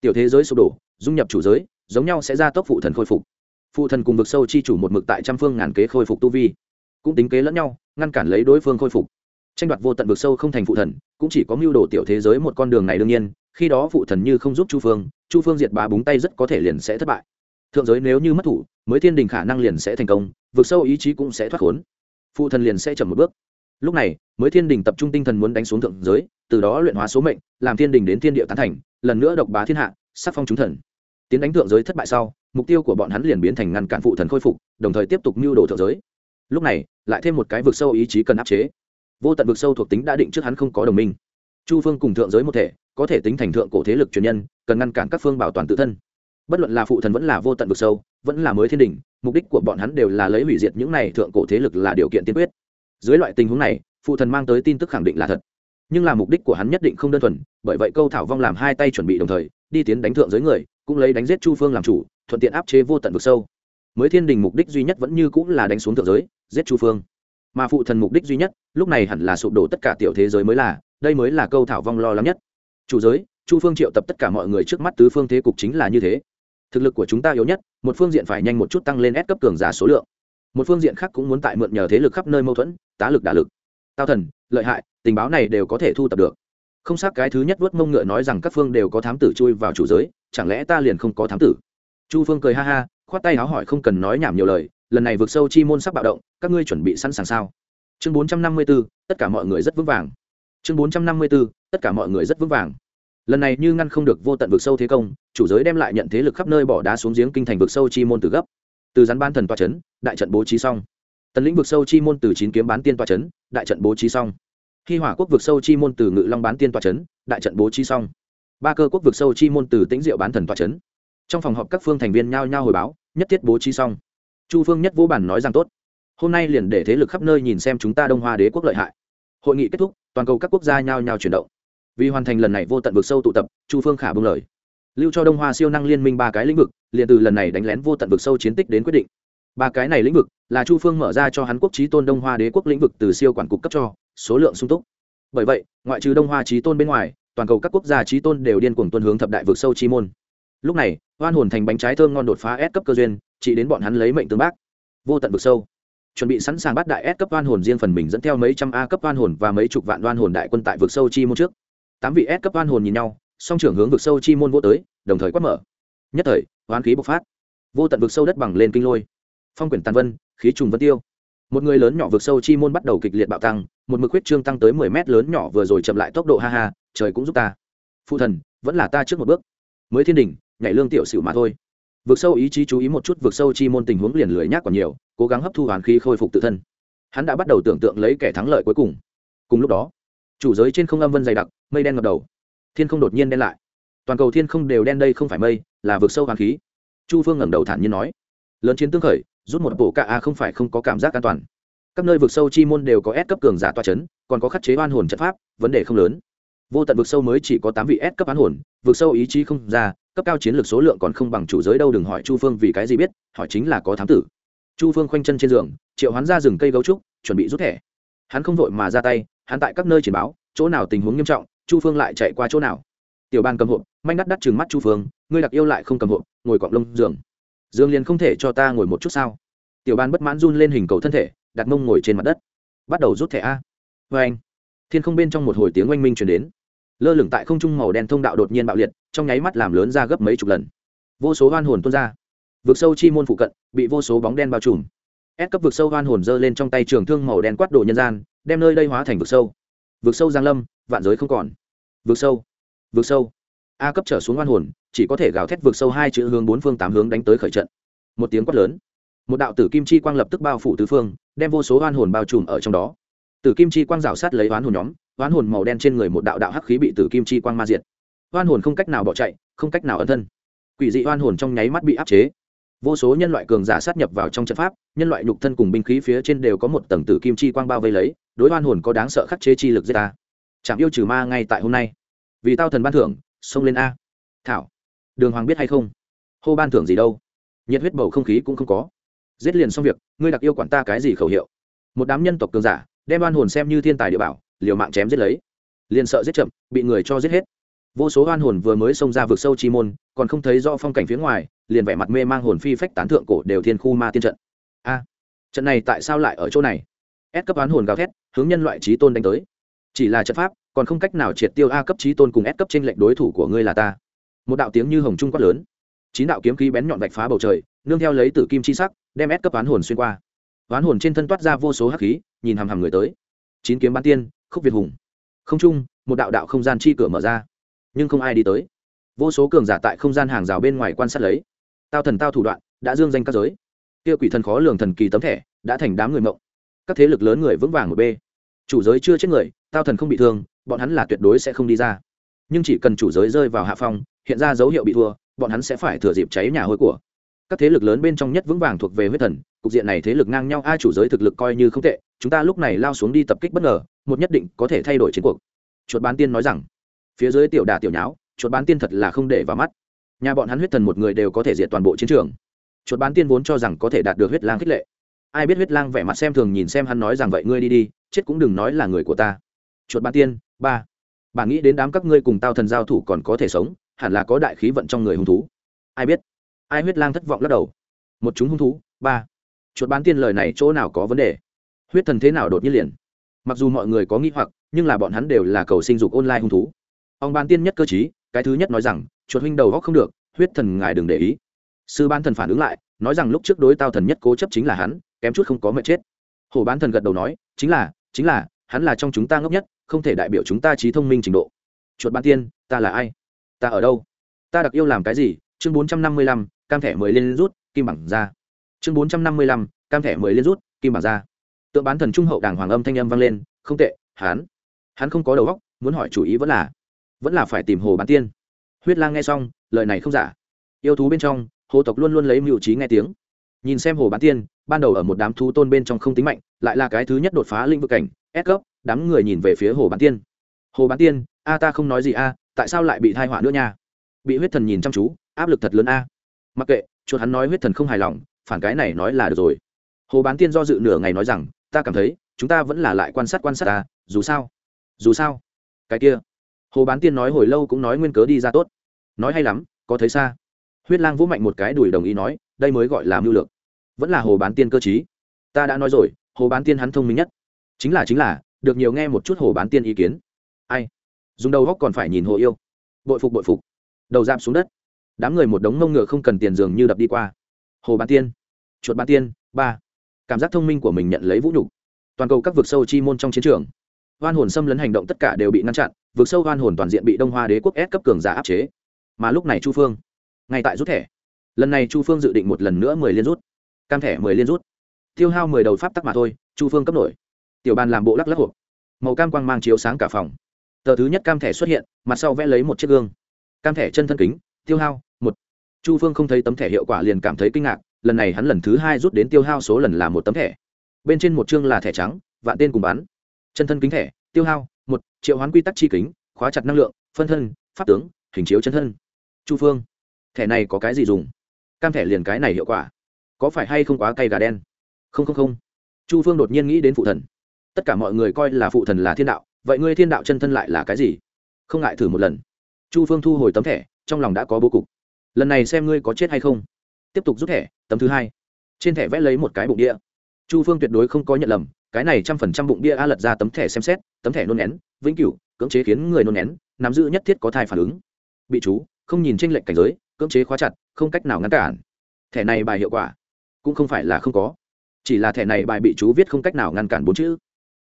Tiểu thế giới sụp đổ, dung nhập chủ giới, giống nhau sẽ ra tốc phụ thần khôi phục. Phụ thần cùng vực sâu chi chủ một mực tại trăm phương ngàn kế khôi phục tu vi, cũng tính kế lẫn nhau, ngăn cản lấy đối phương khôi phục. Tranh đoạt vô tận vực sâu không thành phụ thần, cũng chỉ có mưu đồ tiểu thế giới một con đường này đương nhiên, khi đó phụ thần như không giúp chu phương chu phương diệt bá búng tay rất có thể liền sẽ thất bại. Thượng giới nếu như mất thủ, mới thiên đình khả năng liền sẽ thành công vượt sâu ý chí cũng sẽ thoát khốn. Phụ thần liền sẽ chậm một bước. Lúc này, mới thiên đình tập trung tinh thần muốn đánh xuống thượng giới, từ đó luyện hóa số mệnh, làm thiên đình đến thiên địa tán thành, lần nữa độc bá thiên hạ, sắc phong chúng thần. Tiến đánh thượng giới thất bại sau, mục tiêu của bọn hắn liền biến thành ngăn cản phụ thần khôi phục, đồng thời tiếp tục mưu đồ thượng giới. Lúc này, lại thêm một cái vực sâu ý chí cần áp chế. Vô tận vực sâu thuộc tính đã định trước hắn không có đồng minh. Chu phương cùng thượng giới một thể có thể tính thành thượng cổ thế lực truyền nhân, cần ngăn cản các phương bảo toàn tự thân. Bất luận là phụ thần vẫn là vô tận vực sâu, vẫn là mới thiên đình mục đích của bọn hắn đều là lấy hủy diệt những này thượng cổ thế lực là điều kiện tiên quyết. Dưới loại tình huống này, phụ thần mang tới tin tức khẳng định là thật. Nhưng là mục đích của hắn nhất định không đơn thuần, bởi vậy câu thảo vong làm hai tay chuẩn bị đồng thời, đi tiến đánh thượng giới người, cũng lấy đánh giết chu phương làm chủ, thuận tiện áp chế vô tận vực sâu. Mới thiên đình mục đích duy nhất vẫn như cũng là đánh xuống thượng giới, giết chu phương. Mà phụ thần mục đích duy nhất, lúc này hẳn là sụp đổ tất cả tiểu thế giới mới là, đây mới là câu thảo vong lo lắng nhất chủ giới chu phương triệu tập tất cả mọi người trước mắt tứ phương thế cục chính là như thế. Thực lực của chúng ta yếu nhất một phương diện phải nhanh một chút tăng lên ép cấp cường giả số lượng. Một phương diện khác cũng muốn tại mượn nhờ thế lực khắp nơi mâu thuẫn tá lực đả lực. Tao thần lợi hại tình báo này đều có thể thu tập được. Không xác cái thứ nhất vớt mông ngựa nói rằng các phương đều có thám tử chui vào chủ giới chẳng lẽ ta liền không có thám tử? Chu phương cười ha ha khoát tay áo hỏi không cần nói nhảm nhiều lời lần này vượt sâu chi môn sắp bạo động các ngươi chuẩn bị sẵn sàng sao? Chương bốn trăm năm mươi 454, tất cả mọi người rất vững vàng chương bốn trăm năm mươi 454, tất cả mọi người rất vững vàng. Lần này như ngăn không được vô tận vực sâu thế công chủ giới đem lại nhận thế lực khắp nơi bỏ đá xuống giếng kinh thành vực sâu chi môn từ gấp. Từ rắn ban thần toa c đại trận bố trí xong. Tần lĩnh vực sâu chi môn từ chín kiếm bán tiên toa c đại trận bố trí xong. Khi hỏa quốc vực sâu chi môn từ ngự long bán tiên toa c đại trận bố trí xong. Ba cơ quốc vực sâu chi môn từ tĩnh diệu bán thần toa c trong phòng họp các phương thành viên nhao nhao hồi báo nhất thiết bố trí xong. Chu phương nhất vũ bản nói rằng tốt. Hôm nay liền để thế lực khắp nơi nhìn xem chúng ta đông hoa đế quốc lợi hại hội nghị kết thúc, toàn cầu các quốc gia nhao nhao chuyển động. Vì hoàn thành lần này vô tận vực sâu tụ tập, chu phương khả bưng lời. Lưu cho đông hoa siêu năng liên minh ba cái lĩnh vực, liền từ lần này đánh lén vô tận vực sâu chiến tích đến quyết định. Ba cái này lĩnh vực là chu phương mở ra cho hắn quốc trí tôn đông hoa đế quốc lĩnh vực từ siêu quản cục cấp cho, số lượng sung túc. Bởi vậy, ngoại trừ đông hoa trí tôn bên ngoài, toàn cầu các quốc gia trí tôn đều điên cuồng tuân hướng thập đại vực sâu chi môn. Lúc này, oan hồn thành bánh trái thơm ngon đột phá S cấp cơ duyên, chỉ đến bọn hắn lấy mệnh tương bác. Vô tận vực sâu chuẩn bị sẵn sàng bắt đại S cấp oan hồn riêng phần mình dẫn theo mấy trăm A cấp oan hồn và mấy chục vạn oan hồn đại quân tại vực sâu chi môn trước. Tám vị S cấp oan hồn nhìn nhau, song trưởng hướng vực sâu chi môn vô tới, đồng thời quát mở. Nhất thời, oán khí bộc phát. Vô tận vực sâu đất bằng lên kinh lôi. Phong quyển tàn vân, khí trùng vân tiêu. Một người lớn nhỏ vực sâu chi môn bắt đầu kịch liệt bạo tăng, một mực huyết trương tăng tới mười mét lớn nhỏ vừa rồi chậm lại tốc độ ha ha, trời cũng giúp ta. Phụ thần, vẫn là ta trước một bước. Mới thiên đỉnh, nhảy lương tiểu sử mà thôi. Vượt sâu ý chí chú ý một chút vượt sâu chi môn tình huống liền lười nhác còn nhiều cố gắng hấp thu hoàn khí khôi phục tự thân. Hắn đã bắt đầu tưởng tượng lấy kẻ thắng lợi cuối cùng. Cùng lúc đó chủ giới trên không âm vân dày đặc mây đen ngập đầu. Thiên không đột nhiên đen lại. Toàn cầu thiên không đều đen đây không phải mây là vượt sâu hoàn khí. Chu phương ngẩng đầu thản nhiên nói. Lớn chiến tương khởi rút một bộ cạ a không phải không có cảm giác an toàn. Các nơi vực sâu chi môn đều có s cấp cường giả toa chấn, còn có khắc chế oan hồn trận pháp vấn đề không lớn. Vô tận vực sâu mới chỉ có tám vị s cấp oan hồn vực sâu ý chí không ra cấp cao chiến lược số lượng còn không bằng chủ giới đâu, đừng hỏi chu phương vì cái gì biết, hỏi chính là có thám tử. Chu phương khoanh chân trên giường, triệu hoán ra rừng cây gấu trúc, chuẩn bị rút thẻ. Hắn không vội mà ra tay, hắn tại các nơi triển báo, chỗ nào tình huống nghiêm trọng, chu phương lại chạy qua chỗ nào. Tiểu ban cầm hộp, manh đắt đắt chừng mắt chu phương, ngươi đặc yêu lại không cầm hộp, ngồi cọng lông giường. Dương liền không thể cho ta ngồi một chút sao? Tiểu ban bất mãn run lên hình cầu thân thể, đặt mông ngồi trên mặt đất. Bắt đầu rút thẻ a. Vê anh thiên không bên trong một hồi tiếng oanh minh chuyển đến lơ lửng tại không trung màu đen thông đạo đột nhiên bạo liệt, trong nháy mắt làm lớn ra gấp mấy chục lần. Vô số hoan hồn tuôn ra. Vực sâu chi môn phụ cận, bị vô số bóng đen bao trùm. Ép cấp vực sâu hoan hồn giơ lên trong tay trường thương màu đen quát đồ nhân gian, đem nơi đây hóa thành vực sâu. Vực sâu giang lâm, vạn giới không còn. Vực sâu vực sâu. A cấp trở xuống hoan hồn, chỉ có thể gào thét vực sâu hai chữ hướng bốn phương tám hướng đánh tới khởi trận. Một tiếng quát lớn. Một đạo tử kim chi quang lập tức bao phủ tứ phương, đem vô số oan hồn bao trùm ở trong đó. Tử kim chi quang rào sát lấy hoán hồn nhóm oan hồn màu đen trên người một đạo đạo hắc khí bị tử kim chi quang ma diệt. Oan hồn không cách nào bỏ chạy, không cách nào ẩn thân. Quỷ dị oan hồn trong nháy mắt bị áp chế. Vô số nhân loại cường giả sát nhập vào trong trận pháp, nhân loại nhục thân cùng binh khí phía trên đều có một tầng tử kim chi quang bao vây lấy, đối oan hồn có đáng sợ khắc chế chi lực giết ta. Chạm yêu trừ ma ngay tại hôm nay. Vì tao thần ban thưởng, xông lên a. Thảo, đường hoàng biết hay không? Hô ban thưởng gì đâu? Nhiệt huyết bầu không khí cũng không có. Giết liền xong việc, ngươi đặc yêu quản ta cái gì khẩu hiệu? Một đám nhân tộc cường giả, đem oan hồn xem như thiên tài địa bảo liều mạng chém giết lấy. Liền sợ giết chậm, bị người cho giết hết. Vô số oan hồn vừa mới xông ra vực sâu chi môn, còn không thấy rõ phong cảnh phía ngoài, liền vẻ mặt mê mang hồn phi phách tán thượng cổ đều thiên khu ma tiên trận. A, trận này tại sao lại ở chỗ này? Ép cấp oan hồn gào thét, hướng nhân loại trí tôn đánh tới. Chỉ là trận pháp, còn không cách nào triệt tiêu a cấp trí tôn cùng ép cấp trên lệnh đối thủ của ngươi là ta. Một đạo tiếng như hồng trung quát lớn. Chín đạo kiếm khí bén nhọn vạch phá bầu trời, nương theo lấy tử kim chi sắc, đem ép cấp oán hồn xuyên qua. Oán hồn trên thân toát ra vô số hắc khí, nhìn hằm hằm người tới. Chín kiếm bán tiên khúc việt hùng. Không trung một đạo đạo không gian chi cửa mở ra. Nhưng không ai đi tới. Vô số cường giả tại không gian hàng rào bên ngoài quan sát lấy. Tao thần tao thủ đoạn, đã dương danh các giới. Kia quỷ thần khó lường thần kỳ tấm thẻ, đã thành đám người mộng. Các thế lực lớn người vững vàng một b chủ giới chưa chết người, tao thần không bị thương, bọn hắn là tuyệt đối sẽ không đi ra. Nhưng chỉ cần chủ giới rơi vào hạ phong, hiện ra dấu hiệu bị thua, bọn hắn sẽ phải thừa dịp cháy nhà hôi của. Các thế lực lớn bên trong nhất vững vàng thuộc về huyết thần, cục diện này thế lực ngang nhau, ai chủ giới thực lực coi như không tệ chúng ta lúc này lao xuống đi tập kích bất ngờ, một nhất định có thể thay đổi chiến cuộc. Chuột bán tiên nói rằng. Phía dưới tiểu đà tiểu nháo, chuột bán tiên thật là không để vào mắt. Nhà bọn hắn huyết thần một người đều có thể diệt toàn bộ chiến trường. Chuột bán tiên vốn cho rằng có thể đạt được huyết lang khích lệ. Ai biết huyết lang vẻ mặt xem thường nhìn xem hắn nói rằng vậy ngươi đi đi, chết cũng đừng nói là người của ta. Chuột bán tiên, ba. Bà nghĩ đến đám các ngươi cùng tao thần giao thủ còn có thể sống, hẳn là có đại khí vận trong người hung thú. Ai biết? Ai huyết lang thất vọng lắc đầu. Một chúng hung thú, ba. Chuột bán tiên lời này chỗ nào có vấn đề? Huyết thần thế nào đột nhiên liền. Mặc dù mọi người có nghĩ hoặc, nhưng là bọn hắn đều là cầu sinh dục online hung thú. Ông ban tiên nhất cơ chí cái thứ nhất nói rằng, chuột huynh đầu góc không được, huyết thần ngài đừng để ý. Sư ban thần phản ứng lại, nói rằng lúc trước đối tao thần nhất cố chấp chính là hắn, kém chút không có mệt chết. Hồ bán thần gật đầu nói, chính là chính là, hắn là trong chúng ta ngốc nhất, không thể đại biểu chúng ta trí thông minh trình độ. Chuột ban tiên, ta là ai? Ta ở đâu? Ta đặc yêu làm cái gì? Chương bốn trăm năm mươi lăm, cam thẻ mười liên rút, kim bằng ra. Chương bốn trăm năm mươi lăm, cam thẻ mười liên rút, kim bằng ra tượng bán thần trung hậu đàng hoàng âm thanh âm vang lên, không tệ, hắn hắn không có đầu óc, muốn hỏi chủ ý vẫn là vẫn là phải tìm hồ bán tiên. Huyết lang nghe xong, lời này không giả. Yêu thú bên trong hồ tộc luôn luôn lấy mưu trí nghe tiếng. Nhìn xem hồ bán tiên, ban đầu ở một đám thú tôn bên trong không tính mạnh, lại là cái thứ nhất đột phá lĩnh vực cảnh ép cấp, đám người nhìn về phía hồ bán tiên. Hồ bán tiên, a ta không nói gì a, tại sao lại bị thai họa nữa nha? Bị huyết thần nhìn chăm chú, áp lực thật lớn a. Mặc kệ, chuột hắn nói huyết thần không hài lòng, phản cái này nói là được rồi. Hồ bán tiên do dự nửa ngày nói rằng ta cảm thấy, chúng ta vẫn là lại quan sát quan sát ta, dù sao dù sao. Cái kia, hồ bán tiên nói hồi lâu cũng nói nguyên cớ đi ra tốt. Nói hay lắm, có thấy xa. Huyết lang vũ mạnh một cái đùi đồng ý nói, đây mới gọi là mưu lược. Vẫn là hồ bán tiên cơ chí ta đã nói rồi, hồ bán tiên hắn thông minh nhất. Chính là chính là, được nhiều nghe một chút hồ bán tiên ý kiến. Ai? Dùng đầu góc còn phải nhìn hồ yêu. Bội phục bội phục. Đầu giam xuống đất. Đám người một đống mông ngựa không cần tiền dường như đập đi qua. Hồ bán tiên. Chuột bán tiên, ba cảm giác thông minh của mình nhận lấy vũ nhục. Toàn cầu các vực sâu chi môn trong chiến trường hoan hồn xâm lấn hành động tất cả đều bị ngăn chặn, vực sâu hoan hồn toàn diện bị đông hoa đế quốc ép cấp cường giả áp chế. Mà lúc này chu phương, ngay tại rút thẻ. Lần này chu phương dự định một lần nữa mười liên rút. Cam thẻ mười liên rút. Tiêu hao mười đầu pháp tắc mà thôi, chu phương cấp nổi. Tiểu bàn làm bộ lắc lắc hộp. Màu cam quang mang chiếu sáng cả phòng. Tờ thứ nhất cam thẻ xuất hiện, mặt sau vẽ lấy một chiếc gương. Cam thẻ chân thân kính, tiêu hao, một. Chu phương không thấy tấm thẻ hiệu quả liền cảm thấy kinh ngạc lần này hắn lần thứ hai rút đến tiêu hao số lần là một tấm thẻ. Bên trên một chương là thẻ trắng, vạn tên cùng bắn chân thân kính thẻ, tiêu hao, một, triệu hoán quy tắc chi kính, khóa chặt năng lượng, phân thân, pháp tướng, hình chiếu chân thân. Chu phương, thẻ này có cái gì dùng? Cam thẻ liền cái này hiệu quả. Có phải hay không quá cay gà đen? Không không không. Chu phương đột nhiên nghĩ đến phụ thần. Tất cả mọi người coi là phụ thần là thiên đạo, vậy ngươi thiên đạo chân thân lại là cái gì? Không ngại thử một lần. Chu phương thu hồi tấm thẻ, trong lòng đã có bố cục. Lần này xem ngươi có chết hay không tiếp tục rút thẻ, tấm thứ hai. Trên thẻ vẽ lấy một cái bụng đĩa. Chu phương tuyệt đối không có nhận lầm, cái này trăm phần trăm bụng bia a lật ra tấm thẻ xem xét, tấm thẻ nôn nén, vĩnh cửu, cưỡng chế khiến người nôn nén, nắm giữ nhất thiết có thai phản ứng. Bị chú, không nhìn tranh lệnh cảnh giới, cưỡng chế khóa chặt, không cách nào ngăn cản. Thẻ này bài hiệu quả cũng không phải là không có. Chỉ là thẻ này bài bị chú viết không cách nào ngăn cản bốn chữ.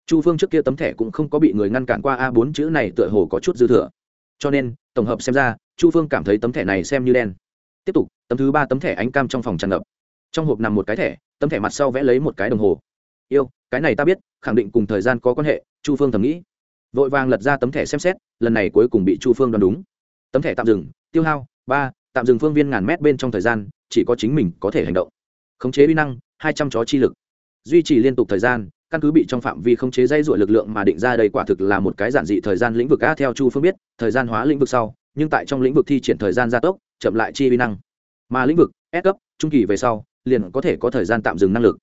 Chu phương trước kia tấm thẻ cũng không có bị người ngăn cản qua a bốn chữ này tựa hồ có chút dư thừa. Cho nên, tổng hợp xem ra, chu phương cảm thấy tấm thẻ này xem như đen. Tiếp tục tấm thứ ba tấm thẻ ánh cam trong phòng tràn ngập. Trong hộp nằm một cái thẻ, tấm thẻ mặt sau vẽ lấy một cái đồng hồ. Yêu, cái này ta biết, khẳng định cùng thời gian có quan hệ, chu phương thầm nghĩ. Vội vàng lật ra tấm thẻ xem xét, lần này cuối cùng bị chu phương đoán đúng. Tấm thẻ tạm dừng, tiêu hao, ba, tạm dừng phương viên ngàn mét bên trong thời gian, chỉ có chính mình có thể hành động. Khống chế uy năng, hai trăm chó chi lực. Duy trì liên tục thời gian, căn cứ bị trong phạm vi khống chế dây dội lực lượng mà định ra đây quả thực là một cái giản dị thời gian lĩnh vực. A, theo chu phương biết, thời gian hóa lĩnh vực sau, nhưng tại trong lĩnh vực thi triển thời gian gia tốc, chậm lại chi uy năng mà lĩnh vực S cấp trung kỳ về sau liền có thể có thời gian tạm dừng năng lực.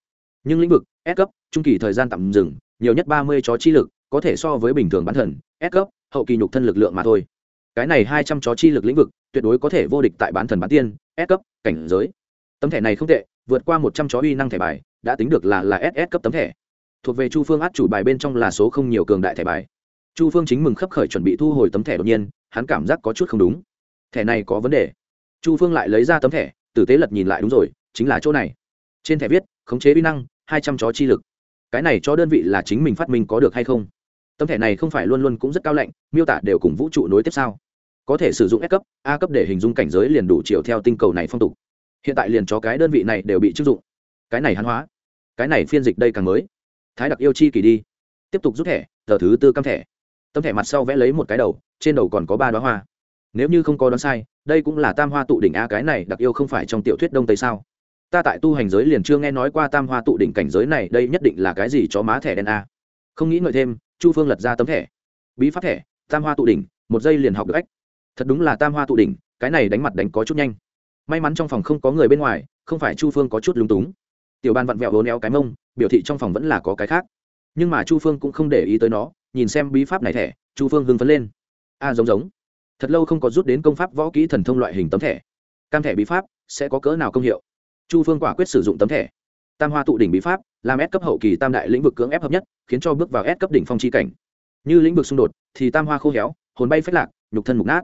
Nhưng lĩnh vực S cấp trung kỳ thời gian tạm dừng, nhiều nhất ba mươi chó chi lực, có thể so với bình thường bán thần, S cấp, hậu kỳ nhục thân lực lượng mà thôi. Cái này hai trăm chó chi lực lĩnh vực tuyệt đối có thể vô địch tại bán thần bán tiên, S cấp, cảnh giới. Tấm thẻ này không tệ, vượt qua một trăm chó uy năng thẻ bài, đã tính được là là ss cấp tấm thẻ. Thuộc về chu phương át chủ bài bên trong là số không nhiều cường đại thẻ bài. Chu phương chính mừng khấp khởi chuẩn bị thu hồi tấm thẻ đột nhiên, hắn cảm giác có chút không đúng. Thẻ này có vấn đề chu phương lại lấy ra tấm thẻ, tử tế lật nhìn lại đúng rồi, chính là chỗ này. Trên thẻ viết, khống chế uy năng, hai trăm chó chi lực. Cái này cho đơn vị là chính mình phát minh có được hay không? Tấm thẻ này không phải luôn luôn cũng rất cao lạnh, miêu tả đều cùng vũ trụ nối tiếp sao? Có thể sử dụng s cấp, a cấp để hình dung cảnh giới liền đủ chiều theo tinh cầu này phong tục. Hiện tại liền cho cái đơn vị này đều bị chức dụng. Cái này hán hóa. Cái này phiên dịch đây càng mới. Thái đặc yêu chi kỳ đi. Tiếp tục rút thẻ, tờ thứ tư căm thẻ. Tấm thẻ mặt sau vẽ lấy một cái đầu, trên đầu còn có ba đoá hoa nếu như không có đoán sai, đây cũng là tam hoa tụ đỉnh a cái này đặc yêu không phải trong tiểu thuyết đông tây sao? Ta tại tu hành giới liền chưa nghe nói qua tam hoa tụ đỉnh cảnh giới này, đây nhất định là cái gì cho má thẻ đen a. Không nghĩ ngợi thêm, chu phương lật ra tấm thẻ. Bí pháp thẻ, tam hoa tụ đỉnh, một giây liền học được ách. Thật đúng là tam hoa tụ đỉnh, cái này đánh mặt đánh có chút nhanh. May mắn trong phòng không có người bên ngoài, không phải chu phương có chút lúng túng. Tiểu ban vặn vẹo hố néo cái mông, biểu thị trong phòng vẫn là có cái khác. Nhưng mà chu phương cũng không để ý tới nó, nhìn xem bí pháp này thẻ, chu phương hưng phấn lên. A giống giống thật lâu không có rút đến công pháp võ kỹ thần thông loại hình tấm thẻ. Cam thẻ bí pháp sẽ có cỡ nào công hiệu? Chu phương quả quyết sử dụng tấm thẻ. Tam hoa tụ đỉnh bí pháp, làm ép cấp hậu kỳ tam đại lĩnh vực cưỡng ép hợp nhất, khiến cho bước vào ép cấp đỉnh phong chi cảnh. Như lĩnh vực xung đột, thì tam hoa khô héo, hồn bay phách lạc, nhục thân mục nát.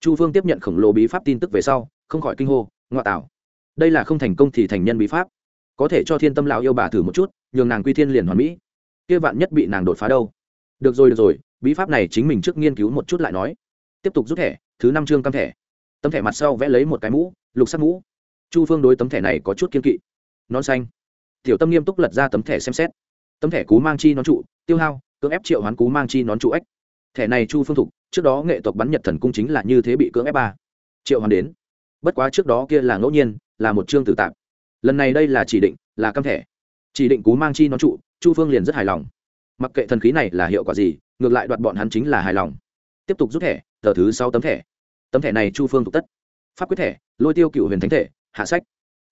Chu phương tiếp nhận khổng lồ bí pháp tin tức về sau, không khỏi kinh hô ngoại tảo đây là không thành công thì thành nhân bí pháp. Có thể cho thiên tâm lão yêu bà thử một chút, nhường nàng quy thiên liền hoàn mỹ. Kia vạn nhất bị nàng đột phá đâu. Được rồi được rồi, bí pháp này chính mình trước nghiên cứu một chút lại nói tiếp tục rút thẻ, thứ năm chương căm thẻ. Tấm thẻ mặt sau vẽ lấy một cái mũ, lục sắt mũ. Chu phương đối tấm thẻ này có chút kiên kỵ. Nón xanh. Tiểu tâm nghiêm túc lật ra tấm thẻ xem xét. Tấm thẻ cú mang chi nón trụ, tiêu hao, cưỡng ép triệu hoán cú mang chi nón trụ ếch thẻ này chu phương thục, trước đó nghệ tộc bắn nhật thần cung chính là như thế bị cưỡng ép ba. Triệu hoán đến. Bất quá trước đó kia là ngẫu nhiên, là một chương tử tạp. Lần này đây là chỉ định, là căm thẻ. Chỉ định cú mang chi nón trụ, chu phương liền rất hài lòng. Mặc kệ thần khí này là hiệu quả gì, ngược lại đoạt bọn hắn chính là hài lòng. Tiếp tục rút thẻ tờ thứ sau tấm thẻ. Tấm thẻ này chu phương thuộc tất. Pháp quyết thẻ, lôi tiêu cựu huyền thánh thể, hạ sách.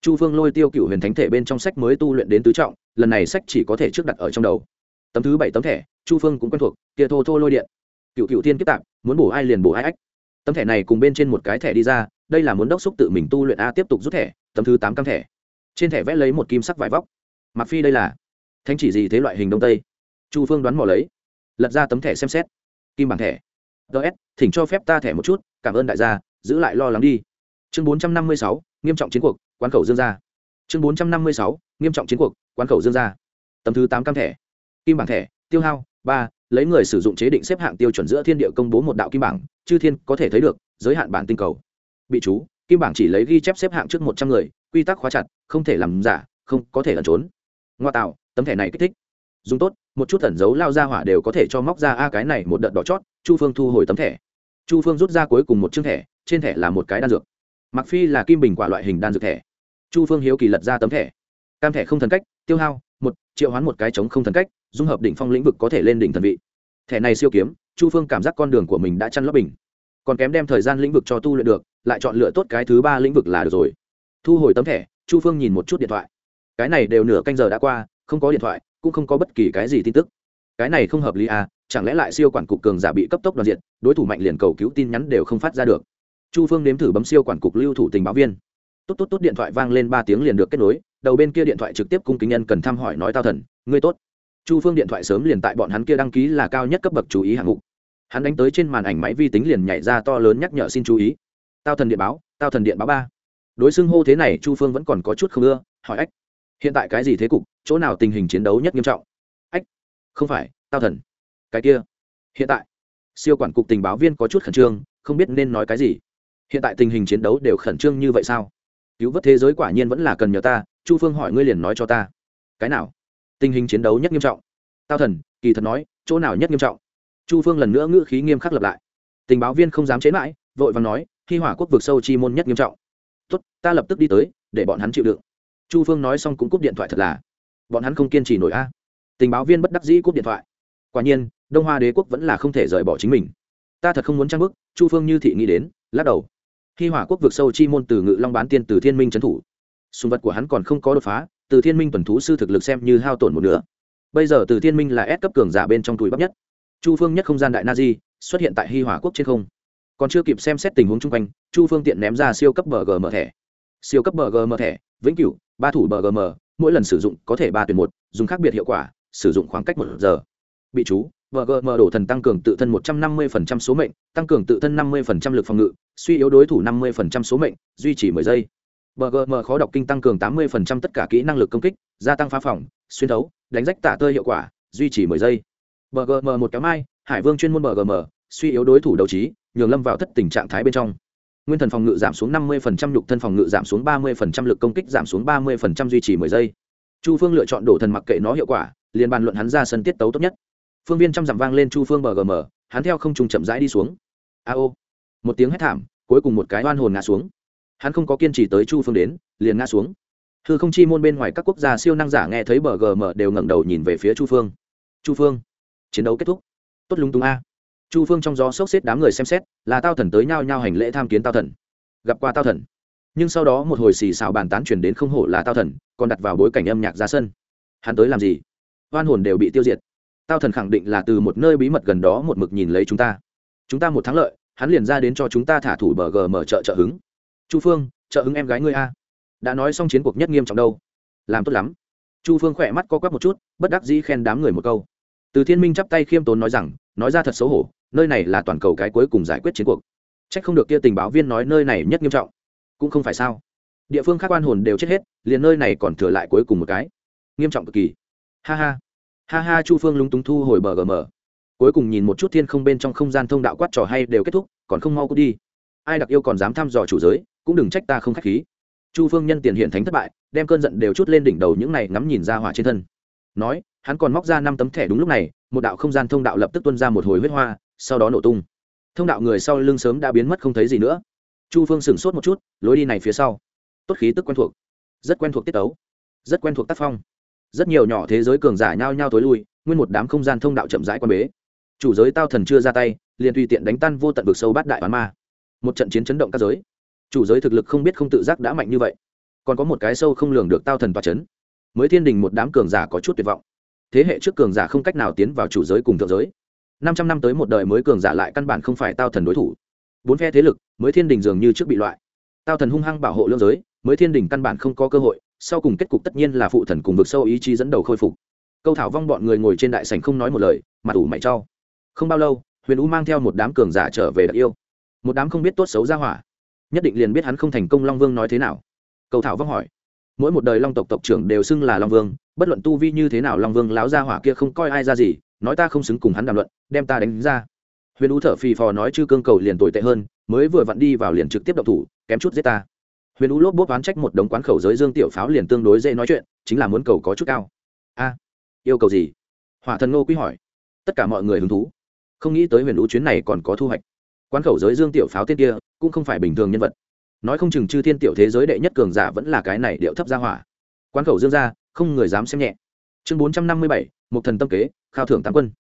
Chu phương lôi tiêu cựu huyền thánh thể bên trong sách mới tu luyện đến tứ trọng, lần này sách chỉ có thể trước đặt ở trong đầu. Tấm thứ bảy tấm thẻ, chu phương cũng quen thuộc, kia thô thô lôi điện. Cựu cựu tiên kiếp tạp, muốn bổ ai liền bổ ai ách. Tấm thẻ này cùng bên trên một cái thẻ đi ra, đây là muốn đốc xúc tự mình tu luyện a tiếp tục rút thẻ, tấm thứ tám cam thẻ. Trên thẻ vẽ lấy một kim sắc vải vóc. Mặc phi đây là thanh chỉ gì thế loại hình đông tây? Chu phương đoán mò lấy. Lật ra tấm thẻ xem xét. Kim bằng thẻ ts thỉnh cho phép ta thẻ một chút, cảm ơn đại gia, giữ lại lo lắng đi. Chương bốn trăm năm mươi sáu, nghiêm trọng chiến cuộc, quán khẩu dương gia. Chương bốn trăm năm mươi sáu, nghiêm trọng chiến cuộc, quán khẩu dương gia. Tấm thứ tám cam thẻ. Kim bảng thẻ, tiêu hao, ba, lấy người sử dụng chế định xếp hạng tiêu chuẩn giữa thiên địa công bố một đạo kim bảng, chư thiên có thể thấy được, giới hạn bản tinh cầu. Bị chú, kim bảng chỉ lấy ghi chép xếp hạng trước một trăm người, quy tắc khóa chặt, không thể làm giả, không có thể lẩn trốn. Ngoa tạo, tấm thẻ này kích thích. Dùng tốt, một chút tẩn dấu lao ra hỏa đều có thể cho móc ra, a, cái này một đợt đỏ chót chu phương thu hồi tấm thẻ. Chu phương rút ra cuối cùng một chương thẻ, trên thẻ là một cái đan dược. Mặc phi là kim bình quả loại hình đan dược thẻ. Chu phương hiếu kỳ lật ra tấm thẻ. Cam thẻ không thần cách, tiêu hao, một, triệu hoán một cái chống không thần cách, dung hợp đỉnh phong lĩnh vực có thể lên đỉnh thần vị. Thẻ này siêu kiếm, chu phương cảm giác con đường của mình đã chăn lấp bình. Còn kém đem thời gian lĩnh vực cho tu luyện được, lại chọn lựa tốt cái thứ ba lĩnh vực là được rồi. Thu hồi tấm thẻ, chu phương nhìn một chút điện thoại. Cái này đều nửa canh giờ đã qua, không có điện thoại, cũng không có bất kỳ cái gì tin tức. Cái này không hợp lý à chẳng lẽ lại siêu quản cục cường giả bị cấp tốc đoàn diện đối thủ mạnh liền cầu cứu tin nhắn đều không phát ra được. Chu phương nếm thử bấm siêu quản cục lưu thủ tình báo viên. Tốt tốt tốt, điện thoại vang lên ba tiếng liền được kết nối, đầu bên kia điện thoại trực tiếp cung kính nhân cần thăm hỏi nói tao thần, ngươi tốt. Chu phương điện thoại sớm liền tại bọn hắn kia đăng ký là cao nhất cấp bậc chú ý hạng mục. Hắn đánh tới trên màn ảnh máy vi tính liền nhảy ra to lớn nhắc nhở xin chú ý. Tao thần điện báo, tao thần điện báo ba. Đối xưng hô thế này, chu phương vẫn còn có chút không ưa, hỏi ách, hiện tại cái gì thế cục, chỗ nào tình hình chiến đấu nhất nghiêm trọng? Ách, không phải, tao thần cái kia. Hiện tại, siêu quản cục tình báo viên có chút khẩn trương, không biết nên nói cái gì. Hiện tại tình hình chiến đấu đều khẩn trương như vậy sao? Cứu vớt thế giới quả nhiên vẫn là cần nhờ ta, chu phương hỏi ngươi liền nói cho ta. Cái nào? Tình hình chiến đấu nhất nghiêm trọng. Tao thần, kỳ thật nói, chỗ nào nhất nghiêm trọng? Chu phương lần nữa ngữ khí nghiêm khắc lập lại. Tình báo viên không dám chế mãi, vội và nói khi hỏa quốc vực sâu chi môn nhất nghiêm trọng. Tốt, ta lập tức đi tới, để bọn hắn chịu đựng. Chu phương nói xong cũng cúp điện thoại thật là. Bọn hắn không kiên trì nổi a. Tình báo viên bất đắc dĩ cúp điện thoại. Quả nhiên đông hoa đế quốc vẫn là không thể rời bỏ chính mình ta thật không muốn trang bức, chu phương như thị nghĩ đến, lắc đầu. Khi hỏa quốc vượt sâu chi môn từ ngự long bán tiên từ thiên minh trấn thủ, sùng vật của hắn còn không có đột phá, từ thiên minh tuần thú sư thực lực xem như hao tổn một nửa. Bây giờ từ thiên minh là ép cấp cường giả bên trong túi bắp nhất. Chu phương nhất không gian đại na di xuất hiện tại hi hỏa quốc trên không. Còn chưa kịp xem xét tình huống chung quanh, chu phương tiện ném ra siêu cấp bờ gm thẻ. Siêu cấp bờ gm thẻ, vĩnh cửu, ba thủ bờ gm mỗi lần sử dụng có thể ba tuyển một, dùng khác biệt hiệu quả, sử dụng khoảng cách một giờ. Bị chú bgm đổ thần tăng cường tự thân một trăm năm mươi số mệnh, tăng cường tự thân năm mươi lực phòng ngự, suy yếu đối thủ năm mươi số mệnh, duy trì mười giây. Bgm khó đọc kinh tăng cường tám mươi tất cả kỹ năng lực công kích, gia tăng phá phòng, xuyên thấu, đánh rách tả tơi hiệu quả, duy trì mười giây. Bgm một kéo mai, hải vương chuyên môn bgm suy yếu đối thủ đấu trí, nhường lâm vào thất tình trạng thái bên trong. Nguyên thần phòng ngự giảm xuống năm mươi nhục thân phòng ngự giảm xuống ba mươi lực công kích giảm xuống ba mươi duy trì mười giây. Chu phương lựa chọn đổ thần mặc kệ nó hiệu quả, liền bàn luận hắn ra sân tiết tấu tốt nhất phương viên trăm dặm vang lên chu phương bờ gm hắn theo không trùng chậm rãi đi xuống. A ô. Một tiếng hét thảm, cuối cùng một cái oan hồn ngã xuống. Hắn không có kiên trì tới chu phương đến, liền ngã xuống. Hư không chi môn bên ngoài các quốc gia siêu năng giả nghe thấy bờ gm đều ngẩng đầu nhìn về phía chu phương. Chu phương, chiến đấu kết thúc. Tốt lúng túng a. Chu phương trong gió sốc xếp đám người xem xét, là tao thần tới nhau nhau hành lễ tham kiến tao thần. Gặp qua tao thần. Nhưng sau đó một hồi xì xào bàn tán chuyển đến không hổ là tao thần, còn đặt vào bối cảnh âm nhạc ra sân. Hắn tới làm gì? Oan hồn đều bị tiêu diệt tao thần khẳng định là từ một nơi bí mật gần đó một mực nhìn lấy chúng ta. Chúng ta một thắng lợi, hắn liền ra đến cho chúng ta thả thủ bờ gờ mở chợ trợ hứng. Chu phương, trợ hứng em gái ngươi a. Đã nói xong chiến cuộc nhất nghiêm trọng đâu. Làm tốt lắm. Chu phương khỏe mắt co quắp một chút, bất đắc dĩ khen đám người một câu. Từ thiên minh chắp tay khiêm tốn nói rằng, nói ra thật xấu hổ, nơi này là toàn cầu cái cuối cùng giải quyết chiến cuộc. C h ắ c không được kia tình báo viên nói nơi này nhất nghiêm trọng. Cũng không phải sao. Địa phương khác quan hồn đều chết hết, liền nơi này còn thừa lại cuối cùng một cái. Nghiêm trọng cực kỳ. Ha ha ha ha, chu phương lúng túng thu hồi bờ gm. Cuối cùng nhìn một chút thiên không bên trong không gian thông đạo quát trò hay đều kết thúc, còn không mau cút đi. Ai đặc yêu còn dám thăm dò chủ giới, cũng đừng trách ta không k h á c h khí. Chu phương nhân tiền hiện thánh thất bại, đem cơn giận đều chút lên đỉnh đầu những này ngắm nhìn ra hỏa trên thân. Nói, hắn còn móc ra năm tấm thẻ đúng lúc này, một đạo không gian thông đạo lập tức tuân ra một hồi huyết hoa, sau đó nổ tung. Thông đạo người sau lưng sớm đã biến mất không thấy gì nữa. Chu phương sửng sốt một chút, lối đi này phía sau. Tốt khí tức quen thuộc. Rất quen thuộc tiết tấu. Rất quen thuộc tác phong rất nhiều nhỏ thế giới cường giả nhao nhao tối lui, nguyên một đám không gian thông đạo chậm rãi quan bế. Chủ giới tao thần chưa ra tay, liền tùy tiện đánh tan vô tận vực sâu bát đại bán ma. Một trận chiến chấn động các giới. Chủ giới thực lực không biết không tự giác đã mạnh như vậy. Còn có một cái sâu không lường được tao thần và chấn. Mới thiên đình một đám cường giả có chút tuyệt vọng. Thế hệ trước cường giả không cách nào tiến vào chủ giới cùng thượng giới. Năm trăm năm tới một đời mới cường giả lại căn bản không phải tao thần đối thủ. Bốn phe thế lực, mới thiên đình dường như trước bị loại. Tao thần hung hăng bảo hộ lương giới, mới thiên đình căn bản không có cơ hội sau cùng kết cục tất nhiên là phụ thần cùng vực sâu ý chí dẫn đầu khôi phục. Câu thảo vong bọn người ngồi trên đại sành không nói một lời mặt ủ mày trao. Không bao lâu, huyền u mang theo một đám cường giả trở về đặc yêu. Một đám không biết tốt xấu ra hỏa. Nhất định liền biết hắn không thành công long vương nói thế nào. Câu thảo vong hỏi. Mỗi một đời long tộc tộc trưởng đều xưng là long vương, bất luận tu vi như thế nào long vương láo ra hỏa kia không coi ai ra gì, nói ta không xứng cùng hắn đàm luận, đem ta đánh ra. Huyền U thở phì phò nói chư cương cầu liền tồi tệ hơn, mới vừa vặn đi vào liền trực tiếp độc thủ, kém chút giết ta huyền U lốp bốp oán trách một đống quán khẩu giới dương tiểu pháo liền tương đối dễ nói chuyện, chính là muốn cầu có chút cao. A, yêu cầu gì? Hỏa thần ngô quý hỏi. Tất cả mọi người hứng thú. Không nghĩ tới huyền U chuyến này còn có thu hoạch. Quán khẩu giới dương tiểu pháo tên kia, cũng không phải bình thường nhân vật. Nói không chừng chư thiên tiểu thế giới đệ nhất cường giả vẫn là cái này điệu thấp ra hỏa. Quán khẩu dương ra, không người dám xem nhẹ. Chương bốn trăm năm mươi bảy một thần tâm kế, khao thưởng tám quân.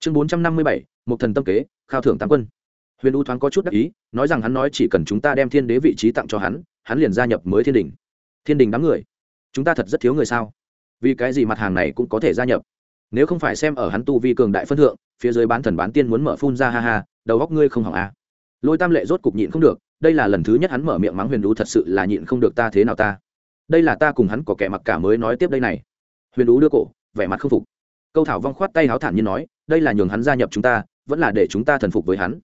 Chương bốn trăm năm mươi bảy một thần tâm kế, khao thưởng tám quân huyền u thoáng có chút đắc ý, nói rằng hắn nói chỉ cần chúng ta đem thiên đế vị trí tặng cho hắn hắn liền gia nhập mới thiên đình. Thiên đình đám người, chúng ta thật rất thiếu người sao? Vì cái gì mặt hàng này cũng có thể gia nhập? Nếu không phải xem ở hắn tu vi cường đại phân thượng, phía dưới bán thần bán tiên muốn mở phun ra ha ha, đầu góc ngươi không hỏng à. lôi tam lệ rốt cục nhịn không được, đây là lần thứ nhất hắn mở miệng mắng huyền U thật sự là nhịn không được ta thế nào ta. Đây là ta cùng hắn có kẻ mặc cả mới nói tiếp đây này. Huyền U đưa cổ, vẻ mặt không phục. Câu thảo vong khoát tay háo thản nhiên nói, đây là nhường hắn gia nhập chúng ta, vẫn là để chúng ta thần phục với hắn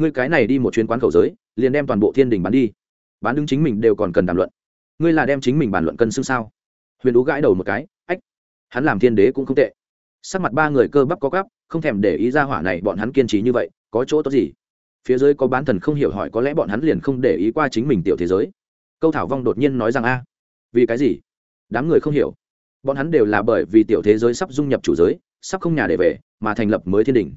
ngươi cái này đi một chuyến quán khẩu giới, liền đem toàn bộ thiên đình bán đi. Bán đứng chính mình đều còn cần đàm luận. Ngươi là đem chính mình bàn luận cân xương sao? Huyền đũ gãi đầu một cái, ách, hắn làm thiên đế cũng không tệ. Sắc mặt ba người cơ bắp có gắp, không thèm để ý ra hỏa này, bọn hắn kiên trì như vậy, có chỗ tốt gì? Phía dưới có bán thần không hiểu hỏi có lẽ bọn hắn liền không để ý qua chính mình tiểu thế giới. Câu thảo vong đột nhiên nói rằng a, vì cái gì? Đám người không hiểu. Bọn hắn đều là bởi vì tiểu thế giới sắp dung nhập chủ giới, sắp không nhà để về, mà thành lập mới thiên đình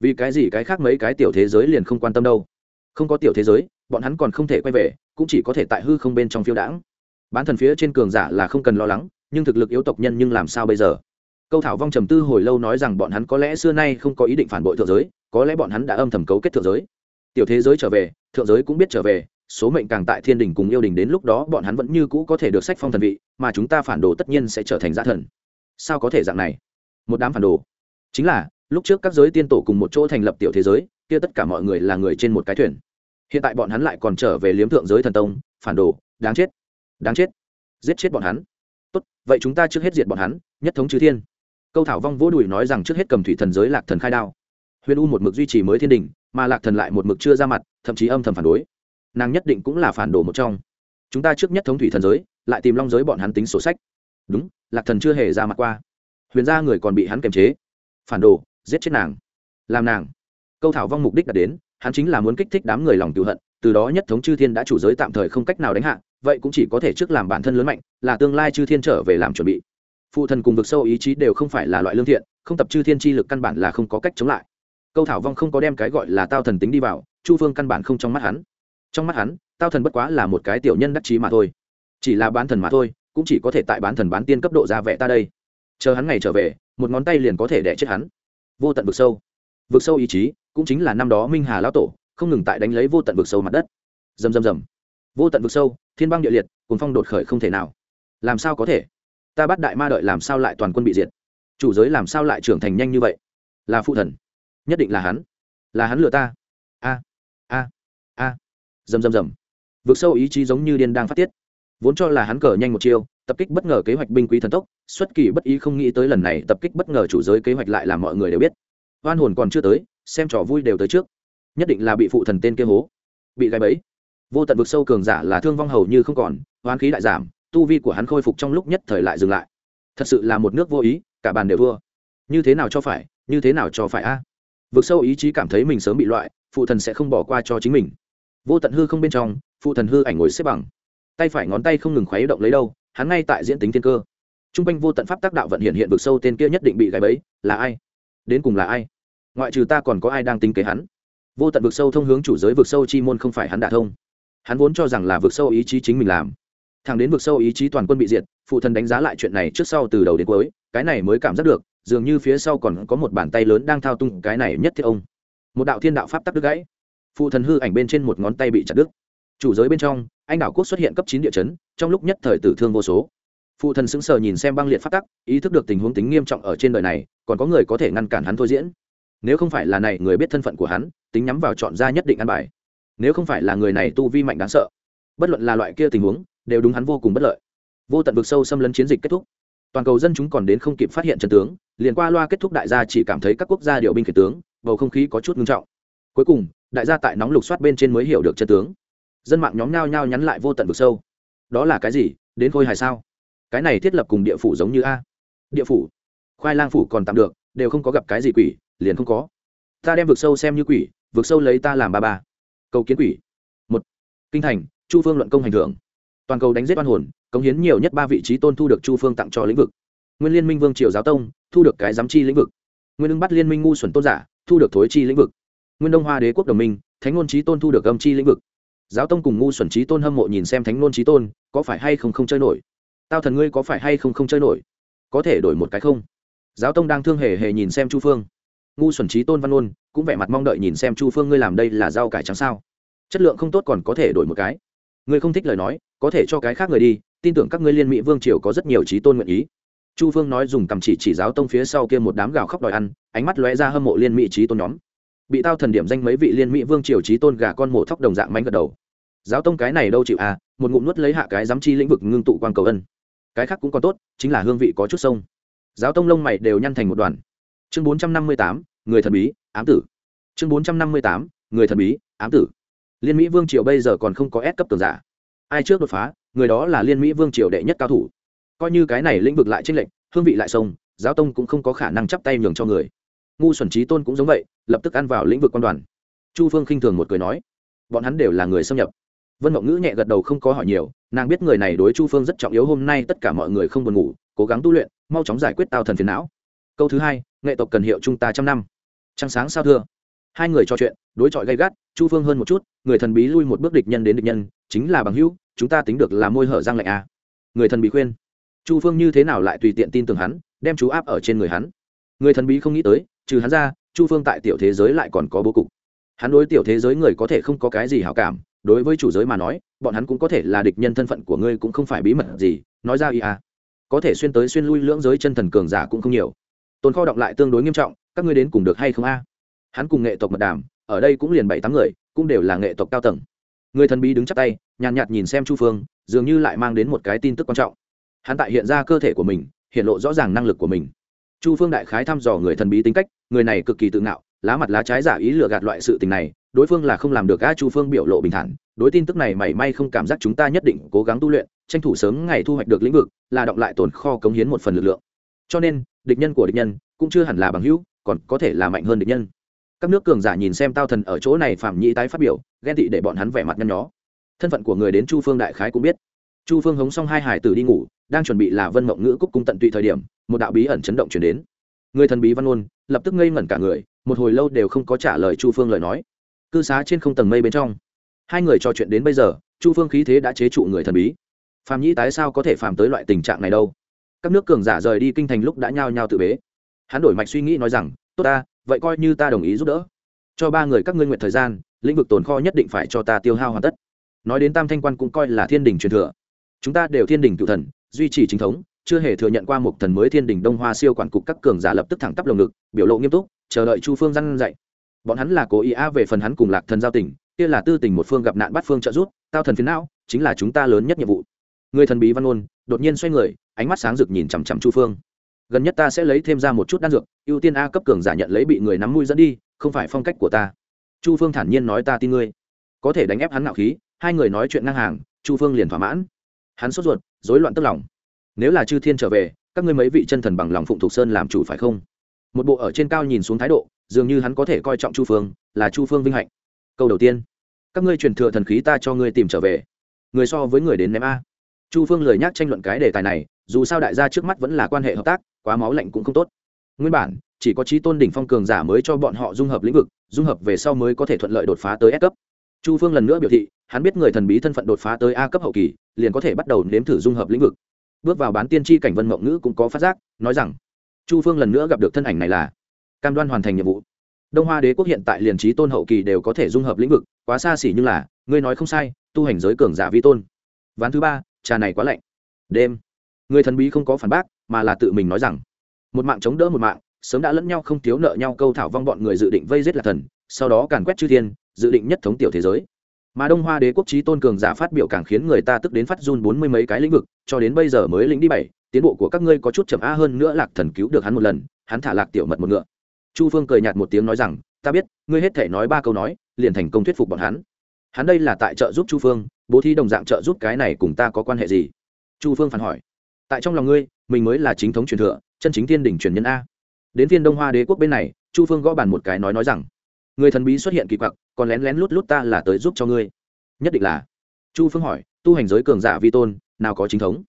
vì cái gì cái khác mấy cái tiểu thế giới liền không quan tâm đâu? Không có tiểu thế giới, bọn hắn còn không thể quay về, cũng chỉ có thể tại hư không bên trong phiêu đãng. Bán thần phía trên cường giả là không cần lo lắng, nhưng thực lực yếu tộc nhân nhưng làm sao bây giờ? Câu thảo vong trầm tư hồi lâu nói rằng bọn hắn có lẽ xưa nay không có ý định phản bội thượng giới, có lẽ bọn hắn đã âm thầm cấu kết thượng giới. Tiểu thế giới trở về, thượng giới cũng biết trở về, số mệnh càng tại thiên đình cùng yêu đình đến lúc đó bọn hắn vẫn như cũ có thể được sách phong thần vị, mà chúng ta phản đồ tất nhiên sẽ trở thành giả thần. Sao có thể dạng này? Một đám phản đồ. Chính là lúc trước các giới tiên tổ cùng một chỗ thành lập tiểu thế giới, kia tất cả mọi người là người trên một cái thuyền. Hiện tại bọn hắn lại còn trở về liếm thượng giới thần tông, phản đồ, đáng chết đáng chết, giết chết bọn hắn. Tốt, vậy chúng ta trước hết diệt bọn hắn, nhất thống chư thiên. Câu thảo vong vỗ đùi nói rằng trước hết cầm thủy thần giới lạc thần khai đao. Huyền u một mực duy trì mới thiên đình, mà lạc thần lại một mực chưa ra mặt, thậm chí âm thầm phản đối. Nàng nhất định cũng là phản đồ một trong. Chúng ta trước nhất thống thủy thần giới, lại tìm long giới bọn hắn tính sổ sách. Đúng, lạc thần chưa hề ra mặt qua. Huyền gia người còn bị hắn kiềm chế. Phản đồ giết chết nàng. Làm nàng. Câu thảo vong mục đích đã đến, hắn chính là muốn kích thích đám người lòng cựu hận, từ đó nhất thống chư thiên đã chủ giới tạm thời không cách nào đánh hạ, vậy cũng chỉ có thể trước làm bản thân lớn mạnh, là tương lai chư thiên trở về làm chuẩn bị. Phụ thần cùng vực sâu ý chí đều không phải là loại lương thiện, không tập chư thiên chi lực căn bản là không có cách chống lại. Câu thảo vong không có đem cái gọi là tao thần tính đi vào, chu phương căn bản không trong mắt hắn. Trong mắt hắn, tao thần bất quá là một cái tiểu nhân đắc chí mà thôi. Chỉ là bán thần mà thôi, cũng chỉ có thể tại bán thần bán tiên cấp độ ra vẻ ta đây. Chờ hắn ngày trở về, một ngón tay liền có thể đẻ chết hắn vô tận vực sâu. Vực sâu ý chí cũng chính là năm đó minh hà lão tổ không ngừng tại đánh lấy vô tận vực sâu mặt đất. Rầm rầm rầm. Vô tận vực sâu, thiên băng địa liệt cùng phong đột khởi không thể nào. Làm sao có thể? Ta bắt đại ma đợi làm sao lại toàn quân bị diệt? Chủ giới làm sao lại trưởng thành nhanh như vậy? Là phụ thần. Nhất định là hắn. Là hắn lừa ta. A a a. Rầm rầm rầm. Vực sâu ý chí giống như điên đang phát tiết. Vốn cho là hắn cờ nhanh một chiêu tập kích bất ngờ kế hoạch binh quý thần tốc, xuất kỳ bất ý không nghĩ tới lần này tập kích bất ngờ chủ giới kế hoạch lại làm mọi người đều biết. Oan hồn còn chưa tới, xem trò vui đều tới trước. Nhất định là bị phụ thần tên kia hố, bị gai bẫy. Vô tận vực sâu cường giả là thương vong hầu như không còn, oán khí đại giảm, tu vi của hắn khôi phục trong lúc nhất thời lại dừng lại. Thật sự là một nước vô ý, cả bàn đều thua. Như thế nào cho phải, như thế nào cho phải a? Vực sâu ý chí cảm thấy mình sớm bị loại, phụ thần sẽ không bỏ qua cho chính mình. Vô tận hư không bên trong, phụ thần hư ảnh ngồi xếp bằng. Tay phải ngón tay không ngừng khuấy động lấy đâu hắn ngay tại diễn tính thiên cơ. T r u n g quanh vô tận pháp tác đạo vận hiện hiện vực sâu tên kia nhất định bị gáy bẫy, là ai? Đến cùng là ai? Ngoại trừ ta còn có ai đang tính kế hắn? Vô tận vực sâu thông hướng chủ giới vực sâu chi môn không phải hắn đả thông. Hắn vốn cho rằng là vực sâu ý chí chính mình làm. Thằng đến vực sâu ý chí toàn quân bị diệt, phụ thần đánh giá lại chuyện này trước sau từ đầu đến cuối, cái này mới cảm giác được, dường như phía sau còn có một bàn tay lớn đang thao tung cái này nhất thiết ông. Một đạo thiên đạo pháp tắc đứt gãy. Phụ thần hư ảnh bên trên một ngón tay bị chặt đứt. Chủ giới bên trong anh đảo quốc xuất hiện cấp chín địa chấn, trong lúc nhất thời tử thương vô số. Phụ thần sững sờ nhìn xem băng liệt phát tắc, ý thức được tình huống tính nghiêm trọng ở trên đời này, còn có người có thể ngăn cản hắn thôi diễn. Nếu không phải là này, người biết thân phận của hắn, tính nhắm vào chọn ra nhất định ăn bài. Nếu không phải là người này tu vi mạnh đáng sợ, bất luận là loại kia tình huống, đều đúng hắn vô cùng bất lợi. Vô tận vực sâu xâm lấn chiến dịch kết thúc. Toàn cầu dân chúng còn đến không kịp phát hiện trận tướng, liền qua loa kết thúc đại gia chỉ cảm thấy các quốc gia điều binh kể tướng, bầu không khí có chút ngưng trọng. Cuối cùng, đại gia tại nóng lục soát bên trên mới hiểu được trận tướng dân mạng nhóm nhao nhao nhắn lại vô tận vực sâu. Đó là cái gì? Đến khôi hài sao? Cái này thiết lập cùng địa phủ giống như a. Địa phủ? Khoai lang phủ còn tạm được, đều không có gặp cái gì quỷ, liền không có. Ta đem vực sâu xem như quỷ, vực sâu lấy ta làm ba ba. Cầu kiến quỷ. Một. Kinh thành, chu phương luận công hành thưởng. Toàn cầu đánh giết oan hồn, cống hiến nhiều nhất ba vị trí tôn thu được chu phương tặng cho lĩnh vực. Nguyên liên minh vương triều giáo tông, thu được cái giám chi lĩnh vực. Nguyên ưng bắt liên minh ngu xuẩn tôn giả, thu được thối chi lĩnh vực. Nguyên đông hoa đế quốc đồng minh, thánh ngôn trí tôn thu được âm chi lĩnh vực giáo tông cùng ngu xuẩn trí tôn hâm mộ nhìn xem thánh nôn trí tôn, có phải hay không không chơi nổi? Tao thần ngươi có phải hay không không chơi nổi? Có thể đổi một cái không? Giáo tông đang thương hề hề nhìn xem chu phương. Ngu xuẩn trí tôn văn ôn cũng vẻ mặt mong đợi nhìn xem chu phương ngươi làm đây là rau cải trắng sao? Chất lượng không tốt còn có thể đổi một cái. Ngươi không thích lời nói, có thể cho cái khác người đi, tin tưởng các ngươi liên mỹ vương triều có rất nhiều trí tôn nguyện ý. Chu phương nói dùng cầm chỉ chỉ giáo tông phía sau kia một đám gào khóc đòi ăn, ánh mắt lóe ra hâm mộ liên mỹ trí tôn nhóm bị tao thần điểm danh mấy vị liên mỹ vương triều trí tôn gà con mổ thóc đồng dạng mánh gật đầu. Giáo tông cái này đâu chịu à một ngụm nuốt lấy hạ cái giám chi lĩnh vực ngưng tụ quan cầu ân. Cái khác cũng còn tốt, chính là hương vị có chút sông. Giáo tông lông mày đều nhăn thành một đoàn. Chương bốn trăm năm mươi tám, người thần bí, ám tử. Chương bốn trăm năm mươi tám, người thần bí, ám tử. Liên mỹ vương triều bây giờ còn không có ép cấp tường giả. Ai trước đột phá, người đó là liên mỹ vương triều đệ nhất cao thủ. Coi như cái này lĩnh vực lại tranh lệch, hương vị lại sông, giáo tông cũng không có khả năng chắp tay nhường cho người ngu xuẩn trí tôn cũng giống vậy, lập tức ăn vào lĩnh vực quan đoàn. Chu phương khinh thường một cười nói, bọn hắn đều là người xâm nhập. Vân mộng ngữ nhẹ gật đầu không có hỏi nhiều, nàng biết người này đối chu phương rất trọng yếu, hôm nay tất cả mọi người không buồn ngủ, cố gắng tu luyện, mau chóng giải quyết tao thần phiền não. Câu thứ hai, nghệ tộc cần hiệu chúng ta trăm năm. Trăng sáng sao thưa? Hai người trò chuyện, đối chọi gay gắt, chu phương hơn một chút, người thần bí lui một bước địch nhân đến địch nhân, chính là bằng hữu, chúng ta tính được là môi hở răng lạnh à. người thần bí khuyên. Chu phương như thế nào lại tùy tiện tin tưởng hắn, đem chú áp ở trên người hắn. Người thần bí không nghĩ tới trừ hắn ra, chu phương tại tiểu thế giới lại còn có bố cục. Hắn đối tiểu thế giới người có thể không có cái gì hảo cảm, đối với chủ giới mà nói, bọn hắn cũng có thể là địch nhân thân phận của ngươi cũng không phải bí mật gì, nói ra ý à. Có thể xuyên tới xuyên lui lưỡng giới chân thần cường giả cũng không nhiều. Tồn kho động lại tương đối nghiêm trọng, các ngươi đến cùng được hay không a? Hắn cùng nghệ tộc mật đàm, ở đây cũng liền bảy tám người, cũng đều là nghệ tộc cao tầng. Người thần bí đứng chắp tay, nhàn nhạt nhìn xem chu phương, dường như lại mang đến một cái tin tức quan trọng. Hắn tại hiện ra cơ thể của mình, hiện lộ rõ ràng năng lực của mình chu phương đại khái thăm dò người thần bí tính cách, người này cực kỳ tự ngạo, lá mặt lá trái giả ý lừa gạt loại sự tình này, đối phương là không làm được a chu phương biểu lộ bình thản, đối tin tức này mảy may không cảm giác chúng ta nhất định cố gắng tu luyện, tranh thủ sớm ngày thu hoạch được lĩnh vực, là động lại tồn kho cống hiến một phần lực lượng. Cho nên, địch nhân của địch nhân cũng chưa hẳn là bằng hữu, còn có thể là mạnh hơn địch nhân. Các nước cường giả nhìn xem tao thần ở chỗ này phạm nhĩ tái phát biểu, ghen tị để bọn hắn vẻ mặt nhăn nhó. Thân phận của người đến chu phương đại khái cũng biết. Chu phương hống xong hai hải tử đi ngủ đang chuẩn bị là vân mộng ngữ cúc cung tận tụy thời điểm, một đạo bí ẩn chấn động chuyển đến. Người thần bí văn ôn lập tức ngây ngẩn cả người, một hồi lâu đều không có trả lời chu phương lời nói. Cư xá trên không tầng mây bên trong, hai người trò chuyện đến bây giờ, chu phương khí thế đã chế trụ người thần bí. Phạm nhĩ tái sao có thể phạm tới loại tình trạng này đâu? Các nước cường giả rời đi kinh thành lúc đã nhao nhao tự bế. Hắn đổi mạch suy nghĩ nói rằng, tốt ta, vậy coi như ta đồng ý giúp đỡ. Cho ba người các ngươi nguyện thời gian, lĩnh vực tồn kho nhất định phải cho ta tiêu hao hoàn tất. Nói đến tam thanh quan cũng coi là thiên đình truyền thừa chúng ta đều thiên đình cựu thần, duy trì chính thống, chưa hề thừa nhận qua một thần mới thiên đình đông hoa siêu quản cục các cường giả lập tức thẳng tắp lồng ngực, biểu lộ nghiêm túc, chờ đợi chu phương răn dạy. Bọn hắn là cố ý a về phần hắn cùng lạc thần giao tình, kia là tư tình một phương gặp nạn bắt phương trợ giúp, tao thần phiến não, chính là chúng ta lớn nhất nhiệm vụ. Người thần bí văn ôn đột nhiên xoay người, ánh mắt sáng rực nhìn chằm chằm chu phương. Gần nhất ta sẽ lấy thêm ra một chút đan dược, ưu tiên a cấp cường giả nhận lấy bị người nắm mũi dẫn đi, không phải phong cách của ta. Chu phương thản nhiên nói ta tin ngươi. Có thể đánh ép hắn ngạo khí, hai người nói chuyện ngang hàng, chu phương liền thỏa mãn hắn sốt ruột, rối loạn tức lòng. Nếu là chư thiên trở về, các ngươi mấy vị chân thần bằng lòng phụng thục sơn làm chủ phải không? Một bộ ở trên cao nhìn xuống thái độ, dường như hắn có thể coi trọng chu phương, là chu phương vinh hạnh. Câu đầu tiên, các ngươi truyền thừa thần khí ta cho ngươi tìm trở về. Người so với người đến ném a. Chu phương lời nhắc tranh luận cái đề tài này, dù sao đại gia trước mắt vẫn là quan hệ hợp tác, quá máu lạnh cũng không tốt. Nguyên bản, chỉ có trí tôn đỉnh phong cường giả mới cho bọn họ dung hợp lĩnh vực, dung hợp về sau mới có thể thuận lợi đột phá tới S cấp chu phương lần nữa biểu thị, hắn biết người thần bí thân phận đột phá tới a cấp hậu kỳ, liền có thể bắt đầu nếm thử dung hợp lĩnh vực. Bước vào bán tiên tri cảnh vân mộng ngữ cũng có phát giác, nói rằng, chu phương lần nữa gặp được thân ảnh này là cam đoan hoàn thành nhiệm vụ. Đông hoa đế quốc hiện tại liền trí tôn hậu kỳ đều có thể dung hợp lĩnh vực, quá xa xỉ nhưng là, ngươi nói không sai, tu hành giới cường giả vi tôn. Ván thứ ba, trà này quá lạnh. Đêm, người thần bí không có phản bác, mà là tự mình nói rằng, một mạng chống đỡ một mạng, sớm đã lẫn nhau không thiếu nợ nhau câu thảo vong bọn người dự định vây giết là thần, sau đó càn quét chư thiên dự định nhất thống tiểu thế giới. Mà đông hoa đế quốc trí tôn cường giả phát biểu càng khiến người ta tức đến phát run bốn mươi mấy cái lĩnh vực, cho đến bây giờ mới lĩnh đi bảy, tiến bộ của các ngươi có chút chậm a hơn nữa lạc thần cứu được hắn một lần, hắn thả lạc tiểu mật một ngựa. Chu phương cười nhạt một tiếng nói rằng, ta biết, ngươi hết thể nói ba câu nói, liền thành công thuyết phục bọn hắn. Hắn đây là tại trợ giúp chu phương, bố thi đồng dạng trợ giúp cái này cùng ta có quan hệ gì? Chu phương phản hỏi. Tại trong lòng ngươi, mình mới là chính thống truyền thừa, chân chính thiên đỉnh truyền nhân a. Đến phiên đông hoa đế quốc bên này, chu phương gõ bàn một cái nói nói rằng người thần bí xuất hiện kỳ quặc, còn lén lén lút lút ta là tới giúp cho ngươi. Nhất định là. Chu phương hỏi, tu hành giới cường giả vi tôn, nào có chính thống?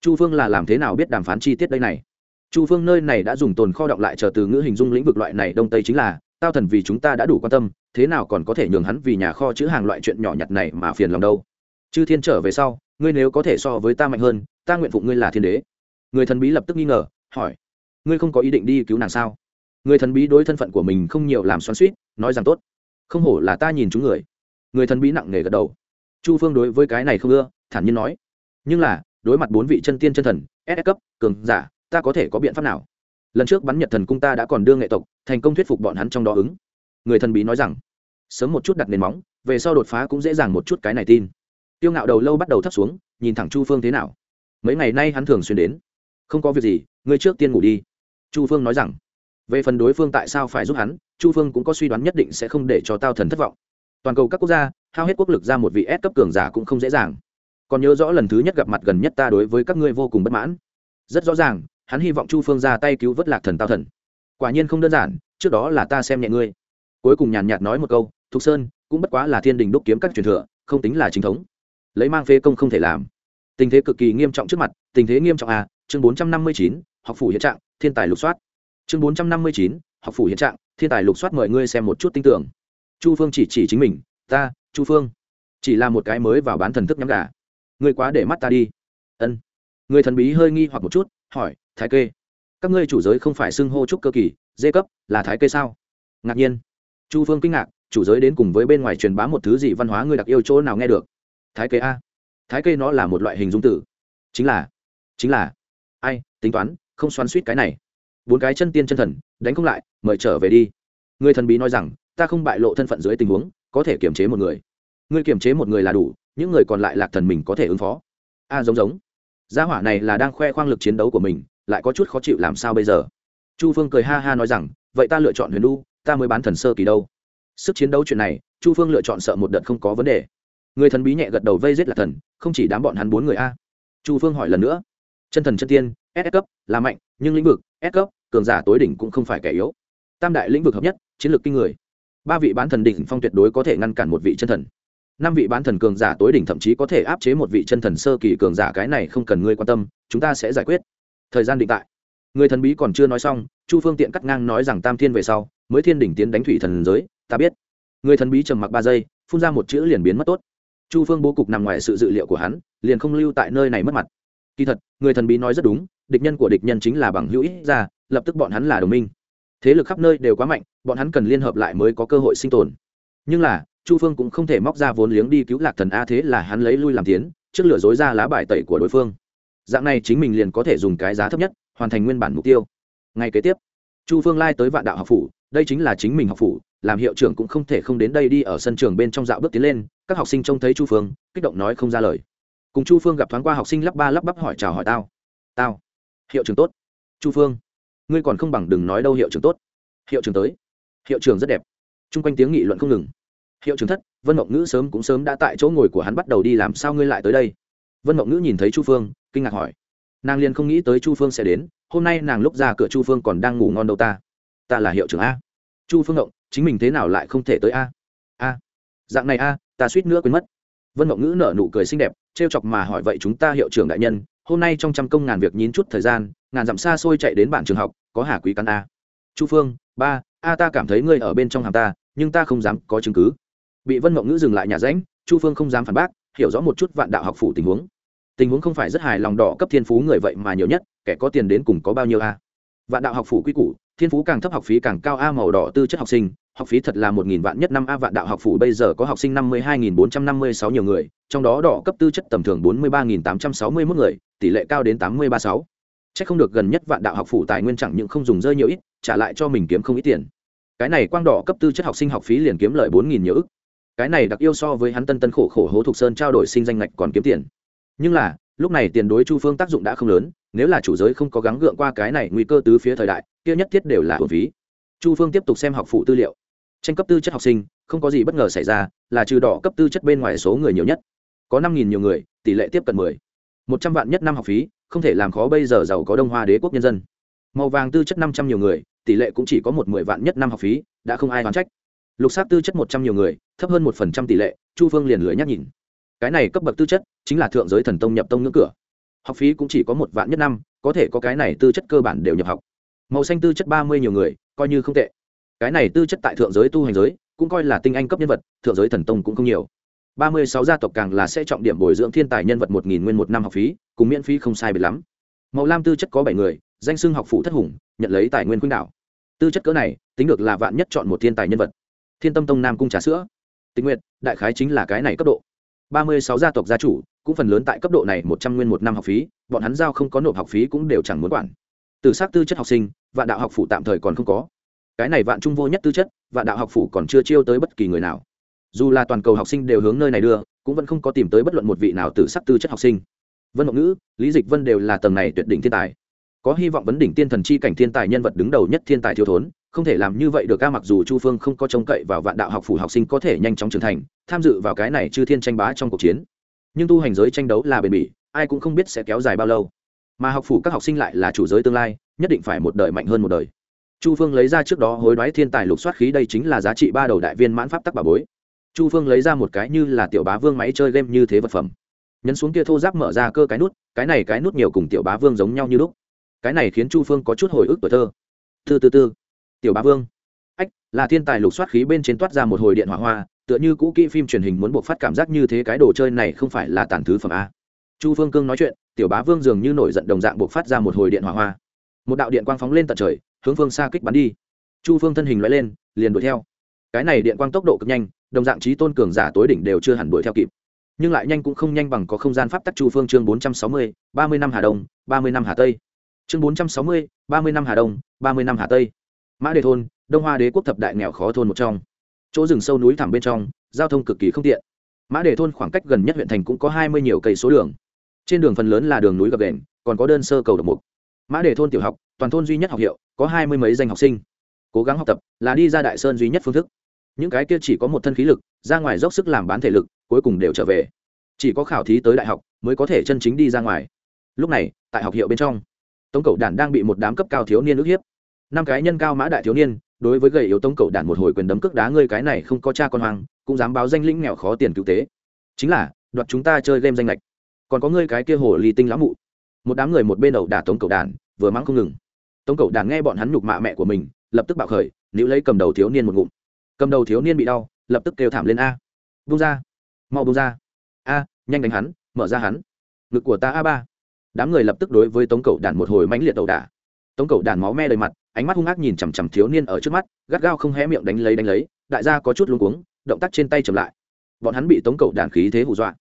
Chu phương là làm thế nào biết đàm phán chi tiết đây này? Chu phương nơi này đã dùng tồn kho động lại chờ từ ngữ hình dung lĩnh vực loại này đông tây chính là, tao thần vì chúng ta đã đủ quan tâm, thế nào còn có thể nhường hắn vì nhà kho chữ hàng loại chuyện nhỏ nhặt này mà phiền lòng đâu? Chư thiên trở về sau, ngươi nếu có thể so với ta mạnh hơn, ta nguyện phụng ngươi là thiên đế. Người thần bí lập tức nghi ngờ, hỏi, ngươi không có ý định đi cứu nàng sao? Người thần bí đối thân phận của mình không nhiều làm xoắn suýt nói rằng tốt. Không hổ là ta nhìn chúng người. Người thần bí nặng nề gật đầu. Chu phương đối với cái này không ưa, thản nhiên nói. Nhưng là, đối mặt bốn vị chân tiên chân thần ss cấp, cường giả, ta có thể có biện pháp nào? Lần trước bắn nhật thần cung ta đã còn đưa nghệ tộc, thành công thuyết phục bọn hắn trong đó ứng. Người thần bí nói rằng, sớm một chút đặt nền móng, về sau đột phá cũng dễ dàng một chút cái này tin. Tiêu ngạo đầu lâu bắt đầu thấp xuống, nhìn thẳng chu phương thế nào. Mấy ngày nay hắn thường xuyên đến. Không có việc gì, ngươi trước tiên ngủ đi. Chu phương nói rằng, về phần đối phương tại sao phải giúp hắn chu phương cũng có suy đoán nhất định sẽ không để cho tao thần thất vọng. Toàn cầu các quốc gia, hao hết quốc lực ra một vị S cấp cường giả cũng không dễ dàng. Còn nhớ rõ lần thứ nhất gặp mặt gần nhất ta đối với các ngươi vô cùng bất mãn. Rất rõ ràng, hắn hy vọng chu phương ra tay cứu vớt lạc thần tao thần. Quả nhiên không đơn giản, trước đó là ta xem nhẹ ngươi. Cuối cùng nhàn nhạt nói một câu, thục sơn, cũng bất quá là thiên đình đúc kiếm các truyền thừa, không tính là chính thống. Lấy mang phế công không thể làm. Tình thế cực kỳ nghiêm trọng trước mặt, tình thế nghiêm trọng à chương bốn trăm năm mươi chín, học phủ hiện trạng, thiên tài lục soát. Chương bốn trăm năm mươi chín học phủ hiện trạng, thiên tài lục soát mời ngươi xem một chút tinh tưởng. Chu phương chỉ chỉ chính mình, ta, chu phương, chỉ là một cái mới vào bán thần thức nhắm gà. Ngươi quá để mắt ta đi. Ân. Người thần bí hơi nghi hoặc một chút, hỏi, thái kê, các ngươi chủ giới không phải xưng hô trúc cơ kỳ, dê cấp, là thái kê sao? Ngạc nhiên. Chu phương kinh ngạc, chủ giới đến cùng với bên ngoài truyền bá một thứ gì văn hóa ngươi đặc yêu chỗ nào nghe được? Thái kê a. Thái kê nó là một loại hình dung tử. Chính là chính là. Ai, tính toán, không xoắn suýt cái này bốn cái chân tiên chân thần, đánh không lại, mời trở về đi. Người thần bí nói rằng, ta không bại lộ thân phận dưới tình huống, có thể kiềm chế một người. Ngươi kiềm chế một người là đủ, những người còn lại lạc thần mình có thể ứng phó. A, giống giống. Gia hỏa này là đang khoe khoang lực chiến đấu của mình, lại có chút khó chịu làm sao bây giờ? Chu phương cười ha ha nói rằng, vậy ta lựa chọn huyền đu, ta mới bán thần sơ kỳ đâu. Sức chiến đấu chuyện này, chu phương lựa chọn sợ một đợt không có vấn đề. Người thần bí nhẹ gật đầu vây giết lạc thần, không chỉ đám bọn hắn bốn người a. Chu phương hỏi lần nữa. Chân thần chân tiên s cấp, là mạnh, nhưng lĩnh vực s cấp, cường giả tối đỉnh cũng không phải kẻ yếu. Tam đại lĩnh vực hợp nhất, chiến lược kinh người. Ba vị bán thần đỉnh phong tuyệt đối có thể ngăn cản một vị chân thần. Năm vị bán thần cường giả tối đỉnh thậm chí có thể áp chế một vị chân thần sơ kỳ cường giả, cái này không cần ngươi quan tâm, chúng ta sẽ giải quyết. Thời gian định tại. Người thần bí còn chưa nói xong, chu phương tiện cắt ngang nói rằng tam thiên về sau, mới thiên đỉnh tiến đánh thủy thần giới, ta biết. Người thần bí trầm mặc ba giây, phun ra một chữ liền biến mất tốt. Chu phương bố cục nằm ngoài sự dự liệu của hắn, liền không lưu tại nơi này mất mặt. Kỳ thật, người thần bí nói rất đúng địch nhân của địch nhân chính là bằng hữu ít ra, lập tức bọn hắn là đồng minh. Thế lực khắp nơi đều quá mạnh, bọn hắn cần liên hợp lại mới có cơ hội sinh tồn. Nhưng là, chu phương cũng không thể móc ra vốn liếng đi cứu lạc thần a, thế là hắn lấy lui làm tiến, trước lừa dối ra lá bài tẩy của đối phương. Dạng này chính mình liền có thể dùng cái giá thấp nhất, hoàn thành nguyên bản mục tiêu. Ngay kế tiếp, chu phương lai tới vạn đạo học phủ, đây chính là chính mình học phủ, làm hiệu trưởng cũng không thể không đến đây đi ở sân trường bên trong dạo bước tiến lên, các học sinh trông thấy chu phương, kích động nói không ra lời. Cùng chu phương gặp thoáng qua học sinh lắp ba lắp bắp hỏi chào hỏi tao. Tao hiệu trưởng tốt. Chu phương, ngươi còn không bằng đừng nói đâu hiệu trưởng tốt. Hiệu trưởng tới. Hiệu trưởng rất đẹp. T r u n g quanh tiếng nghị luận không ngừng. Hiệu trưởng thất, vân mộng ngữ sớm cũng sớm đã tại chỗ ngồi của hắn bắt đầu đi làm sao ngươi lại tới đây? Vân mộng ngữ nhìn thấy chu phương, kinh ngạc hỏi. Nàng liền không nghĩ tới chu phương sẽ đến, hôm nay nàng lúc ra cửa chu phương còn đang ngủ ngon đâu ta? Ta là hiệu trưởng a. Chu phương ngộng, chính mình thế nào lại không thể tới a? A. Dạng này a, ta suýt nữa quên mất. Vân mộng ngữ nở nụ cười xinh đẹp t r e o chọc mà hỏi vậy chúng ta hiệu trưởng đại nhân hôm nay trong trăm công ngàn việc nhín chút thời gian, ngàn dặm xa xôi chạy đến bản trường học, có hà quý cắn a. Chu phương, ba, a, ta cảm thấy ngươi ở bên trong hàm ta, nhưng ta không dám có chứng cứ. Bị vân mộng ngữ dừng lại nhà ránh chu phương không dám phản bác, hiểu rõ một chút vạn đạo học phủ tình huống. Tình huống không phải rất hài lòng đỏ cấp thiên phú người vậy mà nhiều nhất, kẻ có tiền đến cùng có bao nhiêu a. Vạn đạo học phủ quy củ, thiên phú càng thấp học phí càng cao a màu đỏ tư chất học sinh học phí thật là một nghìn vạn nhất năm a vạn đạo học phủ bây giờ có học sinh năm mươi hai nghìn bốn trăm năm mươi sáu nhiều người, trong đó đỏ cấp tư chất tầm thường bốn mươi ba nghìn tám trăm sáu mươi mốt người, tỷ lệ cao đến tám mươi ba sáu. C không được gần nhất vạn đạo học phủ tài nguyên chẳng những không dùng rơi nhiều ít, trả lại cho mình kiếm không ít tiền. Cái này quang đỏ cấp tư chất học sinh học phí liền kiếm lợi bốn nghìn nhiều ức. Cái này đặc yêu so với hắn tân tân khổ khổ hố thục sơn trao đổi sinh danh ngạch còn kiếm tiền. Nhưng là, lúc này tiền đối chu phương tác dụng đã không lớn, nếu là chủ giới không có gắng gượng qua cái này nguy cơ tứ phía thời đại, kia nhất thiết đều là hồn phí. Chu phương tiếp tục xem học phụ tư liệu tranh cấp tư chất học sinh, không có gì bất ngờ xảy ra, là trừ đỏ cấp tư chất bên ngoài số người nhiều nhất. Có năm nghìn nhiều người, tỷ lệ tiếp cận mười. Một trăm vạn nhất năm học phí, không thể làm khó bây giờ giàu có đông hoa đế quốc nhân dân. Màu vàng tư chất năm trăm nhiều người, tỷ lệ cũng chỉ có một mười vạn nhất năm học phí, đã không ai đoán trách. Lục sát tư chất một trăm nhiều người, thấp hơn một phần trăm tỷ lệ, chu phương liền lưỡi nhắc nhìn. Cái này cấp bậc tư chất, chính là thượng giới thần tông nhập tông ngưỡng cửa. Học phí cũng chỉ có một vạn nhất năm, có thể có cái này tư chất cơ bản đều nhập học. Màu xanh tư chất ba mươi nhiều người, coi như không tệ cái này tư chất tại thượng giới tu hành giới, cũng coi là tinh anh cấp nhân vật, thượng giới thần tông cũng không nhiều. Ba mươi sáu gia tộc càng là sẽ trọng điểm bồi dưỡng thiên tài nhân vật một nghìn nguyên một năm học phí, cùng miễn phí không sai biệt lắm. Màu lam tư chất có bảy người, danh xưng học phụ thất hùng, nhận lấy tài nguyên khuynh đảo. Tư chất cỡ này, tính được là vạn nhất chọn một thiên tài nhân vật. Thiên tâm tông nam cung trà sữa. Tình nguyện đại khái chính là cái này cấp độ. Ba mươi sáu gia tộc gia chủ, cũng phần lớn tại cấp độ này một trăm nguyên một năm học phí, bọn hắn giao không có nộp học phí cũng đều chẳng muốn quản. Từ xác tư chất học sinh, vạn đạo học phụ tạm thời còn không có cái này vạn trung vô nhất tư chất, vạn đạo học phủ còn chưa chiêu tới bất kỳ người nào. Dù là toàn cầu học sinh đều hướng nơi này đưa, cũng vẫn không có tìm tới bất luận một vị nào từ sắc tư chất học sinh. Vân ngọc ngữ, lý dịch vân đều là tầng này tuyệt đỉnh thiên tài. Có hy vọng vấn đỉnh tiên thần chi cảnh thiên tài nhân vật đứng đầu nhất thiên tài thiếu thốn, không thể làm như vậy được ca mặc dù chu phương không có trông cậy vào vạn đạo học phủ học sinh có thể nhanh chóng trưởng thành, tham dự vào cái này chư thiên tranh bá trong cuộc chiến. Nhưng tu hành giới tranh đấu là bền bỉ, ai cũng không biết sẽ kéo dài bao lâu. Mà học phủ các học sinh lại là chủ giới tương lai, nhất định phải một đời mạnh hơn một đời chu phương lấy ra trước đó hối đoái thiên tài lục soát khí đây chính là giá trị ba đầu đại viên mãn pháp tắc bà bối. Chu phương lấy ra một cái như là tiểu bá vương máy chơi game như thế vật phẩm. Nhấn xuống kia thô giáp mở ra cơ cái nút, cái này cái nút nhiều cùng tiểu bá vương giống nhau như lúc. Cái này khiến chu phương có chút hồi ức tuổi thơ. Thư tư tư tiểu bá vương. Ách, là thiên tài lục soát khí bên trên toát ra một hồi điện hỏa hoa, tựa như cũ kỹ phim truyền hình muốn buộc phát cảm giác như thế cái đồ chơi này không phải là tàn thứ phẩm a. Chu phương cương nói chuyện, tiểu bá vương dường như nổi giận đồng dạng buộc phát ra một hồi điện hỏa hoa. Một đạo điện quang phóng lên tận trời hướng phương xa kích bắn đi. Chu phương thân hình loại lên, liền đuổi theo. Cái này điện quang tốc độ cực nhanh, đồng dạng trí tôn cường giả tối đỉnh đều chưa hẳn đuổi theo kịp. Nhưng lại nhanh cũng không nhanh bằng có không gian pháp tắc chu phương chương bốn trăm sáu mươi, ba mươi năm hà đông, ba mươi năm hà tây. Chương bốn trăm sáu mươi, ba mươi năm hà đông, ba mươi năm hà tây. Mã đề thôn, đông hoa đế quốc thập đại nghèo khó thôn một trong. Chỗ rừng sâu núi thẳm bên trong, giao thông cực kỳ không tiện. Mã đề thôn khoảng cách gần nhất huyện thành cũng có hai mươi nhiều cây số đường. Trên đường phần lớn là đường núi gập đền còn có đơn sơ cầu độc mục. Mã đề thôn tiểu học, toàn thôn duy nhất học hiệu có hai mươi mấy danh học sinh. Cố gắng học tập là đi ra đại sơn duy nhất phương thức. Những cái kia chỉ có một thân khí lực, ra ngoài dốc sức làm bán thể lực, cuối cùng đều trở về. Chỉ có khảo thí tới đại học mới có thể chân chính đi ra ngoài. Lúc này, tại học hiệu bên trong, tống cầu đản đang bị một đám cấp cao thiếu niên ức hiếp. Năm cái nhân cao mã đại thiếu niên, đối với gầy yếu tống cầu Đản một hồi quyền đấm cước đá ngươi cái này không có cha con hoang, cũng dám báo danh lĩnh nghèo khó tiền cứu tế. Chính là, đoạt chúng ta chơi game danh lệch. Còn có ngươi cái kia hồ ly tinh lão mụ. Một đám người một bên đầu đả tống cầu Đản, vừa mắng không ngừng tống cầu đàn nghe bọn hắn nhục mạ mẹ của mình, lập tức bạo khởi nữ lấy cầm đầu thiếu niên một ngụm. Cầm đầu thiếu niên bị đau, lập tức kêu thảm lên a. Bung ra. Mau bung ra. A, nhanh đánh hắn, mở ra hắn. Ngực của ta a ba. Đám người lập tức đối với tống cầu đàn một hồi mãnh liệt đầu đả. Tống cầu đàn máu me đầy mặt, ánh mắt hung ác nhìn chằm chằm thiếu niên ở trước mắt, gắt gao không hé miệng đánh lấy đánh lấy, đại gia có chút luống cuống, động tác trên tay chậm lại. Bọn hắn bị tống cầu đàn khí thế hù dọa.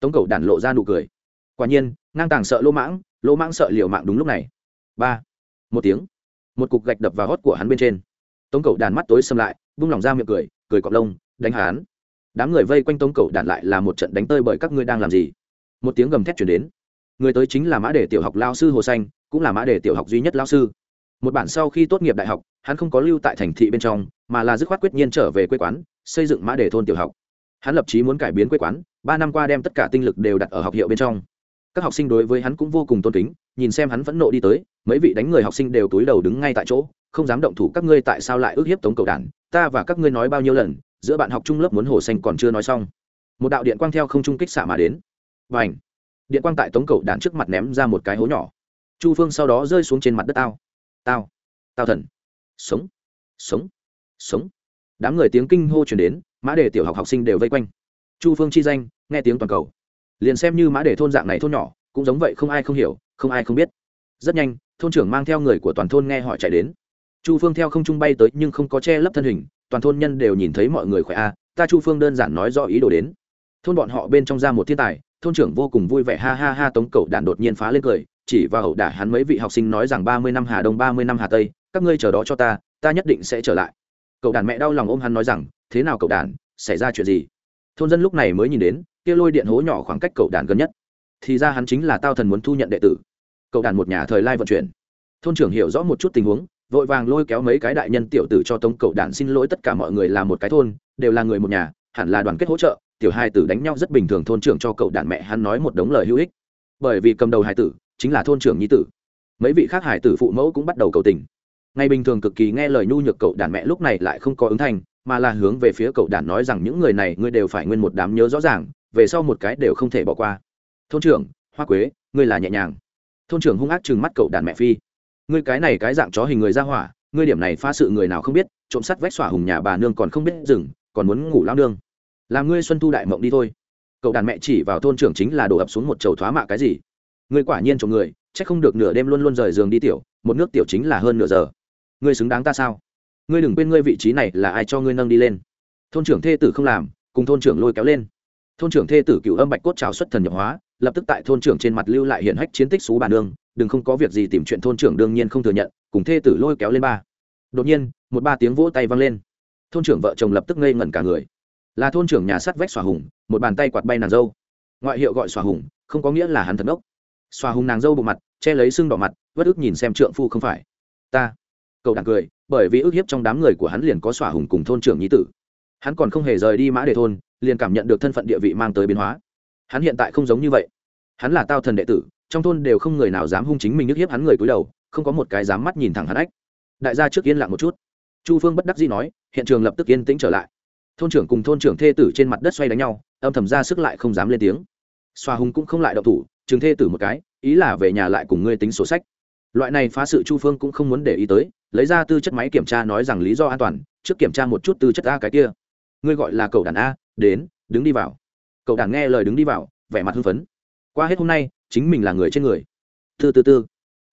Tống cầu đàn lộ ra nụ cười. Quả nhiên, ngang tàng sợ lỗ mãng lỗ mãng sợ liều mạng đúng lúc này. Ba một tiếng, một cục gạch đập vào hót của hắn bên trên. Tống cầu đàn mắt tối xâm lại bung lòng ra miệng cười cười cọc lông, đánh hắn. Đám người vây quanh tống cầu đàn lại là một trận đánh tơi bởi các ngươi đang làm gì? Một tiếng gầm thét chuyển đến. Người tới chính là mã đề tiểu học lao sư hồ xanh, cũng là mã đề tiểu học duy nhất lao sư. Một bản sau khi tốt nghiệp đại học, hắn không có lưu tại thành thị bên trong, mà là dứt khoát quyết nhiên trở về quê quán, xây dựng mã đề thôn tiểu học. Hắn lập chí muốn cải biến quê quán, ba năm qua đem tất cả tinh lực đều đặt ở học hiệu bên trong. Các học sinh đối với hắn cũng vô cùng tôn kính nhìn xem hắn vẫn nộ đi tới, mấy vị đánh người học sinh đều túi đầu đứng ngay tại chỗ, không dám động thủ các ngươi tại sao lại ước hiếp tống cầu đản, ta và các ngươi nói bao nhiêu lần, giữa bạn học trung lớp muốn hồ xanh còn chưa nói xong. Một đạo điện quang theo không trung kích xạ mà đến. Và ảnh điện quang tại tống cầu đản trước mặt ném ra một cái hố nhỏ. Chu phương sau đó rơi xuống trên mặt đất tao. Tao! Tao thần! Sống! Sống! Sống! Đám người tiếng kinh hô chuyển đến, mã đề tiểu học học sinh đều vây quanh. Chu phương chi danh, nghe tiếng toàn cầu. Liền xem như mã đề thôn dạng này thôn nhỏ cũng giống vậy không ai không hiểu, không ai không biết. Rất nhanh, thôn trưởng mang theo người của toàn thôn nghe họ chạy đến. Chu phương theo không trung bay tới nhưng không có che lấp thân hình, toàn thôn nhân đều nhìn thấy mọi người khỏe a, ta chu phương đơn giản nói do ý đồ đến. Thôn bọn họ bên trong ra một thiên tài, thôn trưởng vô cùng vui vẻ ha ha ha tống cầu đạn đột nhiên phá lên cười, chỉ vào hậu đả hắn mấy vị học sinh nói rằng ba mươi năm hà đông, ba mươi năm hà tây, các ngươi chờ đó cho ta ta nhất định sẽ trở lại. Cậu đàn mẹ đau lòng ôm hắn nói rằng, thế nào cậu đàn xảy ra chuyện gì? Thôn dân lúc này mới nhìn đến, kia lôi điện hố nhỏ khoảng cách cậu đàn gần nhất thì ra hắn chính là tao thần muốn thu nhận đệ tử. Cậu đàn một nhà thời lai vận chuyển. Thôn trưởng hiểu rõ một chút tình huống, vội vàng lôi kéo mấy cái đại nhân tiểu tử cho tống cậu đàn xin lỗi tất cả mọi người là một cái thôn, đều là người một nhà, hẳn là đoàn kết hỗ trợ, tiểu hai tử đánh nhau rất bình thường thôn trưởng cho cậu đàn mẹ hắn nói một đống lời hữu ích. Bởi vì cầm đầu hải tử chính là thôn trưởng nhi tử. Mấy vị khác hải tử phụ mẫu cũng bắt đầu cầu tình. Ngay bình thường cực kỳ nghe lời nhu nhược cậu đàn mẹ lúc này lại không có ứng thành mà là hướng về phía cậu đàn nói rằng những người này, ngươi đều phải nguyên một đám nhớ rõ ràng, về sau một cái đều không thể bỏ qua thôn trưởng, hoa quế, ngươi là nhẹ nhàng. Thôn trưởng hung ác chừng mắt cậu đàn mẹ phi. Ngươi cái này cái dạng chó hình người ra hỏa, ngươi điểm này pha sự người nào không biết, trộm sắt vách xỏa hùng nhà bà nương còn không biết dừng còn muốn ngủ lao nương làm ngươi xuân thu đại mộng đi thôi. Cậu đàn mẹ chỉ vào thôn trưởng chính là đổ ập xuống một chầu thoá mạ cái gì? Ngươi quả nhiên trộm người c h ắ c không được nửa đêm luôn luôn rời giường đi tiểu, một nước tiểu chính là hơn nửa giờ. Ngươi xứng đáng ta sao? Ngươi đừng quên ngươi vị trí này là ai cho ngươi nâng đi lên. Thôn trưởng thê tử không làm, cùng thôn trưởng lôi kéo lên. Thôn trưởng thê tử cựu âm bạch cốt trào xuất thần nhập hóa lập tức tại thôn trưởng trên mặt lưu lại hiện hách chiến tích xú bà nương, đừng không có việc gì tìm chuyện thôn trưởng đương nhiên không thừa nhận, cùng thê tử lôi kéo lên ba. Đột nhiên, một ba tiếng vỗ tay vang lên. Thôn trưởng vợ chồng lập tức ngây ngẩn cả người. Là thôn trưởng nhà sắt vách xòa hùng, một bàn tay quạt bay nàng dâu. Ngoại hiệu gọi xòa hùng, không có nghĩa là hắn thần ốc xòa hùng nàng dâu bộ mặt, che lấy xương đỏ mặt vất ức nhìn xem trượng phu không phải. Ta. Cậu đàn cười, bởi vì ức hiếp trong đám người của hắn liền có xòa hùng cùng thôn trưởng nhí tử. Hắn còn không hề rời đi mã đề thôn, liền cảm nhận được thân phận địa vị mang tới biến hóa hắn hiện tại không giống như vậy. Hắn là tao thần đệ tử, trong thôn đều không người nào dám hung chính mình ức hiếp hắn người cúi đầu, không có một cái dám mắt nhìn thẳng hắn ách. Đại gia trước yên lặng một chút. Chu phương bất đắc dĩ nói, hiện trường lập tức yên tĩnh trở lại. Thôn trưởng cùng thôn trưởng thê tử trên mặt đất xoay đánh nhau, âm thầm ra sức lại không dám lên tiếng. Xoa hùng cũng không lại động thủ, trường thê tử một cái, ý là về nhà lại cùng ngươi tính sổ sách. Loại này phá sự chu phương cũng không muốn để ý tới, lấy ra tư chất máy kiểm tra nói rằng lý do an toàn, trước kiểm tra một chút tư chất a cái kia. Ngươi gọi là cậu đàn a, đến, đứng đi vào cậu đàn nghe lời đứng đi vào, vẻ mặt hưng phấn. Qua hết hôm nay, chính mình là người trên người. Tư tư tư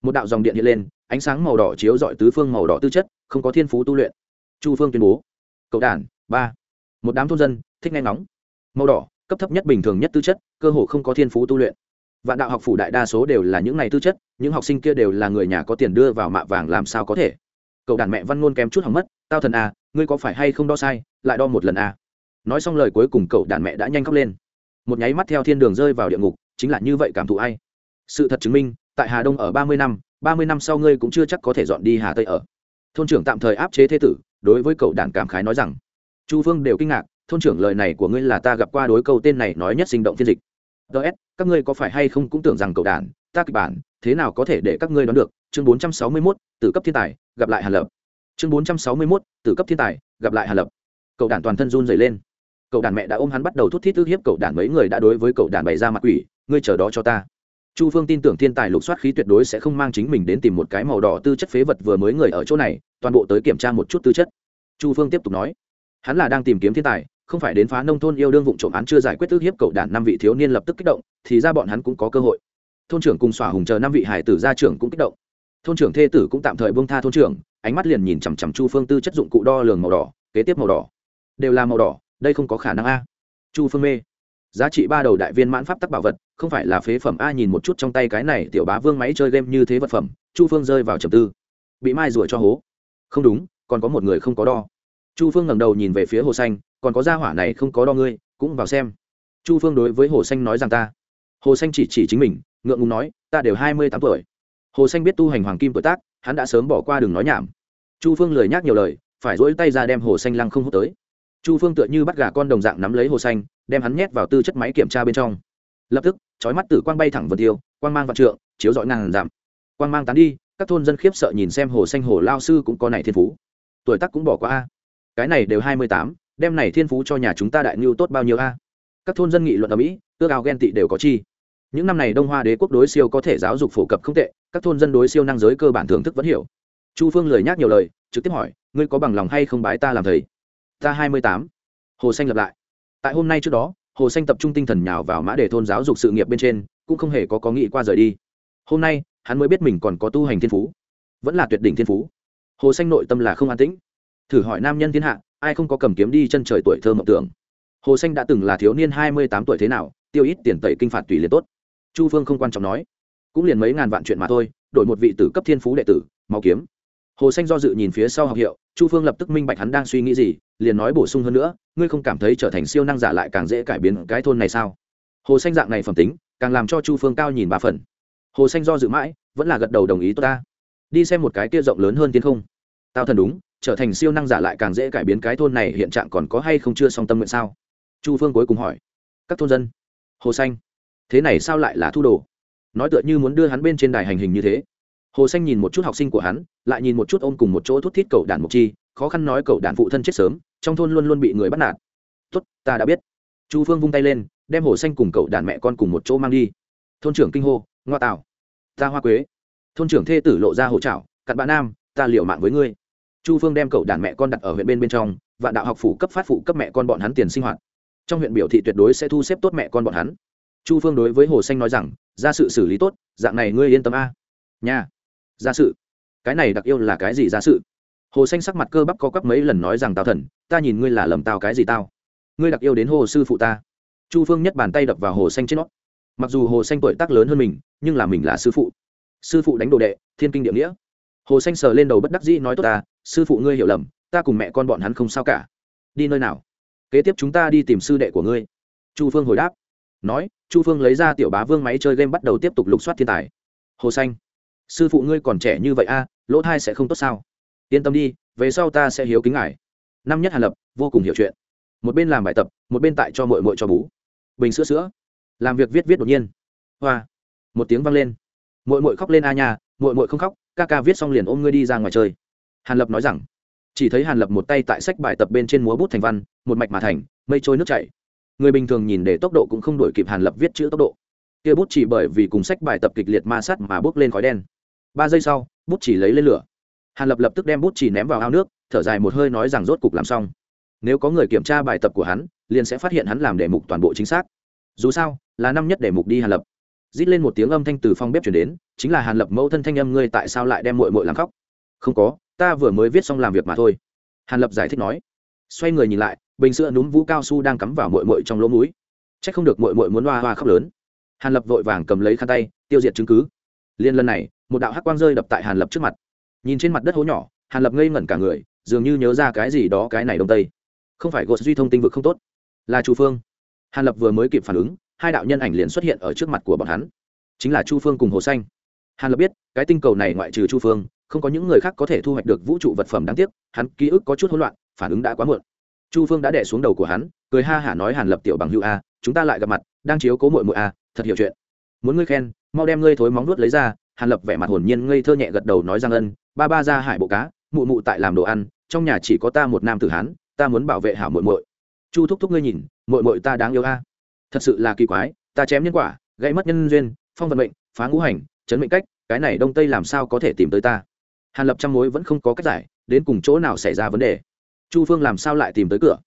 một đạo dòng điện hiện lên, ánh sáng màu đỏ chiếu dọi tứ phương màu đỏ tư chất, không có thiên phú tu luyện. Chu phương tuyên bố. Cậu đàn, ba. Một đám thôn dân, thích nghe ngóng. Màu đỏ, cấp thấp nhất bình thường nhất tư chất, cơ hồ không có thiên phú tu luyện. Vạn đạo học phủ đại đa số đều là những này tư chất, những học sinh kia đều là người nhà có tiền đưa vào mạ vàng làm sao có thể. Cậu đàn mẹ văn ngôn kém chút hỏng mất, tao thần à ngươi có phải hay không đo sai, lại đo một lần à? Nói xong lời cuối cùng cậu đàn mẹ đã nhanh khóc lên một nháy mắt theo thiên đường rơi vào địa ngục, chính là như vậy cảm thụ ai. Sự thật chứng minh, tại hà đông ở ba mươi năm, ba mươi năm sau ngươi cũng chưa chắc có thể dọn đi hà tây ở. Thôn trưởng tạm thời áp chế thế tử, đối với cậu đàn cảm khái nói rằng. Chu phương đều kinh ngạc, thôn trưởng lời này của ngươi là ta gặp qua đối câu tên này nói nhất sinh động phiên dịch. Ts các ngươi có phải hay không cũng tưởng rằng cậu đàn ta kịch bản, thế nào có thể để các ngươi đoán được? Chương bốn trăm sáu mươi mốt từ cấp thiên tài, gặp lại hàn lập. Chương bốn trăm sáu mươi mốt, tử cấp thiên tài, gặp lại hàn lập. Cậu đản toàn thân run dày lên cậu đàn mẹ đã ôm hắn bắt đầu thút thít ức hiếp cậu đàn mấy người đã đối với cậu đàn bày ra mặt quỷ, ngươi chờ đó cho ta. Chu phương tin tưởng thiên tài lục soát khí tuyệt đối sẽ không mang chính mình đến tìm một cái màu đỏ tư chất phế vật vừa mới người ở chỗ này, toàn bộ tới kiểm tra một chút tư chất. Chu phương tiếp tục nói, hắn là đang tìm kiếm thiên tài, không phải đến phá nông thôn yêu đương vụ trộm án chưa giải quyết ức hiếp cậu đàn năm vị thiếu niên lập tức kích động, thì ra bọn hắn cũng có cơ hội. Thôn trưởng cùng xỏa hùng chờ năm vị hải tử gia trưởng cũng kích động. Thôn trưởng thê tử cũng tạm thời bông tha thôn trưởng, ánh mắt liền nhìn chằm chằm chu phương tư chất dụng cụ đo lường màu đỏ, kế tiếp màu đỏ. Đều là màu đỏ đây không có khả năng a. Chu phương mê. Giá trị ba đầu đại viên mãn pháp tắc bảo vật, không phải là phế phẩm a, nhìn một chút trong tay cái này tiểu bá vương máy chơi game như thế vật phẩm, chu phương rơi vào trầm tư. Bị mai rủa cho hố. Không đúng, còn có một người không có đo. Chu phương ngẩng đầu nhìn về phía hồ xanh, còn có gia hỏa này không có đo ngươi, cũng vào xem. Chu phương đối với hồ xanh nói rằng ta. Hồ xanh chỉ chỉ chính mình, ngượng ngùng nói, ta đều hai mươi tám tuổi. Hồ xanh biết tu hành hoàng kim tuổi tác, hắn đã sớm bỏ qua đường nói nhảm. Chu phương lười nhác nhiều lời, phải dỗi tay ra đem hồ xanh lăng không hút tới chu phương tựa như bắt gà con đồng dạng nắm lấy hồ xanh, đem hắn nhét vào tư chất máy kiểm tra bên trong. Lập tức, chói mắt tử quang bay thẳng vân tiêu, quang mang vạn trượng, chiếu dọi ngàn giảm quang mang tán đi, các thôn dân khiếp sợ nhìn xem hồ xanh hồ lao sư cũng có này thiên phú. Tuổi tác cũng bỏ qua a. Cái này đều hai mươi tám, đem này thiên phú cho nhà chúng ta đại ngưu tốt bao nhiêu a? Các thôn dân nghị luận ở mỹ, ước ao ghen tị đều có chi. Những năm này đông hoa đế quốc đối siêu có thể giáo dục phổ cập không tệ, các thôn dân đối siêu năng giới cơ bản thưởng thức vẫn hiểu. Chu phương lời nhắc nhiều lời, trực tiếp hỏi, ngươi có bằng lòng hay không bái ta làm thầy? Ta hai mươi tám. Hồ xanh lập lại. Tại hôm nay trước đó, hồ xanh tập trung tinh thần nhào vào mã đề thôn giáo dục sự nghiệp bên trên, cũng không hề có có nghĩ qua rời đi. Hôm nay, hắn mới biết mình còn có tu hành thiên phú. Vẫn là tuyệt đỉnh thiên phú. Hồ xanh nội tâm là không an tĩnh. Thử hỏi nam nhân thiên hạ, ai không có cầm kiếm đi chân trời tuổi thơ mộng tưởng? Hồ xanh đã từng là thiếu niên hai mươi tám tuổi thế nào, tiêu ít tiền tẩy kinh phạt tùy liền tốt. Chu phương không quan trọng nói. Cũng liền mấy ngàn vạn chuyện mà thôi, đổi một vị tử cấp thiên phú đệ tử, máu kiếm hồ xanh do dự nhìn phía sau học hiệu, chu phương lập tức minh bạch hắn đang suy nghĩ gì, liền nói bổ sung hơn nữa, ngươi không cảm thấy trở thành siêu năng giả lại càng dễ cải biến cái thôn này sao? Hồ xanh dạng này phẩm tính, càng làm cho chu phương cao nhìn ba phần. Hồ xanh do dự mãi, vẫn là gật đầu đồng ý, tốt ta, đi xem một cái kia rộng lớn hơn tiến không. Tao thần đúng, trở thành siêu năng giả lại càng dễ cải biến cái thôn này, hiện trạng còn có hay không chưa song tâm nguyện sao? Chu phương cuối cùng hỏi. Các thôn dân. Hồ xanh, thế này sao lại là thu đồ? Nói tựa như muốn đưa hắn bên trên đài hành hình như thế hồ xanh nhìn một chút học sinh của hắn, lại nhìn một chút ôm cùng một chỗ thút thít cậu đàn mục chi, khó khăn nói cậu đàn phụ thân chết sớm, trong thôn luôn luôn bị người bắt nạt. Tốt, ta đã biết. Chu phương vung tay lên, đem hồ xanh cùng cậu đàn mẹ con cùng một chỗ mang đi. Thôn trưởng kinh hô, ngoa tạo. Ta hoa quế. Thôn trưởng thê tử lộ ra hỗ trảo, cặn bạn nam, ta liệu mạng với ngươi. Chu phương đem cậu đàn mẹ con đặt ở huyện bên bên trong và đạo học phủ cấp phát phụ cấp mẹ con bọn hắn tiền sinh hoạt. Trong huyện biểu thị tuyệt đối sẽ thu xếp tốt mẹ con bọn hắn. Chu phương đối với hồ xanh nói rằng, ra sự xử lý tốt, dạng này ngươi yên tâm a. Nha gia sự. Cái này đặc yêu là cái gì gia sự? Hồ xanh sắc mặt cơ bắp có cắp mấy lần nói rằng tao thần, ta nhìn ngươi là lầm tao cái gì tao? Ngươi đặc yêu đến hồ sư phụ ta. Chu phương nhất bàn tay đập vào hồ xanh trên nó. Mặc dù hồ xanh tuổi tác lớn hơn mình, nhưng là mình là sư phụ. Sư phụ đánh đồ đệ, thiên kinh địa nghĩa. Hồ xanh sờ lên đầu bất đắc dĩ nói tốt ta, sư phụ ngươi hiểu lầm, ta cùng mẹ con bọn hắn không sao cả. Đi nơi nào? Kế tiếp chúng ta đi tìm sư đệ của ngươi. Chu phương hồi đáp. Nói, chu phương lấy ra tiểu bá vương máy chơi game bắt đầu tiếp tục lục soát thiên tài. Hồ xanh sư phụ ngươi còn trẻ như vậy a, lỗ thai sẽ không tốt sao? Yên tâm đi, về sau ta sẽ hiếu kính ngài. Năm nhất hàn lập, vô cùng hiểu chuyện. Một bên làm bài tập, một bên tại cho mội mội cho bú. Bình sữa sữa. Làm việc viết viết đột nhiên. Hoa. Một tiếng vang lên. Mội mội khóc lên a nhà mội mội không khóc, ca ca viết xong liền ôm ngươi đi ra ngoài chơi. Hàn lập nói rằng. Chỉ thấy hàn lập một tay tại sách bài tập bên trên múa bút thành văn, một mạch mà thành, mây trôi nước chảy. Người bình thường nhìn để tốc độ cũng không đổi kịp hàn lập viết chữ tốc độ. Kia bút chỉ bởi vì cùng sách bài tập kịch liệt ma sát mà bước lên khói đen ba giây sau, bút chỉ lấy lên lửa. Hàn lập lập tức đem bút chỉ ném vào ao nước, thở dài một hơi nói rằng rốt cục làm xong. Nếu có người kiểm tra bài tập của hắn, liền sẽ phát hiện hắn làm đề mục toàn bộ chính xác. Dù sao, là năm nhất đề mục đi hàn lập. Rít lên một tiếng âm thanh từ phòng bếp chuyển đến, chính là hàn lập mẫu thân thanh âm ngươi tại sao lại đem mội mội làm khóc? Không có, ta vừa mới viết xong làm việc mà thôi. Hàn lập giải thích nói. Xoay người nhìn lại, bình sữa núm vũ cao su đang cắm vào mội mội trong lỗ mũi. C h ắ c không được mội mội muốn hoa hoa khóc lớn. Hàn lập vội vàng cầm lấy khăn tay, tiêu diệt chứng cứ liên lần này, một đạo hắc quang rơi đập tại hàn lập trước mặt. Nhìn trên mặt đất hố nhỏ, hàn lập ngây ngẩn cả người, dường như nhớ ra cái gì đó cái này đông tây. Không phải gột duy thông tinh vực không tốt, là chu phương. Hàn lập vừa mới kịp phản ứng, hai đạo nhân ảnh liền xuất hiện ở trước mặt của bọn hắn. Chính là chu phương cùng hồ xanh. Hàn lập biết, cái tinh cầu này ngoại trừ chu phương, không có những người khác có thể thu hoạch được vũ trụ vật phẩm đáng tiếc, hắn ký ức có chút hỗn loạn, phản ứng đã quá muộn. Chu phương đã đẻ xuống đầu của hắn, cười ha hả nói hàn lập tiểu bằng hữu a, chúng ta lại gặp mặt, đang chiếu cố mội mội a, thật hiểu chuyện muốn ngươi khen, mau đem ngươi thối móng nuốt lấy ra, hàn lập vẻ mặt hồn nhiên ngây thơ nhẹ gật đầu nói rằng ân, ba ba ra hải bộ cá, mụ mụ tại làm đồ ăn, trong nhà chỉ có ta một nam tử hán, ta muốn bảo vệ hảo muội muội. Chu thúc thúc ngươi nhìn, muội muội ta đáng yêu a. Thật sự là kỳ quái, ta chém nhân quả gây mất nhân duyên, phong vận mệnh, phá ngũ hành, chấn mệnh cách, cái này đông tây làm sao có thể tìm tới ta? Hàn lập trăm mối vẫn không có cách giải, đến cùng chỗ nào xảy ra vấn đề? Chu phương làm sao lại tìm tới cửa?